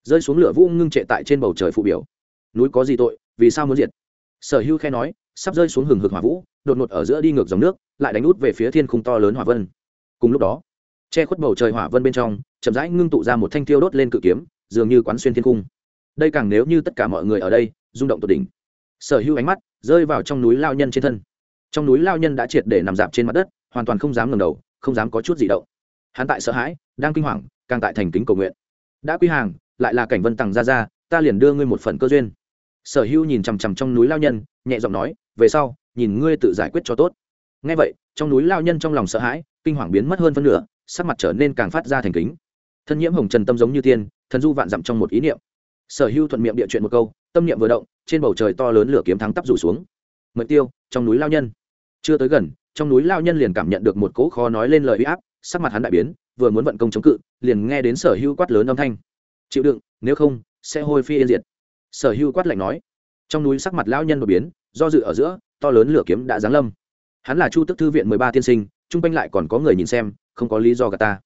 Rơi xuống lửa vũ ngưng trệ tại trên bầu trời phụ biểu. Núi có gì tội, vì sao muốn diệt? Sở hưu khe nói sắp rơi xuống hừng hực hỏa vũ, đột ngột ở giữa đi ngược dòng nước, lại đánh út về phía thiên khung to lớn hỏa vân. Cùng lúc đó, che khuất bầu trời hỏa vân bên trong, chậm rãi ngưng tụ ra một thanh tiêu đốt lên cự kiếm, dường như quán xuyên thiên cung đây càng nếu như tất cả mọi người ở đây, rung động tột đỉnh. Sở hữu ánh mắt rơi vào trong núi lao nhân trên thân. Trong núi lao nhân đã triệt để nằm dạp trên mặt đất, hoàn toàn không dám ngẩng đầu, không dám có chút gì động. Hắn tại sợ hãi, đang kinh hoàng, càng tại thành kính cầu nguyện. Đã quy hàng, lại là cảnh vân tằng ra ra, ta liền đưa ngươi một phần cơ duyên. Sở hữu nhìn chằm chằm trong núi lao nhân, nhẹ giọng nói về sau, nhìn ngươi tự giải quyết cho tốt. Ngay vậy, trong núi lao nhân trong lòng sợ hãi, kinh hoàng biến mất hơn phân nửa, sắc mặt trở nên càng phát ra thành kính. Thân nhiễm hồng trần tâm giống như tiên, thần du vạn dặm trong một ý niệm. Sở hưu thuận miệng địa chuyện một câu, tâm niệm vừa động, trên bầu trời to lớn lửa kiếm thắng tắp rủ xuống. Mật tiêu, trong núi lao nhân. Chưa tới gần, trong núi lao nhân liền cảm nhận được một cỗ khó nói lên lời uy áp, sắc mặt hắn đại biến, vừa muốn vận công chống cự, liền nghe đến sở hưu quát lớn âm thanh. Chịu đựng, nếu không, sẽ hôi phi yên diệt. Sở hưu quát lạnh nói. Trong núi sắc mặt lao nhân đột biến do dự ở giữa, to lớn lửa kiếm đã giáng lâm. Hắn là chu tức thư viện mười ba tiên sinh, chung quanh lại còn có người nhìn xem, không có lý do gà ta.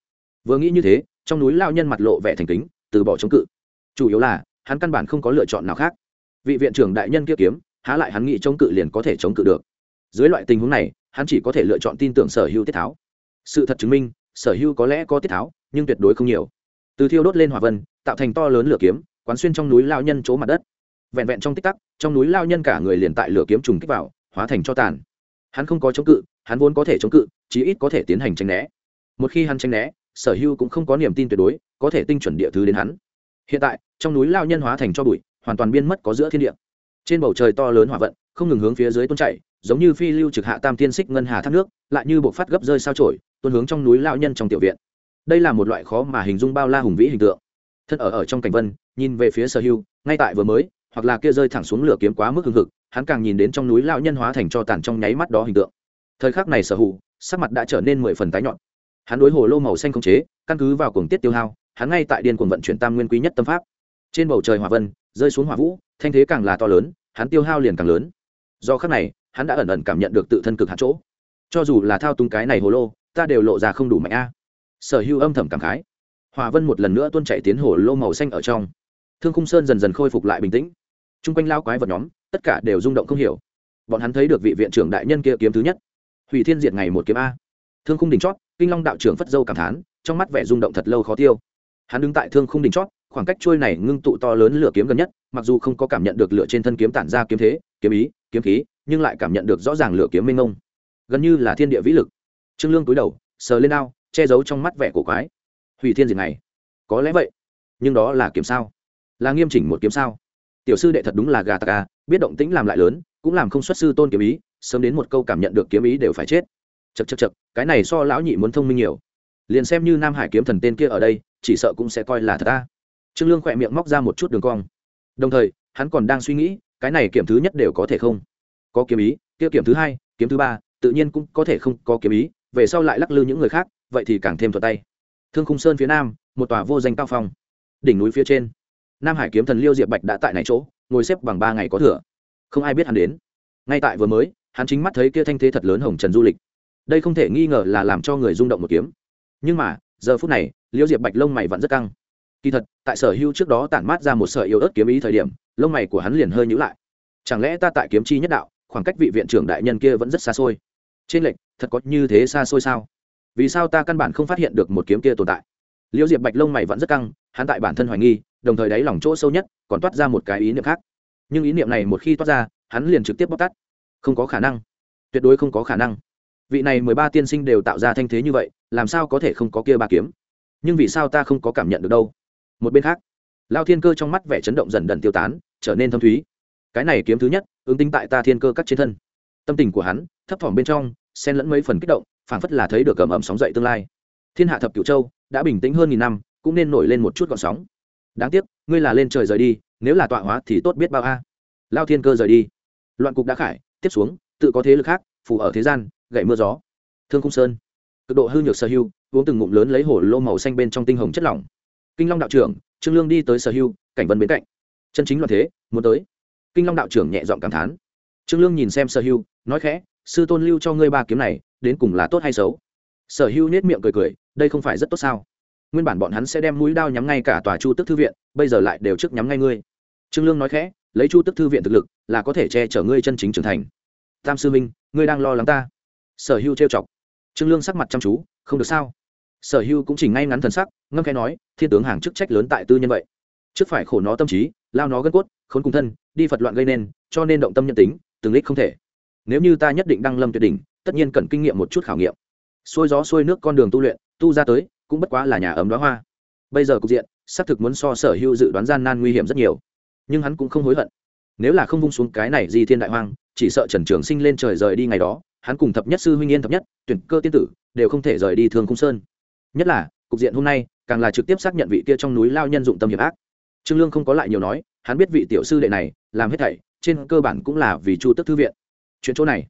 Vừa nghĩ như thế, trong núi lao nhân mặt lộ vẻ thành kính, từ bỏ chống cự. Chủ yếu là, hắn căn bản không có lựa chọn nào khác. Vị viện trưởng đại nhân kia kiếm, há lại hắn nghĩ chống cự liền có thể chống cự được. Dưới loại tình huống này, hắn chỉ có thể lựa chọn tin tưởng sở hữu tiết tháo. Sự thật chứng minh, sở hữu có lẽ có tiết tháo, nhưng tuyệt đối không nhiều. Từ thiêu đốt lên hỏa vân, tạo thành to lớn lửa kiếm, quán xuyên trong núi lao nhân chỗ mặt đất vẹn vẹn trong tích tắc, trong núi lao nhân cả người liền tại lửa kiếm trùng kích vào, hóa thành cho tàn. Hắn không có chống cự, hắn vốn có thể chống cự, chí ít có thể tiến hành tranh né. Một khi hắn tranh né, sở hưu cũng không có niềm tin tuyệt đối, có thể tinh chuẩn địa thứ đến hắn. Hiện tại, trong núi lao nhân hóa thành cho bụi, hoàn toàn biên mất có giữa thiên địa. Trên bầu trời to lớn hỏa vận, không ngừng hướng phía dưới tôn chạy giống như phi lưu trực hạ tam tiên xích ngân hà thác nước, lại như buộc phát gấp rơi sao trổi tuôn hướng trong núi lao nhân trong tiểu viện. Đây là một loại khó mà hình dung bao la hùng vĩ hình tượng. Thân ở ở trong cảnh vân, nhìn về phía sở hưu ngay tại vừa mới hoặc là kia rơi thẳng xuống lửa kiếm quá mức hưng hực, hắn càng nhìn đến trong núi lão nhân hóa thành cho tàn trong nháy mắt đó hình tượng. Thời khắc này sở hữu, sắc mặt đã trở nên mười phần tái nhọn hắn đối hồ lô màu xanh không chế, căn cứ vào cuồng tiết tiêu hao, hắn ngay tại điên cuồng vận chuyển tam nguyên quý nhất tâm pháp. Trên bầu trời hỏa vân, rơi xuống hỏa vũ, thanh thế càng là to lớn, hắn tiêu hao liền càng lớn. Do khắc này, hắn đã ẩn ẩn cảm nhận được tự thân cực hạt chỗ. Cho dù là thao túng cái này hồ lô, ta đều lộ ra không đủ mạnh a. Sở hữu âm thầm cảm khái. Hỏa vân một lần nữa tuôn chạy tiến hồ lô màu xanh ở trong. Thương khung sơn dần dần khôi phục lại bình tĩnh t r u n g quanh lao quái vật nhóm, tất cả đều rung động không hiểu. Bọn hắn thấy được vị viện trưởng đại nhân kia kiếm thứ nhất. Hủy thiên diệt ngày một kiếm a. Thương khung đỉnh chót, kinh long đạo trưởng phất dâu cảm thán, trong mắt vẻ rung động thật lâu khó tiêu. Hắn đứng tại thương khung đỉnh chót, khoảng cách trôi này ngưng tụ to lớn lửa kiếm gần nhất, mặc dù không có cảm nhận được lửa trên thân kiếm tản ra kiếm thế, kiếm ý, kiếm khí, nhưng lại cảm nhận được rõ ràng lửa kiếm mênh mông. Gần như là thiên địa vĩ lực. Trương lương túi đầu, sờ lên ao che giấu trong mắt vẻ của quái. Hủy thiên diệt này có lẽ vậy. Nhưng đó là kiếm sao? Là nghiêm chỉnh một kiếm sao? Tiểu sư đệ thật đúng là gà tạc à biết động tĩnh làm lại lớn, cũng làm không xuất sư tôn kiếm ý, sớm đến một câu cảm nhận được kiếm ý đều phải chết. Chật chật chật cái này so lão nhị muốn thông minh nhiều. Liền xem như nam hải kiếm thần tên kia ở đây, chỉ sợ cũng sẽ coi là thật ta trương lương khỏe miệng móc ra một chút đường cong. Đồng thời, hắn còn đang suy nghĩ, cái này kiểm thứ nhất đều có thể không? Có kiếm ý, kia kiểm thứ hai, kiếm thứ ba, tự nhiên cũng có thể không có kiếm ý, về sau lại lắc lư những người khác, vậy thì càng thêm thuật tay. Thương khung sơn phía nam, một tòa vô danh cao phong. Đỉnh núi phía trên nam hải kiếm thần liêu diệp bạch đã tại này chỗ, ngồi xếp bằng ba ngày có thừa. Không ai biết hắn đến. Ngay tại vừa mới, hắn chính mắt thấy kia thanh thế thật lớn hồng trần du lịch. Đây không thể nghi ngờ là làm cho người rung động một kiếm. Nhưng mà, giờ phút này, liêu diệp bạch lông mày vẫn rất căng. Kỳ thật, tại sở hưu trước đó tản mát ra một sợi yếu ớt kiếm ý thời điểm, lông mày của hắn liền hơi nhữ lại. Chẳng lẽ ta tại kiếm chi nhất đạo, khoảng cách vị viện trưởng đại nhân kia vẫn rất xa xôi? Trên lệnh thật có như thế xa xôi sao? Vì sao ta căn bản không phát hiện được một kiếm kia tồn tại? Liêu diệp bạch lông mày vẫn rất căng, hắn tại bản thân hoài nghi đồng thời đáy lòng chỗ sâu nhất còn toát ra một cái ý niệm khác. Nhưng ý niệm này một khi toát ra, hắn liền trực tiếp bóc tắt không có khả năng. Tuyệt đối không có khả năng. Vị này mười ba tiên sinh đều tạo ra thanh thế như vậy, làm sao có thể không có kia ba kiếm? Nhưng vì sao ta không có cảm nhận được đâu? Một bên khác, lao thiên cơ trong mắt vẻ chấn động dần dần tiêu tán, trở nên thâm thúy. Cái này kiếm thứ nhất, ứng tính tại ta thiên cơ các trên thân. Tâm tình của hắn, thấp thỏm bên trong, xen lẫn mấy phần kích động, phảng phất là thấy được cầm ẩm sóng dậy tương lai. Thiên hạ thập cửu châu, đã bình tĩnh hơn nghìn năm, cũng nên nổi lên một chút gọn sóng đáng tiếc, ngươi là lên trời rời đi, nếu là tọa hóa thì tốt biết bao a. Lao thiên cơ rời đi. Loạn cục đã khải, tiếp xuống, tự có thế lực khác phù ở thế gian gậy mưa gió. Thương cung sơn. Cực độ hư nhược sở hưu, uống từng ngụm lớn lấy hổ lô màu xanh bên trong tinh hồng chất lỏng. Kinh long đạo trưởng, trương lương đi tới sở hưu, cảnh vân bên cạnh. Chân chính loạn thế, muốn tới. Kinh long đạo trưởng nhẹ giọng cảm thán. Trương lương nhìn xem sở hưu, nói khẽ, sư tôn lưu cho ngươi ba kiếm này, đến cùng là tốt hay xấu? Sở hưu nết miệng cười cười, đây không phải rất tốt sao? Nguyên bản bọn hắn sẽ đem mũi đao nhắm ngay cả tòa chu tức thư viện, bây giờ lại đều trước nhắm ngay ngươi. Trương lương nói khẽ, lấy chu tức thư viện thực lực, là có thể che chở ngươi chân chính trưởng thành. Tam sư minh, ngươi đang lo lắng ta. Sở hưu trêu chọc. Trương lương sắc mặt chăm chú, không được sao? Sở hưu cũng chỉ ngay ngắn thần sắc, ngâm khẽ nói, thiên tướng hàng chức trách lớn tại tư nhân vậy. Trước phải khổ nó tâm trí, lao nó gân cốt, khốn cùng thân, đi phật loạn gây nên, cho nên động tâm nhân tính, từng lích không thể. Nếu như ta nhất định đăng lâm tuyệt đỉnh, tất nhiên cần kinh nghiệm một chút khảo nghiệm. Xuôi gió xuôi nước con đường tu luyện, tu ra tới cũng bất quá là nhà ấm đóa hoa. Bây giờ cục diện, xác thực muốn so sở hữu dự đoán gian nan nguy hiểm rất nhiều. Nhưng hắn cũng không hối hận. Nếu là không vung xuống cái này di thiên đại hoang, chỉ sợ trần trường sinh lên trời rời đi ngày đó, hắn cùng thập nhất sư huynh yên thập nhất, tuyển cơ tiên tử, đều không thể rời đi thương cung sơn. Nhất là, cục diện hôm nay, càng là trực tiếp xác nhận vị kia trong núi lao nhân dụng tâm hiệp ác. Trương lương không có lại nhiều nói, hắn biết vị tiểu sư đệ này, làm hết thảy, trên cơ bản cũng là vì chu tức thư viện. Chuyện chỗ này,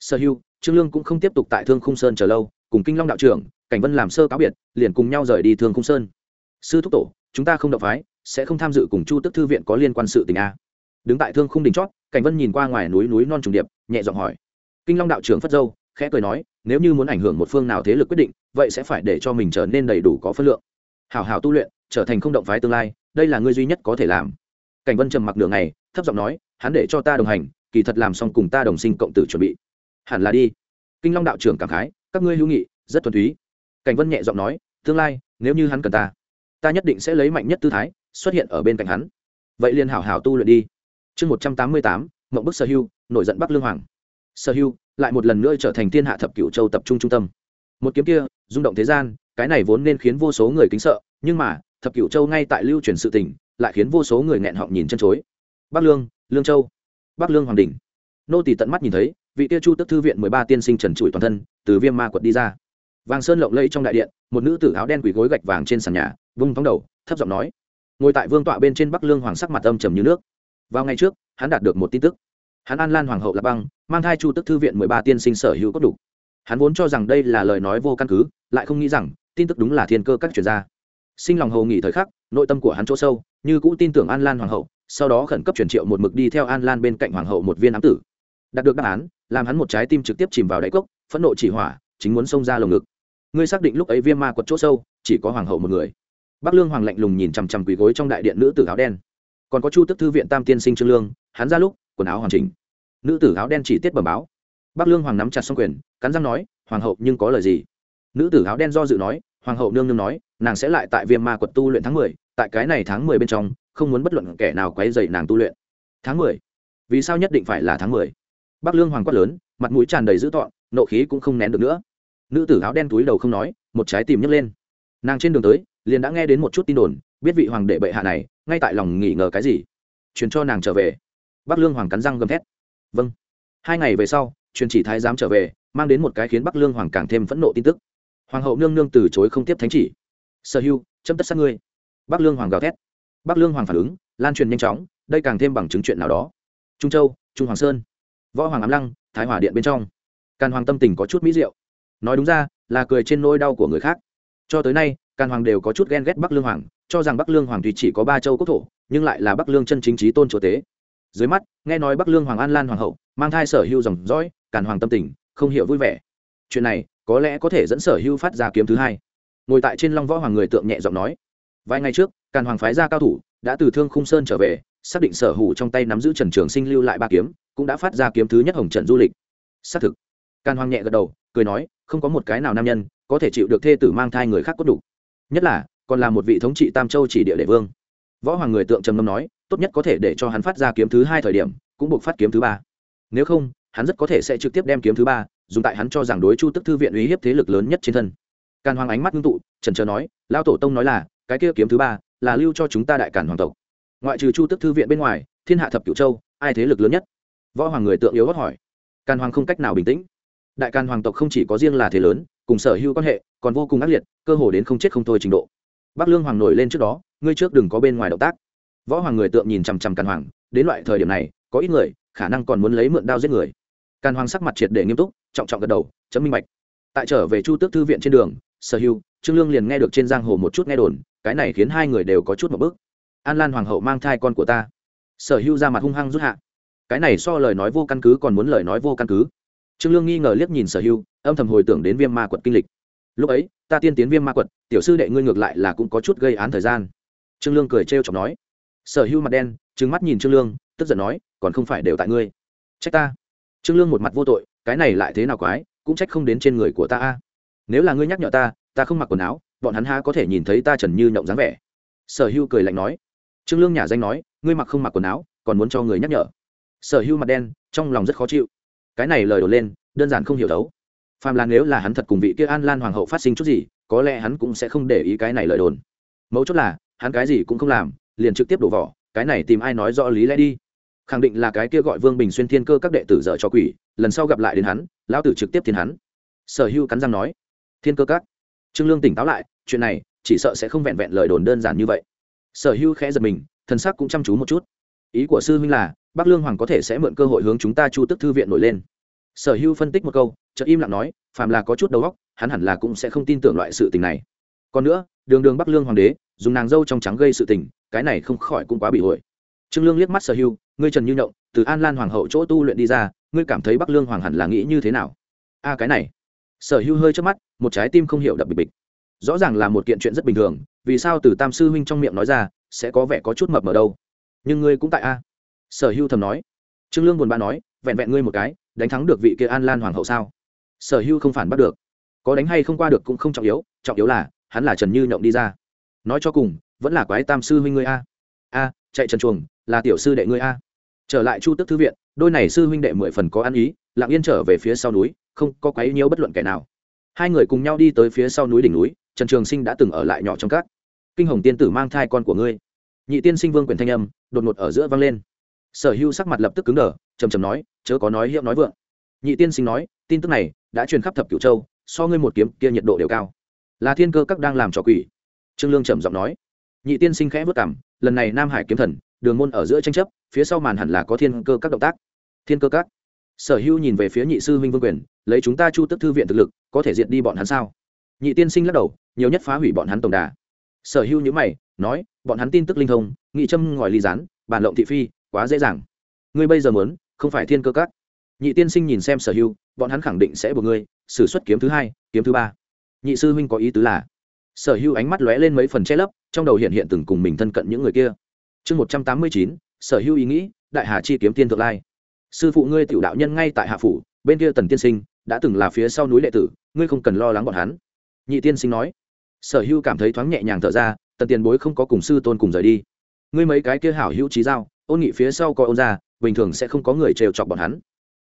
sở hưu trương lương cũng không tiếp tục tại thương khung sơn chờ lâu, cùng kinh long đạo trưởng cảnh vân làm sơ cáo biệt, liền cùng nhau rời đi thương khung sơn. Sư thúc tổ, chúng ta không động phái, sẽ không tham dự cùng chu tức thư viện có liên quan sự tình a. Đứng tại thương khung đỉnh chót, cảnh vân nhìn qua ngoài núi núi non trùng điệp, nhẹ giọng hỏi. Kinh long đạo trưởng phất dâu, khẽ cười nói, nếu như muốn ảnh hưởng một phương nào thế lực quyết định, vậy sẽ phải để cho mình trở nên đầy đủ có phân lượng. Hảo hảo tu luyện, trở thành không động phái tương lai, đây là ngươi duy nhất có thể làm. Cảnh vân trầm mặc nửa ngày, thấp giọng nói, hắn để cho ta đồng hành, kỳ thật làm xong cùng ta đồng sinh cộng tử chuẩn bị. Hẳn là đi. Kinh long đạo trưởng cảm khái, các ngươi hữu nghị, rất thuần túy cảnh vân nhẹ giọng nói, tương lai, nếu như hắn cần ta ta nhất định sẽ lấy mạnh nhất tư thái xuất hiện ở bên cạnh hắn. Vậy liền hảo hảo tu luyện đi. Chương một trăm tám mươi tám, mộng bức sở hưu, nổi giận bắc lương hoàng. Sở hưu, lại một lần nữa trở thành thiên hạ thập cửu châu tập trung trung tâm. Một kiếm kia, rung động thế gian, cái này vốn nên khiến vô số người kính sợ, nhưng mà, thập cửu châu ngay tại lưu truyền sự tình, lại khiến vô số người nghẹn họng nhìn chân chối. Bắc lương lương châu, bắc lương hoàng đình nô tỳ tận mắt nhìn thấy, vị tiêu chu tức thư viện mười ba tiên sinh trần trụi toàn thân, từ viêm ma quật đi ra vàng sơn lộng lẫy trong đại điện, một nữ tử áo đen quỳ gối gạch vàng trên sàn nhà, vung thóng đầu, thấp giọng nói. Ngồi tại vương tọa bên trên bắc lương hoàng sắc mặt âm trầm như nước. Vào ngày trước, hắn đạt được một tin tức. Hắn an lan hoàng hậu lập băng, mang thai chu tức thư viện mười ba tiên sinh sở hữu cốt đủ. Hắn vốn cho rằng đây là lời nói vô căn cứ, lại không nghĩ rằng, tin tức đúng là thiên cơ các chuyên gia. Sinh lòng hầu nghỉ thời khắc, nội tâm của hắn chỗ sâu, như cũ tin tưởng an lan hoàng hậu, sau đó khẩn cấp chuyển triệu một mực đi theo an lan bên cạnh hoàng hậu một viên ám tử. Đạt được đáp án, làm hắn một trái tim trực tiếp chìm vào đáy cốc, phẫn nộ chỉ hỏa, chính muốn xông ra lồng ngực ngươi xác định lúc ấy viêm ma quật chỗ sâu, chỉ có hoàng hậu một người. Bắc lương hoàng lạnh lùng nhìn chằm chằm quỳ gối trong đại điện nữ tử áo đen. Còn có chu tức thư viện tam tiên sinh trương lương, hắn ra lúc, quần áo hoàn chỉnh. Nữ tử áo đen chỉ tiết bẩm báo. Bắc lương hoàng nắm chặt xong quyền, cắn răng nói, hoàng hậu, nhưng có lời gì? Nữ tử áo đen do dự nói, hoàng hậu nương nương nói, nàng sẽ lại tại viêm ma quật tu luyện tháng mười, tại cái này tháng mười bên trong, không muốn bất luận kẻ nào quấy dậy nàng tu luyện. Tháng mười? Vì sao nhất định phải là tháng mười? Bắc lương hoàng quát lớn, mặt mũi tràn đầy dữ tọn nộ khí cũng không nén được nữa nữ tử áo đen túi đầu không nói, một trái tim nhấc lên. Nàng trên đường tới, liền đã nghe đến một chút tin đồn, biết vị hoàng đệ bệ hạ này, ngay tại lòng nghỉ ngờ cái gì. Truyền cho nàng trở về. Bắc lương hoàng cắn răng gầm thét. Vâng. Hai ngày về sau, truyền chỉ thái giám trở về, mang đến một cái khiến bắc lương hoàng càng thêm phẫn nộ tin tức. Hoàng hậu nương nương từ chối không tiếp thánh chỉ. Sở hưu châm tất sát ngươi. Bắc lương hoàng gào thét. Bắc lương hoàng phản ứng, lan truyền nhanh chóng, đây càng thêm bằng chứng chuyện nào đó. Trung châu, trung hoàng sơn. Võ hoàng ám lăng, thái hòa điện bên trong. Càn hoàng tâm tình có chút mỹ diệu nói đúng ra, là cười trên nỗi đau của người khác. Cho tới nay, càn hoàng đều có chút ghen ghét bắc lương hoàng, cho rằng bắc lương hoàng tuy chỉ có ba châu quốc thổ, nhưng lại là bắc lương chân chính trí tôn chúa tế dưới mắt, nghe nói bắc lương hoàng an lan hoàng hậu, mang thai sở hưu dòng dõi, càn hoàng tâm tình, không hiểu vui vẻ. Chuyện này, có lẽ có thể dẫn sở hưu phát ra kiếm thứ hai. Ngồi tại trên long võ hoàng người tượng nhẹ giọng nói, vài ngày trước, càn hoàng phái ra cao thủ, đã từ thương khung sơn trở về, xác định sở hữu trong tay nắm giữ trần trường sinh lưu lại ba kiếm, cũng đã phát ra kiếm thứ nhất hồng trần du lịch. Xác thực càn hoàng nhẹ gật đầu, cười nói, không có một cái nào nam nhân có thể chịu được thê tử mang thai người khác cốt đủ. Nhất là, còn là một vị thống trị tam châu chỉ địa đệ vương. Võ hoàng người tượng trầm ngâm nói, tốt nhất có thể để cho hắn phát ra kiếm thứ hai thời điểm, cũng buộc phát kiếm thứ ba. Nếu không, hắn rất có thể sẽ trực tiếp đem kiếm thứ ba dùng tại hắn cho rằng đối chu tức thư viện uy hiếp thế lực lớn nhất trên thân. Càn hoàng ánh mắt ngưng tụ, trần trờ nói lao tổ tông nói là, cái kia kiếm thứ ba là lưu cho chúng ta đại càn hoàng tộc. Ngoại trừ chu tức thư viện bên ngoài, thiên hạ thập cửu châu, ai thế lực lớn nhất? Võ hoàng người tượng yếu hót hỏi. Càn hoàng không cách nào bình tĩnh đại càn hoàng tộc không chỉ có riêng là thế lớn, cùng sở hữu quan hệ còn vô cùng ác liệt, cơ hồ đến không chết không thôi trình độ. Bắc lương hoàng nổi lên trước đó, ngươi trước đừng có bên ngoài động tác. Võ hoàng người tượng nhìn chằm chằm càn hoàng, đến loại thời điểm này, có ít người khả năng còn muốn lấy mượn đao giết người. Càn hoàng sắc mặt triệt để nghiêm túc, trọng trọng gật đầu, chấm minh bạch. Tại trở về chu tước thư viện trên đường, sở hữu, trương lương liền nghe được trên giang hồ một chút nghe đồn, cái này khiến hai người đều có chút một bước. An lan hoàng hậu mang thai con của ta. Sở hữu ra mặt hung hăng rút hạ. Cái này so lời nói vô căn cứ còn muốn lời nói vô căn cứ trương lương nghi ngờ liếc nhìn sở Hưu, âm thầm hồi tưởng đến viêm ma quật kinh lịch. Lúc ấy ta tiên tiến viêm ma quật tiểu sư đệ ngươi ngược lại là cũng có chút gây án thời gian. Trương lương cười trêu chọc nói. Sở Hưu mặt đen trừng mắt nhìn trương lương tức giận nói còn không phải đều tại ngươi. Trách ta. Trương lương một mặt vô tội cái này lại thế nào quái cũng trách không đến trên người của ta a. Nếu là ngươi nhắc nhở ta ta không mặc quần áo bọn hắn ha có thể nhìn thấy ta trần như nhộng dáng vẻ. Sở Hưu cười lạnh nói. Trương lương nhà danh nói ngươi mặc không mặc quần áo còn muốn cho người nhắc nhở. Sở Hưu mặt đen trong lòng rất khó chịu cái này lời đồn lên, đơn giản không hiểu đấu phàm là nếu là hắn thật cùng vị kia an lan hoàng hậu phát sinh chút gì, có lẽ hắn cũng sẽ không để ý cái này lời đồn. Mấu chốt là, hắn cái gì cũng không làm, liền trực tiếp đổ vỏ, cái này tìm ai nói rõ lý lẽ đi. Khẳng định là cái kia gọi vương bình xuyên thiên cơ các đệ tử dở cho quỷ, lần sau gặp lại đến hắn, lão tử trực tiếp thiên hắn. Sở hưu cắn răng nói, thiên cơ các. Trương lương tỉnh táo lại, chuyện này, chỉ sợ sẽ không vẹn vẹn lời đồn đơn giản như vậy. Sở hưu khẽ giật mình, thần sắc cũng chăm chú một chút. Ý của sư huynh là bắc lương hoàng có thể sẽ mượn cơ hội hướng chúng ta chu tức thư viện nổi lên. Sở hữu phân tích một câu, chợt im lặng nói, phàm là có chút đầu óc, hắn hẳn là cũng sẽ không tin tưởng loại sự tình này. Còn nữa, đường đường bắc lương hoàng đế, dùng nàng dâu trong trắng gây sự tình, cái này không khỏi cũng quá bị hội. Trương lương liếc mắt sở hưu, ngươi trần như nhộng, từ an lan hoàng hậu chỗ tu luyện đi ra, ngươi cảm thấy bắc lương hoàng hẳn là nghĩ như thế nào? A, cái này. Sở hưu hơi trước mắt, một trái tim không hiểu đập bịch bịch. Rõ ràng là một kiện chuyện rất bình thường, vì sao từ tam sư huynh trong miệng nói ra, sẽ có vẻ có chút mập mờ đâu? Nhưng ngươi cũng tại a sở hưu thầm nói. Trương lương buồn bã nói, vẹn vẹn ngươi một cái, đánh thắng được vị kia an lan hoàng hậu sao? Sở hưu không phản bắt được. Có đánh hay không qua được cũng không trọng yếu trọng yếu là, hắn là trần như nhộng đi ra. Nói cho cùng, vẫn là quái tam sư huynh ngươi a. A, chạy trần chuồng, là tiểu sư đệ ngươi a. Trở lại chu tức thư viện, đôi này sư huynh đệ mười phần có ăn ý, lặng yên trở về phía sau núi, không có quấy nhiễu bất luận kẻ nào. Hai người cùng nhau đi tới phía sau núi đỉnh núi, trần trường sinh đã từng ở lại nhỏ trong các. Kinh hồng tiên tử mang thai con của ngươi. Nhị tiên sinh vương quyền thanh âm, đột ngột ở giữa vang lên sở hữu sắc mặt lập tức cứng đờ, trầm trầm nói, chớ có nói hiệu nói vượng. Nhị tiên sinh nói, tin tức này đã truyền khắp thập cửu châu, so ngươi một kiếm kia nhiệt độ đều cao. Là thiên cơ các đang làm trò quỷ. Trương lương trầm giọng nói. Nhị tiên sinh khẽ vất cảm, lần này nam hải kiếm thần, đường môn ở giữa tranh chấp, phía sau màn hẳn là có thiên cơ các động tác. Thiên cơ các? Sở hữu nhìn về phía nhị sư huynh vương quyền, lấy chúng ta chu tức thư viện thực lực, có thể diệt đi bọn hắn sao? Nhị tiên sinh lắc đầu, nhiều nhất phá hủy bọn hắn tổng đà. Sở hữu nhữ mày, nói, bọn hắn tin tức linh thông, nghị châm ngòi ly rán bản lộng thị phi quá dễ dàng. Ngươi bây giờ muốn không phải thiên cơ các. Nhị tiên sinh nhìn xem sở hưu, bọn hắn khẳng định sẽ buộc ngươi sử suất kiếm thứ hai kiếm thứ ba. Nhị sư huynh có ý tứ là sở hưu ánh mắt lóe lên mấy phần che lấp trong đầu hiện hiện từng cùng mình thân cận những người kia. Chương một trăm tám mươi chín sở hưu ý nghĩ đại hà chi kiếm tiên thượng lai. Sư phụ ngươi tiểu đạo nhân ngay tại hạ phủ bên kia tần tiên sinh đã từng là phía sau núi lệ tử ngươi không cần lo lắng bọn hắn. Nhị tiên sinh nói. Sở hưu cảm thấy thoáng nhẹ nhàng thở ra tần tiền bối không có cùng sư tôn cùng rời đi. Ngươi mấy cái kia hảo hữu trí giao ôn nghị phía sau coi ôn ra, bình thường sẽ không có người trêu chọc bọn hắn.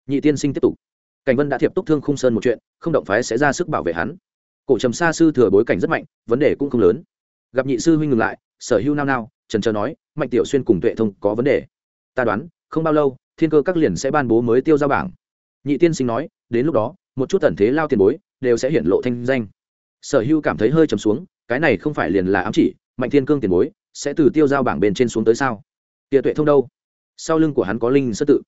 Nhị tiên sinh tiếp tục. Cảnh vân đã thiệp túc thương khung sơn một chuyện, không động phái sẽ ra sức bảo vệ hắn. Cổ trầm xa sư thừa bối cảnh rất mạnh, vấn đề cũng không lớn. Gặp nhị sư huynh ngừng lại, sở hữu nao nao, trần trờ nói, mạnh tiểu xuyên cùng tuệ thông có vấn đề. Ta đoán, không bao lâu, thiên cơ các liền sẽ ban bố mới tiêu ra bảng. Nhị tiên sinh nói, đến lúc đó, một chút tần thế lao tiền bối đều sẽ hiện lộ thanh danh. Sở hữu cảm thấy hơi trầm xuống, cái này không phải liền là ám chỉ, mạnh thiên cương tiền bối sẽ từ tiêu giao bảng bên trên xuống tới sao? Địa tuệ thông đâu? Sau lưng của hắn có linh sơn tự.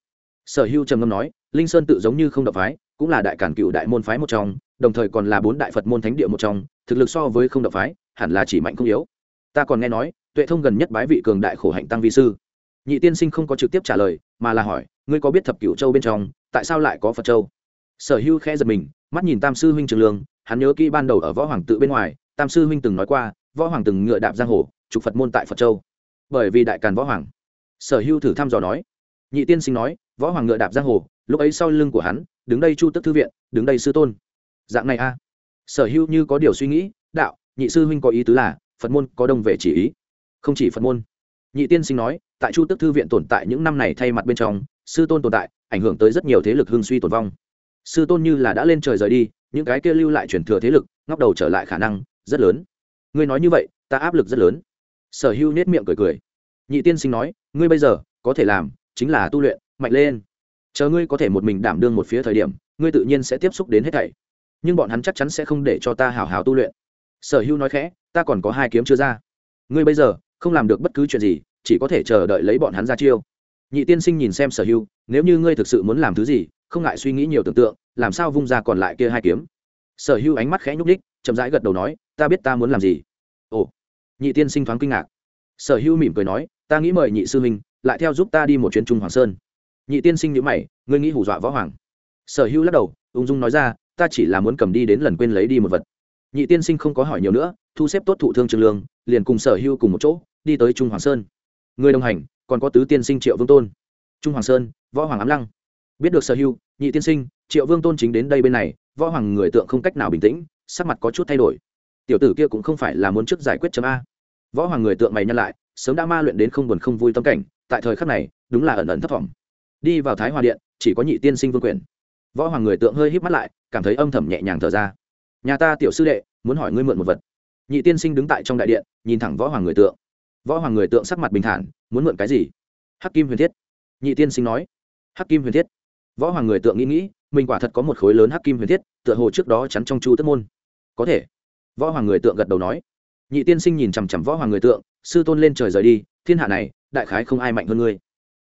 Sở hữu trầm ngâm nói, linh sơn tự giống như không đập phái, cũng là đại cản cựu đại môn phái một trong, đồng thời còn là bốn đại phật môn thánh địa một trong, thực lực so với không động phái, hẳn là chỉ mạnh không yếu. Ta còn nghe nói, tuệ thông gần nhất bái vị cường đại khổ hạnh tăng vi sư. Nhị tiên sinh không có trực tiếp trả lời, mà là hỏi, ngươi có biết thập cửu châu bên trong, tại sao lại có phật châu? Sở hữu khẽ giật mình, mắt nhìn tam sư huynh trường lương, hắn nhớ kỹ ban đầu ở võ hoàng tự bên ngoài, tam sư huynh từng nói qua, võ hoàng từng ngựa đạp giang hồ, trục phật môn tại phật châu. Bởi vì đại càn võ hoàng sở Hưu thử thăm dò nói. Nhị tiên sinh nói, võ hoàng ngựa đạp giang hồ, lúc ấy sau lưng của hắn, đứng đây chu tức thư viện, đứng đây sư tôn. Dạng này a. Sở Hưu như có điều suy nghĩ, đạo, nhị sư huynh có ý tứ là, phật môn có đông về chỉ ý. Không chỉ phật môn. Nhị tiên sinh nói, tại chu tức thư viện tồn tại những năm này thay mặt bên trong, sư tôn tồn tại, ảnh hưởng tới rất nhiều thế lực hưng suy tồn vong. Sư tôn như là đã lên trời rời đi, những cái kia lưu lại truyền thừa thế lực, ngóc đầu trở lại khả năng rất lớn. Ngươi nói như vậy, ta áp lực rất lớn. Sở Hưu nết miệng cười cười nhị tiên sinh nói, ngươi bây giờ có thể làm chính là tu luyện, mạnh lên. Chờ ngươi có thể một mình đảm đương một phía thời điểm, ngươi tự nhiên sẽ tiếp xúc đến hết thảy. Nhưng bọn hắn chắc chắn sẽ không để cho ta hào hào tu luyện. Sở hữu nói khẽ, ta còn có hai kiếm chưa ra. Ngươi bây giờ không làm được bất cứ chuyện gì, chỉ có thể chờ đợi lấy bọn hắn ra chiêu. Nhị tiên sinh nhìn xem sở hữu nếu như ngươi thực sự muốn làm thứ gì, không ngại suy nghĩ nhiều tưởng tượng, làm sao vung ra còn lại kia hai kiếm? Sở hữu ánh mắt khẽ nhúc ních chậm rãi gật đầu nói, ta biết ta muốn làm gì. Ồ. Nhị tiên sinh thoáng kinh ngạc. Sở hữu mỉm cười nói ta nghĩ mời nhị sư huynh, lại theo giúp ta đi một chuyến trung hoàng sơn. Nhị tiên sinh nhữ mày, ngươi nghĩ hù dọa võ hoàng. Sở hữu lắc đầu, ung dung nói ra, ta chỉ là muốn cầm đi đến lần quên lấy đi một vật. Nhị tiên sinh không có hỏi nhiều nữa, thu xếp tốt thụ thương trường lương, liền cùng sở hữu cùng một chỗ, đi tới trung hoàng sơn. Người đồng hành, còn có tứ tiên sinh triệu vương tôn. Trung hoàng sơn, võ hoàng ám lăng. Biết được sở hữu, nhị tiên sinh, triệu vương tôn chính đến đây bên này, võ hoàng người tượng không cách nào bình tĩnh, sắc mặt có chút thay đổi. Tiểu tử kia cũng không phải là muốn trước giải quyết chấm a. Võ hoàng người tượng mày nhân lại sớm đã ma luyện đến không buồn không vui tâm cảnh, tại thời khắc này, đúng là ẩn ẩn thấp thỏm. Đi vào thái hòa điện, chỉ có nhị tiên sinh vương quyền. Võ hoàng người tượng hơi híp mắt lại, cảm thấy âm thầm nhẹ nhàng thở ra. Nhà ta tiểu sư đệ, muốn hỏi ngươi mượn một vật. Nhị tiên sinh đứng tại trong đại điện, nhìn thẳng võ hoàng người tượng. Võ hoàng người tượng sắc mặt bình thản, muốn mượn cái gì? Hắc kim huyền thiết. Nhị tiên sinh nói. Hắc kim huyền thiết. Võ hoàng người tượng nghĩ nghĩ, mình quả thật có một khối lớn hắc kim huyền thiết, tựa hồ trước đó chắn trong chu tất môn. Có thể. Võ hoàng người tượng gật đầu nói. Nhị tiên sinh nhìn chằm chằm võ hoàng người tượng sư tôn lên trời rời đi, thiên hạ này, đại khái không ai mạnh hơn ngươi.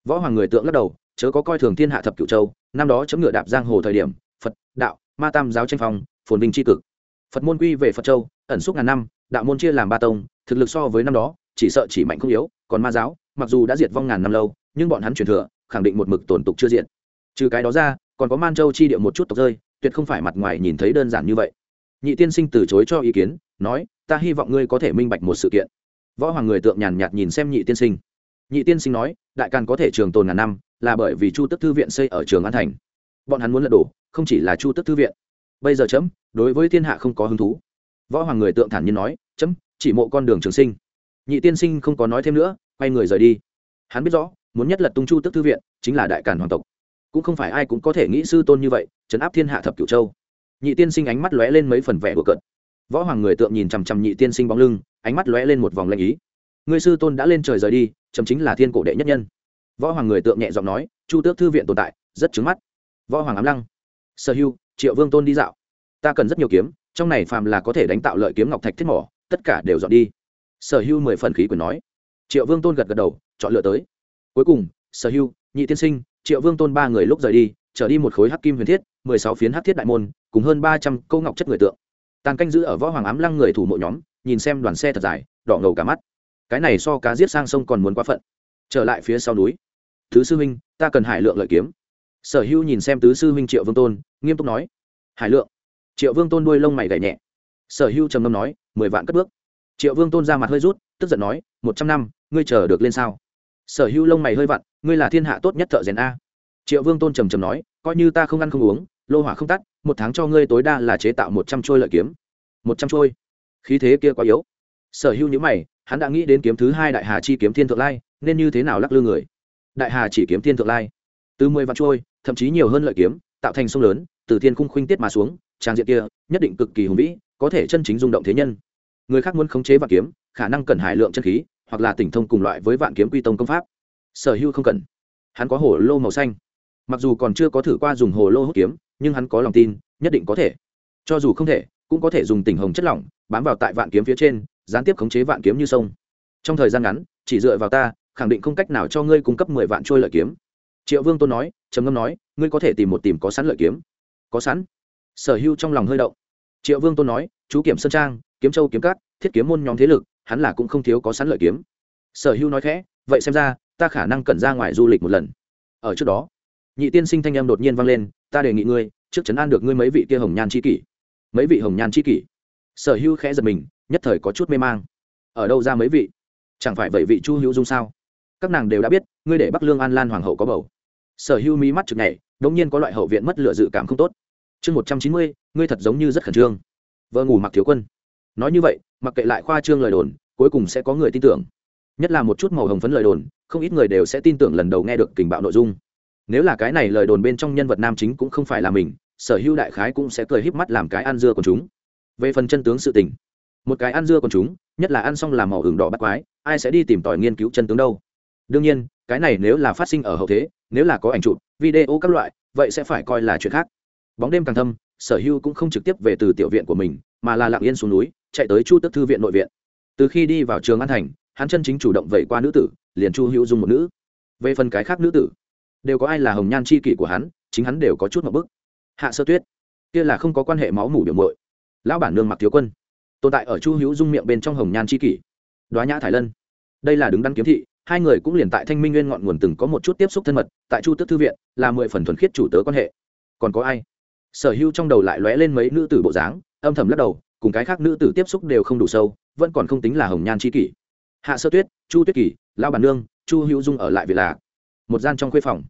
Võ hoàng người tượng lắc đầu, chớ có coi thường thiên hạ thập cựu châu, năm đó chấm ngựa đạp giang hồ thời điểm, phật, đạo, ma tam giáo tranh phong, phồn vinh tri cực. Phật môn quy về phật châu, ẩn suốt ngàn năm, đạo môn chia làm ba tông, thực lực so với năm đó, chỉ sợ chỉ mạnh không yếu, còn ma giáo, mặc dù đã diệt vong ngàn năm lâu, nhưng bọn hắn truyền thừa, khẳng định một mực tổn tục chưa diện trừ cái đó ra, còn có man châu chi địa một chút tộc rơi, tuyệt không phải mặt ngoài nhìn thấy đơn giản như vậy. Nhị tiên sinh từ chối cho ý kiến, nói, ta hy vọng ngươi có thể minh bạch một sự kiện võ hoàng người tượng nhàn nhạt nhìn xem nhị tiên sinh. Nhị tiên sinh nói, đại càn có thể trường tồn ngàn năm, là bởi vì chu tức thư viện xây ở trường an thành. Bọn hắn muốn lật đổ, không chỉ là chu tức thư viện. Bây giờ chấm, đối với thiên hạ không có hứng thú. Võ hoàng người tượng thản nhiên nói, chấm, chỉ mộ con đường trường sinh. Nhị tiên sinh không có nói thêm nữa, quay người rời đi. Hắn biết rõ, muốn nhất lật tung chu tức thư viện, chính là đại càn hoàng tộc. Cũng không phải ai cũng có thể nghĩ sư tôn như vậy chấn áp thiên hạ thập cửu châu. Nhị tiên sinh ánh mắt lóe lên mấy phần vẻ của cận võ hoàng người tượng nhìn chằm chằm nhị tiên sinh bóng lưng ánh mắt lóe lên một vòng lanh ý. Ngươi sư tôn đã lên trời rời đi, chấm chính là thiên cổ đệ nhất nhân. Võ hoàng người tượng nhẹ giọng nói, chu tước thư viện tồn tại, rất trứng mắt. Võ hoàng ám lăng. Sở hưu, triệu vương tôn đi dạo. Ta cần rất nhiều kiếm, trong này phàm là có thể đánh tạo lợi kiếm ngọc thạch thiết mỏ, tất cả đều dọn đi. Sở hưu mười phần khí quyền nói. Triệu vương tôn gật gật đầu, chọn lựa tới. Cuối cùng, sở hưu, nhị tiên sinh, triệu vương tôn ba người lúc rời đi, trở đi một khối hắc kim huyền thiết, mười sáu phiến hắc thiết đại môn, cùng hơn ba trăm câu ngọc chất người tượng tàn canh giữ ở võ hoàng ám lăng người thủ mộ nhóm, nhìn xem đoàn xe thật dài, đỏ ngầu cả mắt. Cái này so cá giết sang sông còn muốn quá phận. Trở lại phía sau núi. Thứ sư huynh, ta cần hải lượng lợi kiếm. Sở hữu nhìn xem tứ sư huynh triệu vương tôn, nghiêm túc nói. Hải lượng. Triệu vương tôn đuôi lông mày gảy nhẹ. Sở hữu trầm ngâm nói, mười vạn cất bước. Triệu vương tôn ra mặt hơi rút, tức giận nói, một trăm năm, ngươi chờ được lên sao? Sở hữu lông mày hơi vặn, ngươi là thiên hạ tốt nhất thợ rèn a. Triệu vương tôn trầm trầm nói, coi như ta không ăn không uống lô hỏa không tắt, một tháng cho ngươi tối đa là chế tạo một trăm trôi lợi kiếm. Một trăm trôi? Khí thế kia quá yếu. Sở hữu nhữ mày, hắn đã nghĩ đến kiếm thứ hai đại hà chi kiếm thiên thượng lai, nên như thế nào lắc lư người? Đại hà chỉ kiếm thiên thượng lai, từ mười vạn trôi, thậm chí nhiều hơn lợi kiếm, tạo thành sông lớn, từ thiên khung khuynh tiết mà xuống, trang diện kia, nhất định cực kỳ hùng vĩ, có thể chân chính rung động thế nhân. Người khác muốn khống chế vạn kiếm, khả năng cần hải lượng chân khí, hoặc là tỉnh thông cùng loại với vạn kiếm quy tông công pháp. Sở hữu không cần. Hắn có hồ lô màu xanh mặc dù còn chưa có thử qua dùng hồ lô hút kiếm, nhưng hắn có lòng tin, nhất định có thể. Cho dù không thể, cũng có thể dùng tỉnh hồng chất lỏng, bám vào tại vạn kiếm phía trên, gián tiếp khống chế vạn kiếm như sông. Trong thời gian ngắn, chỉ dựa vào ta, khẳng định không cách nào cho ngươi cung cấp mười vạn trôi lợi kiếm. Triệu vương tôn nói, trầm ngâm nói, ngươi có thể tìm một tìm có sẵn lợi kiếm. Có sẵn? Sở hưu trong lòng hơi động. Triệu vương tôn nói, chú kiểm sơn trang, kiếm châu kiếm cát thiết kiếm môn nhóm thế lực, hắn là cũng không thiếu có sẵn lợi kiếm. Sở hưu nói khẽ, vậy xem ra, ta khả năng cần ra ngoài du lịch một lần. Ở trước đó nhị tiên sinh thanh em đột nhiên vang lên, ta đề nghị ngươi, trước chấn an được ngươi mấy vị kia hồng nhan c h i kỷ. Mấy vị hồng nhan c h i kỷ? Sở hưu khẽ giật mình, nhất thời có chút mê mang. Ở đâu ra mấy vị? Chẳng phải vậy vị chu hữu dung sao? Các nàng đều đã biết, ngươi để bắc lương an lan hoàng hậu có bầu. Sở hưu mí mắt chực này đ ỗ n g nhiên có loại hậu viện mất lựa dự cảm không tốt. Chương một trăm chín mươi, ngươi thật giống như rất khẩn trương. Vợ ngủ mặc thiếu quân. Nói như vậy, mặc kệ lại khoa trương lời đồn, cuối cùng sẽ có người tin tưởng. Nhất là một chút màu hồng phấn lời đồn, không ít người đều sẽ tin tưởng lần đầu nghe được tình bạo nội dung nếu là cái này lời đồn bên trong nhân vật nam chính cũng không phải là mình, sở hữu đại khái cũng sẽ cười híp mắt làm cái ăn dưa của chúng. Về phần chân tướng sự tình, một cái ăn dưa của chúng, nhất là ăn xong làm màu hưởng đỏ bắt quái, ai sẽ đi tìm tòi nghiên cứu chân tướng đâu? Đương nhiên, cái này nếu là phát sinh ở hậu thế, nếu là có ảnh chụp, video các loại, vậy sẽ phải coi là chuyện khác. Bóng đêm càng thâm, sở hưu cũng không trực tiếp về từ tiểu viện của mình, mà là lặng yên xuống núi, chạy tới chu tức thư viện nội viện. Từ khi đi vào trường an thành, hắn chân chính chủ động vẩy qua nữ tử, liền chu hữu dung một nữ. Về phần cái khác nữ tử đều có ai là hồng nhan c h i kỷ của hắn, chính hắn đều có chút một bức. Hạ sơ tuyết, kia là không có quan hệ máu mủ biểu mội lão bản nương mặc thiếu quân, tồn tại ở chu hữu dung miệng bên trong hồng nhan c h i kỷ. Đoá nhã thải lân, đây là đứng đắn kiếm thị, hai người cũng liền tại thanh minh nguyên ngọn nguồn từng có một chút tiếp xúc thân mật, tại chu tức thư viện, là mười phần thuần khiết chủ tớ quan hệ. Còn có ai? Sở hữu trong đầu lại lóe lên mấy nữ tử bộ dáng, âm thầm lắc đầu, cùng cái khác nữ tử tiếp xúc đều không đủ sâu, vẫn còn không tính là hồng nhan c kỷ. Hạ sơ tuyết, chu tuyết kỷ, lão bản nương, chu hữu dung ở lại vì là một gian trong khuê phòng.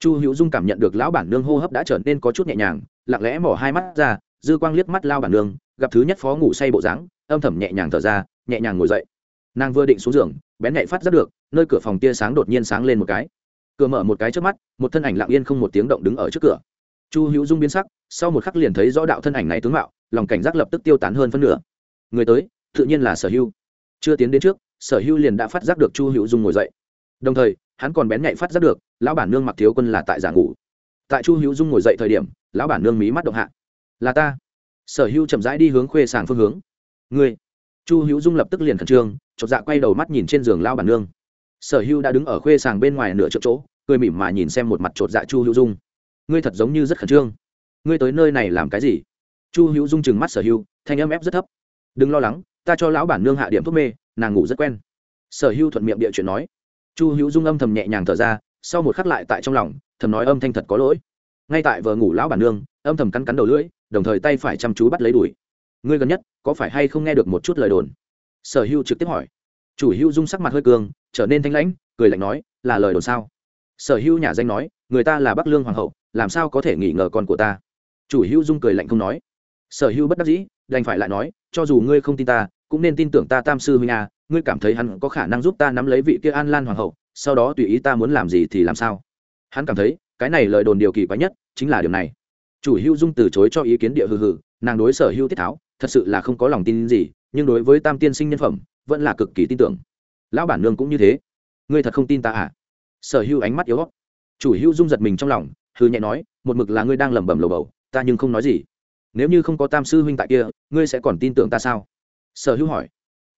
Chu hữu dung cảm nhận được lão bản nương hô hấp đã trở nên có chút nhẹ nhàng, lặng lẽ mỏ hai mắt ra, dư quang liếc mắt lao bản nương, gặp thứ nhất phó ngủ say bộ dáng, âm thầm nhẹ nhàng thở ra, nhẹ nhàng ngồi dậy. Nàng vừa định xuống giường, bén nhạy phát ra được, nơi cửa phòng tia sáng đột nhiên sáng lên một cái. Cửa mở một cái trước mắt, một thân ảnh lặng yên không một tiếng động đứng ở trước cửa. Chu hữu dung biến sắc, sau một khắc liền thấy rõ đạo thân ảnh này tướng mạo, lòng cảnh giác lập tức tiêu tán hơn phân nửa. Người tới, tự nhiên là sở hữu chưa tiến đến trước, sở hữu liền đã phát giác được chu hữu dung ngồi dậy đồng thời, hắn còn bén nhạy phát giác được, lão bản nương mặc thiếu quân là tại giả ngủ. Tại chu hữu dung ngồi dậy thời điểm, lão bản nương mí mắt động hạ. Là ta. Sở hữu chậm rãi đi hướng khuê sàng phương hướng. Ngươi. Chu hữu dung lập tức liền khẩn trương, chột dạ quay đầu mắt nhìn trên giường lão bản nương. Sở hữu đã đứng ở khuê sàng bên ngoài nửa chỗ chỗ, cười mỉm mà nhìn xem một mặt chột dạ chu hữu dung. Ngươi thật giống như rất khẩn trương. Ngươi tới nơi này làm cái gì? Chu hữu dung chừng mắt sở hữu, thanh âm ép rất thấp. Đừng lo lắng, ta cho lão bản nương hạ điểm thuốc mê, nàng ngủ rất quen. Sở hữu thuận miệng địa chuyện nói chu hữu dung âm thầm nhẹ nhàng thở ra, sau một khắc lại tại trong lòng, thầm nói âm thanh thật có lỗi. Ngay tại vừa ngủ lão bản nương, âm thầm cắn cắn đầu lưỡi, đồng thời tay phải chăm chú bắt lấy đuổi ngươi gần nhất, có phải hay không nghe được một chút lời đồn? Sở hữu trực tiếp hỏi. Chủ hữu dung sắc mặt hơi cường trở nên thanh lãnh, cười lạnh nói, là lời đồn sao? Sở hữu nhà danh nói, người ta là bắc lương hoàng hậu, làm sao có thể nghi ngờ con của ta? Chủ hữu dung cười lạnh không nói. Sở hữu bất đắc dĩ, đành phải lại nói, cho dù ngươi không tin ta cũng nên tin tưởng ta tam sư huynh à ngươi cảm thấy hắn có khả năng giúp ta nắm lấy vị kia an lan hoàng hậu, sau đó tùy ý ta muốn làm gì thì làm sao? Hắn cảm thấy, cái này lời đồn điều kỳ quái nhất chính là điều này. Chủ hữu dung từ chối cho ý kiến địa hư hư nàng đối sở hữu tiết tháo, thật sự là không có lòng tin gì, nhưng đối với tam tiên sinh nhân phẩm, vẫn là cực kỳ tin tưởng. Lão bản nương cũng như thế. Ngươi thật không tin ta à? Sở hữu ánh mắt yếu ớt. Chủ hữu dung giật mình trong lòng hư nhẹ nói, một mực là ngươi đang lẩm bẩm lầu bầu, ta nhưng không nói gì. Nếu như không có tam sư huynh tại kia, ngươi sẽ còn tin tưởng ta sao? Sở hữu hỏi.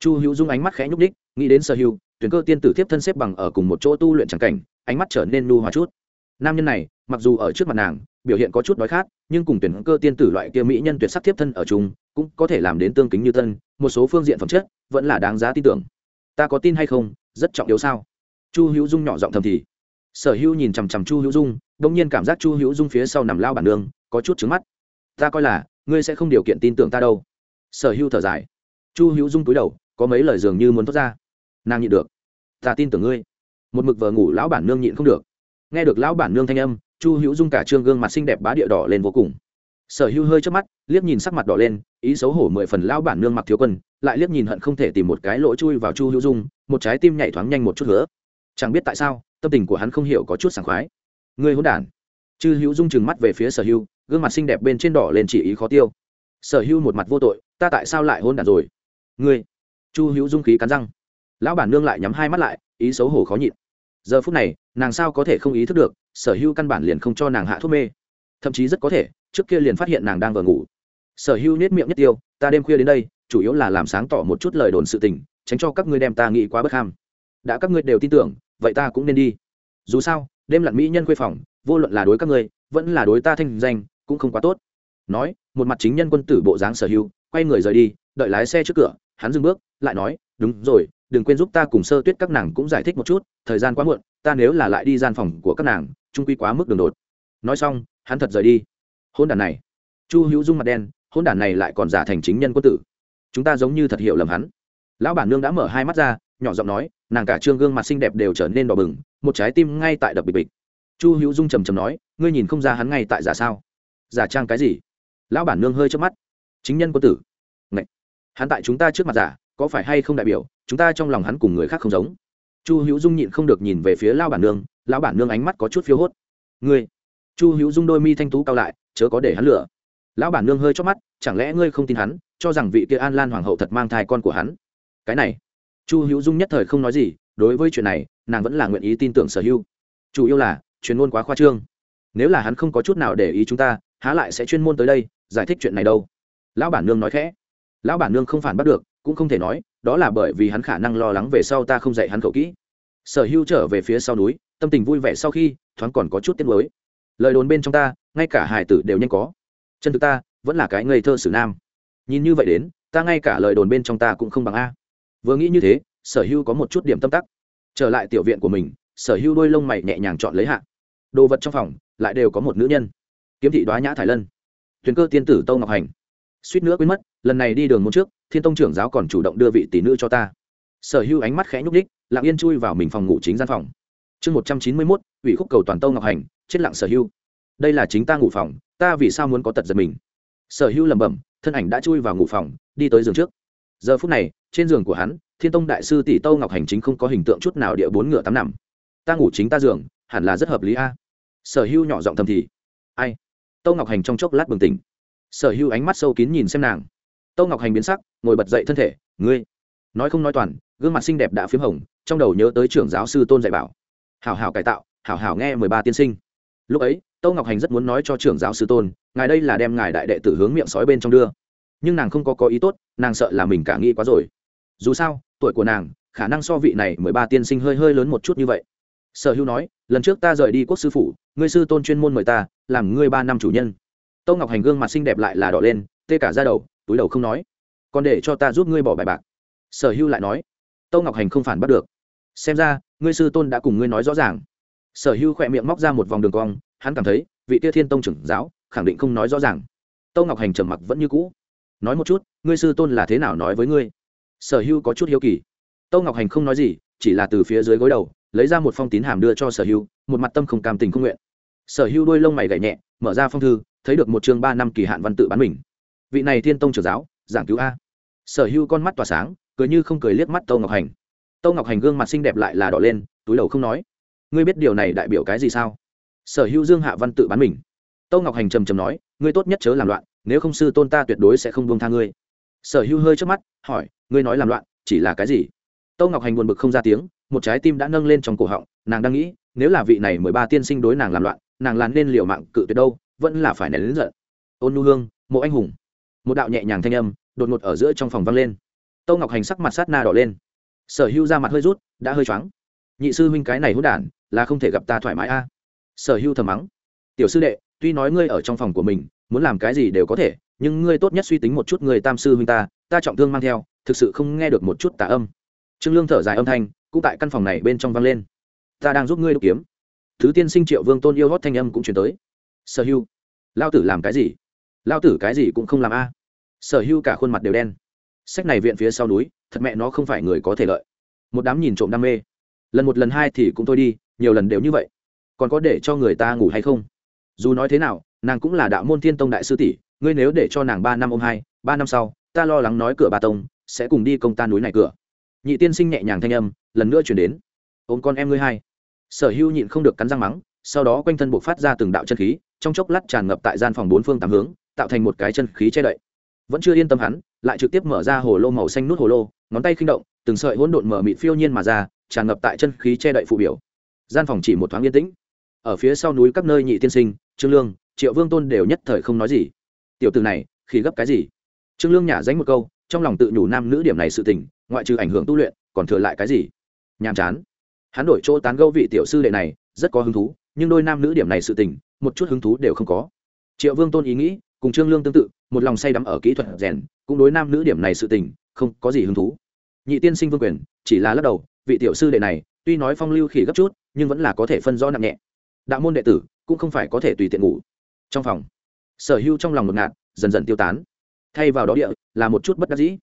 Chu hữu dung ánh mắt khẽ nhúc ních nghĩ đến sở hữu, tuyển cơ tiên tử tiếp thân xếp bằng ở cùng một chỗ tu luyện c cảnh, ánh mắt trở nên nu hòa chút. Nam nhân này, mặc dù ở trước mặt nàng, biểu hiện có chút đói khát, nhưng cùng tuyển cơ tiên tử loại kia mỹ nhân tuyệt sắc tiếp thân ở chung, cũng có thể làm đến tương kính như tân một số phương diện phẩm chất vẫn là đáng giá tin tưởng. Ta có tin hay không? Rất trọng yếu sao? Chu hữu dung nhỏ giọng thầm thì. Sở hữu nhìn chằm chằm chu hữu dung đông nhiên cảm giác chu hữu dung phía sau nằm lao bản đường có chút trứng mắt. Ta coi là, ngươi sẽ không điều kiện tin tưởng ta đâu. Sở hữu thở dài chu hữu dung túi đầu, có mấy lời dường như muốn thoát ra. Nàng nhịn được. Ta tin tưởng ngươi. Một mực vờ ngủ lão bản nương nhịn không được. Nghe được lão bản nương thanh âm, chu hữu dung cả trương gương mặt xinh đẹp bá địa đỏ lên vô cùng. Sở hữu hơi trước mắt, liếc nhìn sắc mặt đỏ lên, ý xấu hổ mười phần lão bản nương mặc thiếu quân, lại liếc nhìn hận không thể tìm một cái lỗ chui vào chu hữu dung, một trái tim nhảy thoáng nhanh một chút nữa chẳng biết tại sao, tâm tình của hắn không hiểu có chút sảng khoái. Ngươi hôn đản. Chư hữu dung chừng mắt về phía sở hữu, gương mặt xinh đẹp bên trên đỏ lên chỉ ý khó tiêu. Sở hữu một mặt vô tội, ta tại sao lại hôn đản rồi? Ngươi. Chu hữu dung khí cắn răng. Lão bản nương lại nhắm hai mắt lại, ý xấu hổ khó nhịn. Giờ phút này, nàng sao có thể không ý thức được, sở hữu căn bản liền không cho nàng hạ thuốc mê. Thậm chí rất có thể, trước kia liền phát hiện nàng đang vờ ngủ. Sở hữu nết miệng nhất tiêu, ta đêm khuya đến đây, chủ yếu là làm sáng tỏ một chút lời đồn sự tình, tránh cho các ngươi đem ta nghĩ quá bất ham. Đã các ngươi đều tin tưởng, vậy ta cũng nên đi. Dù sao, đêm lặn mỹ nhân khuê phòng, vô luận là đối các ngươi, vẫn là đối ta thanh danh, cũng không quá tốt. Nói, một mặt chính nhân quân tử bộ dáng sở hưu quay người rời đi, đợi lái xe trước cửa, hắn dừng bước, lại nói, đúng rồi, đừng quên giúp ta cùng sơ tuyết các nàng cũng giải thích một chút, thời gian quá muộn, ta nếu là lại đi gian phòng của các nàng, trung quy quá mức đường đột. Nói xong, hắn thật rời đi. Hôn đàn này. Chu hữu dung mặt đen hôn đàn này lại còn giả thành chính nhân quân tử. Chúng ta giống như thật hiểu lầm hắn. Lão bản nương đã mở hai mắt ra, nhỏ giọng nói, nàng cả trương gương mặt xinh đẹp đều trở nên đỏ bừng, một trái tim ngay tại đập bịch bịch. Chu hữu dung trầm trầm nói, ngươi nhìn không ra hắn ngay tại giả sao? Giả trang cái gì? Lão bản nương hơi chớp mắt chính nhân quân tử. Ngậy. hắn tại chúng ta trước mặt giả, có phải hay không đại biểu, chúng ta trong lòng hắn cùng người khác không giống? Chu hữu dung nhịn không được nhìn về phía lão bản nương, lão bản nương ánh mắt có chút phiếu hốt. Ngươi. Chu hữu dung đôi mi thanh tú cao lại, chớ có để hắn lửa lão bản nương hơi chót mắt, chẳng lẽ ngươi không tin hắn, cho rằng vị kia an lan hoàng hậu thật mang thai con của hắn? Cái này. Chu hữu dung nhất thời không nói gì, đối với chuyện này, nàng vẫn là nguyện ý tin tưởng sở hữu. Chủ yếu là, chuyên môn quá khoa trương. Nếu là hắn không có chút nào để ý chúng ta, há lại sẽ chuyên môn tới đây, giải thích chuyện này đâu? Lão bản nương nói khẽ. Lão bản nương không phản bắt được, cũng không thể nói, đó là bởi vì hắn khả năng lo lắng về sau ta không dạy hắn khẩu kỹ. Sở hưu trở về phía sau núi, tâm tình vui vẻ sau khi, thoáng còn có chút tiếc mới lời đồn bên trong ta, ngay cả hải tử đều nhanh có. Chân thực ta, vẫn là cái ngây thơ sử nam. Nhìn như vậy đến, ta ngay cả lời đồn bên trong ta cũng không bằng a. Vừa nghĩ như thế, sở hưu có một chút điểm tâm tắc. Trở lại tiểu viện của mình, sở hưu đôi lông mày nhẹ nhàng chọn lấy hạ. Đồ vật trong phòng, lại đều có một nữ nhân. Kiếm thị đoá nhã thải lân. Thuyền cơ tiên tử tâu ngọc hành suýt nữa quên mất, lần này đi đường môn trước, thiên tông trưởng giáo còn chủ động đưa vị tỷ nữ cho ta. Sở hữu ánh mắt khẽ nhúc ních lặng yên chui vào mình phòng ngủ chính gian phòng. Chương một trăm chín mươi mốt, ủy khúc cầu toàn tâu ngọc hành, chết lặng sở hữu đây là chính ta ngủ phòng, ta vì sao muốn có tật giật mình? Sở hữu lẩm bẩm, thân ảnh đã chui vào ngủ phòng, đi tới giường trước. Giờ phút này, trên giường của hắn, thiên tông đại sư tỷ tâu ngọc hành chính không có hình tượng chút nào địa bốn ngựa tắm nằm. Ta ngủ chính ta giường, hẳn là rất hợp lý a. Sở hữu nhỏ giọng thầm thì. Ai? Tâu ngọc hành trong chốc lát bừng tỉnh sở hữu ánh mắt sâu kín nhìn xem nàng. Tâu ngọc hành biến sắc, ngồi bật dậy thân thể, ngươi, nói không nói toàn, gương mặt xinh đẹp đã p h í m hồng, trong đầu nhớ tới trưởng giáo sư tôn dạy bảo. Hảo hảo cải tạo, hảo hảo nghe mười ba tiên sinh. Lúc ấy, tâu ngọc hành rất muốn nói cho trưởng giáo sư tôn, ngài đây là đem ngài đại đệ tử hướng miệng sói bên trong đưa. Nhưng nàng không có có ý tốt, nàng sợ là mình cả nghĩ quá rồi. Dù sao, tuổi của nàng, khả năng so vị này mười ba tiên sinh hơi hơi lớn một chút như vậy. Sở hữu nói, lần trước ta rời đi quốc sư phủ, ngươi sư tôn chuyên môn mời ta, làm ngươi ba năm chủ nhân tâu ngọc hành gương mặt xinh đẹp lại là đỏ lên tê cả ra đầu túi đầu không nói. Còn để cho ta giúp ngươi bỏ bài bạc. Sở Hưu lại nói. Tâu ngọc hành không phản bắt được. Xem ra ngươi sư tôn đã cùng ngươi nói rõ ràng. Sở Hưu khỏe miệng móc ra một vòng đường cong hắn cảm thấy vị tia thiên tông trưởng giáo khẳng định không nói rõ ràng. Tâu ngọc hành trầm mặc vẫn như cũ. Nói một chút ngươi sư tôn là thế nào nói với ngươi? Sở Hưu có chút hiếu kỳ. Tâu ngọc hành không nói gì chỉ là từ phía dưới gối đầu lấy ra một phong tín hàm đưa cho sở Hưu, một mặt tâm không cảm tình không nguyện. Sở Hưu đôi lông mày gảy nhẹ mở ra phong thư thấy được một chương ba năm kỳ hạn văn tự bán mình. Vị này thiên tông trưởng giáo, giảng cứu a. Sở hữu con mắt tỏa sáng, cười như không cười liếc mắt tâu ngọc hành. Tâu ngọc hành gương mặt xinh đẹp lại là đỏ lên, túi đầu không nói. Ngươi biết điều này đại biểu cái gì sao? Sở hữu dương hạ văn tự bán mình. Tâu ngọc hành trầm trầm nói, ngươi tốt nhất chớ làm loạn, nếu không sư tôn ta tuyệt đối sẽ không buông tha ngươi. Sở hữu hơi trước mắt, hỏi, ngươi nói làm loạn, chỉ là cái gì? Tâu ngọc hành buồn bực không ra tiếng, một trái tim đã nâng lên trong cổ họng, nàng đang nghĩ, nếu là vị này mười ba tiên sinh đối nàng làm loạn, nàng làm nên liều mạng cự tuyệt đâu? Vẫn là phải nén lớn giận. Ôn nu hương, mộ anh hùng. Một đạo nhẹ nhàng thanh âm đột ngột ở giữa trong phòng vang lên. Tâu ngọc hành sắc mặt sát na đỏ lên. Sở hưu ra mặt hơi rút, đã hơi choáng. Nhị sư huynh cái này hút đản, là không thể gặp ta thoải mái a. Sở hưu thầm mắng. Tiểu sư đệ, tuy nói ngươi ở trong phòng của mình, muốn làm cái gì đều có thể, nhưng ngươi tốt nhất suy tính một chút người tam sư huynh ta ta trọng thương mang theo, thực sự không nghe được một chút tà âm. Trương lương thở dài âm thanh, cũng tại căn phòng này bên trong vang lên. Ta đang giúp ngươi đúc kiếm. Thứ tiên sinh triệu vương tôn yêu hót thanh âm cũng chuyển tới sở hưu lao tử làm cái gì? Lao tử cái gì cũng không làm a. Sở hưu cả khuôn mặt đều đen. Sách này viện phía sau núi, thật mẹ nó không phải người có thể lợi. Một đám nhìn trộm đam mê. Lần một lần hai thì cũng thôi đi, nhiều lần đều như vậy. Còn có để cho người ta ngủ hay không? Dù nói thế nào, nàng cũng là đạo môn thiên tông đại sư tỷ, ngươi nếu để cho nàng ba năm ôm hai, ba năm sau, ta lo lắng nói cửa ba tông, sẽ cùng đi công ta núi này cửa. Nhị tiên sinh nhẹ nhàng thanh âm, lần nữa chuyển đến. Ôm con em ngươi hai. Sở hưu nhịn không được cắn răng mắng sau đó quanh thân buộc phát ra từng đạo chân khí, trong chốc lát tràn ngập tại gian phòng bốn phương tám hướng, tạo thành một cái chân khí che đậy. Vẫn chưa yên tâm hắn, lại trực tiếp mở ra hồ lô màu xanh nút hồ lô, ngón tay khinh động, từng sợi hỗn độn mở mịt phiêu nhiên mà ra, tràn ngập tại chân khí che đậy phụ biểu. Gian phòng chỉ một thoáng yên tĩnh. Ở phía sau núi các nơi nhị tiên sinh, trương lương, triệu vương tôn đều nhất thời không nói gì. Tiểu từ này khi gấp cái gì? Trương lương nhả dánh một câu, trong lòng tự nhủ nam nữ điểm này sự tình, ngoại trừ ảnh hưởng tu luyện, còn thừa lại cái gì? Nhàm chán. Hắn đổi chỗ tán gẫu vị tiểu sư đệ này, rất có hứng thú nhưng đôi nam nữ điểm này sự tình, một chút hứng thú đều không có. Triệu vương tôn ý nghĩ, cùng trương lương tương tự, một lòng say đắm ở kỹ thuật rèn, cũng đối nam nữ điểm này sự tình, không có gì hứng thú. Nhị tiên sinh vương quyền, chỉ là lắc đầu, vị tiểu sư đệ này, tuy nói phong lưu khỉ gấp chút, nhưng vẫn là có thể phân rõ nặng nhẹ. Đạo môn đệ tử, cũng không phải có thể tùy tiện ngủ. Trong phòng, sở hưu trong lòng một ngạt, dần dần tiêu tán. Thay vào đó địa, là một chút bất đắc dĩ.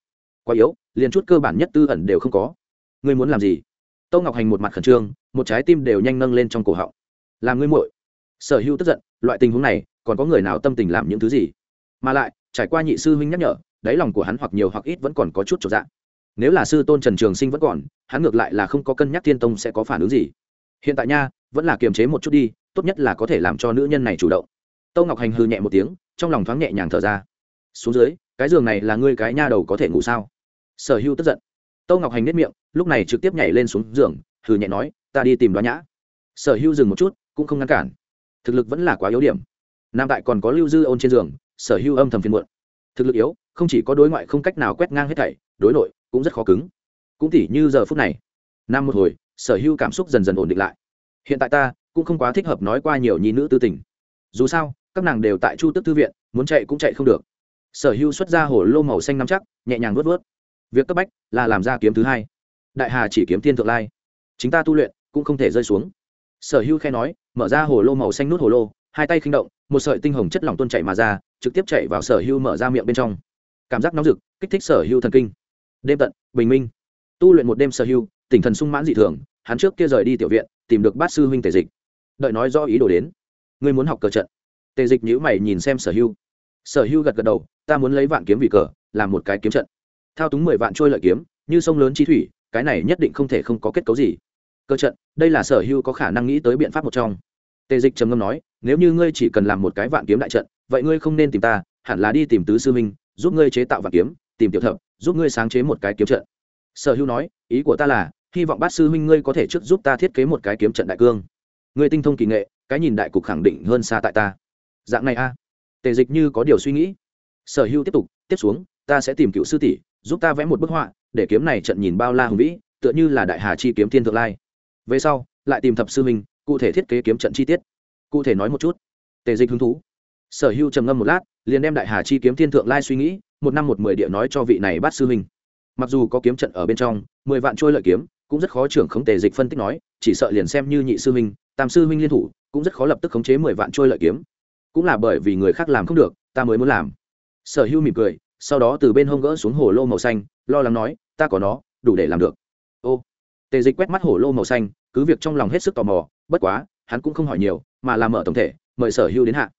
Quá yếu, liền chút cơ bản nhất tư ẩn đều không có. Ngươi muốn làm gì? Tâu ngọc hành một mặt khẩn trương, một trái tim đều nhanh nâng lên trong cổ họng làm ngươi muội. Sở hữu tức giận, loại tình huống này, còn có người nào tâm tình làm những thứ gì? Mà lại, trải qua nhị sư huynh nhắc nhở, đáy lòng của hắn hoặc nhiều hoặc ít vẫn còn có chút trọn dạng nếu là sư tôn trần trường sinh vẫn còn, hắn ngược lại là không có cân nhắc thiên tông sẽ có phản ứng gì. Hiện tại nha, vẫn là kiềm chế một chút đi, tốt nhất là có thể làm cho nữ nhân này chủ động. Tâu ngọc hành hư nhẹ một tiếng, trong lòng thoáng nhẹ nhàng thở ra. Xuống dưới, cái giường này là ngươi cái nha đầu có thể ngủ sao? Sở hữu tức giận. Tâu ngọc hành nếp miệng, lúc này trực tiếp nhảy lên xuống giường, hừ nhẹ nói, ta đi tìm đoá nhã. Sở hữu dừng một chút cũng không ngăn cản. Thực lực vẫn là quá yếu điểm. Nam tại còn có lưu dư ôn trên giường, sở hữu âm thầm phiền muộn. Thực lực yếu, không chỉ có đối ngoại không cách nào quét ngang hết thảy, đối nội cũng rất khó cứng. Cũng tỉ như giờ phút này năm một hồi, sở hữu cảm xúc dần dần ổn định lại. Hiện tại ta cũng không quá thích hợp nói qua nhiều nhi nữ tư tình. Dù sao, các nàng đều tại chu tức thư viện, muốn chạy cũng chạy không được. Sở hữu xuất ra hồ lô màu xanh nắm chắc, nhẹ nhàng vớt vớt việc cấp bách là làm ra kiếm thứ hai. Đại hà chỉ kiếm thiên thượng lai. Chính ta tu luyện cũng không thể rơi xuống. Sở hữu khe nói mở ra hồ lô màu xanh nút hồ lô, hai tay khinh động, một sợi tinh hồng chất lỏng tuôn chảy mà ra, trực tiếp chạy vào sở hưu mở ra miệng bên trong. Cảm giác nóng rực, kích thích sở hưu thần kinh. Đêm tận, bình minh. Tu luyện một đêm sở hưu tỉnh thần sung mãn dị thường, hắn trước kia rời đi tiểu viện, tìm được bát sư huynh tề dịch. Đợi nói do ý đồ đến. Ngươi muốn học cờ trận. Tề dịch nhữ mày nhìn xem sở hưu sở hưu gật gật đầu, ta muốn lấy vạn kiếm vì cờ, làm một cái kiếm trận. Thao túng mười vạn trôi lợi kiếm, như sông lớn chi thủy, cái này nhất định không thể không có kết cấu gì cơ trận, đây là sở hữu có khả năng nghĩ tới biện pháp một trong. Tề dịch trầm ngâm nói, nếu như ngươi chỉ cần làm một cái vạn kiếm đại trận, vậy ngươi không nên tìm ta, hẳn là đi tìm tứ sư minh giúp ngươi chế tạo vạn kiếm, tìm tiểu thập, giúp ngươi sáng chế một cái kiếm trận. Sở hữu nói, ý của ta là, hy vọng bát sư huynh ngươi có thể trước giúp ta thiết kế một cái kiếm trận đại cương. Ngươi tinh thông kỳ nghệ, cái nhìn đại cục khẳng định hơn xa tại ta. Dạng này a. Tề dịch như có điều suy nghĩ. Sở hữu tiếp tục, tiếp xuống, ta sẽ tìm cựu sư tỷ, giúp ta vẽ một bức họa, để kiếm này trận nhìn bao la hùng vĩ, tựa như là đại hà chi kiếm thiên thượng lai về sau, lại tìm thập sư minh cụ thể thiết kế kiếm trận chi tiết. Cụ thể nói một chút. Tề dịch hứng thú. Sở Hưu trầm ngâm một lát, liền đem đại hà chi kiếm thiên thượng lai suy nghĩ, một năm một mười địa nói cho vị này bắt sư minh mặc dù có kiếm trận ở bên trong, mười vạn trôi lợi kiếm, cũng rất khó trưởng khống tề dịch phân tích nói, chỉ sợ liền xem như nhị sư minh tam sư minh liên thủ, cũng rất khó lập tức khống chế mười vạn trôi lợi kiếm. Cũng là bởi vì người khác làm không được, ta mới muốn làm. Sở Hưu mỉm cười, sau đó từ bên hông gỡ xuống hồ lô màu xanh, lo lắng nói, ta có nó, đủ để làm được. Ô tề dịch quét mắt hổ lô màu xanh, cứ việc trong lòng hết sức tò mò, bất quá, hắn cũng không hỏi nhiều, mà làm mở tổng thể, mời sở hữu đến hạ.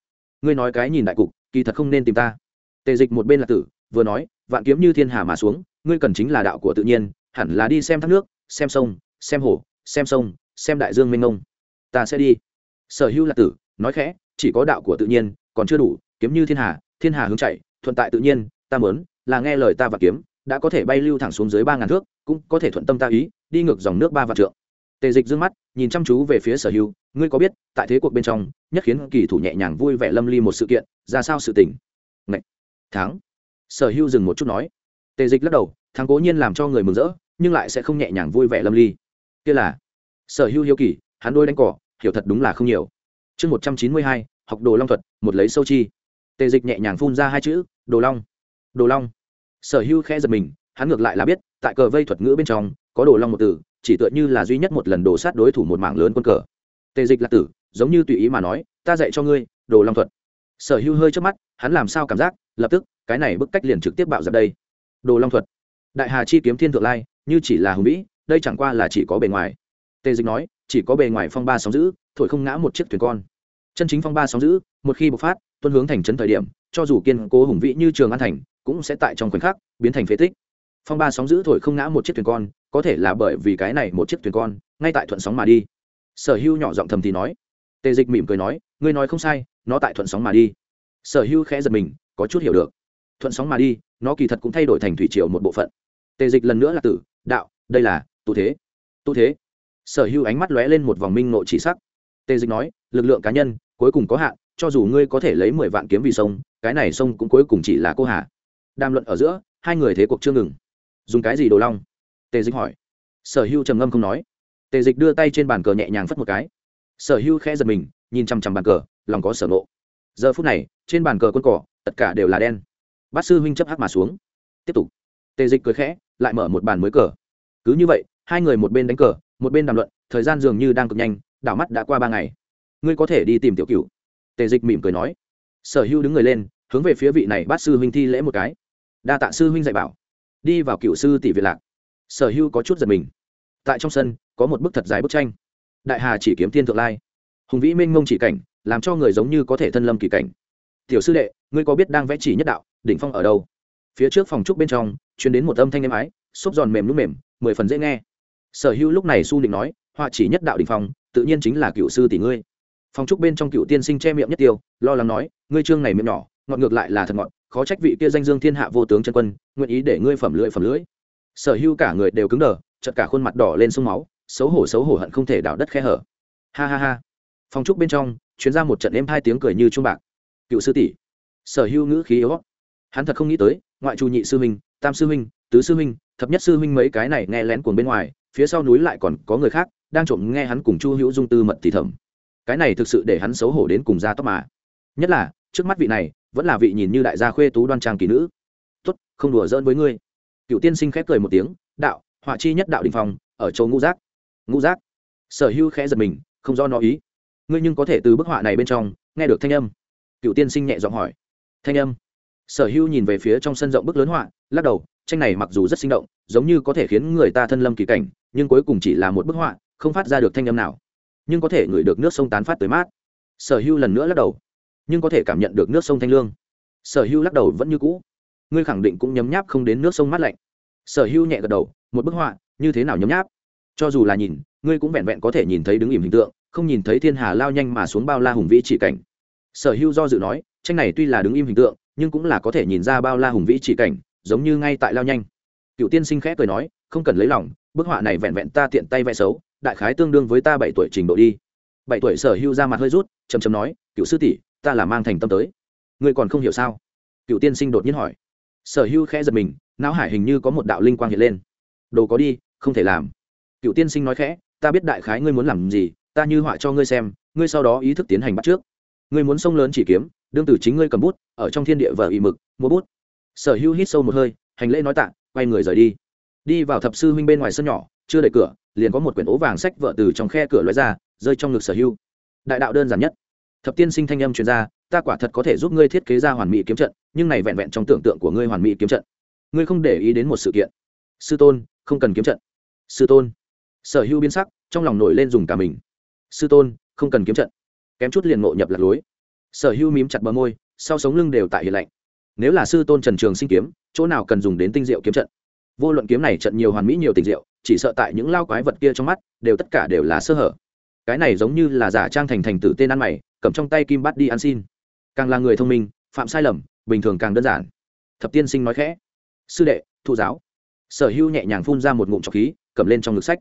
Ngươi nói cái nhìn đại cục, kỳ thật không nên tìm ta. Tề dịch một bên là tử, vừa nói, vạn kiếm như thiên hà mà xuống, ngươi cần chính là đạo của tự nhiên, hẳn là đi xem thác nước, xem sông, xem hồ, xem sông, xem đại dương mênh mông. Ta sẽ đi. Sở hữu là tử, nói khẽ, chỉ có đạo của tự nhiên, còn chưa đủ, kiếm như thiên hà thiên hà hướng chạy, thuận tại tự nhiên, ta mớn là nghe lời ta và kiếm, đã có thể bay lưu thẳng xuống dưới ba ngàn thước, cũng có thể thuận tâm ta ý đi ngược dòng nước ba vạn trượng. Tề dịch dương mắt, nhìn chăm chú về phía sở hưu. ngươi có biết, tại thế cuộc bên trong, nhất khiến kỳ thủ nhẹ nhàng vui vẻ lâm ly một sự kiện, ra sao sự tình? Ngậy! thắng. Sở Hưu dừng một chút nói. Tề dịch lắc đầu, thắng cố nhiên làm cho người mừng rỡ, nhưng lại sẽ không nhẹ nhàng vui vẻ lâm ly. Kia là? Sở Hưu hiếu kỳ, hắn đôi đánh cỏ, hiểu thật đúng là không nhiều. Chương một trăm chín mươi hai, học đồ long thuật, một lấy sâu chi. Tề dịch nhẹ nhàng phun ra hai chữ, đồ long. Đồ long. Sở Hưu khẽ giật mình, hắn ngược lại là biết, tại cờ vây thuật ngữ bên trong có đồ long một từ, chỉ tựa như là duy nhất một lần đồ sát đối thủ một mảng lớn quân cờ. Tề dịch là tử, giống như tùy ý mà nói, ta dạy cho ngươi, đồ long thuật. Sở hữu hơi trước mắt, hắn làm sao cảm giác, lập tức, cái này bức cách liền trực tiếp bạo dập đây. Đồ long thuật. Đại hà chi kiếm thiên thượng lai, như chỉ là hùng vĩ, đây chẳng qua là chỉ có bề ngoài. Tề dịch nói, chỉ có bề ngoài phong ba sóng giữ, thổi không ngã một chiếc thuyền con. Chân chính phong ba sóng giữ, một khi bộc phát, tuân hướng thành trấn thời điểm, cho dù kiên cố hùng vĩ như trường an thành, cũng sẽ tại trong khoảnh khắc biến thành phế tích. Phong ba sóng giữ thổi không ngã một chiếc thuyền con có thể là bởi vì cái này một chiếc thuyền con, ngay tại thuận sóng mà đi. Sở hưu nhỏ giọng thầm thì nói. Tề dịch mỉm cười nói, ngươi nói không sai, nó tại thuận sóng mà đi. Sở hưu khẽ giật mình, có chút hiểu được. Thuận sóng mà đi, nó kỳ thật cũng thay đổi thành thủy triều một bộ phận. Tề dịch lần nữa là tử, đạo, đây là, tu thế. Tu thế. Sở hưu ánh mắt lóe lên một vòng minh nộ chỉ sắc. Tề dịch nói, lực lượng cá nhân, cuối cùng có hạn, cho dù ngươi có thể lấy mười vạn kiếm vì sông, cái này sông cũng cuối cùng chỉ là cô hà. Đàm luận ở giữa, hai người thế cuộc chưa ngừng. Dùng cái gì đồ long? Tề dịch hỏi. Sở hưu trầm ngâm không nói. Tề dịch đưa tay trên bàn cờ nhẹ nhàng phất một cái. Sở hưu khẽ giật mình, nhìn chằm chằm bàn cờ, lòng có sở nộ giờ phút này, trên bàn cờ quân cỏ, tất cả đều là đen. Bát sư huynh chấp hắc mà xuống. Tiếp tục. Tề dịch cười khẽ, lại mở một bàn mới cờ. Cứ như vậy, hai người một bên đánh cờ, một bên đàm luận, thời gian dường như đang cực nhanh, đảo mắt đã qua ba ngày. Ngươi có thể đi tìm tiểu cựu tề dịch mỉm cười nói. Sở hữu đứng người lên, hướng về phía vị này bát sư huynh thi lễ một cái. Đa tạ sư huynh dạy bảo. Đi vào cựu sư tỷ việt lạc sở hữu có chút giật mình. Tại trong sân, có một bức thật dài bức tranh. Đại hà chỉ kiếm thiên thượng lai. Hùng vĩ minh mông chỉ cảnh, làm cho người giống như có thể thân lâm kỳ cảnh. Tiểu sư đệ, ngươi có biết đang vẽ chỉ nhất đạo, đỉnh phong ở đâu? Phía trước phòng trúc bên trong chuyển đến một âm thanh êm ái, xốp giòn mềm nút mềm, mười phần dễ nghe. Sở hữu lúc này su định nói, họa chỉ nhất đạo đỉnh phong, tự nhiên chính là cựu sư tỷ ngươi. Phòng trúc bên trong cựu tiên sinh che miệng nhất tiêu, lo lắng nói, ngươi trương này miệng nhỏ ngọn ngược lại là thật ngọn khó trách vị kia danh dương thiên hạ vô tướng chân quân, nguyện ý để ngươi phẩm lưỡi phẩm lưỡi sở hữu cả người đều cứng đờ chật cả khuôn mặt đỏ lên sông máu, xấu hổ xấu hổ hận không thể đào đất khe hở. Ha ha ha. Phòng trúc bên trong chuyến ra một trận êm hai tiếng cười như chuông bạc. Cựu sư tỷ. Sở hữu ngữ khí yếu hắn thật không nghĩ tới, ngoại trù nhị sư huynh, tam sư huynh, tứ sư huynh, thập nhất sư huynh mấy cái này nghe lén cuồng bên ngoài, phía sau núi lại còn có người khác, đang trộm nghe hắn cùng chu hữu dung tư mật thì thầm. Cái này thực sự để hắn xấu hổ đến cùng ra tóc mà. Nhất là, trước mắt vị này, vẫn là vị nhìn như đại gia khuê tú đoan trang kỳ nữ. Tốt, không đùa giỡn với ngươi cựu tiên sinh khép cười một tiếng, đạo, họa chi nhất đạo đình phòng ở chỗ ngũ giác. Ngũ giác? Sở hữu khẽ giật mình, không do nó ý. Ngươi nhưng có thể từ bức họa này bên trong nghe được thanh âm. Cựu tiên sinh nhẹ giọng hỏi. Thanh âm? Sở hữu nhìn về phía trong sân rộng bức lớn họa, lắc đầu, tranh này mặc dù rất sinh động, giống như có thể khiến người ta thân lâm kỳ cảnh, nhưng cuối cùng chỉ là một bức họa, không phát ra được thanh âm nào. Nhưng có thể ngửi được nước sông tán phát tới mát. Sở hữu lần nữa lắc đầu. Nhưng có thể cảm nhận được nước sông thanh lương. Sở hữu lắc đầu vẫn như cũ ngươi khẳng định cũng nhấm nháp không đến nước sông mát lạnh. Sở hữu nhẹ gật đầu, một bức họa, như thế nào nhấm nháp? Cho dù là nhìn, ngươi cũng vẹn vẹn có thể nhìn thấy đứng im hình tượng, không nhìn thấy thiên hà lao nhanh mà xuống bao la hùng vĩ chỉ cảnh. Sở hữu do dự nói, tranh này tuy là đứng im hình tượng, nhưng cũng là có thể nhìn ra bao la hùng vĩ chỉ cảnh, giống như ngay tại lao nhanh. Cựu tiên sinh khẽ cười nói, không cần lấy lòng, bức họa này vẹn vẹn ta tiện tay vẽ xấu, đại khái tương đương với ta bảy tuổi trình độ đi. Bảy tuổi sở hữu ra mặt hơi rút chầm chầm nói, cựu sư tỷ, ta là mang thành tâm tới. Ngươi còn không hiểu sao? Cựu tiên sinh đột nhiên hỏi sở Hưu khẽ giật mình, não hải hình như có một đạo linh quang hiện lên. Đồ có đi, không thể làm. Cựu tiên sinh nói khẽ, ta biết đại khái ngươi muốn làm gì, ta như họa cho ngươi xem, ngươi sau đó ý thức tiến hành bắt trước. Ngươi muốn sông lớn chỉ kiếm, đương tử chính ngươi cầm bút, ở trong thiên địa vở ị mực, mua bút. Sở Hưu hít sâu một hơi, hành lễ nói tạ, quay người rời đi. Đi vào thập sư huynh bên ngoài sân nhỏ, chưa đẩy cửa, liền có một quyển ố vàng sách vợ từ trong khe cửa lóe ra, rơi trong ngực sở Hưu. đại đạo đơn giản nhất. Thập tiên sinh thanh âm truyền ra, ta quả thật có thể giúp ngươi thiết kế ra hoàn mỹ kiếm trận nhưng này vẹn vẹn trong tưởng tượng của ngươi hoàn mỹ kiếm trận. Ngươi không để ý đến một sự kiện. Sư tôn, không cần kiếm trận. Sư tôn. Sở hữu biến sắc, trong lòng nổi lên dùng cả mình. Sư tôn, không cần kiếm trận. Kém chút liền ngộ nhập lạc lối. Sở hữu mím chặt bờ môi, sau sống lưng đều tại hiện lạnh nếu là sư tôn trần trường sinh kiếm, chỗ nào cần dùng đến tinh diệu kiếm trận? Vô luận kiếm này trận nhiều hoàn mỹ nhiều tình diệu, chỉ sợ tại những lao quái vật kia trong mắt, đều tất cả đều là sơ hở. Cái này giống như là giả trang thành thành tử tên ăn mày, cầm trong tay kim bắt đi ăn xin. Càng là người thông minh, phạm sai lầm bình thường càng đơn giản. Thập tiên sinh nói khẽ. Sư đệ, thụ giáo. Sở hữu nhẹ nhàng phun ra một ngụm trọc khí, cầm lên trong ngực sách.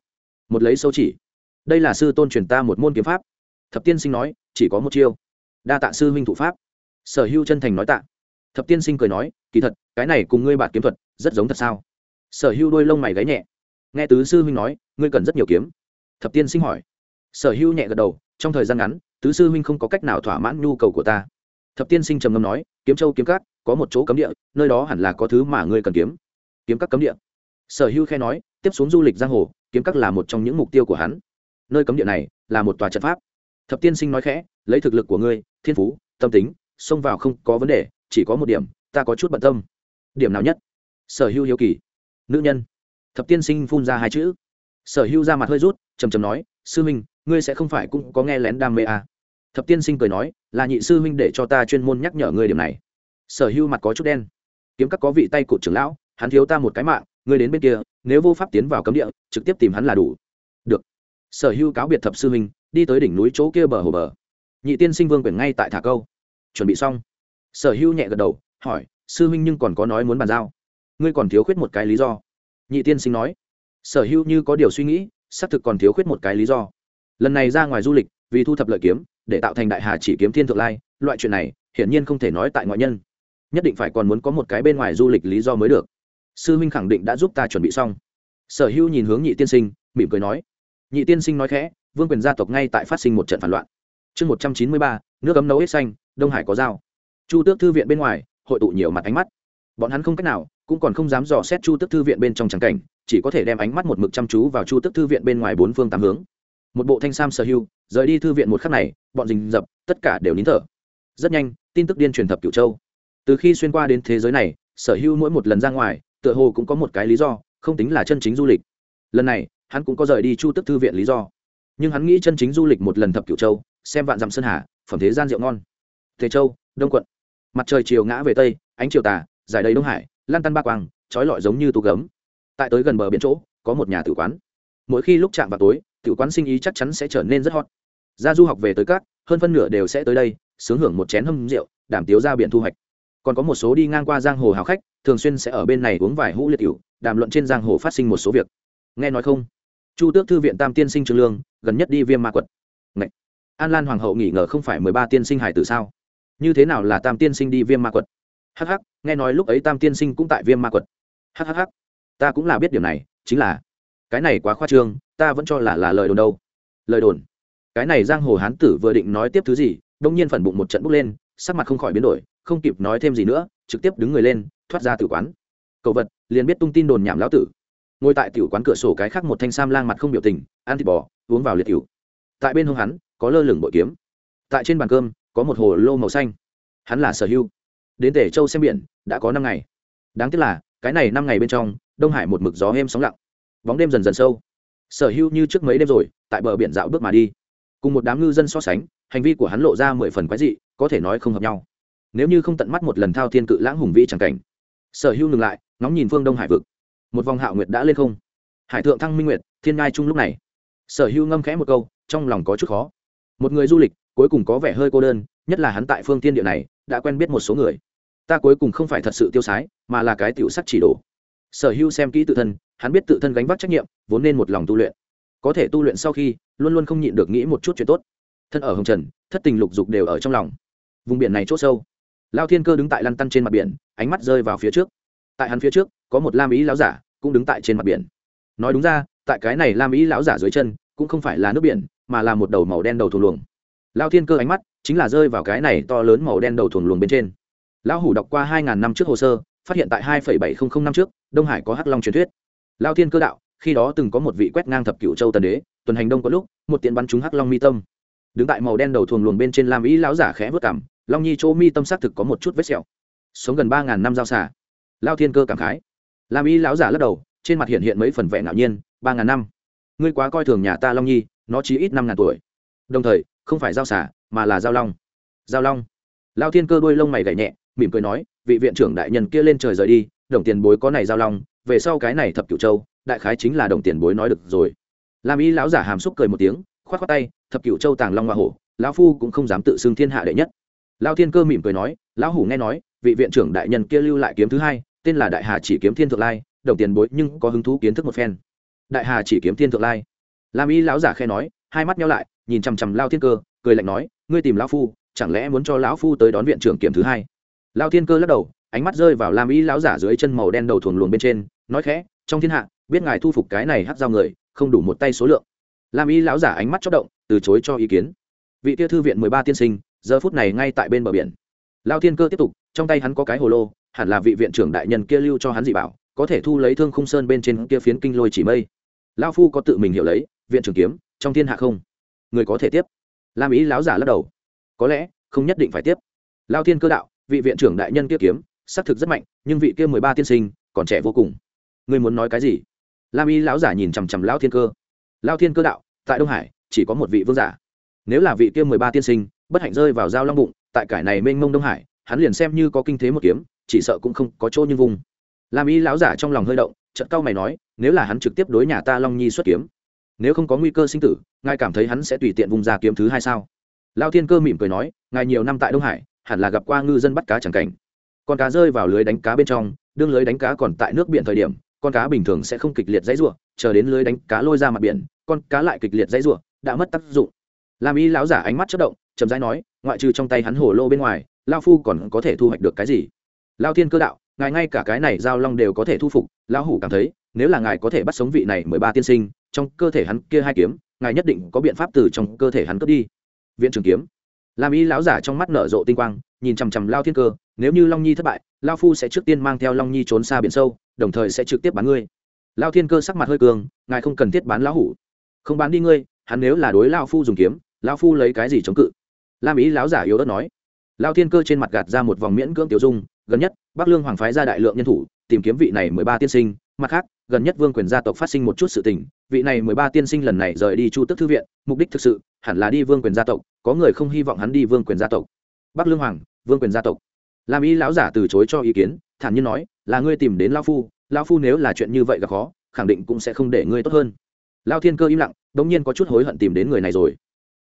Một lấy sâu chỉ. Đây là sư tôn truyền ta một môn kiếm pháp. Thập tiên sinh nói, chỉ có một chiêu. Đa tạ sư huynh thụ pháp. Sở hữu chân thành nói tạ. Thập tiên sinh cười nói, kỳ thật, cái này cùng ngươi bạn kiếm thuật, rất giống thật sao? Sở hữu đôi lông mày gáy nhẹ. Nghe tứ sư huynh nói, ngươi cần rất nhiều kiếm. Thập tiên sinh hỏi. Sở hữu nhẹ gật đầu, trong thời gian ngắn, tứ sư huynh không có cách nào thỏa mãn nhu cầu của ta. Thập tiên sinh trầm ngâm nói kiếm châu kiếm cát có một chỗ cấm địa, nơi đó hẳn là có thứ mà ngươi cần kiếm. Kiếm các cấm địa. Sở hữu khe nói, tiếp xuống du lịch giang hồ, kiếm các là một trong những mục tiêu của hắn. Nơi cấm địa này là một tòa trận pháp. Thập tiên sinh nói khẽ, lấy thực lực của ngươi, thiên phú, tâm tính, xông vào không có vấn đề, chỉ có một điểm, ta có chút bận tâm. Điểm nào nhất? Sở hữu hiếu kỳ. Nữ nhân. Thập tiên sinh phun ra hai chữ. Sở hữu ra mặt hơi rút chầm chầm nói, sư huynh ngươi sẽ không phải cũng có nghe lén đam mê à thập tiên sinh cười nói, là nhị sư huynh để cho ta chuyên môn nhắc nhở ngươi điểm này. Sở Hưu mặt có chút đen. Kiếm các có vị tay cụt trưởng lão, hắn thiếu ta một cái mạng, ngươi đến bên kia, nếu vô pháp tiến vào cấm địa, trực tiếp tìm hắn là đủ. Được. Sở Hưu cáo biệt thập sư huynh, đi tới đỉnh núi chỗ kia bờ hồ bờ. Nhị tiên sinh vương quyển ngay tại thả câu. Chuẩn bị xong. Sở Hưu nhẹ gật đầu, hỏi, sư huynh nhưng còn có nói muốn bàn giao? Ngươi còn thiếu khuyết một cái lý do. Nhị tiên sinh nói. Sở Hưu như có điều suy nghĩ, xác thực còn thiếu khuyết một cái lý do. Lần này ra ngoài du lịch, vì thu thập lợi kiếm để tạo thành đại hà chỉ kiếm thiên thượng lai, loại chuyện này, hiển nhiên không thể nói tại ngoại nhân. Nhất định phải còn muốn có một cái bên ngoài du lịch lý do mới được. Sư huynh khẳng định đã giúp ta chuẩn bị xong. Sở hữu nhìn hướng nhị tiên sinh, mỉm cười nói. Nhị tiên sinh nói khẽ, vương quyền gia tộc ngay tại phát sinh một trận phản loạn. Chương một trăm chín mươi ba, nước ấm nấu hết xanh, đông hải có dao chu tước thư viện bên ngoài, hội tụ nhiều mặt ánh mắt. Bọn hắn không cách nào, cũng còn không dám dò xét chu tước thư viện bên trong trắng cảnh, chỉ có thể đem ánh mắt một mực chăm chú vào chu tước thư viện bên ngoài bốn phương tám hướng một bộ thanh sam sở hưu rời đi thư viện một khắc này, bọn rình rập, tất cả đều nín thở. Rất nhanh, tin tức điên truyền thập cửu châu. Từ khi xuyên qua đến thế giới này, sở hưu mỗi một lần ra ngoài, tựa hồ cũng có một cái lý do, không tính là chân chính du lịch. Lần này, hắn cũng có rời đi chu tức thư viện lý do. Nhưng hắn nghĩ chân chính du lịch một lần thập cửu châu, xem vạn dặm sơn hà, phẩm thế gian rượu ngon. Thế châu, đông quận. Mặt trời chiều ngã về tây, ánh chiều tà, dài đầy đông hải lan tan ba quang, trói lọi giống như tù gấm. Tại tới gần bờ biển chỗ, có một nhà tử quán mỗi khi lúc chạm vào tối, tiểu quán sinh ý chắc chắn sẽ trở nên rất hot. Ra du học về tới các, hơn phân nửa đều sẽ tới đây, sướng hưởng một chén hâm rượu, đảm tiếu ra biển thu hoạch. Còn có một số đi ngang qua giang hồ hào khách, thường xuyên sẽ ở bên này uống vài hũ liệt cựu đàm luận trên giang hồ phát sinh một số việc. Nghe nói không? Chu tước thư viện tam tiên sinh trương lương, gần nhất đi viêm ma quật. Ngậy! an lan hoàng hậu nghỉ ngờ không phải mười ba tiên sinh hải tử sao? Như thế nào là tam tiên sinh đi viêm ma quật? Hh nghe nói lúc ấy tam tiên sinh cũng tại viêm ma quật. Hhh ta cũng là biết điều này, chính là cái này quá khoa trương, ta vẫn cho là là lời đồn đâu. Lời đồn? Cái này giang hồ hán tử vừa định nói tiếp thứ gì, đông nhiên phần bụng một trận bốc lên, sắc mặt không khỏi biến đổi, không kịp nói thêm gì nữa, trực tiếp đứng người lên, thoát ra tử quán. Cậu vật, liền biết tung tin đồn nhảm lão tử. Ngồi tại tiểu quán cửa sổ cái khác một thanh sam lang mặt không biểu tình, ăn thịt bò, uống vào liệt tiểu. Tại bên hông hắn, có lơ lửng bội kiếm. Tại trên bàn cơm, có một hồ lô màu xanh. Hắn là sở hưu đến tể châu xem biển, đã có năm ngày. Đáng tiếc là, cái này năm ngày bên trong, đông hải một mực gió êm sóng lặng bóng đêm dần dần sâu. Sở hữu như trước mấy đêm rồi, tại bờ biển dạo bước mà đi. Cùng một đám ngư dân so sánh, hành vi của hắn lộ ra mười phần quái dị, có thể nói không hợp nhau. Nếu như không tận mắt một lần thao thiên cự lãng hùng vĩ tràng cảnh. Sở hữu ngừng lại, ngóng nhìn phương đông hải vực. Một vòng hạo nguyệt đã lên không. Hải thượng thăng minh nguyệt, thiên ngai chung lúc này. Sở hữu ngâm khẽ một câu, trong lòng có chút khó. Một người du lịch, cuối cùng có vẻ hơi cô đơn, nhất là hắn tại phương tiên địa này, đã quen biết một số người. Ta cuối cùng không phải thật sự tiêu sái, mà là cái tiểu sắc chỉ đổ sở hữu xem kỹ tự thân hắn biết tự thân gánh vác trách nhiệm, vốn nên một lòng tu luyện. Có thể tu luyện sau khi, luôn luôn không nhịn được nghĩ một chút chuyện tốt. Thân ở hồng trần, thất tình lục dục đều ở trong lòng. Vùng biển này c h ỗ sâu. Lao thiên cơ đứng tại lăn tăn trên mặt biển, ánh mắt rơi vào phía trước. Tại hắn phía trước, có một lam ý lão giả cũng đứng tại trên mặt biển. Nói đúng ra, tại cái này lam ý lão giả dưới chân, cũng không phải là nước biển, mà là một đầu màu đen đầu thuồng luồng. Lao thiên cơ ánh mắt chính là rơi vào cái này to lớn màu đen đầu thuồng luồng bên trên. Lão hủ đọc qua hai ngàn năm trước hồ sơ, phát hiện tại hai bảy trăm linh năm trước, đông hải có hắc long truyền thuyết lao thiên cơ đạo, khi đó từng có một vị quét ngang thập cựu châu tần đế, tuần hành đông có lúc, một tiện bắn trúng hắc long mi tâm. Đứng tại màu đen đầu thuồng luồng bên trên lam ý lão giả khẽ vớt cảm, long nhi chỗ mi tâm xác thực có một chút vết sẹo. Sống gần ba ngàn năm giao xả lao thiên cơ cảm khái. Lam ý lão giả lắc đầu, trên mặt hiện hiện mấy phần vẻ ngạo nhiên, ba ngàn năm. Ngươi quá coi thường nhà ta long nhi, nó chỉ ít năm ngàn tuổi. Đồng thời, không phải giao xả mà là giao long. Giao long. Lao thiên cơ đuôi lông mày gảy nhẹ, mỉm cười nói, vị viện trưởng đại nhân kia lên trời rời đi, đồng tiền bối có này giao long về sau cái này thập cửu châu, đại khái chính là đồng tiền bối nói được rồi. Làm y lão giả hàm xúc cười một tiếng, khoát khoát tay, thập cửu châu tàng long hoa hổ, lão phu cũng không dám tự xưng thiên hạ đệ nhất. Lao thiên cơ mỉm cười nói, lão hủ nghe nói, vị viện trưởng đại nhân kia lưu lại kiếm thứ hai, tên là đại hà chỉ kiếm thiên thượng lai, đồng tiền bối nhưng có hứng thú kiến thức một phen. Đại hà chỉ kiếm thiên thượng lai. Làm y lão giả khe nói, hai mắt nhau lại, nhìn chằm chằm lao thiên cơ, cười lạnh nói, ngươi tìm lão phu, chẳng lẽ muốn cho lão phu tới đón viện trưởng kiểm thứ hai? Lao thiên cơ lắc đầu ánh mắt rơi vào lam y lão giả dưới chân màu đen đầu thuồng luồng bên trên, nói khẽ, trong thiên hạ, biết ngài thu phục cái này hát giao người, không đủ một tay số lượng. Lam y lão giả ánh mắt chóc động, từ chối cho ý kiến. Vị tia thư viện mười ba tiên sinh, giờ phút này ngay tại bên bờ biển. Lao thiên cơ tiếp tục, trong tay hắn có cái hồ lô, hẳn là vị viện trưởng đại nhân kia lưu cho hắn dị bảo, có thể thu lấy thương khung sơn bên trên kia phiến kinh lôi chỉ mây. Lao phu có tự mình hiểu lấy, viện trưởng kiếm, trong thiên hạ không? Người có thể tiếp? Lam ý láo giả lắc đầu. Có lẽ, không nhất định phải tiếp. Lao thiên cơ đạo, vị viện trưởng đại nhân kia kiếm xác thực rất mạnh, nhưng vị kia mười ba tiên sinh còn trẻ vô cùng. Ngươi muốn nói cái gì? Lam y lão giả nhìn chằm chằm Lão thiên cơ. Lao thiên cơ đạo, tại đông hải, chỉ có một vị vương giả. Nếu là vị kia mười ba tiên sinh, bất hạnh rơi vào dao long bụng, tại cải này mênh mông đông hải, hắn liền xem như có kinh thế một kiếm, chỉ sợ cũng không có chỗ như vùng. Lam y lão giả trong lòng hơi động trận cao mày nói, nếu là hắn trực tiếp đối nhà ta long nhi xuất kiếm, nếu không có nguy cơ sinh tử, ngài cảm thấy hắn sẽ tùy tiện vùng ra kiếm thứ hai sao? Lao thiên cơ mỉm cười nói, ngài nhiều năm tại đông hải, hẳn là gặp qua ngư dân bắt cá chẳng cảnh con cá rơi vào lưới đánh cá bên trong, đương lưới đánh cá còn tại nước biển thời điểm, con cá bình thường sẽ không kịch liệt dãy rủa, chờ đến lưới đánh cá lôi ra mặt biển, con cá lại kịch liệt dãy rủa, đã mất tác dụng. Làm y lão giả ánh mắt chất động, chậm rãi nói, ngoại trừ trong tay hắn hổ lô bên ngoài lao phu còn có thể thu hoạch được cái gì? Lao thiên cơ đạo, ngài ngay cả cái này giao long đều có thể thu phục, lão hủ cảm thấy, nếu là ngài có thể bắt sống vị này mười ba tiên sinh, trong cơ thể hắn kia hai kiếm, ngài nhất định có biện pháp từ trong cơ thể hắn cướp đi. Viện trường kiếm làm y lão giả trong mắt nở rộ tinh quang, nhìn chằm chằm lao thiên cơ, nếu như long nhi thất bại, lao phu sẽ trước tiên mang theo long nhi trốn xa biển sâu, đồng thời sẽ trực tiếp bán ngươi. Lao thiên cơ sắc mặt hơi cường, ngài không cần thiết bán lão hủ. Không bán đi ngươi, hắn nếu là đối lao phu dùng kiếm, lao phu lấy cái gì chống cự? Lam ý lão giả yếu đất nói. Lao thiên cơ trên mặt gạt ra một vòng miễn cưỡng tiểu dung, gần nhất, bắc lương hoàng phái ra đại lượng nhân thủ, tìm kiếm vị này mười ba tiên sinh mặt khác, gần nhất vương quyền gia tộc phát sinh một chút sự tình, vị này mười ba tiên sinh lần này rời đi chu tức thư viện, mục đích thực sự, hẳn là đi vương quyền gia tộc, có người không hy vọng hắn đi vương quyền gia tộc. Bắc lương hoàng, vương quyền gia tộc. Làm y lão giả từ chối cho ý kiến, thản nhiên nói, là ngươi tìm đến lao phu lao phu nếu là chuyện như vậy gặp khó, khẳng định cũng sẽ không để ngươi tốt hơn. Lao thiên cơ im lặng đ ỗ n g nhiên có chút hối hận tìm đến người này rồi.